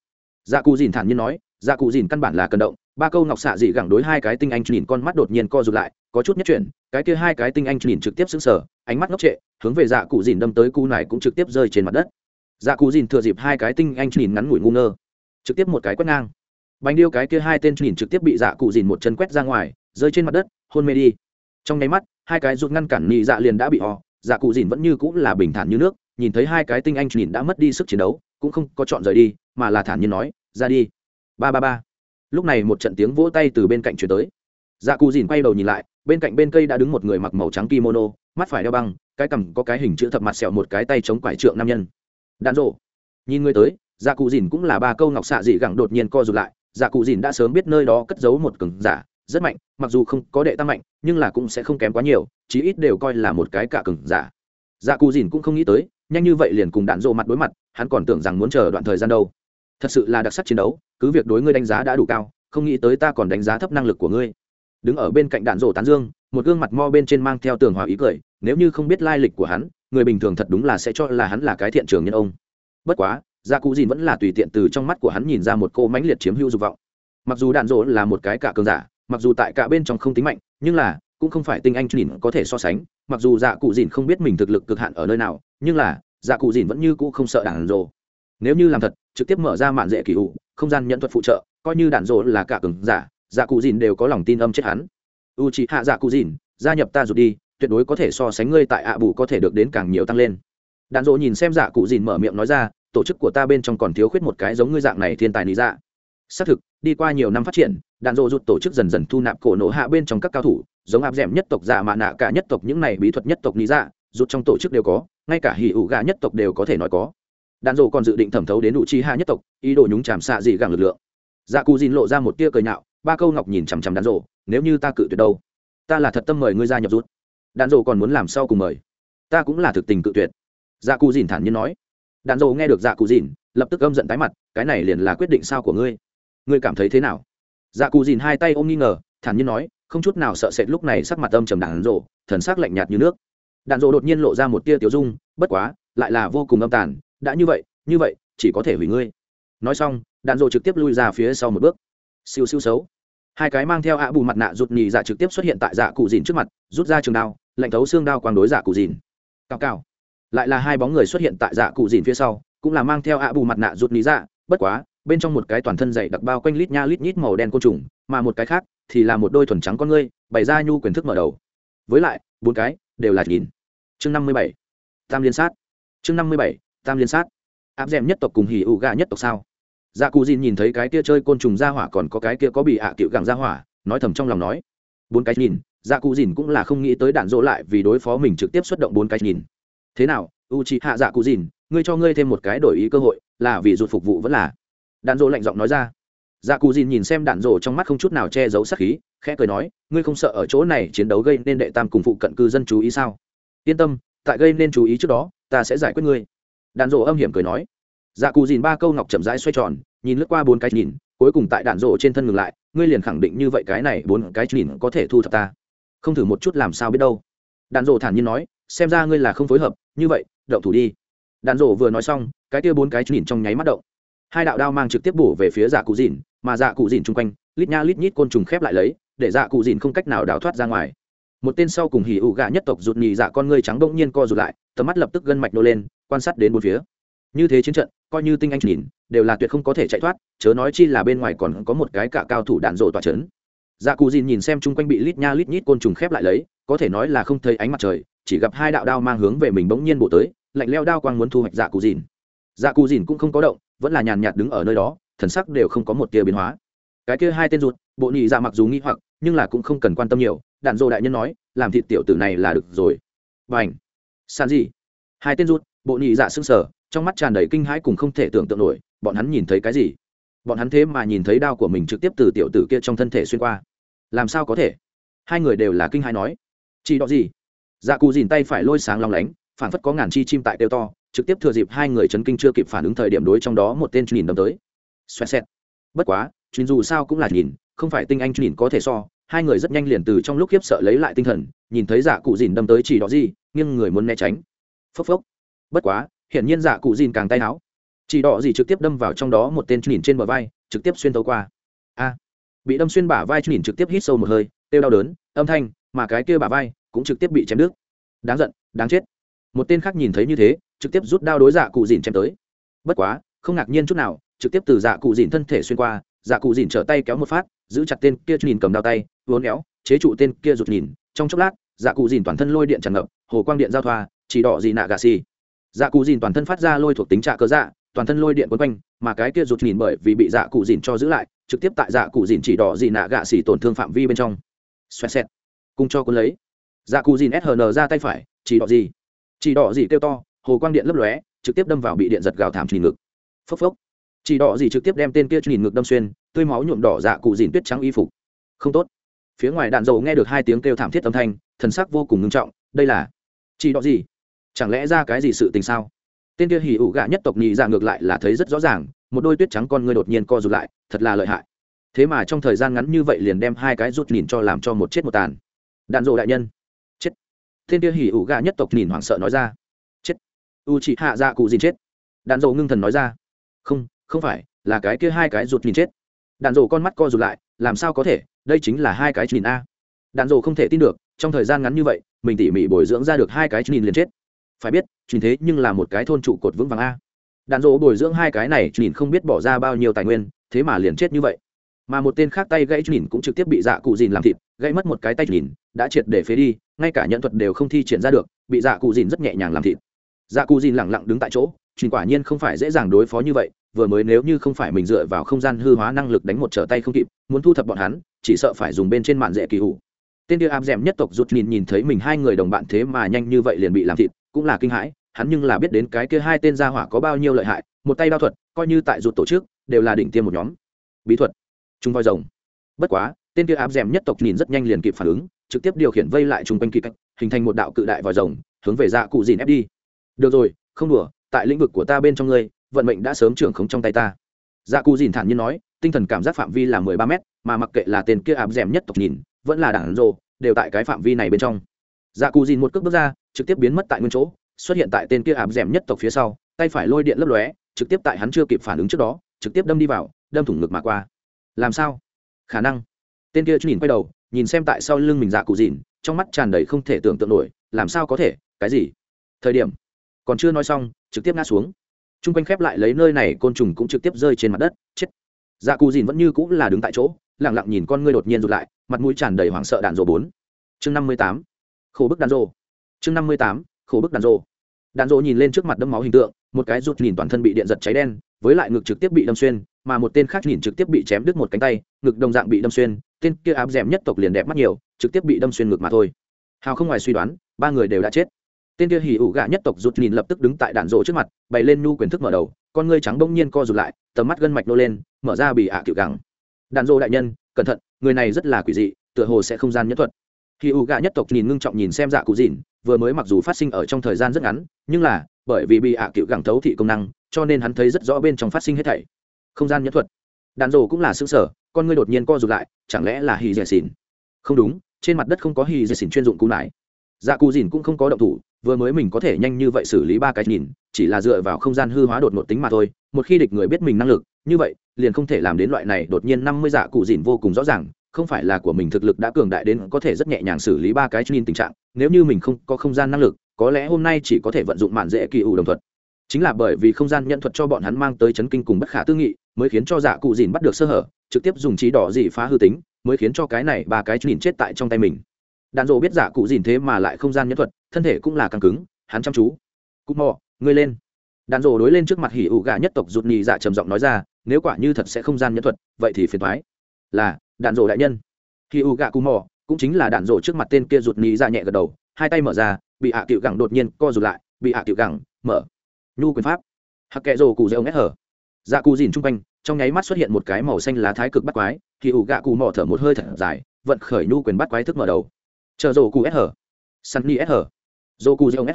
Dạ cụ dìn thản nhiên nói dạ cụ dìn căn bản là cần động ba câu ngọc xạ dị gẳng đối hai cái tinh anh nhìn con mắt đột nhiên co rụt lại, có chút nhất chuyển, cái kia hai cái tinh anh nhìn trực tiếp xứng sở ánh mắt ngốc trệ, hướng về dạ cụ dìn đâm tới cu này cũng trực tiếp rơi trên mặt đất. Dạ cụ dìn thừa dịp hai cái tinh anh nhìn ngắn ngủi ngu ngơ, trực tiếp một cái quét ngang. Bánh điêu cái kia hai tên nhìn trực tiếp bị dạ cụ dìn một chân quét ra ngoài, rơi trên mặt đất, hôn mê đi. Trong nháy mắt, hai cái rụt ngăn cản nhị dạ liền đã bị họ dạ cụ dìn vẫn như cũng là bình thản như nước, nhìn thấy hai cái tinh anh nhìn đã mất đi sức chiến đấu, cũng không có chọn rời đi, mà là thản nhiên nói, ra đi. Ba ba ba lúc này một trận tiếng vỗ tay từ bên cạnh chuyển tới. Dạ cụ dìn quay đầu nhìn lại, bên cạnh bên cây đã đứng một người mặc màu trắng kimono, mắt phải đeo băng, cái cằm có cái hình chữ thập mặt sẹo một cái tay chống quải trượng nam nhân. Đạn rộ. Nhìn người tới dạ cụ dìn cũng là ba câu ngọc xạ dị gẳng đột nhiên co rụt lại. Dạ cụ dìn đã sớm biết nơi đó cất giấu một cừng giả, rất mạnh, mặc dù không có đệ tăng mạnh, nhưng là cũng sẽ không kém quá nhiều, chí ít đều coi là một cái cả cừng giả. Dạ cụ dìn cũng không nghĩ tới, nhanh như vậy liền cùng đạn rộ mặt đối mặt, hắn còn tưởng rằng muốn chờ đoạn thời gian đâu thật sự là đặc sắc chiến đấu, cứ việc đối ngươi đánh giá đã đủ cao, không nghĩ tới ta còn đánh giá thấp năng lực của ngươi. Đứng ở bên cạnh đạn rổ tán dương, một gương mặt mo bên trên mang theo tường hòa ý cười, nếu như không biết lai lịch của hắn, người bình thường thật đúng là sẽ cho là hắn là cái thiện trường nhân ông. Bất quá gia cụ dìn vẫn là tùy tiện từ trong mắt của hắn nhìn ra một cô mãnh liệt chiếm hữu dục vọng. Mặc dù đạn rổ là một cái cả cường giả, mặc dù tại cả bên trong không tính mạnh, nhưng là, cũng không phải tinh anh nhìn có thể so sánh, mặc dù dạ cụ dìn không biết mình thực lực cực hạn ở nơi nào, nhưng là dạ cụ dìn vẫn như cũ không sợ đạn rổ nếu như làm thật trực tiếp mở ra mạn dễ kỳ ủ không gian nhận thuật phụ trợ coi như đạn rộ là cả cứng, giả dạ cụ dìn đều có lòng tin âm chết hắn. U chỉ hạ dạ cụ dìn gia nhập ta rụt đi tuyệt đối có thể so sánh ngươi tại ạ bù có thể được đến càng nhiều tăng lên. Đạn dỗ nhìn xem dạ cụ dìn mở miệng nói ra tổ chức của ta bên trong còn thiếu khuyết một cái giống ngươi dạng này thiên tài lý dạ. Xác thực đi qua nhiều năm phát triển đạn dỗ rụt tổ chức dần dần thu nạp cổ nổ hạ bên trong các cao thủ giống áp d nhất tộc dạ mạ nạ cả nhất tộc những này bí thuật nhất tộc lý dạ rụt trong tổ chức đều có ngay cả hỉ ủ gà nhất tộc đều có thể nói có đạn dỗ còn dự định thẩm thấu đến đủ chi hạ nhất tộc, ý đồ nhúng chàm xạ dị gẳng lực lượng. Dạ cù dìn lộ ra một tia cười nhạo, ba câu ngọc nhìn chằm chằm đạn dỗ nếu như ta cự tuyệt đâu, ta là thật tâm mời ngươi gia nhập rút. Đạn dỗ còn muốn làm sau cùng mời? Ta cũng là thực tình cự tuyệt. Dạ cù dìn thản nhiên nói. Đạn dỗ nghe được dạ cù dìn, lập tức gâm giận tái mặt, cái này liền là quyết định sao của ngươi? Ngươi cảm thấy thế nào? Dạ cù dìn hai tay ôm nghi ngờ, thản nhiên nói, không chút nào sợ sệt lúc này sắc mặt âm trầm đạn dỗ thần sắc lạnh nhạt như nước. Đạn dỗ đột nhiên lộ ra một tia tiểu dung, bất quá, lại là vô cùng âm tàn đã như vậy như vậy, chỉ có thể hủy ngươi. Nói xong, đạn dộ trực tiếp lui ra phía sau một bước. Siêu siêu xấu. Hai cái mang theo ạ bù mặt nạ rụt nhì dạ trực tiếp xuất hiện tại dạ cụ dìn trước mặt, rút ra trường đao, lạnh thấu xương đao quang đối dạ cụ dìn. Cao cao. Lại là hai bóng người xuất hiện tại dạ cụ dìn phía sau, cũng là mang theo ạ bù mặt nạ rụt nhì dạ bất quá, bên trong một cái toàn thân dày đặc bao quanh lít nha lít nhít màu đen côn trùng, mà một cái khác thì là một đôi thuần trắng con ngươi, bày ra nhu quyền thức mở đầu. Với lại, bốn cái đều là nhìn. Chương năm mươi bảy. Tam liên sát. Chương năm mươi bảy tam liên sát. Áp d nhất tộc cùng hỉ ủ gà nhất tộc sao? Dạ cù dìn nhìn thấy cái kia chơi côn trùng ra hỏa còn có cái kia có bị ạ à cựu gẳng ra hỏa, nói thầm trong lòng nói. Bốn cái nhìn dạ cù dìn cũng là không nghĩ tới đạn dỗ lại vì đối phó mình trực tiếp xuất động bốn cái nhìn. Thế nào u chị hạ dạ cù dìn, ngươi cho ngươi thêm một cái đổi ý cơ hội, là vì rụt phục vụ vẫn là? Đạn dỗ lạnh giọng nói ra. Dạ cù dìn nhìn xem đạn dỗ trong mắt không chút nào che giấu sắc khí, khẽ cười nói, ngươi không sợ ở chỗ này chiến đấu gây nên đệ tam cùng phụ cận cư dân chú ý sao? Yên tâm, tại gây nên chú ý trước đó, ta sẽ giải quyết ngươi đạn dỗ âm hiểm cười nói. Dạ cụ dìn ba câu ngọc chậm rãi xoay tròn, nhìn lướt qua bốn cái nhìn, cuối cùng tại đạn rộ trên thân ngừng lại, ngươi liền khẳng định như vậy cái này bốn cái nhìn có thể thu thập ta. Không thử một chút làm sao biết đâu. Đạn rộ thản nhiên nói, xem ra ngươi là không phối hợp, như vậy, động thủ đi. Đạn rộ vừa nói xong, cái kia bốn cái nhìn trong nháy mắt động. Hai đạo đao mang trực tiếp bổ về phía dạ cụ dìn, mà dạ cụ dìn chung quanh, lít nha lít nhít côn trùng khép lại lấy, để dạ cụ dìn không cách nào đào thoát ra ngoài một tên sau cùng hỉ ụ gạ nhất tộc rụt nhì dạ con ngươi trắng bỗng nhiên co rụt lại, tầm mắt lập tức gân mạch nô lên, quan sát đến bốn phía. Như thế chiến trận, coi như tinh anh nhìn, đều là tuyệt không có thể chạy thoát, chớ nói chi là bên ngoài còn có một cái cả cao thủ đạn rộ tỏa chấn. Dạ cù dìn nhìn xem chung quanh bị lít nha lít nhít côn trùng khép lại lấy, có thể nói là không thấy ánh mặt trời, chỉ gặp hai đạo đao mang hướng về mình bỗng nhiên bổ tới, lạnh leo đao quang muốn thu hoạch dạ cù dìn. Dạ cù dìn cũng không có động, vẫn là nhàn nhạt đứng ở nơi đó, thần sắc đều không có một tia biến hóa. Cái kia hai tên ruột bộ nhị dạ mặc dù nghi hoặc, nhưng là cũng không cần quan tâm nhiều đạn dộ đại nhân nói, làm thịt tiểu tử này là được rồi. B à n h san gì hai tên rút, bộ nhị dạ s ư n g sở trong mắt tràn đầy kinh hãi cùng không thể tưởng tượng nổi, bọn hắn nhìn thấy cái gì? Bọn hắn thế mà nhìn thấy đao của mình trực tiếp từ tiểu tử kia trong thân thể xuyên qua. Làm sao có thể? Hai người đều là kinh hãi nói. Chỉ đó gì? Dạ cụ dìn tay phải lôi sáng long lánh, phản phất có ngàn chi chim tại tiêu to, trực tiếp thừa dịp hai người chấn kinh chưa kịp phản ứng thời điểm đối trong đó một tên nhìn đâm tới. Xoẹt xẹt. Bất quá chuyến dù sao cũng là nhìn, không phải tinh anh nhìn có thể so hai người rất nhanh liền từ trong lúc khiếp sợ lấy lại tinh thần, nhìn thấy giả cụ dìn đâm tới chỉ đó gì, nghiêng người muốn né tránh. Phốc phốc. Bất quá, hiển nhiên giả cụ dìn càng tay áo chỉ đỏ gì trực tiếp đâm vào trong đó một tên nhìn trên bờ vai, trực tiếp xuyên tấu qua. A. Bị đâm xuyên bả vai nhìn trực tiếp hít sâu một hơi tiêu đau đớn, âm thanh, mà cái kia bả vai cũng trực tiếp bị chém đứt. Đáng giận, đáng chết. Một tên khác nhìn thấy như thế, trực tiếp rút đao đối dạ cụ dìn chém tới. Bất quá, không ngạc nhiên chút nào, trực tiếp từ dạ cụ dìn thân thể xuyên qua dạ cụ dìn trở tay kéo một phát, giữ chặt tên kia nhìn cầm đao tay vốn éo, chế trụ tên kia rụt nhìn. Trong chốc lát dạ cụ dìn toàn thân lôi điện tràn ngập, hồ quang điện giao thoa, chỉ đỏ dị nạ gà xì. Dạ cụ dìn toàn thân phát ra lôi thuộc tính trạ cớ dạ toàn thân lôi điện quấn quanh, mà cái kia rụt nhìn bởi vì bị dạ cụ dìn cho giữ lại, trực tiếp tại dạ cụ dìn chỉ đỏ dị nạ gạ xì tổn thương phạm vi bên trong. Xoẹt xẹt. Cùng cho cuốn lấy. Dạ cụ dìn shn ra tay phải, chỉ đỏ gì? Chỉ đỏ gì kêu to, hồ quang điện lấp lóe, trực tiếp đâm vào bị điện giật gào thảm chỉ ngực. Phốc phốc chỉ đỏ gì trực tiếp đem tên kia nhìn ngược đâm xuyên, tươi máu nhuộm đỏ dạ cụ dìn tuyết trắng y phục. Không tốt. Phía ngoài đạn dầu nghe được hai tiếng kêu thảm thiết âm thanh, thần sắc vô cùng ngưng trọng, đây là chỉ đỏ gì? Chẳng lẽ ra cái gì sự tình sao? Tên kia hỉ ủ gạ nhất tộc nhị dạ ngược lại là thấy rất rõ ràng, một đôi tuyết trắng con ngươi đột nhiên co rụt lại, thật là lợi hại. Thế mà trong thời gian ngắn như vậy liền đem hai cái rút nhìn cho làm cho một chết một tàn. Đạn dộ đại nhân. Chết. Tên kia hỉ ủ gạ nhất tộc nhìn hoảng sợ nói ra. Chết. U chị hạ dạ cụ gì chết. Đạn dộ ngưng thần nói ra. Không không phải, là cái kia hai cái rụt nhìn chết. Đạn dồ con mắt co rụt lại, làm sao có thể, đây chính là hai cái nhìn a. Đạn dồ không thể tin được, trong thời gian ngắn như vậy, mình tỉ mỉ bồi dưỡng ra được hai cái nhìn liền chết. Phải biết, nhìn thế nhưng là một cái thôn trụ cột vững vàng a. Đạn dồ bồi dưỡng hai cái này nhìn không biết bỏ ra bao nhiêu tài nguyên, thế mà liền chết như vậy. Mà một tên khác tay gãy nhìn cũng trực tiếp bị dạ cụ dìn làm thịt, gãy mất một cái tay nhìn, đã triệt để phế đi, ngay cả nhận thuật đều không thi triển ra được, bị dạ cụ dìn rất nhẹ nhàng làm thịt. Dạ cụ dìn lẳng lặng đứng tại chỗ, nhìn quả nhiên không phải dễ dàng đối phó như vậy vừa mới nếu như không phải mình dựa vào không gian hư hóa năng lực đánh một trở tay không kịp, muốn thu thập bọn hắn, chỉ sợ phải dùng bên trên mạn dễ kỳ hủ. Tên kia áp d nhất tộc rút nhìn nhìn thấy mình hai người đồng bạn thế mà nhanh như vậy liền bị làm thịt, cũng là kinh hãi, hắn nhưng là biết đến cái kia hai tên gia hỏa có bao nhiêu lợi hại, một tay đao thuật, coi như tại rụt tổ chức, đều là đỉnh tiêm một nhóm. Bí thuật. Trung voi rồng. Bất quá, tên kia áp d nhất tộc nhìn rất nhanh liền kịp phản ứng, trực tiếp điều khiển vây lại chung quanh kỳ cách, hình thành một đạo cự đại vòi rồng, hướng về dạ cụ dìn ép đi. Được rồi, không đùa, tại lĩnh vực của ta bên trong ngươi vận mệnh đã sớm trưởng khống trong tay ta. Dạ cụ dìn thản nhiên nói, tinh thần cảm giác phạm vi là mười ba mét, mà mặc kệ là tên kia áp d nhất tộc nhìn, vẫn là đảng rồ, đều tại cái phạm vi này bên trong. Dạ cụ dìn một cước bước ra, trực tiếp biến mất tại nguyên chỗ, xuất hiện tại tên kia áp d nhất tộc phía sau, tay phải lôi điện lấp lóe, trực tiếp tại hắn chưa kịp phản ứng trước đó, trực tiếp đâm đi vào, đâm thủng ngực mà qua. Làm sao? Khả năng. Tên kia nhìn quay đầu, nhìn xem tại sau lưng mình dạ cụ dìn, trong mắt tràn đầy không thể tưởng tượng nổi, làm sao có thể, cái gì? Thời điểm. Còn chưa nói xong, trực tiếp ngã xuống t r u n g quanh khép lại lấy nơi này, côn trùng cũng trực tiếp rơi trên mặt đất. Chết. Dạ cù dìn vẫn như cũng là đứng tại chỗ lẳng lặng nhìn con ngươi đột nhiên rụt lại, mặt mũi tràn đầy hoảng sợ đạn rồ bốn. Chương năm mươi tám. Khổ bức đạn rồ. Chương năm mươi tám. Khổ bức đạn rồ. Đạn rồ nhìn lên trước mặt đâm máu hình tượng, một cái rụt nhìn toàn thân bị điện giật cháy đen, với lại ngực trực tiếp bị đâm xuyên, mà một tên khác nhìn trực tiếp bị chém đứt một cánh tay, ngực đồng dạng bị đâm xuyên, tên kia áp d nhất tộc liền đẹp mắt nhiều, trực tiếp bị đâm xuyên ngực mà thôi. Hào không ngoài suy đoán, ba người đều đã chết tên kia hỉ ủ gạ nhất tộc rụt nhìn lập tức đứng tại đạn rộ trước mặt, bày lên nhu quyền thức mở đầu, con ngươi trắng bỗng nhiên co rụt lại, tầm mắt gân mạch nô lên, mở ra bị ạ à cựu gẳng. Đạn rộ đại nhân, cẩn thận, người này rất là quỷ dị, tựa hồ sẽ không gian nhất thuật. Hỉ ủ gạ nhất tộc nhìn ngưng trọng nhìn xem dạ cụ dịn, vừa mới mặc dù phát sinh ở trong thời gian rất ngắn, nhưng là, bởi vì bị ạ à cựu gẳng thấu thị công năng, cho nên hắn thấy rất rõ bên trong phát sinh hết thảy. Không gian nhất thuật. Đạn rộ cũng là xương sở con ngươi đột nhiên co rụt lại, chẳng lẽ là hỉ dẻ xỉn? Không đúng, trên mặt đất không có hỉ dẻ xỉn chuyên dụng cú nải dạ cù dìn cũng không có động thủ, vừa mới mình có thể nhanh như vậy xử lý ba cái nhìn, chỉ là dựa vào không gian hư hóa đột ngột tính mà thôi, một khi địch người biết mình năng lực, như vậy, liền không thể làm đến loại này đột nhiên năm mươi dạ cụ dìn vô cùng rõ ràng, không phải là của mình thực lực đã cường đại đến có thể rất nhẹ nhàng xử lý ba cái nhìn tình trạng, nếu như mình không có không gian năng lực, có lẽ hôm nay chỉ có thể vận dụng mạn dễ kỳ ủ đồng thuật. Chính là bởi vì không gian nhận thuật cho bọn hắn mang tới chấn kinh cùng bất khả tư nghị, mới khiến cho dạ cụ dìn bắt được sơ hở, trực tiếp dùng trí đỏ dị phá hư tính, mới khiến cho cái này ba cái nhìn chết tại trong tay mình đạn dộ biết giả cụ dìn thế mà lại không gian nhẫn thuật, thân thể cũng là căng cứng, hắn chăm chú. Cụ mò, ngươi lên. Đạn dộ đối lên trước mặt hỉ ủ gà nhất tộc rụt nhì dạ trầm giọng nói ra, nếu quả như thật sẽ không gian nhẫn thuật, vậy thì phiền thoái là, đạn dộ đại nhân. Hỉ ủ gà cụ mò, cũng chính là đạn dộ trước mặt tên kia rụt nhì dạ nhẹ gật đầu, hai tay mở ra, bị hạ à cựu gẳng đột nhiên co rụt lại, bị hạ à cựu gẳng mở. Nhu quyền pháp. Hắc kệ rồ cụ dễ ông ép hở. Dạ cụ dìn chung quanh, trong nháy mắt xuất hiện một cái màu xanh lá thái cực bắt quái thì ủ gạ cụ mỏ thở một hơi thật dài, vận khởi nhu quyền bắt quái thức mở đầu chờ rổ cụ ép hở sunny ép hở cụ dễ ông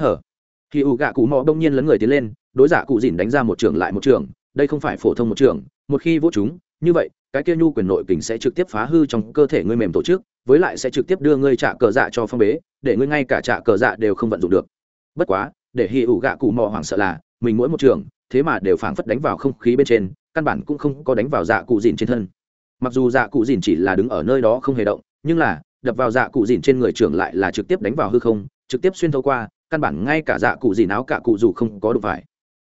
khi hở ủ gạ cụ mò đông nhiên lấn người tiến lên, đối giả cụ dìn đánh ra một trường lại một trường, đây không phải phổ thông một trường, một khi vỗ chúng, như vậy, cái kia nhu quyền nội kình sẽ trực tiếp phá hư trong cơ thể ngươi mềm tổ chức, với lại sẽ trực tiếp đưa ngươi trả cờ dạ cho phong bế, để ngươi ngay cả trả cờ dạ đều không vận dụng được. Bất quá, để hy ủ gạ cụ mò hoảng sợ là, mình mỗi một trường, thế mà đều phảng phất đánh vào không khí bên trên, căn bản cũng không có đánh vào dạ cụ dìn trên thân. Mặc dù dạ cụ dìn chỉ là đứng ở nơi đó không hề động, nhưng là đập vào dạ cụ dìn trên người trưởng lại là trực tiếp đánh vào hư không, trực tiếp xuyên thấu qua, căn bản ngay cả dạ cụ dìn áo cả cụ dù không có đụng phải.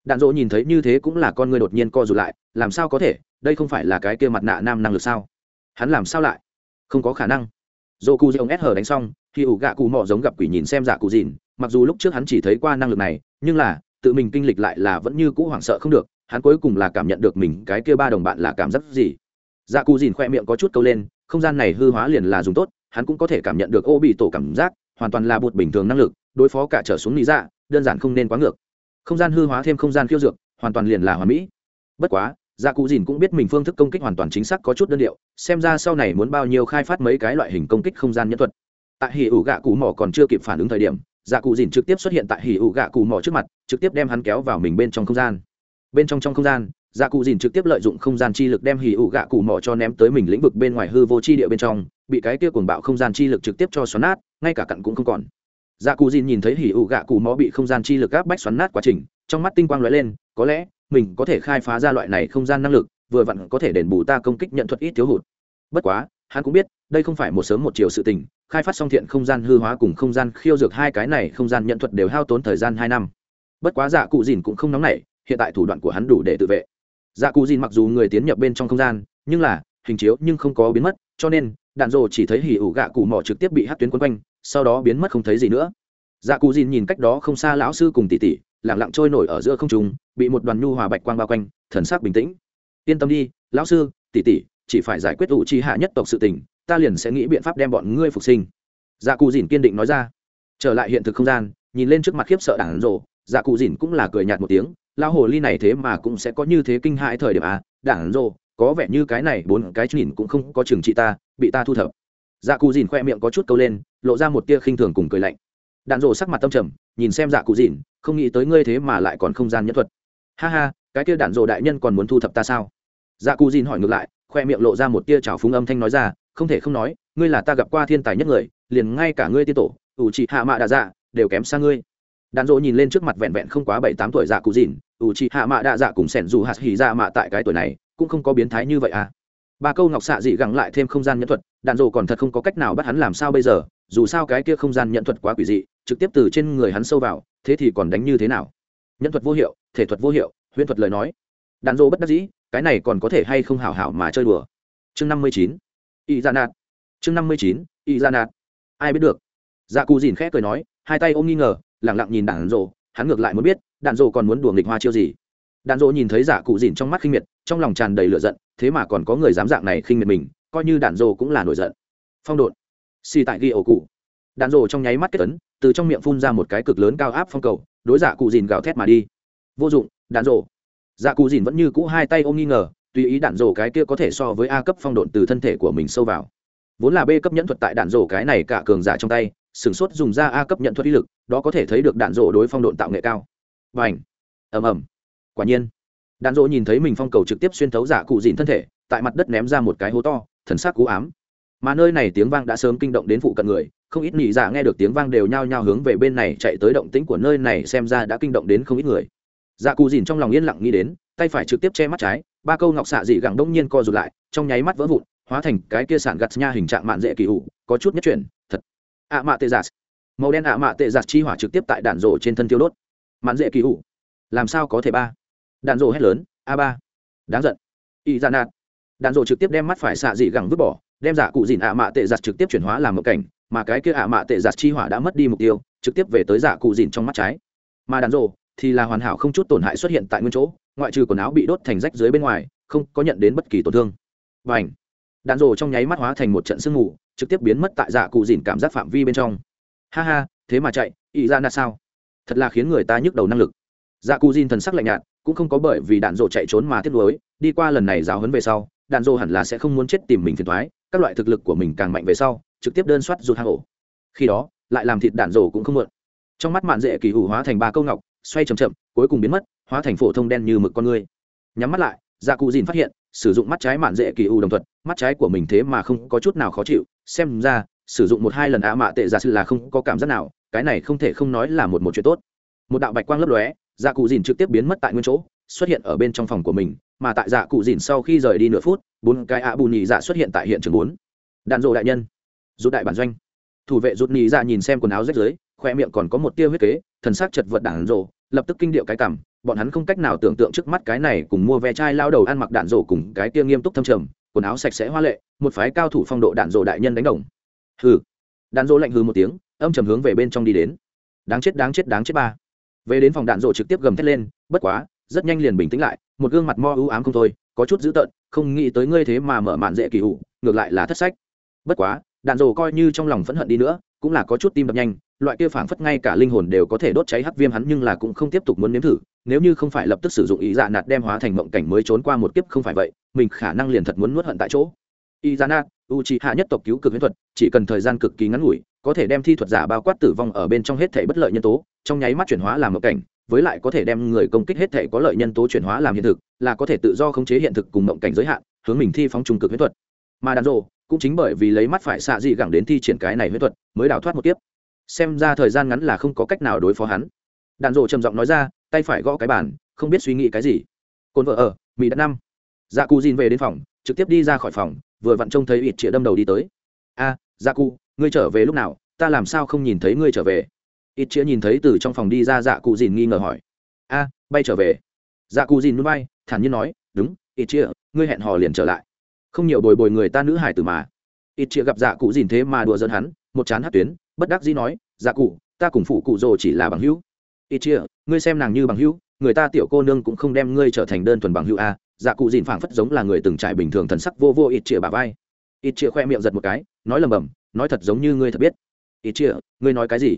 Đạn dỗ nhìn thấy như thế cũng là con người đột nhiên co rụt lại, làm sao có thể, đây không phải là cái kia mặt nạ nam năng lực sao? Hắn làm sao lại? Không có khả năng. Dỗ cụ ông sờ đánh xong, khi ủ gạ cụ mò giống gặp quỷ nhìn xem dạ cụ dìn, mặc dù lúc trước hắn chỉ thấy qua năng lực này, nhưng là, tự mình kinh lịch lại là vẫn như cũ hoảng sợ không được, hắn cuối cùng là cảm nhận được mình cái kia ba đồng bạn là cảm giác gì. Dạ cụ dìn khoe miệng có chút câu lên, không gian này hư hóa liền là dùng tốt hắn cũng có thể cảm nhận được ô bị tổ cảm giác, hoàn toàn là bột bình thường năng lực, đối phó cả trở xuống lý dạ đơn giản không nên quá ngược. Không gian hư hóa thêm không gian khiêu dược, hoàn toàn liền là hoàn mỹ. Bất quá dạ cụ dìn cũng biết mình phương thức công kích hoàn toàn chính xác có chút đơn điệu, xem ra sau này muốn bao nhiêu khai phát mấy cái loại hình công kích không gian nhân thuật. Tại hỉ ủ gạ cụ mỏ còn chưa kịp phản ứng thời điểm dạ cụ dìn trực tiếp xuất hiện tại hỉ ủ gạ cụ mỏ trước mặt, trực tiếp đem hắn kéo vào mình bên trong không gian. Bên trong trong không gian dạ cụ dìn trực tiếp lợi dụng không gian chi lực đem hỉ ủ gạ cụ mỏ cho ném tới mình lĩnh vực bên ngoài hư vô chi địa bên trong bị cái kia cuồng bạo không gian chi lực trực tiếp cho xoắn nát, ngay cả cặn cũng không còn. Dạ cụ dìn nhìn thấy hỉ ủ gạ cụ mó bị không gian chi lực áp bách xoắn nát quá trình, trong mắt tinh quang lóe lên, có lẽ, mình có thể khai phá ra loại này không gian năng lực, vừa vặn có thể đền bù ta công kích nhận thuật ít thiếu hụt. Bất quá, hắn cũng biết, đây không phải một sớm một chiều sự tình, khai phát song thiện không gian hư hóa cùng không gian khiêu dược hai cái này không gian nhận thuật đều hao tốn thời gian hai năm. Bất quá dạ cụ dìn cũng không nóng nảy, hiện tại thủ đoạn của hắn đủ để tự vệ. Dạ cụ dìn mặc dù người tiến nhập bên trong không gian, nhưng là, hình chiếu nhưng không có biến mất, cho nên đạn rồ chỉ thấy hỉ ủ gạ cụ mỏ trực tiếp bị hát tuyến quấn quanh, sau đó biến mất không thấy gì nữa. Dạ cụ dìn nhìn cách đó không xa lão sư cùng tỷ tỷ lẳng lặng trôi nổi ở giữa không trung, bị một đoàn nhu hòa bạch quang bao quanh, thần sắc bình tĩnh. Yên tâm đi, lão sư, tỷ tỷ, chỉ phải giải quyết ủ chi hạ nhất tộc sự tình, ta liền sẽ nghĩ biện pháp đem bọn ngươi phục sinh. Dạ cụ dìn kiên định nói ra. Trở lại hiện thực không gian, nhìn lên trước mặt khiếp sợ đảng rộ dạ cụ dìn cũng là cười nhạt một tiếng, lão hồ ly này thế mà cũng sẽ có như thế kinh hãi thời điểm à đảng rộ có vẻ như cái này bốn cái nhìn cũng không có trường trị ta bị ta thu thập. Dạ cụ dìn khoe miệng có chút câu lên, lộ ra một tia khinh thường cùng cười lạnh. Đạn rộ sắc mặt tâm trầm, nhìn xem dạ cụ dìn, không nghĩ tới ngươi thế mà lại còn không gian nhất thuật. Ha ha, cái tia đạn rộ đại nhân còn muốn thu thập ta sao? Dạ cụ dìn hỏi ngược lại, khoe miệng lộ ra một tia trào phúng âm thanh nói ra, không thể không nói, ngươi là ta gặp qua thiên tài nhất người, liền ngay cả ngươi tiên tổ, ủ trị hạ mạ đạ dạ đều kém xa ngươi. Đạn dỗ nhìn lên trước mặt vẹn vẹn không quá bảy tám tuổi dạ cụ dìn, ủ trị hạ mạ đạ dạ cùng sẻn dù hạt hỉ dạ mạ tại cái tuổi này, cũng không có biến thái như vậy à ba câu ngọc xạ dị gắng lại thêm không gian nhẫn thuật, đạn dộ còn thật không có cách nào bắt hắn làm sao bây giờ, dù sao cái kia không gian nhẫn thuật quá quỷ dị, trực tiếp từ trên người hắn sâu vào, thế thì còn đánh như thế nào? Nhẫn thuật vô hiệu, thể thuật vô hiệu, huyễn thuật lời nói. Đạn dộ bất đắc dĩ, cái này còn có thể hay không hảo hảo mà chơi đùa. Chương năm mươi chín. Y ra dạ nạt. Chương năm mươi chín y ra dạ nạt. Ai biết được? Dạ cù dìn khẽ cười nói, hai tay ôm nghi ngờ lẳng lặng nhìn đạn dộ hắn ngược lại muốn biết, đạn dộ còn muốn đùa nghịch hoa chiêu gì? Đạn dỗ nhìn thấy dạ cụ dìn trong mắt khinh miệt, trong lòng tràn đầy lửa giận, thế mà còn có người dám dạng này khinh miệt mình, coi như đạn dỗ cũng là nổi giận. Phong độn xì tại ghi ổ cụ. Đạn dỗ trong nháy mắt kết tấn từ trong miệng phun ra một cái cực lớn cao áp phong cầu, đối dạ cụ dìn gào thét mà đi. Vô dụng đạn dỗ. Dạ cụ dìn vẫn như cũ hai tay ôm nghi ngờ, tùy ý đạn Dỗ cái kia có thể so với a cấp phong độn từ thân thể của mình sâu vào. Vốn là b cấp nhẫn thuật tại đạn Dỗ cái này cả cường giả trong tay sửng sốt dùng ra a cấp nhận thuật uy lực, đó có thể thấy được đạn Dỗ đối phong độn tạo nghệ cao. Và ảnh ầm ầm quả nhiên đàn rỗ nhìn thấy mình phong cầu trực tiếp xuyên thấu giả cụ dìn thân thể, tại mặt đất ném ra một cái hố to, thần sắc cú ám. Mà nơi này tiếng vang đã sớm kinh động đến phụ cận người, không ít nhị giả dạ nghe được tiếng vang đều nhao nhao hướng về bên này chạy tới động tĩnh của nơi này xem ra đã kinh động đến không ít người. Dạ cụ dìn trong lòng yên lặng nghĩ đến, tay phải trực tiếp che mắt trái, ba câu ngọc xạ dị gẳng đông nhiên co rụt lại, trong nháy mắt vỡ vụn, hóa thành cái kia sản gặt nha hình trạng mạn dễ kỳ hụ có chút nhất chuyển, thật. Ạ mạ tê giạt. Màu đen ạ mạ tê giạt chi hỏa trực tiếp tại đạn rổ trên thân tiêu đốt. Mạn dễ kỳ hụ làm sao có thể ba? Đạn rổ hét lớn, a ba! Đáng giận! Y ra nạt! Đạn rổ trực tiếp đem mắt phải xạ dị gẳng vứt bỏ, đem giả cụ dìn ạ mạ tệ giặt trực tiếp chuyển hóa làm một cảnh, mà cái kia ạ mạ tệ giặt chi hỏa đã mất đi mục tiêu, trực tiếp về tới giả cụ dìn trong mắt trái. Mà đạn rổ thì là hoàn hảo không chút tổn hại xuất hiện tại nguyên chỗ, ngoại trừ quần áo bị đốt thành rách dưới bên ngoài, không có nhận đến bất kỳ tổn thương. Và ảnh đạn rồ trong nháy mắt hóa thành một trận sương mù, trực tiếp biến mất tại giả cụ dìn cảm giác phạm vi bên trong. Ha ha, thế mà chạy ý ra là sao? Thật là khiến người ta nhức đầu năng lực. Dạ cụ dìn thần sắc lạnh nhạt cũng không có bởi vì đạn dộ chạy trốn mà tiếc nuối, đi qua lần này giáo huấn về sau, đạn dộ hẳn là sẽ không muốn chết tìm mình phiền thoái các loại thực lực của mình càng mạnh về sau, trực tiếp đơn soát rụt hang ổ. Khi đó, lại làm thịt đạn dộ cũng không mượn. Trong mắt mạn dễ kỳ hủ hóa thành ba câu ngọc, xoay chậm chậm, cuối cùng biến mất, hóa thành phổ thông đen như mực con người. Nhắm mắt lại dạ cụ dìn phát hiện, sử dụng mắt trái mạn dễ kỳ u đồng thuật, mắt trái của mình thế mà không có chút nào khó chịu, xem ra, sử dụng một hai lần ạ mạ tệ giả sự là không có cảm giác nào, cái này không thể không nói là một một chuyện tốt. Một đạo bạch quang lấp lóe dạ cụ dìn trực tiếp biến mất tại nguyên chỗ, xuất hiện ở bên trong phòng của mình, mà tại dạ cụ dìn sau khi rời đi nửa phút, bốn cái ạ bù nhị dạ xuất hiện tại hiện trường bốn. Đạn dộ đại nhân. Rút đại bản doanh. Thủ vệ rút nhị dạ nhìn xem quần áo rách rưới, khoe miệng còn có một tia huyết kế, thần sắc chật vật đạn dộ lập tức kinh điệu cái cảm, bọn hắn không cách nào tưởng tượng trước mắt cái này cùng mua ve chai lao đầu ăn mặc đạn rổ cùng cái tia nghiêm túc thâm trầm, quần áo sạch sẽ hoa lệ, một phái cao thủ phong độ đạn rổ đại nhân đánh đồng. Hừ. Đạn rổ lạnh hừ một tiếng, âm trầm hướng về bên trong đi đến. Đáng chết đáng chết đáng chết ba về đến phòng đạn rộ trực tiếp gầm thét lên, bất quá, rất nhanh liền bình tĩnh lại, một gương mặt mo ưu ám không thôi, có chút dữ tợn, không nghĩ tới ngươi thế mà mở màn dễ kỳ hụ ngược lại là thất sách. Bất quá, đạn rộ coi như trong lòng phẫn hận đi nữa, cũng là có chút tim đập nhanh, loại kia phảng phất ngay cả linh hồn đều có thể đốt cháy hắc viêm hắn nhưng là cũng không tiếp tục muốn nếm thử, nếu như không phải lập tức sử dụng ý dạ nạt đem hóa thành mộng cảnh mới trốn qua một kiếp không phải vậy, mình khả năng liền thật muốn nuốt hận tại chỗ. Ý dạ nạt u trị hạ nhất tộc cứu cực huyễn thuật, chỉ cần thời gian cực kỳ ngắn ngủi có thể đem thi thuật giả bao quát tử vong ở bên trong hết thể bất lợi nhân tố, trong nháy mắt chuyển hóa làm mộng cảnh, với lại có thể đem người công kích hết thể có lợi nhân tố chuyển hóa làm hiện thực, là có thể tự do khống chế hiện thực cùng mộng cảnh giới hạn, hướng mình thi phóng trung cực huyết thuật. Mà đàn rộ cũng chính bởi vì lấy mắt phải xạ dị gẳng đến thi triển cái này huyết thuật, mới đào thoát một kiếp. Xem ra thời gian ngắn là không có cách nào đối phó hắn. Đàn rộ trầm giọng nói ra, tay phải gõ cái bàn, không biết suy nghĩ cái gì. Cồn vợ ở mỹ đã năm. Dạ cụ dìn về đến phòng, trực tiếp đi ra khỏi phòng, vừa vặn trông thấy ít chĩa đâm đầu đi tới. A dạ cụ ngươi trở về lúc nào ta làm sao không nhìn thấy ngươi trở về? Ít chĩa nhìn thấy từ trong phòng đi ra dạ cụ dìn nghi ngờ hỏi. A bay trở về. Dạ cụ dìn núi bay thản nhiên nói đúng ít chĩa ngươi hẹn hò liền trở lại. Không nhiều bồi bồi người ta nữ hải tử mà. Ít chĩa gặp dạ cụ dìn thế mà đùa giỡn hắn một chán hát tuyến bất đắc dĩ nói dạ cụ ta cùng phụ cụ rồ chỉ là bằng hữu. Ít chĩa, ngươi xem nàng như bằng hữu người ta tiểu cô nương cũng không đem ngươi trở thành đơn thuần bằng hữu a. Dạ cụ dìn phảng phất giống là người từng trải bình thường thần sắc vô vô ít chĩa bà vai. Ít chĩa khoe miệng giật một cái nói lầm bầm nói thật giống như ngươi thật biết. Ít chia ngươi nói cái gì?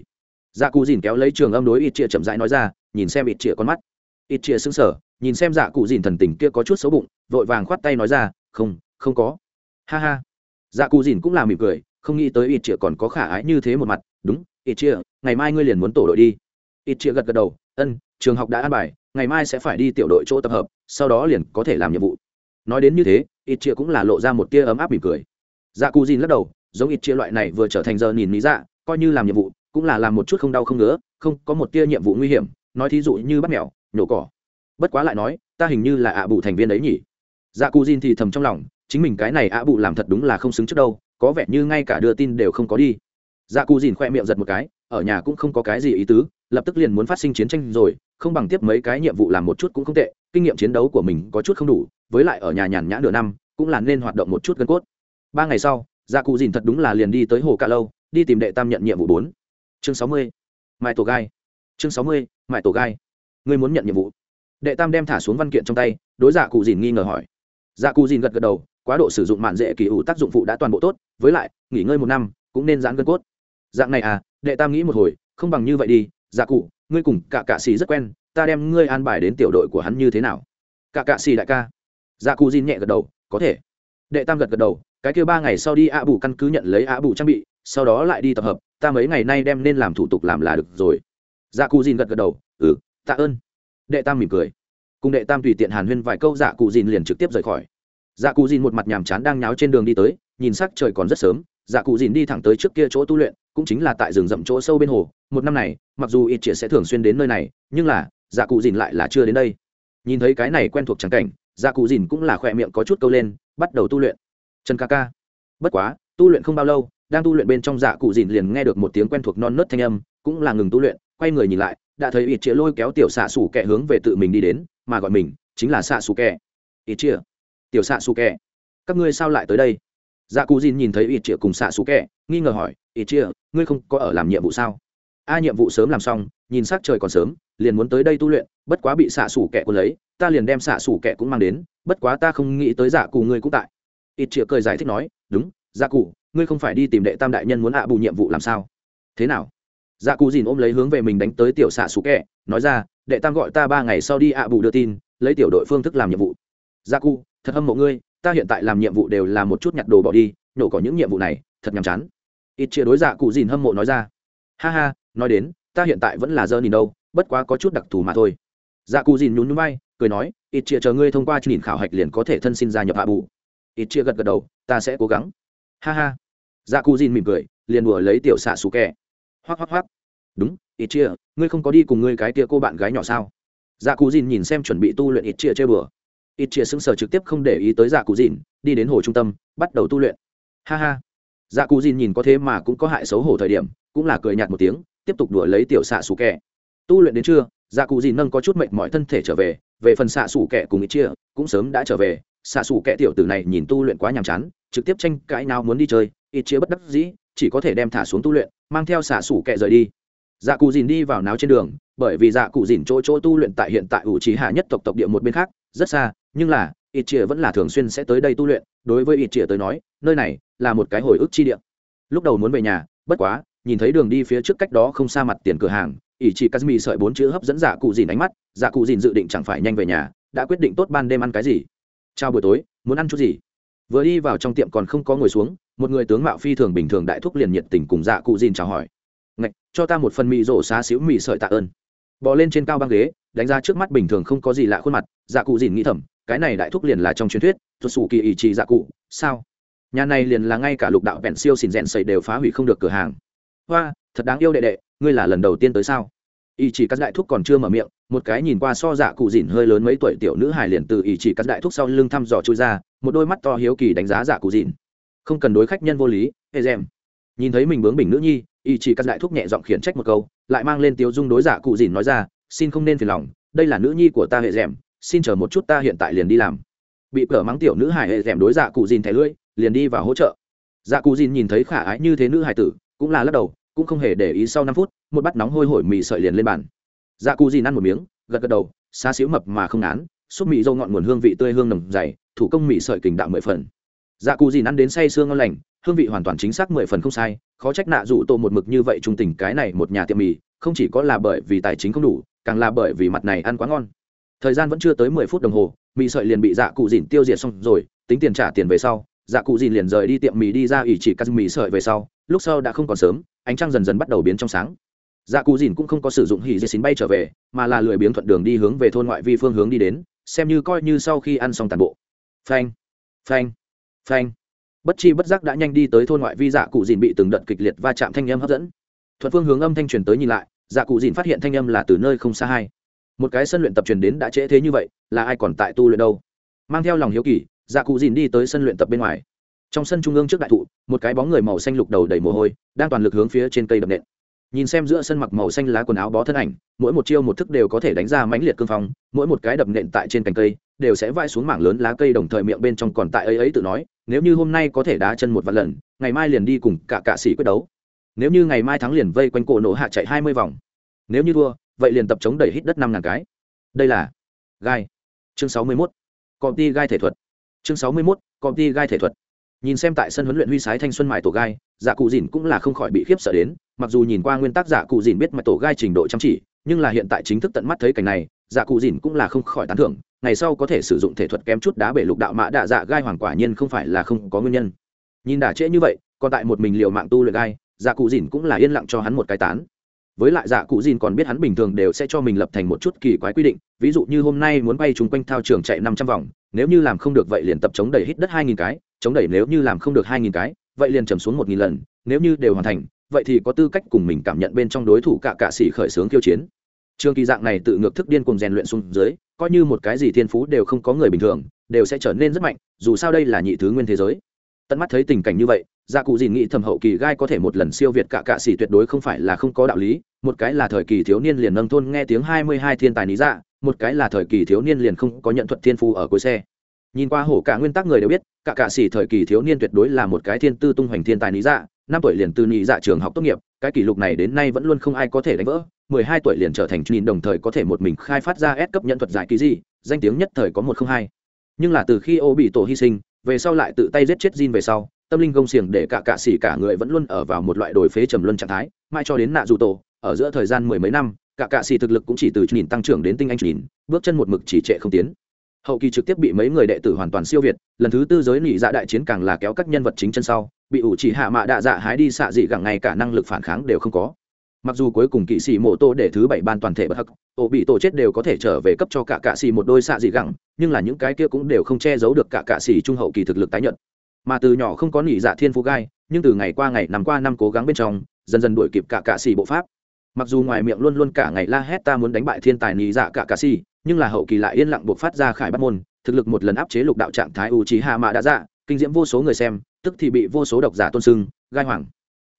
Dạ cụ dìn kéo lấy trường âm đối ít chia chậm rãi nói ra, nhìn xem ít chia con mắt. Ít chia sững sờ, nhìn xem dạ cụ dìn thần tình kia có chút xấu bụng, vội vàng khoát tay nói ra, không không có. Ha ha. Dạ cụ dìn cũng là mỉm cười, không nghĩ tới ít chia còn có khả ái như thế một mặt. Đúng ít chia ngày mai ngươi liền muốn tổ đội đi. Ít chia gật gật đầu, ân, trường học đã an bài, ngày mai sẽ phải đi tiểu đội chỗ tập hợp, sau đó liền có thể làm nhiệm vụ. Nói đến như thế ít chia cũng là lộ ra một tia ấm áp mỉm cười. Dạ cụ dìn lắc đầu giống ít chia loại này vừa trở thành giờ nhìn lý dạ coi như làm nhiệm vụ, cũng là làm một chút không đau không ngứa, không có một tia nhiệm vụ nguy hiểm, nói thí dụ như bắt mèo, nhổ cỏ. Bất quá lại nói, ta hình như là ạ bụ thành viên đấy nhỉ. Dạ cù dìn thì thầm trong lòng, chính mình cái này ạ bụ làm thật đúng là không xứng trước đâu, có vẻ như ngay cả đưa tin đều không có đi. Dạ cù dìn khoe miệng giật một cái, ở nhà cũng không có cái gì ý tứ, lập tức liền muốn phát sinh chiến tranh rồi, không bằng tiếp mấy cái nhiệm vụ làm một chút cũng không tệ, kinh nghiệm chiến đấu của mình có chút không đủ, với lại ở nhà nhàn nhã nửa năm, cũng là nên hoạt động một chút gân cốt. Ba ngày sau gia cụ dìn thật đúng là liền đi tới hồ Cả lâu, đi tìm đệ tam nhận nhiệm vụ bốn. Chương sáu mươi mãi tổ gai. Chương sáu mươi mãi tổ gai. Ngươi muốn nhận nhiệm vụ? Đệ tam đem thả xuống văn kiện trong tay, đối dạ cụ dìn nghi ngờ hỏi. Dạ cụ dìn gật gật đầu, quá độ sử dụng mạn dễ kỳ ủ tác dụng phụ đã toàn bộ tốt, với lại, nghỉ ngơi một năm, cũng nên giãn gân cốt. Dạng này à đệ tam nghĩ một hồi, không bằng như vậy đi dạ cụ, ngươi cùng cả cạ xì rất quen, ta đem ngươi an bài đến tiểu đội của hắn như thế nào? Cả cạ xì đại ca. Dạ cụ Dìn nhẹ gật đầu, có thể. Đệ tam gật gật đầu cái kia ba ngày sau đi ạ bù căn cứ nhận lấy ạ bù trang bị, sau đó lại đi tập hợp, ta mấy ngày nay đem nên làm thủ tục làm là được rồi. Dạ cụ dìn gật gật đầu ừ tạ ơn. Đệ tam mỉm cười. Cùng đệ tam tùy tiện hàn huyên vài câu dạ cụ dìn liền trực tiếp rời khỏi. Dạ cụ dìn một mặt nhàm chán đang nháo trên đường đi tới, nhìn sắc trời còn rất sớm dạ cụ dìn đi thẳng tới trước kia chỗ tu luyện, cũng chính là tại rừng rậm chỗ sâu bên hồ. Một năm này, mặc dù ít triệt sẽ thường xuyên đến nơi này, nhưng là dạ cụ dìn lại là chưa đến đây. Nhìn thấy cái này quen thuộc trắng cảnh dạ cụ dìn cũng là khỏe miệng có chút câu lên, bắt đầu tu luyện trần ca ca. Bất quá, tu luyện không bao lâu, đang tu luyện bên trong dạ cụ dìn liền nghe được một tiếng quen thuộc non nớt thanh âm, cũng là ngừng tu luyện, quay người nhìn lại, đã thấy ít chĩa lôi kéo tiểu xạ xù kẹ hướng về tự mình đi đến, mà gọi mình chính là xạ xù kẹ ít chĩa tiểu xạ xù kẹ các ngươi sao lại tới đây? Dạ cụ dìn nhìn thấy ít chĩa cùng xạ xù kẹ nghi ngờ hỏi ít chĩa ngươi không có ở làm nhiệm vụ sao? A, nhiệm vụ sớm làm xong, nhìn s ắ c trời còn sớm, liền muốn tới đây tu luyện, bất quá bị xạ xù kẹ của lấy, ta liền đem xạ xù kẹ cũng mang đến, bất quá ta không nghĩ tới dạ cụ ngươi cũng tại ít chĩa cười giải thích nói, đúng Gia cụ, ngươi không phải đi tìm đệ tam đại nhân muốn ạ bù nhiệm vụ làm sao? Thế nào? Dạ cụ dìn ôm lấy hướng về mình đánh tới tiểu xạ sú kẹ, nói ra, đệ tam gọi ta ba ngày sau đi ạ bù đưa tin, lấy tiểu đội phương thức làm nhiệm vụ. Dạ cụ, thật hâm mộ ngươi, ta hiện tại làm nhiệm vụ đều là một chút nhặt đồ bỏ đi, nhổ có những nhiệm vụ này, thật nhàm chán. Ít chia đối dạ cụ dìn hâm mộ nói ra, ha ha, nói đến, ta hiện tại vẫn là dơ nhìn đâu, bất quá có chút đặc thù mà thôi. Dạ cụ dìn nhún nhún bay cười nói, ít chia chờ ngươi thông qua nhìn khảo hạch liền có thể thân xin gia nhập hạ bù ít chia gật gật đầu, ta sẽ cố gắng. Ha ha. Dạ cụ dìn mỉm cười, liền đùa lấy tiểu xạ xù kẹ. Hoác hoác hoác đúng, ít chia, ngươi không có đi cùng ngươi cái tia cô bạn gái nhỏ sao? Dạ cụ dìn nhìn xem chuẩn bị tu luyện ít chia chơi bừa. Ít chia sững sờ trực tiếp không để ý tới dạ cụ dìn, đi đến hồ trung tâm, bắt đầu tu luyện. Ha ha. Dạ cụ dìn nhìn có thế mà cũng có hại xấu hổ thời điểm, cũng là cười nhạt một tiếng, tiếp tục đùa lấy tiểu xạ xù kẹ. Tu luyện đến trưa dạ cụ dìn nâng có chút mệnh mọi thân thể trở về về phần xạ xù kẹ cùng ít chia, cũng sớm đã trở về xạ xù kẹ tiểu tử này nhìn tu luyện quá nhàm chán, trực tiếp tranh cãi nào muốn đi chơi, ít chia bất đắc dĩ, chỉ có thể đem thả xuống tu luyện, mang theo xạ xù kẹ rời đi. Dạ cụ dìn đi vào náo trên đường, bởi vì dạ cụ dìn chỗ chỗ tu luyện tại hiện tại ủ trí hạ nhất tộc tộc địa một bên khác, rất xa, nhưng là, ít chia vẫn là thường xuyên sẽ tới đây tu luyện, đối với ít chia tới nói, nơi này là một cái hồi ức chi địa. Lúc đầu muốn về nhà, bất quá, nhìn thấy đường đi phía trước cách đó không xa mặt tiền cửa hàng ỷ chị kazmi sợi bốn chữ hấp dẫn dạ cụ dìn ánh mắt dạ cụ dìn dự định chẳng phải nhanh về nhà, đã quyết định tốt ban đêm ăn cái gì chào buổi tối, muốn ăn chút gì? Vừa đi vào trong tiệm còn không có ngồi xuống, một người tướng mạo phi thường bình thường đại thúc liền nhiệt tình cùng dạ cụ dìn chào hỏi. Ngạch, cho ta một phần mì rổ xá xíu mì sợi tạ ơn. Bò lên trên cao băng ghế, đánh ra trước mắt bình thường không có gì lạ khuôn mặt dạ cụ dìn nghĩ thầm, cái này đại thúc liền là trong truyền thuyết thuật sủ kỳ ý trì dạ cụ, sao? Nhà này liền là ngay cả lục đạo vẹn siêu xìn rèn sầy đều phá hủy không được cửa hàng. Hoa, thật đáng yêu đệ đệ, ngươi là lần đầu tiên tới sao? Ý chỉ các đại thúc còn chưa mở miệng, một cái nhìn qua so dạ cụ dìn hơi lớn mấy tuổi tiểu nữ hài liền từ ý chỉ các đại thúc sau lưng thăm dò chui ra, một đôi mắt to hiếu kỳ đánh giá dạ cụ dìn không cần đối khách nhân vô lý hê gem nhìn thấy mình bướng bình nữ nhi, ý chỉ các đại thúc nhẹ giọng khiển trách một câu, lại mang lên tiếu dung đối dạ cụ dìn nói ra, xin không nên phiền lòng, đây là nữ nhi của ta hệ rèm xin chờ một chút ta hiện tại liền đi làm. Bị cờ mắng tiểu nữ hài hệ rèm đối dạ cụ dìn thẻ lưỡi, liền đi vào hỗ trợ. Dạ cụ dìn nhìn thấy khả ái như thế nữ hài tử, cũng là lắc đầu cũng không hề để ý sau năm phút, một bát nóng hôi hổi mì sợi liền lên bàn. Dạ cụ dìn ăn một miếng, gật gật đầu xa xíu mập mà không án xúc mì dâu ngọn nguồn hương vị tươi hương nồng dày, thủ công mì sợi kình đạo mười phần. Dạ cụ dìn ăn đến say sương ngon lành, hương vị hoàn toàn chính xác mười phần không sai, khó trách nạ dụ tô một mực như vậy trung tình cái này một nhà tiệm mì, không chỉ có là bởi vì tài chính không đủ, càng là bởi vì mặt này ăn quá ngon. Thời gian vẫn chưa tới mười phút đồng hồ, mì sợi liền bị dạ cụ dìn tiêu diệt xong rồi, tính tiền trả tiền về sau dạ cụ dìn liền rời đi tiệm mì đi ra ủy chỉ cắt mì sợi về sau, lúc sau đã không còn sớm ánh trăng dần dần bắt đầu biến trong sáng. Dạ cụ dìn cũng không có sử dụng hỉ dì xín bay trở về, mà là lười biếng thuận đường đi hướng về thôn ngoại vi phương hướng đi đến, xem như coi như sau khi ăn xong toàn bộ. Phanh phanh phanh. Bất chi bất giác đã nhanh đi tới thôn ngoại vi dạ cụ dìn bị từng đợt kịch liệt va chạm thanh âm hấp dẫn. Thuận phương hướng âm thanh truyền tới nhìn lại dạ cụ dìn phát hiện thanh âm là từ nơi không xa hai. Một cái sân luyện tập truyền đến đã trễ thế như vậy, là ai còn tại tu luyện đâu? Mang theo lòng hiếu kỳ dạ cụ dìn đi tới sân luyện tập bên ngoài trong sân trung ương trước đại thụ, một cái bóng người màu xanh lục đầu đầy mồ hôi, đang toàn lực hướng phía trên cây đập nện. Nhìn xem giữa sân mặc màu xanh lá quần áo bó thân ảnh, mỗi một chiêu một thức đều có thể đánh ra mãnh liệt cương phong, mỗi một cái đập nện tại trên cành cây, đều sẽ vai xuống mảng lớn lá cây đồng thời miệng bên trong còn tại ấy ấy tự nói, nếu như hôm nay có thể đá chân một vạn lần, ngày mai liền đi cùng cả cạ sĩ quyết đấu. Nếu như ngày mai thắng liền vây quanh cổ nổ hạ chạy hai mươi vòng. Nếu như thua, vậy liền tập chống đẩy hít đất năm ngàn cái. Đây là gai. Chương sáu mươi mốt. Công ty gai thể thuật. Chương sáu mươi mốt. Công ty gai thể thuật nhìn xem tại sân huấn luyện huy sái thanh xuân mài tổ gai dạ cụ dìn cũng là không khỏi bị khiếp sợ đến, mặc dù nhìn qua nguyên tắc dạ cụ dìn biết mài tổ gai trình độ chăm chỉ, nhưng là hiện tại chính thức tận mắt thấy cảnh này dạ cụ dìn cũng là không khỏi tán thưởng, ngày sau có thể sử dụng thể thuật kém chút đá bể lục đạo mã đạ dạ gai hoàng quả nhiên không phải là không có nguyên nhân. Nhìn đả trễ như vậy, còn tại một mình liều mạng tu luyện gai dạ cụ dìn cũng là yên lặng cho hắn một cái tán. Với lại dạ cụ dìn còn biết hắn bình thường đều sẽ cho mình lập thành một chút kỳ quái quy định, ví dụ như hôm nay muốn bay chung quanh thao trường chạy năm trăm vòng, nếu như làm không được vậy liền tập chống đầy hít đất hai nghìn cái chống đẩy nếu như làm không được hai nghìn cái, vậy liền trầm xuống một nghìn lần, nếu như đều hoàn thành, vậy thì có tư cách cùng mình cảm nhận bên trong đối thủ cả cạ sĩ khởi xướng khiêu chiến. Trường kỳ dạng này tự ngược thức điên cùng rèn luyện xuống dưới, coi như một cái gì thiên phú đều không có người bình thường, đều sẽ trở nên rất mạnh, dù sao đây là nhị thứ nguyên thế giới. Tận mắt thấy tình cảnh như vậy gia cụ dìn nghĩ thầm hậu kỳ gai có thể một lần siêu việt cả cạ sĩ tuyệt đối không phải là không có đạo lý, một cái là thời kỳ thiếu niên liền nâng thôn nghe tiếng hai mươi hai thiên tài lý dạ một cái là thời kỳ thiếu niên liền không có nhận thuật thiên phu ở cuối xe. Nhìn qua hổ cả nguyên tắc người đều biết cả cạ sĩ thời kỳ thiếu niên tuyệt đối là một cái thiên tư tung hoành thiên tài lý dạ năm tuổi liền từ nhị dạ trường học tốt nghiệp, cái kỷ lục này đến nay vẫn luôn không ai có thể đánh vỡ, mười hai tuổi liền trở thành nhìn đồng thời có thể một mình khai phát ra S cấp nhận thuật giải kỳ gì danh tiếng nhất thời có một không hai. Nhưng là từ khi ô bị tổ hy sinh, về sau lại tự tay giết chết Jin về sau, tâm linh gông xiềng để cả cạ sĩ cả người vẫn luôn ở vào một loại đồi phế trầm luân trạng thái, mãi cho đến nạ dù tổ, ở giữa thời gian mười mấy năm, cả cạ sĩ thực lực cũng chỉ từ nhìn tăng trưởng đến tinh anh nhìn, bước chân một mực chỉ trệ không tiến hậu kỳ trực tiếp bị mấy người đệ tử hoàn toàn siêu việt, lần thứ tư giới nỉ dạ đại chiến càng là kéo các nhân vật chính chân sau, bị ủ chỉ hạ mạ đạ dạ hái đi xạ dị gẳng ngay cả năng lực phản kháng đều không có. Mặc dù cuối cùng kỵ sĩ mộ tô để thứ bảy ban toàn thể bất hắc ổ bị tổ chết đều có thể trở về cấp cho cả cạ xì một đôi xạ dị gẳng, nhưng là những cái kia cũng đều không che giấu được cả cạ xì trung hậu kỳ thực lực tái nhận mà từ nhỏ không có nỉ dạ thiên phú gai, nhưng từ ngày qua ngày nằm qua năm cố gắng bên trong, dần dần đuổi kịp cả cạ xì bộ pháp. Mặc dù ngoài miệng luôn luôn cả ngày la hét ta muốn đánh bại thiên tài nỉ dạ cả cạ xì nhưng là hậu kỳ lại yên lặng buộc phát ra khải bắt môn, thực lực một lần áp chế lục đạo trạng thái u trí hạ mạ đã dạ kinh diễm vô số người xem, tức thì bị vô số độc giả tôn sưng, gai hoàng.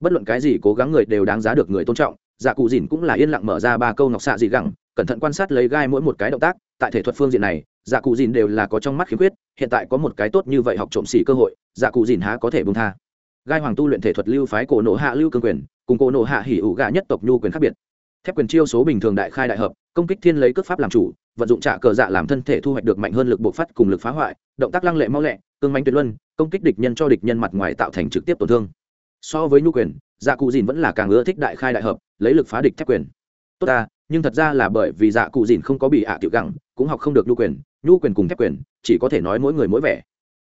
Bất luận cái gì cố gắng người đều đáng giá được người tôn trọng dạ cụ dìn cũng là yên lặng mở ra ba câu ngọc xạ dị gẳng, cẩn thận quan sát lấy gai mỗi một cái động tác, tại thể thuật phương diện này dạ cụ dìn đều là có trong mắt khiếm khuyết, hiện tại có một cái tốt như vậy học trộm xỉ cơ hội dạ cụ dìn há có thể bung tha. Gai hoàng tu luyện thể thuật lưu phái cổ nộ hạ lưu cương quyền, cùng cổ nộ hạ hỉ ủ gà nhất tộc nhu quyền khác biệt. Thép quyền chiêu số bình thường đại khai đại hợp, công kích thiên lấy cước pháp làm chủ vận dụng trả cờ dạ làm thân thể thu hoạch được mạnh hơn lực bộc phát cùng lực phá hoại, động tác lăng lệ mau lẹ, cương manh tuyệt luân, công kích địch nhân cho địch nhân mặt ngoài tạo thành trực tiếp tổn thương. So với nhu quyền dạ cụ dìn vẫn là càng ưa thích đại khai đại hợp, lấy lực phá địch thép quyền. Tốt ta, nhưng thật ra là bởi vì dạ cụ dìn không có bị hạ tiểu gẳng, cũng học không được nhu quyền nhu quyền cùng thép quyền, chỉ có thể nói mỗi người mỗi vẻ.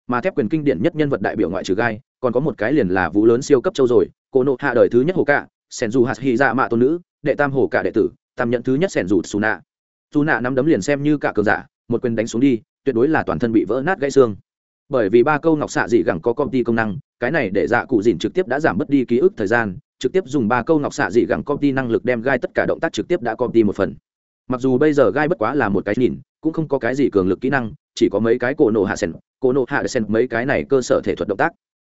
Mà thép quyền kinh điển nhất nhân vật đại biểu ngoại trừ gai, còn có một cái liền là vũ lớn siêu cấp châu rồi, cô nộ hạ đời thứ nhất hồ cạ, sẻn dù hạt hy dạ mạ tôn nữ, đệ tam hồ cạ đệ tử, tam nhận thứ nhất sẻn dù xù nạ dù nạ nắm đấm liền xem như cả cường giả, một quyền đánh xuống đi, tuyệt đối là toàn thân bị vỡ nát gãy xương. Bởi vì ba câu ngọc xạ dị gẳng có công ty công năng, cái này để dạ cụ dìn trực tiếp đã giảm mất đi ký ức thời gian, trực tiếp dùng ba câu ngọc xạ dị gẳng công ty năng lực đem gai tất cả động tác trực tiếp đã công ty một phần. Mặc dù bây giờ gai bất quá là một cái nhìn, cũng không có cái gì cường lực kỹ năng, chỉ có mấy cái cổ nổ hạ sen cổ nổ hạ sen mấy cái này cơ sở thể thuật động tác.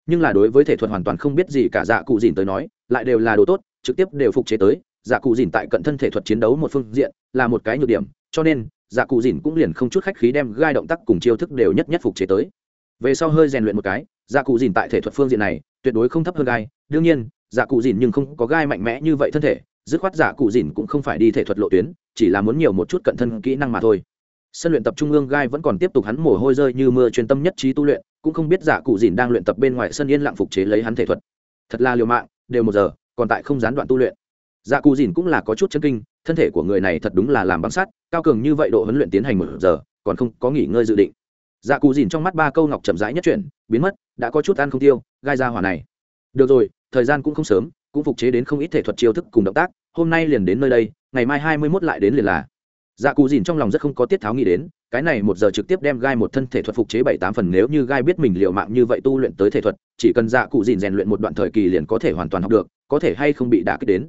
Nhưng là đối với thể thuật hoàn toàn không biết gì cả dạ cụ dìn tới nói, lại đều là đồ tốt, trực tiếp đều phục chế tới dạ cụ dìn tại cận thân thể thuật chiến đấu một phương diện là một cái nhược điểm, cho nên dạ cụ dìn cũng liền không chút khách khí đem gai động tác cùng chiêu thức đều nhất nhất phục chế tới. Về sau hơi rèn luyện một cái dạ cụ dìn tại thể thuật phương diện này tuyệt đối không thấp hơn gai. Đương nhiên dạ cụ dìn nhưng không có gai mạnh mẽ như vậy thân thể, dứt khoát dạ cụ dìn cũng không phải đi thể thuật lộ tuyến, chỉ là muốn nhiều một chút cận thân kỹ năng mà thôi. Sân luyện tập trung ương gai vẫn còn tiếp tục hắn mồ hôi rơi như mưa chuyên tâm nhất trí tu luyện, cũng không biết dạ cụ dìn đang luyện tập bên ngoài sân yên lặng phục chế lấy hắn thể thuật. Thật là liều mạng, đều một giờ, còn tại không gián đoạn tu luyện dạ cù dìn cũng là có chút chân kinh, thân thể của người này thật đúng là làm băng sắt, cao cường như vậy độ huấn luyện tiến hành một giờ, còn không có nghỉ ngơi dự định. Dạ cù dìn trong mắt ba câu ngọc chậm rãi nhất chuyển, biến mất, đã có chút ăn không tiêu, gai ra hỏa này. Được rồi, thời gian cũng không sớm, cũng phục chế đến không ít thể thuật chiêu thức cùng động tác, hôm nay liền đến nơi đây, ngày mai hai mươi mốt lại đến liền là. Dạ cù dìn trong lòng rất không có tiết tháo nghĩ đến, cái này một giờ trực tiếp đem gai một thân thể thuật phục chế bảy tám phần, nếu như gai biết mình liệu mạng như vậy tu luyện tới thể thuật, chỉ cần dạ cụ dìn rèn luyện một đoạn thời kỳ liền có thể hoàn toàn học được, có thể hay không bị đả kích đến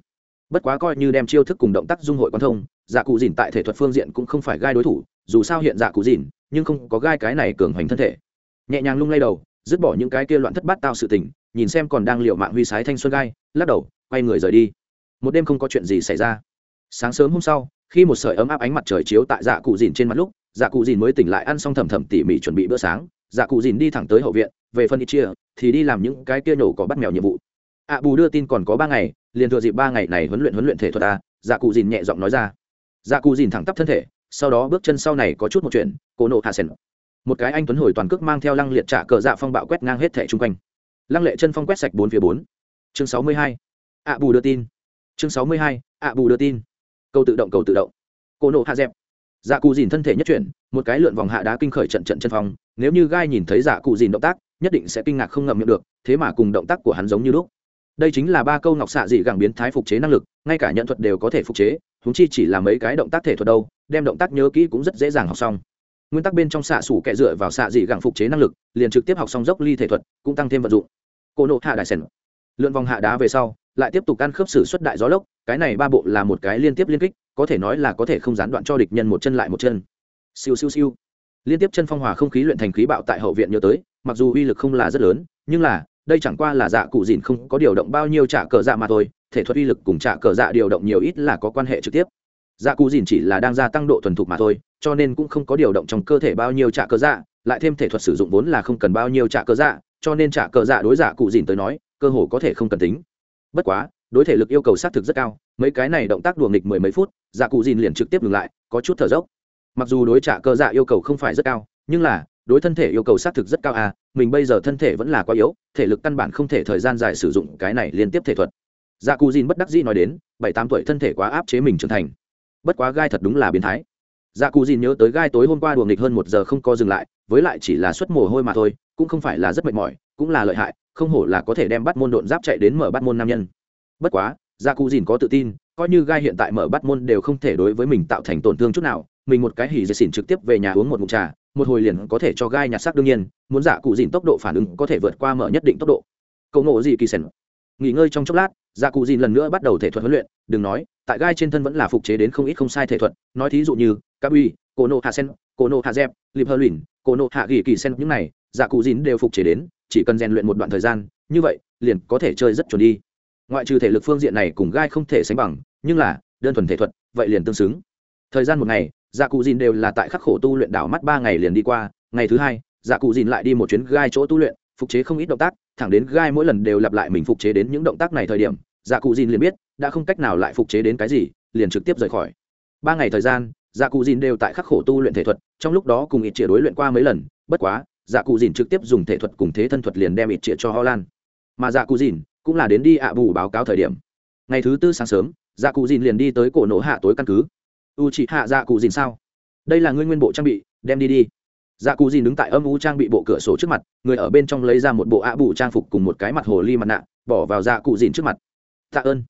bất quá coi như đem chiêu thức cùng động tác dung hội quan thông dạ cụ dìn tại thể thuật phương diện cũng không phải gai đối thủ, dù sao hiện dạ cụ dìn, nhưng không có gai cái này cường hoành thân thể. Nhẹ nhàng lung lay đầu, dứt bỏ những cái kia loạn thất bát tao sự tình, nhìn xem còn đang liệu mạng huy sái thanh xuân gai, lắc đầu, quay người rời đi. Một đêm không có chuyện gì xảy ra. Sáng sớm hôm sau, khi một sợi ấm áp ánh mặt trời chiếu tại dạ cụ dìn trên mặt lúc dạ cụ dìn mới tỉnh lại ăn xong thầm thầm tỉ mỉ chuẩn bị bữa sáng. Dạ cụ dìn đi thẳng tới hậu viện, về phân ít chia, thì đi làm những cái kia nhổ có bắt mèo nhiệm vụ ạ bù đưa tin còn có ba ngày, liền thừa dịp ba ngày này huấn luyện huấn luyện thể thuật ta dạ cụ dìn nhẹ giọng nói ra. Dạ cụ dìn thẳng tắp thân thể, sau đó bước chân sau này có chút một chuyện cổ nộ hạ sen một cái anh tuấn hồi toàn cước mang theo lăng liệt trả cờ dạ phong bạo quét ngang hết thẻ chung quanh. Lăng lệ chân phong quét sạch bốn phía bốn. Chương sáu mươi hai. Ạ bù đưa tin. Chương sáu mươi hai. Ạ bù đưa tin. Câu tự động, cầu tự động. Cổ nộ hạ dẹp. Dạ cụ dìn thân thể nhất chuyển, một cái lượn vòng hạ đá kinh khởi trận trận chân phong. Nếu như gai nhìn thấy dạ cụ dìn động tác, nhất định sẽ kinh ngạc không ngậm miệng được, thế mà cùng động tác của hắn giống như lúc đây chính là ba câu ngọc xạ dị gẳng biến thái phục chế năng lực, ngay cả nhận thuật đều có thể phục chế húng chi chỉ là mấy cái động tác thể thuật đâu, đem động tác nhớ kỹ cũng rất dễ dàng học xong. Nguyên tắc bên trong xạ sủ kẹ dựa vào xạ dị gẳng phục chế năng lực, liền trực tiếp học xong dốc ly thể thuật, cũng tăng thêm vận dụng. Cô nộ hạ đại sèn lượn vòng hạ đá về sau, lại tiếp tục căn khớp sử xuất đại gió lốc, cái này ba bộ là một cái liên tiếp liên kích, có thể nói là có thể không gián đoạn cho địch nhân một chân lại một chân. Siêu siêu siêu. Liên tiếp chân phong hòa không khí luyện thành khí bạo tại hậu viện nhớ tới, mặc dù uy lực không là rất lớn, nhưng là đây chẳng qua là dạ cụ dìn không có điều động bao nhiêu trả cờ dạ mà thôi, thể thuật uy lực cùng trả cờ dạ điều động nhiều ít là có quan hệ trực tiếp. Dạ cụ dìn chỉ là đang gia tăng độ thuần thục mà thôi, cho nên cũng không có điều động trong cơ thể bao nhiêu trả cờ dạ lại thêm thể thuật sử dụng vốn là không cần bao nhiêu trả cờ dạ cho nên trả cờ dạ đối dạ cụ dìn tới nói, cơ hồ có thể không cần tính. Bất quá, đối thể lực yêu cầu xác thực rất cao, mấy cái này động tác đùa nghịch mười mấy phút dạ cụ dìn liền trực tiếp ngừng lại, có chút thở dốc. Mặc dù đối trả cờ dạ yêu cầu không phải rất cao, nhưng là, đối thân thể yêu cầu xác thực rất cao à mình bây giờ thân thể vẫn là quá yếu, thể lực căn bản không thể thời gian dài sử dụng cái này liên tiếp thể thuật. Dạ cụ dìn bất đắc dĩ nói đến, bảy tám tuổi thân thể quá áp chế mình trưởng thành. Bất quá gai thật đúng là biến thái. Dạ cụ dìn nhớ tới gai tối hôm qua đùa nghịch hơn một giờ không co dừng lại, với lại chỉ là suất mồ hôi mà thôi, cũng không phải là rất mệt mỏi, cũng là lợi hại, không hổ là có thể đem bắt môn độn giáp chạy đến mở bắt môn nam nhân. Bất quá dạ cụ dìn có tự tin, coi như gai hiện tại mở bắt môn đều không thể đối với mình tạo thành tổn thương chút nào, mình một cái hỉ dệt xỉn trực tiếp về nhà uống một mụn trà một hồi liền có thể cho gai nhặt xác đương nhiên, muốn giả cụ dìn tốc độ phản ứng có thể vượt qua mở nhất định tốc độ. Cậu ngộ gì kỳ sèn nghỉ ngơi trong chốc lát giả cụ dìn lần nữa bắt đầu thể thuật huấn luyện, đừng nói, tại gai trên thân vẫn là phục chế đến không ít không sai thể thuật, nói thí dụ như các uy cổ nộ hạ sen cổ nộ hạ dẹp lịp hơ luyện cổ nộ hạ gỉ kỳ sen, những này giả cụ dìn đều phục chế đến, chỉ cần rèn luyện một đoạn thời gian, như vậy, liền có thể chơi rất chuẩn đi. Ngoại trừ thể lực phương diện này cùng gai không thể sánh bằng, nhưng là, đơn thuần thể thuật, vậy liền tương xứng. Thời gian một ngày dạ cụ dìn đều là tại khắc khổ tu luyện đảo mắt ba ngày liền đi qua, ngày thứ hai dạ cụ dìn lại đi một chuyến gai chỗ tu luyện, phục chế không ít động tác, thẳng đến gai mỗi lần đều lặp lại mình phục chế đến những động tác này thời điểm dạ cụ dìn liền biết, đã không cách nào lại phục chế đến cái gì, liền trực tiếp rời khỏi. Ba ngày thời gian dạ cụ dìn đều tại khắc khổ tu luyện thể thuật, trong lúc đó cùng ít chĩa đối luyện qua mấy lần, bất quá dạ cụ dìn trực tiếp dùng thể thuật cùng thế thân thuật liền đem ít chĩa cho ho lan. Mà dạ cụ dìn cũng là đến đi ạ bù báo cáo thời điểm. Ngày thứ tư sáng sớm dạ cụ dìn liền đi tới cổ nổ hạ tối căn cứ u chị hạ dạ cụ dìn sao? Đây là ngươi nguyên bộ trang bị, đem đi đi. Dạ cụ dìn đứng tại âm u trang bị bộ cửa sổ trước mặt, người ở bên trong lấy ra một bộ ạ bù trang phục cùng một cái mặt hồ ly mặt nạ, bỏ vào dạ cụ dìn trước mặt. Tạ ơn.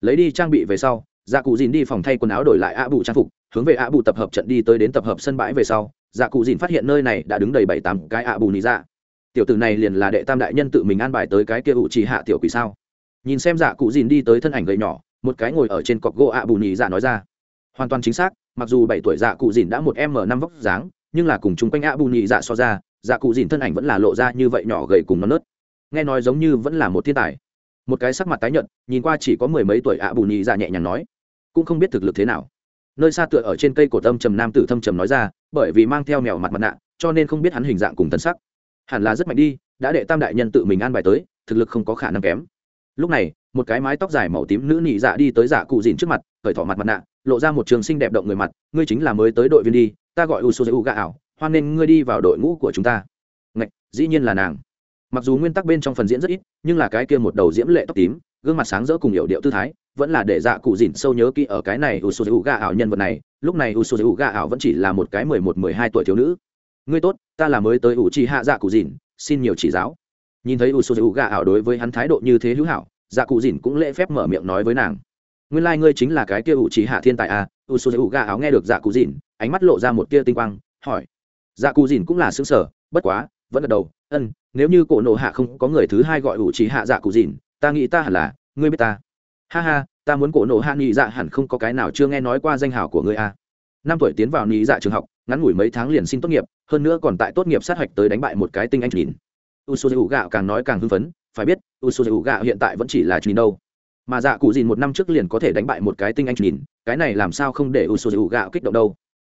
Lấy đi trang bị về sau dạ cụ dìn đi phòng thay quần áo đổi lại ạ bù trang phục, hướng về ạ bù tập hợp trận đi tới đến tập hợp sân bãi về sau dạ cụ dìn phát hiện nơi này đã đứng đầy bảy tám cái ạ bù nị dạ. Tiểu tử này liền là đệ tam đại nhân tự mình an bài tới cái kia ủ trì hạ tiểu quỷ sao? Nhìn xem dạ cụ dìn đi tới thân ảnh gầy nhỏ, một cái ngồi ở trên cọc gỗ ạ bù nhì dạ nói ra hoàn toàn chính xác, mặc dù bảy tuổi dạ cụ dìn đã một m năm vóc dáng, nhưng là cùng chung quanh ạ bù nhị dạ so ra dạ cụ dìn thân ảnh vẫn là lộ ra như vậy nhỏ gầy cùng non nớt. Nghe nói giống như vẫn là một thiên tài. Một cái sắc mặt tái nhợt, nhìn qua chỉ có mười mấy tuổi ạ bù nhị dạ nhẹ nhàng nói, cũng không biết thực lực thế nào. Nơi xa tựa ở trên cây cổ tâm trầm nam tử thâm trầm nói ra, bởi vì mang theo mèo mặt mặt nạ, cho nên không biết hắn hình dạng cùng tân sắc. Hẳn là rất mạnh đi, đã đệ tam đại nhân tự mình an bài tới, thực lực không có khả năng kém lúc này, một cái mái tóc dài màu tím nữ nị dạ đi tới giả cụ dìn trước mặt, cởi thỏ mặt mặt nạ, lộ ra một trường sinh đẹp động người mặt, ngươi chính là mới tới đội viên đi, ta gọi u sô gà ảo, hoan nên ngươi đi vào đội ngũ của chúng ta. Ngạch, dĩ nhiên là nàng. Mặc dù nguyên tắc bên trong phần diễn rất ít, nhưng là cái kia một đầu diễm lệ tóc tím, gương mặt sáng rỡ cùng hiệu điệu tư thái, vẫn là để dạ cụ dìn sâu nhớ kỹ ở cái này u sô gà ảo nhân vật này, lúc này u sô gà ảo vẫn chỉ là một cái mười một, mười hai tuổi thiếu nữ. Ngươi tốt, ta là mới tới u chi hạ dạ cụ dìn, xin nhiều chỉ giáo nhìn thấy u sô gà ảo đối với hắn thái độ như thế hữu hảo dạ cụ dìn cũng lễ phép mở miệng nói với nàng. Nguyên lai、like、ngươi chính là cái kia ủ trí hạ thiên tài à? U s u gà ảo nghe được dạ cụ dìn ánh mắt lộ ra một tia tinh quang, hỏi. Dạ cụ dìn cũng là xứng sở bất quá, vẫn gật đầu ân nếu như cổ nộ hạ không có người thứ hai gọi ủ trí hạ dạ cụ dìn ta nghĩ ta hẳn là, ngươi biết ta. Ha ha, ta muốn cổ nộ hạ nghĩ dạ hẳn không có cái nào chưa nghe nói qua danh hào của ngươi à. năm tuổi tiến vào nghĩ dạ trường học, ngắn ngủi mấy tháng liền xin tốt nghiệp, hơn nữa còn tại tốt nghiệp sát hạch tới đánh bại một cái tinh anh nhìn u gạo càng nói càng hưng phấn, phải biết u gạo hiện tại vẫn chỉ là nhìn đâu. Mà dạ cụ dìn một năm trước liền có thể đánh bại một cái tinh anh nhìn cái này làm sao không để u gạo kích động đâu.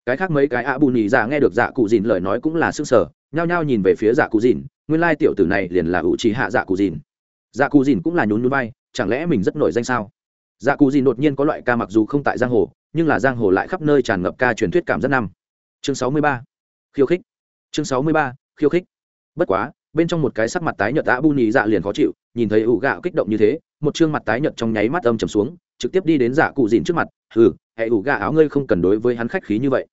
Cái khác mấy cái ạ bù nhì dạ nghe được dạ cụ dìn lời nói cũng là sức sở, nhao nhao nhìn về phía dạ cụ dìn, nguyên lai tiểu tử này liền là ủ trì hạ dạ cụ dìn. Dạ cụ dìn cũng là nhún núi bay chẳng lẽ mình rất nổi danh sao? Dạ cụ dìn đột nhiên có loại ca mặc dù không tại giang hồ, nhưng là giang hồ lại khắp nơi tràn ngập ca truyền thuyết cảm rất năm. Chương sáu mươi ba, khiêu khích. Chương sáu mươi ba, khiêu khích. Bất quá bên trong một cái sắc mặt tái nhợt đã bu nhì dạ liền khó chịu, nhìn thấy ủ gạo kích động như thế, một chương mặt tái nhợt trong nháy mắt âm trầm xuống, trực tiếp đi đến dạ cụ dìn trước mặt, hừ, hệ ủ gạ áo ngươi không cần đối với hắn khách khí như vậy.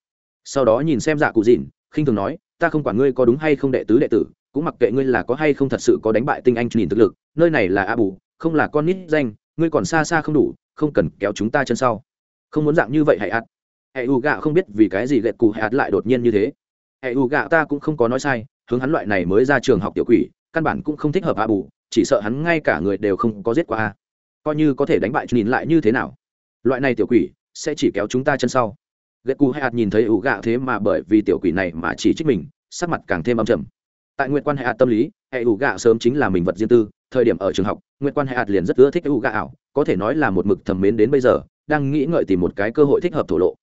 Sau đó nhìn xem dạ cụ dìn khinh thường nói, ta không quản ngươi có đúng hay không đệ tứ đệ tử, cũng mặc kệ ngươi là có hay không thật sự có đánh bại tinh anh nhìn thực lực, nơi này là a bù không là con nít danh, ngươi còn xa xa không đủ, không cần kéo chúng ta chân sau. Không muốn dạng như vậy hãy ạt. Hệ ủ gạ không biết vì cái gì lệ cụ hãy ạt lại đột nhiên như thế. Hệ ủ gạ ta cũng không có nói sai hướng hắn loại này mới ra trường học tiểu quỷ, căn bản cũng không thích hợp a bù, chỉ sợ hắn ngay cả người đều không có giết qua a. Coi như có thể đánh bại nhìn lại như thế nào? Loại này tiểu quỷ sẽ chỉ kéo chúng ta chân sau. Ghét cù hay hạt nhìn thấy ủ gạ thế mà bởi vì tiểu quỷ này mà chỉ trích mình, sắc mặt càng thêm âm trầm. Tại nguyện quan hệ hạt tâm lý, hệ ủ gạ sớm chính là mình vật riêng tư, thời điểm ở trường học nguyện quan hệ hạt liền rất ưa thích ủ gạ ảo, có thể nói là một mực thầm mến đến bây giờ, đang nghĩ ngợi tìm một cái cơ hội thích hợp thổ lộ.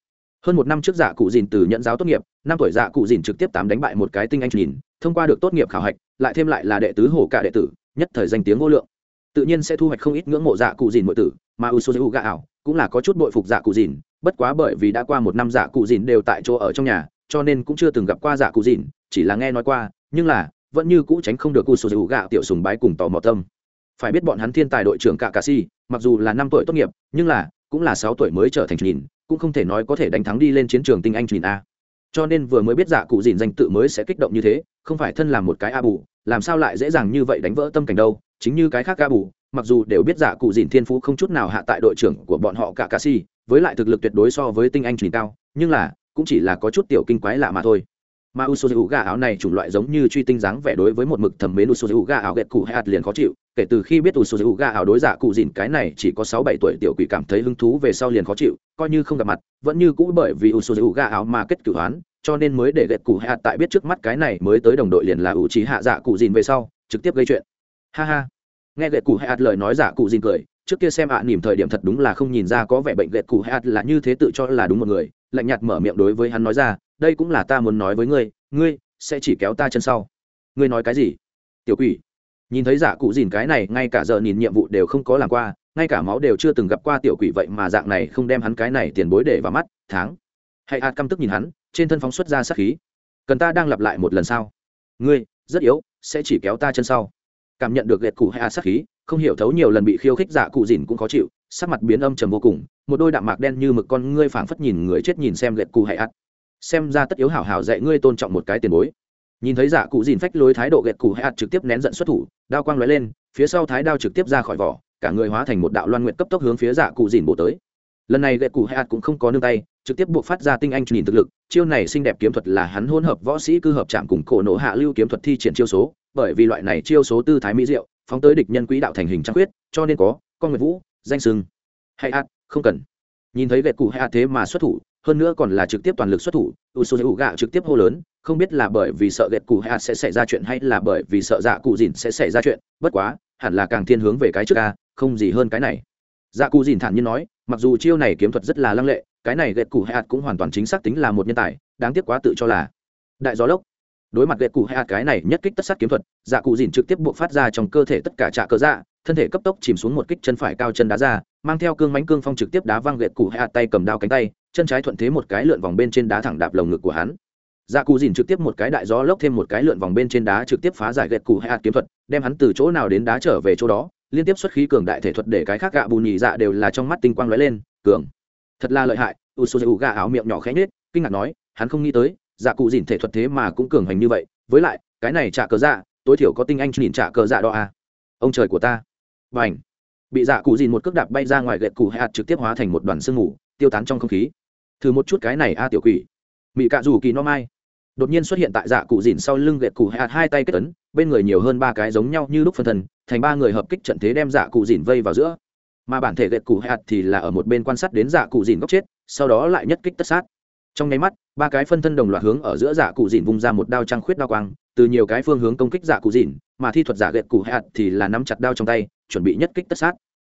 Hơn một năm trước dạ cụ dìn từ nhận giáo tốt nghiệp, năm tuổi dạ cụ dìn trực tiếp tám đánh bại một cái tinh anh nhìn thông qua được tốt nghiệp khảo hạch, lại thêm lại là đệ tứ hổ cả đệ tử, nhất thời danh tiếng vô lượng. Tự nhiên sẽ thu hoạch không ít ngưỡng mộ dạ cụ dìn mọi tử, mà u sô gà ảo cũng là có chút bội phục dạ cụ dìn, bất quá bởi vì đã qua một năm dạ cụ dìn đều tại chỗ ở trong nhà, cho nên cũng chưa từng gặp qua dạ cụ dìn, chỉ là nghe nói qua, nhưng là, vẫn như cũ tránh không được u sô gà tiểu sùng bái cùng tò mò tâm. Phải biết bọn hắn thiên tài đội trưởng cả cà si, mặc dù là năm tuổi tốt nghiệp, nhưng là, cũng là sáu tuổi mới trở thành nhìn, cũng không thể nói có thể đánh thắng đi lên chiến trường tinh anh nhìn a cho nên vừa mới biết dạ cụ dìn danh tự mới sẽ kích động như thế, không phải thân làm một cái a bù, làm sao lại dễ dàng như vậy đánh vỡ tâm cảnh đâu, chính như cái khác a bù, mặc dù đều biết giả cụ dìn thiên phú không chút nào hạ tại đội trưởng của bọn họ cả cà si, với lại thực lực tuyệt đối so với tinh anh trình cao, nhưng là, cũng chỉ là có chút tiểu kinh quái lạ mà thôi. Mà u sô gà áo này chủng loại giống như truy tinh dáng vẻ đối với một mực thẩm mến u sô gà áo ghẹt cụ hay hạt liền khó chịu kể từ khi biết u Uga gà đối giả cụ dìn cái này chỉ có sáu bảy tuổi tiểu quỷ cảm thấy hứng thú về sau liền khó chịu coi như không gặp mặt vẫn như cũ bởi vì u Uga gà mà kết cửu hoán cho nên mới để gậy cụ hạ tại biết trước mắt cái này mới tới đồng đội liền là ủ trí hạ giả cụ dìn về sau trực tiếp gây chuyện. Ha ha. Nghe gậy cụ hạ lời nói giả cụ dìn cười trước kia xem ạ à, nỉm thời điểm thật đúng là không nhìn ra có vẻ bệnh gậy cụ hạ là như thế tự cho là đúng một người lạnh nhạt mở miệng đối với hắn nói ra đây cũng là ta muốn nói với ngươi ngươi sẽ chỉ kéo ta chân sau. Ngươi nói cái gì? Tiểu quỷ nhìn thấy giả cụ dìn cái này, ngay cả giờ nhìn nhiệm vụ đều không có làm qua, ngay cả máu đều chưa từng gặp qua tiểu quỷ vậy mà dạng này không đem hắn cái này tiền bối để vào mắt, tháng. Hãy hạt căm tức nhìn hắn, trên thân phóng xuất ra sát khí. Cần ta đang lặp lại một lần sau ngươi, rất yếu, sẽ chỉ kéo ta chân sau. Cảm nhận được gệt cụ hay hạt sát khí, không hiểu thấu nhiều lần bị khiêu khích giả cụ dìn cũng khó chịu, sắc mặt biến âm trầm vô cùng, một đôi đạm mạc đen như mực con ngươi phảng phất nhìn người chết nhìn xem gệt cụ hay hạt xem ra tất yếu hảo hảo dạy ngươi tôn trọng một cái tiền bối nhìn thấy giả cụ dìn phách lối thái độ gẹt cụ hay ạt trực tiếp nén giận xuất thủ, đao quang lóe lên, phía sau thái đao trực tiếp ra khỏi vỏ, cả người hóa thành một đạo loan nguyện cấp tốc hướng phía giả cụ dìn bổ tới. Lần này gẹt cụ hay ạt cũng không có nương tay, trực tiếp buộc phát ra tinh anh nhìn thực lực, chiêu này xinh đẹp kiếm thuật là hắn hỗn hợp võ sĩ cư hợp chạm cùng cổ nổ hạ lưu kiếm thuật thi triển chiêu số, bởi vì loại này chiêu số tư thái mỹ diệu, phóng tới địch nhân quỹ đạo thành hình trang quyết cho nên có, con người vũ, danh sưng hay ạt không cần. Nhìn thấy gẹt cụ hay ạt thế mà xuất thủ hơn nữa còn là trực tiếp toàn lực xuất thủ u s u gạo trực tiếp hô lớn, không biết là bởi vì sợ ghẹt cụ hạ sẽ xảy ra chuyện hay là bởi vì sợ dạ cụ dìn sẽ xảy ra chuyện, bất quá, hẳn là càng thiên hướng về cái trước ca không gì hơn cái này. Dạ cụ dìn thản nhiên nói, mặc dù chiêu này kiếm thuật rất là lăng lệ, cái này ghẹt cụ hạ cũng hoàn toàn chính xác tính là một nhân tài, đáng tiếc quá tự cho là. Đại gió lốc. Đối mặt ghẹt cụ hạ cái này nhất kích tất sát kiếm thuật dạ cụ dìn trực tiếp buộc phát ra trong cơ thể tất cả trạ cớ dạ thân thể cấp tốc chìm xuống một kích chân phải cao chân đá ra, mang theo cương mánh cương phong trực tiếp đá văng ghẹt cụ hạ tay cầm đao cánh tay chân trái thuận thế một cái lượn vòng bên trên đá thẳng đạp lồng ngực của hắn. Dạ cụ dìn trực tiếp một cái đại gió lốc thêm một cái lượn vòng bên trên đá trực tiếp phá giải gậy cụ hay hạt kiếm thuật, đem hắn từ chỗ nào đến đá trở về chỗ đó, liên tiếp xuất khí cường đại thể thuật để cái khác gạ bù nhì dạ đều là trong mắt tinh quang lóe lên, cường. Thật là lợi hại, u s u gà áo miệng nhỏ khẽ nhết kinh ngạc nói, hắn không nghĩ tới dạ cụ dìn thể thuật thế mà cũng cường hành như vậy, với lại, cái này trả cờ dạ tối thiểu có tinh anh nhìn trả cờ dạ đó à. ông trời của ta. Và ảnh bị dạ cụ dìn một cước đạp bay ra ngoài gậy cụ hay hạt trực tiếp hóa thành một đoàn sương mù, tiêu tán trong không khí thử một chút cái này a tiểu quỷ. Mỹ cạ dù kỳ no mai. Đột nhiên xuất hiện tại dạ cụ dìn sau lưng gậy cụ hạt hai tay kết tấn bên người nhiều hơn ba cái giống nhau như lúc phân thần, thành ba người hợp kích trận thế đem dạ cụ dìn vây vào giữa. Mà bản thể gậy cụ hạt thì là ở một bên quan sát đến dạ cụ dìn góc chết, sau đó lại nhất kích tất sát. Trong nháy mắt, ba cái phân thân đồng loạt hướng ở giữa dạ cụ dìn vung ra một đao trăng khuyết đao quang, từ nhiều cái phương hướng công kích dạ cụ dìn mà thi thuật giả gậy cụ hạt thì là nắm chặt đao trong tay, chuẩn bị nhất kích tất sát.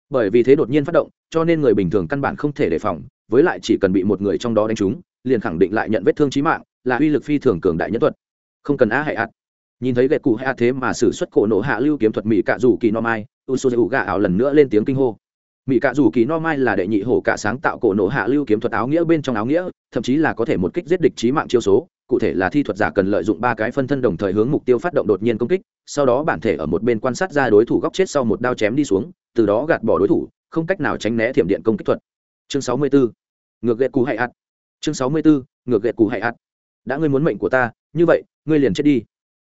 Bởi vì thế đột nhiên phát động, cho nên người bình thường căn bản không thể đề phòng với lại chỉ cần bị một người trong đó đánh trúng, liền khẳng định lại nhận vết thương chí mạng, là uy lực phi thường cường đại nhất thuật. Không cần á hay ạt nhìn thấy gậy cụ hay thế mà sử xuất cổ nổ hạ lưu kiếm thuật mỹ cạ rủ kỳ no mai u s u gạ ảo lần nữa lên tiếng kinh hô. Mỹ cạ rủ kỳ no mai là đệ nhị hổ cả sáng tạo cổ nổ hạ lưu kiếm thuật áo nghĩa bên trong áo nghĩa, thậm chí là có thể một kích giết địch chí mạng chiêu số, cụ thể là thi thuật giả cần lợi dụng ba cái phân thân đồng thời hướng mục tiêu phát động đột nhiên công kích, sau đó bản thể ở một bên quan sát ra đối thủ góc chết sau một đao chém đi xuống, từ đó gạt bỏ đối thủ, không cách nào tránh né thiểm điện công kích thuật. Chương sáu mươi 64 ngược ghẹt cù hay ạt. Chương sáu mươi 64. ngược ghẹt cù hay ạt. Đã ngươi muốn mệnh của ta, như vậy, ngươi liền chết đi.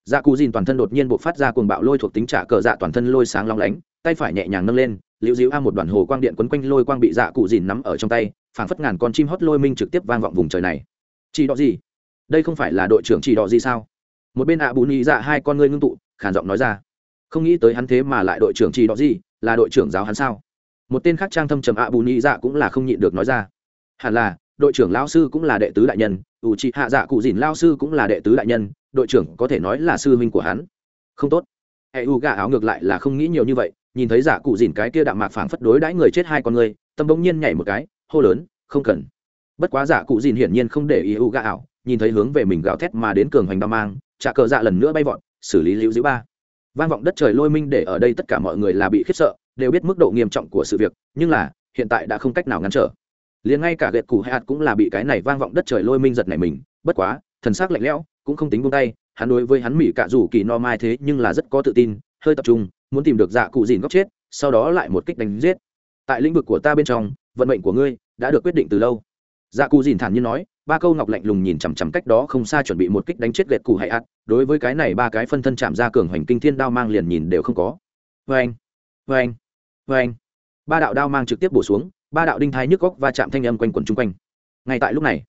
Dạ cù dìn toàn thân đột nhiên b ộ c phát ra cuồng bạo lôi thuộc tính trả cờ dạ toàn thân lôi sáng long lánh, tay phải nhẹ nhàng nâng lên, liễu diễu a một đoàn hồ quang điện quấn quanh lôi quang bị dạ cụ dìn nắm ở trong tay, phảng phất ngàn con chim hót lôi minh trực tiếp vang vọng vùng trời này. Chỉ đỏ gì? Đây không phải là đội trưởng chỉ đỏ gì sao? Một bên ạ à bù nhị dạ hai con ngươi ngưng tụ khản giọng nói ra. Không nghĩ tới hắn thế mà lại đội trưởng chỉ đỏ gì, là đội trưởng giáo hắn sao? Một tên khác trang thâm trầm ạ à bù nhị dạ cũng là không nhịn được nói ra hẳn là, đội trưởng lao sư cũng là đệ tứ đại nhân, ủ trị hạ dạ cụ dìn lao sư cũng là đệ tứ đại nhân, đội trưởng có thể nói là sư huynh của hắn. Không tốt. Hệ u gà áo ngược lại là không nghĩ nhiều như vậy, nhìn thấy dạ cụ dìn cái kia đạm mạc phảng phất đối đãi người chết hai con người, tâm bỗng nhiên nhảy một cái, hô lớn, không cần. Bất quá dạ cụ dìn hiển nhiên không để ý u gà áo, nhìn thấy hướng về mình gào thét mà đến cường hoành ba mang, trả cờ dạ lần nữa bay vọt, xử lý lưu giữ ba. Vang vọng đất trời lôi minh để ở đây tất cả mọi người là bị khiếp sợ, đều biết mức độ nghiêm trọng của sự việc, nhưng là, hiện tại đã không cách nào ngăn trở liền ngay cả gệt củ hạt cũng là bị cái này vang vọng đất trời lôi minh giật này mình, bất quá, thần sắc lạnh lẽo, cũng không tính buông tay, hắn đối với hắn mỹ cạ rủ kỳ no mai thế nhưng là rất có tự tin, hơi tập trung, muốn tìm được dạ cụ dìn góc chết, sau đó lại một kích đánh giết. Tại lĩnh vực của ta bên trong, vận mệnh của ngươi đã được quyết định từ lâu. Dạ cụ dìn thản nhiên nói, ba câu ngọc lạnh lùng nhìn chằm chằm cách đó không xa chuẩn bị một kích đánh chết gệt cụ hay ạt đối với cái này ba cái phân thân chạm ra cường hoành kinh thiên đao mang liền nhìn đều không có. Vê anh vê anh vê anh ba đạo đao mang trực tiếp bổ xuống ba đạo đinh thái nhức góc và chạm thanh âm quanh quẩn chung quanh. Ngay tại lúc này,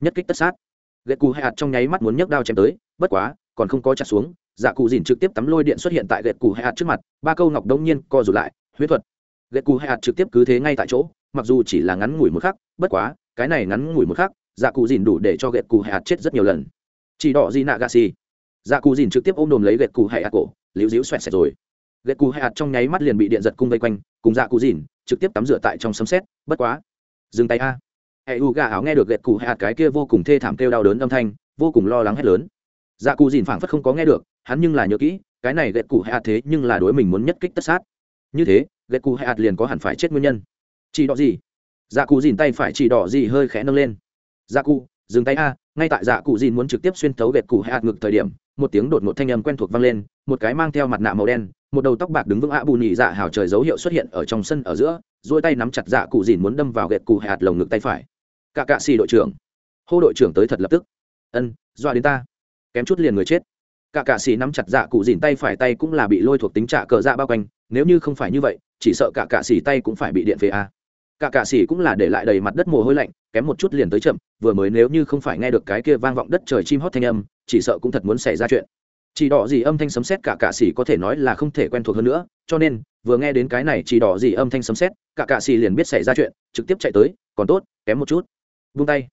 nhất kích tất sát. Ghệ cù hay hạt trong nháy mắt muốn nhấc đao chém tới, bất quá, còn không có chặt xuống dạ cụ dìn trực tiếp tắm lôi điện xuất hiện tại ghệ cù hay hạt trước mặt, ba câu ngọc đông nhiên co rụt lại huyết thuật. Ghệ cù hay hạt trực tiếp cứ thế ngay tại chỗ, mặc dù chỉ là ngắn ngủi một khắc, bất quá, cái này ngắn ngủi một khắc dạ cụ dìn đủ để cho ghệ cù hay hạt chết rất nhiều lần. Chỉ đỏ di nạ gà xì. Dạ cụ dìn trực tiếp ôm đồm lấy ghệ cù hay hạt cổ, liễu diễu xoẹt xẹt rồi. Ghệ cù hay hạt trong nháy mắt liền bị điện giật cung vây quanh, cùng dạ cụ dìn trực tiếp tắm rửa tại trong sấm xét bất quá. Dừng tay a. Hệ u gà áo nghe được ghét cụ hạt cái kia vô cùng thê thảm kêu đau đớn âm thanh, vô cùng lo lắng hét lớn. Dạ cụ dìn phảng phất không có nghe được, hắn nhưng là nhớ kỹ, cái này ghét cụ hạt thế nhưng là đối mình muốn nhất kích tất sát. Như thế ghét cụ hạt liền có hẳn phải chết nguyên nhân. Chỉ đỏ gì? Dạ cụ dìn tay phải chỉ đỏ gì hơi khẽ nâng lên. Dạ cụ, dừng tay a, ngay tại dạ cụ dìn muốn trực tiếp xuyên thấu ghét cụ hạt ngực thời điểm, một tiếng đột ngột thanh âm quen thuộc vang lên, một cái mang theo mặt nạ màu đen một đầu tóc bạc đứng vững ạ bù nhị dạ hào trời dấu hiệu xuất hiện ở trong sân ở giữa, duỗi tay nắm chặt dạ cụ dìn muốn đâm vào ghẹt cụ hạt lồng ngực tay phải. Cả cạ xì đội trưởng. Hô đội trưởng tới thật lập tức. Ân, dọa đến ta. Kém chút liền người chết. Cả cạ xì nắm chặt dạ cụ dìn tay phải tay cũng là bị lôi thuộc tính trả cờ dạ bao quanh, nếu như không phải như vậy, chỉ sợ cả cạ xì tay cũng phải bị điện về a. Cả cạ xì cũng là để lại đầy mặt đất mồ hôi lạnh, kém một chút liền tới chậm, vừa mới nếu như không phải nghe được cái kia vang vọng đất trời chim hót thanh âm, chỉ sợ cũng thật muốn xảy ra chuyện chỉ đỏ gì âm thanh sấm sét cả cạ xì có thể nói là không thể quen thuộc hơn nữa, cho nên, vừa nghe đến cái này chỉ đỏ gì âm thanh sấm sét, cả cạ xì liền biết xảy ra chuyện, trực tiếp chạy tới, còn tốt, kém một chút. Vung tay.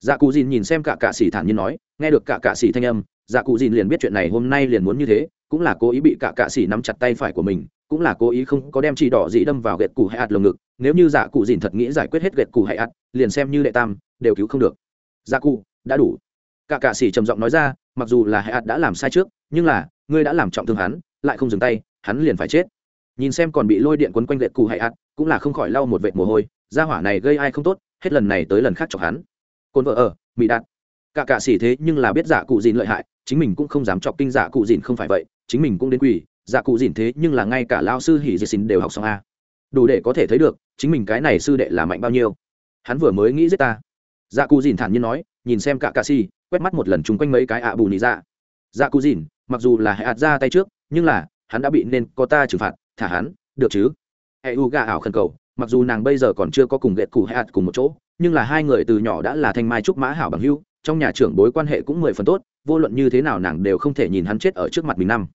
Dạ cụ dìn nhìn xem cả cạ xỉ thản nhiên nói, nghe được cả cạ xỉ thanh âm dạ cụ dìn liền biết chuyện này hôm nay liền muốn như thế, cũng là cố ý bị cả cạ xỉ nắm chặt tay phải của mình, cũng là cố ý không có đem chỉ đỏ gì đâm vào gậy củ hay ạt lồng ngực, nếu như dạ cụ dìn thật nghĩ giải quyết hết gậy củ hay ạt, liền xem như đệ tam, đều cứu không được. Dạ cụ, đã đủ cả cạ sĩ trầm giọng nói ra, mặc dù là hay ạt đã làm sai trước, nhưng là, ngươi đã làm trọng thương hắn, lại không dừng tay, hắn liền phải chết. Nhìn xem còn bị lôi điện quấn quanh lệ cụ hay ạt cũng là không khỏi lau một vệt mồ hôi, gia hỏa này gây ai không tốt, hết lần này tới lần khác chọc hắn. Cồn vợ ở, mỹ đạt. Cả cạ sĩ thế nhưng là biết giả cụ dìn lợi hại, chính mình cũng không dám chọc kinh giả cụ dìn không phải vậy, chính mình cũng đến quỳ giả cụ dìn thế nhưng là ngay cả lao sư hỉ dì xin đều học xong a. Đủ để có thể thấy được, chính mình cái này sư đệ là mạnh bao nhiêu. Hắn vừa mới nghĩ giết ta dạ cụ dìn thản nhiên nói, nhìn xem cả cà si, quét mắt một lần chung quanh mấy cái ạ bù nị dạ. Dạ cụ dìn, mặc dù là hệ ạt ra tay trước, nhưng là, hắn đã bị nên có ta trừng phạt, thả hắn, được chứ? Hệ u gà ảo khẩn cầu, mặc dù nàng bây giờ còn chưa có cùng ghệ cụ hãy ạt cùng một chỗ, nhưng là hai người từ nhỏ đã là thanh mai trúc mã hảo bằng hưu trong nhà trưởng bối quan hệ cũng mười phần tốt, vô luận như thế nào nàng đều không thể nhìn hắn chết ở trước mặt mình năm.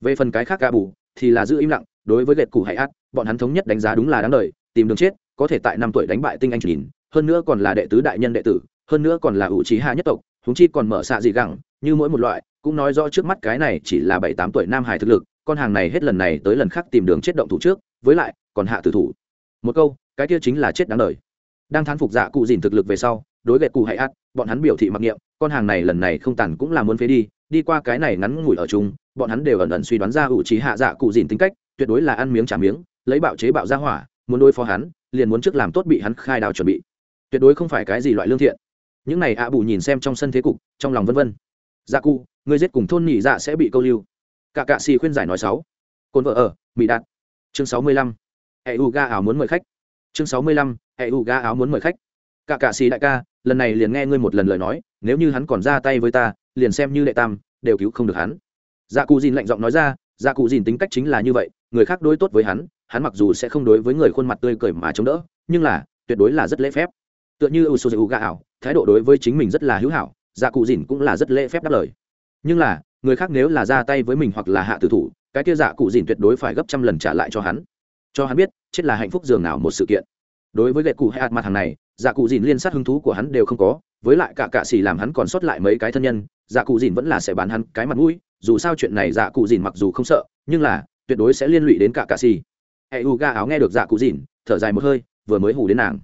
Về phần cái khác ạ bù, thì là giữ im lặng, đối với ghệ cụ hãy ạt bọn hắn thống nhất đánh giá đúng là đáng đời, tìm đường chết, có thể tại năm tuổi đánh bại tinh anh nhìn hơn nữa còn là đệ tứ đại nhân đệ tử, hơn nữa còn là ủ trí hạ nhất tộc húng chi còn mở xạ gì gẳng, như mỗi một loại, cũng nói rõ trước mắt cái này chỉ là bảy tám tuổi nam hải thực lực, con hàng này hết lần này tới lần khác tìm đường chết động thủ trước, với lại, còn hạ tử thủ. Một câu, cái kia chính là chết đáng đời. Đang thán phục dạ cụ dìn thực lực về sau, đối gậy cụ hãy át bọn hắn biểu thị mặc niệm, con hàng này lần này không tàn cũng là muốn phế đi đi qua cái này ngắn ngủi ở chung, bọn hắn đều ẩn ẩn suy đoán ra ủ trí hạ dạ cụ dìn tính cách, tuyệt đối là ăn miếng trả miếng, lấy bạo chế bạo ra hỏa, muốn đối phó hắn, liền muốn trước làm tốt bị hắn khai đào chuẩn bị tuyệt đối không phải cái gì loại lương thiện. Những này ạ bù nhìn xem trong sân thế cục, trong lòng vân vân. Dạ cụ, người giết cùng thôn nhị dạ sẽ bị câu lưu. Cả cạ xì khuyên giải nói sáu. Cồn vợ ở, mỹ đạt. Chương sáu mươi lăm. Hệ u ga áo muốn mời khách. Chương sáu mươi lăm. Hệ u ga áo muốn mời khách. Cả cạ xì đại ca, lần này liền nghe ngươi một lần lời nói, nếu như hắn còn ra tay với ta, liền xem như đệ tam, đều cứu không được hắn. Dạ cụ dìn lạnh giọng nói ra dạ cụ dìn tính cách chính là như vậy, người khác đối tốt với hắn hắn mặc dù sẽ không đối với người khuôn mặt tươi cười mà chống đỡ, nhưng là, tuyệt đối là rất lễ phép tựa như u sô ga ảo, thái độ đối với chính mình rất là hữu hảo dạ cụ dìn cũng là rất lễ phép đáp lời. Nhưng là, người khác nếu là ra tay với mình hoặc là hạ tử thủ, cái kia dạ cụ dìn tuyệt đối phải gấp trăm lần trả lại cho hắn. Cho hắn biết, chết là hạnh phúc dường nào một sự kiện. Đối với gậy cụ hay ạt mặt hàng này dạ cụ dìn liên sát hứng thú của hắn đều không có, với lại cả cạ xì làm hắn còn sót lại mấy cái thân nhân dạ cụ dìn vẫn là sẽ bán hắn cái mặt mũi, dù sao chuyện này dạ cụ dìn mặc dù không sợ, nhưng là, tuyệt đối sẽ liên lụy đến cả cạ xì. Hệ u ga áo nghe được dạ cụ dìn, thở dài một hơi, vừa mới hù đến nàng.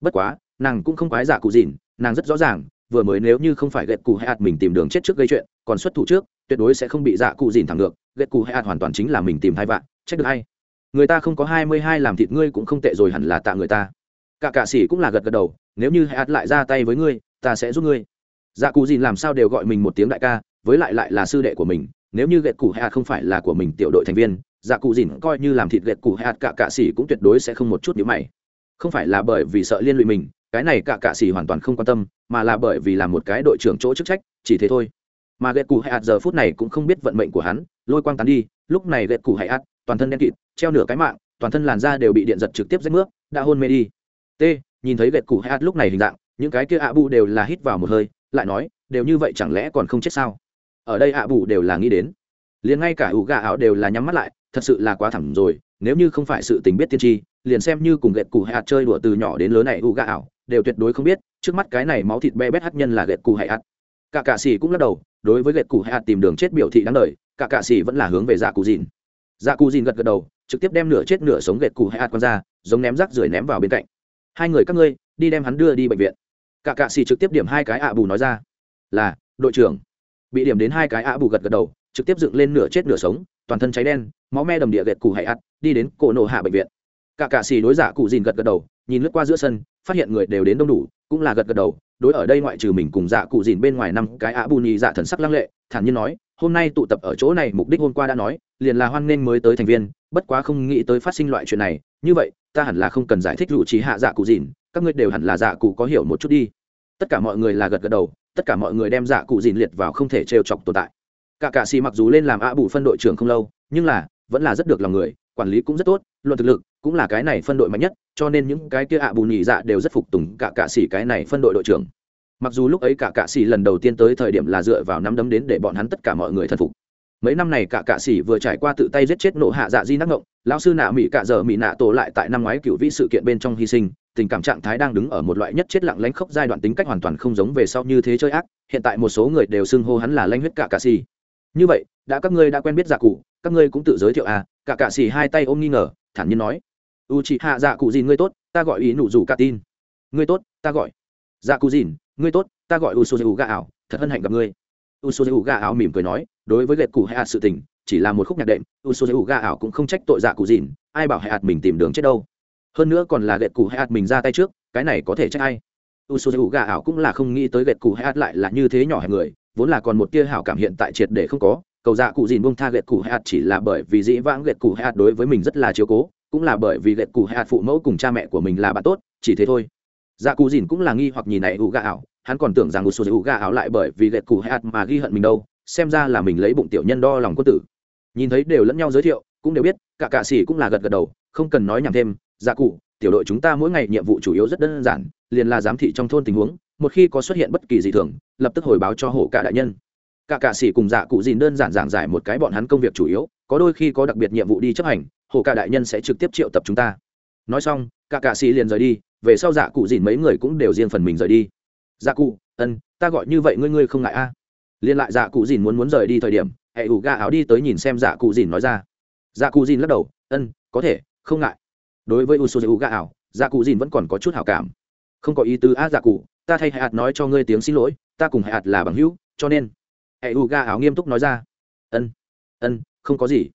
Bất quá nàng cũng không quái dạ cụ dìn, nàng rất rõ ràng, vừa mới nếu như không phải ghẹt cụ hay ạt mình tìm đường chết trước gây chuyện, còn xuất thủ trước, tuyệt đối sẽ không bị dạ cụ dìn thẳng được ghẹt cụ hay ạt hoàn toàn chính là mình tìm hai vạn trách được hay. Người ta không có hai mươi hai làm thịt ngươi cũng không tệ rồi hẳn là tạ người ta. Cả cạ sĩ cũng là gật gật đầu, nếu như hãy lại ra tay với ngươi, ta sẽ giúp ngươi. Dạ cụ dìn làm sao đều gọi mình một tiếng đại ca, với lại lại là sư đệ của mình, nếu như ghẹt cụ hạt không phải là của mình tiểu đội thành viên dạ cụ dìn coi như làm thịt ghẹt cụ hạt cả cạ sĩ cũng tuyệt đối sẽ không một chút nhíu mày. Không phải là bởi vì sợ liên lụy mình cái này cả cạ sĩ hoàn toàn không quan tâm, mà là bởi vì là một cái đội trưởng chỗ chức trách, chỉ thế thôi. Mà ghẹt cụ hay ạt giờ phút này cũng không biết vận mệnh của hắn, lôi quang tán đi, lúc này ghẹt cụ hay ạt, toàn thân đen kịt, treo nửa cái mạng, toàn thân làn da đều bị điện giật trực tiếp rách nước, đã hôn mê đi. T, nhìn thấy ghẹt cụ hay lúc này hình dạng, những cái kia ạ bù đều là hít vào một hơi, lại nói, đều như vậy chẳng lẽ còn không chết sao? Ở đây ạ bù đều là nghĩ đến. Liền ngay cả ủ gà ảo đều là nhắm mắt lại, thật sự là quá thẳng rồi, nếu như không phải sự tình biết tiên tri, liền xem như cùng ghẹt cụ hay chơi đùa từ nhỏ đến lớn này ủ gà ảo đều tuyệt đối không biết, trước mắt cái này máu thịt be bét hát nhân là gẹt cụ hay ạt. Cả cạ xỉ cũng lắc đầu, đối với gẹt cụ hay ạt tìm đường chết biểu thị đáng đời cả cạ xỉ vẫn là hướng về dạ cụ dìn. Dạ cụ dìn gật gật đầu, trực tiếp đem nửa chết nửa sống gẹt cụ hay ạt con ra, giống ném rác rưởi ném vào bên cạnh. Hai người các ngươi, đi đem hắn đưa đi bệnh viện. Cả cạ xỉ trực tiếp điểm hai cái ạ bù nói ra. Là, đội trưởng. Bị điểm đến hai cái ạ bù gật gật đầu, trực tiếp dựng lên nửa chết nửa sống, toàn thân cháy đen, máu me đầm địa gẹt cụ hay ạt, đi đến cổ nổ hạ bệnh viện. Cả cạ xỉ đối giả dạ cụ dìn gật gật đầu, nhìn lướt qua giữa sân phát hiện người đều đến đông đủ, cũng là gật gật đầu, đối ở đây ngoại trừ mình cùng dạ cụ dìn bên ngoài năm cái ạ bù nhì dạ thần sắc lăng lệ, thản nhiên nói, hôm nay tụ tập ở chỗ này mục đích hôm qua đã nói, liền là hoan nghênh mới tới thành viên, bất quá không nghĩ tới phát sinh loại chuyện này, như vậy, ta hẳn là không cần giải thích rủ trí hạ dạ cụ dìn, các ngươi đều hẳn là dạ cụ có hiểu một chút đi. Tất cả mọi người là gật gật đầu, tất cả mọi người đem dạ cụ dìn liệt vào không thể trêu chọc tồn tại. Cả cạ xì mặc dù lên làm ạ bù phân đội trưởng không lâu, nhưng là, vẫn là rất được lòng người, quản lý cũng rất tốt luận thực lực, cũng là cái này phân đội mạnh nhất, cho nên những cái kia ạ bù nhị dạ đều rất phục tùng cả cạ xỉ cái này phân đội đội trưởng. Mặc dù lúc ấy cả cạ xỉ lần đầu tiên tới thời điểm là dựa vào nắm đấm đến để bọn hắn tất cả mọi người thân phục. Mấy năm này cả cạ xỉ vừa trải qua tự tay giết chết nổ hạ dạ di nắc ngộng, lão sư nạ mỹ cạ dở mỹ nạ tổ lại tại năm ngoái cựu vĩ sự kiện bên trong hy sinh, tình cảm trạng thái đang đứng ở một loại nhất chết lặng lánh khốc giai đoạn tính cách hoàn toàn không giống về sau như thế chơi ác, hiện tại một số người đều xưng hô hắn là lanh huyết cả cạ xỉ như vậy, đã các ngươi đã quen biết dạ cụ, các ngươi cũng tự giới thiệu à cả cạ xỉ hai tay ôm nghi ngờ thản nhiên nói. U chị hạ dạ cụ dìn ngươi tốt, ta gọi ý nụ rủ cả tin. Ngươi tốt, ta gọi. Dạ cụ dìn, ngươi tốt, ta gọi u sô gà ảo, thật hân hạnh gặp ngươi. U sô gà ảo mỉm cười nói, đối với gậy cụ Hạ sự tình, chỉ là một khúc nhạc đệm, u sô gà ảo cũng không trách tội dạ cụ dìn, ai bảo Hạ ạt mình tìm đường chết đâu. Hơn nữa còn là gậy cụ Hạ ạt mình ra tay trước, cái này có thể trách ai? U sô gà ảo cũng là không nghĩ tới gậy cụ Hạ ạt lại là như thế nhỏ hẹp người, vốn là còn một tia hảo cảm hiện tại triệt để không có cầu dạ cụ dìn buông tha gậy cụ hạt chỉ là bởi vì dĩ vãng gậy cụ hạt đối với mình rất là chiếu cố, cũng là bởi vì gậy cụ hạt phụ mẫu cùng cha mẹ của mình là bạn tốt, chỉ thế thôi. Dạ cụ dìn cũng là nghi hoặc nhìn này u gà ảo, hắn còn tưởng rằng một số u gà ảo lại bởi vì gậy cụ hạt mà ghi hận mình đâu, xem ra là mình lấy bụng tiểu nhân đo lòng quân tử. Nhìn thấy đều lẫn nhau giới thiệu, cũng đều biết, cả cạ sĩ cũng là gật gật đầu, không cần nói nhảm thêm dạ cụ, tiểu đội chúng ta mỗi ngày nhiệm vụ chủ yếu rất đơn giản, liền là giám thị trong thôn tình huống, một khi có xuất hiện bất kỳ gì thường, lập tức hồi báo cho hổ cả đại nhân cả cạ sĩ cùng dạ cụ dìn đơn giản giảng giải một cái bọn hắn công việc chủ yếu, có đôi khi có đặc biệt nhiệm vụ đi chấp hành, hồ cả đại nhân sẽ trực tiếp triệu tập chúng ta. Nói xong, cả cạ sĩ liền rời đi, về sau dạ cụ dìn mấy người cũng đều riêng phần mình rời đi. Dạ cụ, ân, ta gọi như vậy ngươi ngươi không ngại a? Liên lại dạ cụ dìn muốn muốn rời đi thời điểm, hệ ủ ga áo đi tới nhìn xem dạ cụ dìn nói ra. Dạ cụ dìn lắc đầu, ân, có thể, không ngại. Đối với u su ga ảo dạ cụ dìn vẫn còn có chút hảo cảm. Không có ý tứ a dạ cụ, ta thay hạt nói cho ngươi tiếng xin lỗi, ta cùng hạt là bằng hữu, cho nên hệ u ga áo nghiêm túc nói ra. Ân ân, không có gì.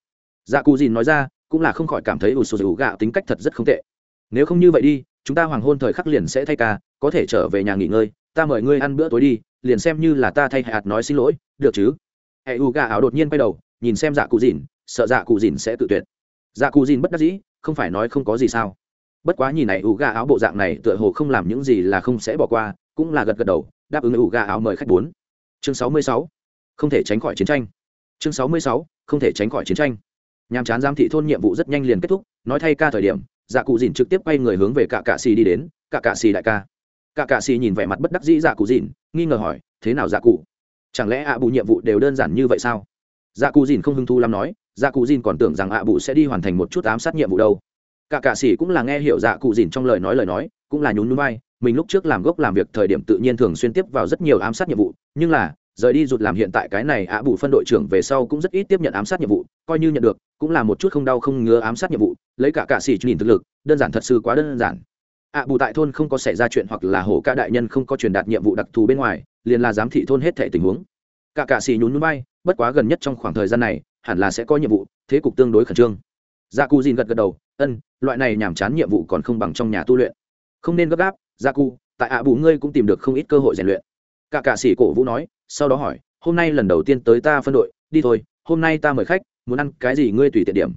Dạ cụ dìn nói ra, cũng là không khỏi cảm thấy u dù ga tính cách thật rất không tệ. Nếu không như vậy đi, chúng ta hoàng hôn thời khắc liền sẽ thay ca, có thể trở về nhà nghỉ ngơi, ta mời ngươi ăn bữa tối đi, liền xem như là ta thay hạt nói xin lỗi, được chứ? Hệ u gà áo đột nhiên quay đầu, nhìn xem dạ cụ dìn, sợ dạ cụ dìn sẽ tự tuyệt. Dạ cụ dìn bất đắc dĩ, không phải nói không có gì sao. Bất quá nhìn này ủ gà áo bộ dạng này tựa hồ không làm những gì là không sẽ bỏ qua, cũng là gật gật đầu, đáp ứng ủ gà áo mời khách bốn. Chương sáu mươi sáu không thể tránh khỏi chiến tranh. Chương sáu mươi sáu, không thể tránh khỏi chiến tranh. Nhàm chán giám thị thôn nhiệm vụ rất nhanh liền kết thúc, nói thay ca thời điểm dạ cụ dìn trực tiếp quay người hướng về cả cạ xì đi đến. Cả cạ xì đại ca. Cả cạ xì nhìn vẻ mặt bất đắc dĩ dạ cụ dìn, nghi ngờ hỏi, thế nào dạ cụ? Chẳng lẽ ạ bù nhiệm vụ đều đơn giản như vậy sao? Dạ cụ dìn không hứng thu lắm nói dạ cụ dìn còn tưởng rằng ạ bù sẽ đi hoàn thành một chút ám sát nhiệm vụ đâu. Cả cạ xì cũng là nghe hiểu dạ cụ dìn trong lời nói lời nói, cũng là nhún núi bay mình lúc trước làm gốc làm việc thời điểm tự nhiên thường xuyên tiếp vào rất nhiều ám sát nhiệm vụ, nhưng là rời đi rụt làm hiện tại cái này ạ bù phân đội trưởng về sau cũng rất ít tiếp nhận ám sát nhiệm vụ, coi như nhận được, cũng là một chút không đau không ngứa ám sát nhiệm vụ, lấy cả cạ xỉ nhìn thực lực, đơn giản thật sự quá đơn giản. ạ bù tại thôn không có xảy ra chuyện hoặc là hổ ca đại nhân không có truyền đạt nhiệm vụ đặc thù bên ngoài, liền là giám thị thôn hết thể tình huống. Cả cạ xì nhún núi bay bất quá gần nhất trong khoảng thời gian này, hẳn là sẽ có nhiệm vụ, thế cục tương đối khẩn trương. Gia cu dìn gật gật đầu, ân, loại này nhàm chán nhiệm vụ còn không bằng trong nhà tu luyện. Không nên gấp gáp gia cu tại ạ bù ngươi cũng tìm được không ít cơ hội rèn luyện. Cả cạ sĩ cổ vũ nói sau đó hỏi, hôm nay lần đầu tiên tới ta phân đội, đi thôi, hôm nay ta mời khách, muốn ăn cái gì ngươi tùy tiện điểm.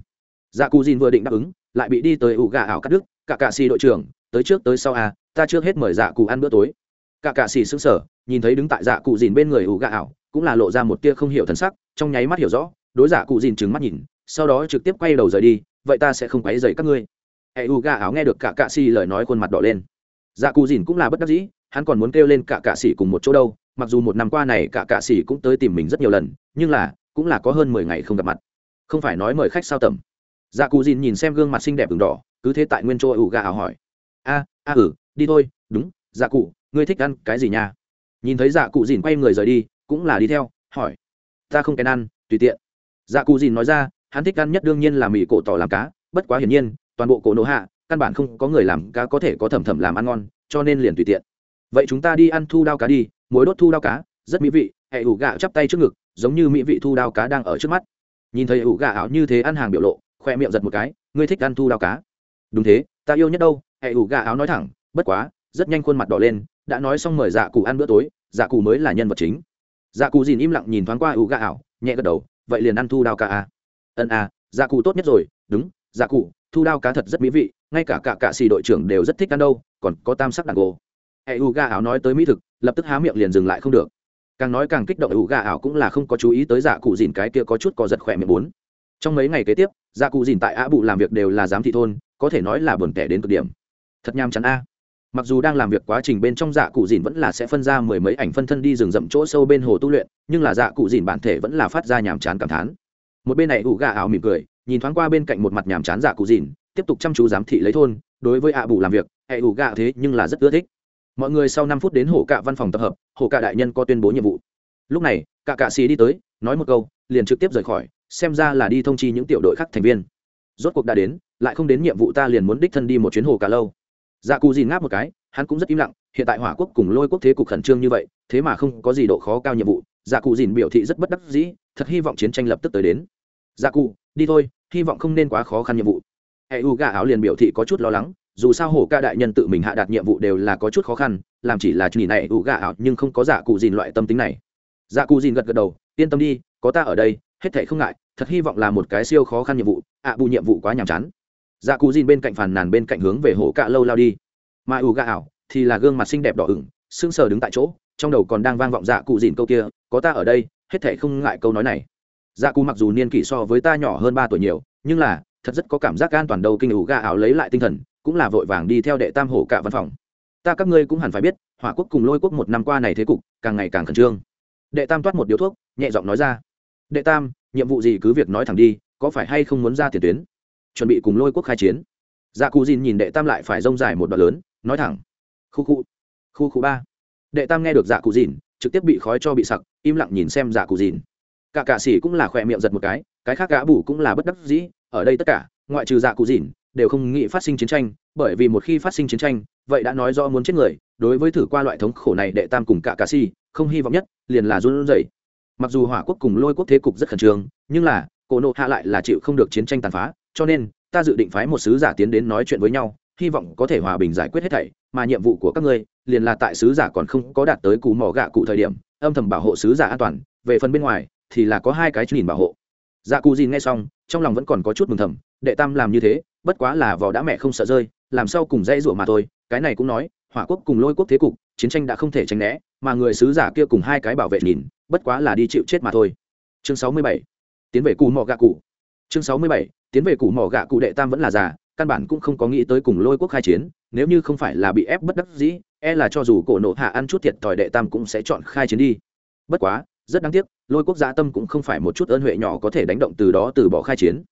Dạ cù dìn vừa định đáp ứng, lại bị đi tới ủ gà ảo cắt đứt cả cạ xì đội trưởng, tới trước tới sau à ta trước hết mời dạ cụ ăn bữa tối. Cả cạ xì sững sờ, nhìn thấy đứng tại dạ cụ dìn bên người ủ gà ảo, cũng là lộ ra một tia không hiểu thần sắc, trong nháy mắt hiểu rõ, đối dạ cụ dìn trừng mắt nhìn, sau đó trực tiếp quay đầu rời đi, vậy ta sẽ không quấy dày các ngươi. Hệ u gà ảo nghe được cả cạ xì lời nói khuôn mặt đỏ lên. Dạ cụ dìn cũng là bất đắc dĩ, hắn còn muốn kêu lên cả cạ xì cùng một chỗ đâu mặc dù một năm qua này cả cạ xì cũng tới tìm mình rất nhiều lần, nhưng là, cũng là có hơn mười ngày không gặp mặt. Không phải nói mời khách sao tầm. Dạ cụ dìn nhìn xem gương mặt xinh đẹp đường đỏ, cứ thế tại nguyên chỗ ủ gà ảo hỏi. A a ừ đi thôi, đúng dạ cụ ngươi thích ăn cái gì nha? Nhìn thấy dạ cụ dìn quay người rời đi, cũng là đi theo, hỏi. Ta không kèn ăn, tùy tiện. Dạ cụ dìn nói ra, hắn thích ăn nhất đương nhiên là mì cổ tỏ làm cá, bất quá hiển nhiên, toàn bộ cổ nổ hạ, căn bản không có người làm cá có thể có thẩm thẩm làm ăn ngon, cho nên liền tùy tiện. Vậy chúng ta đi ăn thu đao cá đi muối đốt thu đao cá, rất mỹ vị, hệ ủ gạo chắp tay trước ngực, giống như mỹ vị thu đao cá đang ở trước mắt. Nhìn thấy ủ gà ảo như thế ăn hàng biểu lộ, khoe miệng giật một cái, ngươi thích ăn thu đao cá. Đúng thế, ta yêu nhất đâu, hệ ủ gà áo nói thẳng, bất quá, rất nhanh khuôn mặt đỏ lên, đã nói xong mời dạ cụ ăn bữa tối dạ cụ mới là nhân vật chính. Dạ cụ dìn im lặng nhìn thoáng qua ủ gà ảo, nhẹ gật đầu, vậy liền ăn thu đao cá à. ân à dạ cụ tốt nhất rồi, đúng dạ cụ, thu đao cá thật rất mỹ vị, ngay cả cả cạ xì đội trưởng đều rất thích ăn đâu, còn có tam sắc đàn gỗ hệ ủ gà ảo nói tới mỹ thực lập tức há miệng liền dừng lại không được. Càng nói càng kích động, ủ gà ảo cũng là không có chú ý tới dạ cụ dìn cái kia có chút có giật khỏe miệng bốn. Trong mấy ngày kế tiếp dạ cụ dìn tại á bụ làm việc đều là giám thị thôn, có thể nói là buồn tẻ đến cực điểm. Thật nham chắn a. Mặc dù đang làm việc quá trình bên trong dạ cụ dìn vẫn là sẽ phân ra mười mấy ảnh phân thân đi rừng rậm chỗ sâu bên hồ tu luyện, nhưng là dạ cụ dìn bản thể vẫn là phát ra nhàm chán cảm thán. Một bên này ủ gà ảo mỉm cười, nhìn thoáng qua bên cạnh một mặt nhàm chán dạ cụ dìn, tiếp tục chăm chú giám thị lấy thôn, đối với ạ bù làm việc hệ ủ gà, thế nhưng là rất ưa thích mọi người sau năm phút đến hổ cạ văn phòng tập hợp, hổ cạ đại nhân có tuyên bố nhiệm vụ. Lúc này, cả cạ xì đi tới, nói một câu, liền trực tiếp rời khỏi, xem ra là đi thông chi những tiểu đội khác thành viên. Rốt cuộc đã đến, lại không đến nhiệm vụ ta liền muốn đích thân đi một chuyến hồ cả lâu. Dạ cù dìn ngáp một cái, hắn cũng rất im lặng, hiện tại hỏa quốc cùng lôi quốc thế cục khẩn trương như vậy, thế mà không có gì độ khó cao nhiệm vụ dạ cù dìn biểu thị rất bất đắc dĩ, thật hy vọng chiến tranh lập tức tới đến. Dạ cù, đi thôi, hy vọng không nên quá khó khăn nhiệm vụ. Hệ u gà áo liền biểu thị có chút lo lắng dù sao hổ ca đại nhân tự mình hạ đạt nhiệm vụ đều là có chút khó khăn, làm chỉ là chỉ này ủ gà ảo, nhưng không có giả cụ dìn loại tâm tính này. Giả cụ dìn gật gật đầu, yên tâm đi, có ta ở đây, hết thảy không ngại, thật hy vọng là một cái siêu khó khăn nhiệm vụ, ạ bù nhiệm vụ quá nhàm chán. Dạ cụ dìn bên cạnh phàn nàn bên cạnh hướng về hổ cạ lâu lao đi. Mà ủ gà ảo thì là gương mặt xinh đẹp đỏ ửng sưng sờ đứng tại chỗ, trong đầu còn đang vang vọng dạ cụ dìn câu kia, có ta ở đây, hết thể không ngại câu nói này. Dạ cụ mặc dù niên kỷ so với ta nhỏ hơn ba tuổi nhiều, nhưng là, thật rất có cảm giác an toàn đầu kinh ủ gà ảo lấy lại tinh thần cũng là vội vàng đi theo đệ tam hổ cả văn phòng. Ta các ngươi cũng hẳn phải biết, hỏa quốc cùng lôi quốc một năm qua này thế cục, càng ngày càng khẩn trương. Đệ tam toát một điếu thuốc, nhẹ giọng nói ra. Đệ tam, nhiệm vụ gì cứ việc nói thẳng đi, có phải hay không muốn ra tiền tuyến? Chuẩn bị cùng lôi quốc khai chiến. Dạ cù dìn nhìn đệ tam lại phải rông dài một đoạn lớn, nói thẳng. Khu khu khu khu ba. Đệ tam nghe được dạ cụ dìn, trực tiếp bị khói cho bị sặc, im lặng nhìn xem dạ cụ dìn. Cả cạ s cũng là khỏe miệng giật một cái cái khác gã bù cũng là bất đắc dĩ, ở đây tất cả, ngoại trừ dạ cụ dìn đều không nghĩ phát sinh chiến tranh, bởi vì một khi phát sinh chiến tranh, vậy đã nói do muốn chết người, đối với thử qua loại thống khổ này đệ tam cùng cả cà si, không hy vọng nhất, liền là run rẩy. Mặc dù hỏa quốc cùng lôi quốc thế cục rất khẩn trương, nhưng là, cổ nộ hạ lại là chịu không được chiến tranh tàn phá, cho nên, ta dự định phái một sứ giả tiến đến nói chuyện với nhau, hy vọng có thể hòa bình giải quyết hết thảy, mà nhiệm vụ của các ngươi, liền là tại sứ giả còn không có đạt tới cú mỏ gạ cụ thời điểm, âm thầm bảo hộ sứ giả an toàn, về phần bên ngoài, thì là có hai cái nhìn bảo hộ dạ cù dìn nghe xong, trong lòng vẫn còn có chút mừng thầm, đệ tam làm như thế, bất quá là vỏ đã mẹ không sợ rơi, làm sao cùng dây rủa mà thôi, cái này cũng nói, hỏa quốc cùng lôi quốc thế cục, chiến tranh đã không thể tránh né, mà người sứ giả kia cùng hai cái bảo vệ nhìn, bất quá là đi chịu chết mà thôi. Chương sáu mươi bảy, tiến về cù mỏ gạ cụ. Chương sáu mươi bảy, tiến về cù mỏ gạ cụ đệ tam vẫn là già, căn bản cũng không có nghĩ tới cùng lôi quốc khai chiến, nếu như không phải là bị ép bất đắc dĩ e là cho dù cổ nộ hạ ăn chút thiệt thòi đệ tam cũng sẽ chọn khai chiến đi. Bất quá rất đáng tiếc lôi quốc gia tâm cũng không phải một chút ơn huệ nhỏ có thể đánh động từ đó từ bỏ khai chiến.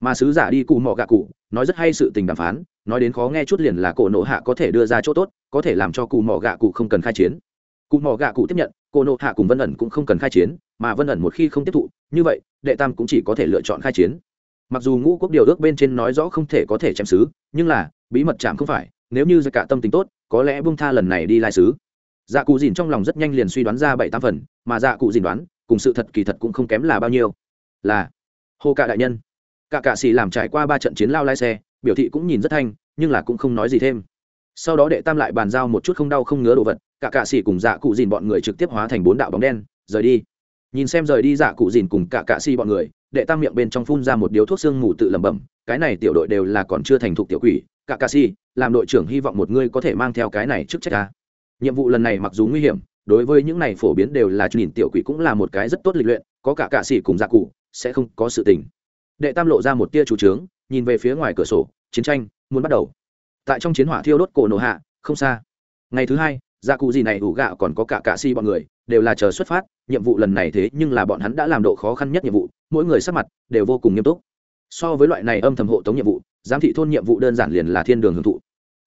Mà sứ giả đi cụ mỏ gạ cụ nói rất hay sự tình đàm phán nói đến khó nghe chút liền là cổ nộ hạ có thể đưa ra chỗ tốt có thể làm cho cụ mỏ gạ cụ không cần khai chiến. Cụ mỏ gạ cụ tiếp nhận cổ nộ hạ cùng vân ẩn cũng không cần khai chiến mà vân ẩn một khi không tiếp thụ như vậy đệ tam cũng chỉ có thể lựa chọn khai chiến. Mặc dù ngũ quốc điều ước bên trên nói rõ không thể có thể chém sứ, nhưng là bí mật chạm không phải nếu như ra cả tâm tính tốt có lẽ bung tha lần này đi lai sứ dạ cụ dìn trong lòng rất nhanh liền suy đoán ra bảy tam phần, mà dạ cụ dìn đoán, cùng sự thật kỳ thật cũng không kém là bao nhiêu. Là hô cạ đại nhân. Cả cạ xì làm trải qua ba trận chiến lao lai xe, biểu thị cũng nhìn rất thanh, nhưng là cũng không nói gì thêm. Sau đó đệ tam lại bàn giao một chút không đau không ngứa đồ vật cả cạ xì cùng dạ cụ dìn bọn người trực tiếp hóa thành bốn đạo bóng đen, rời đi. Nhìn xem rời đi dạ cụ dìn cùng cả cạ xì bọn người, đệ tam miệng bên trong phun ra một điếu thuốc sương mù tự lẩm bẩm, cái này tiểu đội đều là còn chưa thành thục tiểu quỷ cả cạ xì, làm đội trưởng hy vọng một ngươi có thể mang theo cái này trước trách ta nhiệm vụ lần này mặc dù nguy hiểm, đối với những này phổ biến đều là nhìn tiểu quỷ cũng là một cái rất tốt lịch luyện, có cả cạ sĩ cùng gia cụ, sẽ không có sự tình. Đệ tam lộ ra một tia chủ trướng, nhìn về phía ngoài cửa sổ, chiến tranh muốn bắt đầu. Tại trong chiến hỏa thiêu đốt cổ nổ hạ, không xa. Ngày thứ hai gia cụ gì này ủ gạo còn có cả cạ sĩ bọn người, đều là chờ xuất phát, nhiệm vụ lần này thế nhưng là bọn hắn đã làm độ khó khăn nhất nhiệm vụ, mỗi người sắc mặt đều vô cùng nghiêm túc. So với loại này âm thầm hộ tống nhiệm vụ, giám thị thôn nhiệm vụ đơn giản liền là thiên đường hưởng thụ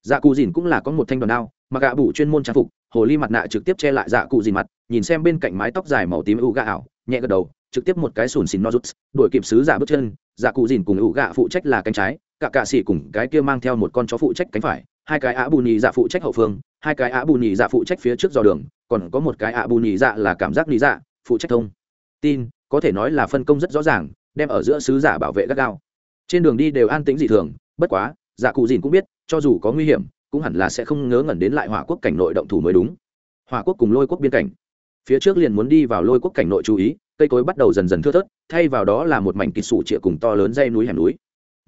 dạ cụ dìn cũng là có một thanh đoàn đao mà gạ bủ chuyên môn trang phục, hồ ly mặt nạ trực tiếp che lại dạ cụ dìn mặt, nhìn xem bên cạnh mái tóc dài màu tím ưu gà ảo, nhẹ gật đầu, trực tiếp một cái sùn xìn no rút đuổi kịp sứ giả bước chân. Dạ cụ dìn cùng ưu gạ phụ trách là cánh trái, cả cạ xỉ cùng cái kia mang theo một con chó phụ trách cánh phải, hai cái á bù nhì dạ phụ trách hậu phương, hai cái á bù nhì dạ phụ trách phía trước dò đường, còn có một cái á bù nhì dạ là cảm giác nhì dạ phụ trách thông. Tin, có thể nói là phân công rất rõ ràng, đem ở giữa sứ giả bảo vệ gắt gao. Trên đường đi đều an tĩnh dị thường, bất quá dạ cụ dìn cũng biết, cho dù có nguy hiểm, cũng hẳn là sẽ không ngớ ngẩn đến lại hỏa quốc cảnh nội động thủ mới đúng. Hỏa quốc cùng lôi quốc biên cảnh. Phía trước liền muốn đi vào lôi quốc cảnh nội chú ý, cây cối bắt đầu dần dần thưa thớt, thay vào đó là một mảnh kịt sủ trịa cùng to lớn dây núi hẻm núi.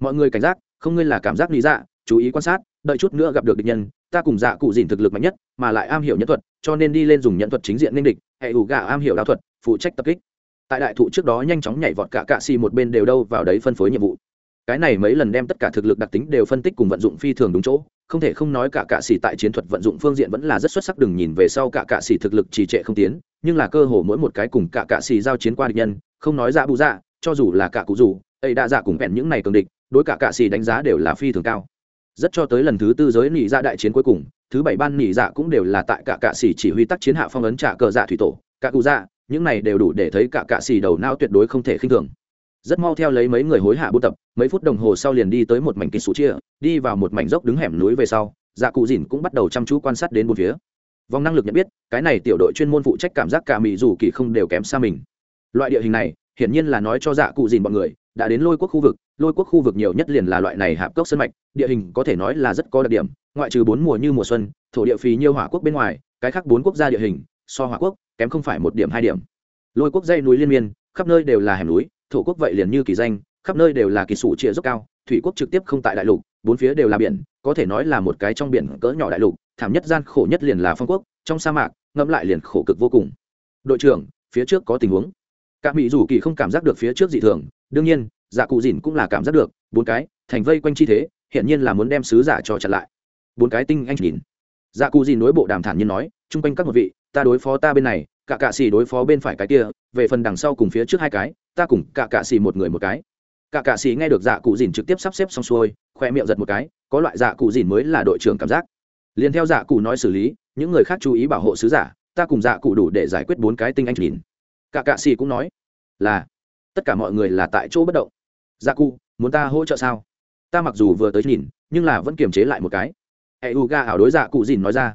Mọi người cảnh giác, không ngươi là cảm giác lý dạ chú ý quan sát, đợi chút nữa gặp được địch nhân, ta cùng dạ cụ dìn thực lực mạnh nhất, mà lại am hiểu nhân thuật, cho nên đi lên dùng nhân thuật chính diện nên địch, hệ ủ gà am hiểu đạo thuật, phụ trách tập kích. Tại đại thụ trước đó nhanh chóng nhảy vọt cả cạ xì một bên đều đâu vào đấy phân phối nhiệm vụ cái này mấy lần đem tất cả thực lực đặc tính đều phân tích cùng vận dụng phi thường đúng chỗ, không thể không nói cả cạ xì tại chiến thuật vận dụng phương diện vẫn là rất xuất sắc, đừng nhìn về sau cả cạ xì thực lực trì trệ không tiến, nhưng là cơ hồ mỗi một cái cùng cả cạ xì giao chiến qua địch nhân, không nói ra bù dạ cho dù là cả cụ dù ấy đã dạ cùng vẹn những này cường địch, đối cả cạ xì đánh giá đều là phi thường cao. Rất cho tới lần thứ tư giới nỉ dạ đại chiến cuối cùng, thứ bảy ban nỉ dạ cũng đều là tại cả cạ xì chỉ huy tác chiến hạ phong ấn trả cờ dạ thủy tổ, cả cụ dạ những này đều đủ để thấy cả cạ xỉ đầu não tuyệt đối không thể khinh thường. Rất mau theo lấy mấy người hối hạ buôn tập mấy phút đồng hồ sau liền đi tới một mảnh kỳ sủ chia, đi vào một mảnh dốc đứng hẻm núi về sau dạ cụ dìn cũng bắt đầu chăm chú quan sát đến bốn phía. Vòng năng lực nhận biết, cái này tiểu đội chuyên môn phụ trách cảm giác cả mỹ dù kỳ không đều kém xa mình. Loại địa hình này, hiển nhiên là nói cho dạ cụ dìn bọn người, đã đến lôi quốc khu vực, lôi quốc khu vực nhiều nhất liền là loại này hạp cốc sân mạch, địa hình có thể nói là rất có đặc điểm, ngoại trừ bốn mùa như mùa xuân, thổ địa phí nhiêu hỏa quốc bên ngoài, cái khác bốn quốc gia địa hình, so hỏa quốc, kém không phải một điểm hai điểm. Lôi quốc dây núi liên miên, khắp nơi đều là hẻm núi, thổ quốc vậy liền như kỳ danh khắp nơi đều là kỳ sủ chia dốc cao, thủy quốc trực tiếp không tại đại lục, bốn phía đều là biển, có thể nói là một cái trong biển cỡ nhỏ đại lục, thảm nhất gian khổ nhất liền là phong quốc, trong sa mạc, ngẫm lại liền khổ cực vô cùng. Đội trưởng, phía trước có tình huống. Các mỹ rủ kỳ không cảm giác được phía trước dị thường, đương nhiên dạ cụ dìn cũng là cảm giác được, bốn cái, thành vây quanh chi thế hiện nhiên là muốn đem sứ giả cho chặt lại. Bốn cái tinh anh nhìn. Dạ cụ dìn nối bộ đàm thản nhiên nói chung quanh các một vị, ta đối phó ta bên này, cả cạ xì đối phó bên phải cái kia, về phần đằng sau cùng phía trước hai cái, ta cùng cả cạ xì một người một cái cả cạ sĩ nghe được dạ cụ dìn trực tiếp sắp xếp xong xuôi khoe miệng giật một cái, có loại dạ cụ dìn mới là đội trưởng cảm giác. Liền theo dạ cụ nói xử lý, những người khác chú ý bảo hộ sứ giả, ta cùng dạ cụ đủ để giải quyết bốn cái tinh anh nhìn. Cả cạ sĩ cũng nói, là, tất cả mọi người là tại chỗ bất động. Dạ cụ, muốn ta hỗ trợ sao? Ta mặc dù vừa tới nhìn, nhưng là vẫn kiềm chế lại một cái. Hệ u ga ảo đối dạ cụ dìn nói ra.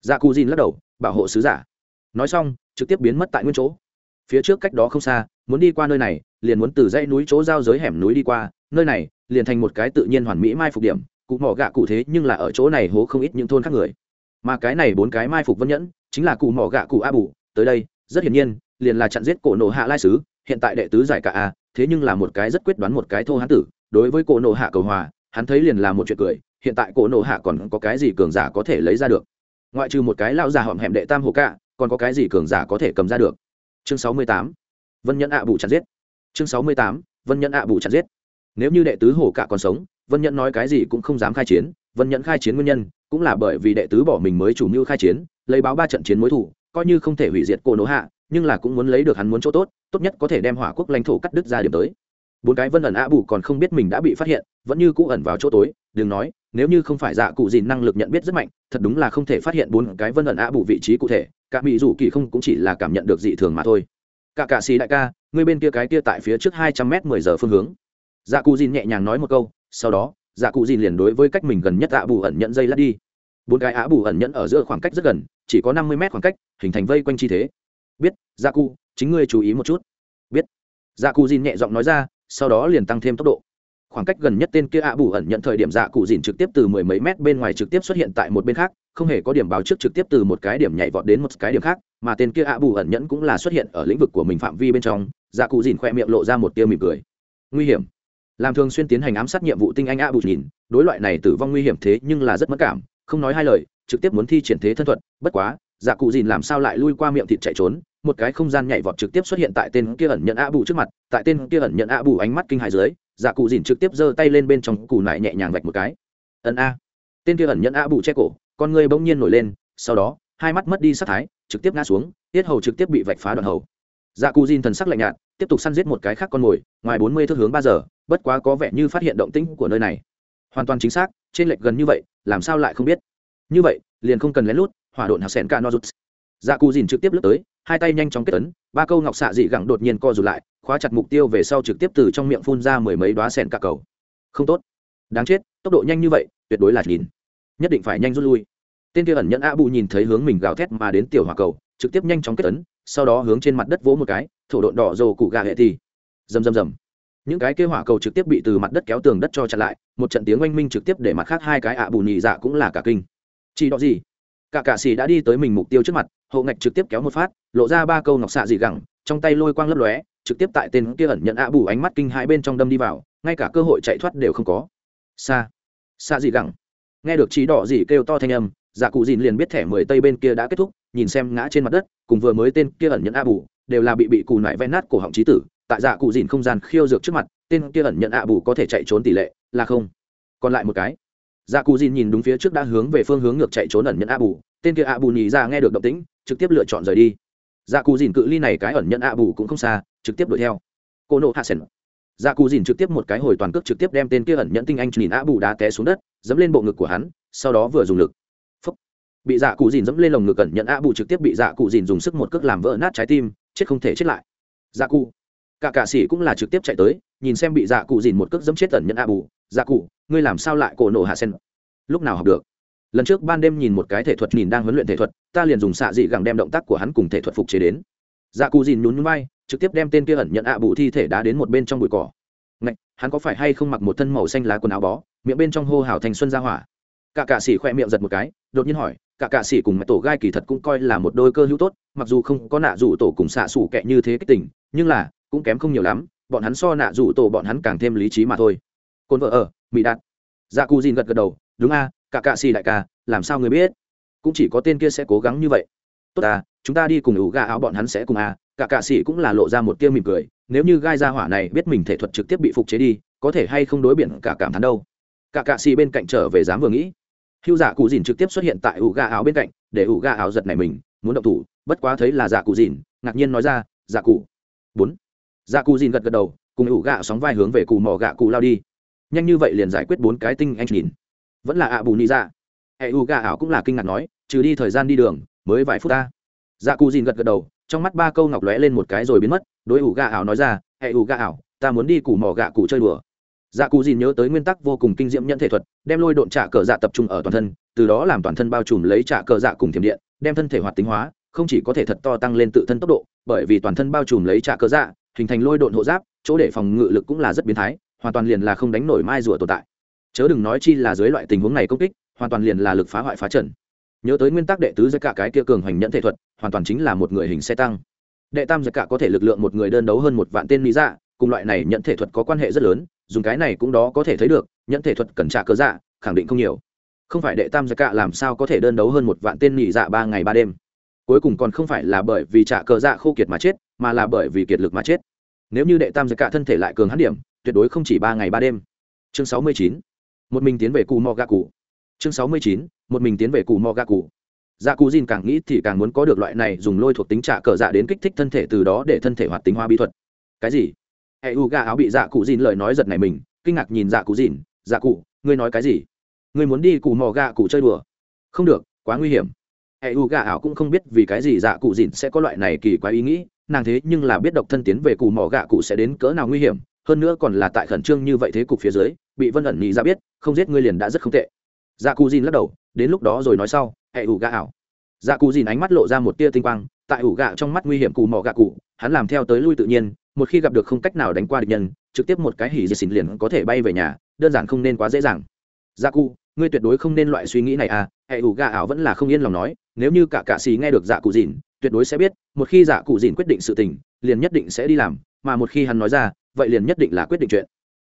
Dạ cụ dìn lắc đầu, bảo hộ sứ giả. Nói xong, trực tiếp biến mất tại nguyên chỗ phía trước cách đó không xa, muốn đi qua nơi này, liền muốn từ dãy núi chỗ giao giới hẻm núi đi qua, nơi này liền thành một cái tự nhiên hoàn mỹ mai phục điểm, cụ mỏ gạ cụ thế nhưng là ở chỗ này hố không ít những thôn khác người. Mà cái này bốn cái mai phục vân nhẫn, chính là cụ mỏ gạ cụ a bù, tới đây, rất hiển nhiên, liền là chặn giết cổ Nộ hạ lai sứ, hiện tại đệ tứ giải cả a, thế nhưng là một cái rất quyết đoán một cái thô hán tử, đối với cổ Nộ hạ cầu hòa, hắn thấy liền là một chuyện cười, hiện tại cổ Nộ hạ còn có cái gì cường giả có thể lấy ra được? Ngoại trừ một cái lao già hỏm hẹm đệ tam hồ cạ, còn có cái gì cường giả có thể cầm ra được? Chương sáu mươi tám. Vân nhẫn ạ bù chặt giết. Chương sáu mươi tám. Vân nhẫn ạ bù chặt giết. Nếu như đệ tứ hổ cả còn sống, vân nhẫn nói cái gì cũng không dám khai chiến. Vân nhẫn khai chiến nguyên nhân cũng là bởi vì đệ tứ bỏ mình mới chủ mưu khai chiến, lấy báo ba trận chiến mối thủ, coi như không thể hủy diệt cô nỗ hạ, nhưng là cũng muốn lấy được hắn muốn chỗ tốt tốt nhất có thể đem hỏa quốc lãnh thổ cắt đứt ra điểm tới. Bốn cái vân ẩn ạ bù còn không biết mình đã bị phát hiện, vẫn như cũ ẩn vào chỗ tối, đừng nói, nếu như không phải dạ cụ gì năng lực nhận biết rất mạnh, thật đúng là không thể phát hiện bốn cái vân ẩn ạ bù vị trí cụ thể cả mỹ dù kỳ không cũng chỉ là cảm nhận được dị thường mà thôi. Cả cạ xì đại ca, ngươi bên kia cái kia tại phía trước hai trăm m mười giờ phương hướng. Dạ cụ dìn nhẹ nhàng nói một câu, sau đó dạ cụ dìn liền đối với cách mình gần nhất ạ bù ẩn nhận dây lát đi. Bốn cái ạ bù ẩn nhận ở giữa khoảng cách rất gần, chỉ có năm mươi m khoảng cách, hình thành vây quanh chi thế. Biết dạ cụ, chính ngươi chú ý một chút. Biết. Dạ cụ dìn nhẹ giọng nói ra, sau đó liền tăng thêm tốc độ khoảng cách gần nhất tên kia ạ bù ẩn nhận thời điểm dạ cụ dìn trực tiếp từ mười mấy mét bên ngoài trực tiếp xuất hiện tại một bên khác, không hề có điểm báo trước trực tiếp từ một cái điểm nhảy vọt đến một cái điểm khác, mà tên kia ạ bù ẩn nhẫn cũng là xuất hiện ở lĩnh vực của mình phạm vi bên trong dạ cụ dìn khoe miệng lộ ra một tia mỉm cười. Nguy hiểm. Làm thường xuyên tiến hành ám sát nhiệm vụ tinh anh ạ bù nhìn, đối loại này tử vong nguy hiểm thế nhưng là rất mất cảm, không nói hai lời, trực tiếp muốn thi triển thế thân thuật, bất quá dạ cụ dìn làm sao lại lui qua miệng thịt chạy trốn, một cái không gian nhảy vọt trực tiếp xuất hiện tại tên kia ẩn nhận ạ bù trước mặt, tại tên kia ẩn nhận ạ bù ánh mắt kinh hài dưới dạ cụ dìn trực tiếp giơ tay lên bên trong cù nải nhẹ nhàng vạch một cái. Ân a. Tên kia ẩn nhận a bụ che cổ, con người bỗng nhiên nổi lên, sau đó, hai mắt mất đi sắc thái, trực tiếp ngã xuống, tiết hầu trực tiếp bị vạch phá đoạn hầu. Dạ cụ dìn thần sắc lạnh nhạt, tiếp tục săn giết một cái khác con mồi, ngoài bốn mươi thước hướng ba giờ, bất quá có vẻ như phát hiện động tĩnh của nơi này. Hoàn toàn chính xác, trên lệch gần như vậy, làm sao lại không biết? Như vậy, liền không cần lén lút, hỏa độn hạt sẻn ca nozuts dạ cụ dìn trực tiếp lướt tới, hai tay nhanh chóng kết tấn ba câu ngọc xạ dị gẳng đột nhiên co rụt lại khóa chặt mục tiêu về sau trực tiếp từ trong miệng phun ra mười mấy đoá sen cả cầu. Không tốt. Đáng chết, tốc độ nhanh như vậy, tuyệt đối là nhìn. Nhất định phải nhanh rút lui. Tên kia ẩn nhẫn a bù nhìn thấy hướng mình gào thét mà đến tiểu hỏa cầu, trực tiếp nhanh chóng kết tấn sau đó hướng trên mặt đất vỗ một cái, thổ độn đỏ rồ cụ gà hệ thì. Rầm rầm rầm. Những cái kế hỏa cầu trực tiếp bị từ mặt đất kéo tường đất cho chặn lại, một trận tiếng oanh minh trực tiếp để mặt khác hai cái ạ bù nhị dạ cũng là cả kinh. Chỉ đó gì? Cả cả xì đã đi tới mình mục tiêu trước mặt, hậu ngạch trực tiếp kéo một phát, lộ ra ba câu ngọc xạ dị gẳng, trong tay lôi quang lấp lóe trực tiếp tại tên kia ẩn nhận ạ bù ánh mắt kinh hãi bên trong đâm đi vào, ngay cả cơ hội chạy thoát đều không có. Xa xa gì gẳng. Nghe được trí đỏ gì kêu to thanh âm dạ cụ dìn liền biết thẻ mười tây bên kia đã kết thúc, nhìn xem ngã trên mặt đất, cùng vừa mới tên kia ẩn nhận a bù, đều là bị bị cù nải ven nát cổ họng trí tử, tại dạ cụ dìn không gian khiêu dược trước mặt, tên kia ẩn nhận a bù có thể chạy trốn tỷ lệ là không. Còn lại một cái. Dạ cụ dìn nhìn đúng phía trước đã hướng về phương hướng ngược chạy trốn ẩn nhận a bù, tên kia a bù nhì ra nghe được động tĩnh, trực tiếp lựa chọn rời đi. Dạ cụ dìn cự ly này cái ẩn nhận a bù cũng không xa trực tiếp đuổi theo. Cô nộ hạ sển dạ cù dìn trực tiếp một cái hồi toàn cước trực tiếp đem tên kia ẩn nhận tinh anh nhìn á bù đá té xuống đất, dẫm lên bộ ngực của hắn, sau đó vừa dùng lực. Bị dạ cù dìn dẫm lên lồng ngực cẩn nhận á bù trực tiếp bị dạ cù dìn dùng sức một cước làm vỡ nát trái tim, chết không thể chết lại. Dạ cù. Cả cạ sĩ cũng là trực tiếp chạy tới, nhìn xem bị dạ cụ dìn một cước dẫm chết tẩn nhận a bù. Dạ cụ ngươi làm sao lại cổ nổ hạ sen lúc nào học được? Lần trước ban đêm nhìn một cái thể thuật nhìn đang huấn luyện thể thuật, ta liền dùng xạ dị gẳng đem động tác của hắn cùng thể thuật phục chế đến. Dạ cụ dìn nhún nhún vai trực tiếp đem tên kia ẩn nhận ạ bù thi thể đá đến một bên trong bụi cỏ. Ngạch, hắn có phải hay không mặc một thân màu xanh lá quần áo bó miệng bên trong hô hào thành xuân ra hỏa? Cả cạ sĩ khoe miệng giật một cái đột nhiên hỏi cả cạ sĩ cùng mẹ tổ gai kỳ thật cũng coi là một đôi cơ hữu tốt mặc dù không có nạ rủ tổ cùng xạ xủ kệ như thế cái tình nhưng là cũng kém không nhiều lắm bọn hắn so nạ rủ tổ bọn hắn càng thêm lý trí mà thôi. Cồn vợ ở mỹ đạt. Dạ cù dìn gật gật đầu đúng a cả cạ sĩ đại ca làm sao người biết? Cũng chỉ có tên kia sẽ cố gắng như vậy. Tốt à chúng ta đi cùng ủ gà áo bọn hắn sẽ cùng a cả cạ sĩ cũng là lộ ra một tiêu mỉm cười, nếu như gai ra hỏa này biết mình thể thuật trực tiếp bị phục chế đi, có thể hay không đối biển cả cảm thán đâu. Cả cạ sĩ bên cạnh trở về dám vừa nghĩ. Hưu giả cụ dìn trực tiếp xuất hiện tại ủ gà áo bên cạnh, để ủ gà áo giật này mình, muốn động thủ, bất quá thấy là giả cụ dìn, ngạc nhiên nói ra giả cụ. Bốn. Giả cụ dìn gật gật đầu, cùng ủ gà sóng vai hướng về cụ mò gà cụ lao đi. Nhanh như vậy liền giải quyết bốn cái tinh anh nhìn. Vẫn là ạ bù ni ra hệ ủ gà áo cũng là kinh ngạc nói, trừ đi thời gian đi đường, mới vài phút ta. Dạ cụ dìn gật gật đầu trong mắt ba câu ngọc lóe lên một cái rồi biến mất, đối ủ gà ảo nói ra hệ ủ gà ảo, ta muốn đi củ mỏ gà cụ chơi đùa. Dạ cụ dìn nhớ tới nguyên tắc vô cùng kinh diễm nhận thể thuật, đem lôi độn trả cờ dạ tập trung ở toàn thân, từ đó làm toàn thân bao trùm lấy trả cờ dạ cùng thiểm điện, đem thân thể hoạt tính hóa, không chỉ có thể thật to tăng lên tự thân tốc độ, bởi vì toàn thân bao trùm lấy trả cờ dạ hình thành lôi độn hộ giáp, chỗ để phòng ngự lực cũng là rất biến thái, hoàn toàn liền là không đánh nổi mai rùa tồn tại. Chớ đừng nói chi là dưới loại tình huống này công kích, hoàn toàn liền là lực phá hoại phá trần nhớ tới nguyên tắc đệ tứ giới cả cái kia cường hoành nhận thể thuật, hoàn toàn chính là một người hình xe tăng. Đệ tam giới cả có thể lực lượng một người đơn đấu hơn một vạn tên lý dạ cùng loại này nhận thể thuật có quan hệ rất lớn, dùng cái này cũng đó có thể thấy được nhận thể thuật cần trả cơ dạ khẳng định không nhiều. Không phải đệ tam giới cả làm sao có thể đơn đấu hơn một vạn tên nhị dạ ba ngày ba đêm. Cuối cùng còn không phải là bởi vì trả cờ dạ khô kiệt mà chết, mà là bởi vì kiệt lực mà chết. Nếu như đệ tam giới cả thân thể lại cường hắn điểm, tuyệt đối không chỉ ba ngày ba đêm. Chương sáu mươi chín. Một mình tiến về cù mò gạ cụ chương sáu mươi chín, một mình tiến về cù mò gà cù. Dạ cù dìn càng nghĩ thì càng muốn có được loại này dùng lôi thuộc tính trả cờ dạ đến kích thích thân thể từ đó để thân thể hoạt tính hoa bí thuật. Cái gì? Hệ u gà áo bị dạ cụ dìn lời nói giật này mình, kinh ngạc nhìn dạ cụ dìn dạ cụ ngươi nói cái gì? Ngươi muốn đi cù mò gà cụ chơi đùa? Không được, quá nguy hiểm. Hệ u gà áo cũng không biết vì cái gì dạ cụ dìn sẽ có loại này kỳ quá ý nghĩ, nàng thế nhưng là biết độc thân tiến về cù mò gà cụ sẽ đến cỡ nào nguy hiểm, hơn nữa còn là tại khẩn trương như vậy thế cục phía dưới, bị vân ẩn nhị ra biết, không giết ngươi liền đã rất không tệ dạ cụ dìn lắc đầu, đến lúc đó rồi nói sau, hệ ủ gà ảo. Dạ cụ dìn ánh mắt lộ ra một tia tinh quang, tại ủ gà trong mắt nguy hiểm cụ mò gà cụ, hắn làm theo tới lui tự nhiên, một khi gặp được không cách nào đánh qua địch nhân, trực tiếp một cái hỉ diệt xỉn liền có thể bay về nhà, đơn giản không nên quá dễ dàng. Dạ cụ, ngươi tuyệt đối không nên loại suy nghĩ này à hệ ủ gà ảo vẫn là không yên lòng nói, nếu như cả cạ xì nghe được dạ cụ dìn, tuyệt đối sẽ biết, một khi dạ cụ dìn quyết định sự tình, liền nhất định sẽ đi làm, mà một khi hắn nói ra, vậy liền nhất định là quyết định chuyện.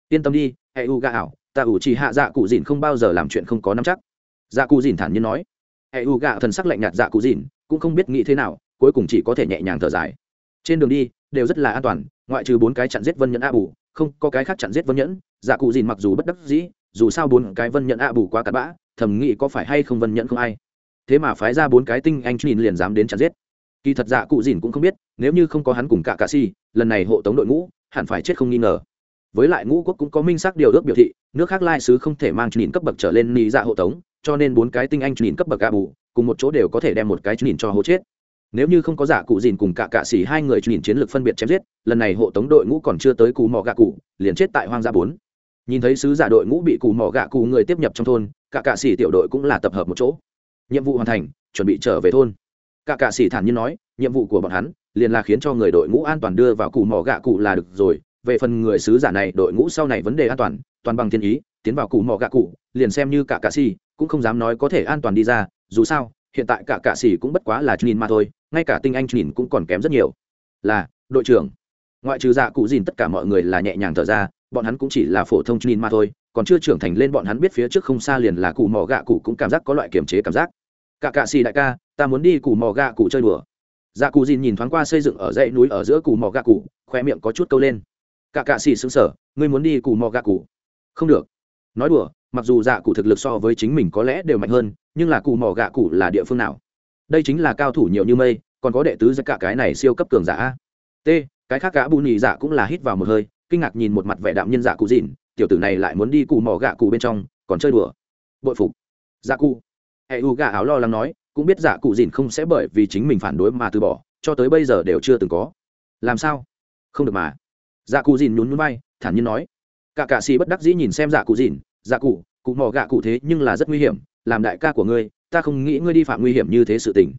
Yên tâm đi, hệ ủ gà ảo ta ủ chỉ hạ dạ cụ dìn không bao giờ làm chuyện không có nắm chắc. Dạ cụ dìn thản nhiên nói. Hệ u gạ thần sắc lạnh nhạt dạ cụ dìn, cũng không biết nghĩ thế nào, cuối cùng chỉ có thể nhẹ nhàng thở dài. Trên đường đi, đều rất là an toàn, ngoại trừ bốn cái chặn giết vân nhẫn a bù, không có cái khác chặn giết vân nhẫn. Dạ cụ dìn mặc dù bất đắc dĩ, dù sao bốn cái vân nhẫn ạ bù quá cặn bã, thầm nghĩ có phải hay không vân nhẫn không ai. Thế mà phái ra bốn cái tinh anh nhìn liền dám đến chặn giết. Kỳ thật dạ cụ dìn cũng không biết, nếu như không có hắn cùng cả cà si lần này hộ tống đội ngũ, hẳn phải chết không nghi ngờ với lại ngũ quốc cũng có minh xác điều ước biểu thị, nước khác lai sứ không thể mang nhìn cấp bậc trở lên nị dạ hộ tống, cho nên bốn cái tinh anh nhìn cấp bậc gà bù, cùng một chỗ đều có thể đem một cái nhìn cho hố chết. Nếu như không có giả cụ dìn cùng cả cạ xỉ hai người nhìn chiến lược phân biệt chém giết, lần này hộ tống đội ngũ còn chưa tới cù mò gạ cụ, liền chết tại hoang gia bốn. Nhìn thấy sứ giả đội ngũ bị cù mò gạ cụ người tiếp nhập trong thôn, cả cạ xỉ tiểu đội cũng là tập hợp một chỗ. Nhiệm vụ hoàn thành, chuẩn bị trở về thôn. Cả cạ xỉ thản nhiên nói, nhiệm vụ của bọn hắn liền là khiến cho người đội ngũ an toàn đưa vào cù mò gạ cụ là được rồi về phần người sứ giả này, đội ngũ sau này vấn đề an toàn toàn bằng thiên ý, tiến vào cụ mỏ gạ cụ, liền xem như cả cạ xì, cũng không dám nói có thể an toàn đi ra, dù sao, hiện tại cả cạ xì cũng bất quá là nhìn mà thôi, ngay cả tinh anh nhìn cũng còn kém rất nhiều. Là, đội trưởng. Ngoại trừ dạ cụ dìn tất cả mọi người là nhẹ nhàng thở ra, bọn hắn cũng chỉ là phổ thông nhìn mà thôi, còn chưa trưởng thành lên bọn hắn biết phía trước không xa liền là cụ mỏ gạ cụ cũng cảm giác có loại kiềm chế cảm giác. Cả cạ xì đại ca, ta muốn đi cụ mỏ gạ cụ chơi đùa. Dạ cụ dìn nhìn thoáng qua xây dựng ở dãy núi ở giữa cụ mỏ gạ cụ, khoe miệng có chút câu lên cả cạ xì xứng sở ngươi muốn đi cù mò gạ cụ không được. Nói đùa, mặc dù dạ cụ thực lực so với chính mình có lẽ đều mạnh hơn, nhưng là cụ mò gạ cụ là địa phương nào? Đây chính là cao thủ nhiều như mây, còn có đệ tứ ra cả cái này siêu cấp cường giả t, cái khác cả bù nhì dạ cũng là hít vào một hơi, kinh ngạc nhìn một mặt vẻ đạm nhân dạ cụ dìn tiểu tử này lại muốn đi cụ mò gạ cụ bên trong, còn chơi đùa. Bội phục. Dạ cụ hệ e u gạ áo lo lắng nói, cũng biết dạ cụ dìn không sẽ bởi vì chính mình phản đối mà từ bỏ, cho tới bây giờ đều chưa từng có. Làm sao? Không được mà dạ cụ dìn nhún nhún bay thản nhiên nói. Cả cạ xì bất đắc dĩ nhìn xem dạ cụ dìn dạ cụ cụ mò gạ cụ thế nhưng là rất nguy hiểm, làm đại ca của ngươi, ta không nghĩ ngươi đi phạm nguy hiểm như thế sự tình.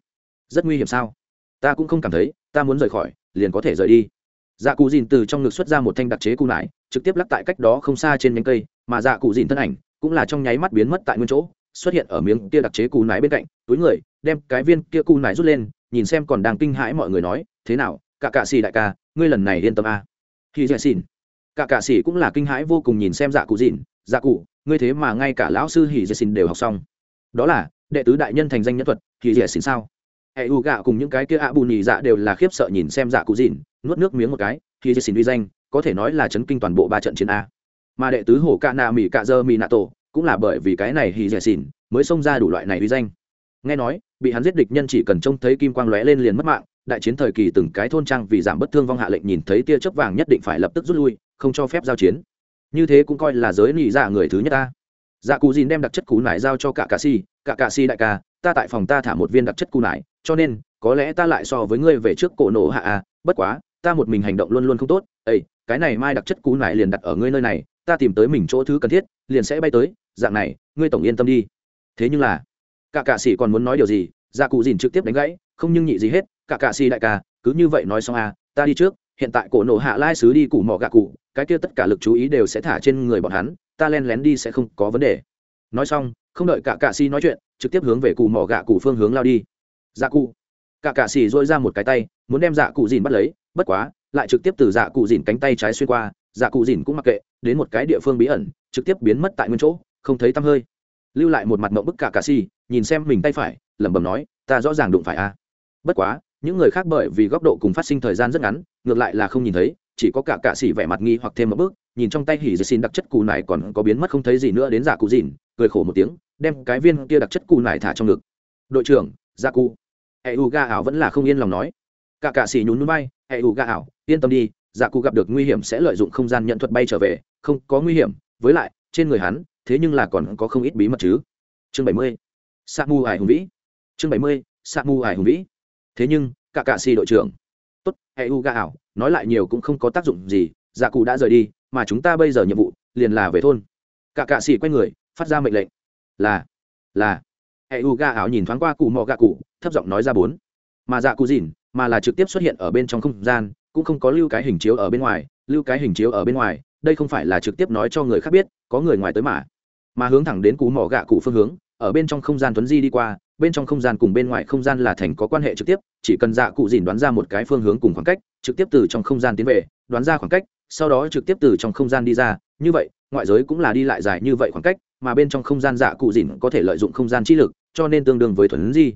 Rất nguy hiểm sao? Ta cũng không cảm thấy, ta muốn rời khỏi, liền có thể rời đi. Dạ cụ dìn từ trong ngực xuất ra một thanh đặc chế cụ nải, trực tiếp lắc tại cách đó không xa trên nhánh cây, mà dạ cụ dìn thân ảnh cũng là trong nháy mắt biến mất tại nguyên chỗ, xuất hiện ở miếng kia đặc chế cụ nải bên cạnh, túi người, đem cái viên kia cụ nải rút lên, nhìn xem còn đang kinh hãi mọi người nói, thế nào, cả cạ xì đại ca, ngươi lần này yên tâm a à khi Dạ Xỉn. cả cả sĩ cũng là kinh hãi vô cùng nhìn xem dạ cụ Dịn, dạ cụ ngươi thế mà ngay cả lão sư hỉ Dạ Xỉn đều học xong. Đó là đệ tứ đại nhân thành danh nhân thuật hỉ Dạ Xỉn sao? Hệ u gạ cùng những cái kia ạ bù nhì dạ đều là khiếp sợ nhìn xem dạ cụ dìn nuốt nước miếng một cái hỉ dạy xin uy danh có thể nói là chấn kinh toàn bộ ba trận chiến a. Mà đệ tứ hổ cạ nạ mỹ cạ dơ mỹ nạ tổ cũng là bởi vì cái này hỉ dạy xin mới xông ra đủ loại này uy danh. Nghe nói bị hắn giết địch nhân chỉ cần trông thấy kim quang lóe lên liền mất mạng đại chiến thời kỳ từng cái thôn trang vì giảm bất thương vong hạ lệnh nhìn thấy tia chớp vàng nhất định phải lập tức rút lui, không cho phép giao chiến. Như thế cũng coi là giới nị dạ người thứ nhất ta. Dạ cụ dìn đem đặc chất cú nải giao cho cả cà si, cả cà si đại ca, ta tại phòng ta thả một viên đặc chất cú nải, cho nên, có lẽ ta lại so với ngươi về trước cổ nổ hạ à bất quá, ta một mình hành động luôn luôn không tốt ây cái này mai đặc chất cú nải liền đặt ở ngươi nơi này, ta tìm tới mình chỗ thứ cần thiết, liền sẽ bay tới, dạng này, ngươi tổng yên tâm đi. Thế nhưng là, cả cạ sĩ còn muốn nói điều gì dạ cụ dìn trực tiếp đánh gãy, không nhưng nhị gì hết cả cạ sĩ đại ca, cứ như vậy nói xong à ta đi trước, hiện tại cổ nổ hạ lai sứ đi củ mỏ gạ cụ cái kia tất cả lực chú ý đều sẽ thả trên người bọn hắn, ta len lén đi sẽ không có vấn đề. Nói xong, không đợi cả cạ sĩ nói chuyện, trực tiếp hướng về củ mỏ gạ cụ phương hướng lao đi. Dạ cụ. Cả cạ sĩ dôi ra một cái tay, muốn đem dạ cụ dìn bắt lấy, bất quá, lại trực tiếp từ dạ cụ dìn cánh tay trái xuyên qua dạ cụ dìn cũng mặc kệ, đến một cái địa phương bí ẩn, trực tiếp biến mất tại nguyên chỗ, không thấy tăm hơi. Lưu lại một mặt mộng bức cả cạ si nhìn xem mình tay phải, lẩm bẩm nói, ta rõ ràng đụng phải a bất quá những người khác bởi vì góc độ cùng phát sinh thời gian rất ngắn, ngược lại là không nhìn thấy, chỉ có cả cạ xì vẻ mặt nghi hoặc thêm một bước, nhìn trong tay hỉ dì xin đặc chất cù này còn có biến mất không thấy gì nữa đến giả cụ dìn, cười khổ một tiếng, đem cái viên kia đặc chất cù này thả trong ngực. Đội trưởng gia cụ hệ u ga ảo vẫn là không yên lòng nói. Cả cạ xì nhún núi bay hệ u ga ảo, yên tâm đi dạ cụ gặp được nguy hiểm sẽ lợi dụng không gian nhận thuật bay trở về, không có nguy hiểm, với lại, trên người hắn, thế nhưng là còn có không ít bí mật chứ. Chương bảy mươi sa mu ải hùng vĩ. Chương bảy mươi sa mu ải hùng vĩ thế nhưng, cả cạ xì đội trưởng. Tốt, hệ u gà ảo, nói lại nhiều cũng không có tác dụng gì dạ cụ đã rời đi, mà chúng ta bây giờ nhiệm vụ, liền là về thôn. Cả cạ xì quay người, phát ra mệnh lệnh. Là là. Hệ u gà ảo nhìn thoáng qua cụ mò gà cụ, thấp giọng nói ra bốn. Mà dạ cụ dìn, mà là trực tiếp xuất hiện ở bên trong không gian, cũng không có lưu cái hình chiếu ở bên ngoài, lưu cái hình chiếu ở bên ngoài, đây không phải là trực tiếp nói cho người khác biết, có người ngoài tới mà. Mà hướng thẳng đến cú mỏ gạ cụ phương hướng, ở bên trong không gian tuấn di đi qua bên trong không gian cùng bên ngoài không gian là thành có quan hệ trực tiếp, chỉ cần dạ cụ dìn đoán ra một cái phương hướng cùng khoảng cách, trực tiếp từ trong không gian tiến về, đoán ra khoảng cách, sau đó trực tiếp từ trong không gian đi ra, như vậy, ngoại giới cũng là đi lại dài như vậy khoảng cách, mà bên trong không gian dạ cụ dìn có thể lợi dụng không gian chi lực, cho nên tương đương với thuần di.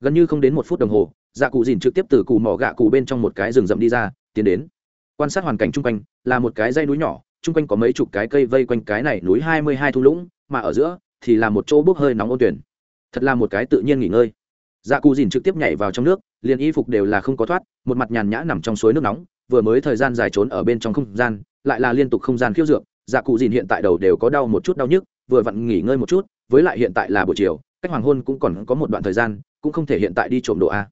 Gần như không đến một phút đồng hồ dạ cụ dìn trực tiếp từ cù mỏ gạ cụ bên trong một cái rừng rậm đi ra, tiến đến. Quan sát hoàn cảnh chung quanh, là một cái dây núi nhỏ, chung quanh có mấy chục cái cây vây quanh cái này núi hai mươi hai thung lũng, mà ở giữa thì là một chỗ bốc hơi nóng ôn tuyển thật là một cái tự nhiên nghỉ ngơi. Dạ cù dìn trực tiếp nhảy vào trong nước, liền y phục đều là không có thoát, một mặt nhàn nhã nằm trong suối nước nóng, vừa mới thời gian dài trốn ở bên trong không gian, lại là liên tục không gian khiêu dược. Dạ cụ dìn hiện tại đầu đều có đau một chút đau nhức, vừa vặn nghỉ ngơi một chút, với lại hiện tại là buổi chiều, cách hoàng hôn cũng còn có một đoạn thời gian, cũng không thể hiện tại đi trộm đồ a.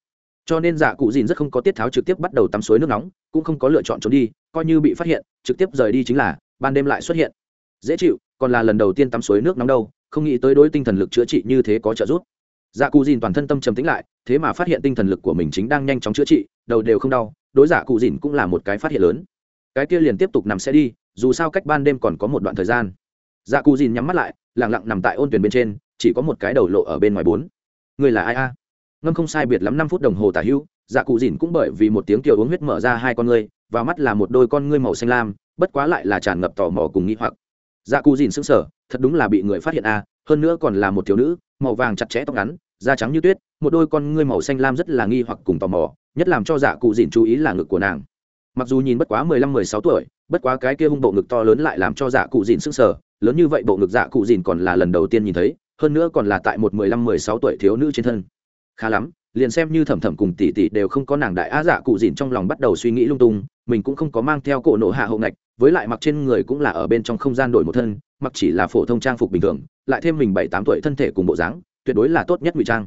Cho nên dạ cụ dìn rất không có tiết tháo trực tiếp bắt đầu tắm suối nước nóng, cũng không có lựa chọn trốn đi, coi như bị phát hiện, trực tiếp rời đi chính là, ban đêm lại xuất hiện. Dễ chịu, còn là lần đầu tiên tắm suối nước nóng đâu không nghĩ tới đối tinh thần lực chữa trị như thế có trợ giúp. Dạ cụ dìn toàn thân tâm trầm tĩnh lại, thế mà phát hiện tinh thần lực của mình chính đang nhanh chóng chữa trị, đầu đều không đau, đối dạ cụ dìn cũng là một cái phát hiện lớn. Cái kia liền tiếp tục nằm xe đi, dù sao cách ban đêm còn có một đoạn thời gian. Dạ cụ dìn nhắm mắt lại lẳng lặng nằm tại ôn tuyển bên trên, chỉ có một cái đầu lộ ở bên ngoài bốn. Người là ai a? Ngâm không sai biệt lắm năm phút đồng hồ tả hữu dạ cụ dìn cũng bởi vì một tiếng kiều uống huyết mở ra hai con ngươi và mắt là một đôi con ngươi màu xanh lam, bất quá lại là tràn ngập tò mò cùng nghĩ hoặc dạ cụ dìn sững sờ, thật đúng là bị người phát hiện a hơn nữa còn là một thiếu nữ, màu vàng chặt chẽ tóc ngắn, da trắng như tuyết, một đôi con ngươi màu xanh lam rất là nghi hoặc cùng tò mò, nhất làm cho dạ cụ dìn chú ý là ngực của nàng. Mặc dù nhìn bất quá mười lăm, mười sáu tuổi, bất quá cái kia hung bộ ngực to lớn lại làm cho dạ cụ dìn sững sờ, lớn như vậy bộ ngực dạ cụ dìn còn là lần đầu tiên nhìn thấy, hơn nữa còn là tại một mười lăm, mười sáu tuổi thiếu nữ trên thân. Khá lắm liền xem như thẩm thẩm cùng tỷ tỷ đều không có nàng đại á dạ cụ dìn trong lòng bắt đầu suy nghĩ lung tung, mình cũng không có mang theo cổ nộ hạ hậu ngạch, với lại mặc trên người cũng là ở bên trong không gian đổi một thân, mặc chỉ là phổ thông trang phục bình thường, lại thêm mình bảy tám tuổi thân thể cùng bộ dáng, tuyệt đối là tốt nhất ngụy trang.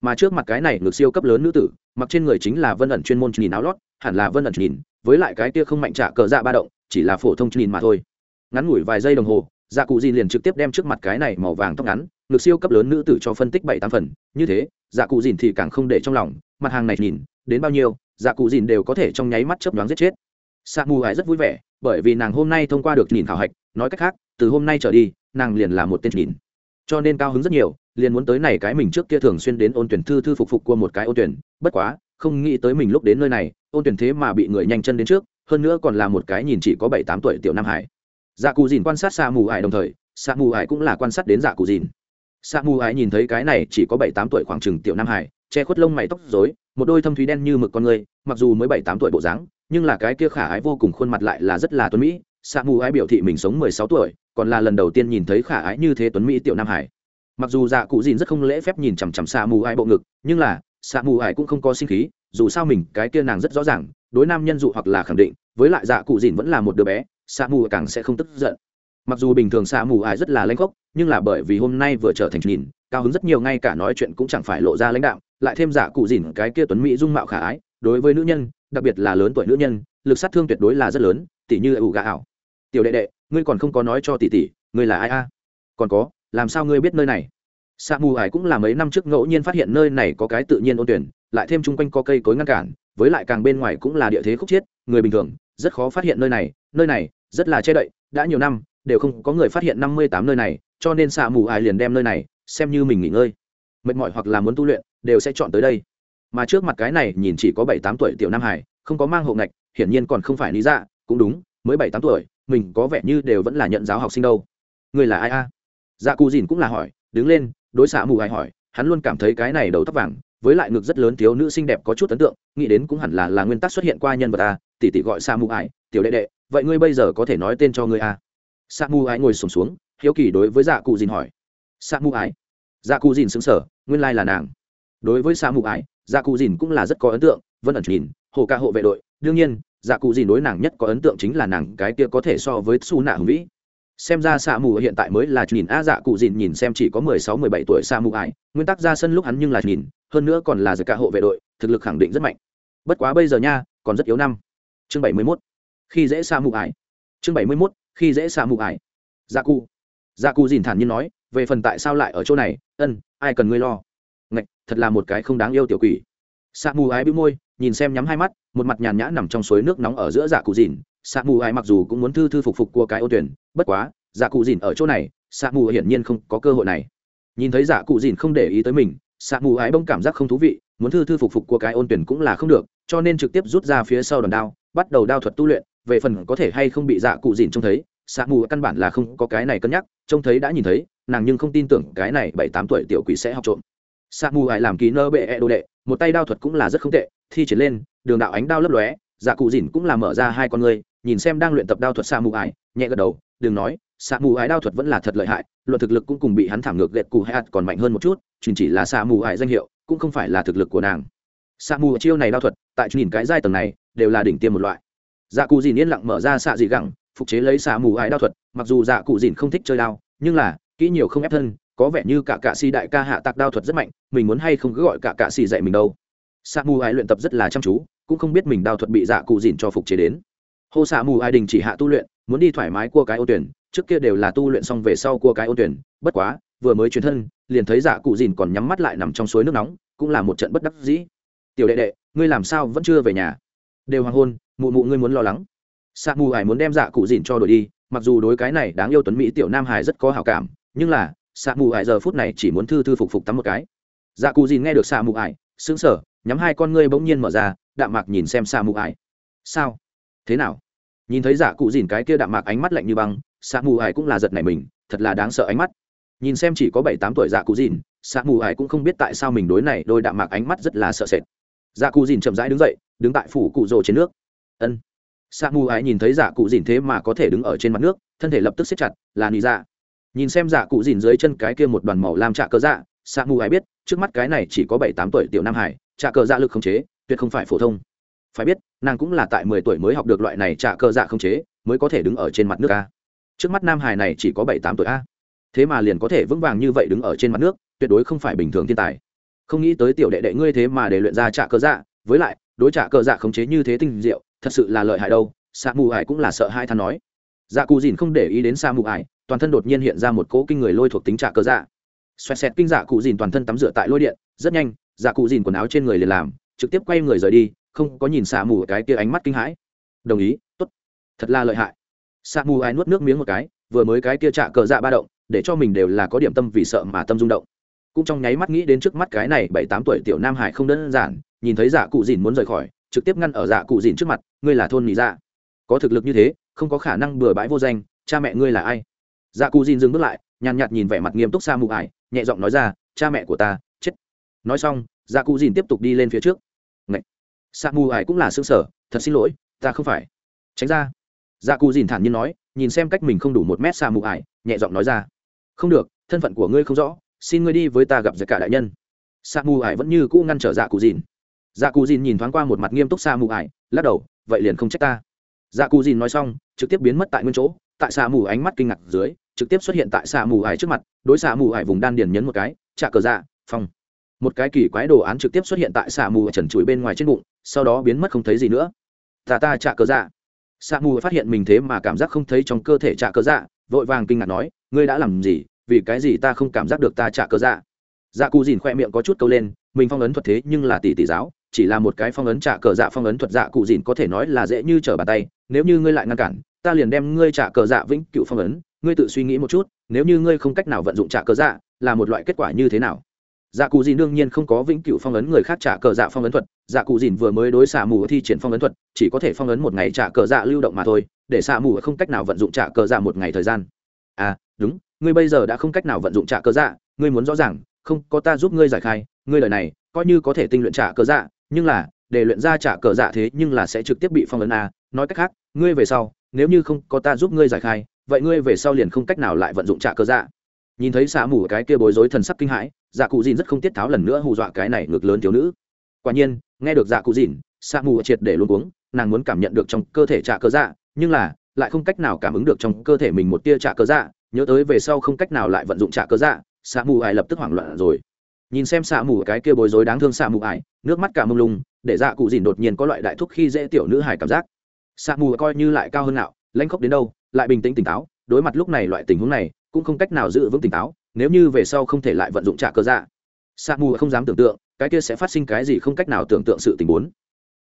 Mà trước mặt cái này ngược siêu cấp lớn nữ tử, mặc trên người chính là vân ẩn chuyên môn nhìn áo lót, hẳn là vân ẩn nhìn, với lại cái kia không mạnh trả cờ dạ ba động, chỉ là phổ thông nhìn mà thôi. Ngắn ngủi vài giây đồng hồ dạ cụ dìn liền trực tiếp đem trước mặt cái này màu vàng tóc ngắn, ngược siêu cấp lớn nữ tử cho phân tích bảy tám phần, như thế dạ cụ dìn thì càng không để trong lòng, mặt hàng này nhìn, đến bao nhiêu dạ cụ dìn đều có thể trong nháy mắt chớp nhoáng giết chết. Sa mù hải rất vui vẻ, bởi vì nàng hôm nay thông qua được nhìn khảo hạch, nói cách khác, từ hôm nay trở đi, nàng liền là một tên nhìn. Cho nên cao hứng rất nhiều, liền muốn tới này cái mình trước kia thường xuyên đến ôn tuyển thư thư phục phục của một cái ôn tuyển, bất quá, không nghĩ tới mình lúc đến nơi này, ôn tuyển thế mà bị người nhanh chân đến trước, hơn nữa còn là một cái nhìn chỉ có bảy tám tuổi tiểu nam hải. Dạ cù dìn quan sát sa mù ải đồng thời sa mù ải cũng là quan sát đến dạ cù dìn sa mù ái nhìn thấy cái này chỉ có bảy tám tuổi khoảng chừng tiểu nam hải, che khuất lông mày tóc dối một đôi thâm thúy đen như mực con người, mặc dù mới bảy tám tuổi bộ dáng, nhưng là cái kia khả ái vô cùng khuôn mặt lại là rất là tuấn mỹ. Sa mù ái biểu thị mình sống mười sáu tuổi, còn là lần đầu tiên nhìn thấy khả ái như thế tuấn mỹ tiểu nam hải. Mặc dù dạ cụ dìn rất không lễ phép nhìn chằm chằm sa mù ái bộ ngực, nhưng là sa mù ái cũng không có sinh khí, dù sao mình cái kia nàng rất rõ ràng, đối nam nhân dụ hoặc là khẳng định, với lại dạ cụ dìn vẫn là một đứa bé sa mù càng sẽ không tức giận mặc dù bình thường sa mù ải rất là lanh khốc, nhưng là bởi vì hôm nay vừa trở thành nhìn, cao hứng rất nhiều, ngay cả nói chuyện cũng chẳng phải lộ ra lãnh đạo lại thêm giả cụ dìn cái kia tuấn mỹ dung mạo khả ái, đối với nữ nhân, đặc biệt là lớn tuổi nữ nhân, lực sát thương tuyệt đối là rất lớn tỷ như ủ gà ảo. Tiểu đệ đệ, ngươi còn không có nói cho tỷ tỷ, ngươi là ai a? Còn có, làm sao ngươi biết nơi này? Sa mù ải cũng là mấy năm trước ngẫu nhiên phát hiện nơi này có cái tự nhiên ôn tuyển, lại thêm chung quanh có cây cối ngăn cản, với lại càng bên ngoài cũng là địa thế khúc chiết, người bình thường, rất khó phát hiện nơi này nơi này, rất là che đậy, đã nhiều năm đều không có người phát hiện năm mươi tám nơi này, cho nên xạ mù ai liền đem nơi này xem như mình nghỉ ngơi. Mệt mỏi hoặc là muốn tu luyện, đều sẽ chọn tới đây. Mà trước mặt cái này nhìn chỉ có bảy tám tuổi tiểu nam hải, không có mang hộ ngạch, hiển nhiên còn không phải lý dạ cũng đúng, mới bảy tám tuổi, mình có vẻ như đều vẫn là nhận giáo học sinh đâu. Người là ai a? Dạ cù dìn cũng là hỏi, đứng lên, đối xạ mù ai hỏi, hắn luôn cảm thấy cái này đầu tóc vàng, với lại ngực rất lớn thiếu nữ xinh đẹp có chút ấn tượng, nghĩ đến cũng hẳn là là nguyên tắc xuất hiện qua nhân vật a, tỷ tỷ gọi xạ mù ai, tiểu đệ đệ, vậy ngươi bây giờ có thể nói tên cho ngươi a? Sa mù ái ngồi sùng xuống, xuống hiếu kỳ đối với dạ cụ dìn hỏi. Sa mù ái, dạ cụ dìn xứng sở nguyên lai là nàng. Đối với sa mù ái, dạ cụ dìn cũng là rất có ấn tượng vẫn ẩn nhìn hồ ca hộ vệ đội. Đương nhiên dạ cụ dìn đối nàng nhất có ấn tượng chính là nàng cái kia có thể so với su nạ hùng vĩ. Xem ra xạ mù hiện tại mới là nhìn a dạ cụ dìn nhìn xem chỉ có mười sáu mười bảy tuổi xạ mù ải nguyên tắc ra sân lúc hắn nhưng là nhìn hơn nữa còn là giật cả hộ vệ đội thực lực khẳng định rất mạnh. Bất quá bây giờ nha còn rất yếu năm. Chương bảy mươi mốt. Khi dễ xạ mù ải chương bảy mươi mốt khi dễ xạ mù ải. Dạ cụ. Dạ cụ dìn thản nhiên nói, về phần tại sao lại ở chỗ này, ân, ai cần ngươi lo. Ngạch, thật là một cái không đáng yêu tiểu quỷ. Xạ mù ái bĩu môi, nhìn xem nhắm hai mắt, một mặt nhàn nhã nằm trong suối nước nóng ở giữa dạ cụ dìn. Xạ mù ái mặc dù cũng muốn thư thư phục phục của cái ô tuyển, bất quá dạ cụ dìn ở chỗ này, xạ mù hiển nhiên không có cơ hội này. Nhìn thấy dạ cụ dìn không để ý tới mình, xạ mù ái bông cảm giác không thú vị, muốn thư thư phục phục của cái ôn tuyển cũng là không được, cho nên trực tiếp rút ra phía sau đòn đao, bắt đầu đao thuật tu luyện về phần có thể hay không bị dạ cụ dìn trông thấy xạ mù căn bản là không có cái này cân nhắc, trông thấy đã nhìn thấy, nàng nhưng không tin tưởng cái này bảy tám tuổi tiểu quỷ sẽ học trộm. Xạ mù Hải làm ký nơ bệ e đồ đệ, một tay đao thuật cũng là rất không tệ, thi triển lên, đường đạo ánh đao lấp lóe dạ cụ dìn cũng là mở ra hai con ngươi nhìn xem đang luyện tập đao thuật xạ mù ải nhẹ gật đầu, đừng nói xạ mù ải đao thuật vẫn là thật lợi hại luật thực lực cũng cùng bị hắn thảm ngược gẹt cụ hay ạt còn mạnh hơn một chút, chừng chỉ là xạ mù ải danh hiệu, cũng không phải là thực lực của nàng. Xạ mù chiêu này đao thuật, tại nhìn cái giai tầng này, đều là đỉnh tiêm một loại dạ cụ dìn yên lặng mở ra xạ dị gẳng, phục chế lấy xạ mù ái đao thuật, mặc dù dạ cụ dìn không thích chơi đao, nhưng là, kỹ nhiều không ép thân, có vẻ như cả cạ si đại ca hạ tạc đao thuật rất mạnh, mình muốn hay không cứ gọi cả cạ si dạy mình đâu. Xạ mù ái luyện tập rất là chăm chú, cũng không biết mình đao thuật bị dạ cụ dìn cho phục chế đến. Hô xạ mù ái đình chỉ hạ tu luyện, muốn đi thoải mái cua cái ô tuyển, trước kia đều là tu luyện xong về sau cua cái ô tuyển, bất quá, vừa mới chuyển thân, liền thấy dạ cụ dìn còn nhắm mắt lại nằm trong suối nước nóng, cũng là một trận bất đắc dĩ. Tiểu đệ đệ, ngươi làm sao vẫn chưa về nhà? Đều hoàng hôn mụ mụ ngươi muốn lo lắng. Xạ mù ải muốn đem dạ cụ dìn cho đổi đi, mặc dù đối cái này đáng yêu tuấn mỹ tiểu nam hải rất có hào cảm, nhưng là xạ mù ải giờ phút này chỉ muốn thư thư phục phục tắm một cái. Dạ cụ dìn nghe được xạ mù ải xứng sở nhắm hai con ngươi bỗng nhiên mở ra, đạm mạc nhìn xem xạ mù ải. Sao? Thế nào? Nhìn thấy dạ cụ dìn cái kia đạm mạc ánh mắt lạnh như băng xạ mù ải cũng là giật này mình, thật là đáng sợ ánh mắt. Nhìn xem chỉ có bảy tám tuổi dạ cụ dìn xạ mù ải cũng không biết tại sao mình đối này đôi đạm mạc ánh mắt rất là sợ sệt. Dạ cụ dìn chậm rãi đứng dậy, đứng tại phủ cụ rồ trên nước ân. Sa mù Ái nhìn thấy dạ cụ dìn thế mà có thể đứng ở trên mặt nước, thân thể lập tức xếp chặt, là nị dạ. Nhìn xem dạ cụ dìn dưới chân cái kia một đoàn màu làm trạ cơ dạ Sa mù Ái biết, trước mắt cái này chỉ có bảy tám tuổi tiểu nam hải, trạ cơ dạ lực không chế, tuyệt không phải phổ thông. Phải biết, nàng cũng là tại mười tuổi mới học được loại này trạ cơ dạ không chế, mới có thể đứng ở trên mặt nước a. Trước mắt nam hải này chỉ có bảy tám tuổi a. Thế mà liền có thể vững vàng như vậy đứng ở trên mặt nước, tuyệt đối không phải bình thường thiên tài. Không nghĩ tới tiểu đệ đệ ngươi thế mà để luyện ra trạ cơ dạ với lại, đối trạ cơ dạ khống chế như thế tinh diệu thật sự là lợi hại đâu, sa mù ải cũng là sợ hai than nói. Dạ cù dìn không để ý đến sa mù ải toàn thân đột nhiên hiện ra một cỗ kinh người lôi thuộc tính trả cơ dạ. Xoẹt xẹt kinh dạ cụ dìn toàn thân tắm rửa tại lôi điện, rất nhanh dạ cụ dìn quần áo trên người liền làm, trực tiếp quay người rời đi, không có nhìn xạ mù cái kia ánh mắt kinh hãi. Đồng ý t ố t thật là lợi hại. Xạ mù ải nuốt nước miếng một cái, vừa mới cái kia trả cờ dạ ba động, để cho mình đều là có điểm tâm vì sợ mà tâm rung động. Cũng trong nháy mắt nghĩ đến trước mắt cái này bảy tám tuổi tiểu nam hải không đơn giản, nhìn thấy dạ cụ dìn muốn rời khỏi trực tiếp ngăn ở dạ cụ dìn trước mặt, ngươi là thôn nị dạ. Có thực lực như thế, không có khả năng bừa bãi vô danh, cha mẹ ngươi là ai? Dạ cụ dìn dừng bước lại, nhàn nhạt nhìn vẻ mặt nghiêm túc xa mù ải nhẹ giọng nói ra, cha mẹ của ta, chết. Nói xong dạ cụ dìn tiếp tục đi lên phía trước. Sa mù ải cũng là xương sở thật xin lỗi, ta không phải. Tránh ra. Dạ cụ dìn thản nhiên nói, nhìn xem cách mình không đủ một mét sa mù ải nhẹ giọng nói ra, không được, thân phận của ngươi không rõ, xin ngươi đi với ta gặp giặc cả đại nhân. Sa mù ải vẫn như cũ ngăn trở dạ cụ dìn dạ cù dìn nhìn thoáng qua một mặt nghiêm túc xa mù ải, lắc đầu, vậy liền không trách ta. Dạ cù dìn nói xong, trực tiếp biến mất tại nguyên chỗ. Tại xa mù ánh mắt kinh ngạc dưới, trực tiếp xuất hiện tại xa mù ải trước mặt, đối xa mù ải vùng đan điền nhấn một cái, trả cờ dạ phong. Một cái kỳ quái đồ án trực tiếp xuất hiện tại xa mù trần trụi bên ngoài trên bụng, sau đó biến mất không thấy gì nữa. Ta ta, trả cờ dạ. Xa mù phát hiện mình thế mà cảm giác không thấy trong cơ thể trả cờ dạ vội vàng kinh ngạc nói, ngươi đã làm gì? Vì cái gì ta không cảm giác được ta trả cờ dạ? Dạ cù dìn khoe miệng có chút câu lên, mình phong ấn thuật thế nhưng là tỷ tỷ giáo chỉ là một cái phong ấn trả cờ dạ phong ấn thuật dạ cụ dìn có thể nói là dễ như trở bàn tay, nếu như ngươi lại ngăn cản, ta liền đem ngươi trả cờ dạ vĩnh cựu phong ấn, ngươi tự suy nghĩ một chút, nếu như ngươi không cách nào vận dụng trả cờ dạ là một loại kết quả như thế nào? Dạ cụ dìn đương nhiên không có vĩnh cửu phong ấn người khác trả cờ dạ phong ấn thuật dạ cụ dìn vừa mới đối xạ mù thi triển phong ấn thuật, chỉ có thể phong ấn một ngày trả cờ dạ lưu động mà thôi, để xạ mù không cách nào vận dụng trả cờ dạ một ngày thời gian. À đúng, ngươi bây giờ đã không cách nào vận dụng trả cờ dạ ngươi muốn rõ ràng, không, có ta giúp ngươi giải khai, ngươi lời này, coi như có thể tinh luyện trả cờ dạ nhưng là, để luyện ra trả cờ dạ thế nhưng là sẽ trực tiếp bị phong ấn à. Nói cách khác, ngươi về sau, nếu như không có ta giúp ngươi giải khai, vậy ngươi về sau liền không cách nào lại vận dụng trả cờ dạ. Nhìn thấy xạ mù cái kia bối rối thần sắc kinh hãi dạ cụ dìn rất không tiết tháo lần nữa hù dọa cái này ngược lớn thiếu nữ. Quả nhiên, nghe được dạ cụ dìn, xạ mù triệt để luôn uống nàng muốn cảm nhận được trong cơ thể trả cơ dạ nhưng là, lại không cách nào cảm ứng được trong cơ thể mình một tia trả cơ dạ. Nhớ tới về sau không cách nào lại vận dụng trả cơ dạ xạ mù ai lập tức hoảng loạn rồi nhìn xem xạ mù cái kia bối rối đáng thương xạ mù ải, nước mắt cả mông lung, để dạ cụ dìn đột nhiên có loại đại thúc khi dễ tiểu nữ hải cảm giác. Xạ mù coi như lại cao hơn nào lãnh khốc đến đâu, lại bình tĩnh tỉnh táo, đối mặt lúc này loại tình huống này, cũng không cách nào giữ vững tỉnh táo, nếu như về sau không thể lại vận dụng trả cơ dạ. Xạ mù không dám tưởng tượng, cái kia sẽ phát sinh cái gì không cách nào tưởng tượng sự tình huống